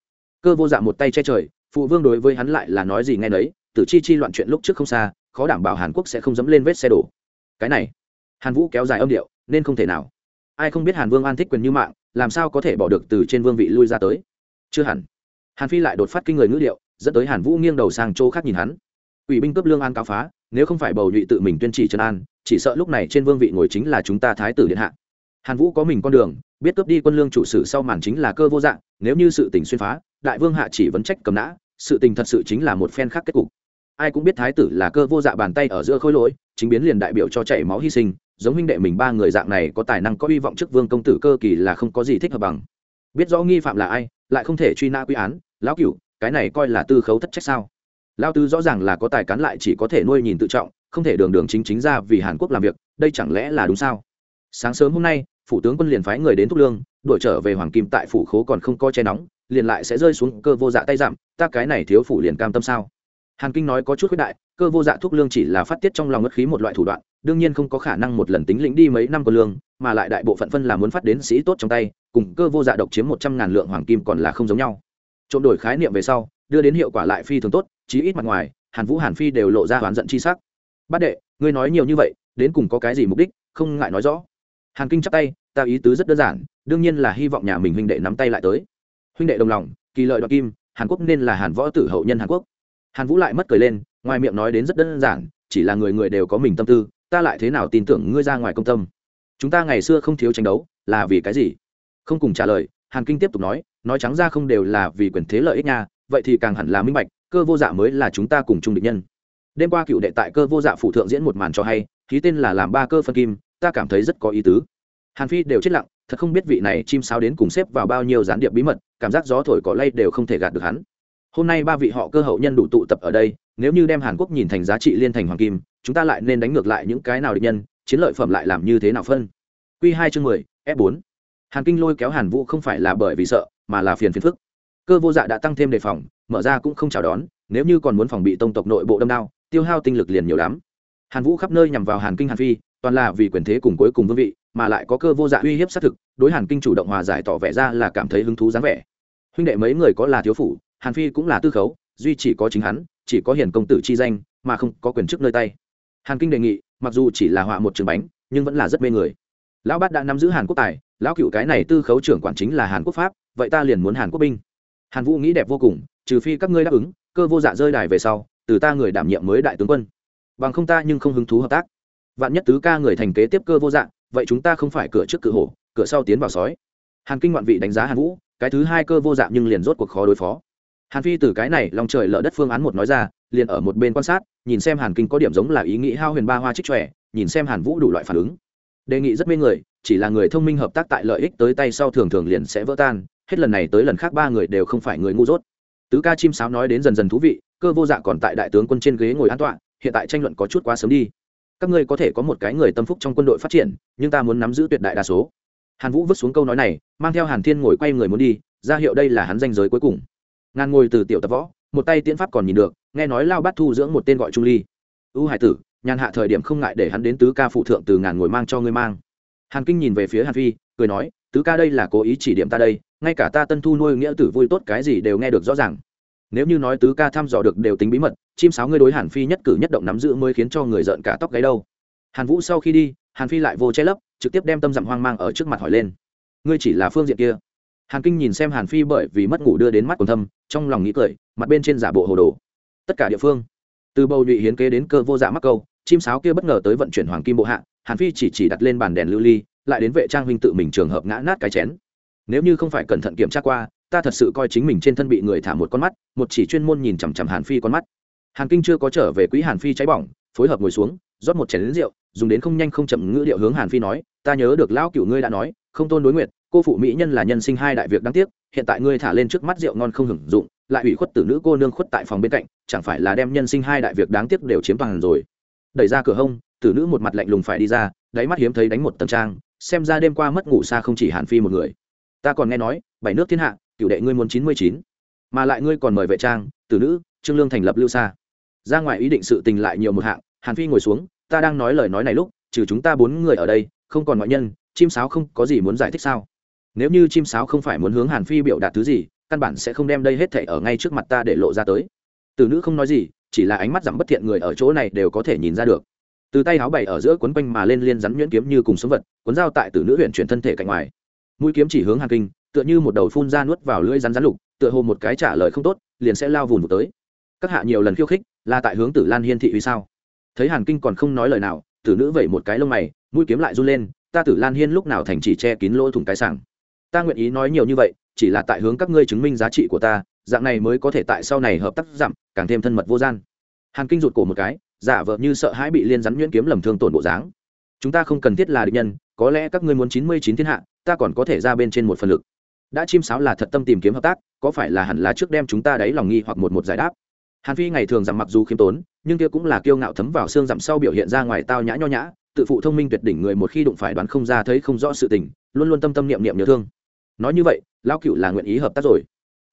Cơ vô dạ một tay che trời, phụ vương đối với hắn lại là nói gì nghe nấy, tử chi chi loạn chuyện lúc trước không xa, khó đảm bảo hàn quốc sẽ không dẫm lên vết xe đổ. Cái này, hàn vũ kéo dài âm điệu, nên không thể nào. Ai không biết hàn vương an thích quyền như mạng, làm sao có thể bỏ được từ trên vương vị lui ra tới? Chưa hẳn. Hàn phi lại đột phát kinh người ngữ điệu, dẫn tới hàn vũ nghiêng đầu sang chỗ khác nhìn hắn ủy binh cướp lương an cáo phá, nếu không phải bầu nhụy tự mình tuyên chỉ Trần an, chỉ sợ lúc này trên vương vị ngồi chính là chúng ta thái tử điện hạ. Hàn vũ có mình con đường, biết cướp đi quân lương chủ sử sau màn chính là cơ vô dạng, nếu như sự tình xuyên phá, đại vương hạ chỉ vấn trách cầm nã, sự tình thật sự chính là một phen khác kết cục. Ai cũng biết thái tử là cơ vô dạ bàn tay ở giữa khối lỗi, chính biến liền đại biểu cho chảy máu hy sinh, giống huynh đệ mình ba người dạng này có tài năng có hy vọng trước vương công tử cơ kỳ là không có gì thích hợp bằng. Biết rõ nghi phạm là ai, lại không thể truy nã quy án, lão cửu, cái này coi là tư khấu thất trách sao? Lao tư rõ ràng là có tài cán lại chỉ có thể nuôi nhìn tự trọng, không thể đường đường chính chính ra vì hàn quốc làm việc, đây chẳng lẽ là đúng sao? Sáng sớm hôm nay, phủ tướng quân liền phái người đến thúc lương đổi trở về hoàng kim tại phủ khố còn không có che nóng, liền lại sẽ rơi xuống cơ vô dạ tay giảm, ta cái này thiếu phủ liền cam tâm sao? Hàn kinh nói có chút khuyết đại, cơ vô dạ thúc lương chỉ là phát tiết trong lòng ngất khí một loại thủ đoạn, đương nhiên không có khả năng một lần tính lĩnh đi mấy năm của lương, mà lại đại bộ phận phân là muốn phát đến sĩ tốt trong tay, cùng cơ vô dạ độc chiếm một trăm ngàn lượng hoàng kim còn là không giống nhau. Trộm đổi khái niệm về sau, đưa đến hiệu quả lại phi thường tốt chí ít mặt ngoài, hàn vũ, hàn phi đều lộ ra oán giận chi sắc. Bát đệ, ngươi nói nhiều như vậy, đến cùng có cái gì mục đích, không ngại nói rõ. Hàn kinh chắp tay, ta ý tứ rất đơn giản, đương nhiên là hy vọng nhà mình huynh đệ nắm tay lại tới. Huynh đệ đồng lòng, kỳ lợi đoạt kim, hàn quốc nên là hàn võ tử hậu nhân hàn quốc. Hàn vũ lại mất cười lên, ngoài miệng nói đến rất đơn giản, chỉ là người người đều có mình tâm tư, ta lại thế nào tin tưởng ngươi ra ngoài công tâm? Chúng ta ngày xưa không thiếu tranh đấu, là vì cái gì? Không cùng trả lời, hàn kinh tiếp tục nói nói trắng ra không đều là vì quyền thế lợi ích nha, vậy thì càng hẳn là minh bạch cơ vô dạ mới là chúng ta cùng chung địch nhân. Đêm qua cựu đệ tại cơ vô dạ phụ thượng diễn một màn cho hay, ký tên là làm ba cơ phân kim, ta cảm thấy rất có ý tứ. Hàn phi đều chết lặng, thật không biết vị này chim sao đến cùng xếp vào bao nhiêu gián điệp bí mật, cảm giác gió thổi cỏ lay đều không thể gạt được hắn. Hôm nay ba vị họ cơ hậu nhân đủ tụ tập ở đây, nếu như đem hàn quốc nhìn thành giá trị liên thành hoàng kim, chúng ta lại nên đánh ngược lại những cái nào địch nhân, chiến lợi phẩm lại làm như thế nào phân? Q hai chương mười, f bốn. Hàn kinh lôi kéo hàn vũ không phải là bởi vì sợ, mà là phiền phiền phức cơ vô dạ đã tăng thêm đề phòng, mở ra cũng không chào đón, nếu như còn muốn phòng bị tông tộc nội bộ đâm đao, tiêu hao tinh lực liền nhiều lắm. Hàn vũ khắp nơi nhằm vào hàn kinh hàn phi, toàn là vì quyền thế cùng cuối cùng vương vị, mà lại có cơ vô dạ uy hiếp xác thực, đối hàn kinh chủ động hòa giải tỏ vẻ ra là cảm thấy hứng thú dáng vẻ. Huynh đệ mấy người có là thiếu phủ, hàn phi cũng là tư khấu, duy chỉ có chính hắn, chỉ có hiền công tử chi danh, mà không có quyền chức nơi tay. Hàn kinh đề nghị, mặc dù chỉ là họa một trường bánh, nhưng vẫn là rất mê người. Lão bát đã nắm giữ hàn quốc tài, lão cựu cái này tư khấu trưởng quản chính là hàn quốc pháp, vậy ta liền muốn hàn quốc binh hàn vũ nghĩ đẹp vô cùng, trừ phi các ngươi đáp ứng, cơ vô dạ rơi đài về sau, từ ta người đảm nhiệm mới đại tướng quân. Bằng không ta nhưng không hứng thú hợp tác. Vạn nhất tứ ca người thành kế tiếp cơ vô dạng vậy chúng ta không phải cửa trước cửa hổ, cửa sau tiến vào sói. Hàn kinh ngoạn vị đánh giá hàn vũ, cái thứ hai cơ vô dạng nhưng liền rốt cuộc khó đối phó. Hàn phi từ cái này lòng trời lỡ đất phương án một nói ra, liền ở một bên quan sát, nhìn xem hàn kinh có điểm giống là ý nghĩ hao huyền ba hoa trích tròe nhìn xem hàn vũ đủ loại phản ứng. Đề nghị rất mê người, chỉ là người thông minh hợp tác tại lợi ích tới tay sau thường thường liền sẽ vỡ tan hết lần này tới lần khác ba người đều không phải người ngu dốt. Tứ ca chim sáo nói đến dần dần thú vị, cơ vô dạ còn tại đại tướng quân trên ghế ngồi an tọa, hiện tại tranh luận có chút quá sớm đi. Các ngươi có thể có một cái người tâm phúc trong quân đội phát triển, nhưng ta muốn nắm giữ tuyệt đại đa số. Hàn vũ vứt xuống câu nói này, mang theo hàn thiên ngồi quay người muốn đi, ra hiệu đây là hắn danh giới cuối cùng. Ngàn ngồi từ tiểu tập võ, một tay tiễn pháp còn nhìn được, nghe nói lao bát thu dưỡng một tên gọi trung ly. U hải tử, nhàn hạ thời điểm không ngại để hắn đến tứ ca phụ thượng từ ngàn ngồi mang cho ngươi mang. Hàn kinh nhìn về phía hàn phi, cười nói tứ ca đây là cố ý chỉ điểm ta đây, ngay cả ta tân thu nuôi nghĩa tử vui tốt cái gì đều nghe được rõ ràng. Nếu như nói tứ ca thăm dò được đều tính bí mật, chim sáo ngươi đối hàn phi nhất cử nhất động nắm giữ mới khiến cho người giận cả tóc gáy đâu. Hàn vũ sau khi đi, hàn phi lại vô che lấp, trực tiếp đem tâm dặm hoang mang ở trước mặt hỏi lên. Ngươi chỉ là phương diện kia. Hàn kinh nhìn xem hàn phi bởi vì mất ngủ đưa đến mắt còn thâm, trong lòng nghĩ cười, mặt bên trên giả bộ hồ đồ. Tất cả địa phương. Từ bầu nhụy hiến kế đến cơ vô dạ mắc câu, chim sáo kia bất ngờ tới vận chuyển hoàng kim bộ hạ, hàn phi chỉ chỉ đặt lên bàn đèn lưu ly lại đến vệ trang huynh tự mình trường hợp ngã nát cái chén. Nếu như không phải cẩn thận kiểm tra qua, ta thật sự coi chính mình trên thân bị người thả một con mắt, một chỉ chuyên môn nhìn chằm chằm hàn phi con mắt. Hàn kinh chưa có trở về quỹ hàn phi cháy bỏng, phối hợp ngồi xuống, rót một chén lính rượu, dùng đến không nhanh không chậm ngữ điệu hướng hàn phi nói, ta nhớ được lão cựu ngươi đã nói, không tôn đối nguyện, cô phụ mỹ nhân là nhân sinh hai đại việc đáng tiếc, hiện tại ngươi thả lên trước mắt rượu ngon không hưởng dụng, lại ủy khuất tử nữ cô nương khuất tại phòng bên cạnh, chẳng phải là đem nhân sinh hai đại việc đáng tiếc đều chiếm toàn rồi. Đẩy ra cửa hông, tử nữ một mặt lạnh lùng phải đi ra, đáy mắt hiếm thấy đánh một tầng trang xem ra đêm qua mất ngủ xa không chỉ hàn phi một người. Ta còn nghe nói, bảy nước thiên hạ, cựu đệ ngươi muốn chín mươi chín, mà lại ngươi còn mời vệ trang, tử nữ, trương lương thành lập lưu xa ra ngoài ý định sự tình lại nhiều một hạng, hàn phi ngồi xuống, ta đang nói lời nói này lúc, trừ chúng ta bốn người ở đây, không còn ngoại nhân, chim sáo không có gì muốn giải thích sao? Nếu như chim sáo không phải muốn hướng hàn phi biểu đạt thứ gì, căn bản sẽ không đem đây hết thể ở ngay trước mặt ta để lộ ra tới. Từ nữ không nói gì, chỉ là ánh mắt giảm bất thiện người ở chỗ này đều có thể nhìn ra được từ tay áo bày ở giữa quấn quanh mà lên liên rắn nhuyễn kiếm như cùng sống vật, cuốn dao tại từ nữ huyện chuyển thân thể cạnh ngoài. Mũi kiếm chỉ hướng hàn kinh, tựa như một đầu phun ra nuốt vào lưỡi rắn rắn lục, tựa hồ một cái trả lời không tốt, liền sẽ lao vùn một tới. Các hạ nhiều lần khiêu khích, là tại hướng tử lan hiên thị uy sao? Thấy hàn kinh còn không nói lời nào, tử nữ vẩy một cái lông mày, mũi kiếm lại run lên, ta tử lan hiên lúc nào thành chỉ che kín lỗ thủng cái sảng? Ta nguyện ý nói nhiều như vậy, chỉ là tại hướng các ngươi chứng minh giá trị của ta, dạng này mới có thể tại sau này hợp tác giảm, càng thêm thân mật vô gian. Hàn kinh rụt cổ một cái giả vợ như sợ hãi bị liên rắn nhuyễn kiếm lầm thương tổn bộ dáng. Chúng ta không cần thiết là địch nhân, có lẽ các ngươi muốn chín mươi chín thiên hạ, ta còn có thể ra bên trên một phần lực. Đã chim sáo là thật tâm tìm kiếm hợp tác, có phải là hẳn là trước đem chúng ta đáy lòng nghi hoặc một một giải đáp? Hàn phi ngày thường dặm mặc dù khiêm tốn, nhưng kia cũng là kiêu ngạo thấm vào xương dặm sau biểu hiện ra ngoài tao nhã nho nhã, tự phụ thông minh tuyệt đỉnh người một khi đụng phải đoán không ra thấy không rõ sự tình, luôn luôn tâm tâm niệm niệm nhớ thương. Nói như vậy, lão cựu là nguyện ý hợp tác rồi.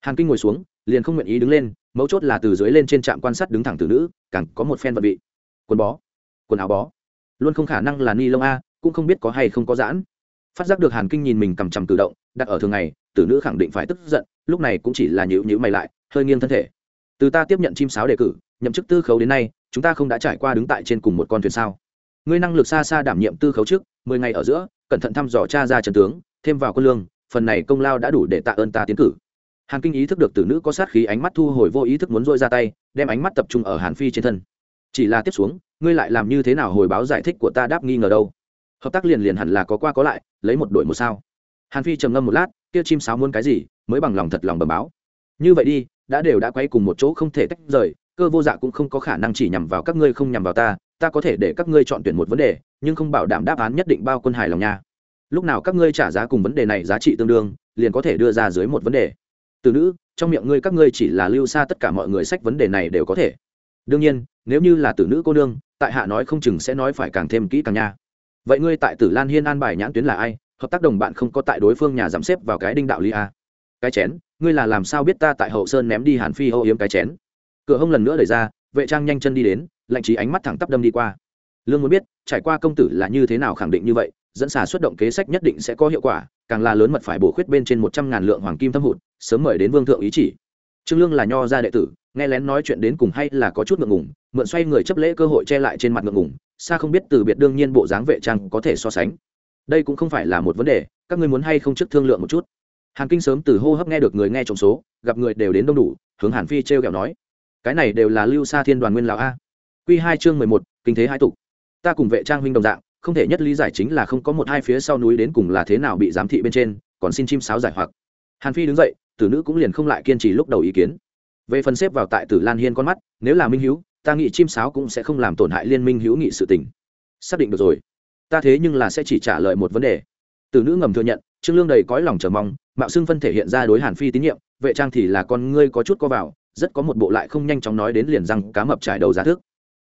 Hàn kinh ngồi xuống liền không nguyện ý đứng lên, mấu chốt là từ dưới lên trên trạm quan sát đứng thẳng từ nữ, càng có một phen vật vị. Quần bó, quần áo bó. Luôn không khả năng là ni lông a, cũng không biết có hay không có giãn. Phát giác được hàn kinh nhìn mình cầm chằm tự động, đặt ở thường ngày, tử nữ khẳng định phải tức giận, lúc này cũng chỉ là nhữ nhữ mày lại, hơi nghiêng thân thể. Từ ta tiếp nhận chim sáo đề cử, nhậm chức tư khấu đến nay, chúng ta không đã trải qua đứng tại trên cùng một con thuyền sao? Ngươi năng lực xa xa đảm nhiệm tư khấu trước, mười ngày ở giữa, cẩn thận thăm dò cha ra trần tướng, thêm vào quân lương, phần này công lao đã đủ để tạ ơn ta tiến cử hàn kinh ý thức được tử nữ có sát khí ánh mắt thu hồi vô ý thức muốn dội ra tay, đem ánh mắt tập trung ở hàn phi trên thân. Chỉ là tiếp xuống, ngươi lại làm như thế nào hồi báo giải thích của ta đáp nghi ngờ đâu? Hợp tác liền liền hẳn là có qua có lại, lấy một đội một sao. Hàn phi trầm ngâm một lát, kia chim sáo muốn cái gì, mới bằng lòng thật lòng bẩm báo. Như vậy đi, đã đều đã quay cùng một chỗ không thể tách rời, cơ vô dạ cũng không có khả năng chỉ nhằm vào các ngươi không nhằm vào ta ta có thể để các ngươi chọn tuyển một vấn đề, nhưng không bảo đảm đáp án nhất định bao quân hài lòng nha. Lúc nào các ngươi trả giá cùng vấn đề này giá trị tương đương, liền có thể đưa ra dưới một vấn đề từ nữ, trong miệng ngươi các ngươi chỉ là lưu xa tất cả mọi người sách vấn đề này đều có thể. Đương nhiên, nếu như là tử nữ cô nương, tại hạ nói không chừng sẽ nói phải càng thêm kỹ càng nha. Vậy ngươi tại tử lan hiên an bài nhãn tuyến là ai? Hợp tác đồng bạn không có tại đối phương nhà giảm xếp vào cái đinh đạo lý a. Cái chén, ngươi là làm sao biết ta tại hậu sơn ném đi hàn phi âu yếm cái chén? Cửa hông lần nữa đẩy ra, vệ trang nhanh chân đi đến, lạnh trí ánh mắt thẳng tắp đâm đi qua. Lương muốn biết, trải qua công tử là như thế nào khẳng định như vậy, dẫn xà xuất động kế sách nhất định sẽ có hiệu quả, càng là lớn mật phải bổ khuyết bên trên một trăm ngàn lượng hoàng kim thâm hụt sớm mời đến vương thượng ý chỉ. Trương lương là nho gia đệ tử, nghe lén nói chuyện đến cùng hay là có chút ngượng ngùng, mượn xoay người chấp lễ cơ hội che lại trên mặt ngượng ngùng, xa không biết từ biệt đương nhiên bộ dáng vệ trang có thể so sánh. Đây cũng không phải là một vấn đề, các ngươi muốn hay không trước thương lượng một chút. Hàn kinh sớm từ hô hấp nghe được người nghe trong số, gặp người đều đến đông đủ, hướng hàn phi t r e o kẹo nói, cái này đều là lưu xa thiên đoàn nguyên lão a. Q hai chương mười một, kinh thế hai tục. Ta cùng vệ trang huynh đồng dạng, không thể nhất lý giải chính là không có một hai phía sau núi đến cùng là thế nào bị giám thị bên trên, còn xin chim sáo giải hoặc. Hàn phi đứng dậy tử nữ cũng liền không lại kiên trì lúc đầu ý kiến. Về phần xếp vào tại tử lan hiên con mắt, nếu là minh hữu ta nghĩ chim sáo cũng sẽ không làm tổn hại liên minh hữu nghị sự tình. Xác định được rồi. Ta thế nhưng là sẽ chỉ trả lời một vấn đề. Tử nữ ngầm thừa nhận, trương lương đầy cõi lòng chờ mong, mạo xưng phân thể hiện ra đối hàn phi tín nhiệm, vệ trang thì là con ngươi có chút co vào, rất có một bộ lại không nhanh chóng nói đến liền răng cá mập trải đầu giá thước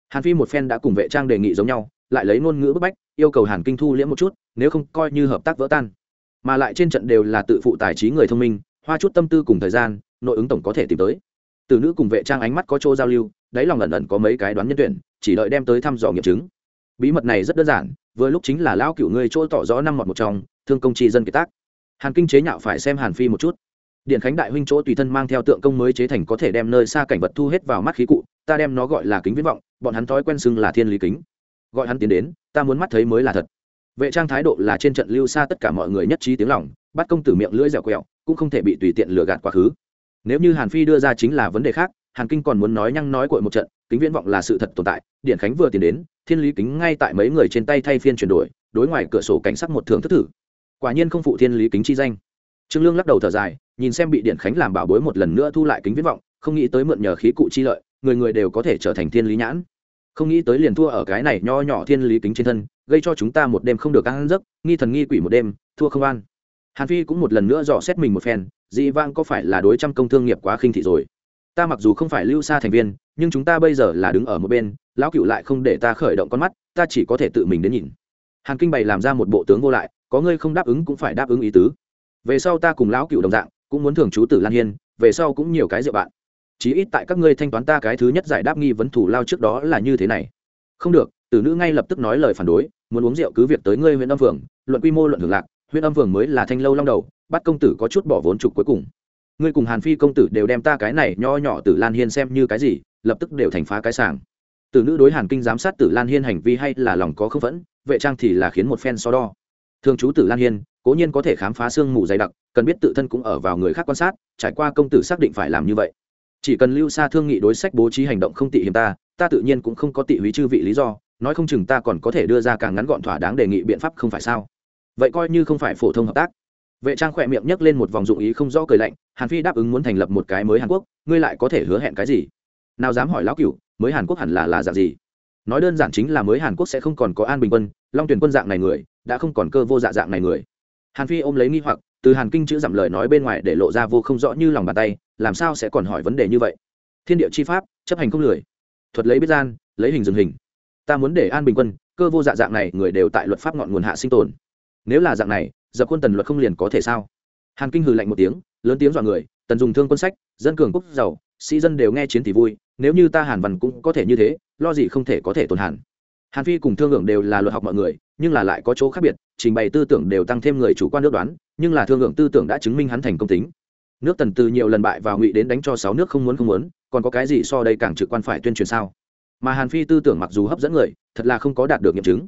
hàn phi một phen đã cùng vệ trang đề nghị giống nhau, lại lấy ngôn ngữ bức bách, yêu cầu hàn kinh thu liễm một chút, nếu không coi như hợp tác vỡ tan. Mà lại trên trận đều là tự phụ tài trí người thông minh hoa chút tâm tư cùng thời gian, nội ứng tổng có thể tìm tới. Từ nữ cùng vệ trang ánh mắt có chỗ giao lưu, đáy lòng ẩn ẩn có mấy cái đoán nhân tuyển, chỉ đợi đem tới thăm dò nghiệm chứng. Bí mật này rất đơn giản, vừa lúc chính là lão cựu ngươi chỗ tỏ rõ năm mọt một trong, thương công tri dân kế tác. Hàn kinh chế nhạo phải xem hàn phi một chút. Điện khánh đại huynh chỗ tùy thân mang theo tượng công mới chế thành có thể đem nơi xa cảnh vật thu hết vào mắt khí cụ, ta đem nó gọi là kính viễn vọng, bọn hắn thói quen xưng là thiên lý kính. Gọi hắn tiến đến, ta muốn mắt thấy mới là thật. Vệ trang thái độ là trên trận lưu xa tất cả mọi người nhất trí tiếng lòng, bắt công tử miệng lưỡi dẻo quẹo cũng không thể bị tùy tiện lừa gạt quá khứ. Nếu như hàn phi đưa ra chính là vấn đề khác, hàn kinh còn muốn nói nhăng nói cội một trận, kính viễn vọng là sự thật tồn tại, điện khánh vừa tiến đến, thiên lý kính ngay tại mấy người trên tay thay phiên chuyển đổi, đối ngoài cửa sổ cảnh sắc một thường thất thử. Quả nhiên không phụ thiên lý kính chi danh. Trương lương lắc đầu thở dài, nhìn xem bị điện khánh làm bảo bối một lần nữa thu lại kính viễn vọng, không nghĩ tới mượn nhờ khí cụ chi lợi, người người đều có thể trở thành thiên lý nhãn. Không nghĩ tới liền thua ở cái này nho nhỏ thiên lý kính trên thân, gây cho chúng ta một đêm không được ăn giấc, nghi thần nghi quỷ một đêm, thua không an hàn phi cũng một lần nữa dò xét mình một phen dị vang có phải là đối trăm công thương nghiệp quá khinh thị rồi? Ta mặc dù không phải lưu xa thành viên, nhưng chúng ta bây giờ là đứng ở một bên, lão cựu lại không để ta khởi động con mắt, ta chỉ có thể tự mình đến nhìn. Hàn kinh bày làm ra một bộ tướng vô lại, có ngươi không đáp ứng cũng phải đáp ứng ý tứ. Về sau ta cùng lão cựu đồng dạng, cũng muốn thường chú tử lan hiên, về sau cũng nhiều cái rượu bạn. Chí ít tại các ngươi thanh toán ta cái thứ nhất giải đáp nghi vấn thủ lao trước đó là như thế này. Không được, tử nữ ngay lập tức nói lời phản đối, muốn uống rượu cứ việc tới ngươi huyện âm phường luận quy mô luận hưởng lạc huyện âm phường mới là thanh lâu long đầu, bắt công tử có chút bỏ vốn trục cuối cùng. Ngươi cùng hàn phi công tử đều đem ta cái này nho nhỏ tử lan hiên xem như cái gì, lập tức đều thành phá cái sàng tử nữ đối hàn kinh giám sát tử lan hiên hành vi hay là lòng có khớp vẫn vệ trang thì là khiến một phen so đo. Thường chú tử lan hiên, cố nhiên có thể khám phá sương mù dày đặc, cần biết tự thân cũng ở vào người khác quan sát, trải qua công tử xác định phải làm như vậy. Chỉ cần lưu xa thương nghị đối sách bố trí hành động không tị hiểm ta ta tự nhiên cũng không có tị húy chư vị lý do, nói không chừng ta còn có thể đưa ra càng ngắn gọn thỏa đáng đề nghị biện pháp không phải sao? Vậy coi như không phải phổ thông hợp tác. Vệ trang khỏe miệng nhấc lên một vòng dụng ý không rõ cười lạnh, hàn phi đáp ứng muốn thành lập một cái mới hàn quốc, ngươi lại có thể hứa hẹn cái gì? Nào dám hỏi lão cựu mới hàn quốc hẳn là là dạng gì? Nói đơn giản chính là mới hàn quốc sẽ không còn có an bình quân, long tuyển quân dạng này người, đã không còn cơ vô dạ dạng này người. Hàn phi ôm lấy nghi hoặc, từ hàn kinh chữ giảm lời nói bên ngoài để lộ ra vô không rõ như lòng bàn tay, làm sao sẽ còn hỏi vấn đề như vậy? Thiên địa chi pháp, chấp hành không lười. Thuật lấy biết gian, lấy hình dừng hình. Ta muốn để an bình quân, cơ vô dạ dạng này người đều tại luật pháp ngọn nguồn hạ sinh tồn nếu là dạng này, dập quân tần luật không liền có thể sao? Hàn kinh hừ lạnh một tiếng, lớn tiếng dọa người, tần dùng thương quân sách, dân cường quốc giàu, sĩ dân đều nghe chiến thì vui, nếu như ta hàn văn cũng có thể như thế, lo gì không thể có thể tồn hàn. Hàn phi cùng thương hưởng đều là luật học mọi người, nhưng là lại có chỗ khác biệt, trình bày tư tưởng đều tăng thêm người chủ quan nước đoán, nhưng là thương hưởng tư tưởng đã chứng minh hắn thành công tính. Nước tần từ nhiều lần bại và ngụy đến đánh cho sáu nước không muốn không muốn, còn có cái gì so đây càng trực quan phải tuyên truyền sao? Mà hàn phi tư tưởng mặc dù hấp dẫn người, thật là không có đạt được nghiệm chứng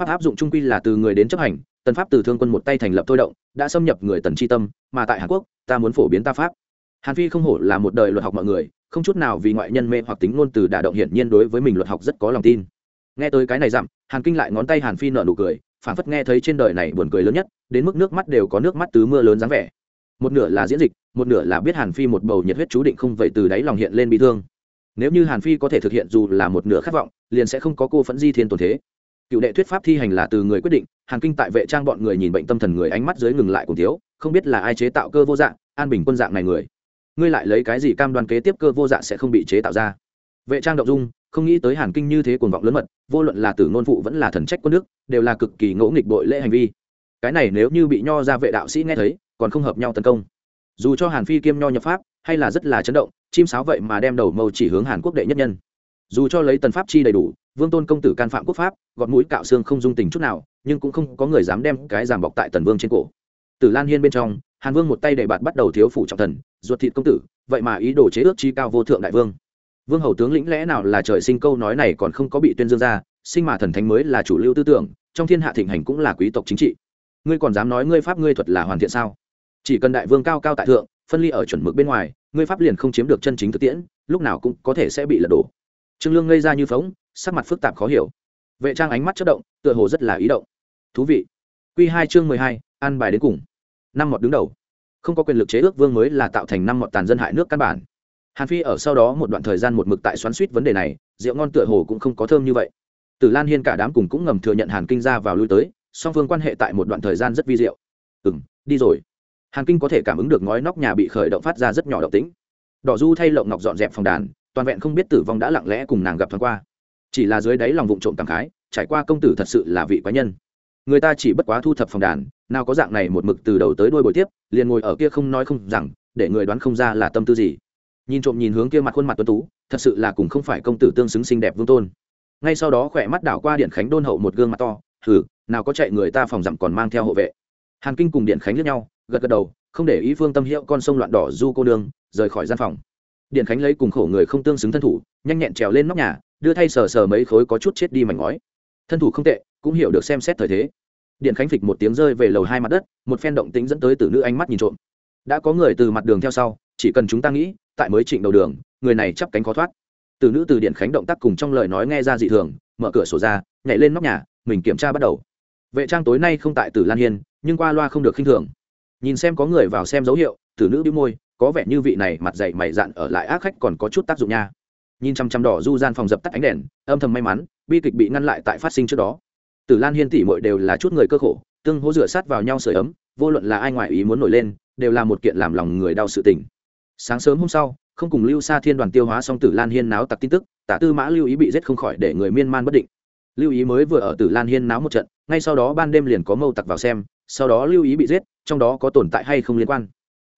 pháp áp dụng trung quy là từ người đến chấp hành, tần pháp từ thương quân một tay thành lập thôi động, đã xâm nhập người tần tri tâm, mà tại hàn quốc, ta muốn phổ biến ta pháp. Hàn phi không hổ là một đời luật học mọi người, không chút nào vì ngoại nhân mê hoặc tính ngôn từ đả động hiển nhiên đối với mình luật học rất có lòng tin. Nghe tới cái này dặm, hàn kinh lại ngón tay hàn phi nợ nụ cười phản phất nghe thấy trên đời này buồn cười lớn nhất, đến mức nước mắt đều có nước mắt tứ mưa lớn dáng vẻ. Một nửa là diễn dịch, một nửa là biết hàn phi một bầu nhiệt huyết chú định không vậy từ đáy lòng hiện lên bị thương. Nếu như hàn phi có thể thực hiện dù là một nửa khát vọng, liền sẽ không có cô phẫn di thiên tồn thế cựu đệ thuyết pháp thi hành là từ người quyết định, hàn kinh tại vệ trang bọn người nhìn bệnh tâm thần người ánh mắt dưới ngừng lại cùng thiếu, không biết là ai chế tạo cơ vô dạng an bình quân dạng này người. Ngươi lại lấy cái gì cam đoan kế tiếp cơ vô dạng sẽ không bị chế tạo ra? Vệ trang động dung, không nghĩ tới hàn kinh như thế cuồng vọng lớn mật, vô luận là tử ngôn phụ vẫn là thần trách quân nước đều là cực kỳ ngỗ nghịch bội lễ hành vi. Cái này nếu như bị nho ra vệ đạo sĩ nghe thấy, còn không hợp nhau tấn công. Dù cho hàn phi kiêm nho nhập pháp, hay là rất là chấn động, chim sáo vậy mà đem đầu mâu chỉ hướng hàn quốc đệ nhất nhân dù cho lấy tần pháp chi đầy đủ, vương tôn công tử can phạm quốc pháp, gọt mũi cạo xương không dung tình chút nào, nhưng cũng không có người dám đem cái giảm bọc tại tần vương trên cổ. Tử lan hiên bên trong, hàn vương một tay đệ bạt bắt đầu thiếu phủ trọng thần, ruột thịt công tử, vậy mà ý đồ chế ước chi cao vô thượng đại vương. Vương hầu tướng lĩnh lẽ nào là trời sinh câu nói này còn không có bị tuyên dương ra, sinh mà thần thánh mới là chủ lưu tư tưởng, trong thiên hạ thịnh hành cũng là quý tộc chính trị. Ngươi còn dám nói ngươi pháp ngươi thuật là hoàn thiện sao? Chỉ cần đại vương cao cao tại thượng, phân ly ở chuẩn mực bên ngoài, ngươi pháp liền không chiếm được chân chính thực tiễn, lúc nào cũng có thể sẽ bị lật đổ trương lương ngây ra như phóng, sắc mặt phức tạp khó hiểu. Vệ trang ánh mắt chất động, tựa hồ rất là ý động. Thú vị. Q hai chương mười hai ăn bài đến cùng. Năm mọt đứng đầu. Không có quyền lực chế ước vương mới là tạo thành năm mọt tàn dân hại nước căn bản. Hàn phi ở sau đó một đoạn thời gian một mực tại xoắn suýt vấn đề này, rượu ngon tựa hồ cũng không có thơm như vậy. Tử lan hiên cả đám cùng cũng ngầm thừa nhận hàn kinh ra vào lui tới, song phương quan hệ tại một đoạn thời gian rất vi diệu. Ừ m đi rồi. Hàn kinh có thể cảm ứng được ngói nóc nhà bị khởi động phát ra rất nhỏ động tĩnh. Đỏ du thay lộng ngọc dọn dẹp phòng đàn toàn vẹn không biết tử vong đã lặng lẽ cùng nàng gặp thoáng qua. Chỉ là dưới đáy lòng vụng trộm cảm khái, trải qua công tử thật sự là vị quái nhân. Người ta chỉ bất quá thu thập phòng đàn, nào có dạng này một mực từ đầu tới đôi buổi tiếp, liền ngồi ở kia không nói không rằng, để người đoán không ra là tâm tư gì. Nhìn trộm nhìn hướng kia mặt khuôn mặt tuấn tú, thật sự là cùng không phải công tử tương xứng xinh đẹp vương tôn. Ngay sau đó khỏe mắt đảo qua điện khánh đôn hậu một gương mặt to, hừ, nào có chạy người ta phòng dặm còn mang theo hộ vệ. Hàn kinh cùng điện khánh lướt nhau, gật gật đầu, không để ý phương tâm hiệu con sông loạn đỏ du cô đường, rời khỏi gian phòng điện khánh lấy cùng khổ người không tương xứng thân thủ, nhanh nhẹn trèo lên nóc nhà, đưa thay sờ sờ mấy khối có chút chết đi mảnh ngói. Thân thủ không tệ, cũng hiểu được xem xét thời thế. Điện khánh phịch một tiếng rơi về lầu hai mặt đất, một phen động tính dẫn tới từ nữ ánh mắt nhìn trộm. Đã có người từ mặt đường theo sau, chỉ cần chúng ta nghĩ, tại mới trịnh đầu đường, người này chắp cánh khó thoát. Từ nữ từ điện khánh động tác cùng trong lời nói nghe ra dị thường, mở cửa sổ ra, nhảy lên nóc nhà, mình kiểm tra bắt đầu. Vệ trang tối nay không tại tử lan hiên, nhưng qua loa không được khinh thường. Nhìn xem có người vào xem dấu hiệu, tử nữ bĩu môi có vẻ như vị này mặt dày mày dạn ở lại ác khách còn có chút tác dụng nha. Nhìn chăm chăm đỏ du gian phòng dập tắt ánh đèn, âm thầm may mắn, bi kịch bị ngăn lại tại phát sinh trước đó. Tử lan hiên tỷ mội đều là chút người cơ khổ, tương hố rửa sát vào nhau sửa ấm, vô luận là ai ngoại ý muốn nổi lên, đều là một kiện làm lòng người đau sự tình. Sáng sớm hôm sau, không cùng lưu xa thiên đoàn tiêu hóa xong tử lan hiên náo tặc tin tức, tả tư mã lưu ý bị giết không khỏi để người miên man bất định. Lưu ý mới vừa ở tử lan hiên náo một trận, ngay sau đó ban đêm liền có mâu tặc vào xem, sau đó lưu ý bị giết, trong đó có tồn tại hay không liên quan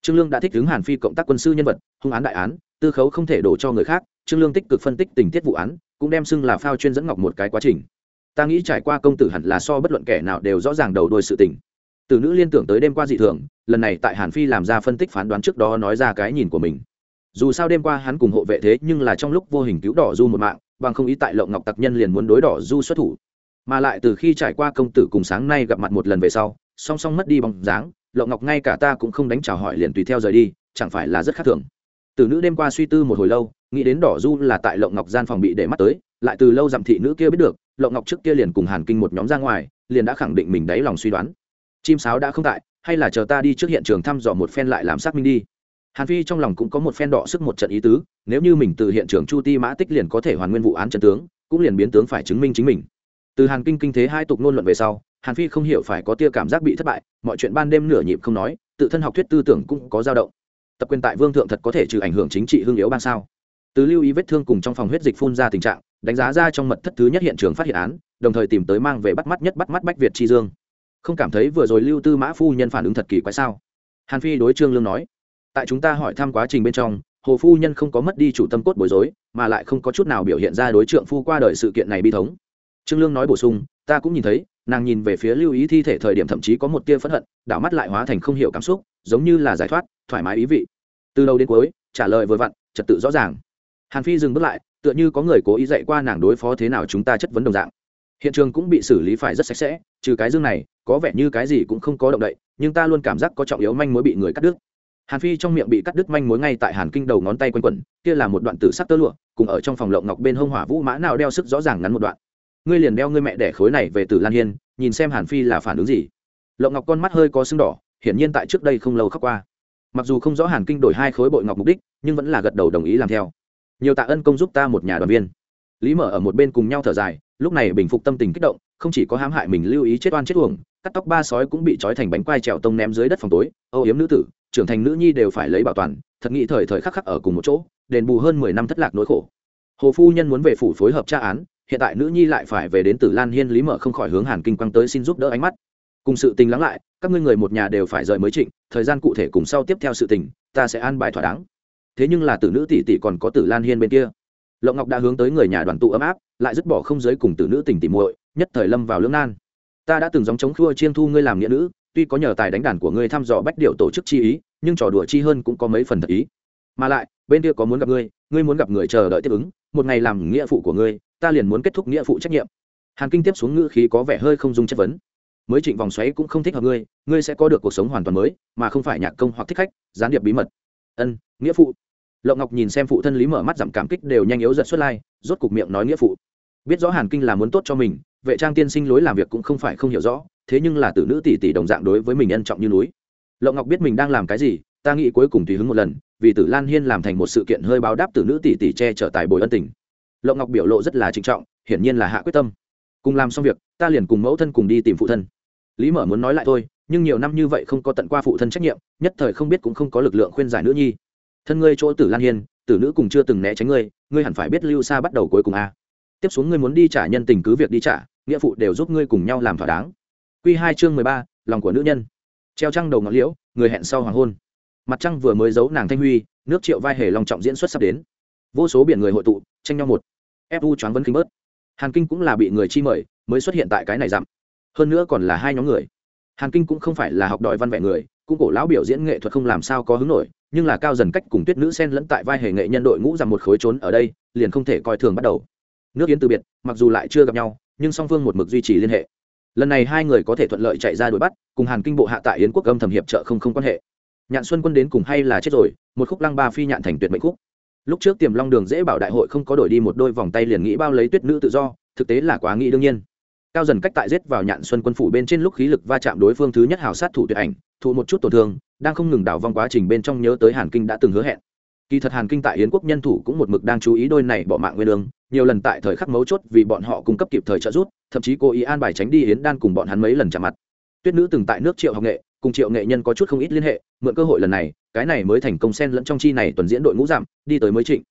trương lương đã thích ứng hàn phi cộng tác quân sư nhân vật, hung án đại án, tư khấu không thể đổ cho người khác, trương lương tích cực phân tích tình tiết vụ án, cũng đem xưng là phao chuyên dẫn ngọc một cái quá trình. Ta nghĩ trải qua công tử hẳn là so bất luận kẻ nào đều rõ ràng đầu đuôi sự tình. Từ nữ liên tưởng tới đêm qua dị thường, lần này tại hàn phi làm ra phân tích phán đoán trước đó nói ra cái nhìn của mình. Dù sao đêm qua hắn cùng hộ vệ thế nhưng là trong lúc vô hình cứu đỏ du một mạng, bằng không ý tại lộng ngọc tặc nhân liền muốn đối đỏ du xuất thủ. Mà lại từ khi trải qua công tử cùng sáng nay gặp mặt một lần về sau, song song mất đi bóng dáng lộng ngọc ngay cả ta cũng không đánh trả hỏi liền tùy theo rời đi, chẳng phải là rất khác thường. Từ nữ đêm qua suy tư một hồi lâu, nghĩ đến đỏ du là tại lộng ngọc gian phòng bị để mắt tới, lại từ lâu dặm thị nữ kia biết được lộng ngọc trước kia liền cùng hàn kinh một nhóm ra ngoài, liền đã khẳng định mình đáy lòng suy đoán. Chim sáo đã không tại, hay là chờ ta đi trước hiện trường thăm dò một phen lại làm xác minh đi. Hàn phi trong lòng cũng có một phen đỏ sức một trận ý tứ, nếu như mình từ hiện trường chu ti mã tích liền có thể hoàn nguyên vụ án trận tướng, cũng liền biến tướng phải chứng minh chính mình từ hàn kinh kinh thế hai tục ngôn luận về sau, hàn phi không hiểu phải có tia cảm giác bị thất bại, mọi chuyện ban đêm nửa nhịp không nói, tự thân học thuyết tư tưởng cũng có dao động. Tập quyền tại vương thượng thật có thể trừ ảnh hưởng chính trị hương yếu ban sao? Từ lưu ý vết thương cùng trong phòng huyết dịch phun ra tình trạng, đánh giá ra trong mật thất thứ nhất hiện trường phát hiện án, đồng thời tìm tới mang về bắt mắt nhất bắt mắt bách việt tri dương. Không cảm thấy vừa rồi lưu tư mã phu nhân phản ứng thật kỳ quái sao? Hàn phi đối trương lương nói, tại chúng ta hỏi thăm quá trình bên trong, hồ phu nhân không có mất đi chủ tâm cốt bối rối, mà lại không có chút nào biểu hiện ra đối trượng phu qua đời sự kiện này bi thống trương lương nói bổ sung, ta cũng nhìn thấy, nàng nhìn về phía lưu ý thi thể thời điểm thậm chí có một tia phẫn hận, đảo mắt lại hóa thành không hiểu cảm xúc, giống như là giải thoát, thoải mái ý vị. Từ đầu đến cuối, trả lời vừa vặn, trật tự rõ ràng. Hàn phi dừng bước lại, tựa như có người cố ý dạy qua nàng đối phó thế nào chúng ta chất vấn đồng dạng. Hiện trường cũng bị xử lý phải rất sạch sẽ, trừ cái dương này, có vẻ như cái gì cũng không có động đậy, nhưng ta luôn cảm giác có trọng yếu manh mối bị người cắt đứt. Hàn phi trong miệng bị cắt đứt manh mối ngay tại hàn kinh đầu ngón tay quanh quẩn, kia là một đoạn tử sắc tơ lụa, cùng ở trong phòng lộng ngọc bên hông hỏa vũ mã nào đeo sức rõ ràng ngắn một đoạn ngươi liền đeo ngươi mẹ đẻ khối này về tử lan hiên, nhìn xem hàn phi là phản ứng gì. Lộng ngọc con mắt hơi có sưng đỏ, hiển nhiên tại trước đây không lâu khắc qua. Mặc dù không rõ hàn kinh đổi hai khối bội ngọc mục đích, nhưng vẫn là gật đầu đồng ý làm theo. Nhiều tạ ân công giúp ta một nhà đoàn viên. Lý mở ở một bên cùng nhau thở dài, lúc này bình phục tâm tình kích động, không chỉ có hãm hại mình lưu ý chết oan chết uổng, cắt tóc ba sói cũng bị trói thành bánh quai trèo tông ném dưới đất phòng tối âu yếm nữ tử, trưởng thành nữ nhi đều phải lấy bảo toàn, thật nghĩ thời thời khắc khắc ở cùng một chỗ, đền bù hơn mười năm thất lạc nỗi khổ. Hồ phu nhân muốn về phủ phối hợp tra án hiện tại nữ nhi lại phải về đến tử lan hiên lý mở không khỏi hướng hàn kinh quang tới xin giúp đỡ ánh mắt. Cùng sự tình lắng lại, các ngươi người một nhà đều phải rời mới trịnh, thời gian cụ thể cùng sau tiếp theo sự tình, ta sẽ an bài thỏa đáng. Thế nhưng là tử nữ tỷ tỷ còn có tử lan hiên bên kia. Lộng ngọc đã hướng tới người nhà đoàn tụ ấm áp, lại dứt bỏ không giới cùng tử nữ tình tỉ muội, nhất thời lâm vào lưỡng nan. Ta đã từng dòng chống khua chiên thu ngươi làm nghĩa nữ, tuy có nhờ tài đánh đàn của ngươi thăm dò bách điệu tổ chức chi ý, nhưng trò đùa chi hơn cũng có mấy phần thật ý. Mà lại, bên kia có muốn gặp ngươi ngươi muốn gặp người chờ đợi tiếp ứng, một ngày làm nghĩa phụ của ngươi ta liền muốn kết thúc nghĩa phụ trách nhiệm. Hàn kinh tiếp xuống ngữ khí có vẻ hơi không dung chất vấn. Mới trịnh vòng xoáy cũng không thích hợp ngươi ngươi sẽ có được cuộc sống hoàn toàn mới, mà không phải nhạc công hoặc thích khách, gián điệp bí mật. Ân, nghĩa phụ. Lộng ngọc nhìn xem phụ thân lý mở mắt giảm cảm kích đều nhanh yếu giật xuất lai, rốt cục miệng nói nghĩa phụ. Biết rõ hàn kinh là muốn tốt cho mình, vệ trang tiên sinh lối làm việc cũng không phải không hiểu rõ, thế nhưng là tử nữ tỷ tỷ đồng dạng đối với mình ân trọng như núi. Lộng ngọc biết mình đang làm cái gì, ta nghĩ cuối cùng tùy hứng một lần, vì tử lan hiên làm thành một sự kiện hơi báo đáp tử nữ tỷ tỷ che chở tài bồi ân tình lộng ngọc biểu lộ rất là trịnh trọng, hiển nhiên là hạ quyết tâm. Cùng làm xong việc, ta liền cùng mẫu thân cùng đi tìm phụ thân. Lý mở muốn nói lại thôi, nhưng nhiều năm như vậy không có tận qua phụ thân trách nhiệm, nhất thời không biết cũng không có lực lượng khuyên giải nữ nhi. Thân ngươi chỗ tử lan hiên, tử nữ cùng chưa từng né tránh ngươi ngươi hẳn phải biết lưu xa bắt đầu cuối cùng a. Tiếp xuống ngươi muốn đi trả nhân tình cứ việc đi trả, nghĩa phụ đều giúp ngươi cùng nhau làm thỏa đáng. Q hai chương mười ba, lòng của nữ nhân. Treo trăng đầu ngọn liễu, người hẹn sau hoàng hôn. Mặt trăng vừa mới giấu nàng thanh huy, nước triệu vai hề long trọng diễn xuất sắp đến. Vô số biển người hội tụ, tranh nhau một fu choáng vấn kinh bớt. Hàn kinh cũng là bị người chi mời, mới xuất hiện tại cái này dặm. Hơn nữa còn là hai nhóm người. Hàn kinh cũng không phải là học đòi văn vẻ người, cũng cổ lão biểu diễn nghệ thuật không làm sao có hứng nổi, nhưng là cao dần cách cùng tuyết nữ sen lẫn tại vai hề nghệ nhân đội ngũ rằng một khối trốn ở đây, liền không thể coi thường bắt đầu. Nước yến từ biệt, mặc dù lại chưa gặp nhau, nhưng song phương một mực duy trì liên hệ. Lần này hai người có thể thuận lợi chạy ra đuổi bắt, cùng hàn kinh bộ hạ tại yến quốc âm thầm hiệp trợ không không quan hệ. Nhạn xuân quân đến cùng hay là chết rồi, một khúc lăng ba phi nhạn thành tuyệt mệnh khúc lúc trước tiềm long đường dễ bảo đại hội không có đổi đi một đôi vòng tay liền nghĩ bao lấy tuyết nữ tự do, thực tế là quá nghĩ đương nhiên. Cao dần cách tại giết vào nhạn xuân quân phủ bên trên lúc khí lực va chạm đối phương thứ nhất hào sát thủ tuyệt ảnh, thụ một chút tổn thương, đang không ngừng đảo vong quá trình bên trong nhớ tới hàn kinh đã từng hứa hẹn. Kỳ thật hàn kinh tại yến quốc nhân thủ cũng một mực đang chú ý đôi này bỏ mạng nguyên lương, nhiều lần tại thời khắc mấu chốt vì bọn họ cung cấp kịp thời trợ giúp, thậm chí cố ý an bài tránh đi yến đan cùng bọn hắn mấy lần chạm mặt. Tuyết nữ từng tại nước triệu học nghệ, cùng triệu nghệ nhân có chút không ít liên hệ, mượn cơ hội lần này cái này mới thành công xen lẫn trong chi này tuần diễn đội ngũ giảm, đi tới mới trịnh.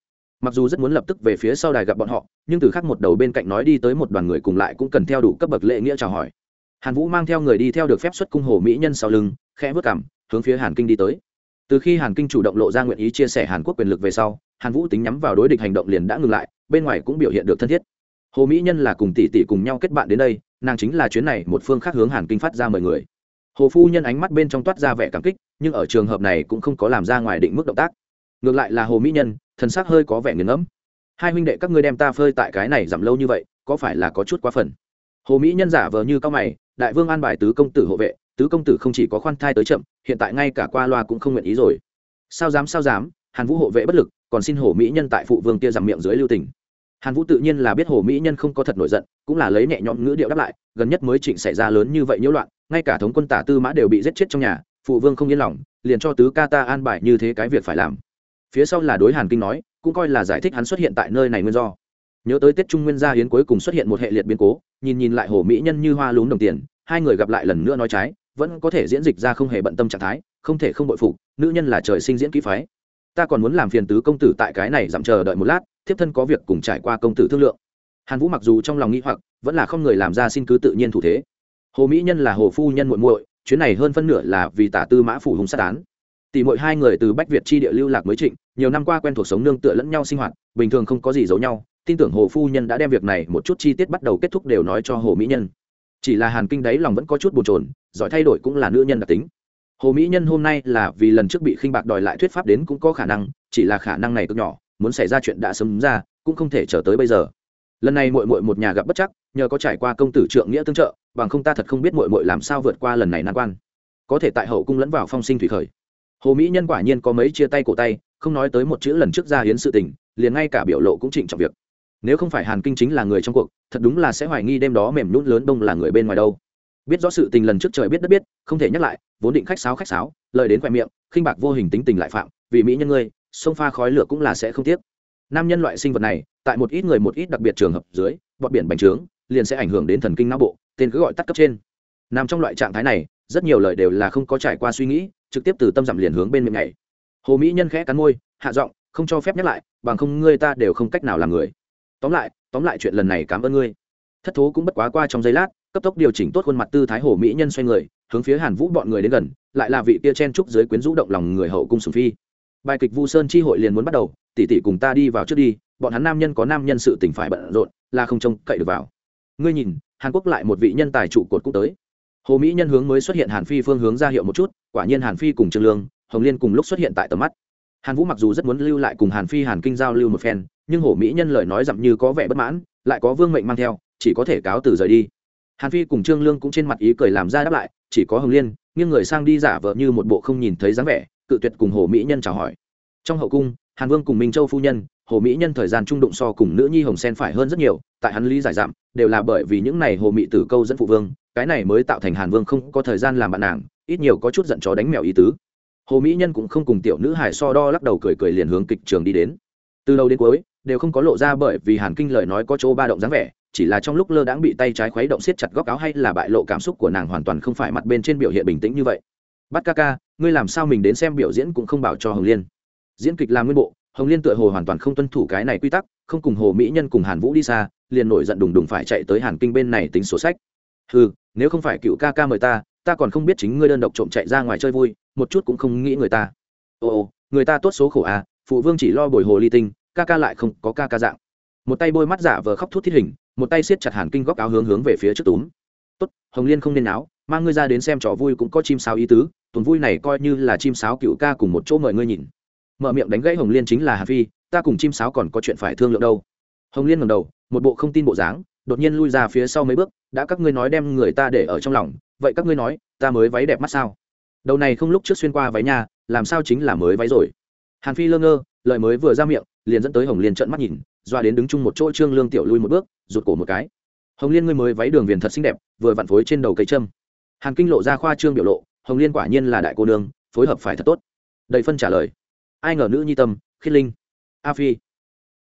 Mặc dù rất muốn lập tức về phía sau đài gặp bọn họ, nhưng từ khắc một đầu bên cạnh nói đi tới một đoàn người cùng lại cũng cần theo đủ cấp bậc lệ nghĩa chào hỏi. Hàn vũ mang theo người đi theo được phép xuất cung hồ mỹ nhân sau lưng, khẽ vớt cảm hướng phía hàn kinh đi tới. Từ khi hàn kinh chủ động lộ ra nguyện ý chia sẻ hàn quốc quyền lực về sau, hàn vũ tính nhắm vào đối địch hành động liền đã ngừng lại, bên ngoài cũng biểu hiện được thân thiết. Hồ mỹ nhân là cùng tỷ tỷ cùng nhau kết bạn đến đây, nàng chính là chuyến này một phương khác hướng hàn kinh phát ra mời người hồ phu nhân ánh mắt bên trong toát ra vẻ cảm kích, nhưng ở trường hợp này cũng không có làm ra ngoài định mức động tác. Ngược lại là hồ mỹ nhân, thần sắc hơi có vẻ nghiền ngẫm. Hai huynh đệ các ngươi đem ta phơi tại cái này giảm lâu như vậy, có phải là có chút quá phần? Hồ mỹ nhân giả vờ như cao mày, đại vương an bài tứ công tử hộ vệ, tứ công tử không chỉ có khoan thai tới chậm, hiện tại ngay cả qua loa cũng không nguyện ý rồi. Sao dám sao dám, hàn vũ hộ vệ bất lực, còn xin hồ mỹ nhân tại phụ vương kia giảm miệng dưới lưu tình. Hàn vũ tự nhiên là biết hồ mỹ nhân không có thật nổi giận, cũng là lấy nhẹ nhõm ngữ điệu đáp lại, gần nhất mới trịnh xảy ra lớn như vậy nhiễu loạn ngay cả thống quân tả tư mã đều bị giết chết trong nhà, phụ vương không yên lòng, liền cho tứ ca ta an bài như thế cái việc phải làm. Phía sau là đối hàn kinh nói, cũng coi là giải thích hắn xuất hiện tại nơi này nguyên do. Nhớ tới tết trung nguyên gia hiến cuối cùng xuất hiện một hệ liệt biến cố, nhìn nhìn lại hồ mỹ nhân như hoa lún đồng tiền, hai người gặp lại lần nữa nói trái, vẫn có thể diễn dịch ra không hề bận tâm trạng thái, không thể không bội phục, nữ nhân là trời sinh diễn kỹ phái. Ta còn muốn làm phiền tứ công tử tại cái này giảm chờ đợi một lát, thiếp thân có việc cùng trải qua công tử thương lượng. Hàn vũ mặc dù trong lòng nghĩ hoặc, vẫn là không người làm ra xin cứ tự nhiên thủ thế hồ mỹ nhân là hồ phu nhân muội muội, chuyến này hơn phân nửa là vì tả tư mã phủ hùng sát án. Tỷ muội hai người từ bách việt chi địa lưu lạc mới trịnh, nhiều năm qua quen thuộc sống nương tựa lẫn nhau sinh hoạt, bình thường không có gì giấu nhau. Tin tưởng hồ phu nhân đã đem việc này một chút chi tiết bắt đầu kết thúc đều nói cho hồ mỹ nhân. Chỉ là hàn kinh đấy lòng vẫn có chút bồn chồn, giỏi thay đổi cũng là nữ nhân đặc tính. Hồ mỹ nhân hôm nay là vì lần trước bị khinh bạc đòi lại thuyết pháp đến cũng có khả năng, chỉ là khả năng này cực nhỏ, muốn xảy ra chuyện đã sớm ra, cũng không thể chờ tới bây giờ lần này mội mội một nhà gặp bất chắc, nhờ có trải qua công tử trượng nghĩa tương trợ, bằng không ta thật không biết mội mội làm sao vượt qua lần này nan quan. Có thể tại hậu cung lẫn vào phong sinh thủy khởi. Hồ mỹ nhân quả nhiên có mấy chia tay cổ tay, không nói tới một chữ lần trước ra hiến sự tình, liền ngay cả biểu lộ cũng trịnh trọng việc. Nếu không phải hàn kinh chính là người trong cuộc, thật đúng là sẽ hoài nghi đêm đó mềm nhún lớn đông là người bên ngoài đâu. Biết rõ sự tình lần trước trời biết đất biết, không thể nhắc lại, vốn định khách sáo khách sáo, lời đến khoe miệng, khinh bạc vô hình tính tình lại phạm, vì mỹ nhân ngươi, sông pha khói lửa cũng là sẽ không tiếc. Nam nhân loại sinh vật này tại một ít người một ít đặc biệt trường hợp dưới bọt biển bành trướng, liền sẽ ảnh hưởng đến thần kinh não bộ, tên cứ gọi tắt cấp trên. Nằm trong loại trạng thái này, rất nhiều lời đều là không có trải qua suy nghĩ, trực tiếp từ tâm dặm liền hướng bên miệng này hồ mỹ nhân khẽ cắn môi, hạ giọng, không cho phép nhắc lại, bằng không ngươi ta đều không cách nào làm người. Tóm lại tóm lại chuyện lần này cảm ơn ngươi. Thất thố cũng bất quá qua trong giây lát, cấp tốc điều chỉnh tốt khuôn mặt tư thái hồ mỹ nhân xoay người, hướng phía hàn vũ bọn người đến gần, lại là vị tia chen trúc dưới quyến rũ động lòng người hậu cung sùng phi. Bài kịch vu sơn chi hội liền muốn bắt đầu, tỷ tỷ cùng ta đi vào trước đi bọn hắn nam nhân có nam nhân sự tình phải bận rộn, là không trông cậy được vào. Ngươi nhìn, hàn quốc lại một vị nhân tài trụ cột cũng tới. Hồ mỹ nhân hướng mới xuất hiện hàn phi phương hướng ra hiệu một chút, quả nhiên hàn phi cùng trương lương, hồng liên cùng lúc xuất hiện tại tầm mắt. Hàn vũ mặc dù rất muốn lưu lại cùng hàn phi, hàn kinh giao lưu một phen, nhưng hồ mỹ nhân lời nói dặm như có vẻ bất mãn, lại có vương mệnh mang theo, chỉ có thể cáo từ rời đi. Hàn phi cùng trương lương cũng trên mặt ý cười làm ra đáp lại, chỉ có hồng liên, nghiêng người sang đi giả vờ như một bộ không nhìn thấy dáng vẻ, cự tuyệt cùng hồ mỹ nhân chào hỏi. Trong hậu cung hàn vương cùng minh châu phu nhân, hồ mỹ nhân thời gian trung đụng so cùng nữ nhi hồng sen phải hơn rất nhiều, tại hắn lý giải giảm, đều là bởi vì những này hồ mỹ tử câu dẫn phụ vương, cái này mới tạo thành hàn vương không có thời gian làm bạn nàng, ít nhiều có chút giận chó đánh mèo ý tứ. Hồ mỹ nhân cũng không cùng tiểu nữ hải so đo lắc đầu cười cười liền hướng kịch trường đi đến. Từ đầu đến cuối, đều không có lộ ra bởi vì hàn kinh lời nói có chỗ ba động dáng vẻ, chỉ là trong lúc lơ đãng bị tay trái khuấy động siết chặt góc áo hay là bại lộ cảm xúc của nàng hoàn toàn không phải mặt bên trên biểu hiện bình tĩnh như vậy. Bắt ca ca, ngươi làm sao mình đến xem biểu diễn cũng không bảo cho hồng liên diễn kịch làm nguyên bộ, hồng liên tựa hồ hoàn toàn không tuân thủ cái này quy tắc, không cùng hồ mỹ nhân cùng hàn vũ đi xa, liền nổi giận đùng đùng phải chạy tới hàn kinh bên này tính sổ sách. Ừ nếu không phải cựu ca ca mời ta ta còn không biết chính ngươi đơn độc trộm chạy ra ngoài chơi vui, một chút cũng không nghĩ người ta. Ồ ồ người ta tốt số khổ à phụ vương chỉ lo bồi hồ ly tinh, ca ca lại không có ca ca dạng. Một tay bôi mắt giả vờ khóc thút thiết hình, một tay siết chặt hàn kinh góc áo hướng hướng về phía trước túm. Tốt, hồng liên không nên náo, mang ngươi ra đến xem trò vui cũng có chim sáo ý tứ, tuần vui này coi như là chim sáo cựu ca cùng một chỗ mời ngươi nhìn mở miệng đánh gãy hồng liên chính là hà phi, ta cùng chim sáo còn có chuyện phải thương lượng đâu. Hồng liên ngầm đầu, một bộ không tin bộ dáng, đột nhiên lui ra phía sau mấy bước, đã các ngươi nói đem người ta để ở trong lòng, vậy các ngươi nói, ta mới váy đẹp mắt sao? Đầu này không lúc trước xuyên qua váy nhà làm sao chính là mới váy rồi? Hàn phi lơ ngơ, lời mới vừa ra miệng, liền dẫn tới hồng liên trợn mắt nhìn, doa đến đứng chung một chỗ trương lương tiểu lui một bước, rụt cổ một cái. Hồng liên ngươi mới váy đường viền thật xinh đẹp, vừa vặn phối trên đầu cây trâm hàn kinh lộ ra khoa trương biểu lộ, hồng liên quả nhiên là đại cô nương, phối hợp phải thật tốt. Đầy phân trả lời ai ngờ nữ nhi tâm khiết linh. A phi.